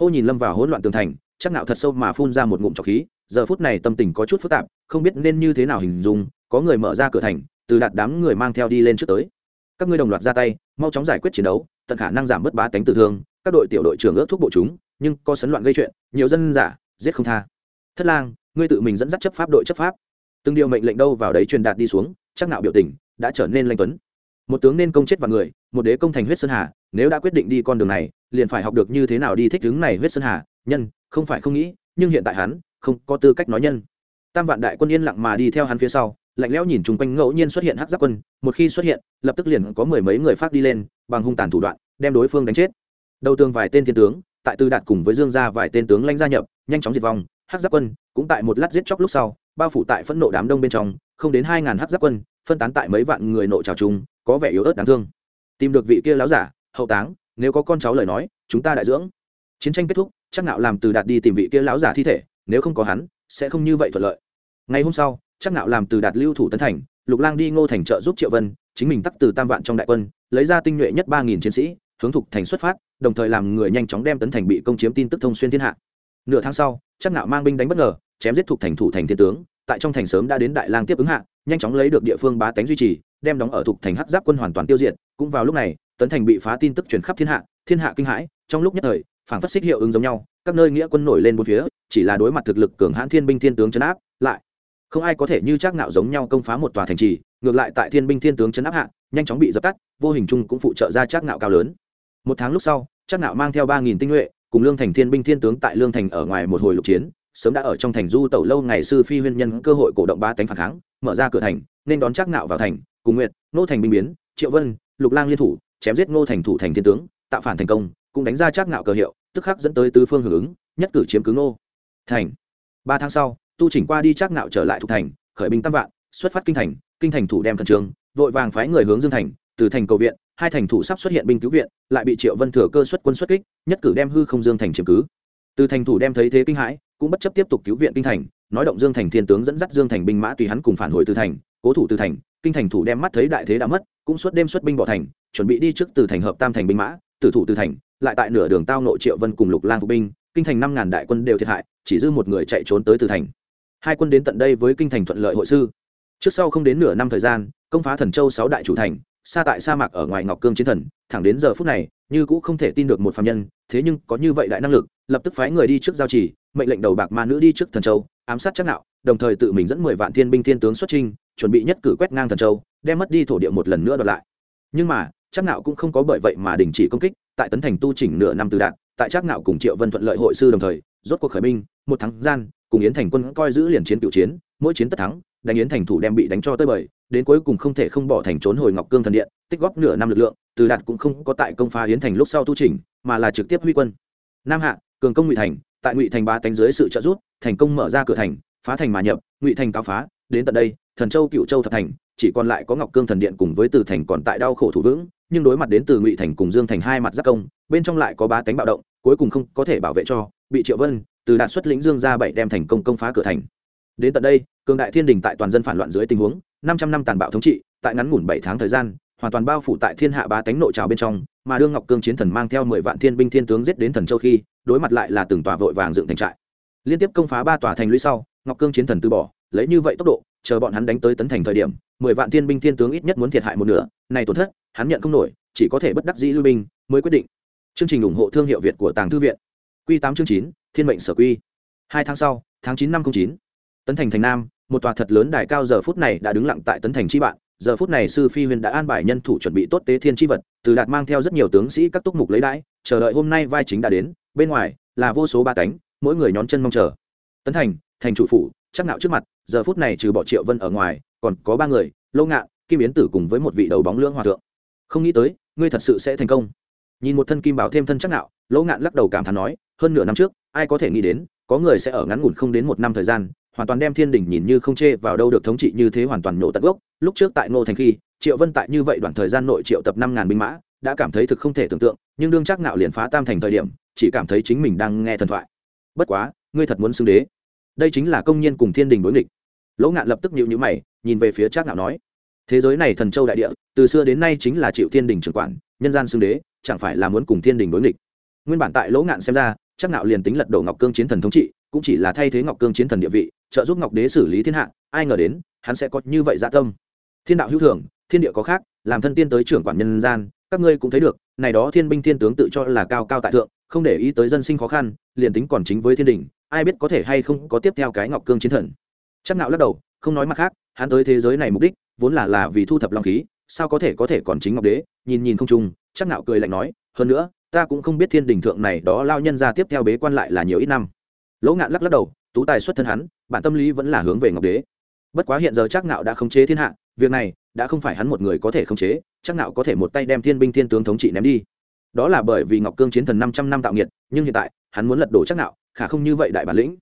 Hô nhìn lâm vào hỗn loạn tường thành, chắc nạo thật sâu mà phun ra một ngụm trọc khí, giờ phút này tâm tình có chút phức tạp, không biết nên như thế nào hình dung, có người mở ra cửa thành, từ đạt đám người mang theo đi lên trước tới. Các ngươi đồng loạt ra tay, mau chóng giải quyết chiến đấu, tận khả năng giảm bớt ba cánh tử thương, các đội tiểu đội trưởng ước thúc bộ chúng, nhưng có sấn loạn gây chuyện, nhiều dân giả, giết không tha. Thất lang, ngươi tự mình dẫn dắt chấp pháp đội chấp pháp. Từng điều mệnh lệnh đâu vào đấy truyền đạt đi xuống, chắc nạo biểu tình đã trở nên lanh tuấn một tướng nên công chết vào người, một đế công thành huyết sơn hà, nếu đã quyết định đi con đường này, liền phải học được như thế nào đi thích ứng này huyết sơn hà. Nhân, không phải không nghĩ, nhưng hiện tại hắn không có tư cách nói nhân. Tam vạn đại quân yên lặng mà đi theo hắn phía sau, lạnh lẽo nhìn chung quanh ngẫu nhiên xuất hiện hắc giáp quân, một khi xuất hiện, lập tức liền có mười mấy người phát đi lên, bằng hung tàn thủ đoạn, đem đối phương đánh chết. Đầu tường vài tên thiên tướng, tại tư đạt cùng với dương gia vài tên tướng lãnh gia nhập, nhanh chóng diệt vong. Hắc giáp quân cũng tại một lát giết chóc lúc sau, bao phủ tại phẫn nộ đám đông bên trong, không đến hai ngàn hắc giáp quân, phân tán tại mấy vạn người nộ trào chung có vẻ yếu ớt đáng thương. Tìm được vị kia láo giả, hậu táng, nếu có con cháu lời nói, chúng ta đại dưỡng. Chiến tranh kết thúc, chắc nạo làm từ đạt đi tìm vị kia láo giả thi thể, nếu không có hắn, sẽ không như vậy thuận lợi. Ngày hôm sau, chắc nạo làm từ đạt lưu thủ tấn thành, lục lang đi ngô thành trợ giúp triệu vân, chính mình tắt từ tam vạn trong đại quân, lấy ra tinh nhuệ nhất ba nghìn chiến sĩ, hướng thục thành xuất phát, đồng thời làm người nhanh chóng đem tấn thành bị công chiếm tin tức thông xuyên thiên hạ. Nửa tháng sau, chắc nạo mang binh đánh bất ngờ, chém giết thục thành thủ thành thiên tướng, tại trong thành sớm đã đến đại lang tiếp ứng hạ, nhanh chóng lấy được địa phương bá tánh duy trì đem đóng ở thuộc thành hắc giáp quân hoàn toàn tiêu diệt, cũng vào lúc này, tấn thành bị phá tin tức truyền khắp thiên hạ thiên hạ kinh hãi, trong lúc nhất thời phản phát xích hiệu ứng giống nhau, các nơi nghĩa quân nổi lên bốn phía, chỉ là đối mặt thực lực cường hãn thiên binh thiên tướng chấn áp, lại không ai có thể như Trác nạo giống nhau công phá một tòa thành trì, ngược lại tại thiên binh thiên tướng chấn áp hạ, nhanh chóng bị dập tắt, vô hình chung cũng phụ trợ ra Trác nạo cao lớn. Một tháng lúc sau, Trác nạo mang theo ba nghìn tinh nhuệ, cùng lương thành thiên binh thiên tướng tại lương thành ở ngoài một hồi lục chiến, sớm đã ở trong thành du tẩu lâu ngày sư phi huyên nhân cơ hội cổ động ba tánh phản kháng, mở ra cửa thành, nên đón Trác nạo vào thành cùng nguyệt nô thành binh biến, triệu vân, lục lang liên thủ, chém giết ngô thành thủ thành thiên tướng, tạo phản thành công, cũng đánh ra trác nạo cờ hiệu, tức khắc dẫn tới tứ phương hưởng ứng, nhất cử chiếm cứ ngô thành. Ba tháng sau, tu chỉnh qua đi trác nạo trở lại thủ thành, khởi binh tam vạn, xuất phát kinh thành kinh thành thủ đem thần trường vội vàng phái người hướng dương thành, từ thành cầu viện, hai thành thủ sắp xuất hiện binh cứu viện, lại bị triệu vân thừa cơ xuất quân xuất kích, nhất cử đem hư không dương thành chiếm cứ. Từ thành thủ đem thấy thế kinh hãi, cũng bất chấp tiếp tục cứu viện kinh thành, nói động dương thành thiên tướng dẫn dắt dương thành binh mã tùy hắn cùng phản hồi từ thành, cố thủ từ thành kinh thành thủ đem mắt thấy đại thế đã mất, cũng suốt đêm xuất binh bỏ thành, chuẩn bị đi trước từ thành hợp tam thành binh mã, tử thủ từ thành, lại tại nửa đường tao nội triệu vân cùng lục lang phục binh, kinh thành năm ngàn đại quân đều thiệt hại, chỉ dư một người chạy trốn tới từ thành. Hai quân đến tận đây với kinh thành thuận lợi hội sư. Trước sau không đến nửa năm thời gian, công phá thần châu sáu đại chủ thành, xa tại sa mạc ở ngoài ngọc cương chiến thần, thẳng đến giờ phút này, như cũng không thể tin được một phạm nhân, thế nhưng có như vậy đại năng lực, lập tức phái người đi trước giao chỉ mệnh lệnh đầu bạc ma nữ đi trước thần châu, ám sát chắc nạo, đồng thời tự mình dẫn mười vạn thiên binh thiên tướng xuất trinh chuẩn bị nhất cử quét ngang thần châu, đem mất đi thổ địa một lần nữa đoạt lại. Nhưng mà, chắc nạo cũng không có bởi vậy mà đình chỉ công kích, tại tấn thành tu chỉnh nửa năm từ đạn, tại chắc nạo cùng triệu vân thuận lợi hội sư đồng thời, rốt cuộc khởi binh, một tháng gian, cùng yến thành quân coi giữ liền chiến cựu chiến, mỗi chiến tất thắng, đánh yến thành thủ đem bị đánh cho tới bời, đến cuối cùng không thể không bỏ thành trốn hồi ngọc cương thần điện, tích góp nửa năm lực lượng, từ đạt cũng không có tại công phá yến thành lúc sau tu chỉnh, mà là trực tiếp huy quân. Nam hạ, cường công ngụy thành, tại ngụy thành ba tánh dưới sự trợ giúp, thành công mở ra cửa thành, phá thành mà nhập, ngụy thành cao phá đến tận đây, thần châu cựu châu thập thành, chỉ còn lại có ngọc cương thần điện cùng với từ thành còn tại đau khổ thủ vững, nhưng đối mặt đến từ ngụy thành cùng dương thành hai mặt giác công, bên trong lại có ba tánh bạo động, cuối cùng không có thể bảo vệ cho, bị triệu vân, từ đạt xuất lĩnh dương ra bảy đem thành công công phá cửa thành. Đến tận đây, cường đại thiên đình tại toàn dân phản loạn dưới tình huống, năm trăm năm tàn bạo thống trị, tại ngắn ngủn bảy tháng thời gian, hoàn toàn bao phủ tại thiên hạ ba tánh nội trào bên trong, mà đương ngọc cương chiến thần mang theo mười vạn thiên binh thiên tướng giết đến thần châu khi, đối mặt lại là từng tòa vội vàng dựng thành trại. Liên tiếp công phá ba tòa thành lũy sau, ngọc cương chiến thần từ bỏ lấy như vậy tốc độ, chờ bọn hắn đánh tới tấn thành thời điểm, mười vạn thiên binh thiên tướng ít nhất muốn thiệt hại một nửa, này tổn thất, hắn nhận không nổi, chỉ có thể bất đắc dĩ lưu binh, mới quyết định. Chương trình ủng hộ thương hiệu việt của tàng thư viện. Q tám chương chín, thiên mệnh sở quy. Hai tháng sau, tháng chín năm không chín, tấn thành thành nam, một tòa thật lớn đài cao giờ phút này đã đứng lặng tại tấn thành chi bạn. Giờ phút này sư phi huyền đã an bài nhân thủ chuẩn bị tốt tế thiên chi vật, từ đạt mang theo rất nhiều tướng sĩ các túc mục lấy đãi, chờ đợi hôm nay vai chính đã đến, bên ngoài là vô số ba cánh, mỗi người nhón chân mong chờ. Tấn thành thành chủ phủ, chắc nạo trước mặt giờ phút này trừ bỏ triệu vân ở ngoài, còn có ba người, lâu ngạn, kim biến tử cùng với một vị đầu bóng lưỡng hòa thượng. Không nghĩ tới, ngươi thật sự sẽ thành công. Nhìn một thân kim bảo thêm thân chắc nạo lỗ ngạn lắc đầu cảm thán nói, hơn nửa năm trước, ai có thể nghĩ đến, có người sẽ ở ngắn ngủn không đến một năm thời gian, hoàn toàn đem thiên đình nhìn như không chê vào đâu được thống trị như thế hoàn toàn nổ tận gốc. Lúc trước tại ngô thành khi, triệu vân tại như vậy đoạn thời gian nội triệu tập năm ngàn binh mã, đã cảm thấy thực không thể tưởng tượng, nhưng đương chắc nạo liền phá tam thành thời điểm, chỉ cảm thấy chính mình đang nghe thần thoại. Bất quá, ngươi thật muốn xưng đế đây chính là công nhân cùng thiên đình đối nghịch. Lỗ ngạn lập tức nhịu nhữ mày, nhìn về phía trác ngạo nói, thế giới này thần châu đại địa, từ xưa đến nay chính là chịu thiên đình trưởng quản, nhân gian xưng đế, chẳng phải là muốn cùng thiên đình đối nghịch? Nguyên bản tại lỗ ngạn xem ra chắc nạo liền tính lật đổ ngọc cương chiến thần thống trị, cũng chỉ là thay thế ngọc cương chiến thần địa vị, trợ giúp ngọc đế xử lý thiên hạ, ai ngờ đến, hắn sẽ có như vậy dạ tâm. Thiên đạo hữu thường, thiên địa có khác, làm thân tiên tới trưởng quản nhân gian, các ngươi cũng thấy được, này đó thiên binh thiên tướng tự cho là cao cao tại thượng không để ý tới dân sinh khó khăn, liền tính còn chính với thiên đình, ai biết có thể hay không có tiếp theo cái ngọc cương chiến thần. Chắc nạo lắc đầu, không nói mặt khác, hắn tới thế giới này mục đích, vốn là là vì thu thập long khí, sao có thể có thể còn chính ngọc đế, nhìn nhìn không trung chắc nạo cười lạnh nói, hơn nữa, ta cũng không biết thiên đình thượng này đó lao nhân ra tiếp theo bế quan lại là nhiều ít năm. Lỗ ngạn lắc lắc đầu, tú tài xuất thân hắn, bản tâm lý vẫn là hướng về ngọc đế. Bất quá hiện giờ chắc nạo đã khống chế thiên hạ, việc này, đã không phải hắn một người có thể khống chế, chắc nạo có thể một tay đem thiên binh thiên tướng thống trị ném đi đó là bởi vì ngọc cương chiến thần 500 năm tạo nghiệt, nhưng hiện tại, hắn muốn lật đổ chắc nạo khả không như vậy đại bản lĩnh.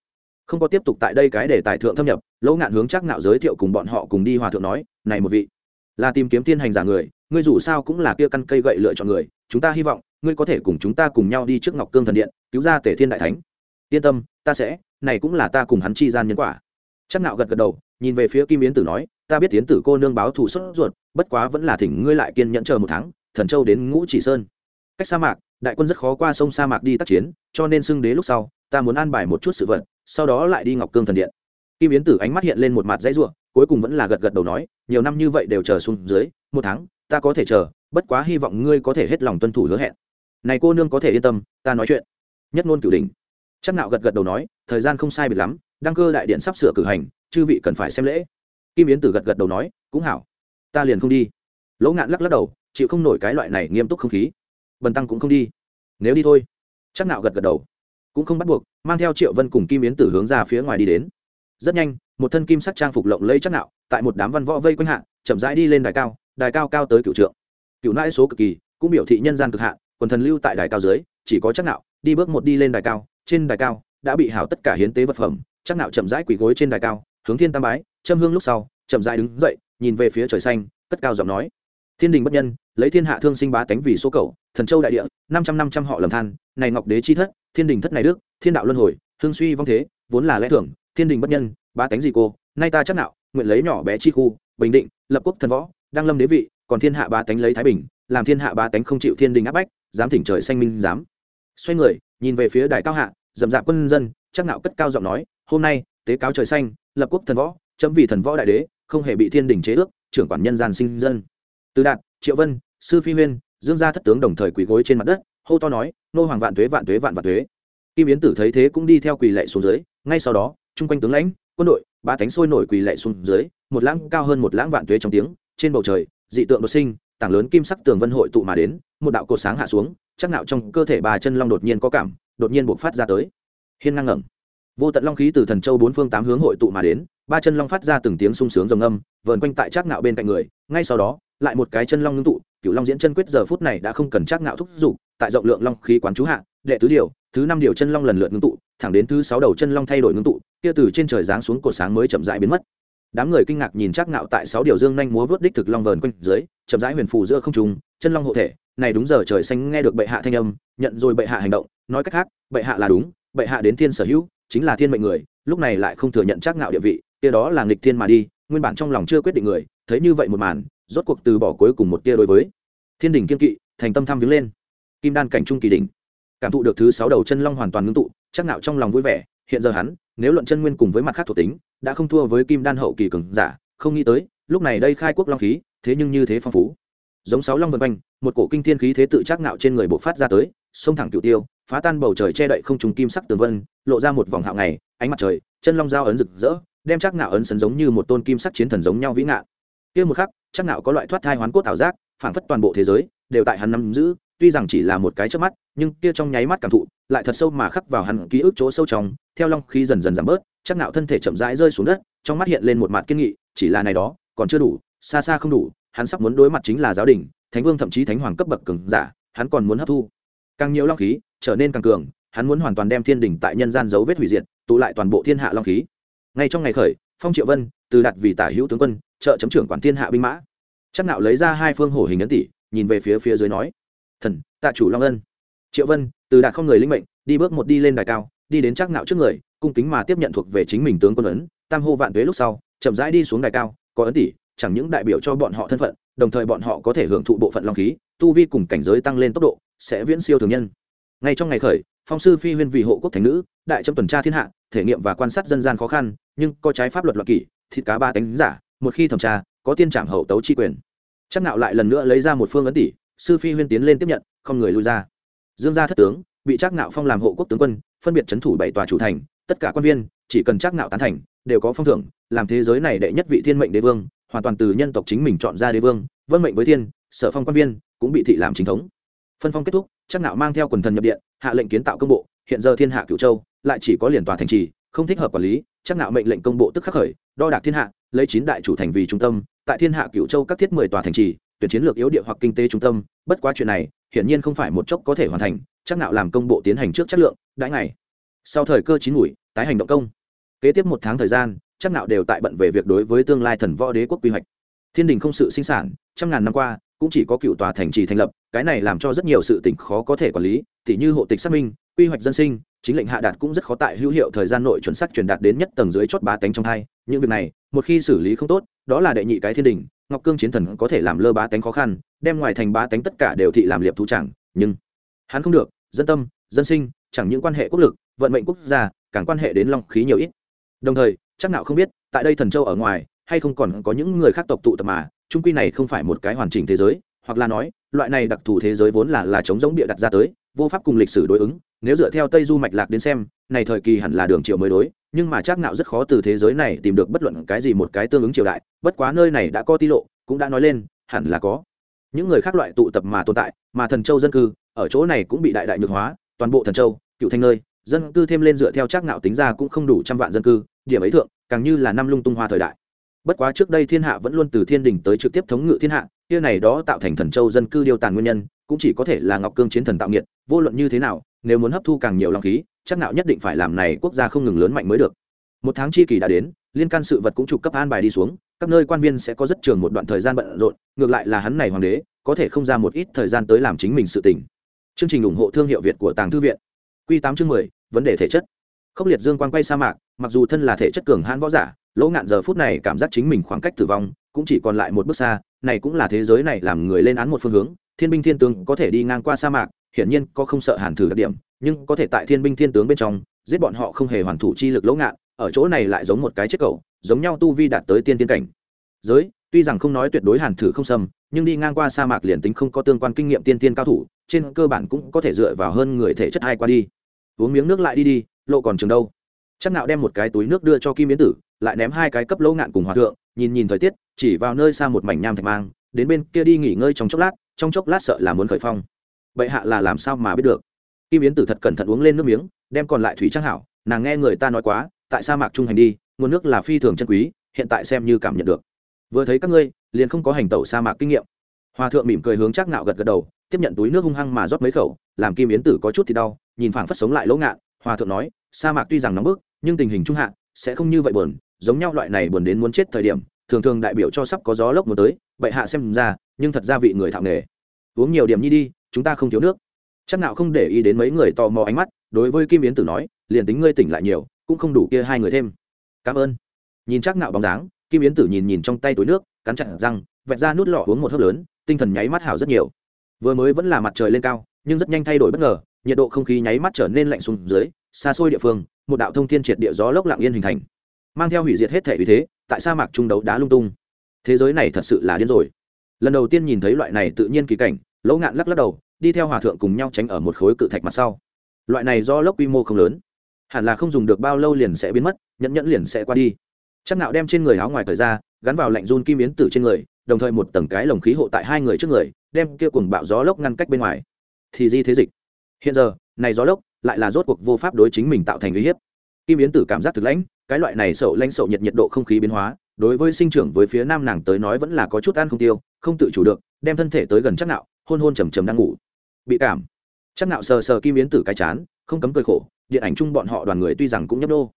Không có tiếp tục tại đây cái để tài thượng thâm nhập, lỗ ngạn hướng chắc nạo giới thiệu cùng bọn họ cùng đi hòa thượng nói, này một vị, là tìm kiếm thiên hành giả người, ngươi dù sao cũng là kia căn cây gậy lựa chọn người, chúng ta hy vọng, ngươi có thể cùng chúng ta cùng nhau đi trước ngọc cương thần điện, cứu ra tể thiên đại thánh. Yên tâm, ta sẽ, này cũng là ta cùng hắn chi gian nhân quả. Chắc nạo gật gật đầu, nhìn về phía kim yến tử nói, ta biết tiến tử cô nương báo thù xuất ruột, bất quá vẫn là thỉnh ngươi lại kiên nhẫn chờ một tháng, thần châu đến ngũ chỉ sơn cách sa mạc, đại quân rất khó qua sông sa mạc đi tác chiến, cho nên xưng đế lúc sau, ta muốn an bài một chút sự vận sau đó lại đi ngọc cương thần điện. Kim yến tử ánh mắt hiện lên một mặt dãy ruộng cuối cùng vẫn là gật gật đầu nói, nhiều năm như vậy đều chờ xuống dưới, một tháng, ta có thể chờ, bất quá hy vọng ngươi có thể hết lòng tuân thủ hứa hẹn. Này cô nương có thể yên tâm, ta nói chuyện. Nhất ngôn cửu đình chắc nạo gật gật đầu nói, thời gian không sai biệt lắm, đăng cơ đại điện sắp sửa cử hành, chư vị cần phải xem lễ. Kim yến tử gật gật đầu nói, cũng hảo, ta liền không đi. Lỗ ngạn lắc lắc đầu, chịu không nổi cái loại này nghiêm túc không khí bần tăng cũng không đi. Nếu đi thôi. Chắc nạo gật gật đầu. Cũng không bắt buộc, mang theo triệu vân cùng kim yến tử hướng ra phía ngoài đi đến. Rất nhanh, một thân kim sắc trang phục lộng lẫy chắc nạo, tại một đám văn võ vây quanh hạ, chậm rãi đi lên đài cao đài cao cao tới cựu trượng. Cựu nãi số cực kỳ, cũng biểu thị nhân gian cực hạ, quần thần lưu tại đài cao dưới, chỉ có chắc nạo, đi bước một đi lên đài cao, trên đài cao đã bị hảo tất cả hiến tế vật phẩm, chắc nạo chậm rãi quỳ gối trên đài cao, hướng thiên tam bái, châm hương lúc sau, chậm rãi đứng dậy, nhìn về phía trời xanh, cất cao giọng nói. Thiên đình bất nhân lấy thiên hạ thương sinh bá tánh vì số cầu, thần châu đại địa, năm trăm năm trăm họ lầm than, này ngọc đế chi thất, thiên đình thất này đức, thiên đạo luân hồi, hương suy vong thế, vốn là lẽ thường, thiên đình bất nhân, bá tánh gì cô, nay ta chắc nạo, nguyện lấy nhỏ bé chi khu, bình định, lập quốc thần võ, đăng lâm đế vị, còn thiên hạ bá tánh lấy thái bình, làm thiên hạ bá tánh không chịu thiên đình áp bách, dám thỉnh trời xanh minh dám. Xoay người, nhìn về phía đại cao hạ dầm dạp quân dân, chắc nạo cất cao giọng nói, hôm nay, tế cáo trời xanh, lập quốc thần võ, chấm vì thần võ đại đế, không hề bị thiên đình chế ước, trưởng quản nhân gian sinh dân. Từ đạt triệu vân, sư phi huyên, dương gia thất tướng đồng thời quỳ gối trên mặt đất, hô to nói, nô hoàng vạn tuế vạn tuế, vạn vạn tuế. Kim yến tử thấy thế cũng đi theo quỳ lệ xuống dưới, ngay sau đó, chung quanh tướng lãnh, quân đội, ba thánh sôi nổi quỳ lệ xuống dưới, một lãng cao hơn một lãng vạn tuế trong tiếng, trên bầu trời, dị tượng đột sinh, tảng lớn kim sắc tường vân hội tụ mà đến, một đạo cột sáng hạ xuống, chắc nạo trong cơ thể bà chân long đột nhiên có cảm, đột nhiên bộc phát ra tới. Hiên ngang ngẩng. Vô tận long khí từ thần châu bốn phương tám hướng hội tụ mà đến, ba chân long phát ra từng tiếng sung sướng rồng âm, vờn quanh tại chắc nạo bên cạnh người, ngay sau đó lại một cái chân long ngưng tụ cựu long diễn chân quyết giờ phút này đã không cần chắc ngạo thúc giục, tại rộng lượng long khí quán chú hạ, đệ tứ điều, thứ năm điều chân long lần lượt ngưng tụ, thẳng đến thứ sáu đầu chân long thay đổi ngưng tụ, kia từ trên trời giáng xuống cột sáng mới chậm rãi biến mất. Đám người kinh ngạc nhìn chắc ngạo tại sáu điều dương nhanh múa vớt đích thực long vờn quanh dưới, chậm rãi huyền phù giữa không trung, chân long hộ thể, này đúng giờ trời xanh nghe được bệ hạ thanh âm, nhận rồi bệ hạ hành động, nói cách khác, bệ hạ là đúng, bệ hạ đến thiên sở hữu, chính là thiên mệnh người, lúc này lại không thừa nhận chắc ngạo địa vị, kia đó là nghịch thiên mà đi, nguyên bản trong lòng chưa quyết định người, thấy như vậy một màn rốt cuộc từ bỏ cuối cùng một tia đối với. Thiên đình kiên kỵ, thành tâm tham viếng lên. Kim đan cảnh trung kỳ đỉnh. Cảm thụ được thứ sáu đầu chân long hoàn toàn ngưng tụ, chắc nạo trong lòng vui vẻ. Hiện giờ hắn, nếu luận chân nguyên cùng với mặt khác thuộc tính, đã không thua với kim đan hậu kỳ cường giả. Không nghĩ tới, lúc này đây khai quốc long khí, thế nhưng như thế phong phú. Giống sáu long vân quanh, một cổ kinh thiên khí thế tự chắc nạo trên người bộ phát ra tới xông thẳng cửu tiêu, phá tan bầu trời che đậy không trùng kim sắc tường vân, lộ ra một vòng hạo ngày, ánh mặt trời, chân long dao ấn rực rỡ, đem chắc nạo ấn sấn giống như một tôn kim sắc chiến thần giống nhau vĩ ngạn. Kia một khắc chắc nạo có loại thoát thai hoán cốt ảo giác, phảng phất toàn bộ thế giới đều tại hắn nắm giữ, tuy rằng chỉ là một cái chớp mắt, nhưng kia trong nháy mắt cảm thụ, lại thật sâu mà khắc vào hắn ký ức chỗ sâu trong, theo long khí dần dần giảm bớt, chắc nạo thân thể chậm rãi rơi xuống đất, trong mắt hiện lên một mặt kiên nghị, chỉ là này đó, còn chưa đủ, xa xa không đủ, hắn sắp muốn đối mặt chính là giáo đình, thánh vương thậm chí thánh hoàng cấp bậc cường giả, hắn còn muốn hấp thu. Càng nhiều long khí, trở nên càng cường, hắn muốn hoàn toàn đem thiên đỉnh tại nhân gian dấu vết hủy diệt, tụ lại toàn bộ thiên hạ long khí. Ngay trong ngày khởi phong triệu vân, từ đặt vì tả hữu tướng quân, trợ chấm trưởng quản thiên hạ binh mã. Chắc nạo lấy ra hai phương hổ hình ấn tỷ, nhìn về phía phía dưới nói, thần, tạ chủ long ân. Triệu vân, từ đạt không người linh mệnh, đi bước một đi lên đài cao, đi đến chắc nạo trước người, cung kính mà tiếp nhận thuộc về chính mình tướng quân ấn, tam hô vạn tuế lúc sau, chậm rãi đi xuống đài cao, có ấn tỷ, chẳng những đại biểu cho bọn họ thân phận, đồng thời bọn họ có thể hưởng thụ bộ phận long khí, tu vi cùng cảnh giới tăng lên tốc độ, sẽ viễn siêu thường nhân. Ngay trong ngày khởi, phong sư phi huyên vì hộ quốc thành nữ, đại trâm tuần tra thiên hạ, thể nghiệm và quan sát dân gian khó khăn nhưng có trái pháp luật loạn kỷ, thịt cá ba cánh giả, một khi thẩm tra, có tiên trảm hậu tấu chi quyền. Chắc nạo lại lần nữa lấy ra một phương ấn tỷ, sư phi huyên tiến lên tiếp nhận, không người lui ra. Dương gia thất tướng, bị chắc nạo phong làm hộ quốc tướng quân, phân biệt chấn thủ bảy tòa chủ thành, tất cả quan viên, chỉ cần chắc nạo tán thành, đều có phong thưởng, làm thế giới này đệ nhất vị thiên mệnh đế vương, hoàn toàn từ nhân tộc chính mình chọn ra đế vương, vân mệnh với thiên, sở phong quan viên, cũng bị thị làm chính thống. Phân phong kết thúc, chắc nạo mang theo quần thần nhập điện, hạ lệnh kiến tạo công bộ, hiện giờ thiên hạ cửu châu, lại chỉ có liền tòa thành trì, không thích hợp quản lý chắc nạo mệnh lệnh công bộ tức khắc khởi, đo đạc thiên hạ, lấy chín đại chủ thành vì trung tâm, tại thiên hạ cửu châu các thiết mười tòa thành trì, tuyển chiến lược yếu địa hoặc kinh tế trung tâm, bất quá chuyện này, hiển nhiên không phải một chốc có thể hoàn thành, chắc nạo làm công bộ tiến hành trước chất lượng, đãi ngày. Sau thời cơ chín mũi tái hành động công. Kế tiếp một tháng thời gian, chắc nạo đều tại bận về việc đối với tương lai thần võ đế quốc quy hoạch. Thiên đình không sự sinh sản, trăm ngàn năm qua, cũng chỉ có cựu tòa thành trì thành lập, cái này làm cho rất nhiều sự tỉnh khó có thể quản lý, tỉ như hộ tịch xác minh quy hoạch dân sinh, chính lệnh hạ đạt cũng rất khó tại hữu hiệu thời gian nội chuẩn xác truyền đạt đến nhất tầng dưới chót bá tánh trong hai. Những việc này, một khi xử lý không tốt, đó là đệ nhị cái thiên đình, ngọc cương chiến thần có thể làm lơ bá tánh khó khăn, đem ngoài thành bá tánh tất cả đều thị làm liệp thú chẳng, nhưng hắn không được, dân tâm, dân sinh, chẳng những quan hệ quốc lực, vận mệnh quốc gia, càng quan hệ đến long khí nhiều ít. Đồng thời, chắc nào không biết, tại đây thần châu ở ngoài, hay không còn có những người khác tộc tụ tập mà trung quy này không phải một cái hoàn chỉnh thế giới, hoặc là nói, loại này đặc thù thế giới vốn là là chống giống địa đặt ra tới vô pháp cùng lịch sử đối ứng, nếu dựa theo tây du mạch lạc đến xem, này thời kỳ hẳn là đường triệu mới đối, nhưng mà chắc nạo rất khó từ thế giới này tìm được bất luận cái gì một cái tương ứng triều đại, bất quá nơi này đã có ti lộ, cũng đã nói lên, hẳn là có. Những người khác loại tụ tập mà tồn tại, mà thần châu dân cư, ở chỗ này cũng bị đại đại nhược hóa, toàn bộ thần châu, cựu thanh nơi, dân cư thêm lên dựa theo chắc nạo tính ra cũng không đủ trăm vạn dân cư, điểm ấy thượng, càng như là năm lung tung hoa thời đại. Bất quá trước đây thiên hạ vẫn luôn từ thiên đình tới trực tiếp thống ngự thiên hạ, kia này đó tạo thành thần châu dân cư điều tàn nguyên nhân, cũng chỉ có thể là ngọc cương chiến thần tạo nghiệt vô luận như thế nào, nếu muốn hấp thu càng nhiều long khí, chắc nạo nhất định phải làm này quốc gia không ngừng lớn mạnh mới được. Một tháng chi kỳ đã đến, liên can sự vật cũng trục cấp an bài đi xuống, các nơi quan viên sẽ có rất trường một đoạn thời gian bận rộn, ngược lại là hắn này hoàng đế, có thể không ra một ít thời gian tới làm chính mình sự tình. Chương trình ủng hộ thương hiệu việt của tàng thư viện. Q tám chương mười, vấn đề thể chất. Khốc liệt dương quan quay sa mạc, mặc dù thân là thể chất cường hãn võ giả, lỗ ngạn giờ phút này cảm giác chính mình khoảng cách tử vong, cũng chỉ còn lại một bước xa, này cũng là thế giới này làm người lên án một phương hướng, thiên binh thiên tướng có thể đi ngang qua sa mạc hiển nhiên có không sợ hàn thử đặc điểm, nhưng có thể tại thiên binh thiên tướng bên trong, giết bọn họ không hề hoàn thủ chi lực lỗ ngạn, ở chỗ này lại giống một cái chết cầu giống nhau tu vi đạt tới tiên tiên cảnh. Giới, tuy rằng không nói tuyệt đối hàn thử không xâm, nhưng đi ngang qua sa mạc liền tính không có tương quan kinh nghiệm tiên tiên cao thủ, trên cơ bản cũng có thể dựa vào hơn người thể chất hai qua đi. Uống miếng nước lại đi đi, lộ còn trường đâu. Chắc nạo đem một cái túi nước đưa cho kim biến tử, lại ném hai cái cấp lỗ ngạn cùng hòa thượng, nhìn nhìn thời tiết, chỉ vào nơi xa một mảnh nham thạch mang, đến bên kia đi nghỉ ngơi trong chốc lát, trong chốc lát sợ là muốn khởi phong vậy hạ là làm sao mà biết được? Kim biến tử thật cẩn thận uống lên nước miếng, đem còn lại thủy trang hảo, nàng nghe người ta nói quá, tại sa mạc trung hành đi, nguồn nước là phi thường chân quý, hiện tại xem như cảm nhận được. Vừa thấy các ngươi, liền không có hành tẩu sa mạc kinh nghiệm. Hòa thượng mỉm cười hướng chắc nạo gật gật đầu, tiếp nhận túi nước hung hăng mà rót mấy khẩu, làm kim yến tử có chút thì đau, nhìn phảng phất sống lại lỗ ngạn, hòa thượng nói, sa mạc tuy rằng nóng bức, nhưng tình hình trung hạ, sẽ không như vậy buồn, giống nhau loại này buồn đến muốn chết thời điểm, thường thường đại biểu cho sắp có gió lốc muốn tới, bệ hạ xem ra, nhưng thật ra vị người thạo nghề. Uống nhiều điểm nhi đi chúng ta không thiếu nước. Chắc nào không để ý đến mấy người tò mò ánh mắt, đối với kim yến tử nói, liền tính ngươi tỉnh lại nhiều, cũng không đủ kia hai người thêm. Cảm ơn. Nhìn chắc nào bóng dáng, kim yến tử nhìn nhìn trong tay túi nước, cắn chặt răng, vẹt ra nút lọ uống một hớp lớn, tinh thần nháy mắt hảo rất nhiều. Vừa mới vẫn là mặt trời lên cao, nhưng rất nhanh thay đổi bất ngờ, nhiệt độ không khí nháy mắt trở nên lạnh xuống dưới, xa xôi địa phương, một đạo thông thiên triệt địa gió lốc lặng yên hình thành. Mang theo hủy diệt hết thể vì thế, tại sa mạc trung đấu đá lung tung. Thế giới này thật sự là điên rồi. Lần đầu tiên nhìn thấy loại này tự nhiên kỳ cảnh lỗ ngạn lắc lắc đầu, đi theo hòa thượng cùng nhau tránh ở một khối cự thạch mặt sau. Loại này do lốc quy mô không lớn, hẳn là không dùng được bao lâu liền sẽ biến mất, nhẫn nhẫn liền sẽ qua đi. Chắc nạo đem trên người áo ngoài thời ra, gắn vào lạnh run kim biến tử trên người, đồng thời một tầng cái lồng khí hộ tại hai người trước người, đem kia cùng bạo gió lốc ngăn cách bên ngoài. Thì di thế dịch. Hiện giờ, này gió lốc lại là rốt cuộc vô pháp đối chính mình tạo thành uy hiếp. Kim biến tử cảm giác thực lãnh, cái loại này sậu lãnh sậu nhiệt nhiệt độ không khí biến hóa, đối với sinh trưởng với phía nam nàng tới nói vẫn là có chút ăn không tiêu, không tự chủ được, đem thân thể tới gần chắc nạo hôn hôn trầm trầm đang ngủ. Bị cảm. Chắc nạo sờ sờ kim yến tử cái chán, không cấm cười khổ, điện ảnh chung bọn họ đoàn người tuy rằng cũng nhấp đô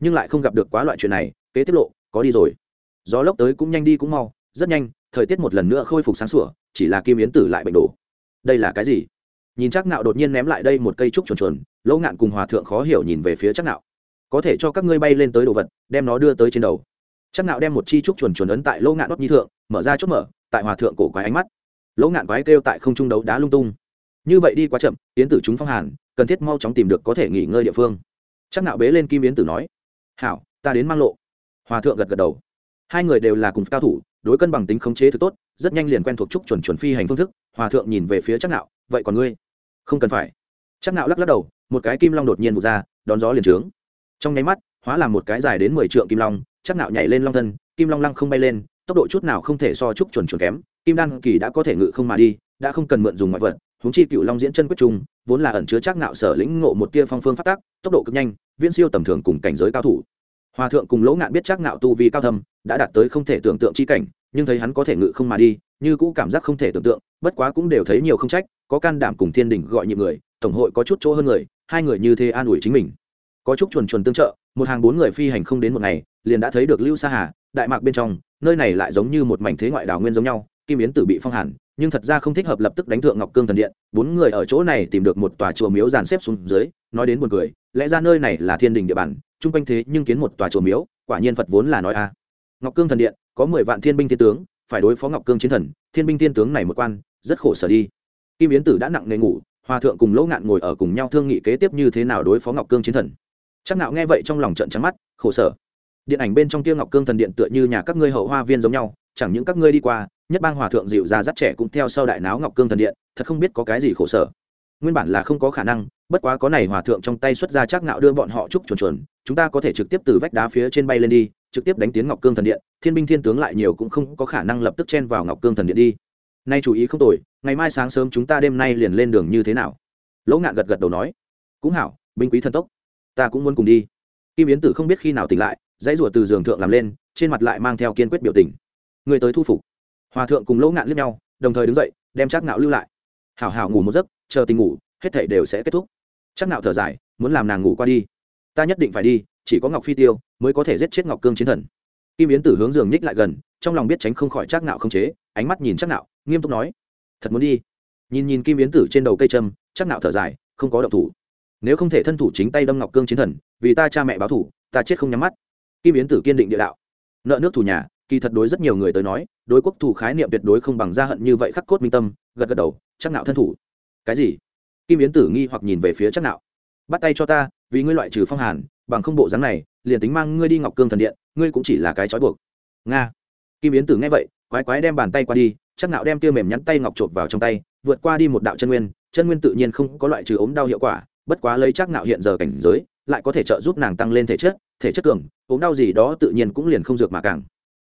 nhưng lại không gặp được quá loại chuyện này, kế tiết lộ, có đi rồi. Gió lốc tới cũng nhanh đi cũng mau, rất nhanh, thời tiết một lần nữa khôi phục sáng sủa, chỉ là kim yến tử lại bệnh đổ. Đây là cái gì? Nhìn chắc nạo đột nhiên ném lại đây một cây trúc chuồn chuồn, lỗ ngạn cùng hòa thượng khó hiểu nhìn về phía chắc nạo có thể cho các ngươi bay lên tới đồ vật, đem nó đưa tới trên đầu. Chắc nạo đem một chi trúc chuồn chuồn ấn tại lỗ ngạn đốt nhi thượng, mở ra chốt mở, tại hòa thượng cổ quái ánh mắt lỗ ngạn quái kêu tại không trung đấu đá lung tung. Như vậy đi quá chậm, yến tử chúng phong hàn, cần thiết mau chóng tìm được có thể nghỉ ngơi địa phương. Chắc nạo bế lên kim yến tử nói, hảo, ta đến mang lộ. Hòa thượng gật gật đầu. Hai người đều là cùng cao thủ, đối cân bằng tính khống chế thực tốt, rất nhanh liền quen thuộc trúc chuẩn chuẩn phi hành phương thức. Hòa thượng nhìn về phía chắc nạo, vậy còn ngươi? Không cần phải. Chắc nạo lắc lắc đầu, một cái kim long đột nhiên vụt ra, đón gió liền trướng. Trong nháy mắt, hóa làm một cái dài đến mười trượng kim long, chắc nạo nhảy lên long thân, kim long lăng không bay lên, tốc độ chút nào không thể so trúc chuẩn chuẩn kém kim đan kỳ đã có thể ngự không mà đi, đã không cần mượn dùng ngoại vật, huống chi cựu long diễn chân quyết trung, vốn là ẩn chứa chắc nạo sở lĩnh ngộ một tia phong phương phát tác tốc độ cực nhanh, viễn siêu tầm thường cùng cảnh giới cao thủ. Hòa thượng cùng lỗ ngạn biết chắc nạo tu vi cao thâm, đã đạt tới không thể tưởng tượng chi cảnh, nhưng thấy hắn có thể ngự không mà đi, như cũ cảm giác không thể tưởng tượng, bất quá cũng đều thấy nhiều không trách, có can đảm cùng thiên đình gọi nhịp người, tổng hội có chút chỗ hơn người, hai người như thế an ủi chính mình. Có chút chuồn chuồn tương trợ, một hàng bốn người phi hành không đến một ngày, liền đã thấy được lưu sa hà, đại mạc bên trong, nơi này lại giống như một mảnh thế ngoại đảo nguyên giống nhau kim yến tử bị phong hàn nhưng thật ra không thích hợp lập tức đánh thượng ngọc cương thần điện bốn người ở chỗ này tìm được một tòa chùa miếu dàn xếp xuống dưới nói đến buồn cười, lẽ ra nơi này là thiên đình địa bàn chung quanh thế nhưng kiến một tòa chùa miếu quả nhiên phật vốn là nói a. Ngọc cương thần điện có mười vạn thiên binh thiên tướng phải đối phó ngọc cương chiến thần thiên binh thiên tướng này một quan rất khổ sở đi. Kim yến tử đã nặng nề ngủ hòa thượng cùng lỗ ngạn ngồi ở cùng nhau thương nghị kế tiếp như thế nào đối phó ngọc cương chiến thần. Chắc nạo nghe vậy trong lòng trận trắng mắt khổ sở. Điện ảnh bên trong kia ngọc cương thần điện tựa như nhà các ngươi hậu hoa viên giống nhau chẳng những các ngươi đi qua nhất bang hòa thượng dịu ra dắt trẻ cũng theo sau đại náo ngọc cương thần điện, thật không biết có cái gì khổ sở. Nguyên bản là không có khả năng, bất quá có này hòa thượng trong tay xuất ra chắc nạo đưa bọn họ chúc chuồn chuồn, chúng ta có thể trực tiếp từ vách đá phía trên bay lên đi, trực tiếp đánh tiến ngọc cương thần điện, thiên binh thiên tướng lại nhiều cũng không có khả năng lập tức chen vào ngọc cương thần điện đi. Nay chú ý không tồi, ngày mai sáng sớm chúng ta đêm nay liền lên đường như thế nào? Lỗ ngạn gật gật đầu nói. Cũng hảo, binh quý thần tốc, ta cũng muốn cùng đi. Kim yến tử không biết khi nào tỉnh lại, dãy rủa từ giường thượng làm lên, trên mặt lại mang theo kiên quyết biểu tình. Người tới thu phục hòa thượng cùng lỗ ngạn liếc nhau, đồng thời đứng dậy, đem chắc nạo lưu lại. Hảo hảo ngủ một giấc, chờ tình ngủ, hết thảy đều sẽ kết thúc. Chắc nạo thở dài, muốn làm nàng ngủ qua đi. Ta nhất định phải đi, chỉ có ngọc phi tiêu mới có thể giết chết ngọc cương chiến thần. Kim yến tử hướng giường nhích lại gần, trong lòng biết tránh không khỏi chắc nạo không chế, ánh mắt nhìn chắc nạo nghiêm túc nói, thật muốn đi. Nhìn nhìn kim yến tử trên đầu cây trâm chắc nạo thở dài, không có động thủ. Nếu không thể thân thủ chính tay đâm ngọc cương chiến thần, vì ta cha mẹ báo thủ, ta chết không nhắm mắt. Kim yến tử kiên định địa đạo, nợ nước thủ nhà kỳ thật đối rất nhiều người tới nói, đối quốc thủ khái niệm tuyệt đối không bằng gia hận như vậy khắc cốt minh tâm, gật gật đầu, chắc nạo thân thủ. Cái gì? Kim yến tử nghi hoặc nhìn về phía chắc nạo. Bắt tay cho ta, vì ngươi loại trừ phong hàn, bằng không bộ dáng này, liền tính mang ngươi đi ngọc cương thần điện, ngươi cũng chỉ là cái trói buộc. Nga. Kim yến tử nghe vậy, quái quái đem bàn tay qua đi, chắc nạo đem tiêu mềm nhắn tay ngọc trộn vào trong tay, vượt qua đi một đạo chân nguyên chân nguyên tự nhiên không có loại trừ ốm đau hiệu quả, bất quá lấy chắc nạo hiện giờ cảnh giới, lại có thể trợ giúp nàng tăng lên thể chất thể chất cường, ốm đau gì đó tự nhiên cũng liền không dược mà càng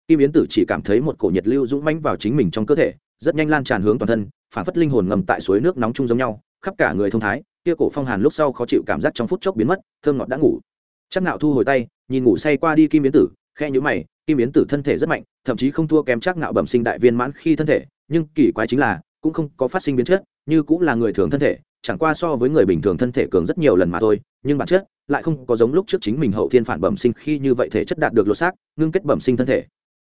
kim yến tử chỉ cảm thấy một cổ nhiệt lưu dũng mãnh vào chính mình trong cơ thể, rất nhanh lan tràn hướng toàn thân, phản phất linh hồn ngầm tại suối nước nóng chung giống nhau, khắp cả người thông thái, kia cổ phong hàn lúc sau khó chịu cảm giác trong phút chốc biến mất, thơm ngọt đã ngủ. Chắc nạo thu hồi tay, nhìn ngủ say qua đi kim yến tử khe nhíu mày, kim yến tử thân thể rất mạnh, thậm chí không thua kém chắc nạo bẩm sinh đại viên mãn khi thân thể, nhưng kỳ quái chính là, cũng không có phát sinh biến chất, như cũng là người thường thân thể, chẳng qua so với người bình thường thân thể cường rất nhiều lần mà thôi, nhưng bản chất lại không có giống lúc trước chính mình hậu thiên phản bẩm sinh khi như vậy thể chất đạt được lột xác, ngưng kết bẩm sinh thân thể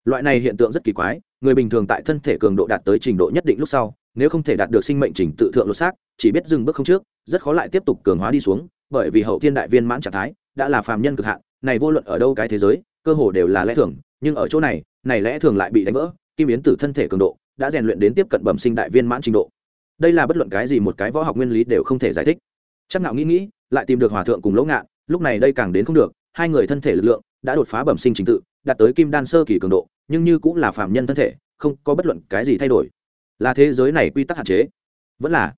loại này hiện tượng rất kỳ quái, người bình thường tại thân thể cường độ đạt tới trình độ nhất định lúc sau, nếu không thể đạt được sinh mệnh trình tự thượng lột xác, chỉ biết dừng bước không trước, rất khó lại tiếp tục cường hóa đi xuống, bởi vì hậu thiên đại viên mãn trạng thái đã là phàm nhân cực hạn, này vô luận ở đâu cái thế giới, cơ hồ đều là lẽ thường, nhưng ở chỗ này này lẽ thường lại bị đánh vỡ, kim biến tử thân thể cường độ đã rèn luyện đến tiếp cận bẩm sinh đại viên mãn trình độ. Đây là bất luận cái gì một cái võ học nguyên lý đều không thể giải thích. Chắc nào nghĩ nghĩ, lại tìm được hòa thượng cùng lỗ ngạn, lúc này đây càng đến không được, hai người thân thể lực lượng đã đột phá bẩm sinh trình tự, đạt tới kim đan sơ kỳ cường độ, nhưng như cũng là phạm nhân thân thể, không có bất luận cái gì thay đổi. Là thế giới này quy tắc hạn chế. Vẫn là,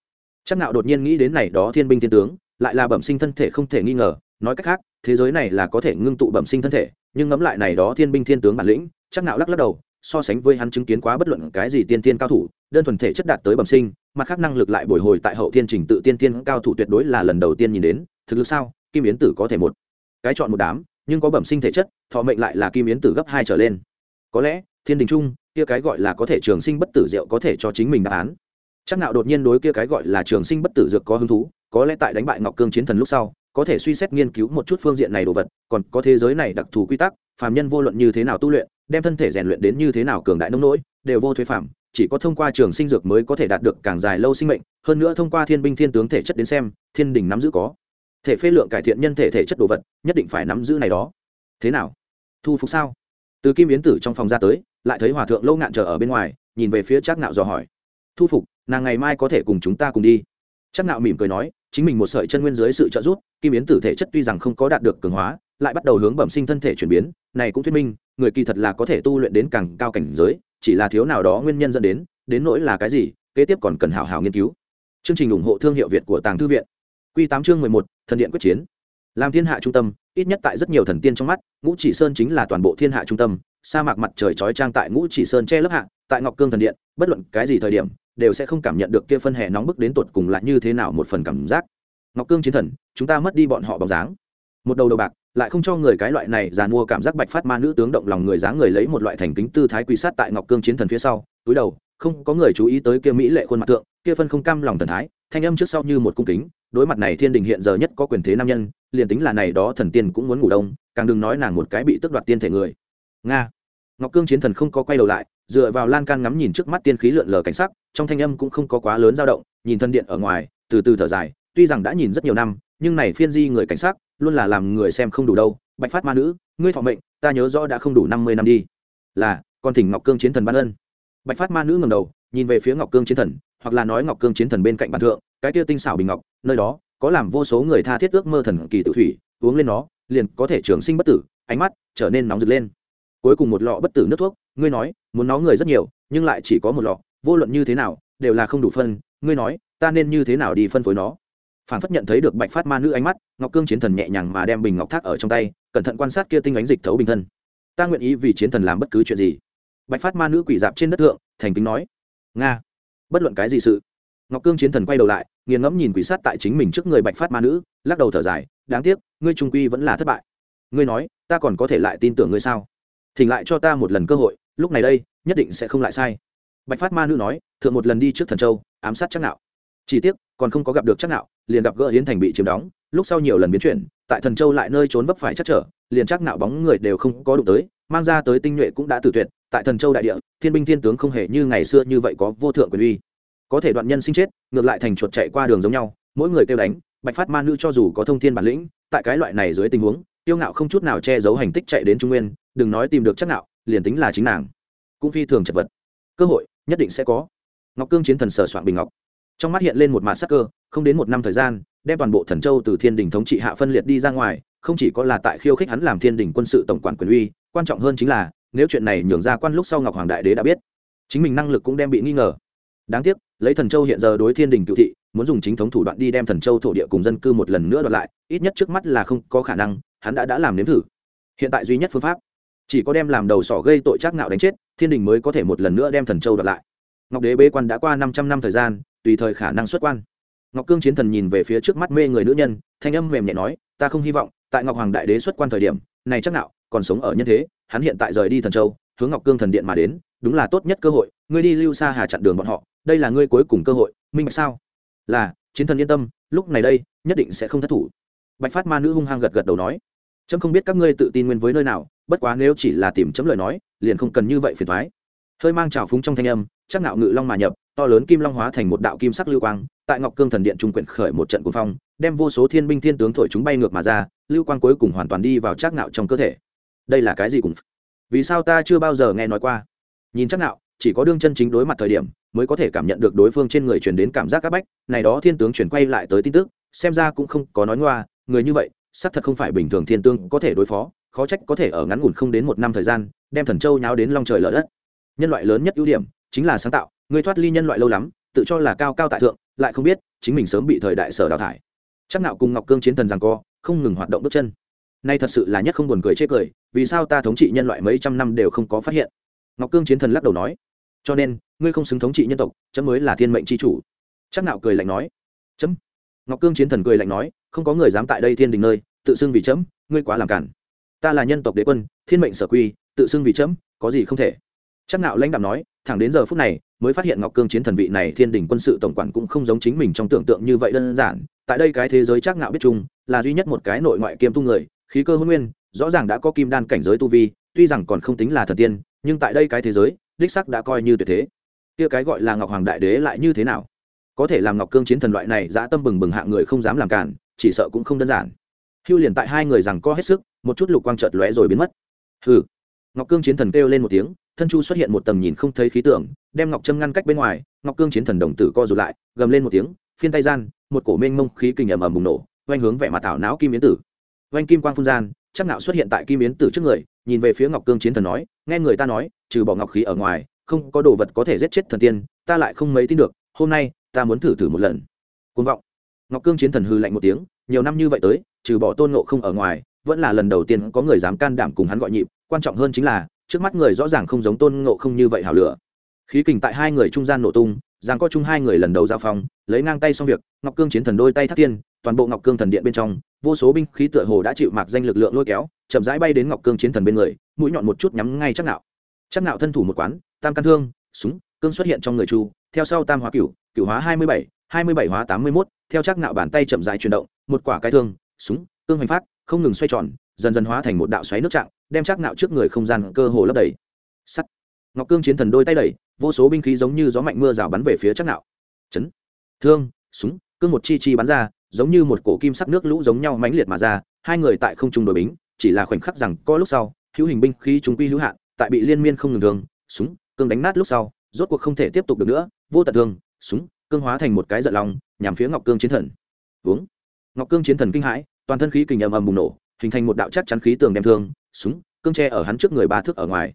chắc nạo đột nhiên nghĩ đến này đó thiên binh thiên tướng, lại là bẩm sinh thân thể không thể nghi ngờ, nói cách khác, thế giới này là có thể ngưng tụ bẩm sinh thân thể, nhưng ngẫm lại này đó thiên binh thiên tướng bản lĩnh, chắc nạo lắc lắc đầu, so sánh với hắn chứng kiến quá bất luận cái gì tiên tiên cao thủ, đơn thuần thể chất đạt tới bẩm sinh mặt khác năng lực lại bồi hồi tại hậu thiên trình tự tiên tiên cao thủ tuyệt đối là lần đầu tiên nhìn đến, thực lực sao, kim yến tử có thể một cái chọn một đám nhưng có bẩm sinh thể chất, thọ mệnh lại là kim yến tử gấp hai trở lên. Có lẽ, thiên đình trung, kia cái gọi là có thể trường sinh bất tử diệu có thể cho chính mình đáp án. Chắc nạo đột nhiên đối kia cái gọi là trường sinh bất tử dược có hứng thú, có lẽ tại đánh bại ngọc cương chiến thần lúc sau, có thể suy xét nghiên cứu một chút phương diện này đồ vật, còn có thế giới này đặc thù quy tắc, phàm nhân vô luận như thế nào tu luyện, đem thân thể rèn luyện đến như thế nào cường đại nông nỗi, đều vô thuế phạm chỉ có thông qua trường sinh dược mới có thể đạt được càng dài lâu sinh mệnh, hơn nữa thông qua thiên binh thiên tướng thể chất đến xem, thiên đình nắm giữ có thể phê lượng cải thiện nhân thể thể chất đồ vật, nhất định phải nắm giữ này đó. Thế nào? Thu phục sao? Từ kim yến tử trong phòng ra tới, lại thấy hòa thượng lâu ngạn chờ ở bên ngoài, nhìn về phía trác nạo dò hỏi. Thu phục, nàng ngày mai có thể cùng chúng ta cùng đi. Trác nạo mỉm cười nói, chính mình một sợi chân nguyên dưới sự trợ giúp, kim yến tử thể chất tuy rằng không có đạt được cường hóa, lại bắt đầu hướng bẩm sinh thân thể chuyển biến, này cũng thuyết minh, người kỳ thật là có thể tu luyện đến càng cao cảnh giới, chỉ là thiếu nào đó nguyên nhân dẫn đến đến nỗi là cái gì, kế tiếp còn cần hảo hảo nghiên cứu. Chương trình ủng hộ thương hiệu việt của tàng thư viện. Q tám chương mười một thần điện quyết chiến. Làm thiên hạ trung tâm, ít nhất tại rất nhiều thần tiên trong mắt, ngũ chỉ sơn chính là toàn bộ thiên hạ trung tâm, sa mạc mặt trời trói trang tại ngũ chỉ sơn che lớp hạ, tại ngọc cương thần điện, bất luận cái gì thời điểm, đều sẽ không cảm nhận được kia phân hệ nóng bức đến tột cùng lại như thế nào một phần cảm giác. Ngọc cương chiến thần, chúng ta mất đi bọn họ bóng dáng. Một đầu đầu bạc, lại không cho người cái loại này giàn mua cảm giác bạch phát ma nữ tướng động lòng người dáng người lấy một loại thành kính tư thái quỳ sát tại ngọc cương chiến thần phía sau, túi đầu, không có người chú ý tới kia mỹ lệ khuôn mặt tượng kia phân không cam lòng thần thái thanh âm trước sau như một cung kính, đối mặt này thiên đình hiện giờ nhất có quyền thế nam nhân, liền tính là này đó thần tiên cũng muốn ngủ đông, càng đừng nói nàng một cái bị tước đoạt tiên thể người. Nga. Ngọc cương chiến thần không có quay đầu lại, dựa vào lan can ngắm nhìn trước mắt tiên khí lượn lờ cảnh sắc, trong thanh âm cũng không có quá lớn dao động, nhìn thân điện ở ngoài, từ từ thở dài, tuy rằng đã nhìn rất nhiều năm, nhưng này phiên di người cảnh sắc, luôn là làm người xem không đủ đâu. Bạch phát ma nữ, ngươi thọ mệnh, ta nhớ rõ đã không đủ năm mươi năm đi. Là, con thỉnh ngọc cương chiến thần ban ân. Bạch phát ma nữ ngầm đầu, nhìn về phía ngọc cương chiến thần hoặc là nói ngọc cương chiến thần bên cạnh bàn thượng, cái kia tinh xảo bình ngọc, nơi đó có làm vô số người tha thiết ước mơ thần kỳ tự thủy, uống lên nó, liền có thể trường sinh bất tử, ánh mắt trở nên nóng rực lên. Cuối cùng một lọ bất tử nước thuốc, ngươi nói, muốn nó người rất nhiều, nhưng lại chỉ có một lọ, vô luận như thế nào, đều là không đủ phân, ngươi nói, ta nên như thế nào đi phân phối nó? Phản phất nhận thấy được bạch phát ma nữ ánh mắt, ngọc cương chiến thần nhẹ nhàng mà đem bình ngọc thác ở trong tay, cẩn thận quan sát kia tinh ánh dịch thấu bình thân. Ta nguyện ý vì chiến thần làm bất cứ chuyện gì. Bạch phát ma nữ quỷ dạp trên đất thượng, thành kính nói, nga bất luận cái gì sự. Ngọc cương chiến thần quay đầu lại, nghiền ngẫm nhìn quỷ sát tại chính mình trước người bạch phát ma nữ, lắc đầu thở dài, đáng tiếc, ngươi trung quy vẫn là thất bại. Ngươi nói, ta còn có thể lại tin tưởng ngươi sao? Thỉnh lại cho ta một lần cơ hội, lúc này đây, nhất định sẽ không lại sai. Bạch phát ma nữ nói, thượng một lần đi trước thần châu, ám sát chắc nạo. Chỉ tiếc, còn không có gặp được chắc nạo, liền gặp gỡ hiến thành bị chiếm đóng, lúc sau nhiều lần biến chuyển tại thần châu lại nơi trốn vấp phải chắc trở, liền chắc nạo bóng người đều không có đụng tới, mang ra tới tinh nhuệ cũng đã tử tuyệt, tại thần châu đại địa, thiên binh thiên tướng không hề như ngày xưa như vậy có vô thượng quyền uy. Có thể đoạn nhân sinh chết, ngược lại thành chuột chạy qua đường giống nhau, mỗi người kêu đánh, bạch phát ma nữ cho dù có thông thiên bản lĩnh, tại cái loại này dưới tình huống, tiêu ngạo không chút nào che giấu hành tích chạy đến trung nguyên, đừng nói tìm được chắc nạo, liền tính là chính nàng, cũng phi thường chật vật. Cơ hội, nhất định sẽ có. Ngọc cương chiến thần sở soạn bình ngọc. Trong mắt hiện lên một mạt sắc cơ, không đến một năm thời gian đem toàn bộ thần châu từ thiên đình thống trị hạ phân liệt đi ra ngoài, không chỉ có là tại khiêu khích hắn làm thiên đình quân sự tổng quản quyền uy, quan trọng hơn chính là, nếu chuyện này nhường ra quan lúc sau ngọc hoàng đại đế đã biết, chính mình năng lực cũng đem bị nghi ngờ. Đáng tiếc, lấy thần châu hiện giờ đối thiên đình cựu thị, muốn dùng chính thống thủ đoạn đi đem thần châu thổ địa cùng dân cư một lần nữa đoạt lại, ít nhất trước mắt là không có khả năng, hắn đã đã làm nếm thử. Hiện tại duy nhất phương pháp, chỉ có đem làm đầu sỏ gây tội trác ngạo đánh chết, thiên đình mới có thể một lần nữa đem thần châu đoạt lại. Ngọc đế bế quan đã qua năm trăm năm thời gian, tùy thời khả năng xuất quan ngọc cương chiến thần nhìn về phía trước mắt mê người nữ nhân, thanh âm mềm nhẹ nói, ta không hy vọng, tại ngọc hoàng đại đế xuất quan thời điểm, này chắc nào còn sống ở nhân thế, hắn hiện tại rời đi thần châu, hướng ngọc cương thần điện mà đến, đúng là tốt nhất cơ hội, ngươi đi lưu xa hà chặn đường bọn họ, đây là ngươi cuối cùng cơ hội, minh bạch sao? Là, chiến thần yên tâm, lúc này đây, nhất định sẽ không thất thủ. Bạch phát ma nữ hung hăng gật gật đầu nói trâm không biết các ngươi tự tin nguyên với nơi nào, bất quá nếu chỉ là tìm chấm lời nói, liền không cần như vậy phiền thoái hơi mang trào phúng trong thanh âm chắc nạo ngự long mà nhập, to lớn kim long hóa thành một đạo kim sắc lưu quang, tại ngọc cương thần điện trung quyển khởi một trận cuồng phong, đem vô số thiên binh thiên tướng thổi chúng bay ngược mà ra, lưu quang cuối cùng hoàn toàn đi vào chắc nạo trong cơ thể. Đây là cái gì cùng vì sao ta chưa bao giờ nghe nói qua? Nhìn chắc nạo chỉ có đương chân chính đối mặt thời điểm, mới có thể cảm nhận được đối phương trên người truyền đến cảm giác áp bách, này đó thiên tướng chuyển quay lại tới tin tức, xem ra cũng không có nói ngoa, người như vậy, xác thật không phải bình thường thiên tướng có thể đối phó, khó trách có thể ở ngắn ngủn không đến một năm thời gian, đem thần châu nháo đến long trời lở đất. Nhân loại lớn nhất ưu điểm chính là sáng tạo người thoát ly nhân loại lâu lắm, tự cho là cao cao tại thượng, lại không biết chính mình sớm bị thời đại sở đào thải. Chắc Nạo cùng ngọc cương chiến thần rằng co, không ngừng hoạt động bước chân. Nay thật sự là nhất không buồn cười chê cười, vì sao ta thống trị nhân loại mấy trăm năm đều không có phát hiện? Ngọc cương chiến thần lắc đầu nói, cho nên, ngươi không xứng thống trị nhân tộc, chấm mới là thiên mệnh chi chủ. Chắc nạo cười lạnh nói, chấm. Ngọc cương chiến thần cười lạnh nói, không có người dám tại đây thiên đình nơi, tự xưng vì chấm, ngươi quá làm cản ta là nhân tộc đế quân, thiên mệnh sở quy, tự xưng vì chấm, có gì không thể? Chắc nạo lãnh đạo nói thẳng đến giờ phút này, mới phát hiện ngọc cương chiến thần vị này thiên đình quân sự tổng quản cũng không giống chính mình trong tưởng tượng như vậy đơn giản. Tại đây cái thế giới chắc ngạo biết chung, là duy nhất một cái nội ngoại kiêm tu người, khí cơ hôn nguyên, rõ ràng đã có kim đan cảnh giới tu vi, tuy rằng còn không tính là thần tiên, nhưng tại đây cái thế giới, đích sắc đã coi như tuyệt thế. Kia cái gọi là ngọc hoàng đại đế lại như thế nào? Có thể làm ngọc cương chiến thần loại này dã tâm bừng bừng hạng người không dám làm cản, chỉ sợ cũng không đơn giản. Hưu liền tại hai người rằng co hết sức, một chút lục quang chợt lóe rồi biến mất. Hừ. Ngọc cương chiến thần kêu lên một tiếng thân chu xuất hiện một tầm nhìn không thấy khí tượng, đem ngọc trâm ngăn cách bên ngoài, ngọc cương chiến thần đồng tử co rụt lại, gầm lên một tiếng, phiên tay gian, một cổ mênh mông khí kình ầm ầm bùng nổ oanh hướng vẻ mặt thảo não kim yến tử. Oanh kim quang phun gian, chắc nạo xuất hiện tại kim yến tử trước người, nhìn về phía ngọc cương chiến thần nói, nghe người ta nói, trừ bỏ ngọc khí ở ngoài, không có đồ vật có thể giết chết thần tiên, ta lại không mấy tin được, hôm nay, ta muốn thử thử một lần. Cuồng vọng. Ngọc cương chiến thần hư lạnh một tiếng, nhiều năm như vậy tới, trừ bỏ tôn ngộ không ở ngoài, vẫn là lần đầu tiên có người dám can đảm cùng hắn gọi nhịp, quan trọng hơn chính là trước mắt người rõ ràng không giống tôn ngộ không như vậy hảo lửa. Khí kình tại hai người trung gian nổ tung, giang có chung hai người lần đầu giao phong, lấy ngang tay xong việc, ngọc cương chiến thần đôi tay thắt tiên toàn bộ ngọc cương thần điện bên trong, vô số binh khí tựa hồ đã chịu mạc danh lực lượng lôi kéo, chậm rãi bay đến ngọc cương chiến thần bên người, mũi nhọn một chút nhắm ngay chắc nạo chắc nạo thân thủ một quán, tam căn thương, súng, cương xuất hiện trong người chu, theo sau tam hóa cửu cửu hóa hai mươi bảy, hai mươi bảy hóa tám mươi mốt, theo chắc nạo bàn tay chậm rãi chuyển động, một quả cái thương, súng, cương hành phát, không ngừng xoay tròn, dần dần hóa thành một đạo xoáy nước trạng đem chắc nạo trước người không gian cơ hồ lấp đầy. Sắt. Ngọc cương chiến thần đôi tay đẩy, vô số binh khí giống như gió mạnh mưa rào bắn về phía chắc nạo. Chấn. Thương, súng, cương một chi chi bắn ra, giống như một cổ kim sắc nước lũ giống nhau mãnh liệt mà ra, hai người tại không trung đối bính, chỉ là khoảnh khắc rằng có lúc sau, hữu hình binh khí chúng quy hữu hạn, tại bị liên miên không ngừng thương, súng, cương đánh nát lúc sau, rốt cuộc không thể tiếp tục được nữa, vô tận thương, súng, cương hóa thành một cái giận lòng, nhằm phía ngọc cương chiến thần. Uống ngọc cương chiến thần kinh hãi, toàn thân khí kình ầm ầm bùng nổ, hình thành một đạo chắc chắn khí tường đem thương súng, cương tre ở hắn trước người ba thước ở ngoài.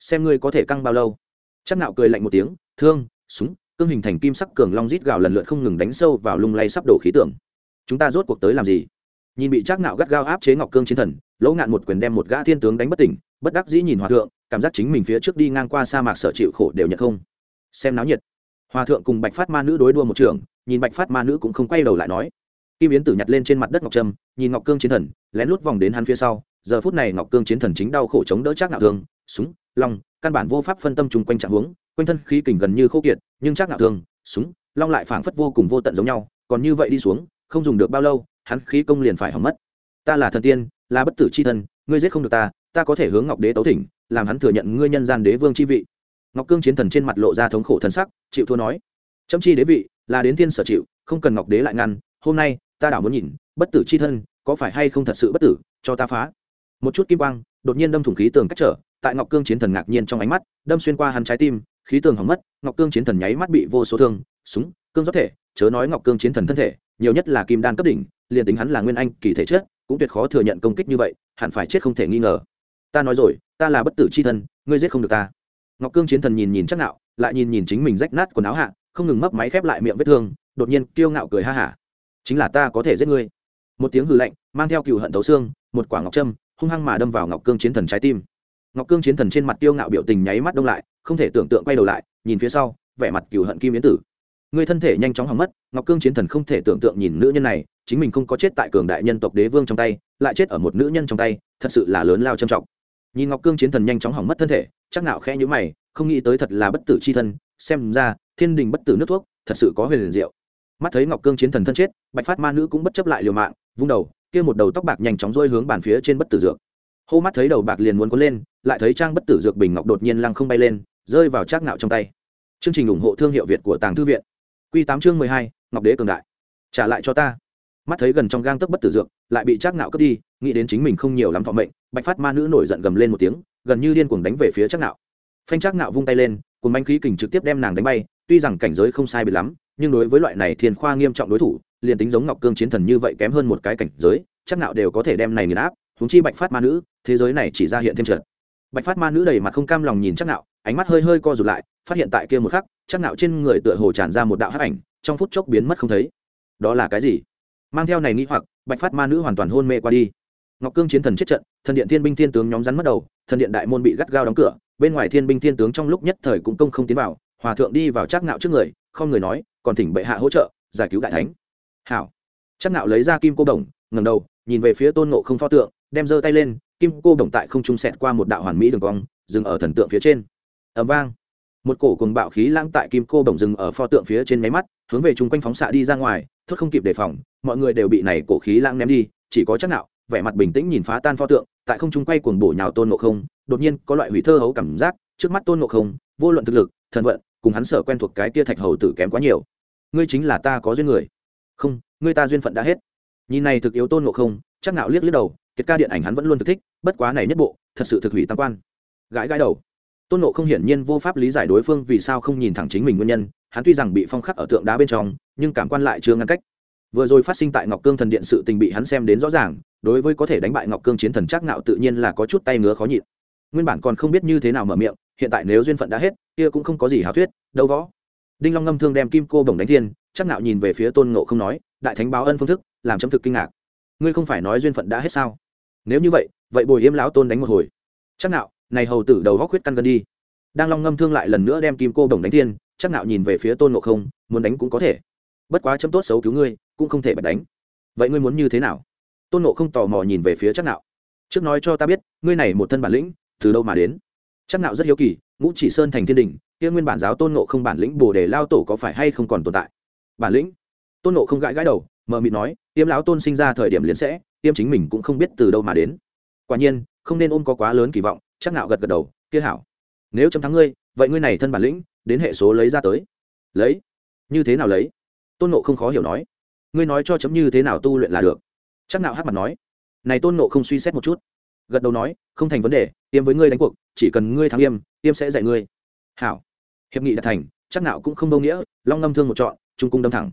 Xem ngươi có thể căng bao lâu. Chắc nạo cười lạnh một tiếng, thương, súng, cương hình thành kim sắc cường long rít gào lần lượt không ngừng đánh sâu vào lung lay sắp đổ khí tượng chúng ta rốt cuộc tới làm gì? Nhìn bị trác nạo gắt gao áp chế ngọc cương chiến thần, lỗ ngạn một quyền đem một gã thiên tướng đánh bất tỉnh, bất đắc dĩ nhìn hòa thượng, cảm giác chính mình phía trước đi ngang qua sa mạc sở chịu khổ đều nhận không. Xem náo nhiệt. Hòa thượng cùng bạch phát ma nữ đối đua một trường, nhìn bạch phát ma nữ cũng không quay đầu lại nói. Kim yến tử nhặt lên trên mặt đất ngọc trâm, nhìn ngọc cương chiến thần, lén lút vòng đến hắn phía sau giờ phút này ngọc cương chiến thần chính đau khổ chống đỡ chắc nạo thương, súng, long, căn bản vô pháp phân tâm chung quanh trạng huống, quanh thân khí kình gần như khô kiệt, nhưng chắc nạo thương, súng, long lại phảng phất vô cùng vô tận giống nhau, còn như vậy đi xuống, không dùng được bao lâu, hắn khí công liền phải hỏng mất. Ta là thần tiên, là bất tử c h i thân ngươi giết không được ta ta có thể hướng ngọc đế tấu thỉnh, làm hắn thừa nhận ngươi nhân gian đế vương chi vị. Ngọc cương chiến thần trên mặt lộ ra thống khổ thân sắc, chịu thua nói, chấm chi đế vị, là đến thiên sở chịu, không cần ngọc đế lại ngăn, hôm nay ta đảo muốn nhìn, bất tử c h i thân có phải hay không thật sự bất tử, cho ta phá một chút kim quang, đột nhiên đâm thủng khí tường cách trở, tại ngọc cương chiến thần ngạc nhiên trong ánh mắt, đâm xuyên qua hắn trái tim, khí tường hỏng mất, ngọc cương chiến thần nháy mắt bị vô số thương, súng, cương dốc thể, chớ nói ngọc cương chiến thần thân thể, nhiều nhất là kim đan cấp đỉnh, liền tính hắn là nguyên anh, kỳ thể chết cũng tuyệt khó thừa nhận công kích như vậy, hẳn phải chết không thể nghi ngờ. Ta nói rồi, ta là bất tử c h i thân, ngươi giết không được ta. Ngọc cương chiến thần nhìn nhìn chắc nạo, lại nhìn nhìn chính mình rách nát quần áo hạ, không ngừng mấp máy khép lại miệng vết thương, đột nhiên kiêu ngạo cười ha hả. Chính là ta có thể giết ngươi. Một tiếng hư lạnh, mang theo cựu hận thấu xương, một quả ngọc trâm hung hăng mà đâm vào ngọc cương chiến thần trái tim. Ngọc cương chiến thần trên mặt tiêu ngạo biểu tình nháy mắt đông lại, không thể tưởng tượng quay đầu lại, nhìn phía sau, vẻ mặt cừu hận kim yến tử. Người thân thể nhanh chóng hỏng mất, ngọc cương chiến thần không thể tưởng tượng nhìn nữ nhân này, chính mình không có chết tại cường đại nhân tộc đế vương trong tay, lại chết ở một nữ nhân trong tay, thật sự là lớn lao trầm trọng. Nhìn ngọc cương chiến thần nhanh chóng hỏng mất thân thể, chắc nạo khẽ nhíu mày, không nghĩ tới thật là bất tử chi thân, xem ra, thiên đình bất tử nước thuốc, thật sự có huyền diệu. Mắt thấy ngọc cương chiến thần thân chết, bạch phát ma nữ cũng bất chấp lại liều mạng, vung đầu kia một đầu tóc bạc nhanh chóng rơi hướng bàn phía trên bất tử dược. Hô mắt thấy đầu bạc liền muốn cuốn lên, lại thấy trang bất tử dược bình ngọc đột nhiên lăng không bay lên, rơi vào trác ngạo trong tay. Chương trình ủng hộ thương hiệu việt của tàng thư viện. Quy tám chương mười hai, ngọc đế cường đại. Trả lại cho ta. Mắt thấy gần trong gang tấc bất tử dược, lại bị trác ngạo cướp đi, nghĩ đến chính mình không nhiều lắm thọ mệnh, bạch phát ma nữ nổi giận gầm lên một tiếng, gần như điên cuồng đánh về phía trác ngạo. Phanh trác ngạo vung tay lên cùng bánh khí kình trực tiếp đem nàng đánh bay, tuy rằng cảnh giới không sai biệt lắm nhưng đối với loại này thiên khoa nghiêm trọng đối thủ, liền tính giống ngọc cương chiến thần như vậy kém hơn một cái cảnh giới, chắc nạo đều có thể đem này nghiền áp húng chi bạch phát ma nữ, thế giới này chỉ ra hiện thêm trượt bạch phát ma nữ đầy mặt không cam lòng nhìn chắc nạo ánh mắt hơi hơi co rụt lại, phát hiện tại kia một khắc, chắc nạo trên người tựa hồ tràn ra một đạo hắc ảnh, trong phút chốc biến mất không thấy. Đó là cái gì? Mang theo này nghĩ hoặc, bạch phát ma nữ hoàn toàn hôn mê qua đi. Ngọc cương chiến thần chết trận, thần điện thiên binh thiên tướng nhóm rắn mất đầu, thần điện đại môn bị gắt gao đóng cửa, bên ngoài thiên binh thiên tướng trong lúc nhất thời cũng công không tiến vào, hòa thượng đi vào chắc nạo trước người, không người nói còn thỉnh bệ hạ hỗ trợ, giải cứu đại thánh. Hảo. Chắc nạo lấy ra kim cô đồng, ngẩng đầu, nhìn về phía tôn ngộ không pho tượng, đem giơ tay lên, kim cô đồng tại không trung sẹt qua một đạo hoàn mỹ đường cong, dừng ở thần tượng phía trên. Ầm vang. Một cổ cùng bạo khí lãng tại kim cô đồng dừng ở pho tượng phía trên máy mắt, hướng về chung quanh phóng xạ đi ra ngoài, thốt không kịp đề phòng, mọi người đều bị này cổ khí lãng ném đi, chỉ có chắc nạo vẻ mặt bình tĩnh nhìn phá tan pho tượng, tại không trung quay cuồng bổ nhào tôn ngộ không, đột nhiên có loại hủy thơ hấu cảm giác, trước mắt tôn ngộ không, vô luận thực lực, thần vận cùng hắn sở quen thuộc cái kia thạch hầu tử kém quá nhiều. Ngươi chính là ta có duyên người. Không, ngươi ta duyên phận đã hết. Nhìn này thực yếu tôn ngộ không, chắc nạo liếc liếc đầu, kiệt ca điện ảnh hắn vẫn luôn thực thích, bất quá này nhất bộ, thật sự thực hủy tam quan. Gãi gãi đầu. Tôn ngộ không hiển nhiên vô pháp lý giải đối phương vì sao không nhìn thẳng chính mình nguyên nhân, hắn tuy rằng bị phong khắc ở tượng đá bên trong, nhưng cảm quan lại chưa ngăn cách. Vừa rồi phát sinh tại ngọc cương thần điện sự tình bị hắn xem đến rõ ràng, đối với có thể đánh bại ngọc cương chiến thần chắc nạo tự nhiên là có chút tay ngứa khó nhịn. Nguyên bản còn không biết như thế nào mở miệng hiện tại nếu duyên phận đã hết, kia cũng không có gì hảo thuyết đâu võ. Đinh long ngâm thương đem kim cô bổng đánh thiên, chắc nạo nhìn về phía tôn ngộ không nói, đại thánh báo ân phương thức, làm chấm thực kinh ngạc. Ngươi không phải nói duyên phận đã hết sao? Nếu như vậy vậy bồi yếm lão tôn đánh một hồi. Chắc nạo, này hầu tử đầu góc huyết căn gần đi. Đang long ngâm thương lại lần nữa đem kim cô bổng đánh thiên, chắc nạo nhìn về phía tôn ngộ không, muốn đánh cũng có thể, bất quá chấm tốt xấu cứu ngươi, cũng không thể bật đánh. Vậy ngươi muốn như thế nào? Tôn ngộ không tò mò nhìn về phía chắc nạo, trước nói cho ta biết, ngươi này một thân bản lĩnh, từ đâu mà đến? Chắc nạo rất hiếu kỳ, ngũ chỉ sơn thành thiên đình, kia nguyên bản giáo tôn nộ không bản lĩnh bồ đề lao tổ có phải hay không còn tồn tại? Bản lĩnh? Tôn nộ không gãi gãi đầu, mờ mịt nói, tiêm lão tôn sinh ra thời điểm liền sẽ, tiêm chính mình cũng không biết từ đâu mà đến. Quả nhiên, không nên ôm có quá lớn kỳ vọng, chắc nạo gật gật đầu, kia hảo. Nếu chấm thắng ngươi, vậy ngươi này thân bản lĩnh, đến hệ số lấy ra tới. Lấy? Như thế nào lấy? Tôn nộ không khó hiểu nói. Ngươi nói cho chấm như thế nào tu luyện là được. Chắc nạo hát mặt nói. Này tôn nộ không suy xét một chút gật đầu nói, không thành vấn đề, tiêm với ngươi đánh cuộc, chỉ cần ngươi thắng yêm yêm sẽ dạy ngươi. Hảo. Hiệp nghị đã thành, chắc nạo cũng không đông nghĩa, long ngâm thương một trọn trung cung đâm thẳng.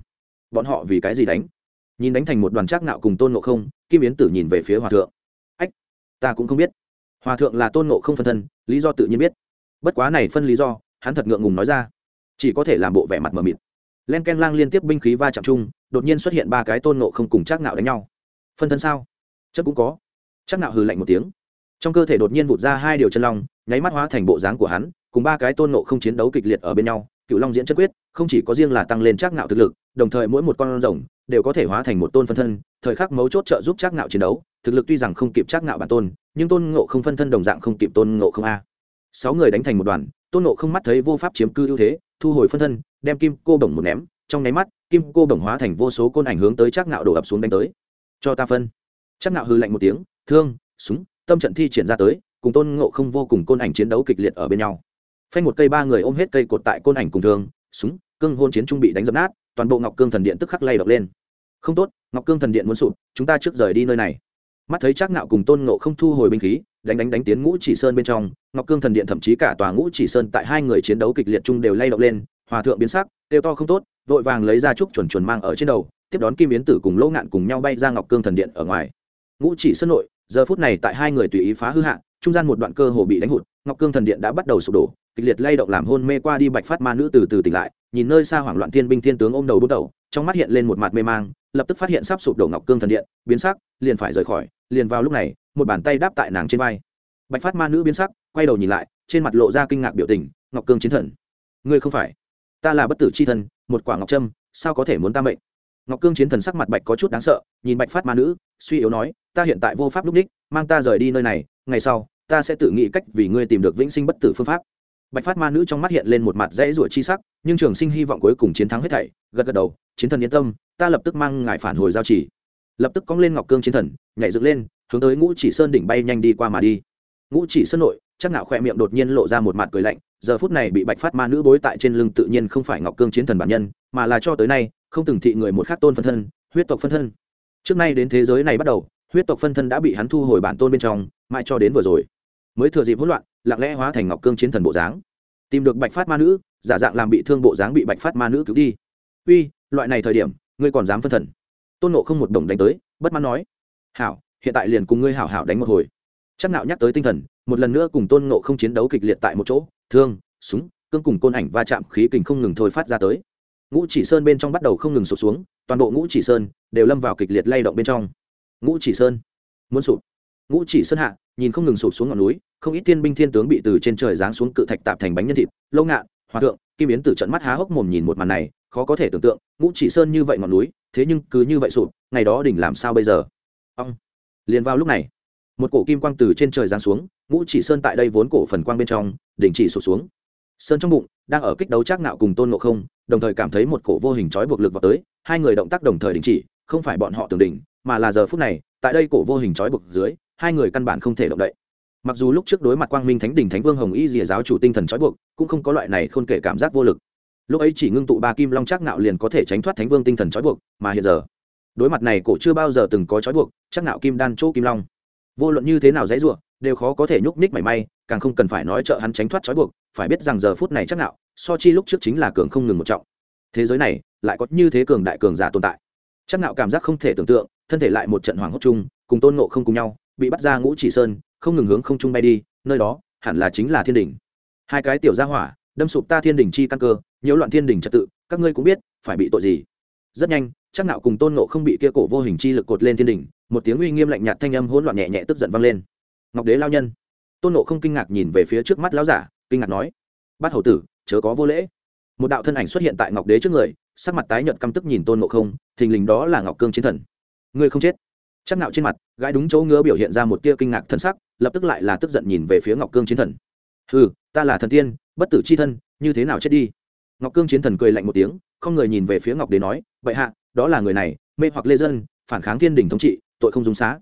Bọn họ vì cái gì đánh? Nhìn đánh thành một đoàn chắc nạo cùng tôn ngộ không, kim yến tử nhìn về phía hòa thượng. Ách, ta cũng không biết. Hòa thượng là tôn ngộ không phân thân, lý do tự nhiên biết. Bất quá này phân lý do, hắn thật ngượng ngùng nói ra. Chỉ có thể làm bộ vẻ mặt mờ mịt. Len ken lang liên tiếp binh khí va chạm chung, đột nhiên xuất hiện ba cái tôn ngộ không cùng chắc nạo đánh nhau. Phân thân sao? Chắc cũng có chắc nạo hừ lạnh một tiếng. Trong cơ thể đột nhiên vụt ra hai điều chân long, nháy mắt hóa thành bộ dáng của hắn, cùng ba cái tôn nộ không chiến đấu kịch liệt ở bên nhau, cựu long diễn chất quyết, không chỉ có riêng là tăng lên chắc nạo thực lực, đồng thời mỗi một con rồng đều có thể hóa thành một tôn phân thân, thời khắc mấu chốt trợ giúp chắc nạo chiến đấu, thực lực tuy rằng không kịp chắc nạo bản tôn, nhưng tôn ngộ không phân thân đồng dạng không kịp tôn ngộ không a. Sáu người đánh thành một đoàn, tôn ngộ không mắt thấy vô pháp chiếm cư ưu thế, thu hồi phân thân, đem kim cô bổng một ném, trong nháy mắt, kim cô bổng hóa thành vô số côn ảnh hướng tới chắc nạo đổ ập xuống đánh tới. Cho ta phân. Chắc nạo hư lạnh một tiếng thương, súng, tâm trận thi triển ra tới, cùng tôn ngộ không vô cùng côn ảnh chiến đấu kịch liệt ở bên nhau. Phanh một cây ba người ôm hết cây cột tại côn ảnh cùng thương, súng, cương hôn chiến trung bị đánh dập nát, toàn bộ ngọc cương thần điện tức khắc lay động lên. Không tốt, ngọc cương thần điện muốn sụp, chúng ta trước rời đi nơi này. Mắt thấy trác nạo cùng tôn ngộ không thu hồi binh khí, đánh đánh đánh tiến ngũ chỉ sơn bên trong, ngọc cương thần điện thậm chí cả tòa ngũ chỉ sơn tại hai người chiến đấu kịch liệt chung đều lay động lên, hòa thượng biến sắc tiêu to không tốt, vội vàng lấy ra trúc chuẩn chuẩn mang ở trên đầu, tiếp đón kim biến tử cùng lỗ ngạn cùng nhau bay ra ngọc cương thần điện ở ngoài. Ngũ chỉ sơn nội giờ phút này tại hai người tùy ý phá hư hạ, trung gian một đoạn cơ hồ bị đánh hụt, ngọc cương thần điện đã bắt đầu sụp đổ, kịch liệt lay động làm hôn mê qua đi bạch phát ma nữ từ từ tỉnh lại, nhìn nơi xa hoảng loạn thiên binh thiên tướng ôm đầu bước đầu, trong mắt hiện lên một mặt mê mang, lập tức phát hiện sắp sụp đổ ngọc cương thần điện, biến sắc, liền phải rời khỏi, liền vào lúc này, một bàn tay đáp tại nàng trên vai. Bạch phát ma nữ biến sắc, quay đầu nhìn lại, trên mặt lộ ra kinh ngạc biểu tình, ngọc cương chiến thần. Ngươi không phải, ta là bất tử c h i thân một quả ngọc trâm sao có thể muốn ta mệnh? Ngọc cương chiến thần sắc mặt bạch có chút đáng sợ, nhìn bạch phát ma nữ, suy yếu nói, ta hiện tại vô pháp lúc ních mang ta rời đi nơi này, ngày sau, ta sẽ tự nghĩ cách vì ngươi tìm được vĩnh sinh bất tử phương pháp. Bạch phát ma nữ trong mắt hiện lên một mặt dễ ruột chi sắc, nhưng trường sinh hy vọng cuối cùng chiến thắng hết thảy, gật gật đầu, chiến thần yên tâm, ta lập tức mang ngài phản hồi giao chỉ. Lập tức cong lên ngọc cương chiến thần, nhảy dựng lên, hướng tới ngũ chỉ sơn đỉnh bay nhanh đi qua mà đi. Ngũ chỉ sơn nội, chắc nạo khỏe miệng đột nhiên lộ ra một mặt cười lạnh giờ phút này bị bạch phát ma nữ bối tại trên lưng tự nhiên không phải ngọc cương chiến thần bản nhân, mà là cho tới nay, không từng thị người một khác tôn phân thân, huyết tộc phân thân. Trước nay đến thế giới này bắt đầu, huyết tộc phân thân đã bị hắn thu hồi bản tôn bên trong, mãi cho đến vừa rồi. Mới thừa dịp hỗn loạn, lặng lẽ hóa thành ngọc cương chiến thần bộ dáng. Tìm được bạch phát ma nữ, giả dạng làm bị thương bộ dáng bị bạch phát ma nữ cứu đi. Uy, loại này thời điểm, ngươi còn dám phân thần? Tôn nộ không một đồng đánh tới, bất mãn nói. Hảo, hiện tại liền cùng ngươi hảo hảo đánh một hồi. Chắc nạo nhắc tới tinh thần, một lần nữa cùng tôn nộ không chiến đấu kịch liệt tại một chỗ thương, súng, cương cùng côn ảnh va chạm khí kình không ngừng thôi phát ra tới. Ngũ chỉ sơn bên trong bắt đầu không ngừng sụp xuống, toàn bộ ngũ chỉ sơn đều lâm vào kịch liệt lay động bên trong. Ngũ chỉ sơn, muốn sụp. Ngũ chỉ sơn hạ, nhìn không ngừng sụp xuống ngọn núi, không ít tiên binh thiên tướng bị từ trên trời giáng xuống cự thạch tạp thành bánh nhân thịt lâu ngạn, hòa thượng, kim biến từ trận mắt há hốc mồm nhìn một màn này, khó có thể tưởng tượng, ngũ chỉ sơn như vậy ngọn núi, thế nhưng cứ như vậy sụp, ngày đó đỉnh làm sao bây giờ? Ông, liền vào lúc này một cổ kim quang từ trên trời giáng xuống, ngũ chỉ sơn tại đây vốn cổ phần quang bên trong, đỉnh chỉ sụp xuống. Sơn trong bụng, đang ở kích đấu trác nạo cùng tôn ngộ không, đồng thời cảm thấy một cổ vô hình trói buộc lực vào tới, hai người động tác đồng thời đình chỉ, không phải bọn họ tưởng đỉnh, mà là giờ phút này, tại đây cổ vô hình trói buộc dưới, hai người căn bản không thể động đậy. Mặc dù lúc trước đối mặt quang minh thánh đình thánh vương hồng y dìa giáo chủ tinh thần trói buộc, cũng không có loại này khôn kể cảm giác vô lực. Lúc ấy chỉ ngưng tụ ba kim long trác nạo liền có thể tránh thoát thánh vương tinh thần trói buộc, mà hiện giờ, đối mặt này cổ chưa bao giờ từng có trói buộc, trác nạo kim đan chỗ kim long vô luận như thế nào dãy ruộng đều khó có thể nhúc nhích mảy may, càng không cần phải nói trợ hắn tránh thoát trói buộc, phải biết rằng giờ phút này chắc nạo, so chi lúc trước chính là cường không ngừng một trọng. Thế giới này, lại có như thế cường đại cường giả tồn tại. Chắc nạo cảm giác không thể tưởng tượng, thân thể lại một trận hoàng hốt chung, cùng tôn ngộ không cùng nhau, bị bắt ra ngũ chỉ sơn, không ngừng hướng không trung bay đi, nơi đó, hẳn là chính là thiên đỉnh. Hai cái tiểu gia hỏa, đâm sụp ta thiên đỉnh chi căn cơ, nhiễu loạn thiên đỉnh trật tự, các ngươi cũng biết, phải bị tội gì. Rất nhanh, chắc nạo cùng tôn ngộ không bị kia cổ vô hình chi lực cột lên thiên đỉnh một tiếng uy nghiêm lạnh nhạt thanh âm hỗn loạn nhẹ nhẹ tức giận vang lên. Ngọc đế lao nhân. Tôn ngộ không kinh ngạc nhìn về phía trước mắt lão giả, kinh ngạc nói bắt hầu tử, chớ có vô lễ. Một đạo thân ảnh xuất hiện tại ngọc đế trước người, sắc mặt tái nhợt căm tức nhìn tôn ngộ không, thình lình đó là ngọc cương chiến thần. Ngươi không chết. Chắc nạo trên mặt gái đúng chỗ ngứa biểu hiện ra một tia kinh ngạc thân sắc, lập tức lại là tức giận nhìn về phía ngọc cương chiến thần. Hừ, ta là thần tiên, bất tử chi thân, như thế nào chết đi? Ngọc cương chiến thần cười lạnh một tiếng, không người nhìn về phía ngọc đế nói vậy hạ, đó là người này, mê hoặc lê dân, phản kháng thiên đình thống trị tội không dung xá.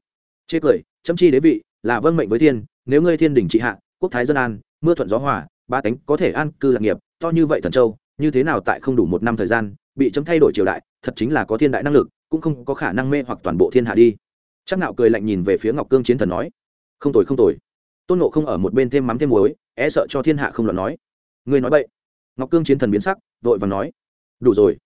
Chê cười, chấm chi đế vị, là vâng mệnh với thiên, nếu ngươi thiên đình trị hạ, quốc thái dân an, mưa thuận gió hòa, ba tánh có thể an cư lạc nghiệp, to như vậy thần châu, như thế nào tại không đủ một năm thời gian, bị chấm thay đổi triều đại, thật chính là có thiên đại năng lực, cũng không có khả năng mê hoặc toàn bộ thiên hạ đi. Chắc nạo cười lạnh nhìn về phía ngọc cương chiến thần nói, không tồi không tồi. Tôn nộ không ở một bên thêm mắm thêm muối e sợ cho thiên hạ không loạn nói, ngươi nói vậy ngọc cương chiến thần biến sắc, vội vàng nói, đủ rồi.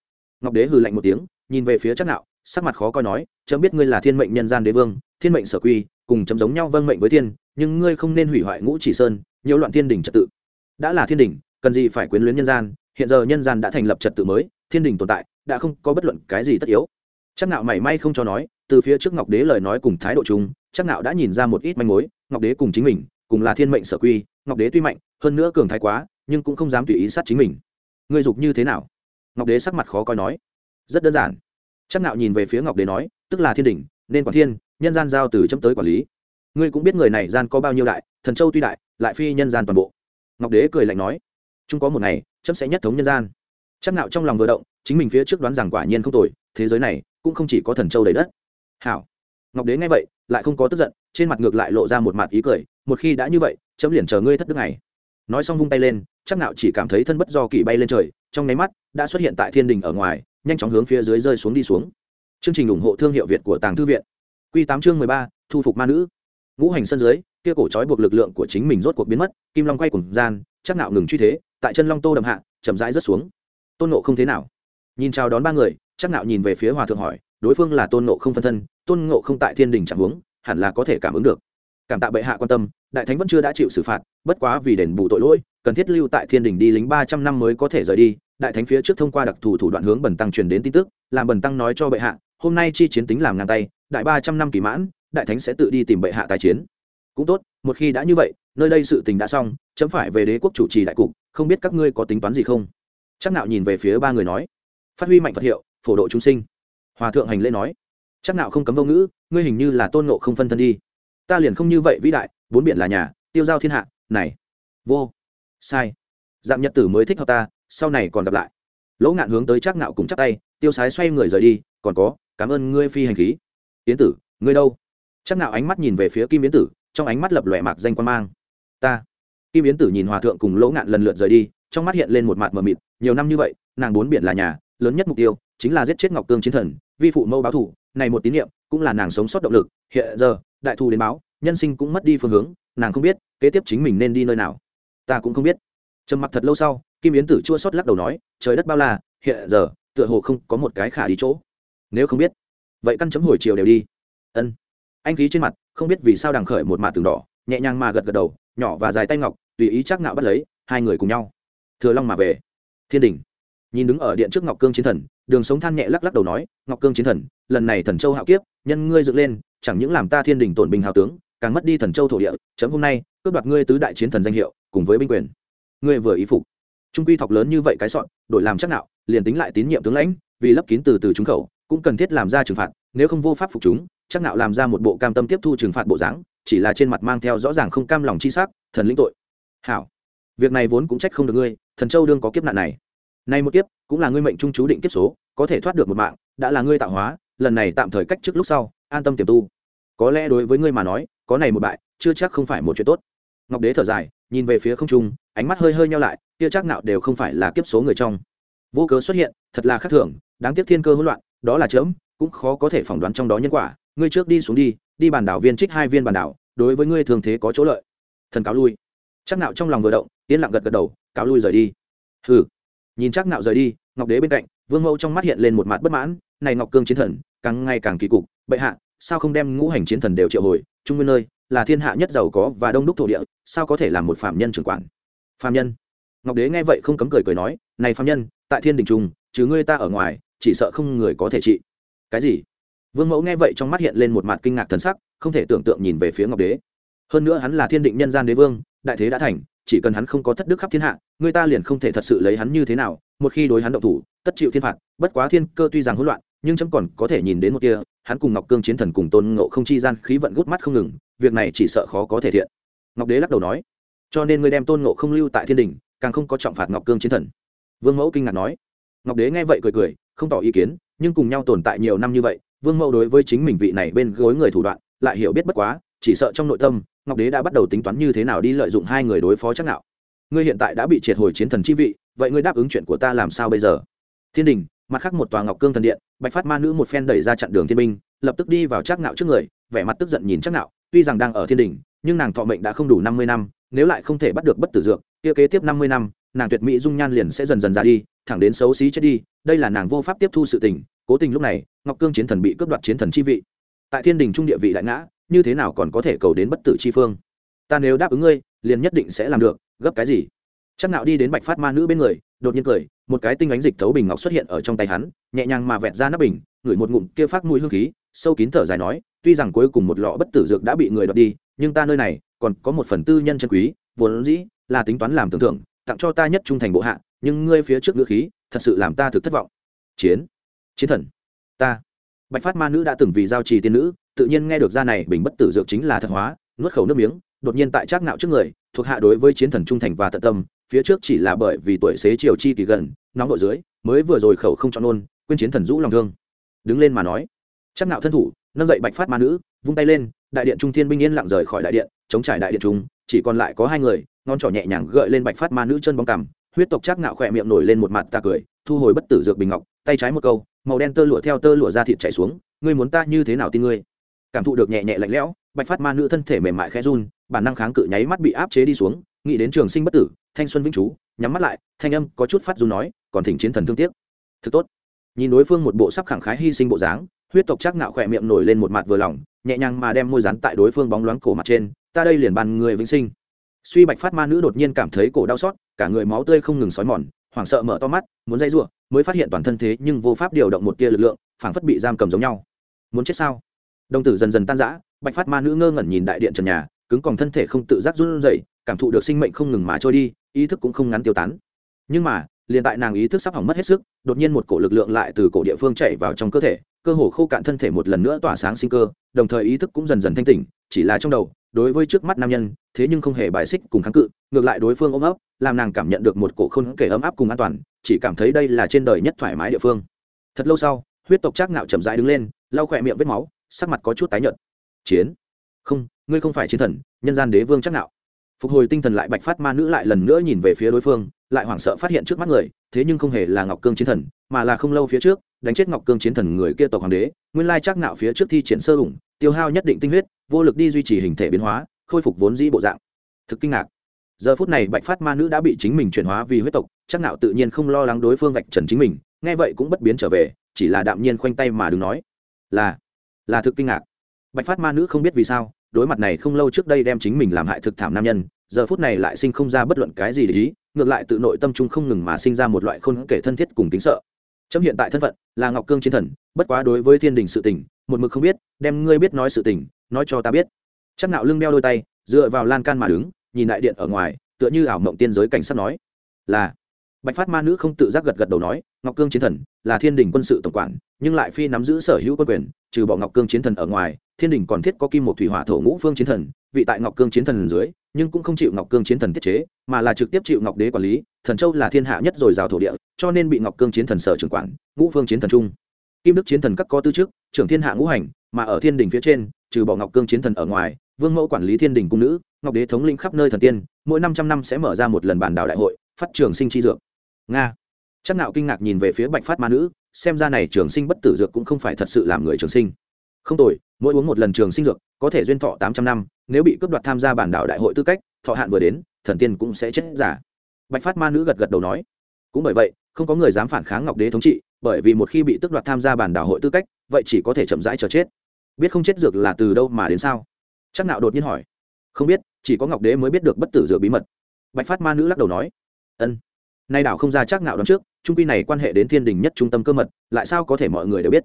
Ngọc đế hừ lạnh một tiếng, nhìn về phía chắc nạo sắc mặt khó coi nói, chấm biết ngươi là thiên mệnh nhân gian đế vương, thiên mệnh sở quy, cùng chấm giống nhau vâng mệnh với thiên, nhưng ngươi không nên hủy hoại ngũ chỉ sơn nhiều loạn thiên đình trật tự. Đã là thiên đình cần gì phải quyến luyến nhân gian, hiện giờ nhân gian đã thành lập trật tự mới, thiên đình tồn tại, đã không có bất luận cái gì tất yếu. Chắc nạo mảy may không cho nói, từ phía trước ngọc đế lời nói cùng thái độ chung, chắc nạo đã nhìn ra một ít manh mối, ngọc đế cùng chính mình, cùng là thiên mệnh sở quy, ngọc đế tuy mạnh, hơn nữa cường thái quá, nhưng cũng không dám tùy ý sát chính mình. Ngươi dục như thế nào? Ngọc đế sắc mặt khó coi nói. Rất đơn giản chắc nạo nhìn về phía ngọc đế nói, tức là thiên đỉnh, nên quản thiên, nhân gian giao từ chấm tới quản lý. Ngươi cũng biết người này gian có bao nhiêu đại, thần châu tuy đại, lại phi nhân gian toàn bộ. Ngọc đế cười lạnh nói, chung có một ngày, chấm sẽ nhất thống nhân gian. Chắc nạo trong lòng vừa động, chính mình phía trước đoán rằng quả nhiên không tồi, thế giới này cũng không chỉ có thần châu đầy đất. Hảo. Ngọc đế nghe vậy, lại không có tức giận, trên mặt ngược lại lộ ra một mặt ý cười, một khi đã như vậy, chấm liền chờ ngươi thất đức này. Nói xong vung tay lên chắc nạo chỉ cảm thấy thân bất do kỳ bay lên trời, trong nháy mắt đã xuất hiện tại thiên đình ở ngoài nhanh chóng hướng phía dưới rơi xuống đi xuống. Chương trình ủng hộ thương hiệu việt của tàng thư viện. Quy tám chương mười ba, thu phục ma nữ. Ngũ hành sân dưới, kia cổ trói buộc lực lượng của chính mình rốt cuộc biến mất, kim long quay cùng gian, chắc nạo ngừng truy thế, tại chân long tô đầm hạ, chậm rãi rớt xuống. Tôn nộ không thế nào? Nhìn chào đón ba người, chắc nạo nhìn về phía hòa thượng hỏi, đối phương là tôn nộ không phân thân, tôn ngộ không tại thiên đình chẳng huống, hẳn là có thể cảm ứng được. Cảm tạ bệ hạ quan tâm, đại thánh vẫn chưa đã chịu xử phạt, bất quá vì đền bù tội lỗi cần thiết lưu tại thiên đình đi lính ba trăm năm mới có thể rời đi, đại thánh phía trước thông qua đặc thù thủ đoạn hướng bần tăng truyền đến tin tức, làm bần tăng nói cho bệ hạ, hôm nay chi chiến tính làm ngang tay, đại ba trăm năm kỳ mãn, đại thánh sẽ tự đi tìm bệ hạ tài chiến. Cũng tốt, một khi đã như vậy, nơi đây sự tình đã xong, chấm phải về đế quốc chủ trì đại cục, không biết các ngươi có tính toán gì không? Chắc nạo nhìn về phía ba người nói. Phát huy mạnh phật hiệu, phổ độ chúng sinh. Hòa thượng hành lễ nói. Chắc nạo không cấm vô ngữ, ngươi hình như là tôn ngộ không phân thân đi. Ta liền không như vậy vĩ đại, bốn biển là nhà, tiêu giao thiên hạ, này. Vô sai. Dạng nhật tử mới thích hợp ta, sau này còn gặp lại. Lỗ ngạn hướng tới trác nạo cùng chắc tay, tiêu sái xoay người rời đi, còn có, cảm ơn ngươi phi hành khí. Yến tử, ngươi đâu? Chắc nạo ánh mắt nhìn về phía kim yến tử, trong ánh mắt lập lòe mạc danh quan mang. Ta. Kim yến tử nhìn hòa thượng cùng lỗ ngạn lần lượt rời đi, trong mắt hiện lên một mặt mờ mịt, nhiều năm như vậy, nàng bốn biển là nhà, lớn nhất mục tiêu chính là giết chết ngọc cương chiến thần, vi phụ mâu báo thủ, này một tín niệm cũng là nàng sống sót động lực, hiện giờ, đại thù đến báo, nhân sinh cũng mất đi phương hướng, nàng không biết kế tiếp chính mình nên đi nơi nào ta cũng không biết. Trầm mặc thật lâu sau, kim yến tử chua xót lắc đầu nói, trời đất bao la, hiện giờ, tựa hồ không có một cái khả đi chỗ. Nếu không biết, vậy căn chấm hồi chiều đều đi. Ân. Anh khí trên mặt, không biết vì sao đằng khởi một mạ tường đỏ, nhẹ nhàng mà gật gật đầu, nhỏ và dài tay ngọc, tùy ý chắc ngạo bắt lấy, hai người cùng nhau. Thừa long mà về. Thiên đình. Nhìn đứng ở điện trước ngọc cương chiến thần, đường sống than nhẹ lắc lắc đầu nói, ngọc cương chiến thần, lần này thần châu hạo kiếp, nhân ngươi dựng lên, chẳng những làm ta thiên đình tổn bình hào tướng, càng mất đi thần châu thổ địa, chấm hôm nay, cướp đoạt ngươi tứ đại chiến thần danh hiệu cùng với binh quyền. Ngươi vừa ý phục. Trung quy thọc lớn như vậy cái sọn, đổi làm chắc nạo, liền tính lại tín nhiệm tướng lãnh, vì lấp kín từ từ chúng khẩu, cũng cần thiết làm ra trừng phạt, nếu không vô pháp phục chúng, chắc nạo làm ra một bộ cam tâm tiếp thu trừng phạt bộ dáng, chỉ là trên mặt mang theo rõ ràng không cam lòng chi sắc, thần lĩnh tội. Hảo. Việc này vốn cũng trách không được ngươi, thần châu đương có kiếp nạn này. Nay một kiếp, cũng là ngươi mệnh trung chú định kiếp số, có thể thoát được một mạng, đã là ngươi tạo hóa, lần này tạm thời cách trước lúc sau, an tâm tiềm tu. Có lẽ đối với ngươi mà nói, có này một bại, chưa chắc không phải một chuyện tốt. Ngọc đế thở dài nhìn về phía không trung, ánh mắt hơi hơi nhau lại, kia chắc nạo đều không phải là kiếp số người trong. Vô cớ xuất hiện, thật là khác thường, đáng tiếc thiên cơ hỗn loạn, đó là chớm, cũng khó có thể phỏng đoán trong đó nhân quả. Ngươi trước đi xuống đi đi bàn đảo viên trích hai viên bàn đảo, đối với ngươi thường thế có chỗ lợi. Thần cáo lui. Chắc nạo trong lòng vừa động, yên lặng gật gật đầu, cáo lui rời đi. Hừ. Nhìn chắc nạo rời đi, ngọc đế bên cạnh, vương mẫu trong mắt hiện lên một mặt bất mãn, này ngọc cương chiến thần, càng ngày càng kỳ cục, bệ hạ sao không đem ngũ hành chiến thần đều triệu hồi? Trung nguyên nơi là thiên hạ nhất giàu có và đông đúc thổ địa, sao có thể làm một phạm nhân trưởng quản? Phạm nhân? Ngọc đế nghe vậy không cấm cười cười nói, này phạm nhân, tại thiên đình trung chứ ngươi ta ở ngoài, chỉ sợ không người có thể trị. Cái gì? Vương mẫu nghe vậy trong mắt hiện lên một mặt kinh ngạc thần sắc, không thể tưởng tượng nhìn về phía ngọc đế. Hơn nữa hắn là thiên định nhân gian đế vương, đại thế đã thành, chỉ cần hắn không có thất đức khắp thiên hạ, người ta liền không thể thật sự lấy hắn như thế nào, một khi đối hắn động thủ, tất chịu thiên phạt, bất quá thiên cơ tuy rằng hỗn loạn, nhưng chấm còn có thể nhìn đến một kia hắn cùng ngọc cương chiến thần cùng tôn ngộ không chi gian khí vận gút mắt không ngừng, việc này chỉ sợ khó có thể thiện. Ngọc đế lắc đầu nói, cho nên ngươi đem tôn ngộ không lưu tại thiên đình, càng không có trọng phạt ngọc cương chiến thần. Vương mẫu kinh ngạc nói, ngọc đế nghe vậy cười cười, không tỏ ý kiến, nhưng cùng nhau tồn tại nhiều năm như vậy, vương mẫu đối với chính mình vị này bên gối người thủ đoạn, lại hiểu biết bất quá, chỉ sợ trong nội tâm, ngọc đế đã bắt đầu tính toán như thế nào đi lợi dụng hai người đối phó chắc nào ngươi hiện tại đã bị triệt hồi chiến thần chi vị, vậy ngươi đáp ứng chuyện của ta làm sao bây giờ? Thiên đình mặt khác một tòa ngọc cương thần điện, bạch phát ma nữ một phen đẩy ra chặn đường thiên minh lập tức đi vào chắc nạo trước người, vẻ mặt tức giận nhìn chắc nạo tuy rằng đang ở thiên đình nhưng nàng thọ mệnh đã không đủ năm mươi năm, nếu lại không thể bắt được bất tử dược, kia kế tiếp năm mươi năm, nàng tuyệt mỹ dung nhan liền sẽ dần dần ra đi, thẳng đến xấu xí chết đi, đây là nàng vô pháp tiếp thu sự tình, cố tình lúc này, ngọc cương chiến thần bị cướp đoạt chiến thần chi vị. Tại thiên đình trung địa vị đại ngã, như thế nào còn có thể cầu đến bất tử chi phương? Ta nếu đáp ứng ngươi, liền nhất định sẽ làm được, gấp cái gì? Chắc nạo đi đến bạch phát ma nữ bên người đột nhiên cười, một cái tinh ánh dịch thấu bình ngọc xuất hiện ở trong tay hắn, nhẹ nhàng mà vẹt ra nắp bình, ngửi một ngụm kia phát mùi hương khí, sâu kín thở dài nói, tuy rằng cuối cùng một lọ bất tử dược đã bị người đoạt đi, nhưng ta nơi này còn có một phần tư nhân chân quý, vốn dĩ là tính toán làm tưởng tượng tặng cho ta nhất trung thành bộ hạ, nhưng ngươi phía trước ngữ khí thật sự làm ta thực thất vọng. Chiến chiến thần, ta. Bạch phát ma nữ đã từng vì giao trì tiên nữ, tự nhiên nghe được ra này bình bất tử dược chính là thật hóa, nuốt khẩu nước miếng, đột nhiên tại trác ngạo trước người, thuộc hạ đối với chiến thần trung thành và tận tâm phía trước chỉ là bởi vì tuổi xế chiều chi kỳ gần, nóng đội dưới, mới vừa rồi khẩu không chọn nôn quên chiến thần rũ lòng thương. Đứng lên mà nói. Chắc nạo thân thủ, nâng dậy bạch phát ma nữ, vung tay lên, đại điện trung thiên binh yên lặng rời khỏi đại điện, chống trải đại điện trung, chỉ còn lại có hai người ngon trỏ nhẹ nhàng gợi lên bạch phát ma nữ chân bóng cằm, huyết tộc chắc nạo khỏe miệng nổi lên một mặt ta cười, thu hồi bất tử dược bình ngọc, tay trái một câu, màu đen tơ lụa theo tơ lụa ra thịt chảy xuống, ngươi muốn ta như thế nào tin ngươi? Cảm thụ được nhẹ nhẹ lạnh lẽo, bạch phát ma nữ thân thể mềm mại khẽ run, bản năng kháng cự nháy mắt bị áp chế đi xuống, nghĩ đến trường sinh bất tử thanh xuân vĩnh chú, nhắm mắt lại, thanh âm có chút phát run nói, còn thỉnh chiến thần thương tiếc. Thực tốt. Nhìn đối phương một bộ sắp khẳng khái hy sinh bộ dáng, huyết tộc chắc nạo khỏe miệng nổi lên một mặt vừa lòng, nhẹ nhàng mà đem môi rắn tại đối phương bóng loáng cổ mặt trên, ta đây liền bàn người vĩnh sinh. Suy bạch phát ma nữ đột nhiên cảm thấy cổ đau xót, cả người máu tươi không ngừng sói mòn, hoảng sợ mở to mắt, muốn dây rủa, mới phát hiện toàn thân thế nhưng vô pháp điều động một tia lực lượng, phảng phất bị giam cầm giống nhau. Muốn chết sao? Đồng tử dần dần tan rã, bạch phát ma nữ ngơ ngẩn nhìn đại điện trần nhà, cứng còn thân thể không tự giác run rẩy, cảm thụ được sinh mệnh không ngừng mà trôi đi ý thức cũng không ngắn tiêu tán. Nhưng mà, liền tại nàng ý thức sắp hỏng mất hết sức, đột nhiên một cổ lực lượng lại từ cổ địa phương chạy vào trong cơ thể, cơ hồ khô cạn thân thể một lần nữa tỏa sáng sinh cơ, đồng thời ý thức cũng dần dần thanh tỉnh, chỉ là trong đầu, đối với trước mắt nam nhân, thế nhưng không hề bài xích cùng kháng cự, ngược lại đối phương ôm ấp, làm nàng cảm nhận được một cổ không kể ấm áp cùng an toàn, chỉ cảm thấy đây là trên đời nhất thoải mái địa phương. Thật lâu sau, huyết tộc trác ngạo chậm rãi đứng lên, lau khỏe miệng vết máu, sắc mặt có chút tái nhợt. Chiến? Không, ngươi không phải chiến thần, nhân gian đế vương trác nạo phục hồi tinh thần lại bạch phát ma nữ lại lần nữa nhìn về phía đối phương, lại hoảng sợ phát hiện trước mắt người, thế nhưng không hề là ngọc cương chiến thần, mà là không lâu phía trước, đánh chết ngọc cương chiến thần người kia tộc hoàng đế, nguyên lai chắc nạo phía trước thi triển sơ ủng tiêu hao nhất định tinh huyết, vô lực đi duy trì hình thể biến hóa, khôi phục vốn dĩ bộ dạng. Thực kinh ngạc. Giờ phút này bạch phát ma nữ đã bị chính mình chuyển hóa vì huyết tộc, chắc nạo tự nhiên không lo lắng đối phương vạch trần chính mình, nghe vậy cũng bất biến trở về, chỉ là đạm nhiên khoanh tay mà đừng nói, là là thực kinh ngạc. Bạch phát ma nữ không biết vì sao đối mặt này không lâu trước đây đem chính mình làm hại thực thảm nam nhân, giờ phút này lại sinh không ra bất luận cái gì để ý, ngược lại tự nội tâm trung không ngừng mà sinh ra một loại khôn kể thân thiết cùng tính sợ. Chấm hiện tại thân phận là ngọc cương chiến thần, bất quá đối với thiên đình sự tình, một mực không biết, đem ngươi biết nói sự tình, nói cho ta biết. Chắc nạo lưng đeo đôi tay, dựa vào lan can mà đứng, nhìn đại điện ở ngoài, tựa như ảo mộng tiên giới cảnh sát nói. Là. Bạch phát ma nữ không tự giác gật gật đầu nói, ngọc cương chiến thần, là thiên đình quân sự tổng quản nhưng lại phi nắm giữ sở hữu quân quyền, trừ bỏ ngọc cương chiến thần ở ngoài, thiên đình còn thiết có kim một thủy hỏa thổ ngũ phương chiến thần, vị tại ngọc cương chiến thần dưới, nhưng cũng không chịu ngọc cương chiến thần thiết chế, mà là trực tiếp chịu ngọc đế quản lý, thần châu là thiên hạ nhất rồi rào thổ địa, cho nên bị ngọc cương chiến thần sở trưởng quản, ngũ phương chiến thần trung. Kim đức chiến thần các có tư chức, trưởng thiên hạ ngũ hành, mà ở thiên đình phía trên, trừ bỏ ngọc cương chiến thần ở ngoài, vương mẫu quản lý thiên đình cung nữ, ngọc đế thống lĩnh khắp nơi thần tiên, mỗi năm trăm năm sẽ mở ra một lần bàn đảo đại hội, phát trường sinh chi dược. Nga. Chắc nạo kinh ngạc nhìn về phía bạch phát ma nữ xem ra này trường sinh bất tử dược cũng không phải thật sự làm người trường sinh. Không tồi, mỗi uống một lần trường sinh dược, có thể duyên thọ tám trăm năm, nếu bị cướp đoạt tham gia bản đảo đại hội tư cách, thọ hạn vừa đến, thần tiên cũng sẽ chết giả. Bạch phát ma nữ gật gật đầu nói. Cũng bởi vậy, không có người dám phản kháng ngọc đế thống trị, bởi vì một khi bị tước đoạt tham gia bản đảo hội tư cách, vậy chỉ có thể chậm rãi chờ chết. Biết không chết dược là từ đâu mà đến sao? Chắc nạo đột nhiên hỏi. Không biết, chỉ có ngọc đế mới biết được bất tử dược bí mật. Bạch phát ma nữ lắc đầu nói. Ân. Nay đảo không ra chắc nạo đón trước trung quy này quan hệ đến thiên đình nhất trung tâm cơ mật, lại sao có thể mọi người đều biết?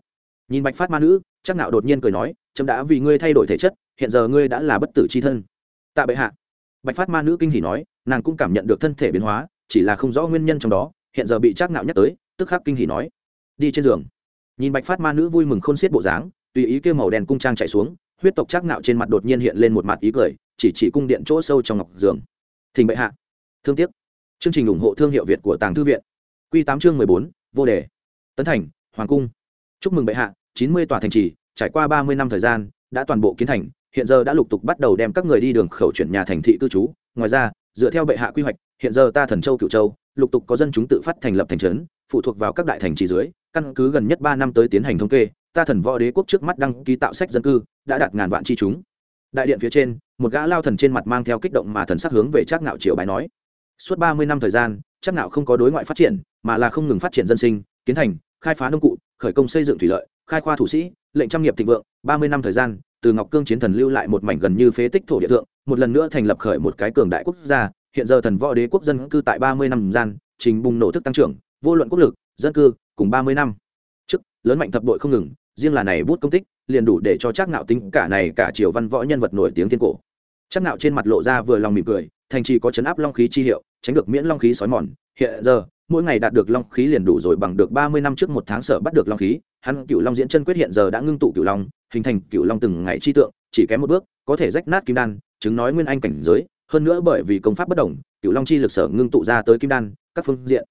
Nhìn bạch phát ma nữ chắc nạo đột nhiên cười nói trâm đã vì ngươi thay đổi thể chất, hiện giờ ngươi đã là bất tử chi thân. Tạ bệ hạ. Bạch phát ma nữ kinh hỉ nói, nàng cũng cảm nhận được thân thể biến hóa, chỉ là không rõ nguyên nhân trong đó, hiện giờ bị chắc nạo nhắc tới, tức khắc kinh hỉ nói, đi trên giường. Nhìn bạch phát ma nữ vui mừng khôn xiết bộ dáng, tùy ý kêu màu đen cung trang chạy xuống, huyết tộc chắc nạo trên mặt đột nhiên hiện lên một mặt ý cười, chỉ chỉ cung điện chỗ sâu trong ngọc giường. Thỉnh bệ hạ. Thương tiếc. Chương trình ủng hộ thương hiệu việt của tàng thư viện q tám chương mười bốn, vô đề. Tấn thành, hoàng cung. Chúc mừng bệ hạ, chín mươi tòa thành trì, trải qua ba mươi năm thời gian, đã toàn bộ kiến thành, hiện giờ đã lục tục bắt đầu đem các người đi đường khẩu chuyển nhà thành thị cư trú. Ngoài ra, dựa theo bệ hạ quy hoạch, hiện giờ ta thần châu cựu châu, lục tục có dân chúng tự phát thành lập thành trấn, phụ thuộc vào các đại thành trì dưới, căn cứ gần nhất ba năm tới tiến hành thống kê, ta thần võ đế quốc trước mắt đăng ký tạo sách dân cư, đã đạt ngàn vạn chi chúng. Đại điện phía trên, một gã lao thần trên mặt mang theo kích động mà thần sắc hướng về trác ngạo triều bái nói. Suốt ba mươi năm thời gian, trác ngạo không có đối ngoại phát triển mà là không ngừng phát triển dân sinh, kiến thành, khai phá nông cụ, khởi công xây dựng thủy lợi, khai khoa thủ sĩ, lệnh trăm nghiệp thịnh vượng, ba mươi năm thời gian, từ ngọc cương chiến thần lưu lại một mảnh gần như phế tích thổ địa thượng, một lần nữa thành lập khởi một cái cường đại quốc gia, hiện giờ thần võ đế quốc dân cư tại ba mươi năm gian, trình bùng nổ thức tăng trưởng, vô luận quốc lực, dân cư, cùng ba mươi năm. Trước, lớn mạnh thập bội không ngừng, riêng là này bút công tích, liền đủ để cho chắc ngạo tính cả này cả triều văn võ nhân vật nổi tiếng thiên cổ. Chắc ngạo trên mặt lộ ra vừa lòng mỉm cười, thành trì có chấn áp long khí chi hiệu, tránh được miễn long khí sói mòn, hiện giờ mỗi ngày đạt được long khí liền đủ rồi bằng được ba mươi năm trước một tháng sở bắt được long khí, hắn cựu long diễn chân quyết hiện giờ đã ngưng tụ cựu long, hình thành cựu long từng ngày chi tượng, chỉ kém một bước, có thể rách nát kim đan, chứng nói nguyên anh cảnh giới, hơn nữa bởi vì công pháp bất đồng cựu long chi lực sở ngưng tụ ra tới kim đan, các phương diện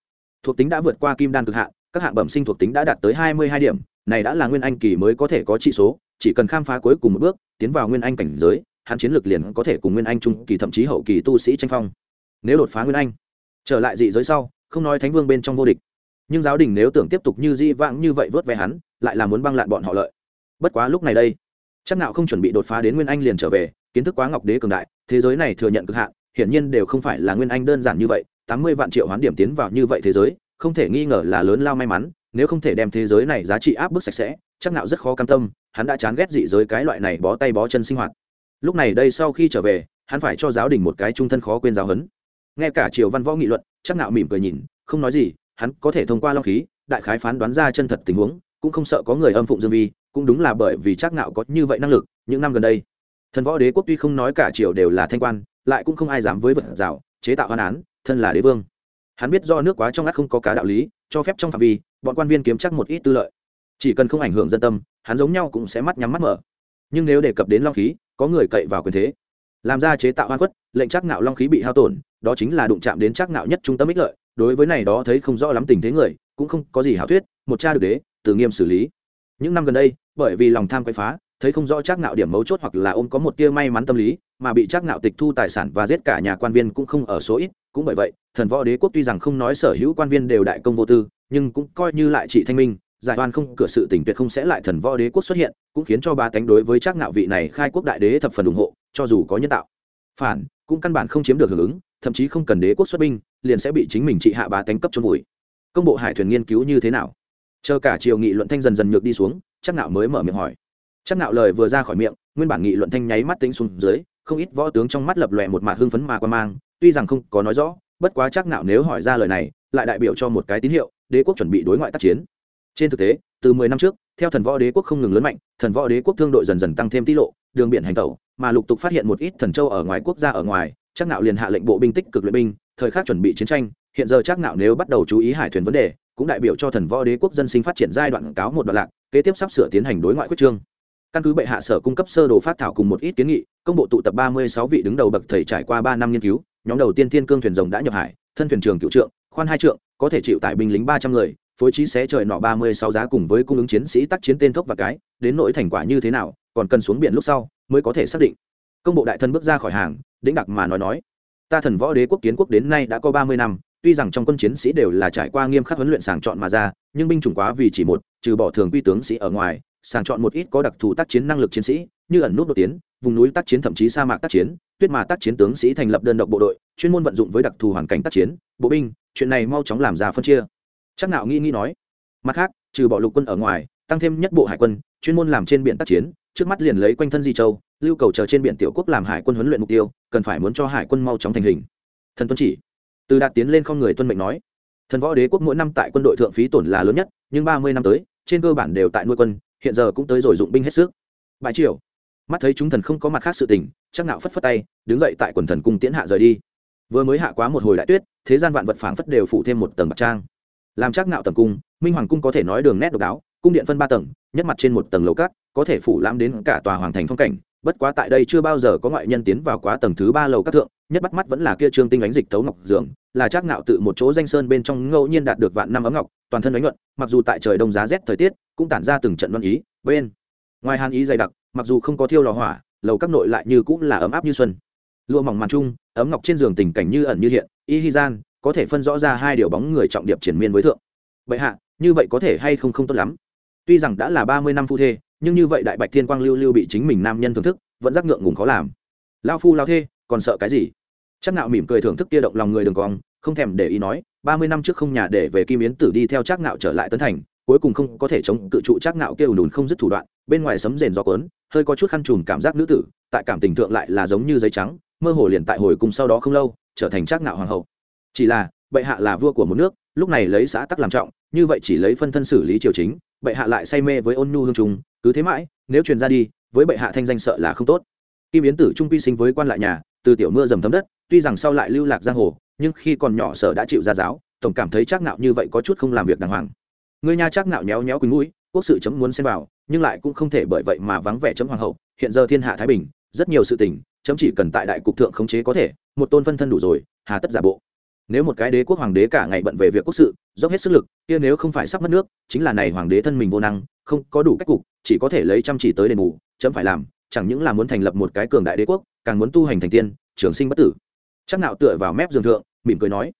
thuộc tính đã vượt qua kim đan cực hạn, các hạng bẩm sinh thuộc tính đã đạt tới hai mươi hai điểm, này đã là nguyên anh kỳ mới có thể có trị số, chỉ cần khám phá cuối cùng một bước, tiến vào nguyên anh cảnh giới, hắn chiến lược liền có thể cùng nguyên anh trung kỳ thậm chí hậu kỳ tu sĩ tranh phong. Nếu đột phá nguyên anh, trở lại dị giới sau không nói thánh vương bên trong vô địch. Nhưng giáo đình nếu tưởng tiếp tục như di vãng như vậy vớt vé hắn, lại là muốn băng lạn bọn họ lợi. Bất quá lúc này đây, chắc nào không chuẩn bị đột phá đến nguyên anh liền trở về, kiến thức quá ngọc đế cường đại, thế giới này thừa nhận cực hạn, hiển nhiên đều không phải là nguyên anh đơn giản như vậy, tám mươi vạn triệu hoán điểm tiến vào như vậy thế giới, không thể nghi ngờ là lớn lao may mắn, nếu không thể đem thế giới này giá trị áp bức sạch sẽ, chắc nào rất khó cam tâm, hắn đã chán ghét dị giới cái loại này bó tay bó chân sinh hoạt. Lúc này đây sau khi trở về, hắn phải cho giáo đình một cái trung thân khó quên giáo huấn. Nghe cả triều văn võ nghị luận chắc nạo mỉm cười nhìn, không nói gì, hắn có thể thông qua long khí, đại khái phán đoán ra chân thật tình huống, cũng không sợ có người âm phụng dương vi, cũng đúng là bởi vì chắc nạo có như vậy năng lực, những năm gần đây, thần võ đế quốc tuy không nói cả triều đều là thanh quan, lại cũng không ai dám với vật rào, chế tạo hoan án, thân là đế vương. Hắn biết do nước quá trong ngắt không có cá đạo lý, cho phép trong phạm vi, bọn quan viên kiếm chắc một ít tư lợi. Chỉ cần không ảnh hưởng dân tâm, hắn giống nhau cũng sẽ mắt nhắm mắt mở. Nhưng nếu đề cập đến long khí, có người cậy vào quyền thế làm ra chế tạo oan khuất lệnh chắc ngạo long khí bị hao tổn, đó chính là đụng chạm đến chắc ngạo nhất trung tâm ích lợi, đối với này đó thấy không rõ lắm tình thế người, cũng không có gì hảo thuyết, một cha được đế tự nghiêm xử lý. Những năm gần đây, bởi vì lòng tham quấy phá, thấy không rõ chắc ngạo điểm mấu chốt hoặc là ôm có một tia may mắn tâm lý, mà bị chắc ngạo tịch thu tài sản và giết cả nhà quan viên cũng không ở số ít, cũng bởi vậy, thần võ đế quốc tuy rằng không nói sở hữu quan viên đều đại công vô tư, nhưng cũng coi như lại trị thanh minh, giải oan không, cửa sự tình tuyệt không sẽ lại thần võ đế quốc xuất hiện, cũng khiến cho ba tánh đối với chắc ngạo vị này khai quốc đại đế thập phần ủng hộ cho dù có nhân tạo, phản, cũng căn bản không chiếm được hưởng ứng, thậm chí không cần đế quốc xuất binh, liền sẽ bị chính mình trị hạ bá tánh cấp chôn vùi. Công bộ hải thuyền nghiên cứu như thế nào? Chờ cả triều nghị luận thanh dần dần nhược đi xuống chắc nạo mới mở miệng hỏi. Chắc nạo lời vừa ra khỏi miệng, nguyên bản nghị luận thanh nháy mắt tính xuống dưới, không ít võ tướng trong mắt lập lòe một mạt hưng phấn mà quan mang, tuy rằng không có nói rõ, bất quá chắc nạo nếu hỏi ra lời này, lại đại biểu cho một cái tín hiệu, đế quốc chuẩn bị đối ngoại tác chiến. Trên thực tế, từ mười năm trước, theo thần võ đế quốc không ngừng lớn mạnh, thần võ đế quốc thương đội dần dần tăng thêm tiết lộ đường biển hành tẩu, mà lục tục phát hiện một ít thần châu ở ngoài quốc gia ở ngoài, chắc nạo liền hạ lệnh bộ binh tích cực luyện binh, thời khắc chuẩn bị chiến tranh. Hiện giờ chắc nạo nếu bắt đầu chú ý hải thuyền vấn đề, cũng đại biểu cho thần võ đế quốc dân sinh phát triển giai đoạn cáo một đoạn lạc, kế tiếp sắp sửa tiến hành đối ngoại quyết trương. Căn cứ bệ hạ sở cung cấp sơ đồ phát thảo cùng một ít kiến nghị, công bộ tụ tập ba mươi sáu vị đứng đầu bậc thầy trải qua ba năm nghiên cứu, nhóm đầu tiên thiên cương thuyền rồng đã nhập hải, thân thuyền trường cựu trượng, khoan hai trượng, có thể chịu tải binh lính ba trăm người, phối trí xé trời nọ ba mươi sáu giá cùng với cung ứng chiến sĩ tác chiến tên thốc và cái, đến nỗi thành quả như thế nào còn cần xuống biển lúc sau mới có thể xác định. Công bộ đại thân bước ra khỏi hàng, đĩnh đặc mà nói nói, ta thần võ đế quốc kiến quốc đến nay đã có ba mươi năm, tuy rằng trong quân chiến sĩ đều là trải qua nghiêm khắc huấn luyện sàng chọn mà ra, nhưng binh chủng quá vì chỉ một, trừ bỏ thường quy tướng sĩ ở ngoài, sàng chọn một ít có đặc thù tác chiến năng lực chiến sĩ, như ẩn nút đột tiến, vùng núi tác chiến thậm chí sa mạc tác chiến, tuyết mà tác chiến tướng sĩ thành lập đơn độc bộ đội, chuyên môn vận dụng với đặc thù hoàn cảnh tác chiến, bộ binh, chuyện này mau chóng làm ra phân chia. Chắc nào nghĩ nghĩ nói, mặt khác, trừ bỏ lục quân ở ngoài, tăng thêm nhất bộ hải quân, chuyên môn làm trên biển tác chiến trước mắt liền lấy quanh thân di châu, lưu cầu chờ trên biển tiểu quốc làm hải quân huấn luyện mục tiêu, cần phải muốn cho hải quân mau chóng thành hình. Thần tuân chỉ, từ đạt tiến lên không người tuân mệnh nói, thần võ đế quốc mỗi năm tại quân đội thượng phí tổn là lớn nhất, nhưng ba mươi năm tới, trên cơ bản đều tại nuôi quân, hiện giờ cũng tới rồi dụng binh hết sức. Bãi triều, mắt thấy chúng thần không có mặt khác sự tình, chắc nạo phất phất tay, đứng dậy tại quần thần cung tiễn hạ rời đi. Vừa mới hạ quá một hồi đại tuyết, thế gian vạn vật phảng phất đều phủ thêm một tầng bạc trang. Làm chắc nạo tầm cung, minh hoàng cung có thể nói đường nét độc đáo, cung điện phân ba tầng, nhất mặt trên một tầng lầu cát có thể phủ lãm đến cả tòa hoàng thành phong cảnh, bất quá tại đây chưa bao giờ có ngoại nhân tiến vào quá tầng thứ ba lầu các thượng, nhất bắt mắt vẫn là kia trương tinh ánh dịch thấu ngọc dường là trác ngạo tự một chỗ danh sơn bên trong ngẫu nhiên đạt được vạn năm ấm ngọc, toàn thân ánh nhuận, mặc dù tại trời đông giá rét thời tiết, cũng tản ra từng trận loan ý, bên ngoài hàn ý dày đặc, mặc dù không có thiêu lò hỏa, lầu các nội lại như cũng là ấm áp như xuân. Lụa mỏng màn trung, ấm ngọc trên giường tình cảnh như ẩn như hiện, y hi gian, có thể phân rõ ra hai điều bóng người trọng điệp triển miên với thượng. Vậy hạ, như vậy có thể hay không không tốt lắm? Tuy rằng đã là ba mươi năm phu thê nhưng như vậy đại bạch thiên quang lưu lưu bị chính mình nam nhân thưởng thức, vẫn giác ngượng ngùng khó làm. Lao phu lao thê, còn sợ cái gì? Chắc nạo mỉm cười thưởng thức kia động lòng người đường cong, không thèm để ý nói, ba mươi năm trước không nhà để về kim yến tử đi theo chắc nạo trở lại tấn thành, cuối cùng không có thể chống cự trụ chắc nạo kêu đùn không dứt thủ đoạn, bên ngoài sấm rền gió cuốn, hơi có chút khăn trùm cảm giác nữ tử, tại cảm tình thượng lại là giống như giấy trắng, mơ hồ liền tại hồi cùng sau đó không lâu, trở thành chắc nạo hoàng hậu. Chỉ là, bệ hạ là vua của một nước lúc này lấy xã tắc làm trọng, như vậy chỉ lấy phân thân xử lý triều chính, bệ hạ lại say mê với ôn nhu hương trùng, cứ thế mãi, nếu truyền ra đi, với bệ hạ thanh danh sợ là không tốt. Kim yến tử trung quy sinh với quan lại nhà, từ tiểu mưa dầm thấm đất, tuy rằng sau lại lưu lạc giang hồ, nhưng khi còn nhỏ sở đã chịu ra giáo, tổng cảm thấy chắc nạo như vậy có chút không làm việc đàng hoàng. Người nhà chắc nạo nhéo nhéo quỳnh mũi, quốc sự chấm muốn xem vào, nhưng lại cũng không thể bởi vậy mà vắng vẻ chấm hoàng hậu, hiện giờ thiên hạ thái bình, rất nhiều sự tình, chấm chỉ cần tại đại cục thượng khống chế có thể, một tôn phân thân đủ rồi, hà tất giả bộ nếu một cái đế quốc hoàng đế cả ngày bận về việc quốc sự, dốc hết sức lực, kia nếu không phải sắp mất nước, chính là này hoàng đế thân mình vô năng, không có đủ cách cục, chỉ có thể lấy chăm chỉ tới đền bù, chấm phải làm, chẳng những là muốn thành lập một cái cường đại đế quốc, càng muốn tu hành thành tiên, trường sinh bất tử. Chắc nạo tựa vào mép giường thượng, mỉm cười nói,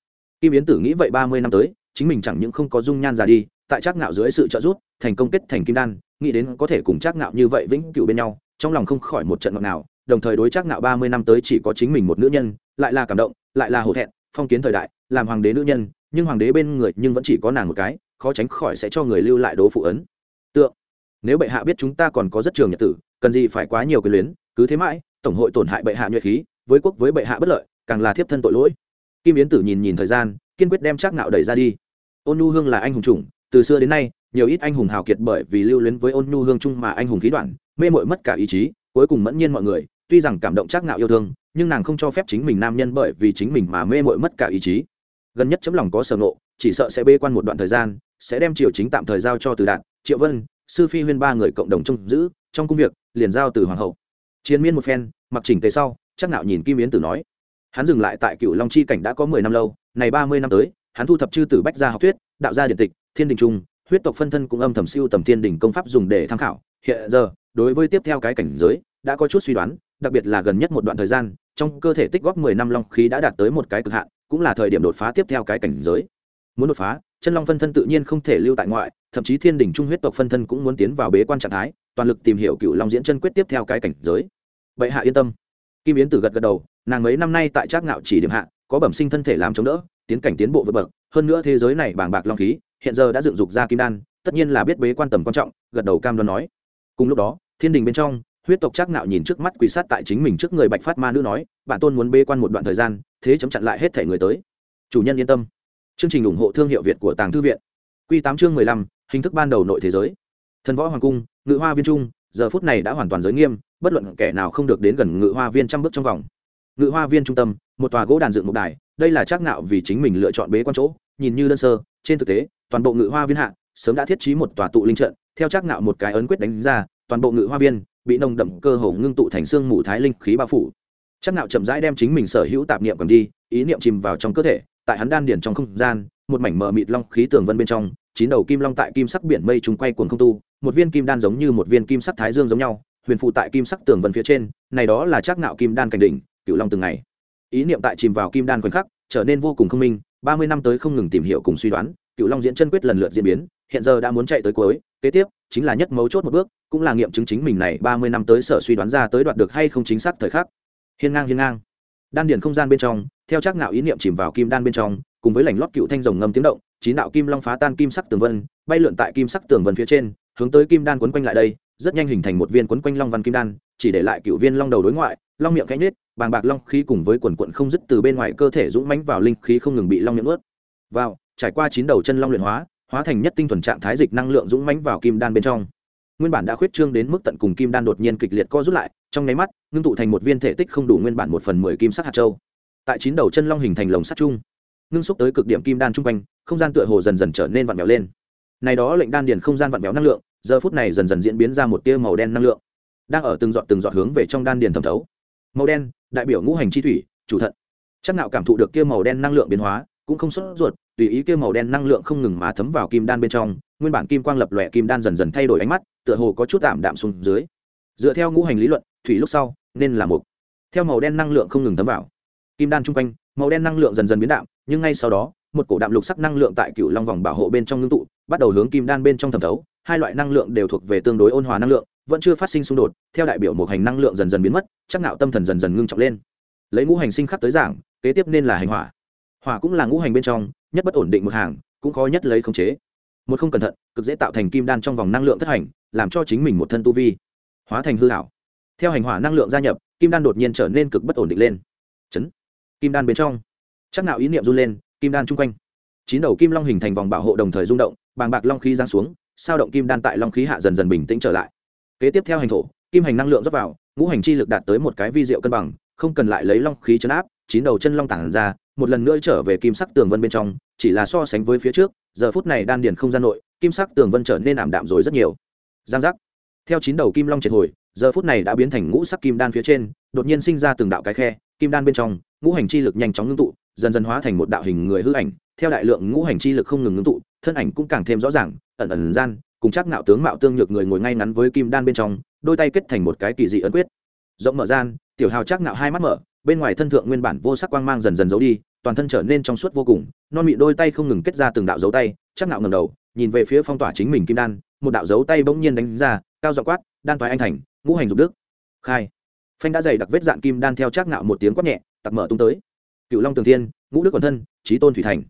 kim yến tử nghĩ vậy ba mươi năm tới, chính mình chẳng những không có dung nhan già đi, tại chắc nạo dưới sự trợ giúp, thành công kết thành kim đan, nghĩ đến có thể cùng chắc nạo như vậy vĩnh cửu bên nhau, trong lòng không khỏi một trận ngọt nào đồng thời đối chắc nạo ba mươi năm tới chỉ có chính mình một nữ nhân, lại là cảm động, lại là hổ thẹn phong kiến thời đại, làm hoàng đế nữ nhân, nhưng hoàng đế bên người nhưng vẫn chỉ có nàng một cái, khó tránh khỏi sẽ cho người lưu lại đố phụ ấn. Tượng, nếu bệ hạ biết chúng ta còn có rất trường nhật tử, cần gì phải quá nhiều quyền luyến, cứ thế mãi, tổng hội tổn hại bệ hạ nhuệ khí, với quốc với bệ hạ bất lợi, càng là thiếp thân tội lỗi. Kim yến tử nhìn nhìn thời gian, kiên quyết đem trác nạo đẩy ra đi. Ôn nhu hương là anh hùng chủng, từ xưa đến nay, nhiều ít anh hùng hào kiệt bởi vì lưu luyến với ôn nhu hương chung mà anh hùng khí đoạn, mê mội mất cả ý chí, cuối cùng mẫn nhiên mọi người tuy rằng cảm động chắc nạo yêu thương nhưng nàng không cho phép chính mình nam nhân bởi vì chính mình mà mê mội mất cả ý chí. Gần nhất chấm lòng có sở nộ chỉ sợ sẽ bê quan một đoạn thời gian sẽ đem triều chính tạm thời giao cho từ Đạt, triệu vân sư phi huyên ba người cộng đồng trông giữ trong công việc liền giao từ hoàng hậu. Chiến miên một phen mặc chỉnh tề sau chắc nạo nhìn kim yến tử nói. Hắn dừng lại tại cựu long chi cảnh đã có mười năm lâu này ba mươi năm tới hắn thu thập chư tử bách gia học thuyết đạo gia điện tịch thiên đình trung huyết tộc phân thân cũng âm thầm siêu tầm thiên đình công pháp dùng để tham khảo. Hiện giờ đối với tiếp theo cái cảnh giới đã có chút suy đoán đặc biệt là gần nhất một đoạn thời gian, trong cơ thể tích góp mười năm long khí đã đạt tới một cái cực hạn, cũng là thời điểm đột phá tiếp theo cái cảnh giới. Muốn đột phá, chân long phân thân tự nhiên không thể lưu tại ngoại, thậm chí thiên đình trung huyết tộc phân thân cũng muốn tiến vào bế quan trạng thái, toàn lực tìm hiểu cựu long diễn chân quyết tiếp theo cái cảnh giới. Vậy hạ yên tâm. Kim yến tử gật gật đầu, nàng mấy năm nay tại trác ngạo chỉ điểm hạ, có bẩm sinh thân thể làm chống đỡ, tiến cảnh tiến bộ vượt bậc, hơn nữa thế giới này bàng bạc long khí, hiện giờ đã dựng dục ra kim đan, tất nhiên là biết bế quan tầm quan trọng, gật đầu cam đoan nói. Cùng lúc đó, thiên đình bên trong huyết tộc trác Nạo nhìn trước mắt quỷ sát tại chính mình trước người bạch phát ma nữ nói, bản tôn muốn bế quan một đoạn thời gian, thế chấm chặn lại hết thể người tới. Chủ nhân yên tâm. Chương trình ủng hộ thương hiệu việt của tàng thư viện. Q tám chương mười lăm, hình thức ban đầu nội thế giới. Thần võ hoàng cung, ngự hoa viên trung, giờ phút này đã hoàn toàn giới nghiêm, bất luận kẻ nào không được đến gần ngự hoa viên trăm bước trong vòng. Ngự hoa viên trung tâm, một tòa gỗ đàn dựng một đài, đây là trác Nạo vì chính mình lựa chọn bế quan chỗ, nhìn như đơn sơ, trên thực tế, toàn bộ ngự hoa viên hạ, sớm đã thiết trí một tòa tụ linh trận, theo trác Nạo một cái ấn quyết đánh ra, toàn bộ ngự hoa viên bị nồng đậm cơ hồ ngưng tụ thành xương mù thái linh khí bao phủ. Trác Nạo chậm rãi đem chính mình sở hữu tạp niệm cầm đi, ý niệm chìm vào trong cơ thể, tại hắn đan điển trong không gian, một mảnh mờ mịt long khí tường vân bên trong, chín đầu kim long tại kim sắc biển mây trùng quay cuồng không tu, một viên kim đan giống như một viên kim sắc thái dương giống nhau, huyền phụ tại kim sắc tường vân phía trên, này đó là chắc nạo kim đan cảnh đỉnh cựu long từng ngày. Ý niệm tại chìm vào kim đan khoảnh khắc, trở nên vô cùng không minh, ba mươi năm tới không ngừng tìm hiểu cùng suy đoán cựu long diễn chân quyết lần lượt diễn biến, hiện giờ đã muốn chạy tới cuối, kế tiếp chính là nhất mấu chốt một bước, cũng là nghiệm chứng chính mình này ba mươi năm tới sở suy đoán ra tới đoạt được hay không chính xác thời khắc. Hiên ngang hiên ngang. Đan điển không gian bên trong, theo chắc nạo ý niệm chìm vào kim đan bên trong, cùng với lảnh lót cựu thanh rồng ngâm tiếng động, chín đạo kim long phá tan kim sắc tường vân, bay lượn tại kim sắc tường vân phía trên, hướng tới kim đan quấn quanh lại đây, rất nhanh hình thành một viên quấn quanh long văn kim đan, chỉ để lại cựu viên long đầu đối ngoại, long miệng cánh nết bàng bạc long khí cùng với quần quận không dứt từ bên ngoài cơ thể dũng mánh vào linh khí không ngừng bị long miệng ướt vào, trải qua chín đầu chân long luyện hóa hóa thành nhất tinh thuần trạng thái dịch năng lượng dũng mãnh vào kim đan bên trong. Nguyên bản đã khuyết trương đến mức tận cùng kim đan đột nhiên kịch liệt co rút lại, trong nháy mắt, ngưng tụ thành một viên thể tích không đủ nguyên bản một phần mười kim sắc hạt châu. Tại chín đầu chân long hình thành lồng sắt chung, ngưng xúc tới cực điểm kim đan chung quanh, không gian tựa hồ dần dần trở nên vặn vẹo lên. Này đó lệnh đan điền không gian vặn vẹo năng lượng, giờ phút này dần dần diễn biến ra một tia màu đen năng lượng, đang ở từng giọt từng giọt hướng về trong đan điền thẩm thấu. Màu đen, đại biểu ngũ hành chi thủy, chủ thận. Chắc nạo cảm thụ được kia màu đen năng lượng biến hóa, cũng không sốt ruột tùy ý kia màu đen năng lượng không ngừng mà thấm vào kim đan bên trong, nguyên bản kim quang lập lòe kim đan dần dần thay đổi ánh mắt, tựa hồ có chút tạm đạm xuống dưới. Dựa theo ngũ hành lý luận, thủy lúc sau, nên là một theo màu đen năng lượng không ngừng thấm vào, kim đan trung quanh, màu đen năng lượng dần dần biến đạm, nhưng ngay sau đó, một cổ đạm lục sắc năng lượng tại cựu long vòng bảo hộ bên trong ngưng tụ, bắt đầu hướng kim đan bên trong thẩm thấu, hai loại năng lượng đều thuộc về tương đối ôn hòa năng lượng, vẫn chưa phát sinh xung đột, theo đại biểu một hành năng lượng dần dần biến mất, chắc nạo tâm thần dần dần ngưng trọng lên. Lấy ngũ hành sinh khắc tới giảng, kế tiếp nên là hành hỏa. Hỏa cũng là ngũ hành bên trong nhất bất ổn định một hàng, cũng khó nhất lấy khống chế. Một không cẩn thận, cực dễ tạo thành kim đan trong vòng năng lượng thất hành, làm cho chính mình một thân tu vi hóa thành hư hảo theo hành hỏa năng lượng gia nhập, kim đan đột nhiên trở nên cực bất ổn định lên. Chấn. Kim đan bên trong. Chắc nào ý niệm run lên, kim đan chung quanh. Chín đầu kim long hình thành vòng bảo hộ đồng thời rung động, bàng bạc long khí giáng xuống, sao động kim đan tại long khí hạ dần dần bình tĩnh trở lại. Kế tiếp theo hành thổ, kim hành năng lượng rót vào, ngũ hành chi lực đạt tới một cái vi diệu cân bằng, không cần lại lấy long khí chấn áp, chín đầu chân long tản ra một lần nữa trở về kim sắc tường vân bên trong, chỉ là so sánh với phía trước, giờ phút này đan điền không gian nội, kim sắc tường vân trở nên ảm đạm rồi rất nhiều. Giang giác. Theo chín đầu kim long triệt hồi, giờ phút này đã biến thành ngũ sắc kim đan phía trên, đột nhiên sinh ra từng đạo cái khe, kim đan bên trong, ngũ hành chi lực nhanh chóng ngưng tụ, dần dần hóa thành một đạo hình người hư ảnh, theo đại lượng ngũ hành chi lực không ngừng ngưng tụ, thân ảnh cũng càng thêm rõ ràng, ẩn ẩn gian, cùng chắc ngạo tướng mạo tương nhược người ngồi ngay ngắn với kim đan bên trong, đôi tay kết thành một cái kỳ dị ấn quyết. Rộng mở gian, tiểu hào chắc ngạo hai mắt mở bên ngoài thân thượng nguyên bản vô sắc quang mang dần dần giấu đi, toàn thân trở nên trong suốt vô cùng, non mị đôi tay không ngừng kết ra từng đạo dấu tay, chắc nạo ngầm đầu, nhìn về phía phong tỏa chính mình kim đan, một đạo dấu tay bỗng nhiên đánh ra, cao dọ quát, đan toái anh thành, ngũ hành dục đức. Khai. Phanh đã dày đặc vết dạn kim đan theo chắc nạo một tiếng quát nhẹ, tặc mở tung tới. Cựu long tường thiên, ngũ đức quần thân trí tôn thủy thành.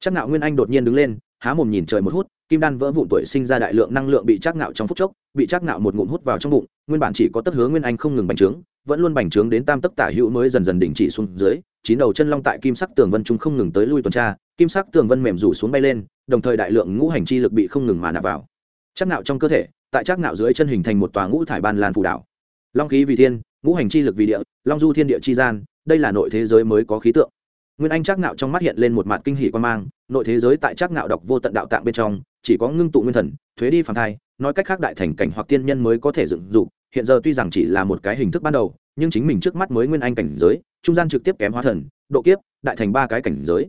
Chắc nạo nguyên anh đột nhiên đứng lên, há mồm nhìn trời một hút kim đan vỡ vụn tuổi sinh ra đại lượng năng lượng bị chắc nạo trong phút chốc, bị chắc nạo một ngụm hút vào trong bụng, nguyên bản chỉ có tất hướng nguyên anh không ngừng bành trướng, vẫn luôn bành trướng đến tam tấc tả hữu mới dần dần đình chỉ xuống dưới, chín đầu chân long tại kim sắc tường vân trung không ngừng tới lui tuần tra, kim sắc tường vân mềm rủ xuống bay lên, đồng thời đại lượng ngũ hành chi lực bị không ngừng mà nạp vào. Chắc nạo trong cơ thể, tại chắc nạo dưới chân hình thành một tòa ngũ thải ban lan phù đảo. Long khí vì thiên, ngũ hành chi lực vì địa, long du thiên địa chi gian, đây là nội thế giới mới có khí tượng. Nguyên anh chắc nạo trong mắt hiện lên một mặt kinh hỉ quan mang, nội thế giới tại chắc nạo đọc vô tận đạo tạng bên trong chỉ có ngưng tụ nguyên thần, thuế đi phản thai, nói cách khác đại thành cảnh hoặc tiên nhân mới có thể dựng dục, hiện giờ tuy rằng chỉ là một cái hình thức ban đầu, nhưng chính mình trước mắt mới nguyên anh cảnh giới, trung gian trực tiếp kém hóa thần, độ kiếp, đại thành ba cái cảnh giới.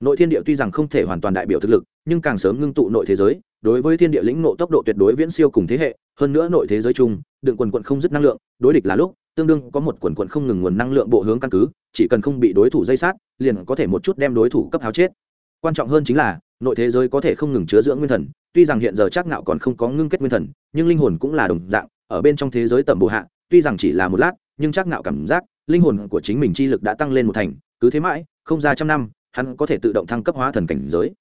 Nội thiên địa tuy rằng không thể hoàn toàn đại biểu thực lực, nhưng càng sớm ngưng tụ nội thế giới, đối với thiên địa lĩnh nộ tốc độ tuyệt đối viễn siêu cùng thế hệ, hơn nữa nội thế giới chung, đựng quần quận không dứt năng lượng, đối địch là lúc, tương đương có một quần quận không ngừng nguồn năng lượng bộ hướng căn cứ, chỉ cần không bị đối thủ dây sát, liền có thể một chút đem đối thủ cấp háo chết quan trọng hơn chính là, nội thế giới có thể không ngừng chứa dưỡng nguyên thần, tuy rằng hiện giờ chắc nạo còn không có ngưng kết nguyên thần, nhưng linh hồn cũng là đồng dạng, ở bên trong thế giới tầm bù hạ, tuy rằng chỉ là một lát, nhưng chắc nạo cảm giác, linh hồn của chính mình chi lực đã tăng lên một thành, cứ thế mãi, không ra trăm năm, hắn có thể tự động thăng cấp hóa thần cảnh giới.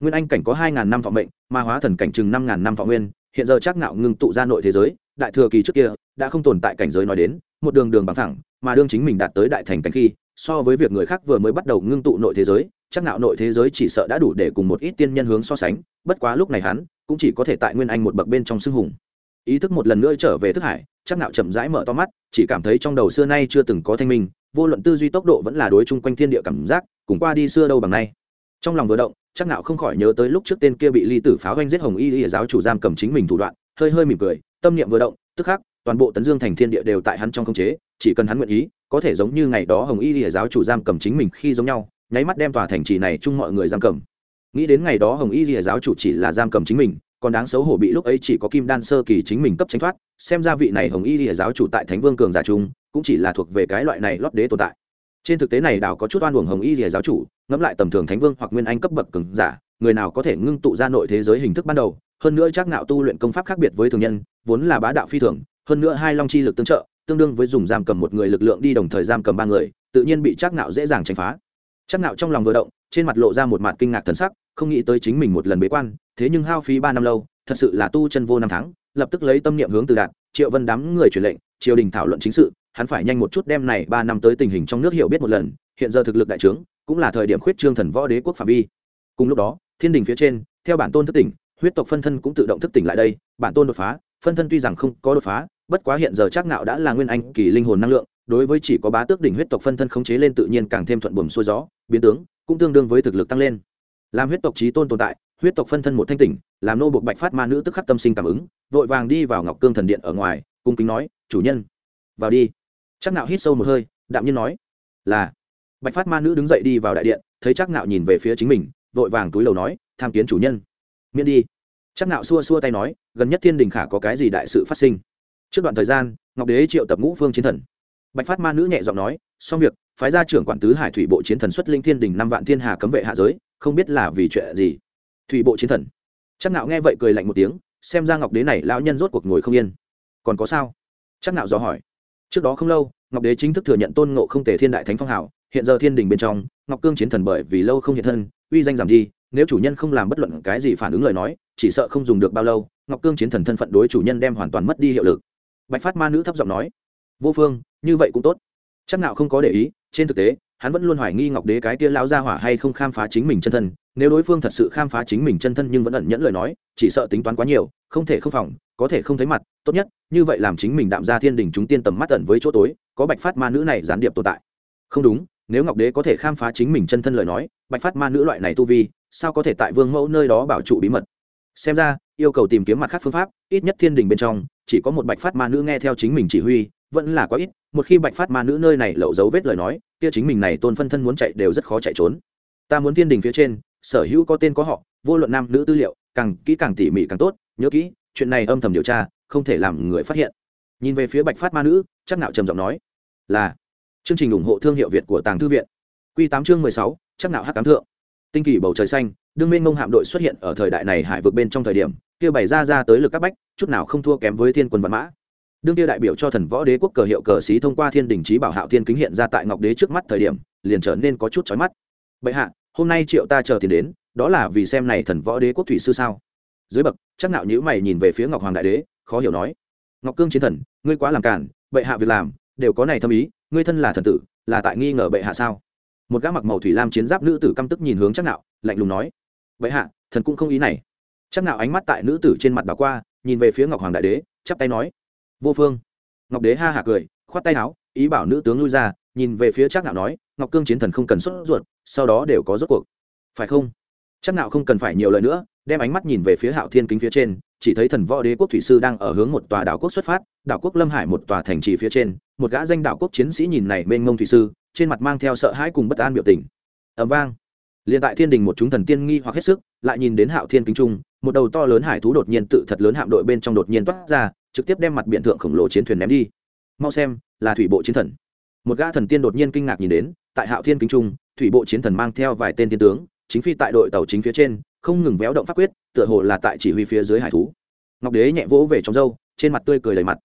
Nguyên anh cảnh có hai ngàn năm thọ mệnh, mà hóa thần cảnh chừng năm ngàn năm thọ nguyên, hiện giờ chắc nạo ngưng tụ ra nội thế giới, đại thừa kỳ trước kia, đã không tồn tại cảnh giới nói đến, một đường đường bằng thẳng, mà đương chính mình đạt tới đại thành cảnh khi, so với việc người khác vừa mới bắt đầu ngưng tụ nội thế giới chắc nạo nội thế giới chỉ sợ đã đủ để cùng một ít tiên nhân hướng so sánh, bất quá lúc này hắn cũng chỉ có thể tại nguyên anh một bậc bên trong sương hùng. Ý thức một lần nữa trở về thức hải, chắc nạo chậm rãi mở to mắt, chỉ cảm thấy trong đầu xưa nay chưa từng có thanh minh, vô luận tư duy tốc độ vẫn là đối chung quanh thiên địa cảm giác, cùng qua đi xưa đâu bằng nay. Trong lòng vừa động, chắc nạo không khỏi nhớ tới lúc trước tên kia bị ly tử pháo Hoanh giết hồng y y giáo chủ giam cầm chính mình thủ đoạn, hơi hơi mỉm cười, tâm niệm vừa động, tức khắc, toàn bộ tấn dương thành thiên địa đều tại hắn trong khống chế, chỉ cần hắn nguyện ý, có thể giống như ngày đó hồng y y giáo chủ giam cầm chính mình khi giống nhau nháy mắt đem tòa thành trì này chung mọi người giam cầm. Nghĩ đến ngày đó hồng y y giáo chủ chỉ là giam cầm chính mình, còn đáng xấu hổ bị lúc ấy chỉ có kim đan sơ kỳ chính mình cấp tránh thoát, xem ra vị này hồng y lìa giáo chủ tại thánh vương cường giả trung cũng chỉ là thuộc về cái loại này lót đế tồn tại. Trên thực tế này đảo có chút oan uổng hồng y lìa giáo chủ, ngẫm lại tầm thường thánh vương hoặc nguyên anh cấp bậc cường giả, người nào có thể ngưng tụ ra nội thế giới hình thức ban đầu, hơn nữa chắc nạo tu luyện công pháp khác biệt với thường nhân, vốn là bá đạo phi thường, hơn nữa hai long chi lực tương trợ, tương đương với dùng giam cầm một người lực lượng đi đồng thời giam cầm ba người, tự nhiên bị chắc nạo dễ dàng tránh phá chắc nạo trong lòng vừa động, trên mặt lộ ra một mặt kinh ngạc thần sắc, không nghĩ tới chính mình một lần bế quan, thế nhưng hao phí ba năm lâu, thật sự là tu chân vô năm tháng, lập tức lấy tâm niệm hướng từ đạt, triệu vân đám người truyền lệnh, triều đình thảo luận chính sự, hắn phải nhanh một chút đem này ba năm tới tình hình trong nước hiểu biết một lần, hiện giờ thực lực đại trướng, cũng là thời điểm khuyết trương thần võ đế quốc phạm vi. Cùng lúc đó, thiên đình phía trên, theo bản tôn thức tỉnh, huyết tộc phân thân cũng tự động thức tỉnh lại đây, bản tôn đột phá, phân thân tuy rằng không có đột phá, bất quá hiện giờ chắc nạo đã là nguyên anh kỳ linh hồn năng lượng đối với chỉ có bá tước đỉnh huyết tộc phân thân khống chế lên tự nhiên càng thêm thuận buồm xuôi gió, biến tướng cũng tương đương với thực lực tăng lên. Làm huyết tộc trí tôn tồn tại, huyết tộc phân thân một thanh tỉnh, làm nô buộc bạch phát ma nữ tức khắc tâm sinh cảm ứng, vội vàng đi vào ngọc cương thần điện ở ngoài, cung kính nói, chủ nhân, vào đi. Chắc nạo hít sâu một hơi, đạm nhiên nói, là. Bạch phát ma nữ đứng dậy đi vào đại điện, thấy chắc nạo nhìn về phía chính mình, vội vàng túi lầu nói, tham kiến chủ nhân. Miễn đi. Chắc nạo xua xua tay nói, gần nhất thiên đình khả có cái gì đại sự phát sinh? Trước đoạn thời gian, ngọc đế triệu tập ngũ phương chiến thần bạch phát ma nữ nhẹ giọng nói xong việc phái gia trưởng quản tứ hải thủy bộ chiến thần xuất linh thiên đình năm vạn thiên hà cấm vệ hạ giới không biết là vì chuyện gì. Thủy bộ chiến thần. Chắc nạo nghe vậy cười lạnh một tiếng xem ra ngọc đế này lão nhân rốt cuộc ngồi không yên. Còn có sao? Chắc nạo dò hỏi. Trước đó không lâu ngọc đế chính thức thừa nhận tôn ngộ không thể thiên đại thánh phong hảo, hiện giờ thiên đình bên trong ngọc cương chiến thần bởi vì lâu không hiện thân uy danh giảm đi nếu chủ nhân không làm bất luận cái gì phản ứng lời nói chỉ sợ không dùng được bao lâu ngọc cương chiến thần thân phận đối chủ nhân đem hoàn toàn mất đi hiệu lực. Bạch phát ma nữ thấp giọng nói. Vô phương như vậy cũng tốt. Chắc nào không có để ý, trên thực tế, hắn vẫn luôn hoài nghi ngọc đế cái kia lão gia hỏa hay không khám phá chính mình chân thân. Nếu đối phương thật sự khám phá chính mình chân thân nhưng vẫn ẩn nhẫn lời nói, chỉ sợ tính toán quá nhiều, không thể không phòng, có thể không thấy mặt. Tốt nhất, như vậy làm chính mình đạm ra thiên đình chúng tiên tầm mắt ẩn với chỗ tối, có bạch phát ma nữ này gián điệp tồn tại. Không đúng, nếu ngọc đế có thể khám phá chính mình chân thân lời nói, bạch phát ma nữ loại này tu vi, sao có thể tại vương mẫu nơi đó bảo trụ bí mật? Xem ra, yêu cầu tìm kiếm mặt khác phương pháp, ít nhất thiên đình bên trong, chỉ có một bạch phát ma nữ nghe theo chính mình chỉ huy vẫn là quá ít, một khi bạch phát ma nữ nơi này lậu dấu vết lời nói, kia chính mình này tôn phân thân muốn chạy đều rất khó chạy trốn. Ta muốn thiên đình phía trên, sở hữu có tên có họ, vô luận nam nữ tư liệu, càng kỹ càng tỉ mỉ càng tốt, nhớ kỹ, chuyện này âm thầm điều tra, không thể làm người phát hiện. Nhìn về phía bạch phát ma nữ, chắc nạo trầm giọng nói, là. Chương trình ủng hộ thương hiệu việt của tàng thư viện. Q tám chương mười sáu, chắc nạo hát cám thượng. Tinh kỳ bầu trời xanh, đương minh mông hạm đội xuất hiện ở thời đại này hải vực bên trong thời điểm, kia bày ra ra tới lực các bách, chút nào không thua kém với thiên quân văn mã đương kia đại biểu cho thần võ đế quốc cờ hiệu cờ xí thông qua thiên đình trí bảo hạo thiên kính hiện ra tại ngọc đế trước mắt thời điểm, liền trở nên có chút chói mắt. Bệ hạ, hôm nay triệu ta chờ tiền đến, đó là vì xem này thần võ đế quốc thủy sư sao? Dưới bậc, chắc nạo nhữ mày nhìn về phía ngọc hoàng đại đế, khó hiểu nói. Ngọc cương chiến thần, ngươi quá làm cản bệ hạ việc làm, đều có này thâm ý, ngươi thân là thần tử, là tại nghi ngờ bệ hạ sao? Một gã mặc màu thủy lam chiến giáp nữ tử căm tức nhìn hướng chắc nạo, lạnh lùng nói. Bệ hạ, thần cũng không ý này. Chắc nạo ánh mắt tại nữ tử trên mặt đảo qua, nhìn về phía ngọc hoàng đại đế, chắp tay nói vô phương. Ngọc đế ha hạ cười, khoát tay áo, ý bảo nữ tướng lui ra, nhìn về phía chắc nạo nói, ngọc cương chiến thần không cần xuất ruột, sau đó đều có rốt cuộc. Phải không? Chắc nạo không cần phải nhiều lời nữa, đem ánh mắt nhìn về phía hạo thiên kính phía trên, chỉ thấy thần võ đế quốc thủy sư đang ở hướng một tòa đảo quốc xuất phát, đảo quốc lâm hải một tòa thành trì phía trên, một gã danh đảo quốc chiến sĩ nhìn này bên ngông thủy sư, trên mặt mang theo sợ hãi cùng bất an biểu tình. Ầm vang. Liền tại thiên đình một chúng thần tiên nghi hoặc hết sức, lại nhìn đến hạo thiên kính trung, một đầu to lớn hải thú đột nhiên tự thật lớn hạm đội bên trong đột nhiên toát ra trực tiếp đem mặt biển thượng khổng lồ chiến thuyền ném đi. Mau xem, là thủy bộ chiến thần. Một gã thần tiên đột nhiên kinh ngạc nhìn đến, tại hạo thiên kính trung, thủy bộ chiến thần mang theo vài tên tiên tướng, chính phi tại đội tàu chính phía trên, không ngừng véo động pháp quyết, tựa hồ là tại chỉ huy phía dưới hải thú. Ngọc đế nhẹ vỗ về trong râu, trên mặt tươi cười đầy mặt.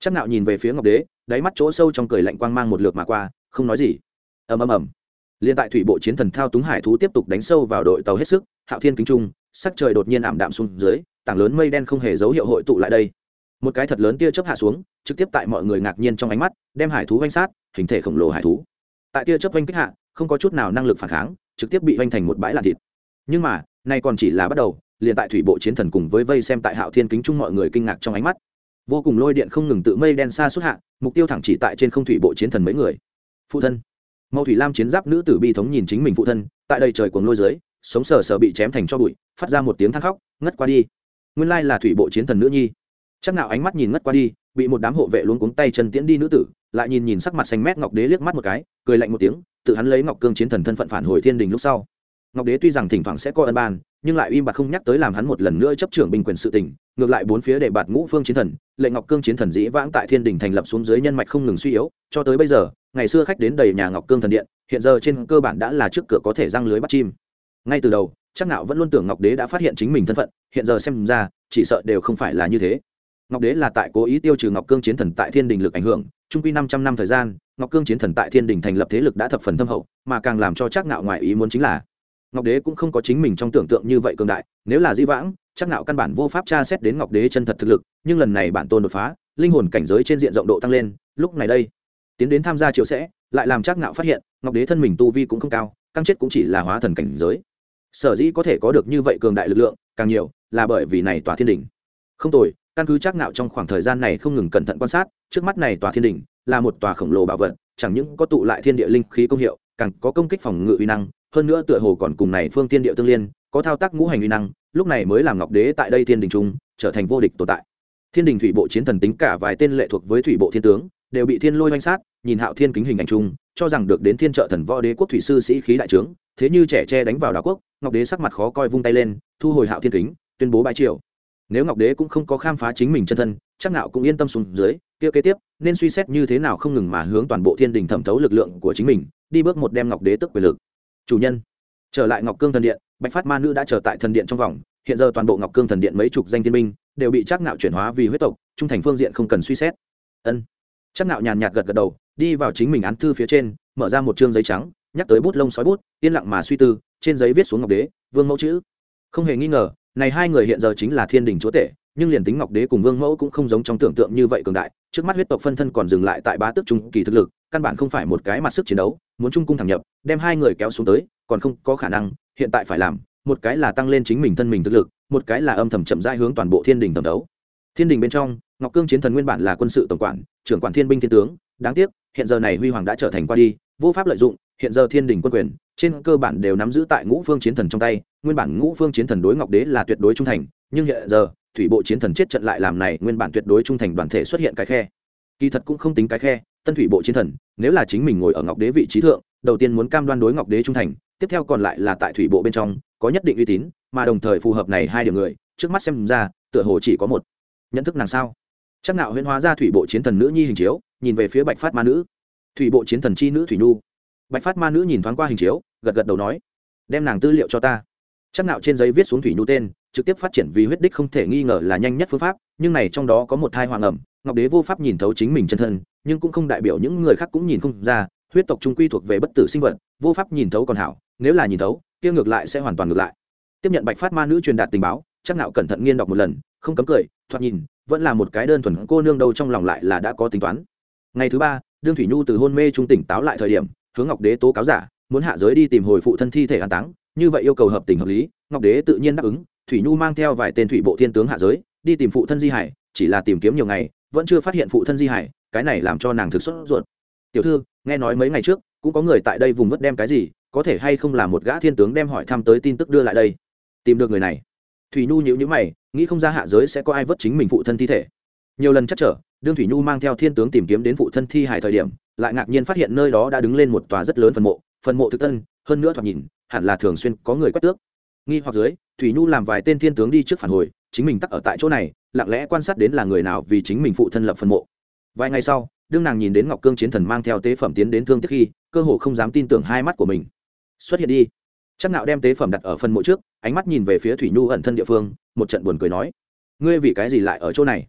Chắc nạo nhìn về phía ngọc đế, đáy mắt chỗ sâu trong cười lạnh quang mang một lượt mà qua, không nói gì. Ầm ầm ầm. Liên tại thủy bộ chiến thần thao túng hải thú tiếp tục đánh sâu vào đội tàu hết sức, hạo thiên kính trung, sắc trời đột nhiên ảm đạm xuống dưới, tảng lớn mây đen không hề dấu hiệu hội tụ lại đây một cái thật lớn tia chớp hạ xuống, trực tiếp tại mọi người ngạc nhiên trong ánh mắt, đem hải thú oanh sát, hình thể khổng lồ hải thú. Tại tia chớp oanh kích hạ, không có chút nào năng lực phản kháng, trực tiếp bị oanh thành một bãi làn thịt. Nhưng mà, nay còn chỉ là bắt đầu, liền tại thủy bộ chiến thần cùng với vây xem tại hạo thiên kính chung mọi người kinh ngạc trong ánh mắt. Vô cùng lôi điện không ngừng tự mây đen xa xuất hạ, mục tiêu thẳng chỉ tại trên không thủy bộ chiến thần mấy người. Phụ thân. Màu thủy lam chiến giáp nữ tử bi thống nhìn chính mình phụ thân, tại đây trời cuồng lôi dưới, sống sờ sờ bị chém thành cho bụi, phát ra một tiếng than khóc, ngất qua đi. Nguyên lai là thủy bộ chiến thần nữ nhi chắc nào ánh mắt nhìn ngất qua đi, bị một đám hộ vệ luống cuống tay chân tiễn đi nữ tử, lại nhìn nhìn sắc mặt xanh mét ngọc đế liếc mắt một cái, cười lạnh một tiếng, tự hắn lấy ngọc cương chiến thần thân phận phản hồi thiên đình lúc sau. Ngọc đế tuy rằng thỉnh thoảng sẽ coi ân ban, nhưng lại im bặt không nhắc tới làm hắn một lần nữa chấp trưởng binh quyền sự tình, ngược lại bốn phía để bạt ngũ phương chiến thần, lệnh ngọc cương chiến thần dĩ vãng tại thiên đình thành lập xuống dưới nhân mạch không ngừng suy yếu, cho tới bây giờ, ngày xưa khách đến đầy nhà ngọc cương thần điện, hiện giờ trên cơ bản đã là trước cửa có thể răng lưới bắt chim. Ngay từ đầu, chắc nạo vẫn luôn tưởng ngọc đế đã phát hiện chính mình thân phận, hiện giờ xem ra, chỉ sợ đều không phải là như thế ngọc đế là tại cố ý tiêu trừ ngọc cương chiến thần tại thiên đình lực ảnh hưởng trung quy năm trăm năm thời gian ngọc cương chiến thần tại thiên đình thành lập thế lực đã thập phần thâm hậu mà càng làm cho chắc nạo ngoại ý muốn chính là ngọc đế cũng không có chính mình trong tưởng tượng như vậy cường đại nếu là di vãng chắc nạo căn bản vô pháp tra xét đến ngọc đế chân thật thực lực nhưng lần này bản tôn đột phá linh hồn cảnh giới trên diện rộng độ tăng lên lúc này đây tiến đến tham gia chiều sẽ lại làm chắc nạo phát hiện ngọc đế thân mình tu vi cũng không cao căng chết cũng chỉ là hóa thần cảnh giới. Sở dĩ có thể có được như vậy cường đại lực lượng càng nhiều là bởi vì này tòa thiên Đình, không tồi căn cứ chắc nạo trong khoảng thời gian này không ngừng cẩn thận quan sát, trước mắt này tòa thiên đỉnh là một tòa khổng lồ bảo vật, chẳng những có tụ lại thiên địa linh khí công hiệu, càng có công kích phòng ngự uy năng, hơn nữa tựa hồ còn cùng này phương tiên địa tương liên, có thao tác ngũ hành uy năng, lúc này mới làm ngọc đế tại đây thiên đình trung trở thành vô địch tồn tại. Thiên đình thủy bộ chiến thần tính cả vài tên lệ thuộc với thủy bộ thiên tướng, đều bị thiên lôi oanh sát, nhìn hạo thiên kính hình ảnh chung, cho rằng được đến thiên trợ thần võ đế quốc thủy sư sĩ khí đại trướng, thế như trẻ tre đánh vào đảo quốc, ngọc đế sắc mặt khó coi vung tay lên, thu hồi hạo thiên kính, tuyên bố bãi triều nếu ngọc đế cũng không có khám phá chính mình chân thân, chắc nào cũng yên tâm xuống dưới, kia kế tiếp, nên suy xét như thế nào không ngừng mà hướng toàn bộ thiên đình thẩm thấu lực lượng của chính mình, đi bước một đem ngọc đế tức quyền lực. Chủ nhân, trở lại ngọc cương thần điện, bạch phát ma nữ đã trở tại thần điện trong vòng, hiện giờ toàn bộ ngọc cương thần điện mấy chục danh thiên minh đều bị chắc nạo chuyển hóa vì huyết tộc, trung thành phương diện không cần suy xét. Ân. Chắc nạo nhàn nhạt gật gật đầu, đi vào chính mình án thư phía trên, mở ra một chương giấy trắng, nhắc tới bút lông sói bút, yên lặng mà suy tư, trên giấy viết xuống ngọc đế, vương mẫu chữ. Không hề nghi ngờ này hai người hiện giờ chính là thiên đình chúa tể, nhưng liền tính ngọc đế cùng vương mẫu cũng không giống trong tưởng tượng như vậy cường đại, trước mắt huyết tộc phân thân còn dừng lại tại bá tước trung kỳ thực lực, căn bản không phải một cái mặt sức chiến đấu, muốn trung cung thẳng nhập, đem hai người kéo xuống tới, còn không có khả năng, hiện tại phải làm, một cái là tăng lên chính mình thân mình thực lực, một cái là âm thầm chậm rãi hướng toàn bộ thiên đình thẩm đấu. Thiên đình bên trong, ngọc cương chiến thần nguyên bản là quân sự tổng quản, trưởng quản thiên binh thiên tướng, đáng tiếc, hiện giờ này huy hoàng đã trở thành qua đi, vô pháp lợi dụng, hiện giờ thiên đình quân quyền, trên cơ bản đều nắm giữ tại ngũ phương chiến thần trong tay nguyên bản ngũ phương chiến thần đối ngọc đế là tuyệt đối trung thành, nhưng hiện giờ, thủy bộ chiến thần chết trận lại làm này nguyên bản tuyệt đối trung thành đoàn thể xuất hiện cái khe. Kỳ thật cũng không tính cái khe, tân thủy bộ chiến thần, nếu là chính mình ngồi ở ngọc đế vị trí thượng, đầu tiên muốn cam đoan đối ngọc đế trung thành, tiếp theo còn lại là tại thủy bộ bên trong, có nhất định uy tín, mà đồng thời phù hợp này hai điểm người, trước mắt xem ra, tựa hồ chỉ có một. Nhận thức nàng sao? Chắc nạo huyễn hóa ra thủy bộ chiến thần nữ nhi hình chiếu, nhìn về phía bạch phát ma nữ. Thủy bộ chiến thần chi nữ thủy nhu. Bạch phát ma nữ nhìn thoáng qua hình chiếu, gật gật đầu nói, đem nàng tư liệu cho ta chắc nạo trên giấy viết xuống thủy nhu tên, trực tiếp phát triển vì huyết đích không thể nghi ngờ là nhanh nhất phương pháp, nhưng này trong đó có một thai hoàng ẩm, ngọc đế vô pháp nhìn thấu chính mình chân thân, nhưng cũng không đại biểu những người khác cũng nhìn không ra, huyết tộc trung quy thuộc về bất tử sinh vật, vô pháp nhìn thấu còn hảo, nếu là nhìn thấu, kia ngược lại sẽ hoàn toàn ngược lại. Tiếp nhận bạch phát ma nữ truyền đạt tình báo, chắc nạo cẩn thận nghiên đọc một lần, không cấm cười, thoạt nhìn, vẫn là một cái đơn thuần cô nương đâu trong lòng lại là đã có tính toán. Ngày thứ ba, đương thủy nhu từ hôn mê trung tỉnh táo lại thời điểm, hướng ngọc đế tố cáo giả, muốn hạ giới đi tìm hồi phụ thân thi thể an táng như vậy yêu cầu hợp tình hợp lý, ngọc đế tự nhiên đáp ứng, thủy nhu mang theo vài tên thủy bộ thiên tướng hạ giới, đi tìm phụ thân di hải, chỉ là tìm kiếm nhiều ngày, vẫn chưa phát hiện phụ thân di hải, cái này làm cho nàng thực xuất ruột. Tiểu thư, nghe nói mấy ngày trước, cũng có người tại đây vùng vất đem cái gì, có thể hay không là một gã thiên tướng đem hỏi thăm tới tin tức đưa lại đây? Tìm được người này. Thủy nhu nhíu nhíu mày, nghĩ không ra hạ giới sẽ có ai vớt chính mình phụ thân thi thể. Nhiều lần chắc trở, đương thủy nhu mang theo thiên tướng tìm kiếm đến phụ thân thi hải thời điểm, lại ngạc nhiên phát hiện nơi đó đã đứng lên một tòa rất lớn phần mộ phần mộ thực tân hơn nữa thoạt nhìn hẳn là thường xuyên có người quét tước. Nghi hoặc dưới, thủy nhu làm vài tên thiên tướng đi trước phản hồi, chính mình tắc ở tại chỗ này, lặng lẽ quan sát đến là người nào vì chính mình phụ thân lập phần mộ. Vài ngày sau, đương nàng nhìn đến ngọc cương chiến thần mang theo tế phẩm tiến đến thương tiếc khi, cơ hồ không dám tin tưởng hai mắt của mình. Xuất hiện đi. Chắc nạo đem tế phẩm đặt ở phần mộ trước, ánh mắt nhìn về phía thủy nhu ẩn thân địa phương, một trận buồn cười nói, ngươi vì cái gì lại ở chỗ này?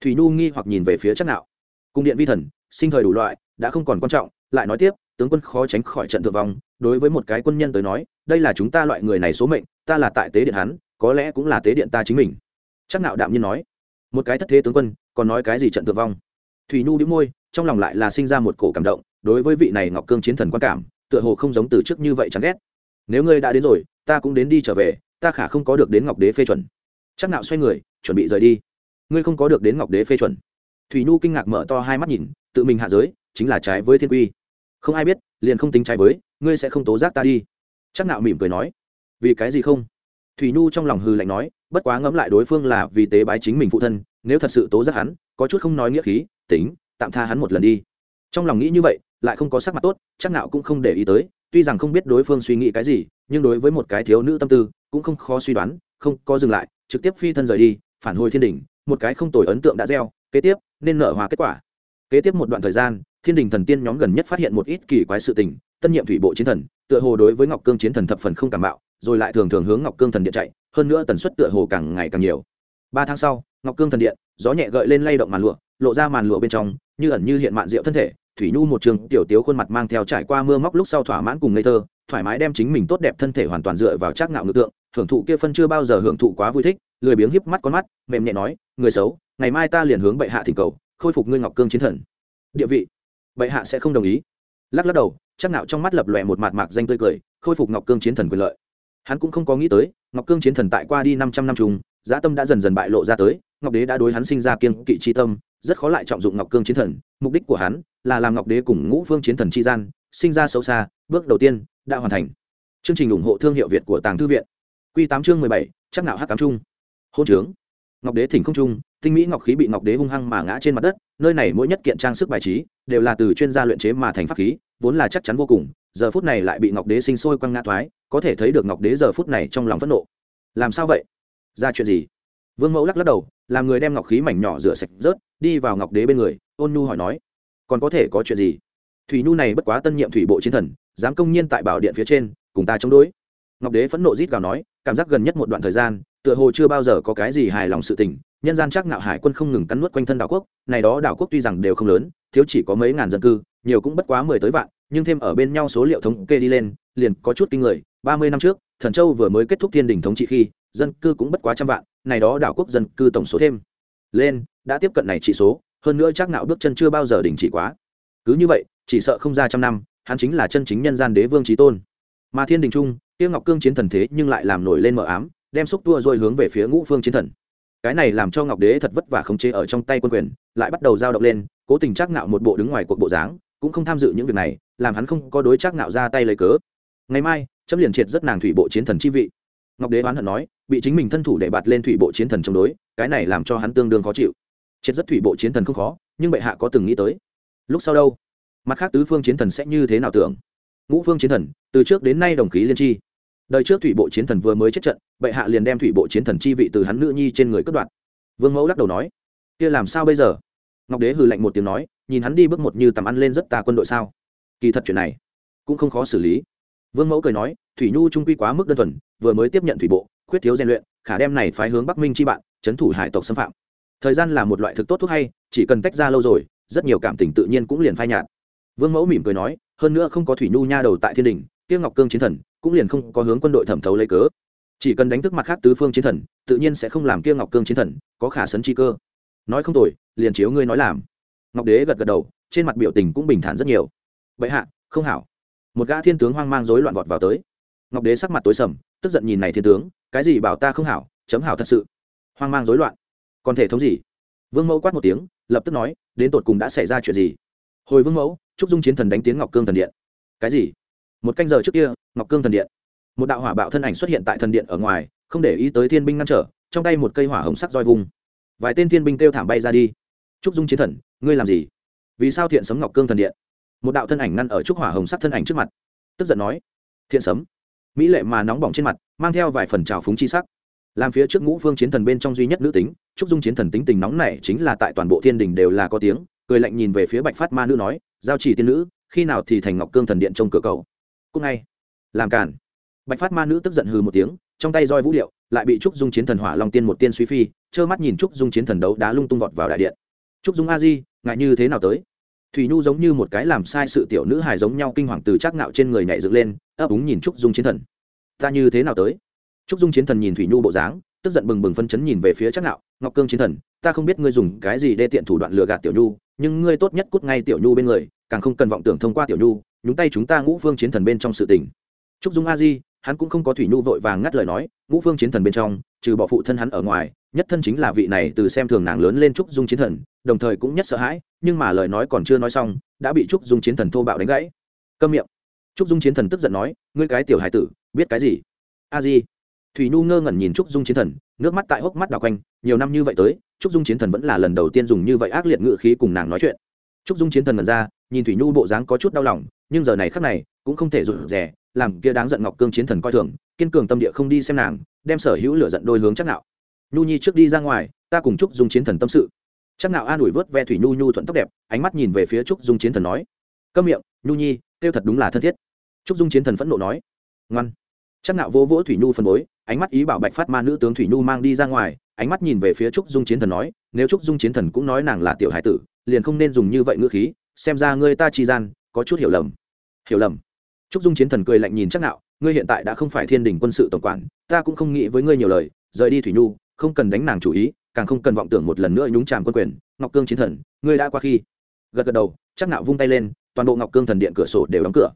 Thủy nhu nghi hoặc nhìn về phía chắc nạo. Cung điện vi thần, sinh thời đủ loại, đã không còn quan trọng, lại nói tiếp, tướng quân khó tránh khỏi trận thượng vong đối với một cái quân nhân tới nói, đây là chúng ta loại người này số mệnh, ta là tại tế điện hắn, có lẽ cũng là tế điện ta chính mình. Chắc nạo đạm nhiên nói. Một cái thất thế tướng quân, còn nói cái gì trận tử vong? Thủy nhu đĩu môi, trong lòng lại là sinh ra một cổ cảm động, đối với vị này ngọc cương chiến thần quan cảm, tựa hồ không giống từ trước như vậy chẳng ghét. Nếu ngươi đã đến rồi, ta cũng đến đi trở về, ta khả không có được đến ngọc đế phê chuẩn. Chắc nạo xoay người, chuẩn bị rời đi. Ngươi không có được đến ngọc đế phê chuẩn. Thủy nhu kinh ngạc mở to hai mắt nhìn, tự mình hạ giới, chính là trái với thiên quy. Không ai biết, liền không tính trái với ngươi sẽ không tố giác ta đi. Chắc nạo mỉm cười nói. Vì cái gì không? Thủy nhu trong lòng hư lạnh nói, bất quá ngẫm lại đối phương là vì tế bái chính mình phụ thân, nếu thật sự tố giác hắn, có chút không nói nghĩa khí, tính, tạm tha hắn một lần đi. Trong lòng nghĩ như vậy, lại không có sắc mặt tốt, chắc nạo cũng không để ý tới, tuy rằng không biết đối phương suy nghĩ cái gì, nhưng đối với một cái thiếu nữ tâm tư, cũng không khó suy đoán, không có dừng lại, trực tiếp phi thân rời đi, phản hồi thiên đỉnh một cái không tồi ấn tượng đã gieo, kế tiếp, nên nở hòa kết quả. Kế tiếp một đoạn thời gian, thiên đình thần tiên nhóm gần nhất phát hiện một ít kỳ quái sự tình tân nhiệm thủy bộ chiến thần, tựa hồ đối với ngọc cương chiến thần thập phần không cảm bạo rồi lại thường thường hướng ngọc cương thần điện chạy, hơn nữa tần suất tựa hồ càng ngày càng nhiều. Ba tháng sau, ngọc cương thần điện, gió nhẹ gợi lên lay động màn lụa, lộ ra màn lụa bên trong, như ẩn như hiện mạn rượu thân thể, thủy nhu một trường, tiểu tiếu khuôn mặt mang theo trải qua mưa móc lúc sau thỏa mãn cùng ngây thơ, thoải mái đem chính mình tốt đẹp thân thể hoàn toàn dựa vào trác ngạo ngự tượng hưởng thụ kia phân chưa bao giờ hưởng thụ quá vui thích, lười biếng hiếp mắt con mắt, mềm nhẹ nói, người xấu, ngày mai ta liền hướng bệ hạ thỉnh cầu, khôi phục ngươi ngọc cương chiến thần. Địa vị, bệ hạ sẽ không đồng ý. Lắc lắc đầu chắc nạo trong mắt lập lòe một mạt mạc danh tươi cười, khôi phục ngọc cương chiến thần quyền lợi. Hắn cũng không có nghĩ tới, ngọc cương chiến thần tại qua đi năm trăm năm trùng giá tâm đã dần dần bại lộ ra tới, ngọc đế đã đối hắn sinh ra kiên kỵ chi tâm, rất khó lại trọng dụng ngọc cương chiến thần. Mục đích của hắn là làm ngọc đế cùng ngũ phương chiến thần chi gian, sinh ra xấu xa, bước đầu tiên đã hoàn thành. Chương trình ủng hộ thương hiệu việt của tàng thư viện. Q tám chương mười bảy, chắc nạo hát tám trung hôn trướng. Ngọc đế thỉnh không trung tinh mỹ ngọc khí bị ngọc đế hung hăng mà ngã trên mặt đất, nơi này mỗi nhất kiện trang sức bài trí đều là từ chuyên gia luyện chế mà thành pháp khí, vốn là chắc chắn vô cùng, giờ phút này lại bị ngọc đế sinh sôi quăng ngã thoái, có thể thấy được ngọc đế giờ phút này trong lòng phẫn nộ. Làm sao vậy? Ra chuyện gì? Vương mẫu lắc lắc đầu, làm người đem ngọc khí mảnh nhỏ rửa sạch rớt, đi vào ngọc đế bên người, ôn nhu hỏi nói, còn có thể có chuyện gì? Thủy nhu này bất quá tân nhiệm thủy bộ chiến thần, dám công nhiên tại bảo điện phía trên, cùng ta chống đối. Ngọc đế phẫn nộ rít gào nói, cảm giác gần nhất một đoạn thời gian tựa hồ chưa bao giờ có cái gì hài lòng sự tình, nhân gian chắc ngạo hải quân không ngừng cắn nuốt quanh thân đảo quốc, này đó đảo quốc tuy rằng đều không lớn, thiếu chỉ có mấy ngàn dân cư, nhiều cũng bất quá mười tới vạn, nhưng thêm ở bên nhau số liệu thống kê đi lên, liền có chút kinh người, ba mươi năm trước, thần châu vừa mới kết thúc thiên đình thống trị khi, dân cư cũng bất quá trăm vạn, này đó đảo quốc dân cư tổng số thêm lên, đã tiếp cận này chỉ số, hơn nữa chắc nạo bước chân chưa bao giờ đình chỉ quá. Cứ như vậy, chỉ sợ không ra trăm năm, hắn chính là chân chính nhân gian đế vương trí tôn. Mà thiên đình trung tiêu ngọc cương chiến thần thế nhưng lại làm nổi lên mờ ám đem xúc tua rồi hướng về phía ngũ phương chiến thần. Cái này làm cho ngọc đế thật vất vả khống chế ở trong tay quân quyền, lại bắt đầu giao động lên, cố tình chắc nạo một bộ đứng ngoài cuộc bộ dáng, cũng không tham dự những việc này, làm hắn không có đối chắc nạo ra tay lấy cớ. Ngày mai, chấm liền triệt rất nàng thủy bộ chiến thần chi vị. Ngọc đế oán hận nói, bị chính mình thân thủ để bạt lên thủy bộ chiến thần chống đối, cái này làm cho hắn tương đương khó chịu. Triệt rất thủy bộ chiến thần không khó, nhưng bệ hạ có từng nghĩ tới. Lúc sau đâu? Mặt khác tứ phương chiến thần sẽ như thế nào tưởng? Ngũ phương chiến thần, từ trước đến nay đồng khí liên tri đời trước thủy bộ chiến thần vừa mới chết trận, bệ hạ liền đem thủy bộ chiến thần chi vị từ hắn nữ nhi trên người cất đoạn vương mẫu lắc đầu nói, kia làm sao bây giờ? Ngọc đế hừ lạnh một tiếng nói, nhìn hắn đi bước một như tầm ăn lên rất tà quân đội sao? Kỳ thật chuyện này cũng không khó xử lý. Vương mẫu cười nói, thủy nhu trung quy quá mức đơn thuần, vừa mới tiếp nhận thủy bộ, khuyết thiếu rèn luyện, khả đem này phái hướng bắc minh chi bạn trấn thủ hải tộc xâm phạm. Thời gian là một loại thực tốt thuốc hay, chỉ cần tách ra lâu rồi, rất nhiều cảm tình tự nhiên cũng liền phai nhạt. Vương mẫu mỉm cười nói, hơn nữa không có thủy nhu nha đầu tại thiên đình tiêu ngọc cương chiến thần cũng liền không có hướng quân đội thẩm thấu lấy cớ. Chỉ cần đánh thức mặt khác tứ phương chiến thần, tự nhiên sẽ không làm kia ngọc cương chiến thần có khả sấn chi cơ. Nói không tội liền chiếu ngươi nói làm. Ngọc đế gật gật đầu, trên mặt biểu tình cũng bình thản rất nhiều. Vậy hạ, không hảo. Một gã thiên tướng hoang mang rối loạn vọt vào tới. Ngọc đế sắc mặt tối sầm, tức giận nhìn này thiên tướng, cái gì bảo ta không hảo, chấm hảo thật sự. Hoang mang rối loạn. Còn thể thống gì? Vương mẫu quát một tiếng, lập tức nói, đến tột cùng đã xảy ra chuyện gì? Hồi vương mẫu trúc dung chiến thần đánh tiếng ngọc cương thần điện. Cái gì? Một canh giờ trước kia, ngọc cương thần điện. Một đạo hỏa bạo thân ảnh xuất hiện tại thần điện ở ngoài, không để ý tới thiên binh ngăn trở, trong tay một cây hỏa hồng sắc roi vùng vài tên thiên binh kêu thảm bay ra đi. Trúc dung chiến thần, ngươi làm gì? Vì sao thiện sấm ngọc cương thần điện? Một đạo thân ảnh ngăn ở trúc hỏa hồng sắc thân ảnh trước mặt. Tức giận nói, thiện sấm. Mỹ lệ mà nóng bỏng trên mặt, mang theo vài phần trào phúng chi sắc. Làm phía trước ngũ phương chiến thần bên trong duy nhất nữ tính, trúc dung chiến thần tính tình nóng này chính là tại toàn bộ thiên đình đều là có tiếng, cười lạnh nhìn về phía bạch phát ma nữ nói, giao chỉ tiên nữ, khi nào thì thành ngọc cương thần điện trong cửa cầu? Cúc ngay. Làm cản bạch phát ma nữ tức giận hừ một tiếng, trong tay roi vũ liệu lại bị trúc dung chiến thần hỏa long tiên một tiên suy phi, trơ mắt nhìn trúc dung chiến thần đấu đá lung tung vọt vào đại điện. Trúc dung a di, ngại như thế nào tới? Thủy nhu giống như một cái làm sai sự tiểu nữ hài giống nhau kinh hoàng từ chắc nạo trên người nhảy dựng lên, ấp úng nhìn trúc dung chiến thần. Ta như thế nào tới? Trúc dung chiến thần nhìn thủy nhu bộ dáng, tức giận bừng bừng phân chấn nhìn về phía chắc nạo ngọc cương chiến thần, ta không biết ngươi dùng cái gì để tiện thủ đoạn lừa gạt tiểu nhu, nhưng ngươi tốt nhất cút ngay tiểu nhu bên người, càng không cần vọng tưởng thông qua tiểu nhu nhúng tay chúng ta ngũ phương chiến thần bên trong sự tình. Trúc dung a di, hắn cũng không có thủy nhu vội vàng ngắt lời nói, ngũ phương chiến thần bên trong, trừ bỏ phụ thân hắn ở ngoài, nhất thân chính là vị này từ xem thường nàng lớn lên trúc dung chiến thần, đồng thời cũng nhất sợ hãi, nhưng mà lời nói còn chưa nói xong, đã bị trúc dung chiến thần thô bạo đánh gãy. Câm miệng. Trúc dung chiến thần tức giận nói, ngươi cái tiểu hải tử, biết cái gì? A di. Thủy nhu ngơ ngẩn nhìn trúc dung chiến thần, nước mắt tại hốc mắt đào quanh, nhiều năm như vậy tới, trúc dung chiến thần vẫn là lần đầu tiên dùng như vậy ác liệt ngự khí cùng nàng nói chuyện trúc dung chiến thần ngần ra, nhìn thủy nhu bộ dáng có chút đau lòng, nhưng giờ này khắc này, cũng không thể rụt rè, làm kia đáng giận ngọc cương chiến thần coi thường, kiên cường tâm địa không đi xem nàng, đem sở hữu lửa giận đôi hướng chắc nạo nhu nhi trước đi ra ngoài, ta cùng trúc dung chiến thần tâm sự. Chắc nạo an ủi vớt ve thủy nhu nhu thuận tóc đẹp, ánh mắt nhìn về phía trúc dung chiến thần nói. Câm miệng, nhu nhi, kêu thật đúng là thân thiết. Trúc dung chiến thần phẫn nộ nói. Ngoan. Chắc nạo vỗ vỗ thủy nhu phân bối, ánh mắt ý bảo bạch phát ma nữ tướng thủy nhu mang đi ra ngoài, ánh mắt nhìn về phía trúc dung chiến thần nói, nếu trúc dung chiến thần cũng nói nàng là tiểu hải tử liền không nên dùng như vậy ngữ khí, xem ra ngươi ta chi gian, có chút hiểu lầm. Hiểu lầm. Trúc dung chiến thần cười lạnh nhìn chắc nạo ngươi hiện tại đã không phải thiên đình quân sự tổng quản, ta cũng không nghĩ với ngươi nhiều lời, rời đi thủy nhu, không cần đánh nàng chủ ý, càng không cần vọng tưởng một lần nữa nhúng chàm quân quyền. Ngọc cương chiến thần, ngươi đã qua khi? Gật gật đầu chắc nạo vung tay lên, toàn bộ ngọc cương thần điện cửa sổ đều đóng cửa.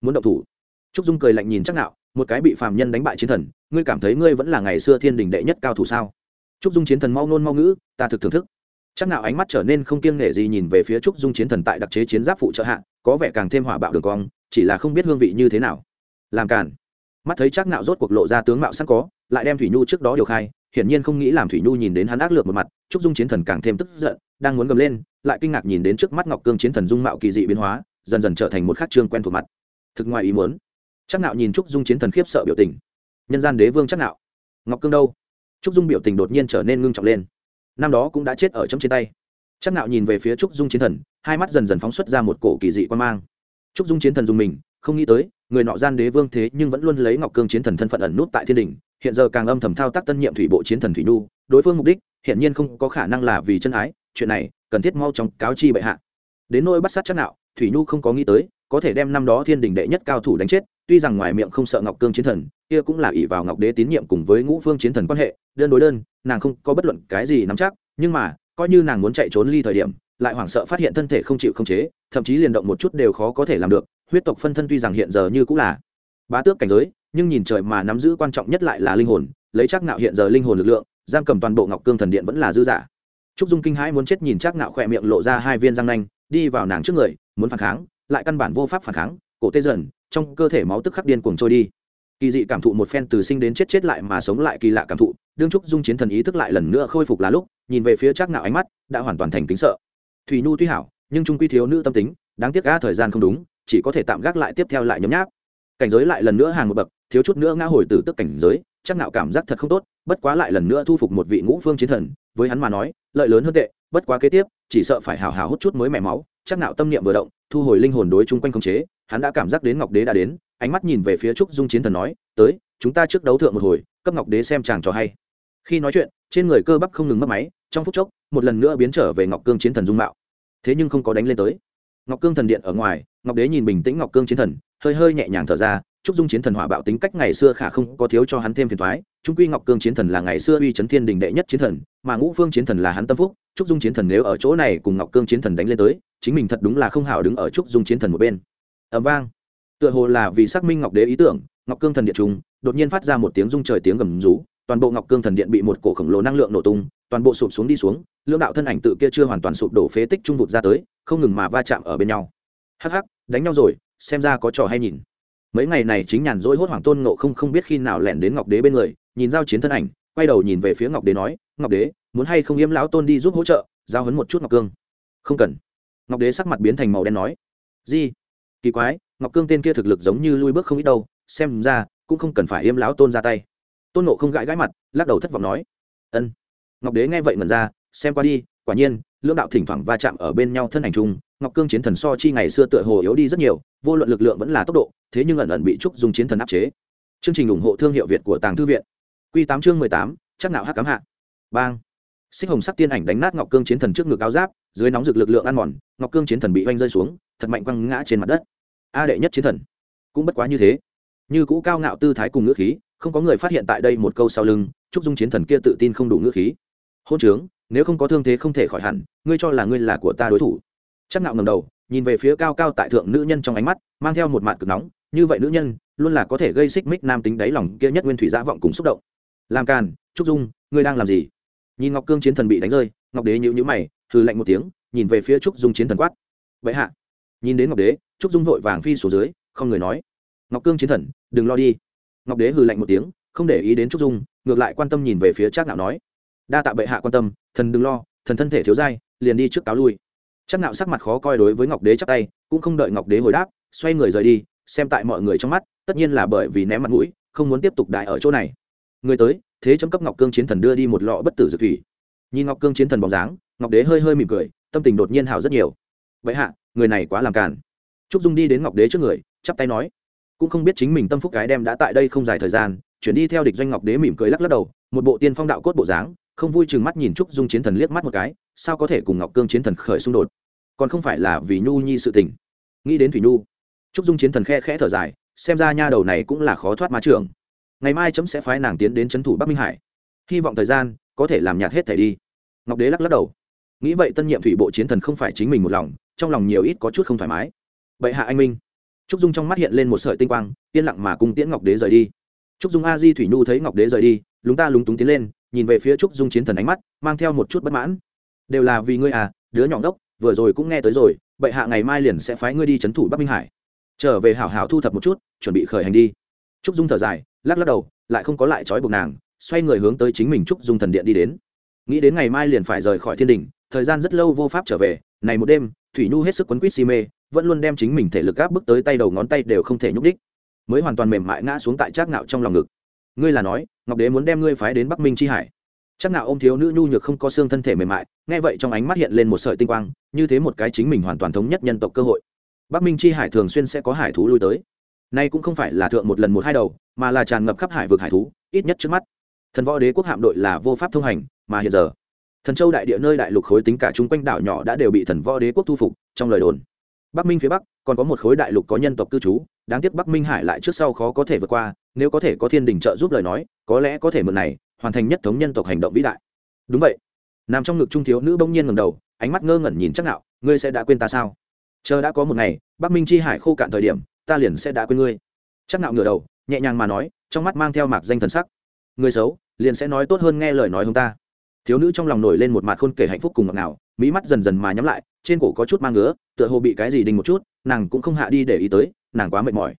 Muốn động thủ. Trúc dung cười lạnh nhìn chắc nạo một cái bị phàm nhân đánh bại chiến thần, ngươi cảm thấy ngươi vẫn là ngày xưa thiên đình đệ nhất cao thủ sao? Trúc dung chiến thần mau nôn mau ngữ, ta thực thưởng thức chắc nào ánh mắt trở nên không kiêng nể gì nhìn về phía trúc dung chiến thần tại đặc chế chiến giáp phụ trợ hạ, có vẻ càng thêm hỏa bạo đường cong, chỉ là không biết hương vị như thế nào. Làm cản mắt thấy chắc nạo rốt cuộc lộ ra tướng mạo sẵn có, lại đem thủy nhu trước đó điều khai, hiển nhiên không nghĩ làm thủy nhu nhìn đến hắn ác lược một mặt, trúc dung chiến thần càng thêm tức giận, đang muốn gầm lên, lại kinh ngạc nhìn đến trước mắt ngọc cương chiến thần dung mạo kỳ dị biến hóa, dần dần trở thành một khắc trương quen thuộc mặt. Thực ngoài ý muốn chắc nạo nhìn trúc dung chiến thần khiếp sợ biểu tình. Nhân gian đế vương chắc nạo ngọc cương đâu? Trúc dung biểu tình đột nhiên trở nên ngưng trọng lên năm đó cũng đã chết ở chấm trên tay. Chắc nạo nhìn về phía trúc dung chiến thần, hai mắt dần dần phóng xuất ra một cổ kỳ dị quan mang. Trúc dung chiến thần dùng mình, không nghĩ tới, người nọ gian đế vương thế nhưng vẫn luôn lấy ngọc cương chiến thần thân phận ẩn nút tại thiên đình hiện giờ càng âm thầm thao tác tân nhiệm thủy bộ chiến thần thủy nu đối phương mục đích hiện nhiên không có khả năng là vì chân ái, chuyện này, cần thiết mau chóng cáo chi bệ hạ. Đến nỗi bắt sát chắc nạo, thủy nu không có nghĩ tới, có thể đem năm đó thiên đình đệ nhất cao thủ đánh chết, tuy rằng ngoài miệng không sợ ngọc cương chiến thần kia cũng là ỷ vào ngọc đế tín nhiệm cùng với ngũ phương chiến thần quan hệ, đơn đối đơn, nàng không có bất luận cái gì nắm chắc, nhưng mà, coi như nàng muốn chạy trốn ly thời điểm, lại hoảng sợ phát hiện thân thể không chịu không chế, thậm chí liền động một chút đều khó có thể làm được, huyết tộc phân thân tuy rằng hiện giờ như cũng là bá tước cảnh giới, nhưng nhìn trời mà nắm giữ quan trọng nhất lại là linh hồn, lấy chắc nạo hiện giờ linh hồn lực lượng, giam cầm toàn bộ ngọc cương thần điện vẫn là dư giả. Trúc dung kinh hãi muốn chết nhìn chắc nạo khỏe miệng lộ ra hai viên răng nanh, đi vào nàng trước người, muốn phản kháng, lại căn bản vô pháp phản kháng, cổ tê dần, trong cơ thể máu tức khắc điên cuồng trôi đi kỳ dị cảm thụ một phen từ sinh đến chết chết lại mà sống lại kỳ lạ cảm thụ, đương trúc dung chiến thần ý thức lại lần nữa khôi phục là lúc, nhìn về phía chắc nạo ánh mắt, đã hoàn toàn thành kính sợ. Thủy nhu tuy hảo, nhưng trung quy thiếu nữ tâm tính, đáng tiếc ga thời gian không đúng, chỉ có thể tạm gác lại tiếp theo lại nhấm nháp. Cảnh giới lại lần nữa hàng một bậc, thiếu chút nữa ngã hồi từ tức cảnh giới chắc nạo cảm giác thật không tốt, bất quá lại lần nữa thu phục một vị ngũ phương chiến thần, với hắn mà nói, lợi lớn hơn tệ, bất quá kế tiếp, chỉ sợ phải hào hào hút chút mới mẻ máu. Chắc nạo tâm niệm vừa động, thu hồi linh hồn đối chung quanh không chế, hắn đã cảm giác đến ngọc đế đã đến ánh mắt nhìn về phía trúc dung chiến thần nói, tới, chúng ta trước đấu thượng một hồi, cấp ngọc đế xem chàng trò hay. Khi nói chuyện, trên người cơ bắp không ngừng mất máy, trong phút chốc, một lần nữa biến trở về ngọc cương chiến thần dung mạo. Thế nhưng không có đánh lên tới. Ngọc cương thần điện ở ngoài, ngọc đế nhìn bình tĩnh ngọc cương chiến thần, hơi hơi nhẹ nhàng thở ra, trúc dung chiến thần hỏa bạo tính cách ngày xưa khả không có thiếu cho hắn thêm phiền thoái trung quy ngọc cương chiến thần là ngày xưa uy chấn thiên đình đệ nhất chiến thần, mà ngũ phương chiến thần là hắn tâm phúc, trúc dung chiến thần nếu ở chỗ này cùng ngọc cương chiến thần đánh lên tới, chính mình thật đúng là không hảo đứng ở trúc dung chiến thần một bên. Ẩm vang tựa hồ là vì xác minh ngọc đế ý tưởng, ngọc cương thần điện trung đột nhiên phát ra một tiếng rung trời tiếng gầm rú, toàn bộ ngọc cương thần điện bị một cổ khổng lồ năng lượng nổ tung, toàn bộ sụp xuống đi xuống, lưỡng đạo thân ảnh tự kia chưa hoàn toàn sụp đổ phế tích trung vụt ra tới, không ngừng mà va chạm ở bên nhau. Hắc hắc, đánh nhau rồi, xem ra có trò hay nhìn. Mấy ngày này chính nhàn rỗi hốt hoảng tôn ngộ không không biết khi nào lẻn đến ngọc đế bên người, nhìn giao chiến thân ảnh, quay đầu nhìn về phía ngọc đế nói, ngọc đế, muốn hay không yếm lão tôn đi giúp hỗ trợ, giao hấn một chút ngọc cương? Không cần. Ngọc đế sắc mặt biến thành màu đen nói, gì? Kỳ quái ngọc cương tên kia thực lực giống như lui bước không ít đâu, xem ra cũng không cần phải im lão tôn ra tay. Tôn nộ không gãi gãi mặt, lắc đầu thất vọng nói, ân. Ngọc đế nghe vậy mần ra, xem qua đi, quả nhiên, lưỡng đạo thỉnh thoảng va chạm ở bên nhau thân ảnh chung, ngọc cương chiến thần so chi ngày xưa tựa hồ yếu đi rất nhiều, vô luận lực lượng vẫn là tốc độ, thế nhưng ẩn ẩn bị trúc dùng chiến thần áp chế. Chương trình ủng hộ thương hiệu việt của tàng thư viện. Q tám chương mười tám, chắc nạo hắc cám hạ. Bang. Xích hồng sắc tiên ảnh đánh nát ngọc cương chiến thần trước ngực áo giáp, dưới nóng rực lực lượng ăn mòn, ngọc cương chiến thần bị oanh rơi xuống, thật mạnh quăng ngã trên mặt đất a đệ nhất chiến thần. Cũng bất quá như thế. Như cũ cao ngạo tư thái cùng ngữ khí, không có người phát hiện tại đây một câu sau lưng trúc dung chiến thần kia tự tin không đủ ngữ khí. Hôn trướng, nếu không có thương thế không thể khỏi hẳn, ngươi cho là ngươi là của ta đối thủ. Chắc ngạo ngầm đầu, nhìn về phía cao cao tại thượng nữ nhân trong ánh mắt, mang theo một mặt cực nóng, như vậy nữ nhân, luôn là có thể gây xích mích nam tính đáy lòng kia nhất nguyên thủy giả vọng cùng xúc động. Làm càn trúc dung, ngươi đang làm gì? Nhìn ngọc cương chiến thần bị đánh rơi, ngọc đế nhíu nhíu mày, hừ lạnh một tiếng, nhìn về phía trúc dung chiến thần quát. Vậy hạ, nhìn đến ngọc đế trúc dung vội vàng phi xuống dưới, không người nói. Ngọc cương chiến thần, đừng lo đi. Ngọc đế hừ lạnh một tiếng, không để ý đến trúc dung, ngược lại quan tâm nhìn về phía trác nạo nói. Đa tạ bệ hạ quan tâm, thần đừng lo, thần thân thể thiếu dai, liền đi trước cáo lui. Trác nạo sắc mặt khó coi đối với ngọc đế chắp tay, cũng không đợi ngọc đế hồi đáp, xoay người rời đi, xem tại mọi người trong mắt, tất nhiên là bởi vì ném mặt mũi, không muốn tiếp tục đại ở chỗ này. Người tới, thế chấm cấp ngọc cương chiến thần đưa đi một lọ bất tử dược thủy. Nhìn ngọc cương chiến thần bóng dáng, ngọc đế hơi hơi mỉm cười, tâm tình đột nhiên hào rất nhiều. Vậy hạ, người này quá làm càn trúc dung đi đến ngọc đế trước người, chắp tay nói, cũng không biết chính mình tâm phúc cái đem đã tại đây không dài thời gian, chuyển đi theo địch doanh ngọc đế mỉm cười lắc lắc đầu, một bộ tiên phong đạo cốt bộ dáng, không vui chừng mắt nhìn trúc dung chiến thần liếc mắt một cái, sao có thể cùng ngọc cương chiến thần khởi xung đột? Còn không phải là vì nhu nhi sự tình. Nghĩ đến thủy nhu, trúc dung chiến thần khe khẽ thở dài, xem ra nha đầu này cũng là khó thoát má trường ngày mai chấm sẽ phái nàng tiến đến trấn thủ bắc minh hải. Hy vọng thời gian có thể làm nhạt hết thẻ đi. Ngọc đế lắc lắc đầu. Nghĩ vậy tân nhiệm thủy bộ chiến thần không phải chính mình một lòng, trong lòng nhiều ít có chút không thoải mái bệ hạ anh minh. Trúc dung trong mắt hiện lên một sợi tinh quang, yên lặng mà cung tiễn ngọc đế rời đi. Trúc dung a di thủy nhu thấy ngọc đế rời đi, lúng ta lúng túng tiến lên, nhìn về phía trúc dung chiến thần ánh mắt, mang theo một chút bất mãn. Đều là vì ngươi à đứa nhỏ đốc vừa rồi cũng nghe tới rồi, bệ hạ ngày mai liền sẽ phái ngươi đi c h ấ n thủ bắc minh hải. Trở về hảo hảo thu thập một chút, chuẩn bị khởi hành đi. Trúc dung thở dài, lắc lắc đầu, lại không có lại trói buộc nàng, xoay người hướng tới chính mình trúc dung thần điện đi đến. Nghĩ đến ngày mai liền phải rời khỏi thiên đình, thời gian rất lâu vô pháp trở về, này một đêm, thủy nhu hết sức quấn quýt si mê vẫn luôn đem chính mình thể lực áp bức tới tay đầu ngón tay đều không thể nhúc đích. Mới hoàn toàn mềm mại ngã xuống tại trác ngạo trong lòng ngực. Ngươi là nói, ngọc đế muốn đem ngươi phái đến bắc minh chi hải. Chắc nào ô m thiếu nữ nhu nhược không có xương thân thể mềm mại, nghe vậy trong ánh mắt hiện lên một sợi tinh quang, như thế một cái chính mình hoàn toàn thống nhất nhân tộc cơ hội. Bắc minh chi hải thường xuyên sẽ có hải thú lui tới. Nay cũng không phải là thượng một lần một hai đầu, mà là tràn ngập khắp hải vực hải thú, ít nhất trước mắt. Thần võ đế quốc hạm đội là vô pháp thông hành, mà hiện giờ, thần châu đại địa nơi đại lục khối tính cả chung quanh đảo nhỏ đã đều bị thần võ đế quốc thu phục, trong lời đồn bắc minh phía bắc, còn có một khối đại lục có nhân tộc cư trú, đáng tiếc bắc minh hải lại trước sau khó có thể vượt qua, nếu có thể có thiên đình trợ giúp lời nói, có lẽ có thể mượn này, hoàn thành nhất thống nhân tộc hành động vĩ đại. Đúng vậy. Nằm trong ngực trung thiếu nữ bỗng nhiên ngầm đầu, ánh mắt ngơ ngẩn nhìn chắc nạo, ngươi sẽ đã quên ta sao? Chờ đã có một ngày, bắc minh chi hải khô cạn thời điểm, ta liền sẽ đã quên ngươi. Chắc nạo ngửa đầu, nhẹ nhàng mà nói, trong mắt mang theo mạc danh thần sắc. Người xấu, liền sẽ nói tốt hơn nghe lời nói hông ta. Thiếu nữ trong lòng nổi lên một mặt khôn kể hạnh phúc cùng ngọt ngào mí mắt dần dần mà nhắm lại, trên cổ có chút mang ngứa, tựa hồ bị cái gì đình một chút, nàng cũng không hạ đi để ý tới, nàng quá mệt mỏi.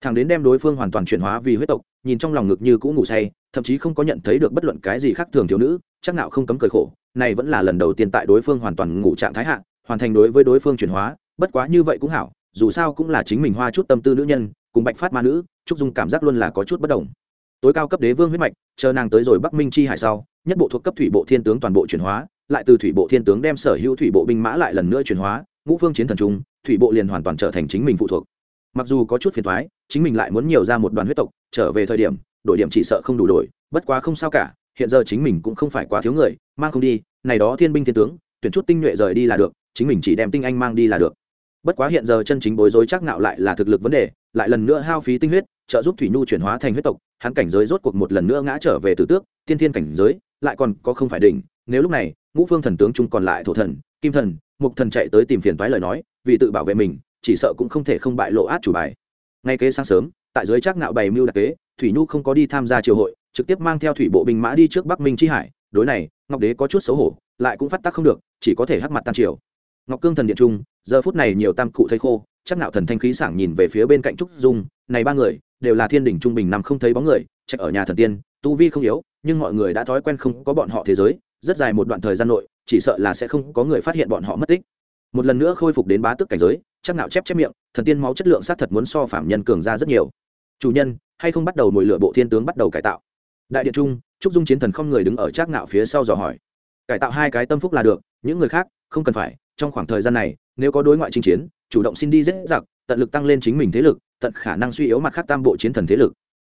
Thằng đến đem đối phương hoàn toàn chuyển hóa vì huyết tộc, nhìn trong lòng ngực như cũ ngủ say, thậm chí không có nhận thấy được bất luận cái gì khác thường thiếu nữ, chắc nào không cấm cười khổ, này vẫn là lần đầu tiên tại đối phương hoàn toàn ngủ trạng thái hạ, hoàn thành đối với đối phương chuyển hóa, bất quá như vậy cũng hảo, dù sao cũng là chính mình hoa chút tâm tư nữ nhân, cùng bạch phát ma nữ, trúc dung cảm giác luôn là có chút bất đồng. Tối cao cấp đế vương huyết mạch, chờ nàng tới rồi bắc minh chi hải sau, nhất bộ thuộc cấp thủy bộ thiên tướng toàn bộ chuyển hóa lại từ thủy bộ thiên tướng đem sở hữu thủy bộ binh mã lại lần nữa chuyển hóa, ngũ phương chiến thần trung, thủy bộ liền hoàn toàn trở thành chính mình phụ thuộc. Mặc dù có chút phiền thoái chính mình lại muốn nhiều ra một đoàn huyết tộc, trở về thời điểm, đổi điểm chỉ sợ không đủ đổi, bất quá không sao cả, hiện giờ chính mình cũng không phải quá thiếu người, mang không đi, này đó thiên binh thiên tướng, tuyển chút tinh nhuệ rời đi là được, chính mình chỉ đem tinh anh mang đi là được. Bất quá hiện giờ chân chính bối rối chắc nạo lại là thực lực vấn đề, lại lần nữa hao phí tinh huyết, trợ giúp thủy nhu chuyển hóa thành huyết tộc, hắn cảnh giới rốt cuộc một lần nữa ngã trở về tử tước, tiên thiên cảnh giới, lại còn có không phải đỉnh, nếu lúc này ngũ phương thần tướng chung còn lại thổ thần, kim thần, mục thần chạy tới tìm phiền toái lời nói, vì tự bảo vệ mình, chỉ sợ cũng không thể không bại lộ át chủ bài. Ngay kế sáng sớm, tại dưới chắc nạo bày mưu đặc kế, thủy nhu không có đi tham gia triều hội, trực tiếp mang theo thủy bộ binh mã đi trước bắc minh chi hải. Đối này, ngọc đế có chút xấu hổ, lại cũng phát tác không được, chỉ có thể hắc mặt tan triều. Ngọc cương thần điện trung, giờ phút này nhiều tam cụ thấy khô, chắc nạo thần thanh khí sảng nhìn về phía bên cạnh trúc dung, này ba người, đều là thiên đỉnh trung bình nằm không thấy bóng người, trạch ở nhà thần tiên, tu vi không yếu, nhưng mọi người đã thói quen không có bọn họ thế giới rất dài một đoạn thời gian nội, chỉ sợ là sẽ không có người phát hiện bọn họ mất tích. Một lần nữa khôi phục đến bá tước cảnh giới, chắc nạo chép chép miệng, thần tiên máu chất lượng sát thật muốn so phạm nhân cường ra rất nhiều. Chủ nhân, hay không bắt đầu mồi lửa bộ thiên tướng bắt đầu cải tạo? Đại điện trung, trúc dung chiến thần không người đứng ở chắc nạo phía sau dò hỏi. Cải tạo hai cái tâm phúc là được, những người khác, không cần phải. Trong khoảng thời gian này, nếu có đối ngoại chinh chiến, chủ động xin đi dễ giặc, tận lực tăng lên chính mình thế lực, tận khả năng suy yếu mặt khác tam bộ chiến thần thế lực.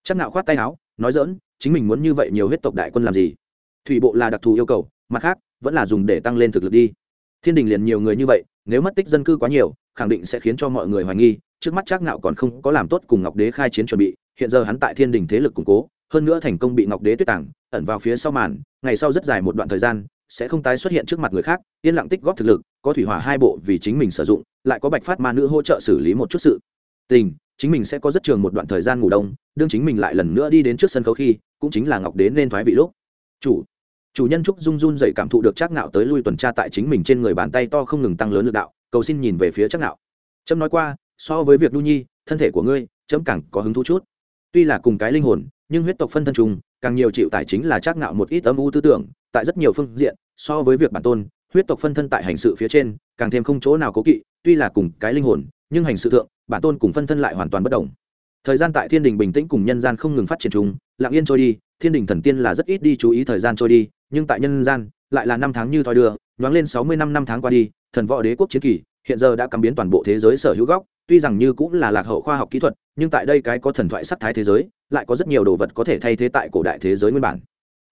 Chắc nạo khoát tay áo, nói dỡn chính mình muốn như vậy nhiều huyết tộc đại quân làm gì? Thủy bộ là đặc thù yêu cầu, mặt khác, vẫn là dùng để tăng lên thực lực đi. Thiên đình liền nhiều người như vậy, nếu mất tích dân cư quá nhiều, khẳng định sẽ khiến cho mọi người hoài nghi, trước mắt chắc ngạo còn không có làm tốt cùng ngọc đế khai chiến chuẩn bị, hiện giờ hắn tại thiên đình thế lực củng cố, hơn nữa thành công bị ngọc đế tuyết tảng ẩn vào phía sau màn, ngày sau rất dài một đoạn thời gian, sẽ không tái xuất hiện trước mặt người khác, yên lặng tích góp thực lực, có thủy hỏa hai bộ vì chính mình sử dụng, lại có bạch phát ma nữ hỗ trợ xử lý một chút sự tình, chính mình sẽ có rất trường một đoạn thời gian ngủ đông, đương chính mình lại lần nữa đi đến trước sân khấu khi, cũng chính là ngọc đế nên thoái vị lúc. Chủ chủ nhân trúc dung run dậy cảm thụ được trác ngạo tới lui tuần tra tại chính mình trên người bàn tay to không ngừng tăng lớn lực đạo, cầu xin nhìn về phía trác ngạo. Trâm nói qua, so với việc đu nhi, thân thể của ngươi trâm càng có hứng thú chút. Tuy là cùng cái linh hồn, nhưng huyết tộc phân thân trùng, càng nhiều chịu tài chính là trác ngạo một ít âm u tư tưởng, tại rất nhiều phương diện, so với việc bản tôn, huyết tộc phân thân tại hành sự phía trên, càng thêm không chỗ nào cố kỵ, tuy là cùng cái linh hồn, nhưng hành sự thượng, bản tôn cùng phân thân lại hoàn toàn bất đồng thời gian tại thiên đình bình tĩnh cùng nhân gian không ngừng phát triển chung, lặng yên trôi đi, thiên đình thần tiên là rất ít đi chú ý thời gian trôi đi, nhưng tại nhân gian, lại là năm tháng như thoi đưa, nhoáng lên sáu mươi năm năm tháng qua đi, thần võ đế quốc chiến kỳ hiện giờ đã cắm biến toàn bộ thế giới sở hữu góc, tuy rằng như cũng là lạc hậu khoa học kỹ thuật, nhưng tại đây cái có thần thoại sắc thái thế giới, lại có rất nhiều đồ vật có thể thay thế tại cổ đại thế giới nguyên bản.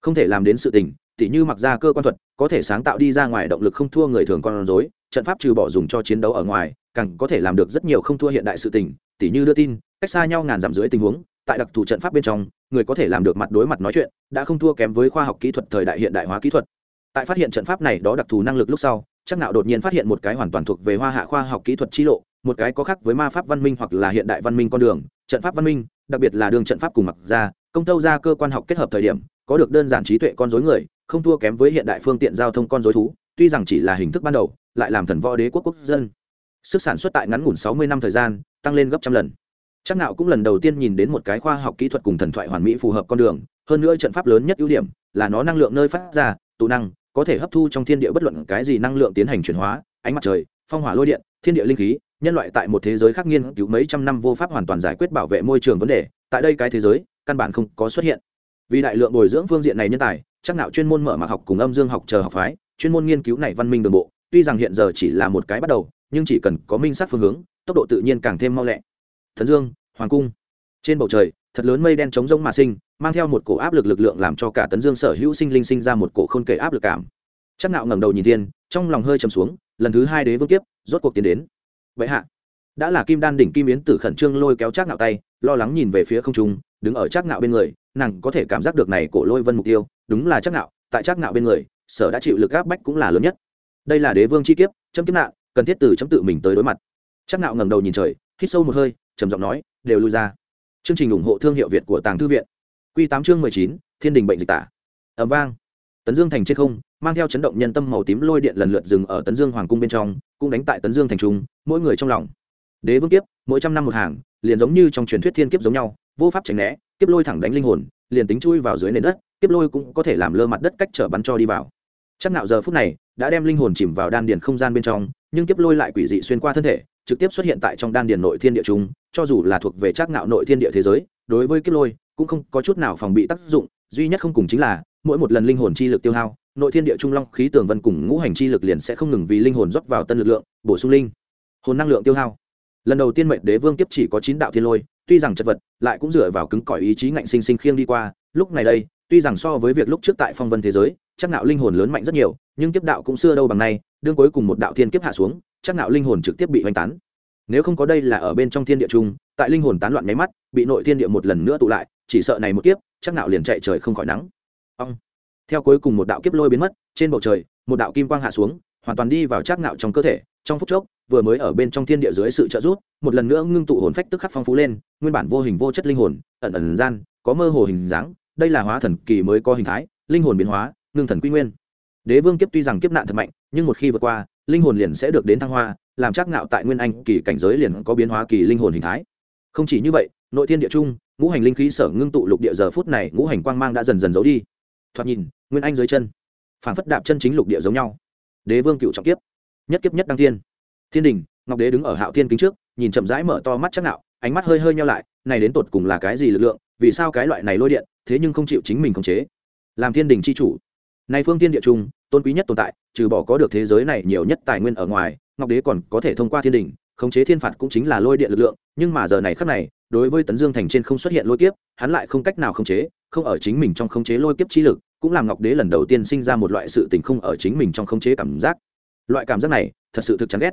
Không thể làm đến sự tình, tỉ như mặc ra cơ quan thuật, có thể sáng tạo đi ra ngoài động lực không thua người thường con rối, trận pháp trừ bỏ dùng cho chiến đấu ở ngoài, càng có thể làm được rất nhiều không thua hiện đại sự tình, tỉ như đưa tin cách xa nhau ngàn dặm dưới tình huống, tại đặc thù trận pháp bên trong, người có thể làm được mặt đối mặt nói chuyện, đã không thua kém với khoa học kỹ thuật thời đại hiện đại hóa kỹ thuật. Tại phát hiện trận pháp này đó đặc thù năng lực lúc sau, chắc nạo đột nhiên phát hiện một cái hoàn toàn thuộc về hoa hạ khoa học kỹ thuật chi lộ, một cái có khác với ma pháp văn minh hoặc là hiện đại văn minh con đường, trận pháp văn minh, đặc biệt là đường trận pháp cùng mặc ra công tâu ra cơ quan học kết hợp thời điểm, có được đơn giản trí tuệ con dối người, không thua kém với hiện đại phương tiện giao thông con dối thú, tuy rằng chỉ là hình thức ban đầu, lại làm thần võ đế quốc quốc dân. Sức sản xuất tại ngắn ngủn sáu mươi năm thời gian, tăng lên gấp trăm lần chắc nạo cũng lần đầu tiên nhìn đến một cái khoa học kỹ thuật cùng thần thoại hoàn mỹ phù hợp con đường, hơn nữa trận pháp lớn nhất ưu điểm là nó năng lượng nơi phát ra, tụ năng, có thể hấp thu trong thiên địa bất luận cái gì năng lượng tiến hành chuyển hóa, ánh mặt trời, phong hỏa lôi điện, thiên địa linh khí, nhân loại tại một thế giới khác nghiên cứu mấy trăm năm vô pháp hoàn toàn giải quyết bảo vệ môi trường vấn đề, tại đây cái thế giới, căn bản không có xuất hiện. Vì đại lượng bồi dưỡng phương diện này nhân tài, chắc nạo chuyên môn mở mạc học cùng âm dương học chờ học phái, chuyên môn nghiên cứu này văn minh đường bộ, tuy rằng hiện giờ chỉ là một cái bắt đầu, nhưng chỉ cần có minh sát phương hướng, tốc độ tự nhiên càng thêm mau lẹ thần dương, hoàng cung. Trên bầu trời, thật lớn mây đen chống rông mà sinh, mang theo một cổ áp lực lực lượng làm cho cả tấn dương sở hữu sinh linh sinh ra một cổ khôn kể áp lực cảm. Chắc nạo ngẩng đầu nhìn thiên, trong lòng hơi trầm xuống, lần thứ hai đế vương kiếp, rốt cuộc tiến đến. Vậy hạ, đã là kim đan đỉnh kim yến tử khẩn trương lôi kéo trác nạo tay, lo lắng nhìn về phía không trung, đứng ở trác nạo bên người, nàng có thể cảm giác được này cổ lôi vân mục tiêu, đúng là trác nạo tại trác nạo bên người, sở đã chịu lực áp bách cũng là lớn nhất. Đây là đế vương chi kiếp, chấm kiếp nạn, cần thiết từ chấm tự mình tới đối mặt. Trác nạo ngẩng đầu nhìn trời, hít sâu một hơi trầm giọng nói, đều lui ra. Chương trình ủng hộ thương hiệu việt của tàng thư viện. Quy tám chương mười chín, thiên đình bệnh dịch tả. Ầm vang. Tấn dương thành trên không, mang theo chấn động nhân tâm màu tím lôi điện lần lượt dừng ở tấn dương hoàng cung bên trong, cũng đánh tại tấn dương thành trung, mỗi người trong lòng. Đế vương kiếp, mỗi trăm năm một hàng, liền giống như trong truyền thuyết thiên kiếp giống nhau, vô pháp tránh né, kiếp lôi thẳng đánh linh hồn, liền tính chui vào dưới nền đất, kiếp lôi cũng có thể làm lơ mặt đất cách trở bắn cho đi vào. Chắc nạo giờ phút này, đã đem linh hồn chìm vào đan điền không gian bên trong, nhưng kiếp lôi lại quỷ dị xuyên qua thân thể trực tiếp xuất hiện tại trong đan điền nội thiên địa trung cho dù là thuộc về chắc ngạo nội thiên địa thế giới, đối với kiếp lôi, cũng không có chút nào phòng bị tác dụng, duy nhất không cùng chính là, mỗi một lần linh hồn chi lực tiêu hao, nội thiên địa trung long khí tường vân cùng ngũ hành chi lực liền sẽ không ngừng vì linh hồn rót vào tân lực lượng, bổ sung linh hồn năng lượng tiêu hao. Lần đầu tiên mệnh đế vương kiếp chỉ có chín đạo thiên lôi, tuy rằng chật vật, lại cũng dựa vào cứng cỏi ý chí ngạnh sinh sinh khiêng đi qua, lúc này đây tuy rằng so với việc lúc trước tại phong vân thế giới, chắc nạo linh hồn lớn mạnh rất nhiều, nhưng kiếp đạo cũng xưa đâu bằng nay, đương cuối cùng một đạo thiên kiếp hạ xuống, chắc nạo linh hồn trực tiếp bị hoành tán. Nếu không có đây là ở bên trong thiên địa trung tại linh hồn tán loạn nháy mắt, bị nội thiên địa một lần nữa tụ lại, chỉ sợ này một kiếp, chắc nạo liền chạy trời không khỏi nắng. Ông theo cuối cùng một đạo kiếp lôi biến mất, trên bầu trời, một đạo kim quang hạ xuống, hoàn toàn đi vào chắc nạo trong cơ thể, trong phút chốc, vừa mới ở bên trong thiên địa dưới sự trợ giúp, một lần nữa ngưng tụ hồn phách tức khắc phong phú lên, nguyên bản vô hình vô chất linh hồn, ẩn ẩn gian, có mơ hồ hình dáng đây là hóa thần kỳ mới có hình thái, linh hồn biến hóa, ngưng thần quy nguyên. Đế vương kiếp tuy rằng kiếp nạn thật mạnh, nhưng một khi vượt qua, linh hồn liền sẽ được đến thăng hoa, làm chắc ngạo tại nguyên anh kỳ cảnh giới liền có biến hóa kỳ linh hồn hình thái. Không chỉ như vậy, nội thiên địa trung, ngũ hành linh khí sở ngưng tụ lục địa giờ phút này, ngũ hành quang mang đã dần dần giấu đi. Thoạt nhìn, nguyên anh dưới chân phản phất đạp chân chính lục địa giống nhau. Đế vương cựu trọng kiếp, nhất kiếp nhất đăng thiên. Thiên đình, ngọc đế đứng ở hạo thiên kính trước, nhìn chậm rãi mở to mắt chắc nạo ánh mắt hơi hơi nhau lại, này đến tột cùng là cái gì lực lượng, vì sao cái loại này lôi điện thế nhưng không chịu chính mình khống chế. Làm thiên đình chi chủ. Này phương thiên địa trung, tôn quý nhất tồn tại, trừ bỏ có được thế giới này nhiều nhất tài nguyên ở ngoài, ngọc đế còn có thể thông qua thiên đình, khống chế thiên phạt cũng chính là lôi điện lực lượng, nhưng mà giờ này khắc này, đối với tấn dương thành trên không xuất hiện lôi kiếp, hắn lại không cách nào khống chế, không ở chính mình trong khống chế lôi kiếp chi lực, cũng làm ngọc đế lần đầu tiên sinh ra một loại sự tình không ở chính mình trong khống chế cảm giác. Loại cảm giác này, thật sự thực chán ghét.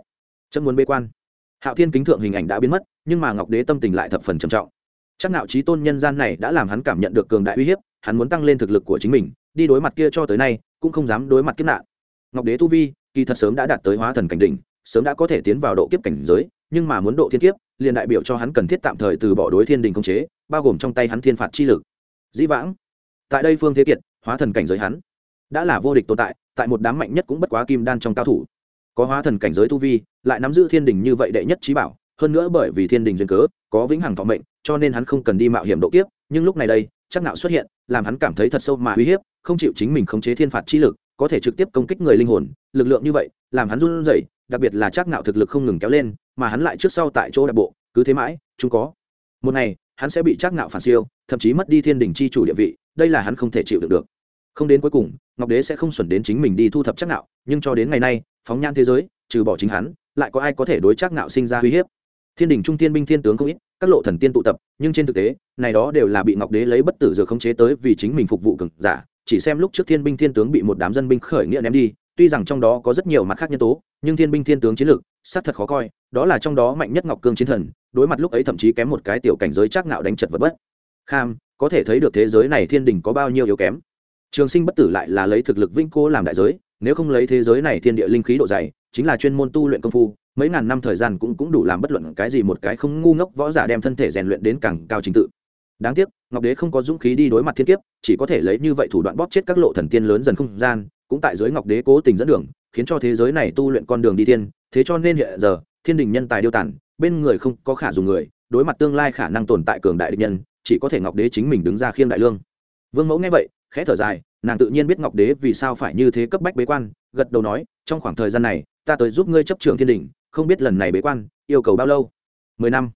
Chấm muốn bê quan. Hạo thiên kính thượng hình ảnh đã biến mất, nhưng mà ngọc đế tâm tình lại thập phần trầm trọng chắc nạo trí tôn nhân gian này đã làm hắn cảm nhận được cường đại uy hiếp, hắn muốn tăng lên thực lực của chính mình, đi đối mặt kia cho tới nay, cũng không dám đối mặt kiếp nạn. Ngọc đế tu vi, kỳ thật sớm đã đạt tới hóa thần cảnh đỉnh, sớm đã có thể tiến vào độ kiếp cảnh giới, nhưng mà muốn độ thiên kiếp, liền đại biểu cho hắn cần thiết tạm thời từ bỏ đối thiên đình công chế, bao gồm trong tay hắn thiên phạt chi lực. Dĩ vãng, tại đây phương thế kiệt, hóa thần cảnh giới hắn đã là vô địch tồn tại tại một đám mạnh nhất cũng bất quá kim đan trong cao thủ. Có hóa thần cảnh giới tu vi, lại nắm giữ thiên đình như vậy đệ nhất trí bảo, hơn nữa bởi vì thiên đình duyên cớ, có vĩnh hằng thọ mệnh cho nên hắn không cần đi mạo hiểm độ kiếp, nhưng lúc này đây, chắc nạo xuất hiện, làm hắn cảm thấy thật sâu mà uy hiếp, không chịu chính mình khống chế thiên phạt chi lực, có thể trực tiếp công kích người linh hồn, lực lượng như vậy, làm hắn run rẩy, đặc biệt là chắc nạo thực lực không ngừng kéo lên, mà hắn lại trước sau tại chỗ đại bộ, cứ thế mãi, chúng có. Một ngày, hắn sẽ bị chắc nạo phản siêu, thậm chí mất đi thiên đỉnh chi chủ địa vị, đây là hắn không thể chịu được được. Không đến cuối cùng, ngọc đế sẽ không xuẩn đến chính mình đi thu thập chắc nạo, nhưng cho đến ngày nay, phóng nhan thế giới, trừ bỏ chính hắn, lại có ai có thể đối chắc nạo sinh ra uy hiếp? Thiên đình trung thiên binh thiên tướng không ít các lộ thần tiên tụ tập, nhưng trên thực tế, này đó đều là bị ngọc đế lấy bất tử dược khống chế tới vì chính mình phục vụ cực giả, chỉ xem lúc trước thiên binh thiên tướng bị một đám dân binh khởi nghĩa ném đi, tuy rằng trong đó có rất nhiều mặt khác nhân tố, nhưng thiên binh thiên tướng chiến lược sát thật khó coi, đó là trong đó mạnh nhất ngọc cương chiến thần, đối mặt lúc ấy thậm chí kém một cái tiểu cảnh giới chắc ngạo đánh chật vật bất. Kham, có thể thấy được thế giới này thiên đình có bao nhiêu yếu kém. Trường sinh bất tử lại là lấy thực lực vĩnh cố làm đại giới, nếu không lấy thế giới này thiên địa linh khí độ dày, chính là chuyên môn tu luyện công phu mấy ngàn năm thời gian cũng cũng đủ làm bất luận cái gì một cái không ngu ngốc võ giả đem thân thể rèn luyện đến càng cao trình tự. Đáng tiếc, ngọc đế không có dũng khí đi đối mặt thiên kiếp, chỉ có thể lấy như vậy thủ đoạn bóp chết các lộ thần tiên lớn dần không gian, cũng tại dưới ngọc đế cố tình dẫn đường, khiến cho thế giới này tu luyện con đường đi thiên, thế cho nên hiện giờ, thiên đình nhân tài điêu tản bên người không có khả dùng người, đối mặt tương lai khả năng tồn tại cường đại địch nhân, chỉ có thể ngọc đế chính mình đứng ra khiêng đại lương. Vương mẫu nghe vậy, khẽ thở dài, nàng tự nhiên biết ngọc đế vì sao phải như thế cấp bách bế quan, gật đầu nói, trong khoảng thời gian này, ta tới giúp ngươi chấp trường thiên đình không biết lần này bế quan, yêu cầu bao lâu? Mười năm.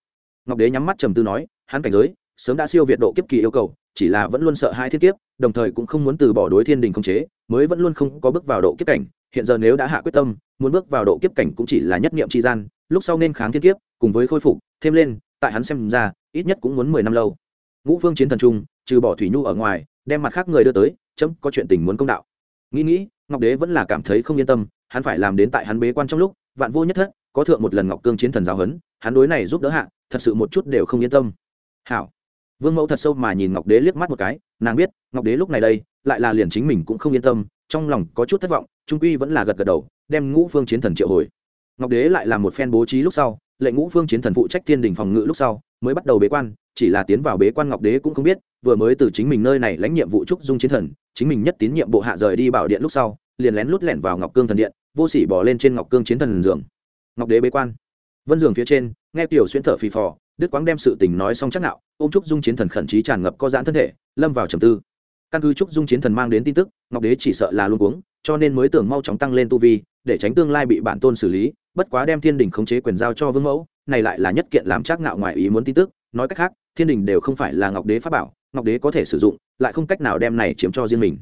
Ngọc đế nhắm mắt trầm tư nói, hắn cảnh giới, sớm đã siêu việt độ kiếp kỳ yêu cầu, chỉ là vẫn luôn sợ hai thiên kiếp, đồng thời cũng không muốn từ bỏ đối thiên đình không chế, mới vẫn luôn không có bước vào độ kiếp cảnh. Hiện giờ nếu đã hạ quyết tâm, muốn bước vào độ kiếp cảnh cũng chỉ là nhất niệm tri gian, lúc sau nên kháng thiên kiếp, cùng với khôi phục, thêm lên, tại hắn xem ra, ít nhất cũng muốn mười năm lâu. Ngũ phương chiến thần trung, trừ bỏ thủy nhu ở ngoài, đem mặt khác người đưa tới, chấm, có chuyện tình muốn công đạo. Nghĩ nghĩ, ngọc đế vẫn là cảm thấy không yên tâm, hắn phải làm đến tại hắn bế quan trong lúc, vạn vô nhất thất có thượng một lần ngọc cương chiến thần giáo huấn, hắn đối này giúp đỡ hạ, thật sự một chút đều không yên tâm. Hảo. Vương mẫu thật sâu mà nhìn ngọc đế liếc mắt một cái, nàng biết, ngọc đế lúc này đây, lại là liền chính mình cũng không yên tâm, trong lòng có chút thất vọng, trung quy vẫn là gật gật đầu, đem ngũ phương chiến thần triệu hồi. Ngọc đế lại làm một phen bố trí lúc sau, lệnh ngũ phương chiến thần phụ trách thiên đình phòng ngự lúc sau, mới bắt đầu bế quan, chỉ là tiến vào bế quan ngọc đế cũng không biết, vừa mới từ chính mình nơi này lãnh nhiệm vụ trúc dung chiến thần, chính mình nhất tín nhiệm bộ hạ rời đi bảo điện lúc sau, liền lén lút lẻn vào ngọc cương thần điện, vô sỉ bỏ lên trên ngọc cương chiến thần giường ngọc đế bế quan. Vân giường phía trên, nghe tiểu xuyên thở phì phò, đức quang đem sự tình nói xong chắc nạo, ôm trúc dung chiến thần khẩn trí tràn ngập có giãn thân thể, lâm vào trầm tư. Căn cứ trúc dung chiến thần mang đến tin tức, ngọc đế chỉ sợ là luôn cuống, cho nên mới tưởng mau chóng tăng lên tu vi, để tránh tương lai bị bản tôn xử lý, bất quá đem thiên đình khống chế quyền giao cho vương mẫu, này lại là nhất kiện làm chắc nạo ngoài ý muốn tin tức. Nói cách khác, thiên đình đều không phải là ngọc đế pháp bảo, ngọc đế có thể sử dụng, lại không cách nào đem này chiếm cho riêng mình.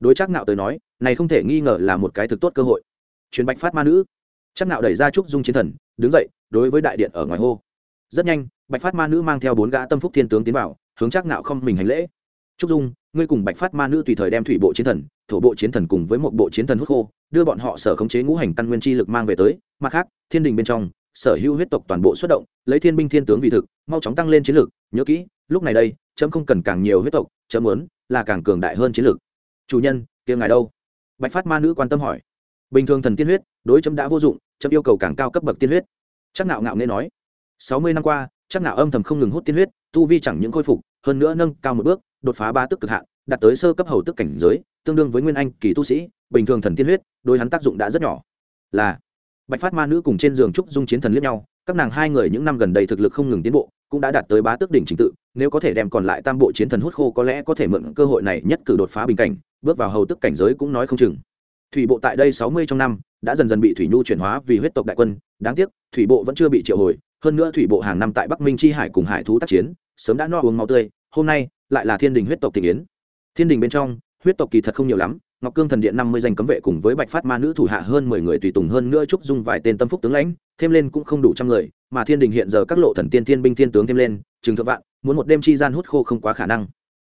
Đối chắc nạo tới nói, này không thể nghi ngờ là một cái thực tốt cơ hội. Truyền bạch phát ma nữ chắc nạo đẩy ra trúc dung chiến thần, đứng dậy, đối với đại điện ở ngoài hô. Rất nhanh, bạch phát ma nữ mang theo bốn gã tâm phúc thiên tướng tiến vào, hướng chắc nạo không mình hành lễ. Trúc dung, ngươi cùng bạch phát ma nữ tùy thời đem thủy bộ chiến thần, thổ bộ chiến thần cùng với một bộ chiến thần hút khô, đưa bọn họ sở khống chế ngũ hành căn nguyên chi lực mang về tới. Mặt khác, thiên đình bên trong, sở hữu huyết tộc toàn bộ xuất động, lấy thiên binh thiên tướng vì thực, mau chóng tăng lên chiến lược nhớ kỹ, lúc này đây, chấm không cần càng nhiều huyết tộc, chấm muốn là càng cường đại hơn chiến lược chủ nhân, kia ngài đâu? Bạch phát ma nữ quan tâm hỏi. Bình thường thần tiên huyết đối chấm đã vô dụng, chấm yêu cầu càng cao cấp bậc tiên huyết. Chắc nạo ngạo nghe nói, sáu mươi năm qua, chắc nạo âm thầm không ngừng hút tiên huyết, tu vi chẳng những khôi phục, hơn nữa nâng cao một bước, đột phá ba tức cực hạn, đạt tới sơ cấp hầu tức cảnh giới, tương đương với nguyên anh kỳ tu sĩ, bình thường thần tiên huyết, đối hắn tác dụng đã rất nhỏ. Là, bạch phát ma nữ cùng trên giường trúc dung chiến thần liếc nhau, các nàng hai người những năm gần đây thực lực không ngừng tiến bộ, cũng đã đạt tới bá tước đỉnh trình tự, nếu có thể đem còn lại tam bộ chiến thần hút khô có lẽ có thể mượn cơ hội này nhất cử đột phá bình cảnh, bước vào hầu tức cảnh giới cũng nói không chừng. Thủy bộ tại đây sáu mươi trong năm đã dần dần bị thủy nhu chuyển hóa vì huyết tộc đại quân. Đáng tiếc, thủy bộ vẫn chưa bị triệu hồi. Hơn nữa thủy bộ hàng năm tại bắc minh chi hải cùng hải thú tác chiến, sớm đã no uống máu tươi. Hôm nay, lại là thiên đình huyết tộc tình yến. Thiên đình bên trong, huyết tộc kỳ thật không nhiều lắm. Ngọc cương thần điện năm mươi danh cấm vệ cùng với bạch phát ma nữ thủ hạ hơn mười người tùy tùng hơn nữa trúc dung vài tên tâm phúc tướng lãnh, thêm lên cũng không đủ trăm người, mà thiên đình hiện giờ các lộ thần tiên thiên binh thiên tướng thêm lên, chừng thượng vạn, muốn một đêm chi gian hút khô không quá khả năng.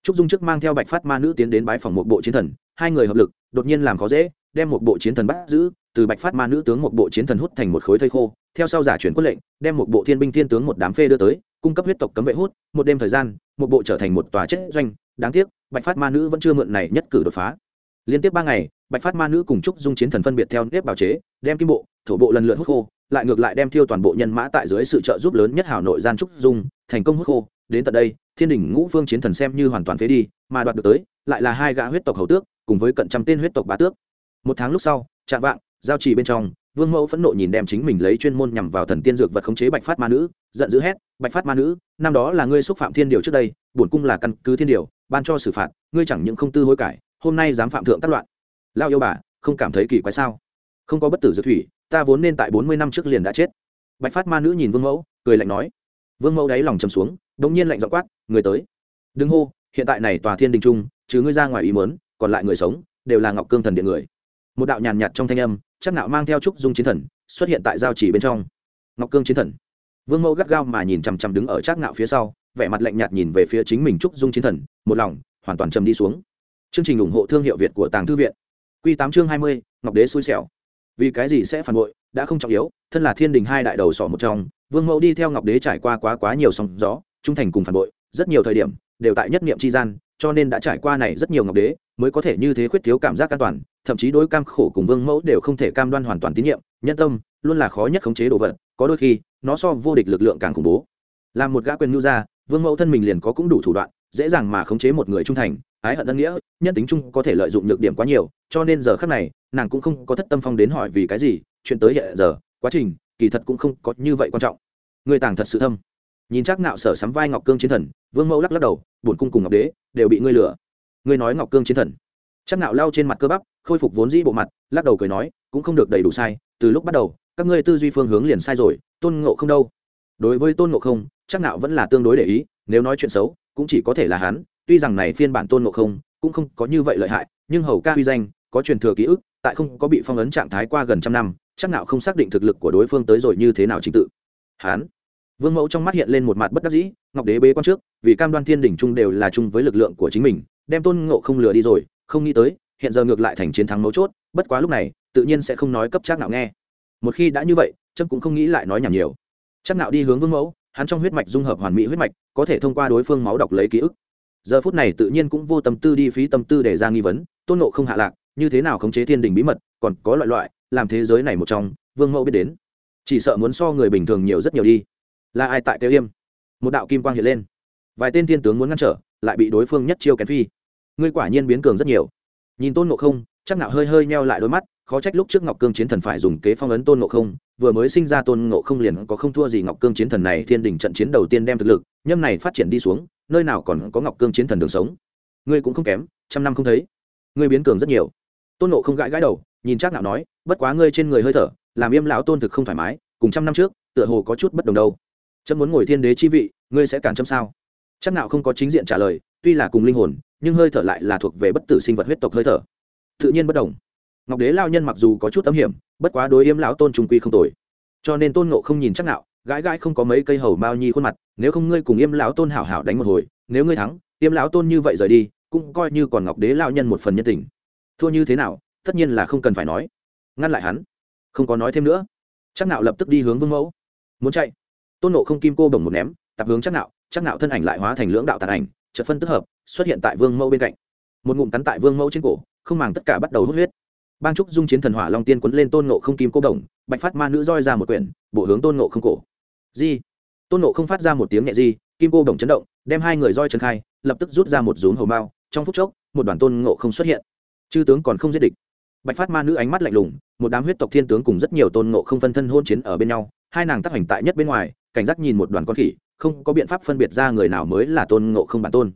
Trúc dung trước mang theo bạch phát ma nữ tiến đến bái phòng một bộ chiến thần, hai người hợp lực, đột nhiên làm khó dễ đem một bộ chiến thần bắt giữ, từ bạch phát ma nữ tướng một bộ chiến thần hút thành một khối thây khô, theo sau giả chuyển quân lệnh, đem một bộ thiên binh thiên tướng một đám phê đưa tới, cung cấp huyết tộc cấm vệ hút, một đêm thời gian, một bộ trở thành một tòa chết doanh. Đáng tiếc, bạch phát ma nữ vẫn chưa mượn này nhất cử đột phá. Liên tiếp ba ngày, bạch phát ma nữ cùng trúc dung chiến thần phân biệt theo nếp bào chế, đem kim bộ, thổ bộ lần lượt hút khô, lại ngược lại đem thiêu toàn bộ nhân mã tại dưới sự trợ giúp lớn nhất hảo nội gian trúc dung, thành công hút khô. Đến tận đây, thiên đình ngũ phương chiến thần xem như hoàn toàn phế đi, mà đoạt được tới, lại là hai gã huyết tộc hầu tước, cùng với cận trăm tên huyết tộc bá tước một tháng lúc sau chạm vạng, giao trì bên trong, vương mẫu phẫn nộ nhìn đem chính mình lấy chuyên môn nhằm vào thần tiên dược vật khống chế bạch phát ma nữ, giận dữ hét, bạch phát ma nữ, năm đó là ngươi xúc phạm thiên điều trước đây, bổn cung là căn cứ thiên điều, ban cho xử phạt, ngươi chẳng những không tư hối cải, hôm nay dám phạm thượng tác loạn. Lao yêu bà, không cảm thấy kỳ quái sao? Không có bất tử dược thủy, ta vốn nên tại bốn mươi năm trước liền đã chết. Bạch phát ma nữ nhìn vương mẫu, cười lạnh nói. Vương mẫu đáy lòng chầm xuống đ ỗ n g nhiên lạnh dọ quát, người tới. Đừng hô, hiện tại này tòa thiên đình trung chứ ngươi ra ngoài ý mớn còn lại người sống, đều là ngọc cương thần điện người một đạo nhàn nhạt trong thanh âm, chắc nạo mang theo trúc dung chiến thần, xuất hiện tại giao chỉ bên trong. Ngọc cương chiến thần. Vương mẫu gắt gao mà nhìn chằm chằm đứng ở trác nạo phía sau, vẻ mặt lạnh nhạt nhìn về phía chính mình trúc dung chiến thần, một lòng, hoàn toàn trầm đi xuống. Chương trình ủng hộ thương hiệu việt của tàng thư viện. Q tám chương hai mươi, ngọc đế xui xẻo. Vì cái gì sẽ phản bội, đã không trọng yếu, thân là thiên đình hai đại đầu sỏ một trong, vương mẫu đi theo ngọc đế trải qua quá quá nhiều sóng gió, trung thành cùng phản bội, rất nhiều thời điểm, đều tại nhất niệm tri gian cho nên đã trải qua này rất nhiều ngọc đế, mới có thể như thế khuyết thiếu cảm giác an toàn, thậm chí đối cam khổ cùng vương mẫu đều không thể cam đoan hoàn toàn tín nhiệm, nhân tâm luôn là khó nhất khống chế đồ vật, có đôi khi, nó so vô địch lực lượng càng khủng bố. Là một gã quyền nhu gia, vương mẫu thân mình liền có cũng đủ thủ đoạn, dễ dàng mà khống chế một người trung thành, ái hận ân nghĩa, nhân tính chung có thể lợi dụng nhược điểm quá nhiều, cho nên giờ khác này, nàng cũng không có thất tâm phong đến hỏi vì cái gì, chuyện tới hiện giờ, quá trình, kỳ thật cũng không có như vậy quan trọng. Người tàng thật sự thâm. Nhìn chắc nạo sở sắm vai ngọc cương chiến thần, vương mẫu lắc lắc đầu bổn cung cùng ngọc đế đều bị ngươi lừa. Ngươi nói ngọc cương chiến thần. Chắc nạo lao trên mặt cơ bắp, khôi phục vốn dĩ bộ mặt, lắc đầu cười nói, cũng không được đầy đủ sai, từ lúc bắt đầu, các ngươi tư duy phương hướng liền sai rồi, tôn ngộ không đâu. Đối với tôn ngộ không, chắc nạo vẫn là tương đối để ý, nếu nói chuyện xấu, cũng chỉ có thể là hắn, tuy rằng này phiên bản tôn ngộ không, cũng không có như vậy lợi hại, nhưng hầu ca huy danh, có truyền thừa ký ức, tại không có bị phong ấn trạng thái qua gần trăm năm, chắc nạo không xác định thực lực của đối phương tới rồi như thế nào trình tự. Hắn vương mẫu trong mắt hiện lên một mặt bất đắc dĩ, ngọc đế bế quan trước, vì cam đoan thiên đỉnh chung đều là chung với lực lượng của chính mình, đem tôn ngộ không lừa đi rồi, không nghĩ tới, hiện giờ ngược lại thành chiến thắng mấu chốt, bất quá lúc này, tự nhiên sẽ không nói cấp trác nào nghe. Một khi đã như vậy, trâm cũng không nghĩ lại nói nhảm nhiều. Chắc nạo đi hướng vương mẫu, hắn trong huyết mạch dung hợp hoàn mỹ huyết mạch, có thể thông qua đối phương máu đọc lấy ký ức. Giờ phút này tự nhiên cũng vô tâm tư đi phí tâm tư để ra nghi vấn, tôn nộ không hạ lạc, như thế nào khống chế thiên đình bí mật, còn có loại loại, làm thế giới này một trong, vương mẫu biết đến. Chỉ sợ muốn so người bình thường nhiều rất nhiều đi là ai tại tiêu yêm? Một đạo kim quang hiện lên. Vài tên thiên tướng muốn ngăn trở, lại bị đối phương nhất chiêu kén phi. Ngươi quả nhiên biến cường rất nhiều. Nhìn tôn nộ không, chắc nạo hơi hơi nheo lại đôi mắt, khó trách lúc trước ngọc cương chiến thần phải dùng kế phong ấn tôn nộ không, vừa mới sinh ra tôn nộ không liền có không thua gì ngọc cương chiến thần này thiên đình trận chiến đầu tiên đem thực lực, nhâm này phát triển đi xuống, nơi nào còn có ngọc cương chiến thần đường sống. Ngươi cũng không kém, trăm năm không thấy. Ngươi biến cường rất nhiều. Tôn nộ không gãi gãi đầu, nhìn chắc nạo nói, bất quá ngươi trên người hơi thở, làm yêm lão tôn thực không thoải mái, cùng trăm năm trước, tựa hồ có chút bất đồng đâu chấm muốn ngồi thiên đế chi vị, ngươi sẽ cản châm sao? Chắc nạo không có chính diện trả lời, tuy là cùng linh hồn, nhưng hơi thở lại là thuộc về bất tử sinh vật huyết tộc hơi thở. Tự nhiên bất đồng. Ngọc đế lao nhân mặc dù có chút tấm hiểm, bất quá đối yếm lão tôn trung quy không tồi. Cho nên tôn nộ không nhìn chắc nạo gãi gãi không có mấy cây hầu mao nhi khuôn mặt, nếu không ngươi cùng yêm lão tôn hảo hảo đánh một hồi, nếu ngươi thắng yêm lão tôn như vậy rời đi, cũng coi như còn ngọc đế lao nhân một phần nhân tình. Thua như thế nào, tất nhiên là không cần phải nói. Ngăn lại hắn. Không có nói thêm nữa. Chắc nạo lập tức đi hướng vương mẫu. Muốn chạy? Tôn nộ không kim cô bồng một ném, tập hướng chắc nạo chắc nạo thân ảnh lại hóa thành lưỡng đạo tàn ảnh, chợt phân tức hợp, xuất hiện tại vương mẫu bên cạnh. Một ngụm cắn tại vương mẫu trên cổ, không màng tất cả bắt đầu hút huyết. Bang trúc dung chiến thần hỏa long tiên quấn lên tôn nộ không kim cô đồng bạch phát ma nữ roi ra một quyển bộ hướng tôn nộ không cổ. Di. Tôn nộ không phát ra một tiếng nhẹ di, kim cô đồng chấn động, đem hai người roi trần khai, lập tức rút ra một rốn hầu mao, trong phút chốc, một đoàn tôn ngộ không xuất hiện. Chư tướng còn không giết địch. Bạch phát ma nữ ánh mắt lạnh lùng, một đám huyết tộc thiên tướng cùng rất nhiều tôn ngộ không phân thân hôn chiến ở bên nhau, hai nàng tác hành tại nhất bên ngoài cảnh giác nhìn một đoàn con khỉ, không có biện pháp phân biệt ra người nào mới là tôn ngộ không bản tôn.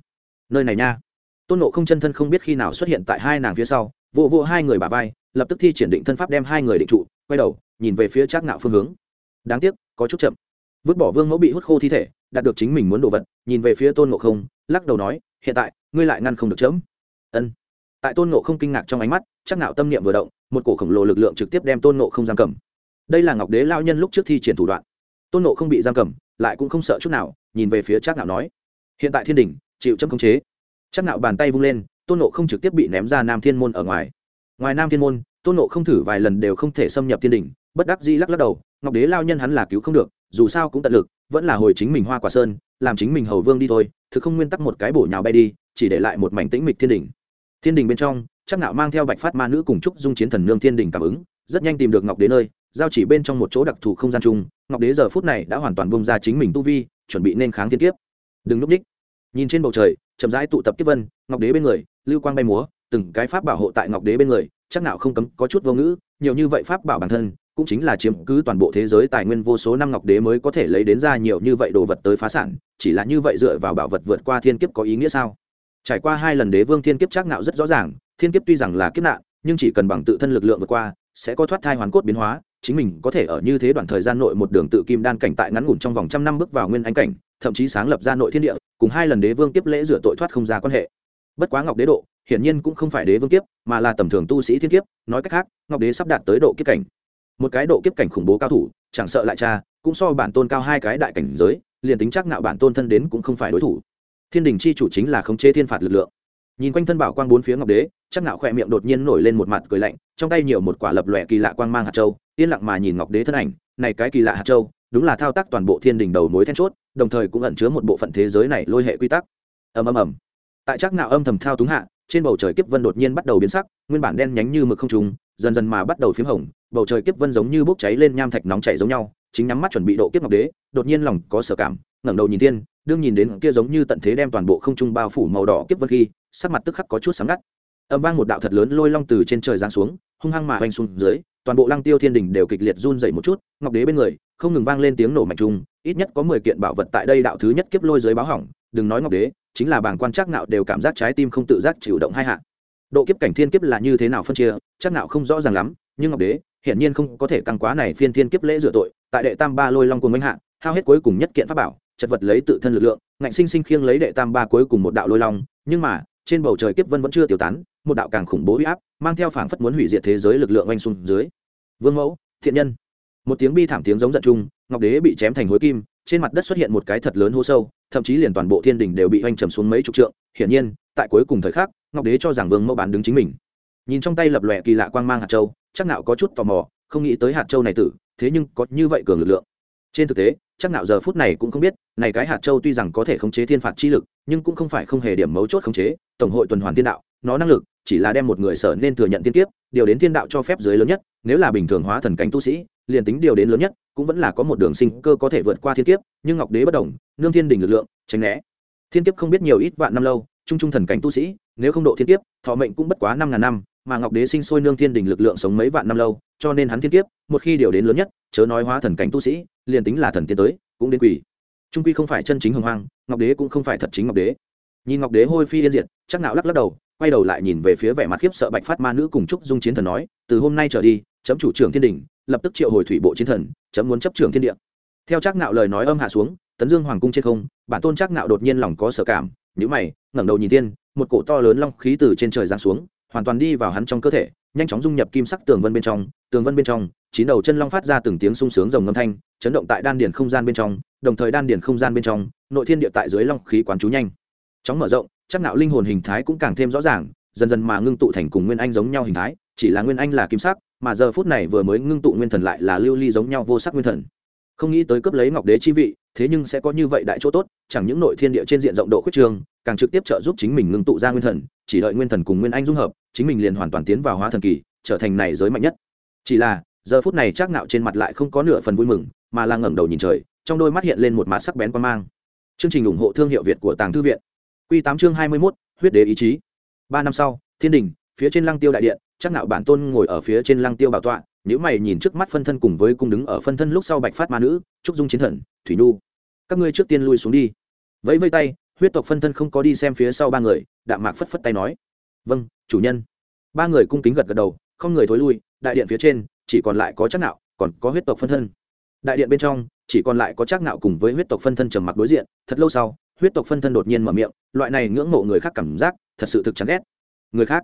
Nơi này nha. Tôn ngộ không chân thân không biết khi nào xuất hiện tại hai nàng phía sau vụ vụ hai người bà vai, lập tức thi triển định thân pháp đem hai người định trụ, quay đầu, nhìn về phía trác ngạo phương hướng. Đáng tiếc, có chút chậm. Vứt bỏ vương mẫu bị hút khô thi thể, đạt được chính mình muốn đồ vật, nhìn về phía tôn ngộ không, lắc đầu nói, hiện tại, ngươi lại ngăn không được chớm ân. Tại tôn ngộ không kinh ngạc trong ánh mắt chắc nạo tâm niệm vừa động, một cổ khổng lồ lực lượng trực tiếp đem tôn ngộ không giam cầm. Đây là ngọc đế lao nhân lúc trước thi triển thủ đoạn tôn nộ không bị giam cầm, lại cũng không sợ chút nào, nhìn về phía Trác nạo nói. Hiện tại thiên đình chịu chấm khống chế. Trác nạo bàn tay vung lên, tôn nộ không trực tiếp bị ném ra nam thiên môn ở ngoài. Ngoài nam thiên môn, tôn nộ không thử vài lần đều không thể xâm nhập thiên đình bất đắc dĩ lắc lắc đầu, ngọc đế lao nhân hắn là cứu không được, dù sao cũng tận lực, vẫn là hồi chính mình hoa quả sơn, làm chính mình hầu vương đi thôi thực không nguyên tắc một cái bổ nhào bay đi, chỉ để lại một mảnh tĩnh mịch thiên đình thiên đình bên trong chắc nạo mang theo bạch phát ma nữ cùng trúc dung chiến thần nương thiên đình cảm ứng rất nhanh tìm được ngọc đế nơi, giao chỉ bên trong một chỗ đặc thù không gian chung. Ngọc đế giờ phút này đã hoàn toàn bông ra chính mình tu vi, chuẩn bị nên kháng thiên kiếp. Đừng núp ních nhìn trên bầu trời, chậm rãi tụ tập kiếp vân, ngọc đế bên người, lưu quang bay múa, từng cái pháp bảo hộ tại ngọc đế bên người, chắc nào không cấm có chút vô ngữ, nhiều như vậy pháp bảo bản thân, cũng chính là chiếm cứ toàn bộ thế giới tài nguyên vô số năm ngọc đế mới có thể lấy đến ra nhiều như vậy đồ vật tới phá sản, chỉ là như vậy dựa vào bảo vật vượt qua thiên kiếp có ý nghĩa sao? Trải qua hai lần đế vương thiên kiếp chắc nạo rất rõ ràng, thiên kiếp tuy rằng là kiếp nạn, nhưng chỉ cần bằng tự thân lực lượng vượt qua sẽ có thoát thai hoàn cốt biến hóa, chính mình có thể ở như thế đoạn thời gian nội một đường tự kim đan cảnh tại ngắn ngủn trong vòng trăm năm bước vào nguyên anh cảnh, thậm chí sáng lập ra nội thiên địa, cùng hai lần đế vương tiếp lễ rửa tội thoát không ra quan hệ. Bất quá ngọc đế độ, hiển nhiên cũng không phải đế vương kiếp, mà là tầm thường tu sĩ thiên kiếp, nói cách khác, ngọc đế sắp đạt tới độ kiếp cảnh. Một cái độ kiếp cảnh khủng bố cao thủ, chẳng sợ lại cha, cũng so bản tôn cao hai cái đại cảnh giới, liền tính chắc nạo bản tôn thân đến cũng không phải đối thủ. Thiên đình chi chủ chính là khống chế thiên phạt lực lượng nhìn quanh thân bảo quang bốn phía ngọc đế, chắc nạo khỏe miệng đột nhiên nổi lên một mặt cười lạnh, trong tay nhiều một quả lập lòe kỳ lạ quang mang hạt châu, yên lặng mà nhìn ngọc đế thân ảnh, này cái kỳ lạ hạt châu, đúng là thao tác toàn bộ thiên đình đầu mối then chốt, đồng thời cũng ẩn chứa một bộ phận thế giới này lôi hệ quy tắc. Ầm ầm ầm. Tại chắc nạo âm thầm thao túng hạ, trên bầu trời kiếp vân đột nhiên bắt đầu biến sắc, nguyên bản đen nhánh như mực không trùng dần dần mà bắt đầu phím hồng, bầu trời kiếp vân giống như bốc cháy lên nham thạch nóng chảy giống nhau, chính nhắm mắt chuẩn bị độ kiếp ngọc đế, đột nhiên lòng có sở cảm, ngẩng đầu nhìn tiên đương nhìn đến kia giống như tận thế đem toàn bộ không trung bao phủ màu đỏ kiếp vân khi sắc mặt tức khắc có chút sáng ngắt. Âm vang một đạo thật lớn lôi long từ trên trời giáng xuống, hung hăng mà oanh xuống dưới, toàn bộ lăng tiêu thiên đình đều kịch liệt run dậy một chút, ngọc đế bên người, không ngừng vang lên tiếng nổ mạnh chung, ít nhất có mười kiện bảo vật tại đây đạo thứ nhất kiếp lôi dưới báo hỏng, đừng nói ngọc đế, chính là bảng quan chắc nạo đều cảm giác trái tim không tự giác chịu động hai hạ. Độ kiếp cảnh thiên kiếp là như thế nào phân chia chắc nạo không rõ ràng lắm, nhưng ngọc đế, hiển nhiên không có thể căng quá này phiên thiên kiếp lễ rửa tội, tại đệ tam ba lôi long cùng minh hạ, hao hết cuối cùng nhất kiện pháp bảo, chật vật lấy tự thân lực lượng, ngạnh sinh sinh khiêng lấy đệ tam ba cuối cùng một đạo lôi long, nhưng mà trên bầu trời kiếp vân vẫn chưa tiêu tán, một đạo càng khủng bố uy áp mang theo phảng phất muốn hủy diệt thế giới lực lượng oanh xuống dưới. Vương mẫu, thiện nhân. Một tiếng bi thảm tiếng giống giận chung ngọc đế bị chém thành hối kim, trên mặt đất xuất hiện một cái thật lớn hô sâu, thậm chí liền toàn bộ thiên đình đều bị oanh trầm xuống mấy chục trượng. Hiển nhiên, tại cuối cùng thời khắc, ngọc đế cho rằng vương mẫu bán đứng chính mình. Nhìn trong tay lập lòe kỳ lạ quang mang hạt châu, chắc nạo có chút tò mò, không nghĩ tới hạt châu này tử, thế nhưng có như vậy cường lực lượng. Trên thực tế, chắc nạo giờ phút này cũng không biết này cái hạt châu tuy rằng có thể khống chế thiên phạt chi lực nhưng cũng không phải không hề điểm mấu chốt khống chế tổng hội tuần hoàn thiên đạo nó năng lực chỉ là đem một người sở nên thừa nhận thiên kiếp điều đến thiên đạo cho phép dưới lớn nhất nếu là bình thường hóa thần cảnh tu sĩ liền tính điều đến lớn nhất cũng vẫn là có một đường sinh cơ có thể vượt qua thiên kiếp nhưng ngọc đế bất động, nương thiên đỉnh lực lượng tránh né. Thiên kiếp không biết nhiều ít vạn năm lâu trung trung thần cảnh tu sĩ nếu không độ thiên kiếp thọ mệnh cũng bất quá năm ngàn năm mà ngọc đế sinh sôi nương thiên đỉnh lực lượng sống mấy vạn năm lâu cho nên hắn thiên kiếp một khi điều đến lớn nhất chớ nói hóa thần cảnh tu sĩ liền tính là thần tiên tới cũng đến quỷ trung quy không phải chân chính hồng hoang, ngọc đế cũng không phải thật chính ngọc đế. Nhìn ngọc đế hôi phi yên diệt chắc nạo lắc lắc đầu, quay đầu lại nhìn về phía vẻ mặt khiếp sợ bạch phát ma nữ cùng trúc dung chiến thần nói, từ hôm nay trở đi, chấm chủ trưởng thiên đình, lập tức triệu hồi thủy bộ chiến thần, chấm muốn chấp trưởng thiên địa. Theo chắc nạo lời nói âm hạ xuống, tấn dương hoàng cung trên không, bản tôn chắc nạo đột nhiên lòng có sợ cảm, nhíu mày, ngẩng đầu nhìn tiên một cổ to lớn long khí từ trên trời giáng xuống, hoàn toàn đi vào hắn trong cơ thể, nhanh chóng dung nhập kim sắc tường vân bên trong, tường vân bên trong, chín đầu chân long phát ra từng tiếng sung sướng rồng ngâm thanh, chấn động tại đan điền không gian bên trong đồng thời đan điền không gian bên trong, nội thiên địa tại dưới long khí quán chú nhanh. Chóng mở rộng, chắc nạo linh hồn hình thái cũng càng thêm rõ ràng, dần dần mà ngưng tụ thành cùng nguyên anh giống nhau hình thái, chỉ là nguyên anh là kim sắc, mà giờ phút này vừa mới ngưng tụ nguyên thần lại là lưu ly giống nhau vô sắc nguyên thần. Không nghĩ tới cướp lấy ngọc đế chi vị, thế nhưng sẽ có như vậy đại chỗ tốt, chẳng những nội thiên địa trên diện rộng độ khuyết trường, càng trực tiếp trợ giúp chính mình ngưng tụ ra nguyên thần, chỉ đợi nguyên thần cùng nguyên anh dung hợp, chính mình liền hoàn toàn tiến vào hóa thần kỳ, trở thành này giới mạnh nhất. Chỉ là, giờ phút này chắc nạo trên mặt lại không có nửa phần vui mừng, mà là ngẩng đầu nhìn trời trong đôi mắt hiện lên một mạt sắc bén quan mang. Chương trình ủng hộ thương hiệu việt của tàng thư viện. Quy tám chương hai mươi 21, huyết đế ý chí. Ba năm sau thiên đình phía trên lăng tiêu đại điện chắc nạo bản tôn ngồi ở phía trên lăng tiêu bảo tọa nếu mày nhìn trước mắt phân thân cùng với cung đứng ở phân thân lúc sau bạch phát ma nữ trúc dung chiến thần thủy nhu. Các ngươi trước tiên lui xuống đi. Vẫy vây tay huyết tộc phân thân không có đi xem phía sau ba người đạm mạc phất phất tay nói. Vâng chủ nhân. Ba người cung kính gật gật đầu không người thối lui đại điện phía trên chỉ còn lại có chắc nạo còn có huyết tộc phân thân đại điện bên trong, chỉ còn lại có Trác Ngạo cùng với huyết tộc phân thân trầm mặc đối diện, thật lâu sau, huyết tộc phân thân đột nhiên mở miệng, loại này ngưỡng mộ người khác cảm giác, thật sự thực chán ghét. Người khác?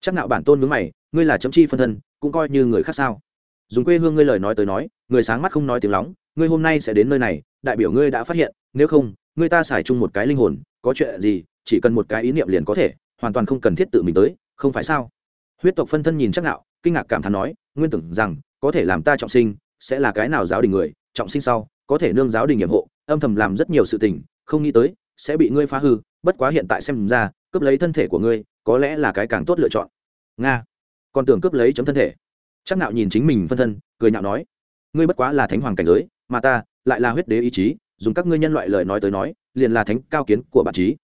Trác Ngạo bản tôn ngưỡng mày, ngươi là chấm chi phân thân, cũng coi như người khác sao? Dùng quê hương ngươi lời nói tới nói, người sáng mắt không nói tiếng lóng, ngươi hôm nay sẽ đến nơi này, đại biểu ngươi đã phát hiện, nếu không, ngươi ta xài chung một cái linh hồn, có chuyện gì, chỉ cần một cái ý niệm liền có thể, hoàn toàn không cần thiết tự mình tới, không phải sao? Huyết tộc phân thân nhìn chắc nạo kinh ngạc cảm thán nói, nguyên tưởng rằng, có thể làm ta trọng sinh sẽ là cái nào giáo đình người, trọng sinh sau, có thể nương giáo đình nhiệm hộ, âm thầm làm rất nhiều sự tình, không nghĩ tới, sẽ bị ngươi phá hư, bất quá hiện tại xem ra, cướp lấy thân thể của ngươi, có lẽ là cái càng tốt lựa chọn. Nga. Còn tưởng cướp lấy chấm thân thể. Chắc nạo nhìn chính mình phân thân, cười nhạo nói, ngươi bất quá là thánh hoàng cảnh giới, mà ta lại là huyết đế ý chí, dùng các ngươi nhân loại lời nói tới nói, liền là thánh cao kiến của bản trí.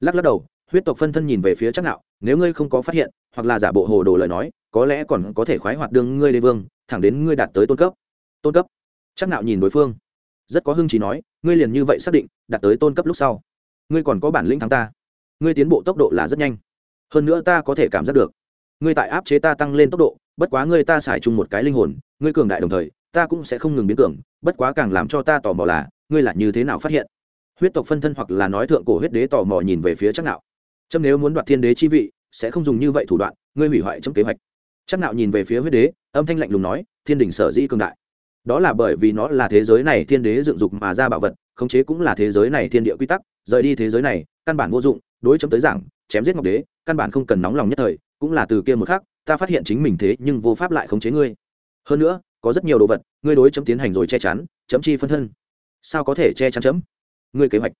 Lắc lắc đầu, huyết tộc phân thân nhìn về phía chắc nạo, nếu ngươi không có phát hiện, hoặc là giả bộ hồ đồ lời nói, có lẽ còn có thể khoái hoạt đương ngươi đế vương, thẳng đến ngươi đạt tới tôn cấp tôn cấp. Chắc nạo nhìn đối phương. Rất có hưng trí nói, ngươi liền như vậy xác định, đạt tới tôn cấp lúc sau, ngươi còn có bản lĩnh thắng ta. Ngươi tiến bộ tốc độ là rất nhanh. Hơn nữa ta có thể cảm giác được. Ngươi tại áp chế ta tăng lên tốc độ, bất quá ngươi ta xài chung một cái linh hồn, ngươi cường đại đồng thời, ta cũng sẽ không ngừng biến cường, bất quá càng làm cho ta tò mò là, ngươi là như thế nào phát hiện? Huyết tộc phân thân hoặc là nói thượng cổ huyết đế tò mò nhìn về phía chắc nạo chấm nếu muốn đoạt thiên đế chi vị, sẽ không dùng như vậy thủ đoạn, ngươi hủy hoại trong kế hoạch. Chắc nạo nhìn về phía huyết đế, âm thanh lạnh lùng nói, thiên đình sở dĩ cường đại đó là bởi vì nó là thế giới này thiên đế dựng dục mà ra bảo vật khống chế cũng là thế giới này thiên địa quy tắc rời đi thế giới này căn bản vô dụng đối chấm tới giảng chém giết ngọc đế căn bản không cần nóng lòng nhất thời cũng là từ kia một khắc ta phát hiện chính mình thế nhưng vô pháp lại khống chế ngươi. Hơn nữa có rất nhiều đồ vật ngươi đối chấm tiến hành rồi che chắn chấm chi phân thân. Sao có thể che chắn chấm? Ngươi kế hoạch.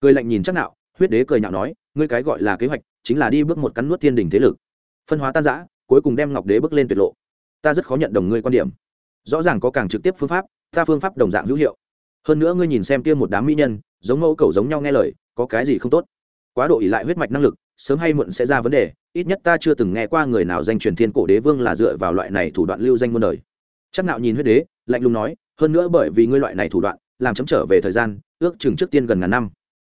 Cười lạnh nhìn chắc nạo huyết đế cười nhạo nói ngươi cái gọi là kế hoạch chính là đi bước một cắn nuốt thiên đình thế lực. Phân hóa tan rã, cuối cùng đem ngọc đế bước lên tuyệt lộ. Ta rất khó nhận đồng ngươi quan điểm rõ ràng có càng trực tiếp phương pháp, ta phương pháp đồng dạng hữu hiệu. Hơn nữa ngươi nhìn xem kia một đám mỹ nhân, giống mẫu cầu giống nhau nghe lời, có cái gì không tốt? Quá độ ỉ lại huyết mạch năng lực, sớm hay muộn sẽ ra vấn đề, ít nhất ta chưa từng nghe qua người nào danh truyền thiên cổ đế vương là dựa vào loại này thủ đoạn lưu danh muôn đời. Chắc nạo nhìn huyết đế, lạnh lùng nói, hơn nữa bởi vì ngươi loại này thủ đoạn, làm chấm trở về thời gian, ước chừng trước tiên gần ngàn năm.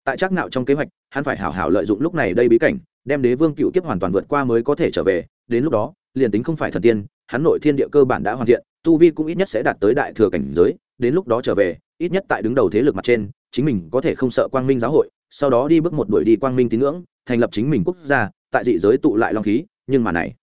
Tại chắc nạo trong kế hoạch, hắn phải hảo hảo lợi dụng lúc này đây bí cảnh, đem đế vương cựu kiếp hoàn toàn vượt qua mới có thể trở về, đến lúc đó, liền tính không phải thần tiên, hắn nội thiên địa cơ bản đã hoàn thiện tu vi cũng ít nhất sẽ đạt tới đại thừa cảnh giới, đến lúc đó trở về, ít nhất tại đứng đầu thế lực mặt trên, chính mình có thể không sợ quang minh giáo hội, sau đó đi bước một đuổi đi quang minh tín ngưỡng, thành lập chính mình quốc gia, tại dị giới tụ lại long khí, nhưng mà này,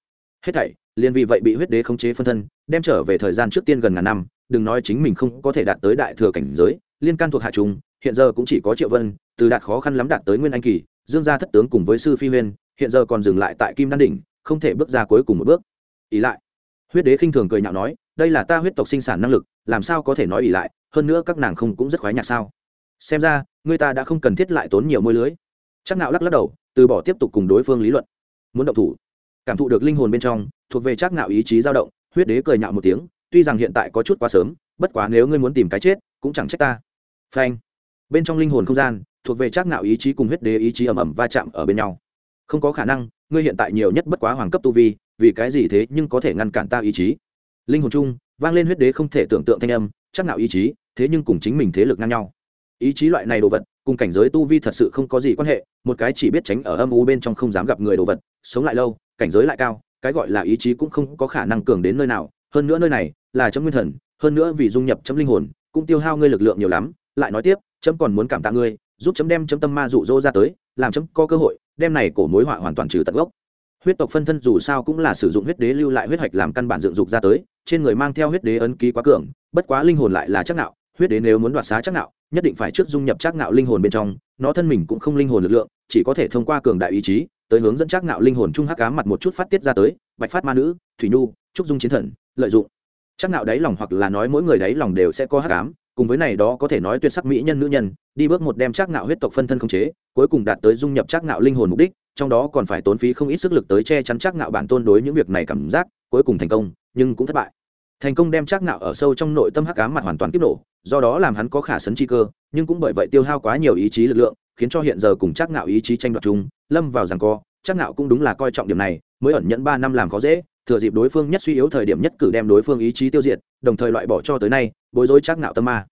hết thảy, liền vì vậy bị huyết đế khống chế phân thân, đem trở về thời gian trước tiên gần ngàn năm, đừng nói chính mình không có thể đạt tới đại thừa cảnh giới, liên can thuộc hạ chúng hiện giờ cũng chỉ có triệu vân, từ đạt khó khăn lắm đạt tới nguyên anh kỳ, dương gia thất tướng cùng với sư phi huyên, hiện giờ còn dừng lại tại kim đan đỉnh, không thể bước ra cuối cùng một bước. Ý lại, huyết đế khinh thường cười nhạo nói đây là ta huyết tộc sinh sản năng lực, làm sao có thể nói ỉ lại, hơn nữa các nàng không cũng rất khoái nhạc sao? Xem ra, người ta đã không cần thiết lại tốn nhiều môi lưới. Chắc Nạo lắc lắc đầu, từ bỏ tiếp tục cùng đối phương lý luận. Muốn động thủ. Cảm thụ được linh hồn bên trong, thuộc về chắc nạo ý chí dao động, huyết đế cười nhạo một tiếng, tuy rằng hiện tại có chút quá sớm, bất quá nếu ngươi muốn tìm cái chết, cũng chẳng trách ta. Phanh. Bên trong linh hồn không gian, thuộc về chắc nạo ý chí cùng huyết đế ý chí ầm ầm va chạm ở bên nhau. Không có khả năng, ngươi hiện tại nhiều nhất bất quá hoàng cấp tu vi, vì cái gì thế nhưng có thể ngăn cản ta ý chí? Linh hồn chung, vang lên huyết đế không thể tưởng tượng thanh âm, chắc nạo ý chí, thế nhưng cùng chính mình thế lực ngang nhau. Ý chí loại này đồ vật, cùng cảnh giới tu vi thật sự không có gì quan hệ, một cái chỉ biết tránh ở âm u bên trong không dám gặp người đồ vật, sống lại lâu, cảnh giới lại cao, cái gọi là ý chí cũng không có khả năng cường đến nơi nào, hơn nữa nơi này là chấm nguyên thần, hơn nữa vì dung nhập chấm linh hồn, cũng tiêu hao ngươi lực lượng nhiều lắm, lại nói tiếp, chấm còn muốn cảm tạ ngươi, giúp chấm đem chấm tâm ma dụ dỗ ra tới, làm chấm có cơ hội, đem này cổ mối họa hoàn toàn trừ tận gốc huyết tộc phân thân dù sao cũng là sử dụng huyết đế lưu lại huyết hạch làm căn bản dựng dục ra tới, trên người mang theo huyết đế ấn ký quá cường, bất quá linh hồn lại là chắc nạo, huyết đế nếu muốn đoạt xá chắc nạo, nhất định phải trước dung nhập chắc nạo linh hồn bên trong, nó thân mình cũng không linh hồn lực lượng, chỉ có thể thông qua cường đại ý chí, tới hướng dẫn chắc nạo linh hồn trung hắc ám mặt một chút phát tiết ra tới, bạch phát ma nữ, thủy nhu, trúc dung chiến thần, lợi dụng. Chắc nạo đáy lòng hoặc là nói mỗi người đáy lòng đều sẽ có hắc ám, cùng với này đó có thể nói tuyệt sắc mỹ nhân nữ nhân, đi bước một đem chắc nạo huyết tộc phân thân khống chế, cuối cùng đạt tới dung nhập chắc nạo linh hồn mục đích trong đó còn phải tốn phí không ít sức lực tới che chắn chắc nạo bản tôn đối những việc này cảm giác, cuối cùng thành công, nhưng cũng thất bại. Thành công đem chắc nạo ở sâu trong nội tâm hắc ám mặt hoàn toàn kiếp nổ, do đó làm hắn có khả sấn chi cơ, nhưng cũng bởi vậy tiêu hao quá nhiều ý chí lực lượng, khiến cho hiện giờ cùng chắc nạo ý chí tranh đoạt chung, lâm vào giằng co. Chắc nạo cũng đúng là coi trọng điểm này, mới ẩn nhẫn ba năm làm khó dễ, thừa dịp đối phương nhất suy yếu thời điểm nhất cử đem đối phương ý chí tiêu diệt, đồng thời loại bỏ cho tới nay, bối rối chắc nạo tâm ma.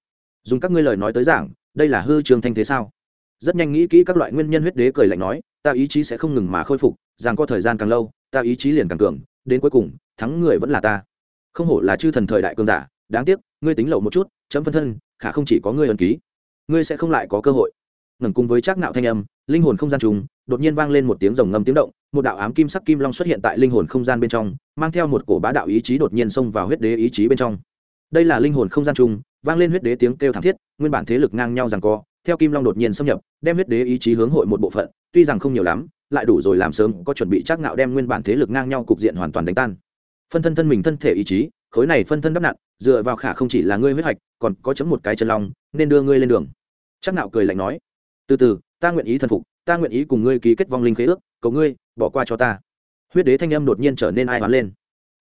Dùng các ngươi lời nói tới giảng, đây là hư trường thanh thế sao? Rất nhanh nghĩ kỹ các loại nguyên nhân huyết đế cười lạnh nói ta ý chí sẽ không ngừng mà khôi phục, rằng có thời gian càng lâu, ta ý chí liền càng cường, đến cuối cùng, thắng người vẫn là ta. Không hổ là chư thần thời đại cường giả, đáng tiếc, ngươi tính lậu một chút, chấm phân thân, khả không chỉ có ngươi ẩn ký. Ngươi sẽ không lại có cơ hội. Ngẩng cùng với trác nạo thanh âm, linh hồn không gian trùng, đột nhiên vang lên một tiếng rồng ngâm tiếng động, một đạo ám kim sắc kim long xuất hiện tại linh hồn không gian bên trong, mang theo một cổ bá đạo ý chí đột nhiên xông vào huyết đế ý chí bên trong. Đây là linh hồn không gian trùng, vang lên huyết đế tiếng kêu thảm thiết, nguyên bản thế lực ngang nhau rằng co theo kim long đột nhiên xâm nhập, đem huyết đế ý chí hướng hội một bộ phận, tuy rằng không nhiều lắm, lại đủ rồi làm sớm có chuẩn bị chắc nạo đem nguyên bản thế lực ngang nhau cục diện hoàn toàn đánh tan. Phân thân thân mình thân thể ý chí, khối này phân thân đắp nặn, dựa vào khả không chỉ là ngươi huyết hoạch còn có chấm một cái chân long, nên đưa ngươi lên đường. Chắc nạo cười lạnh nói, từ từ, ta nguyện ý thần phục, ta nguyện ý cùng ngươi ký kết vong linh khế ước, cầu ngươi, bỏ qua cho ta. Huyết đế thanh âm đột nhiên trở nên ai hoán lên.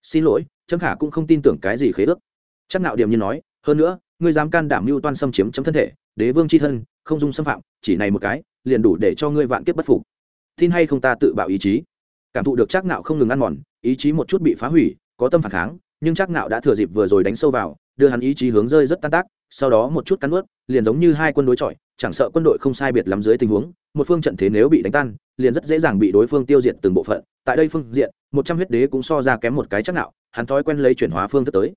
Xin lỗi, chấm khả cũng không tin tưởng cái gì khế ước. Chắc nạo điểm nhiên nói, hơn nữa, ngươi dám can đảm mưu toan xâm chiếm chấm thân thể, đế vương chi thân không dung xâm phạm chỉ này một cái liền đủ để cho ngươi vạn kiếp bất phục. Tin hay không ta tự bạo ý chí. Cảm thụ được chắc nạo không ngừng ăn mòn ý chí một chút bị phá hủy có tâm phản kháng nhưng chắc nạo đã thừa dịp vừa rồi đánh sâu vào đưa hắn ý chí hướng rơi rất tan tác sau đó một chút cắn nuốt, liền giống như hai quân đối chọi chẳng sợ quân đội không sai biệt lắm dưới tình huống một phương trận thế nếu bị đánh tan liền rất dễ dàng bị đối phương tiêu diệt từng bộ phận. Tại đây phương diện một trăm huyết đế cũng so ra kém một cái chắc nạo hắn thói quen lấy chuyển hóa phương thức tới.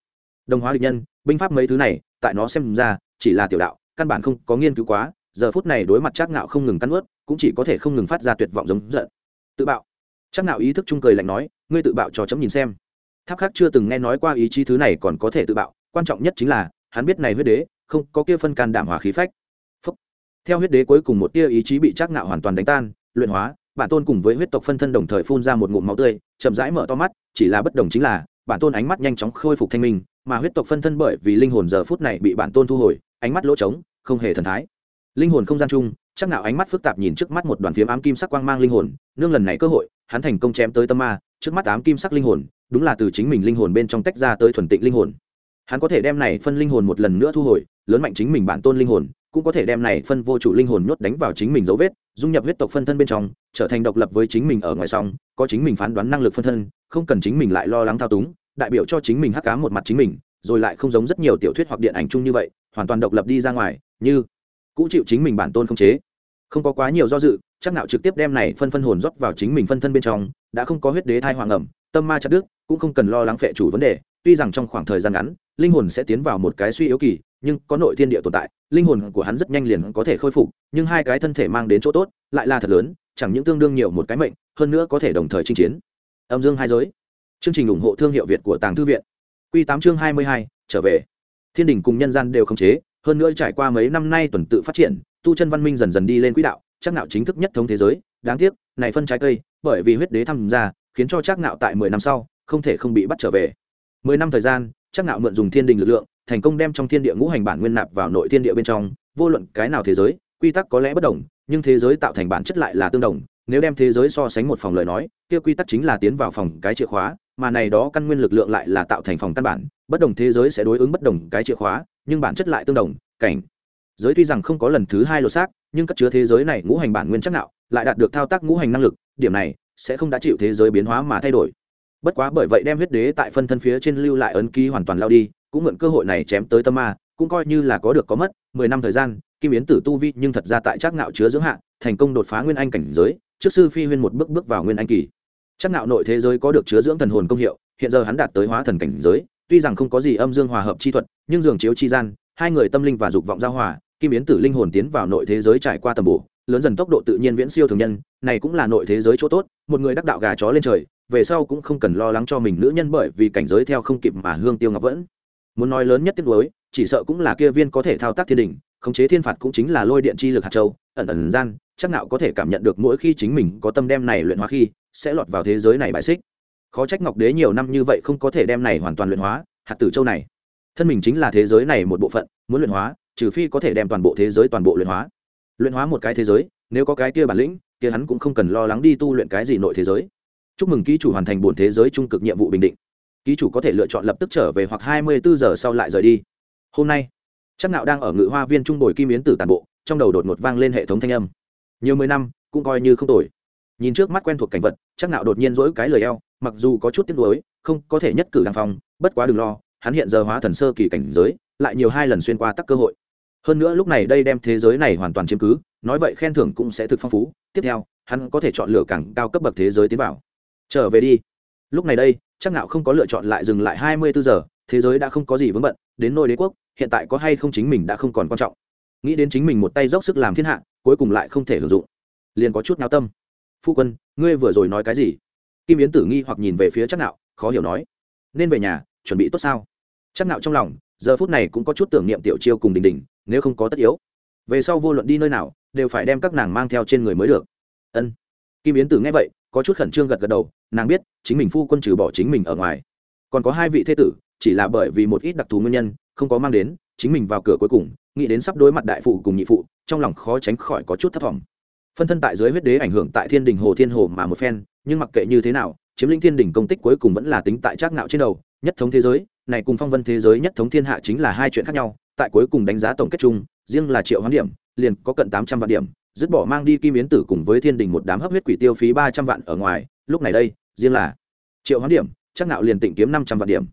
Đồng hóa địch nhân binh pháp mấy thứ này tại nó xem ra chỉ là tiểu đạo căn bản không có nghiên cứu quá giờ phút này đối mặt chắc nạo không ngừng cắn ướt cũng chỉ có thể không ngừng phát ra tuyệt vọng giống giận. Tự bạo. Chắc nạo ý thức trung cười lạnh nói, ngươi tự bạo cho chấm nhìn xem. Tháp khác chưa từng nghe nói qua ý chí thứ này còn có thể tự bạo, quan trọng nhất chính là, hắn biết này huyết đế, không, có kia phân can đảm hòa khí phách. Phúc. theo huyết đế cuối cùng một tia ý chí bị chắc nạo hoàn toàn đánh tan, luyện hóa, bản tôn cùng với huyết tộc phân thân đồng thời phun ra một ngụm máu tươi, chậm rãi mở to mắt, chỉ là bất đồng chính là, bản tôn ánh mắt nhanh chóng khôi phục thanh minh, mà huyết tộc phân thân bởi vì linh hồn giờ phút này bị bản tôn thu hồi, ánh mắt lỗ trống, không hề thần thái linh hồn không gian chung, chắc nào ánh mắt phức tạp nhìn trước mắt một đoàn phiếm ám kim sắc quang mang linh hồn, nương lần này cơ hội, hắn thành công chém tới tâm ma, trước mắt ám kim sắc linh hồn, đúng là từ chính mình linh hồn bên trong tách ra tới thuần tịnh linh hồn. Hắn có thể đem này phân linh hồn một lần nữa thu hồi, lớn mạnh chính mình bản tôn linh hồn, cũng có thể đem này phân vô chủ linh hồn nhốt đánh vào chính mình dấu vết, dung nhập huyết tộc phân thân bên trong, trở thành độc lập với chính mình ở ngoài song, có chính mình phán đoán năng lực phân thân, không cần chính mình lại lo lắng thao túng, đại biểu cho chính mình hắc cá một mặt chính mình, rồi lại không giống rất nhiều tiểu thuyết hoặc điện ảnh chung như vậy, hoàn toàn độc lập đi ra ngoài, như cũ chịu chính mình bản tôn không chế. Không có quá nhiều do dự, chắc nạo trực tiếp đem này phân phân hồn rót vào chính mình phân thân bên trong, đã không có huyết đế thai hoàng ẩm, tâm ma chặt đức cũng không cần lo lắng phệ chủ vấn đề, tuy rằng trong khoảng thời gian ngắn, linh hồn sẽ tiến vào một cái suy yếu kỳ, nhưng có nội thiên địa tồn tại, linh hồn của hắn rất nhanh liền có thể khôi phục, nhưng hai cái thân thể mang đến chỗ tốt, lại là thật lớn, chẳng những tương đương nhiều một cái mệnh, hơn nữa có thể đồng thời chinh chiến. Âm dương hai giới. Chương trình ủng hộ thương hiệu việt của tàng thư viện. Q tám chương hai mươi hai, trở về. Thiên đình cùng nhân gian đều không chế hơn nữa trải qua mấy năm nay tuần tự phát triển, tu chân văn minh dần dần đi lên quỹ đạo, chắc nạo chính thức nhất thống thế giới. Đáng tiếc, này phân trái cây, bởi vì huyết đế tham gia, khiến cho chắc nạo tại mười năm sau, không thể không bị bắt trở về. Mười năm thời gian, chắc nạo mượn dùng thiên đình lực lượng, thành công đem trong thiên địa ngũ hành bản nguyên nạp vào nội thiên địa bên trong. Vô luận cái nào thế giới, quy tắc có lẽ bất đồng, nhưng thế giới tạo thành bản chất lại là tương đồng. Nếu đem thế giới so sánh một phòng lời nói, kia quy tắc chính là tiến vào phòng cái chìa khóa, mà này đó căn nguyên lực lượng lại là tạo thành phòng căn bản. Bất đồng thế giới sẽ đối ứng bất đồng cái chìa khóa nhưng bản chất lại tương đồng, cảnh. Giới tuy rằng không có lần thứ hai lột xác, nhưng cất chứa thế giới này ngũ hành bản nguyên chắc nạo, lại đạt được thao tác ngũ hành năng lực, điểm này sẽ không đã chịu thế giới biến hóa mà thay đổi. Bất quá bởi vậy đem huyết đế tại phân thân phía trên lưu lại ấn ký hoàn toàn lao đi, cũng mượn cơ hội này chém tới tâm ma, cũng coi như là có được có mất, mười năm thời gian, kim yến tử tu vi nhưng thật ra tại chắc nạo chứa dưỡng hạ, thành công đột phá nguyên anh cảnh giới, trước sư phi huyên một bước bước vào nguyên anh kỳ. Chắc nạo nội thế giới có được chứa dưỡng thần hồn công hiệu, hiện giờ hắn đạt tới hóa thần cảnh giới, tuy rằng không có gì âm dương hòa hợp chi thuật nhưng giường chiếu chi gian, hai người tâm linh và dục vọng giao hòa, kim yến tử linh hồn tiến vào nội thế giới trải qua tầm bổ, lớn dần tốc độ tự nhiên viễn siêu thường nhân, này cũng là nội thế giới chỗ tốt, một người đắc đạo gà chó lên trời, về sau cũng không cần lo lắng cho mình nữ nhân bởi vì cảnh giới theo không kịp mà hương tiêu ngọc vẫn. Muốn nói lớn nhất tiếc đối chỉ sợ cũng là kia viên có thể thao tác thiên đình khống chế thiên phạt cũng chính là lôi điện chi lực hạt châu, ẩn ẩn gian, chắc nào có thể cảm nhận được mỗi khi chính mình có tâm đem này luyện hóa khi, sẽ lọt vào thế giới này bại xích. Khó trách ngọc đế nhiều năm như vậy không có thể đem này hoàn toàn luyện hóa, hạt tử châu này thân mình chính là thế giới này một bộ phận, muốn luyện hóa, trừ phi có thể đem toàn bộ thế giới toàn bộ luyện hóa. Luyện hóa một cái thế giới, nếu có cái kia bản lĩnh, kia hắn cũng không cần lo lắng đi tu luyện cái gì nội thế giới. Chúc mừng ký chủ hoàn thành bổn thế giới trung cực nhiệm vụ bình định. Ký chủ có thể lựa chọn lập tức trở về hoặc hai mươi bốn giờ sau lại rời đi. Hôm nay chắc nạo đang ở ngự hoa viên trung bồi kim yến tử tàn bộ, trong đầu đột ngột vang lên hệ thống thanh âm. Nhiều mười năm, cũng coi như không tồi. Nhìn trước mắt quen thuộc cảnh vật chắc nạo đột nhiên dỗi cái lời eo, mặc dù có chút tiếc nuối, không có thể nhất cử đàng phòng, bất quá đừng lo hắn hiện giờ hóa thần sơ kỳ cảnh giới, lại nhiều hai lần xuyên qua tắc cơ hội. Hơn nữa lúc này đây đem thế giới này hoàn toàn chiếm cứ, nói vậy khen thưởng cũng sẽ thực phong phú. Tiếp theo, hắn có thể chọn lựa càng cao cấp bậc thế giới tiến vào. Trở về đi. Lúc này đây, chắc nạo không có lựa chọn lại dừng lại hai mươi bốn giờ, thế giới đã không có gì vướng bận, đến nôi đế quốc, hiện tại có hay không chính mình đã không còn quan trọng. Nghĩ đến chính mình một tay dốc sức làm thiên hạ, cuối cùng lại không thể hưởng dụng. Liền có chút náo tâm. Phu quân, ngươi vừa rồi nói cái gì? Kim yến tử nghi hoặc nhìn về phía chắc nạo khó hiểu nói. Nên về nhà, chuẩn bị tốt sao? Chắc nạo trong lòng, giờ phút này cũng có chút tưởng niệm tiểu chiêu cùng đình đình, nếu không có tất yếu. Về sau vô luận đi nơi nào, đều phải đem các nàng mang theo trên người mới được. Ân. Kim yến tử nghe vậy, có chút khẩn trương gật gật đầu, nàng biết, chính mình phu quân trừ bỏ chính mình ở ngoài. Còn có hai vị thế tử, chỉ là bởi vì một ít đặc thù nguyên nhân, không có mang đến, chính mình vào cửa cuối cùng, nghĩ đến sắp đối mặt đại phụ cùng nhị phụ, trong lòng khó tránh khỏi có chút thất vọng phân thân tại dưới huyết đế ảnh hưởng tại thiên đình hồ thiên hồ mà một phen, nhưng mặc kệ như thế nào, chiếm lĩnh thiên đình công tích cuối cùng vẫn là tính tại trác ngạo trên đầu, nhất thống thế giới này cùng phong vân thế giới nhất thống thiên hạ chính là hai chuyện khác nhau, tại cuối cùng đánh giá tổng kết chung, riêng là triệu hoán điểm, liền có cận tám trăm vạn điểm, dứt bỏ mang đi kim yến tử cùng với thiên đình một đám hấp huyết quỷ tiêu phí ba trăm vạn ở ngoài, lúc này đây, riêng là triệu hoán điểm, chắc nạo liền tịnh kiếm năm trăm vạn điểm.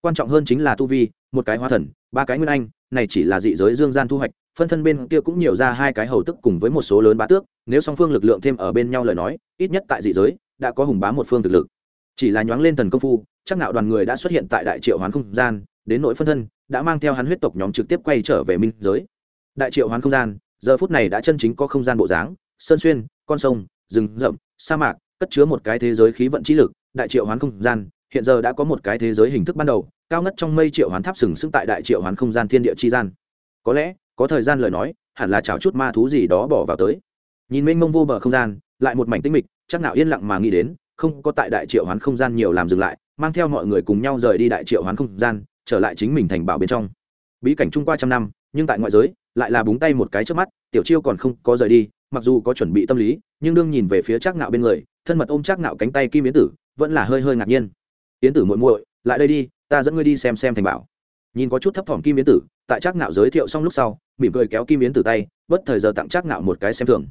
Quan trọng hơn chính là tu vi, một cái hoa thần, ba cái nguyên anh, này chỉ là dị giới dương gian thu hoạch, phân thân bên kia cũng nhiều ra hai cái hầu tức cùng với một số lớn bá tước, nếu song phương lực lượng thêm ở bên nhau lời nói, ít nhất tại dị giới, đã có hùng bá một phương thực lực chỉ là nhoáng lên thần công phu, chắc nạo đoàn người đã xuất hiện tại đại triệu hoán không gian, đến nội phân thân, đã mang theo hắn huyết tộc nhóm trực tiếp quay trở về minh giới. Đại triệu hoán không gian, giờ phút này đã chân chính có không gian bộ dáng, sơn xuyên, con sông, rừng rậm, sa mạc, cất chứa một cái thế giới khí vận trí lực, đại triệu hoán không gian, hiện giờ đã có một cái thế giới hình thức ban đầu, cao ngất trong mây triệu hoán tháp sừng sững tại đại triệu hoán không gian thiên địa chi gian. Có lẽ, có thời gian lời nói, hẳn là chảo chút ma thú gì đó bỏ vào tới. Nhìn mênh mông vô bờ không gian, lại một mảnh tinh mịch, chắc nào yên lặng mà nghĩ đến không có tại đại triệu hoán không gian nhiều làm dừng lại, mang theo mọi người cùng nhau rời đi đại triệu hoán không gian, trở lại chính mình thành bảo bên trong. Bí cảnh trung qua trăm năm, nhưng tại ngoại giới, lại là búng tay một cái trước mắt, tiểu chiêu còn không có rời đi, mặc dù có chuẩn bị tâm lý, nhưng đương nhìn về phía trác ngạo bên người, thân mật ôm trác ngạo cánh tay kim yến tử, vẫn là hơi hơi ngạc nhiên. Yến tử muội muội, lại đây đi, ta dẫn ngươi đi xem xem thành bảo. Nhìn có chút thấp thỏm kim yến tử, tại trác ngạo giới thiệu xong lúc sau, mỉm cười kéo kim yến tử tay, bất thời giờ tặng trác ngạo một cái xem thường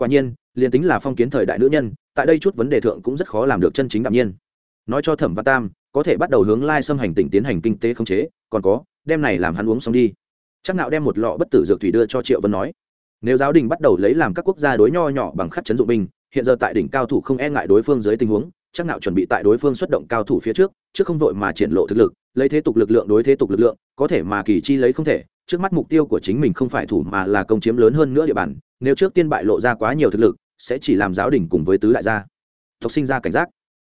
quả nhiên, liền tính là phong kiến thời đại nữ nhân, tại đây chút vấn đề thượng cũng rất khó làm được chân chính đạm nhiên. Nói cho thẩm và tam, có thể bắt đầu hướng lai xâm hành tỉnh tiến hành kinh tế khống chế, còn có, đem này làm hắn uống xong đi. Chắc nạo đem một lọ bất tử dược thủy đưa cho triệu vân nói. Nếu giáo đình bắt đầu lấy làm các quốc gia đối nho nhỏ bằng khắc chấn dụng binh hiện giờ tại đỉnh cao thủ không e ngại đối phương dưới tình huống, chắc nạo chuẩn bị tại đối phương xuất động cao thủ phía trước trước không vội mà triển lộ thực lực, lấy thế tục lực lượng đối thế tục lực lượng, có thể mà kỳ chi lấy không thể trước mắt mục tiêu của chính mình không phải thủ mà là công chiếm lớn hơn nữa địa bàn, nếu trước tiên bại lộ ra quá nhiều thực lực, sẽ chỉ làm giáo đình cùng với tứ đại gia. Tộc sinh ra cảnh giác.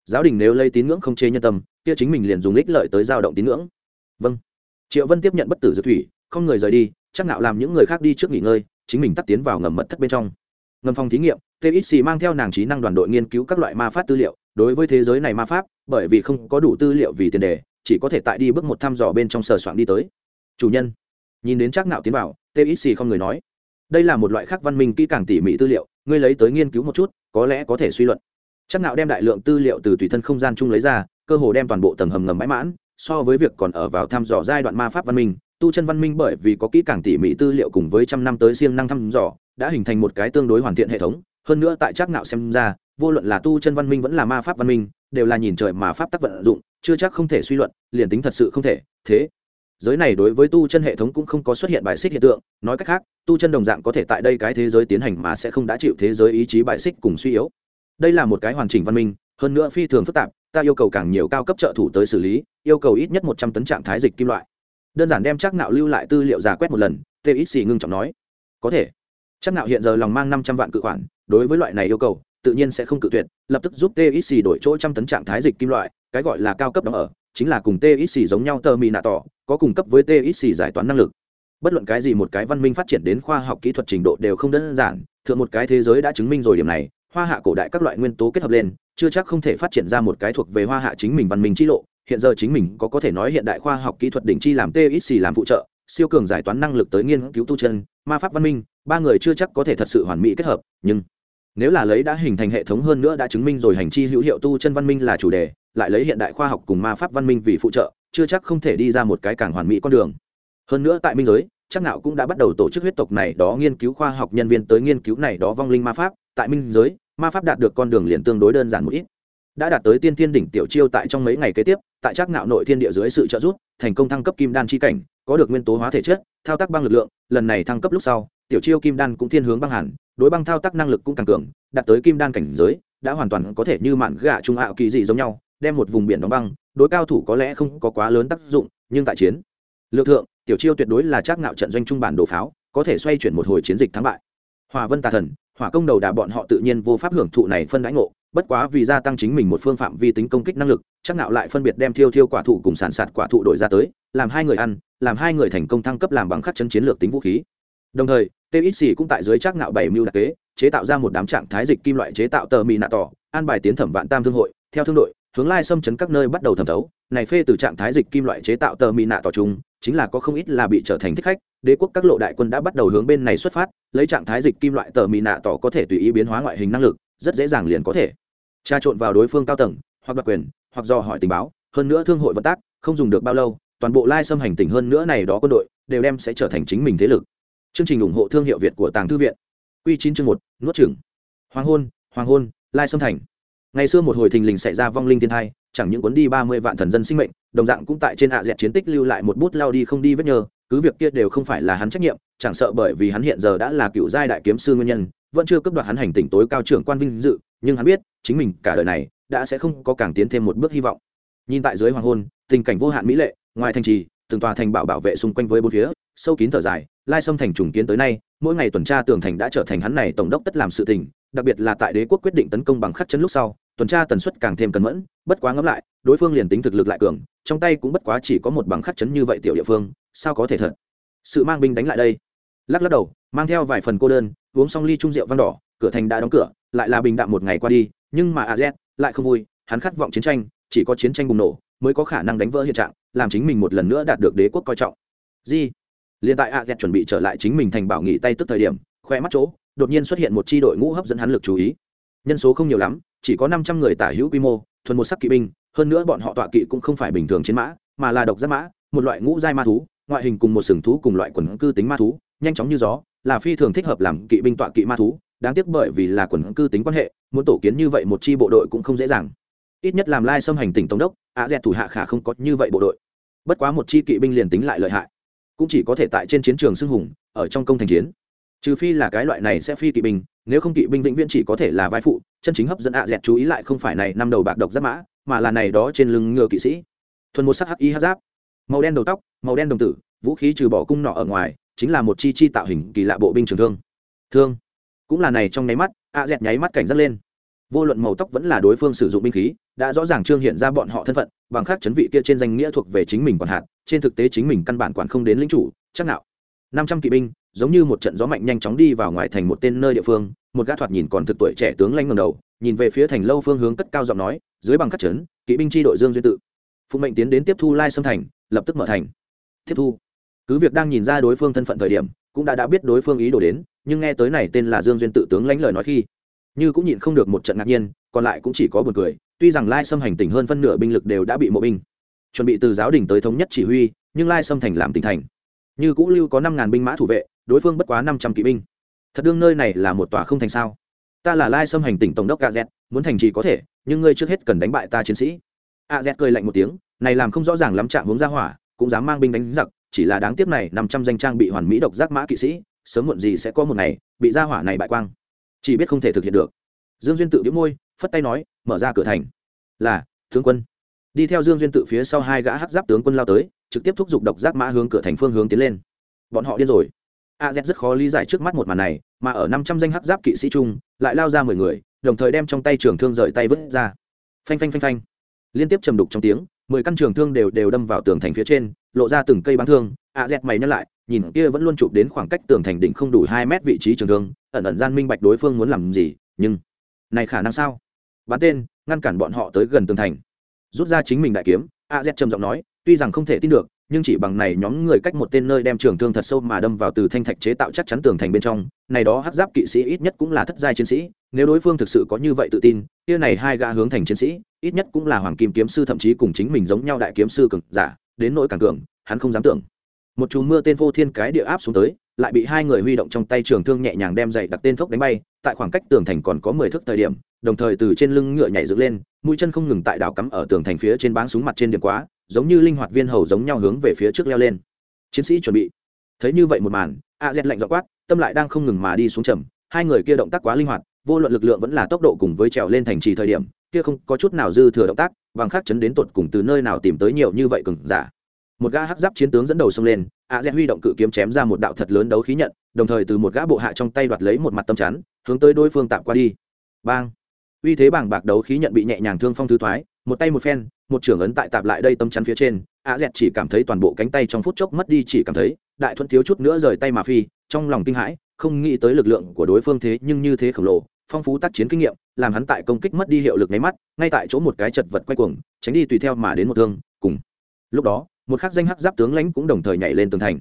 Giáo đình nếu lấy tín ngưỡng không chế nhân tâm, kia chính mình liền dùng ích lợi tới giao động tín ngưỡng. Vâng. Triệu vân tiếp nhận bất tử dược thủy, không người rời đi, chắc nạo làm những người khác đi trước nghỉ ngơi, chính mình tắt tiến vào ngầm mật thất bên trong. Ngầm phòng thí nghiệm txc mang theo nàng trí năng đoàn đội nghiên cứu các loại ma pháp tư liệu, đối với thế giới này ma pháp, bởi vì không có đủ tư liệu vì tiền đề, chỉ có thể tại đi bước một thăm dò bên trong sờ soạn đi tới. Chủ nhân nhìn đến chắc nạo tiến vào txc không người nói. Đây là một loại khác văn minh kỹ càng tỉ mỉ tư liệu, ngươi lấy tới nghiên cứu một chút, có lẽ có thể suy luận. Chắc nạo đem đại lượng tư liệu từ tùy thân không gian chung lấy ra, cơ hồ đem toàn bộ tầng hầm ngầm bãi mãn, so với việc còn ở vào thăm dò giai đoạn ma pháp văn minh, tu chân văn minh bởi vì có kỹ càng tỉ mỉ tư liệu cùng với trăm năm tới siêng năng thăm dò, đã hình thành một cái tương đối hoàn thiện hệ thống. Hơn nữa tại chắc nạo xem ra, vô luận là tu chân văn minh vẫn là ma pháp văn minh, đều là nhìn trời mà pháp tắc vận dụng, chưa chắc không thể suy luận, liền tính thật sự không thể, thế giới này đối với tu chân hệ thống cũng không có xuất hiện bài xích hiện tượng, nói cách khác, tu chân đồng dạng có thể tại đây cái thế giới tiến hành mà sẽ không đã chịu thế giới ý chí bài xích cùng suy yếu. Đây là một cái hoàn chỉnh văn minh, hơn nữa phi thường phức tạp, ta yêu cầu càng nhiều cao cấp trợ thủ tới xử lý, yêu cầu ít nhất một trăm tấn trạng thái dịch kim loại. Đơn giản đem chắc nạo lưu lại tư liệu giả quét một lần tê ít xì ngưng trọng nói. Có thể. Chắc nạo hiện giờ lòng mang năm trăm vạn cự khoản, đối với loại này yêu cầu, tự nhiên sẽ không cự tuyệt, lập tức giúp tê ít xì đổi chỗ trăm tấn trạng thái dịch kim loại, cái gọi là cao cấp đóng ở chính là cùng txc giống nhau tờ mì nạ tỏ, có cùng cấp với txc giải toán năng lực. Bất luận cái gì một cái văn minh phát triển đến khoa học kỹ thuật trình độ đều không đơn giản, thượng một cái thế giới đã chứng minh rồi điểm này, hoa hạ cổ đại các loại nguyên tố kết hợp lên, chưa chắc không thể phát triển ra một cái thuộc về hoa hạ chính mình văn minh chi lộ. Hiện giờ chính mình có có thể nói hiện đại khoa học kỹ thuật đỉnh chi làm txc làm phụ trợ, siêu cường giải toán năng lực tới nghiên cứu tu chân, ma pháp văn minh, ba người chưa chắc có thể thật sự hoàn mỹ kết hợp, nhưng nếu là lấy đã hình thành hệ thống hơn nữa đã chứng minh rồi hành chi hữu hiệu tu chân văn minh là chủ đề, lại lấy hiện đại khoa học cùng ma pháp văn minh vì phụ trợ, chưa chắc không thể đi ra một cái càng hoàn mỹ con đường. Hơn nữa tại minh giới, chắc nào cũng đã bắt đầu tổ chức huyết tộc này đó nghiên cứu khoa học nhân viên tới nghiên cứu này đó vong linh ma pháp. Tại minh giới, ma pháp đạt được con đường liền tương đối đơn giản một ít. Đã đạt tới tiên thiên đỉnh tiểu chiêu tại trong mấy ngày kế tiếp, tại chắc nạo nội thiên địa dưới sự trợ giúp, thành công thăng cấp kim đan chi cảnh, có được nguyên tố hóa thể chất, thao tác băng lực lượng, lần này thăng cấp lúc sau tiểu chiêu kim đan cũng thiên hướng băng hẳn đối băng thao tác năng lực cũng càng cường, đạt tới kim đan cảnh giới, đã hoàn toàn có thể như mạn gạ trung ạo kỳ dị giống nhau, đem một vùng biển đóng băng, đối cao thủ có lẽ không có quá lớn tác dụng, nhưng tại chiến lược thượng, tiểu chiêu tuyệt đối là chắc nạo trận doanh trung bản đồ pháo, có thể xoay chuyển một hồi chiến dịch thắng bại. Hòa vân tà thần, hỏa công đầu đà bọn họ tự nhiên vô pháp hưởng thụ này phân đãi ngộ, bất quá vì gia tăng chính mình một phương phạm vi tính công kích năng lực, chắc nạo lại phân biệt đem thiêu thiêu quả thụ cùng sản sạt quả thụ đổi ra tới, làm hai người ăn, làm hai người thành công thăng cấp làm bằng khắc chân chiến lược tính vũ khí đồng thời txc cũng tại dưới chắc nạo bảy mưu đặc kế, chế tạo ra một đám trạng thái dịch kim loại chế tạo tờ mì nạ tỏ an bài tiến thẩm vạn tam thương hội. Theo thương đội, hướng lai xâm chấn các nơi bắt đầu thẩm thấu. Này phê từ trạng thái dịch kim loại chế tạo tờ mì nạ tỏ chung, chính là có không ít là bị trở thành thích khách. Đế quốc các lộ đại quân đã bắt đầu hướng bên này xuất phát, lấy trạng thái dịch kim loại tờ mì nạ tỏ có thể tùy ý biến hóa ngoại hình năng lực, rất dễ dàng liền có thể. Tra trộn vào đối phương cao tầng, hoặc đặc quyền, hoặc do hỏi tình báo, hơn nữa thương hội vận tác, không dùng được bao lâu, toàn bộ lai xâm hành tỉnh hơn nữa này đó quân đội, đều đem sẽ trở thành chính mình thế lực chương trình ủng hộ thương hiệu việt của tàng thư viện. Q chín chương một, nuốt chừng hoàng hôn hoàng hôn, lai xâm thành. Ngày xưa một hồi thình lình xảy ra vong linh thiên thai, chẳng những cuốn đi ba mươi vạn thần dân sinh mệnh, đồng dạng cũng tại trên hạ dẹt chiến tích lưu lại một bút lao đi không đi vết nhờ cứ việc kia đều không phải là hắn trách nhiệm, chẳng sợ bởi vì hắn hiện giờ đã là cựu giai đại kiếm sư nguyên nhân, vẫn chưa cấp đoạt hắn hành tỉnh tối cao trưởng quan vinh dự, nhưng hắn biết, chính mình cả đời này đã sẽ không có càng tiến thêm một bước hy vọng. Nhìn tại dưới hoàng hôn, tình cảnh vô hạn mỹ lệ, ngoài thành trì, từng tòa thành bảo bảo vệ xung quanh với bốn phía, sâu kín thở dài lai sâm thành trùng kiến tới nay, mỗi ngày tuần tra tường thành đã trở thành hắn này tổng đốc tất làm sự tình, đặc biệt là tại đế quốc quyết định tấn công bằng khắc chân lúc sau, tuần tra tần suất càng thêm cẩn mẫn, bất quá ngẫm lại, đối phương liền tính thực lực lại cường, trong tay cũng bất quá chỉ có một bằng khắc chấn như vậy tiểu địa phương, sao có thể thật? Sự mang binh đánh lại đây. Lắc lắc đầu, mang theo vài phần cô đơn, uống xong ly trung rượu văn đỏ, cửa thành đã đóng cửa, lại là bình đạm một ngày qua đi, nhưng mà a z lại không vui, hắn khát vọng chiến tranh, chỉ có chiến tranh bùng nổ, mới có khả năng đánh vỡ hiện trạng, làm chính mình một lần nữa đạt được đế quốc coi trọng. Di liền tại a z chuẩn bị trở lại chính mình thành bảo nghị tay tức thời điểm, khoe mắt chỗ, đột nhiên xuất hiện một chi đội ngũ hấp dẫn hắn lực chú ý. Nhân số không nhiều lắm, chỉ có năm trăm người tả hữu quy mô, thuần một sắc kỵ binh, hơn nữa bọn họ tọa kỵ cũng không phải bình thường chiến mã, mà là độc giác mã, một loại ngũ giai ma thú, ngoại hình cùng một sừng thú cùng loại quần cư tính ma thú, nhanh chóng như gió, là phi thường thích hợp làm kỵ binh tọa kỵ ma thú, đáng tiếc bởi vì là quần cư tính quan hệ, muốn tổ kiến như vậy một chi bộ đội cũng không dễ dàng. Ít nhất làm lai xâm hành tỉnh tổng đốc ạ dẹt thủ hạ khả không có như vậy bộ đội. Bất quá một chi kỵ binh liền tính lại lợi hại cũng chỉ có thể tại trên chiến trường xưng hùng, ở trong công thành chiến. Trừ phi là cái loại này sẽ phi kỵ binh, nếu không kỵ binh vĩnh viễn chỉ có thể là vai phụ, chân chính hấp dẫn ạ dẹt chú ý lại không phải này năm đầu bạc độc giáp mã, mà là này đó trên lưng ngựa kỵ sĩ. Thuần một sắc hắc y hắc giáp. Màu đen đầu tóc, màu đen đồng tử, vũ khí trừ bỏ cung nọ ở ngoài, chính là một chi chi tạo hình kỳ lạ bộ binh trường thương. Thương. Cũng là này trong nháy mắt, ạ dẹt nháy mắt cảnh giác lên vô luận màu tóc vẫn là đối phương sử dụng binh khí, đã rõ ràng trương hiện ra bọn họ thân phận, bằng khác chấn vị kia trên danh nghĩa thuộc về chính mình còn hạt, trên thực tế chính mình căn bản quản không đến lính chủ, chắc nào năm trăm kỵ binh, giống như một trận gió mạnh nhanh chóng đi vào ngoài thành một tên nơi địa phương, một gã thoạt nhìn còn thực tuổi trẻ tướng lanh ngầm đầu, nhìn về phía thành lâu phương hướng cất cao giọng nói, dưới bằng khắc trấn kỵ binh tri đội dương duyên tự. Phụng mệnh tiến đến tiếp thu lai xâm thành, lập tức mở thành. Tiếp thu. Cứ việc đang nhìn ra đối phương thân phận thời điểm, cũng đã đã biết đối phương ý đồ đến, nhưng nghe tới này tên là dương duyên tự tướng lãnh lời nói khi như cũng nhịn không được một trận ngạc nhiên, còn lại cũng chỉ có buồn cười, tuy rằng lai xâm hành tỉnh hơn phân nửa binh lực đều đã bị mộ binh chuẩn bị từ giáo đình tới thống nhất chỉ huy, nhưng lai xâm thành làm tỉnh thành. Như cũ lưu có năm ngàn binh mã thủ vệ, đối phương bất quá năm trăm kỵ binh. Thật đương nơi này là một tòa không thành sao. Ta là lai xâm hành tỉnh tổng đốc gaz muốn thành trì có thể, nhưng ngươi trước hết cần đánh bại ta chiến sĩ. A z cười lạnh một tiếng, này làm không rõ ràng lắm trạng hướng ra hỏa, cũng dám mang binh đánh giặc, chỉ là đáng tiếc này năm trăm danh trang bị hoàn mỹ độc giác mã kỵ sĩ, sớm muộn gì sẽ có một ngày, bị ra hỏa này bại quang chỉ biết không thể thực hiện được. Dương duyên tự đĩu môi, phất tay nói, mở ra cửa thành. Là, tướng quân. Đi theo dương duyên tự phía sau hai gã hắc giáp tướng quân lao tới, trực tiếp thúc giục độc giác mã hướng cửa thành phương hướng tiến lên. Bọn họ điên rồi. A z rất khó lý giải trước mắt một màn này, mà ở năm trăm danh hắc giáp kỵ sĩ chung, lại lao ra mười người, đồng thời đem trong tay trường thương rời tay vứt ra. Phanh phanh phanh phanh. Liên tiếp trầm đục trong tiếng, mười căn trường thương đều đều đâm vào tường thành phía trên, lộ ra từng cây bắn thương, a z mày nhắc lại nhìn kia vẫn luôn chụp đến khoảng cách tường thành đỉnh không đủ hai mét vị trí trường thương, ẩn ẩn gian minh bạch đối phương muốn làm gì, nhưng này khả năng sao? Bắn tên, ngăn cản bọn họ tới gần tường thành. Rút ra chính mình đại kiếm, a z trầm giọng nói, tuy rằng không thể tin được, nhưng chỉ bằng này nhóm người cách một tên nơi đem trường thương thật sâu mà đâm vào từ thanh thạch chế tạo chắc chắn tường thành bên trong, này đó hắc giáp kỵ sĩ ít nhất cũng là thất giai chiến sĩ, nếu đối phương thực sự có như vậy tự tin, kia này hai gã hướng thành chiến sĩ, ít nhất cũng là hoàng kim kiếm sư thậm chí cùng chính mình giống nhau đại kiếm sư cường giả, đến nỗi càng cường, hắn không dám tưởng một chùm mưa tên vô thiên cái địa áp xuống tới, lại bị hai người huy động trong tay trường thương nhẹ nhàng đem dậy đặt tên thốc đánh bay, tại khoảng cách tường thành còn có mười thước thời điểm, đồng thời từ trên lưng ngựa nhảy dựng lên, mũi chân không ngừng tại đảo cắm ở tường thành phía trên báng súng mặt trên điểm quá, giống như linh hoạt viên hầu giống nhau hướng về phía trước leo lên. Chiến sĩ chuẩn bị. Thấy như vậy một màn, a z lạnh dọ quát, tâm lại đang không ngừng mà đi xuống trầm, hai người kia động tác quá linh hoạt, vô luận lực lượng vẫn là tốc độ cùng với trèo lên thành trì thời điểm, kia không có chút nào dư thừa động tác, bằng khắc chấn đến tột cùng từ nơi nào tìm tới nhiều như vậy cừng giả một gã hắc giáp chiến tướng dẫn đầu xông lên, a z huy động cự kiếm chém ra một đạo thật lớn đấu khí nhận, đồng thời từ một gã bộ hạ trong tay đoạt lấy một mặt tâm chắn, hướng tới đối phương tạm qua đi. Bang! Uy thế bảng bạc đấu khí nhận bị nhẹ nhàng thương phong thứ thoái, một tay một phen, một trưởng ấn tại tạp lại đây tâm chắn phía trên, a dẹt chỉ cảm thấy toàn bộ cánh tay trong phút chốc mất đi chỉ cảm thấy, đại thuận thiếu chút nữa rời tay mà phi, trong lòng kinh hãi, không nghĩ tới lực lượng của đối phương thế nhưng như thế khổng lồ, phong phú tác chiến kinh nghiệm, làm hắn tại công kích mất đi hiệu lực nháy mắt, ngay tại chỗ một cái chật vật quay cuồng, tránh đi tùy theo mà đến một thương, cùng. Lúc đó một khắc danh hắc giáp tướng lãnh cũng đồng thời nhảy lên tường thành.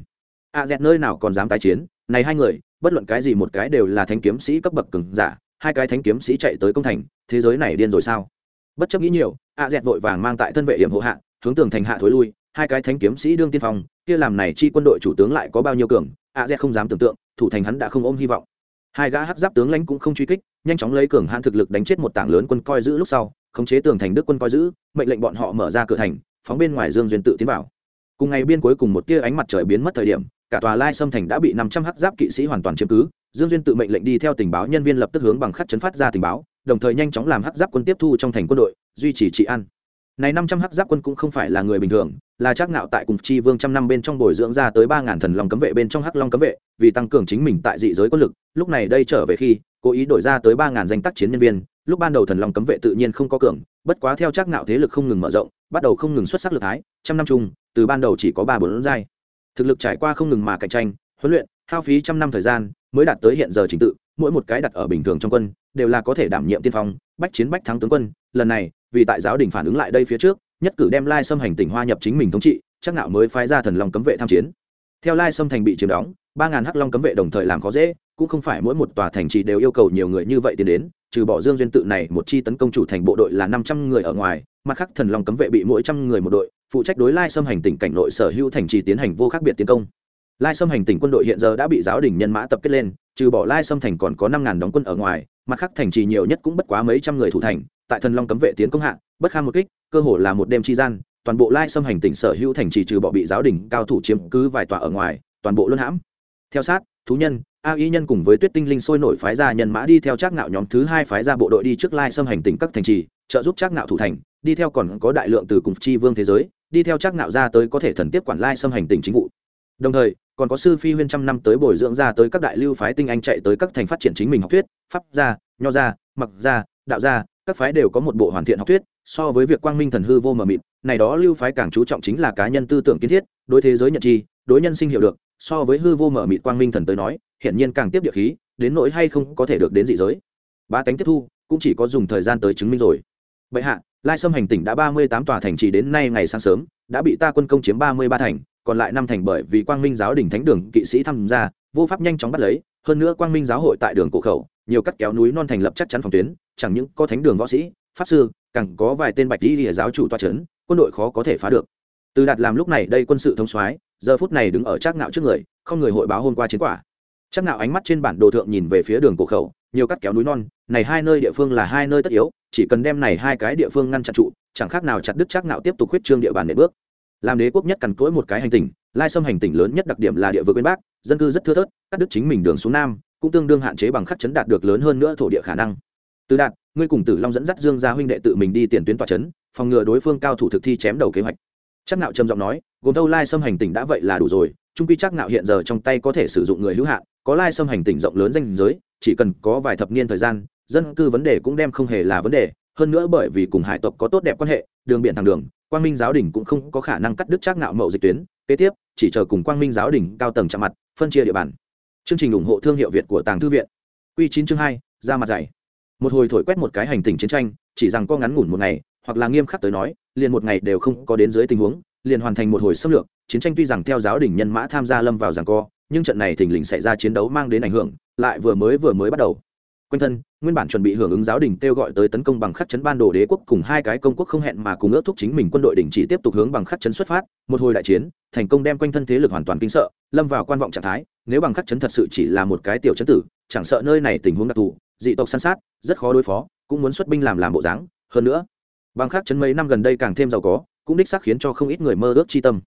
A dẹt nơi nào còn dám tái chiến? Này hai người, bất luận cái gì một cái đều là thánh kiếm sĩ cấp bậc cường giả, hai cái thánh kiếm sĩ chạy tới công thành, thế giới này điên rồi sao? Bất chấp nghĩ nhiều, a dẹt vội vàng mang tại thân vệ hiểm hộ hạ, hướng tường thành hạ thối lui, hai cái thánh kiếm sĩ đương tiên phong, kia làm này chi quân đội chủ tướng lại có bao nhiêu cường, a dẹt không dám tưởng tượng, thủ thành hắn đã không ôm hy vọng. Hai gã hắc giáp tướng lãnh cũng không truy kích, nhanh chóng lấy cường hạn thực lực đánh chết một tảng lớn quân coi giữ lúc sau, khống chế tường thành đức quân coi giữ, mệnh lệnh bọn họ mở ra cửa thành, phóng bên ngoài dương duyên tự tiến vào cùng ngày biên cuối cùng một tia ánh mặt trời biến mất thời điểm, cả tòa lai sâm thành đã bị năm trăm hắc giáp kỵ sĩ hoàn toàn chiếm cứ. Dương duyên tự mệnh lệnh đi theo tình báo nhân viên lập tức hướng bằng khắc chấn phát ra tình báo, đồng thời nhanh chóng làm hắc giáp quân tiếp thu trong thành quân đội, duy trì trị an. Này năm trăm hắc giáp quân cũng không phải là người bình thường, là trác nạo tại cùng chi vương trăm năm bên trong bồi dưỡng ra tới ba ngàn thần long cấm vệ bên trong hắc long cấm vệ, vì tăng cường chính mình tại dị giới quân lực, lúc này đây trở về khi, cố ý đổi ra tới ba ngàn danh tác chiến nhân viên, lúc ban đầu thần long cấm vệ tự nhiên không có cường, bất quá theo trác nạo thế lực không ngừng mở rộng, bắt đầu không ngừng xuất sắc lực thái, trăm năm chung từ ban đầu chỉ có ba bốn giai. Thực lực trải qua không ngừng mà cạnh tranh, huấn luyện, hao phí trăm năm thời gian mới đạt tới hiện giờ trình tự, mỗi một cái đặt ở bình thường trong quân đều là có thể đảm nhiệm tiên phong, bách chiến bách thắng tướng quân. Lần này, vì tại giáo đình phản ứng lại đây phía trước, nhất cử đem lai xâm hành tỉnh hoa nhập chính mình thống trị, chắc nạo mới phái ra thần long cấm vệ tham chiến. Theo lai xâm thành bị chiếm đóng, ba ngàn hắc long cấm vệ đồng thời làm khó dễ, cũng không phải mỗi một tòa thành trì đều yêu cầu nhiều người như vậy tiến đến trừ bỏ dương duyên tự này một chi tấn công chủ thành bộ đội là năm trăm người ở ngoài, mặt khác thần long cấm vệ bị mỗi trăm người một đội, phụ trách đối lai xâm hành tỉnh cảnh nội sở hữu thành trì tiến hành vô khác biệt tiến công. Lai xâm hành tỉnh quân đội hiện giờ đã bị giáo đình nhân mã tập kết lên, trừ bỏ lai xâm thành còn có năm ngàn đóng quân ở ngoài, mặt khác thành trì nhiều nhất cũng bất quá mấy trăm người thủ thành, tại thần long cấm vệ tiến công hạ, bất kham một kích, cơ hồ là một đêm chi gian, toàn bộ lai xâm hành tỉnh sở hữu thành trì trừ bỏ bị giáo đình cao thủ chiếm cứ vài tòa ở ngoài, toàn bộ luân hãm. Theo sát, thú nhân a y nhân cùng với tuyết tinh linh sôi nổi phái ra nhân mã đi theo trác ngạo nhóm thứ hai phái ra bộ đội đi trước lai xâm hành tỉnh các thành trì, trợ giúp trác ngạo thủ thành, đi theo còn có đại lượng từ cùng chi vương thế giới, đi theo trác ngạo ra tới có thể thần tiếp quản lai xâm hành tỉnh chính vụ. Đồng thời, còn có sư phi huyên trăm năm tới bồi dưỡng ra tới các đại lưu phái tinh anh chạy tới các thành phát triển chính mình học thuyết, pháp gia, nho gia, mặc gia, đạo gia, các phái đều có một bộ hoàn thiện học thuyết, so với việc quang minh thần hư vô mờ mịt, này đó lưu phái càng chú trọng chính là cá nhân tư tưởng kiến thiết, đối thế giới nhận chi, đối nhân sinh hiểu được, so với hư vô mờ mịt quang minh thần tới nói hiển nhiên càng tiếp địa khí, đến nỗi hay không có thể được đến dị giới. Ba tánh tiếp thu, cũng chỉ có dùng thời gian tới chứng minh rồi. Bệ hạ, lai sâm hành tỉnh đã ba mươi tám tòa thành trì đến nay ngày sáng sớm, đã bị ta quân công chiếm ba mươi ba thành, còn lại năm thành bởi vì quang minh giáo đình thánh đường kỵ sĩ tham gia, vô pháp nhanh chóng bắt lấy. Hơn nữa quang minh giáo hội tại đường cổ khẩu, nhiều cắt kéo núi non thành lập chắc chắn phòng tuyến, chẳng những có thánh đường võ sĩ, pháp sư, càng có vài tên bạch đi lìa giáo chủ toa c quân đội khó có thể phá được. Từ đạt làm lúc này đây quân sự thông soái, giờ phút này đứng ở trác ngạo trước người, không người hội báo hôm qua chiến quả chắc nào ánh mắt trên bản đồ thượng nhìn về phía đường cổ khẩu, nhiều cắt kéo núi non, này hai nơi địa phương là hai nơi tất yếu, chỉ cần đem này hai cái địa phương ngăn chặn trụ, chẳng khác nào chặt đứt chắc nào tiếp tục huyết trương địa bàn để bước. Làm đế quốc nhất cằn cỗi một cái hành tinh, lai sâm hành tỉnh lớn nhất đặc điểm là địa vực bên bắc, dân cư rất thưa thớt, cắt đứt chính mình đường xuống nam, cũng tương đương hạn chế bằng khắc chấn đạt được lớn hơn nữa thổ địa khả năng. Từ đạt, ngươi cùng tử long dẫn dắt dương gia huynh đệ tự mình đi tiền tuyến tòa chấn, phòng ngừa đối phương cao thủ thực thi chém đầu kế hoạch. Chắc nạo trầm giọng nói, gồm thâu lai xâm hành tỉnh đã vậy là đủ rồi, trung quy chắc nạo hiện giờ trong tay có thể sử dụng người hữu hạn có lai xâm hành tỉnh rộng lớn danh giới, chỉ cần có vài thập niên thời gian, dân cư vấn đề cũng đem không hề là vấn đề. Hơn nữa bởi vì cùng hải tộc có tốt đẹp quan hệ, đường biển thẳng đường, quang minh giáo đình cũng không có khả năng cắt đứt chắc nạo mậu dịch tuyến. Kế tiếp, chỉ chờ cùng quang minh giáo đình cao tầng chạm mặt, phân chia địa bàn. Chương trình ủng hộ thương hiệu việt của tàng thư viện. Q chín chương hai, ra mặt dày một hồi thổi quét một cái hành tình chiến tranh, chỉ rằng có ngắn ngủn một ngày, hoặc là nghiêm khắc tới nói, liền một ngày đều không có đến dưới tình huống, liền hoàn thành một hồi xâm lược. Chiến tranh tuy rằng theo giáo đình nhân mã tham gia lâm vào rằng co nhưng trận này thình lình xảy ra chiến đấu mang đến ảnh hưởng, lại vừa mới vừa mới bắt đầu. Quanh thân, nguyên bản chuẩn bị hưởng ứng giáo đình kêu gọi tới tấn công bằng khắc chấn ban đồ đế quốc cùng hai cái công quốc không hẹn mà cùng ước thúc chính mình quân đội đình chỉ tiếp tục hướng bằng khắc chấn xuất phát, một hồi đại chiến, thành công đem quanh thân thế lực hoàn toàn kinh sợ, lâm vào quan vọng trạng thái, nếu bằng khắc chấn thật sự chỉ là một cái tiểu chấn tử, chẳng sợ nơi này tình huống đặc thù, dị tộc săn sát, rất khó đối phó, cũng muốn xuất binh làm làm bộ dáng, hơn nữa, bằng khắc chấn mấy năm gần đây càng thêm giàu có, cũng đích xác khiến cho không ít người mơ ước chi tâm.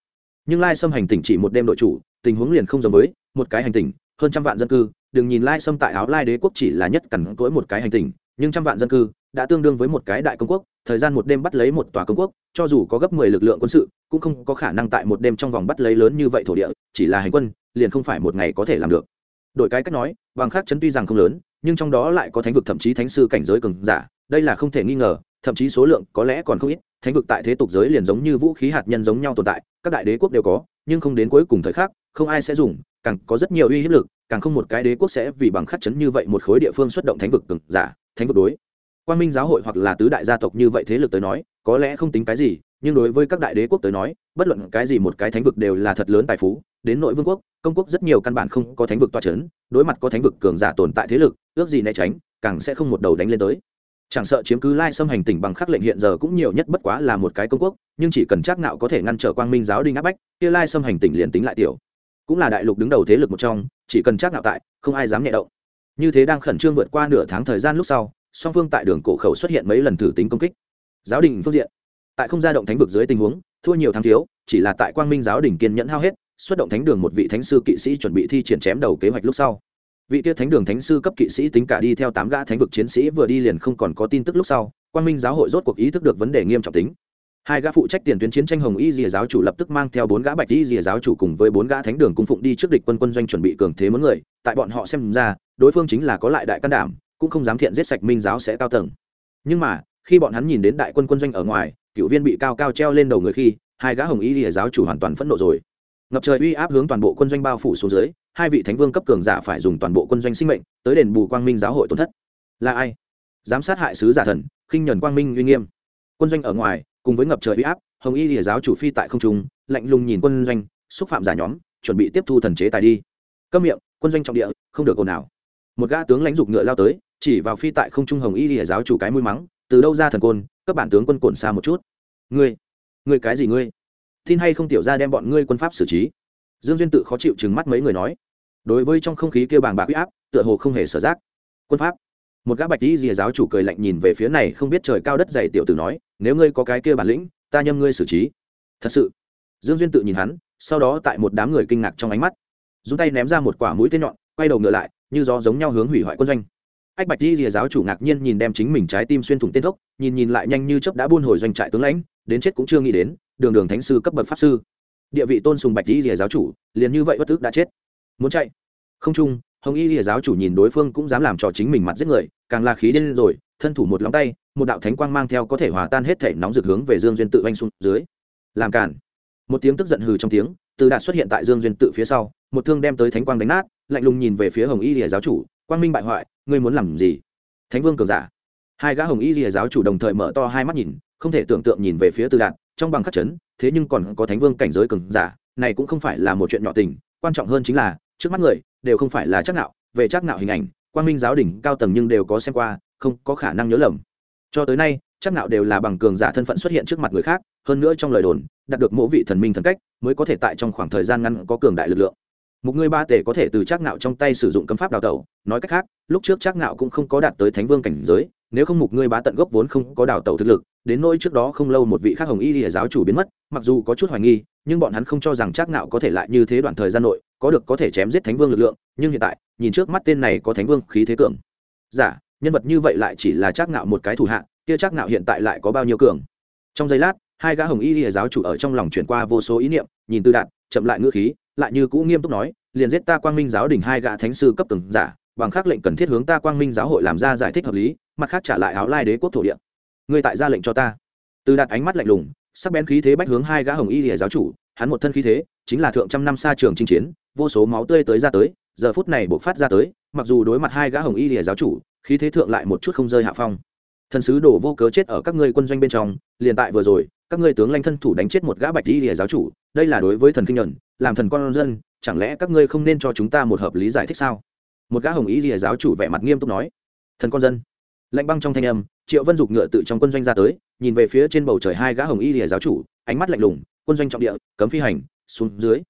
Nhưng lai xâm hành tỉnh chỉ một đêm đội chủ tình huống liền không giống với một cái hành tinh, hơn trăm vạn dân cư đừng nhìn lai xâm tại áo lai đế quốc chỉ là nhất cẩn cỗi một cái hành tinh nhưng trăm vạn dân cư đã tương đương với một cái đại công quốc thời gian một đêm bắt lấy một tòa công quốc cho dù có gấp mười lực lượng quân sự cũng không có khả năng tại một đêm trong vòng bắt lấy lớn như vậy thổ địa chỉ là hành quân liền không phải một ngày có thể làm được. Đổi cái cách nói bằng khác chấn tuy rằng không lớn nhưng trong đó lại có thánh vực thậm chí thánh sư cảnh giới cường giả đây là không thể nghi ngờ thậm chí số lượng có lẽ còn không ít thánh vực tại thế tục giới liền giống như vũ khí hạt nhân giống nhau tồn tại các đại đế quốc đều có nhưng không đến cuối cùng thời khắc, không ai sẽ dùng, càng có rất nhiều uy hiếp lực, càng không một cái đế quốc sẽ vì bằng khắc chấn như vậy một khối địa phương xuất động thánh vực cường giả, thánh vực đối. Quan minh giáo hội hoặc là tứ đại gia tộc như vậy thế lực tới nói, có lẽ không tính cái gì, nhưng đối với các đại đế quốc tới nói, bất luận cái gì một cái thánh vực đều là thật lớn tài phú, đến nội vương quốc, công quốc rất nhiều căn bản không có thánh vực toa c h ấ n đối mặt có thánh vực cường giả tồn tại thế lực, ước gì né tránh, càng sẽ không một đầu đánh lên tới chẳng sợ chiếm cứ lai xâm hành tỉnh bằng khắc lệnh hiện giờ cũng nhiều nhất bất quá là một cái công quốc, nhưng chỉ cần chắc nạo có thể ngăn trở quang minh giáo đinh áp bách, kia lai xâm hành tỉnh liền tính lại tiểu. Cũng là đại lục đứng đầu thế lực một trong, chỉ cần chắc nạo tại, không ai dám nhẹ động. Như thế đang khẩn trương vượt qua nửa tháng thời gian lúc sau, song phương tại đường cổ khẩu xuất hiện mấy lần thử tính công kích. Giáo đình phương diện, tại không ra động thánh vực dưới tình huống, thua nhiều thắng thiếu, chỉ là tại quang minh giáo đình kiên nhẫn hao hết, xuất động thánh đường một vị thánh sư kỵ sĩ chuẩn bị thi triển chém đầu kế hoạch lúc sau vị kia thánh đường thánh sư cấp kỵ sĩ tính cả đi theo tám gã thánh vực chiến sĩ vừa đi liền không còn có tin tức lúc sau Quan minh giáo hội rốt cuộc ý thức được vấn đề nghiêm trọng tính. Hai gã phụ trách tiền tuyến chiến tranh hồng y dìa giáo chủ lập tức mang theo bốn gã bạch y dìa giáo chủ cùng với bốn gã thánh đường cung phụng đi trước địch quân quân doanh chuẩn bị cường thế muốn người, tại bọn họ xem ra, đối phương chính là có lại đại can đảm, cũng không dám thiện giết sạch minh giáo sẽ cao tầng. Nhưng mà, khi bọn hắn nhìn đến đại quân quân doanh ở ngoài, cựu viên bị cao cao treo lên đầu người khi, hai gã hồng y dìa giáo chủ hoàn toàn phẫn nộ rồi ngập trời uy áp hướng toàn bộ quân doanh bao phủ xuống dưới, hai vị thánh vương cấp cường giả phải dùng toàn bộ quân doanh sinh mệnh tới đền bù quang minh giáo hội tổn thất. Là ai? Giám sát hại sứ giả thần, khinh nhuần quang minh uy nghiêm. Quân doanh ở ngoài, cùng với ngập trời uy áp, hồng y lìa giáo chủ phi tại không trung, lạnh lùng nhìn quân doanh, xúc phạm giả nhóm, chuẩn bị tiếp thu thần chế tài đi. Câm miệng, quân doanh trọng địa, không được ồn nào một gã tướng lãnh dục ngựa lao tới, chỉ vào phi tại không trung hồng y lìa giáo chủ cái mũi mắng, từ đâu ra thần côn, các bản tướng quân cồn xa một chút. Ngươi ngươi cái gì ngươi? Tin hay không tiểu ra đem bọn ngươi quân pháp xử trí? Dương duyên tự khó chịu chừng mắt mấy người nói. Đối với trong không khí kêu bàng bạc uy áp, tựa hồ không hề sở giác. Quân pháp. Một gã bạch y rìa giáo chủ cười lạnh nhìn về phía này không biết trời cao đất dày tiểu tử nói, nếu ngươi có cái kia bản lĩnh, ta nhâm ngươi xử trí. Thật sự. Dương duyên tự nhìn hắn, sau đó tại một đám người kinh ngạc trong ánh mắt. Dùng tay ném ra một quả mũi tên nhọn, quay đầu ngựa lại, như gió giống nhau hướng hủy hoại quân doanh. Ách bạch y rìa giáo chủ ngạc nhiên nhìn đem chính mình trái tim xuyên thủng tên thốc nhìn nhìn lại nhanh như chớp đã buôn hồi doanh trại tướng lãnh, đến chết cũng chưa nghĩ đến đường đường thánh sư cấp bậc pháp sư. Địa vị tôn sùng bạch y rìa giáo chủ, liền như vậy bất tức đã chết. Muốn chạy? Không chung, hồng y lìa giáo chủ nhìn đối phương cũng dám làm trò chính mình mặt giết người, càng là khí điên rồi, thân thủ một lóng tay, một đạo thánh quang mang theo có thể hòa tan hết thể nóng rực hướng về dương duyên tự oanh xuống dưới. Làm cản. Một tiếng tức giận hừ trong tiếng, từ đạt xuất hiện tại dương duyên tự phía sau, một thương đem tới thánh quang đánh nát, lạnh lùng nhìn về phía hồng y lìa giáo chủ, quang minh bại hoại, ngươi muốn làm gì? Thánh vương cường giả. Hai gã hồng y lìa giáo chủ đồng thời mở to hai mắt nhìn, không thể tưởng tượng nhìn về phía từ đạt trong bằng khắc chấn, thế nhưng còn có thánh vương cảnh giới cường giả, này cũng không phải là một chuyện nhỏ tình, quan trọng hơn chính là, trước mắt người, đều không phải là chắc nạo, về chắc nạo hình ảnh quan minh giáo đỉnh cao tầng nhưng đều có xem qua, không có khả năng nhớ lầm. Cho tới nay, chắc nạo đều là bằng cường giả thân phận xuất hiện trước mặt người khác, hơn nữa trong lời đồn, đạt được mỗ vị thần minh thần cách, mới có thể tại trong khoảng thời gian ngắn có cường đại lực lượng. Một người ba tể có thể từ chắc nạo trong tay sử dụng cấm pháp đào tẩu, nói cách khác, lúc trước chắc nạo cũng không có đạt tới thánh vương cảnh giới nếu không mục ngươi bá tận gốc vốn không có đào tẩu thực lực, đến nỗi trước đó không lâu một vị khác hồng y lìa giáo chủ biến mất, mặc dù có chút hoài nghi, nhưng bọn hắn không cho rằng chắc nạo có thể lại như thế đoạn thời gian nội, có được có thể chém giết thánh vương lực lượng, nhưng hiện tại, nhìn trước mắt tên này có thánh vương khí thế cường. Giả, nhân vật như vậy lại chỉ là chắc nạo một cái thủ hạ, kia chắc nạo hiện tại lại có bao nhiêu cường? Trong giây lát, hai gã hồng y lìa giáo chủ ở trong lòng chuyển qua vô số ý niệm, nhìn tư đạt, chậm lại ngữ khí, lại như cũ nghiêm túc nói, liền giết ta quang minh giáo đỉnh hai gã thánh sư cấp từng giả bằng khác lệnh cần thiết hướng ta quang minh giáo hội làm ra giải thích hợp lý, mặt khác trả lại áo lai đế quốc thổ địa. Ngươi tại ra lệnh cho ta. Từ đạt ánh mắt lạnh lùng, sắc bén khí thế bách hướng hai gã hồng y lìa giáo chủ, hắn một thân khí thế, chính là thượng trăm năm xa trường chinh chiến, vô số máu tươi tới ra tới, giờ phút này bộc phát ra tới, mặc dù đối mặt hai gã hồng y lìa giáo chủ, khí thế thượng lại một chút không rơi hạ phong. Thần sứ đổ vô cớ chết ở các ngươi quân doanh bên trong, liền tại vừa rồi, các ngươi tướng lanh thân thủ đánh chết một gã bạch y lìa giáo chủ, đây là đối với thần kinh nhuận, làm thần con dân, chẳng lẽ các ngươi không nên cho chúng ta một hợp lý giải thích sao? Một gã hồng y lìa giáo chủ vẻ mặt nghiêm túc nói, thần con dân. Lạnh băng trong thanh âm, triệu vân dục ngựa tự trong quân doanh ra tới, nhìn về phía trên bầu trời hai gã hồng y lìa giáo chủ, ánh mắt lạnh lùng, quân doanh trọng địa, cấm phi hành, xuống dưới.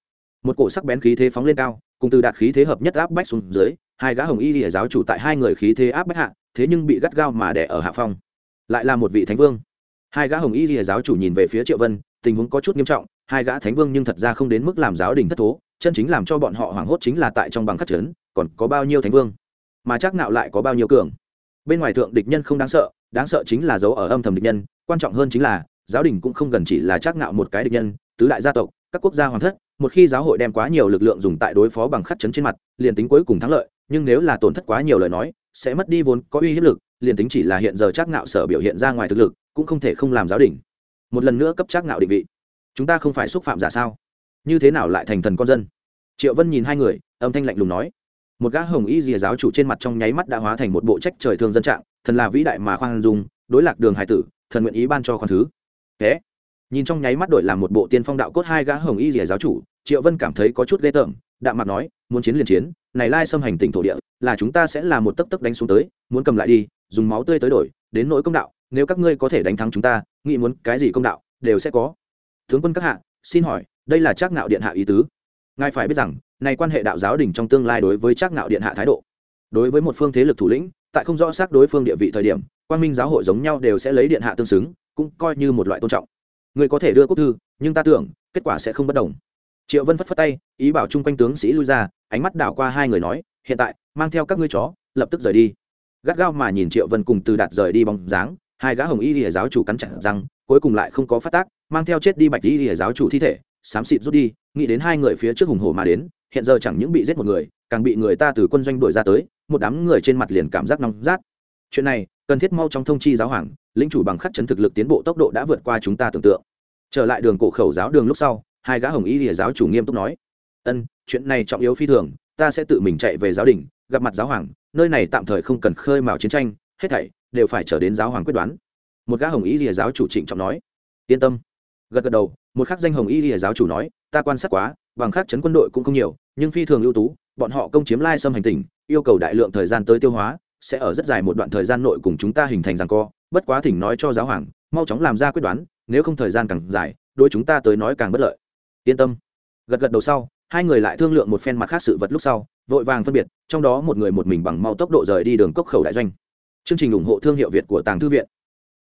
Một cổ sắc bén khí thế phóng lên cao, cùng từ đạt khí thế hợp nhất áp bách xuống dưới, hai gã hồng y lìa giáo chủ tại hai người khí thế áp bách hạ, thế nhưng bị gắt gao mà đẻ ở hạ phong. Lại là một vị thánh vương. Hai gã hồng y lìa giáo chủ nhìn về phía triệu vân, tình huống có chút nghiêm trọng, hai gã thánh vương nhưng thật ra không đến mức làm giáo đình thất thố, chân chính làm cho bọn họ hoảng hốt chính là tại trong bằng khắc trấn còn có bao nhiêu thánh vương, mà chắc nạo lại có bao nhiêu cường. Bên ngoài thượng địch nhân không đáng sợ đáng sợ chính là dấu ở âm thầm địch nhân, quan trọng hơn chính là, giáo đình cũng không gần chỉ là chắc nạo một cái địch nhân, tứ đại gia tộc, các quốc gia hoàng thất, một khi giáo hội đem quá nhiều lực lượng dùng tại đối phó bằng khắc chấn trên mặt, liền tính cuối cùng thắng lợi, nhưng nếu là tổn thất quá nhiều lời nói, sẽ mất đi vốn có uy hiếp lực, liền tính chỉ là hiện giờ chắc nạo sở biểu hiện ra ngoài thực lực, cũng không thể không làm giáo đình. Một lần nữa cấp chắc nạo định vị. Chúng ta không phải xúc phạm giả sao? Như thế nào lại thành thần con dân? Triệu vân nhìn hai người, âm thanh lạnh lùng nói một gã hồng y rìa giáo chủ trên mặt trong nháy mắt đã hóa thành một bộ trách trời thương dân trạng, thần là vĩ đại mà khoan dung, đối lạc đường hải tử, thần nguyện ý ban cho khoan thứ. Thế, nhìn trong nháy mắt đổi làm một bộ tiên phong đạo cốt hai gã hồng y rìa giáo chủ, triệu vân cảm thấy có chút ghê tởm, đạm mặt nói, muốn chiến liền chiến, này lai xâm hành tỉnh thổ địa, là chúng ta sẽ là một tấc tấc đánh xuống tới, muốn cầm lại đi, dùng máu tươi tới đổi, đến nỗi công đạo, nếu các ngươi có thể đánh thắng chúng ta, nghĩ muốn cái gì công đạo, đều sẽ có. Tướng quân các hạ, xin hỏi, đây là trác ngạo điện hạ ý tứ. Ngài phải biết rằng này quan hệ đạo giáo đình trong tương lai đối với trác ngạo điện hạ thái độ. Đối với một phương thế lực thủ lĩnh, tại không rõ xác đối phương địa vị thời điểm, quan minh giáo hội giống nhau đều sẽ lấy điện hạ tương xứng, cũng coi như một loại tôn trọng. Người có thể đưa quốc thư, nhưng ta tưởng, kết quả sẽ không bất đồng. Triệu vân phất phất tay, ý bảo chung quanh tướng sĩ lui ra, ánh mắt đảo qua hai người nói, hiện tại, mang theo các ngươi chó, lập tức rời đi. Gắt gao mà nhìn triệu vân cùng từ đạt rời đi bóng dáng, hai gã hồng y lìa giáo chủ cắn chặt răng, cuối cùng lại không có phát tác, mang theo chết đi bạch y lìa giáo chủ thi thể, xám xịt rút đi, nghĩ đến hai người phía trước hùng hổ mà đến hiện giờ chẳng những bị giết một người, càng bị người ta từ quân doanh đuổi ra tới, một đám người trên mặt liền cảm giác nóng rát. Chuyện này, cần thiết mau trong thông chi giáo hoàng lính chủ bằng khắc chấn thực lực tiến bộ tốc độ đã vượt qua chúng ta tưởng tượng. Trở lại đường cổ khẩu giáo đường lúc sau, hai gã hồng y lìa giáo chủ nghiêm túc nói, ân, chuyện này trọng yếu phi thường, ta sẽ tự mình chạy về giáo đình, gặp mặt giáo hoàng, nơi này tạm thời không cần khơi mào chiến tranh, hết thảy đều phải trở đến giáo hoàng quyết đoán. Một gã hồng y lìa giáo chủ trịnh trọng nói, yên tâm. Gật gật đầu, một khắc danh hồng y lìa giáo chủ nói, ta quan sát quá bằng khác chấn quân đội cũng không nhiều, nhưng phi thường ưu tú, bọn họ công chiếm lai xâm hành tỉnh, yêu cầu đại lượng thời gian tới tiêu hóa, sẽ ở rất dài một đoạn thời gian nội cùng chúng ta hình thành rằng co, bất quá thỉnh nói cho giáo hoàng, mau chóng làm ra quyết đoán, nếu không thời gian càng dài đôi chúng ta tới nói càng bất lợi. Yên tâm. Gật gật đầu sau, hai người lại thương lượng một phen mặt khác sự vật lúc sau, vội vàng phân biệt, trong đó một người một mình bằng mau tốc độ rời đi đường cốc khẩu đại doanh. Chương trình ủng hộ thương hiệu việt của tàng thư viện.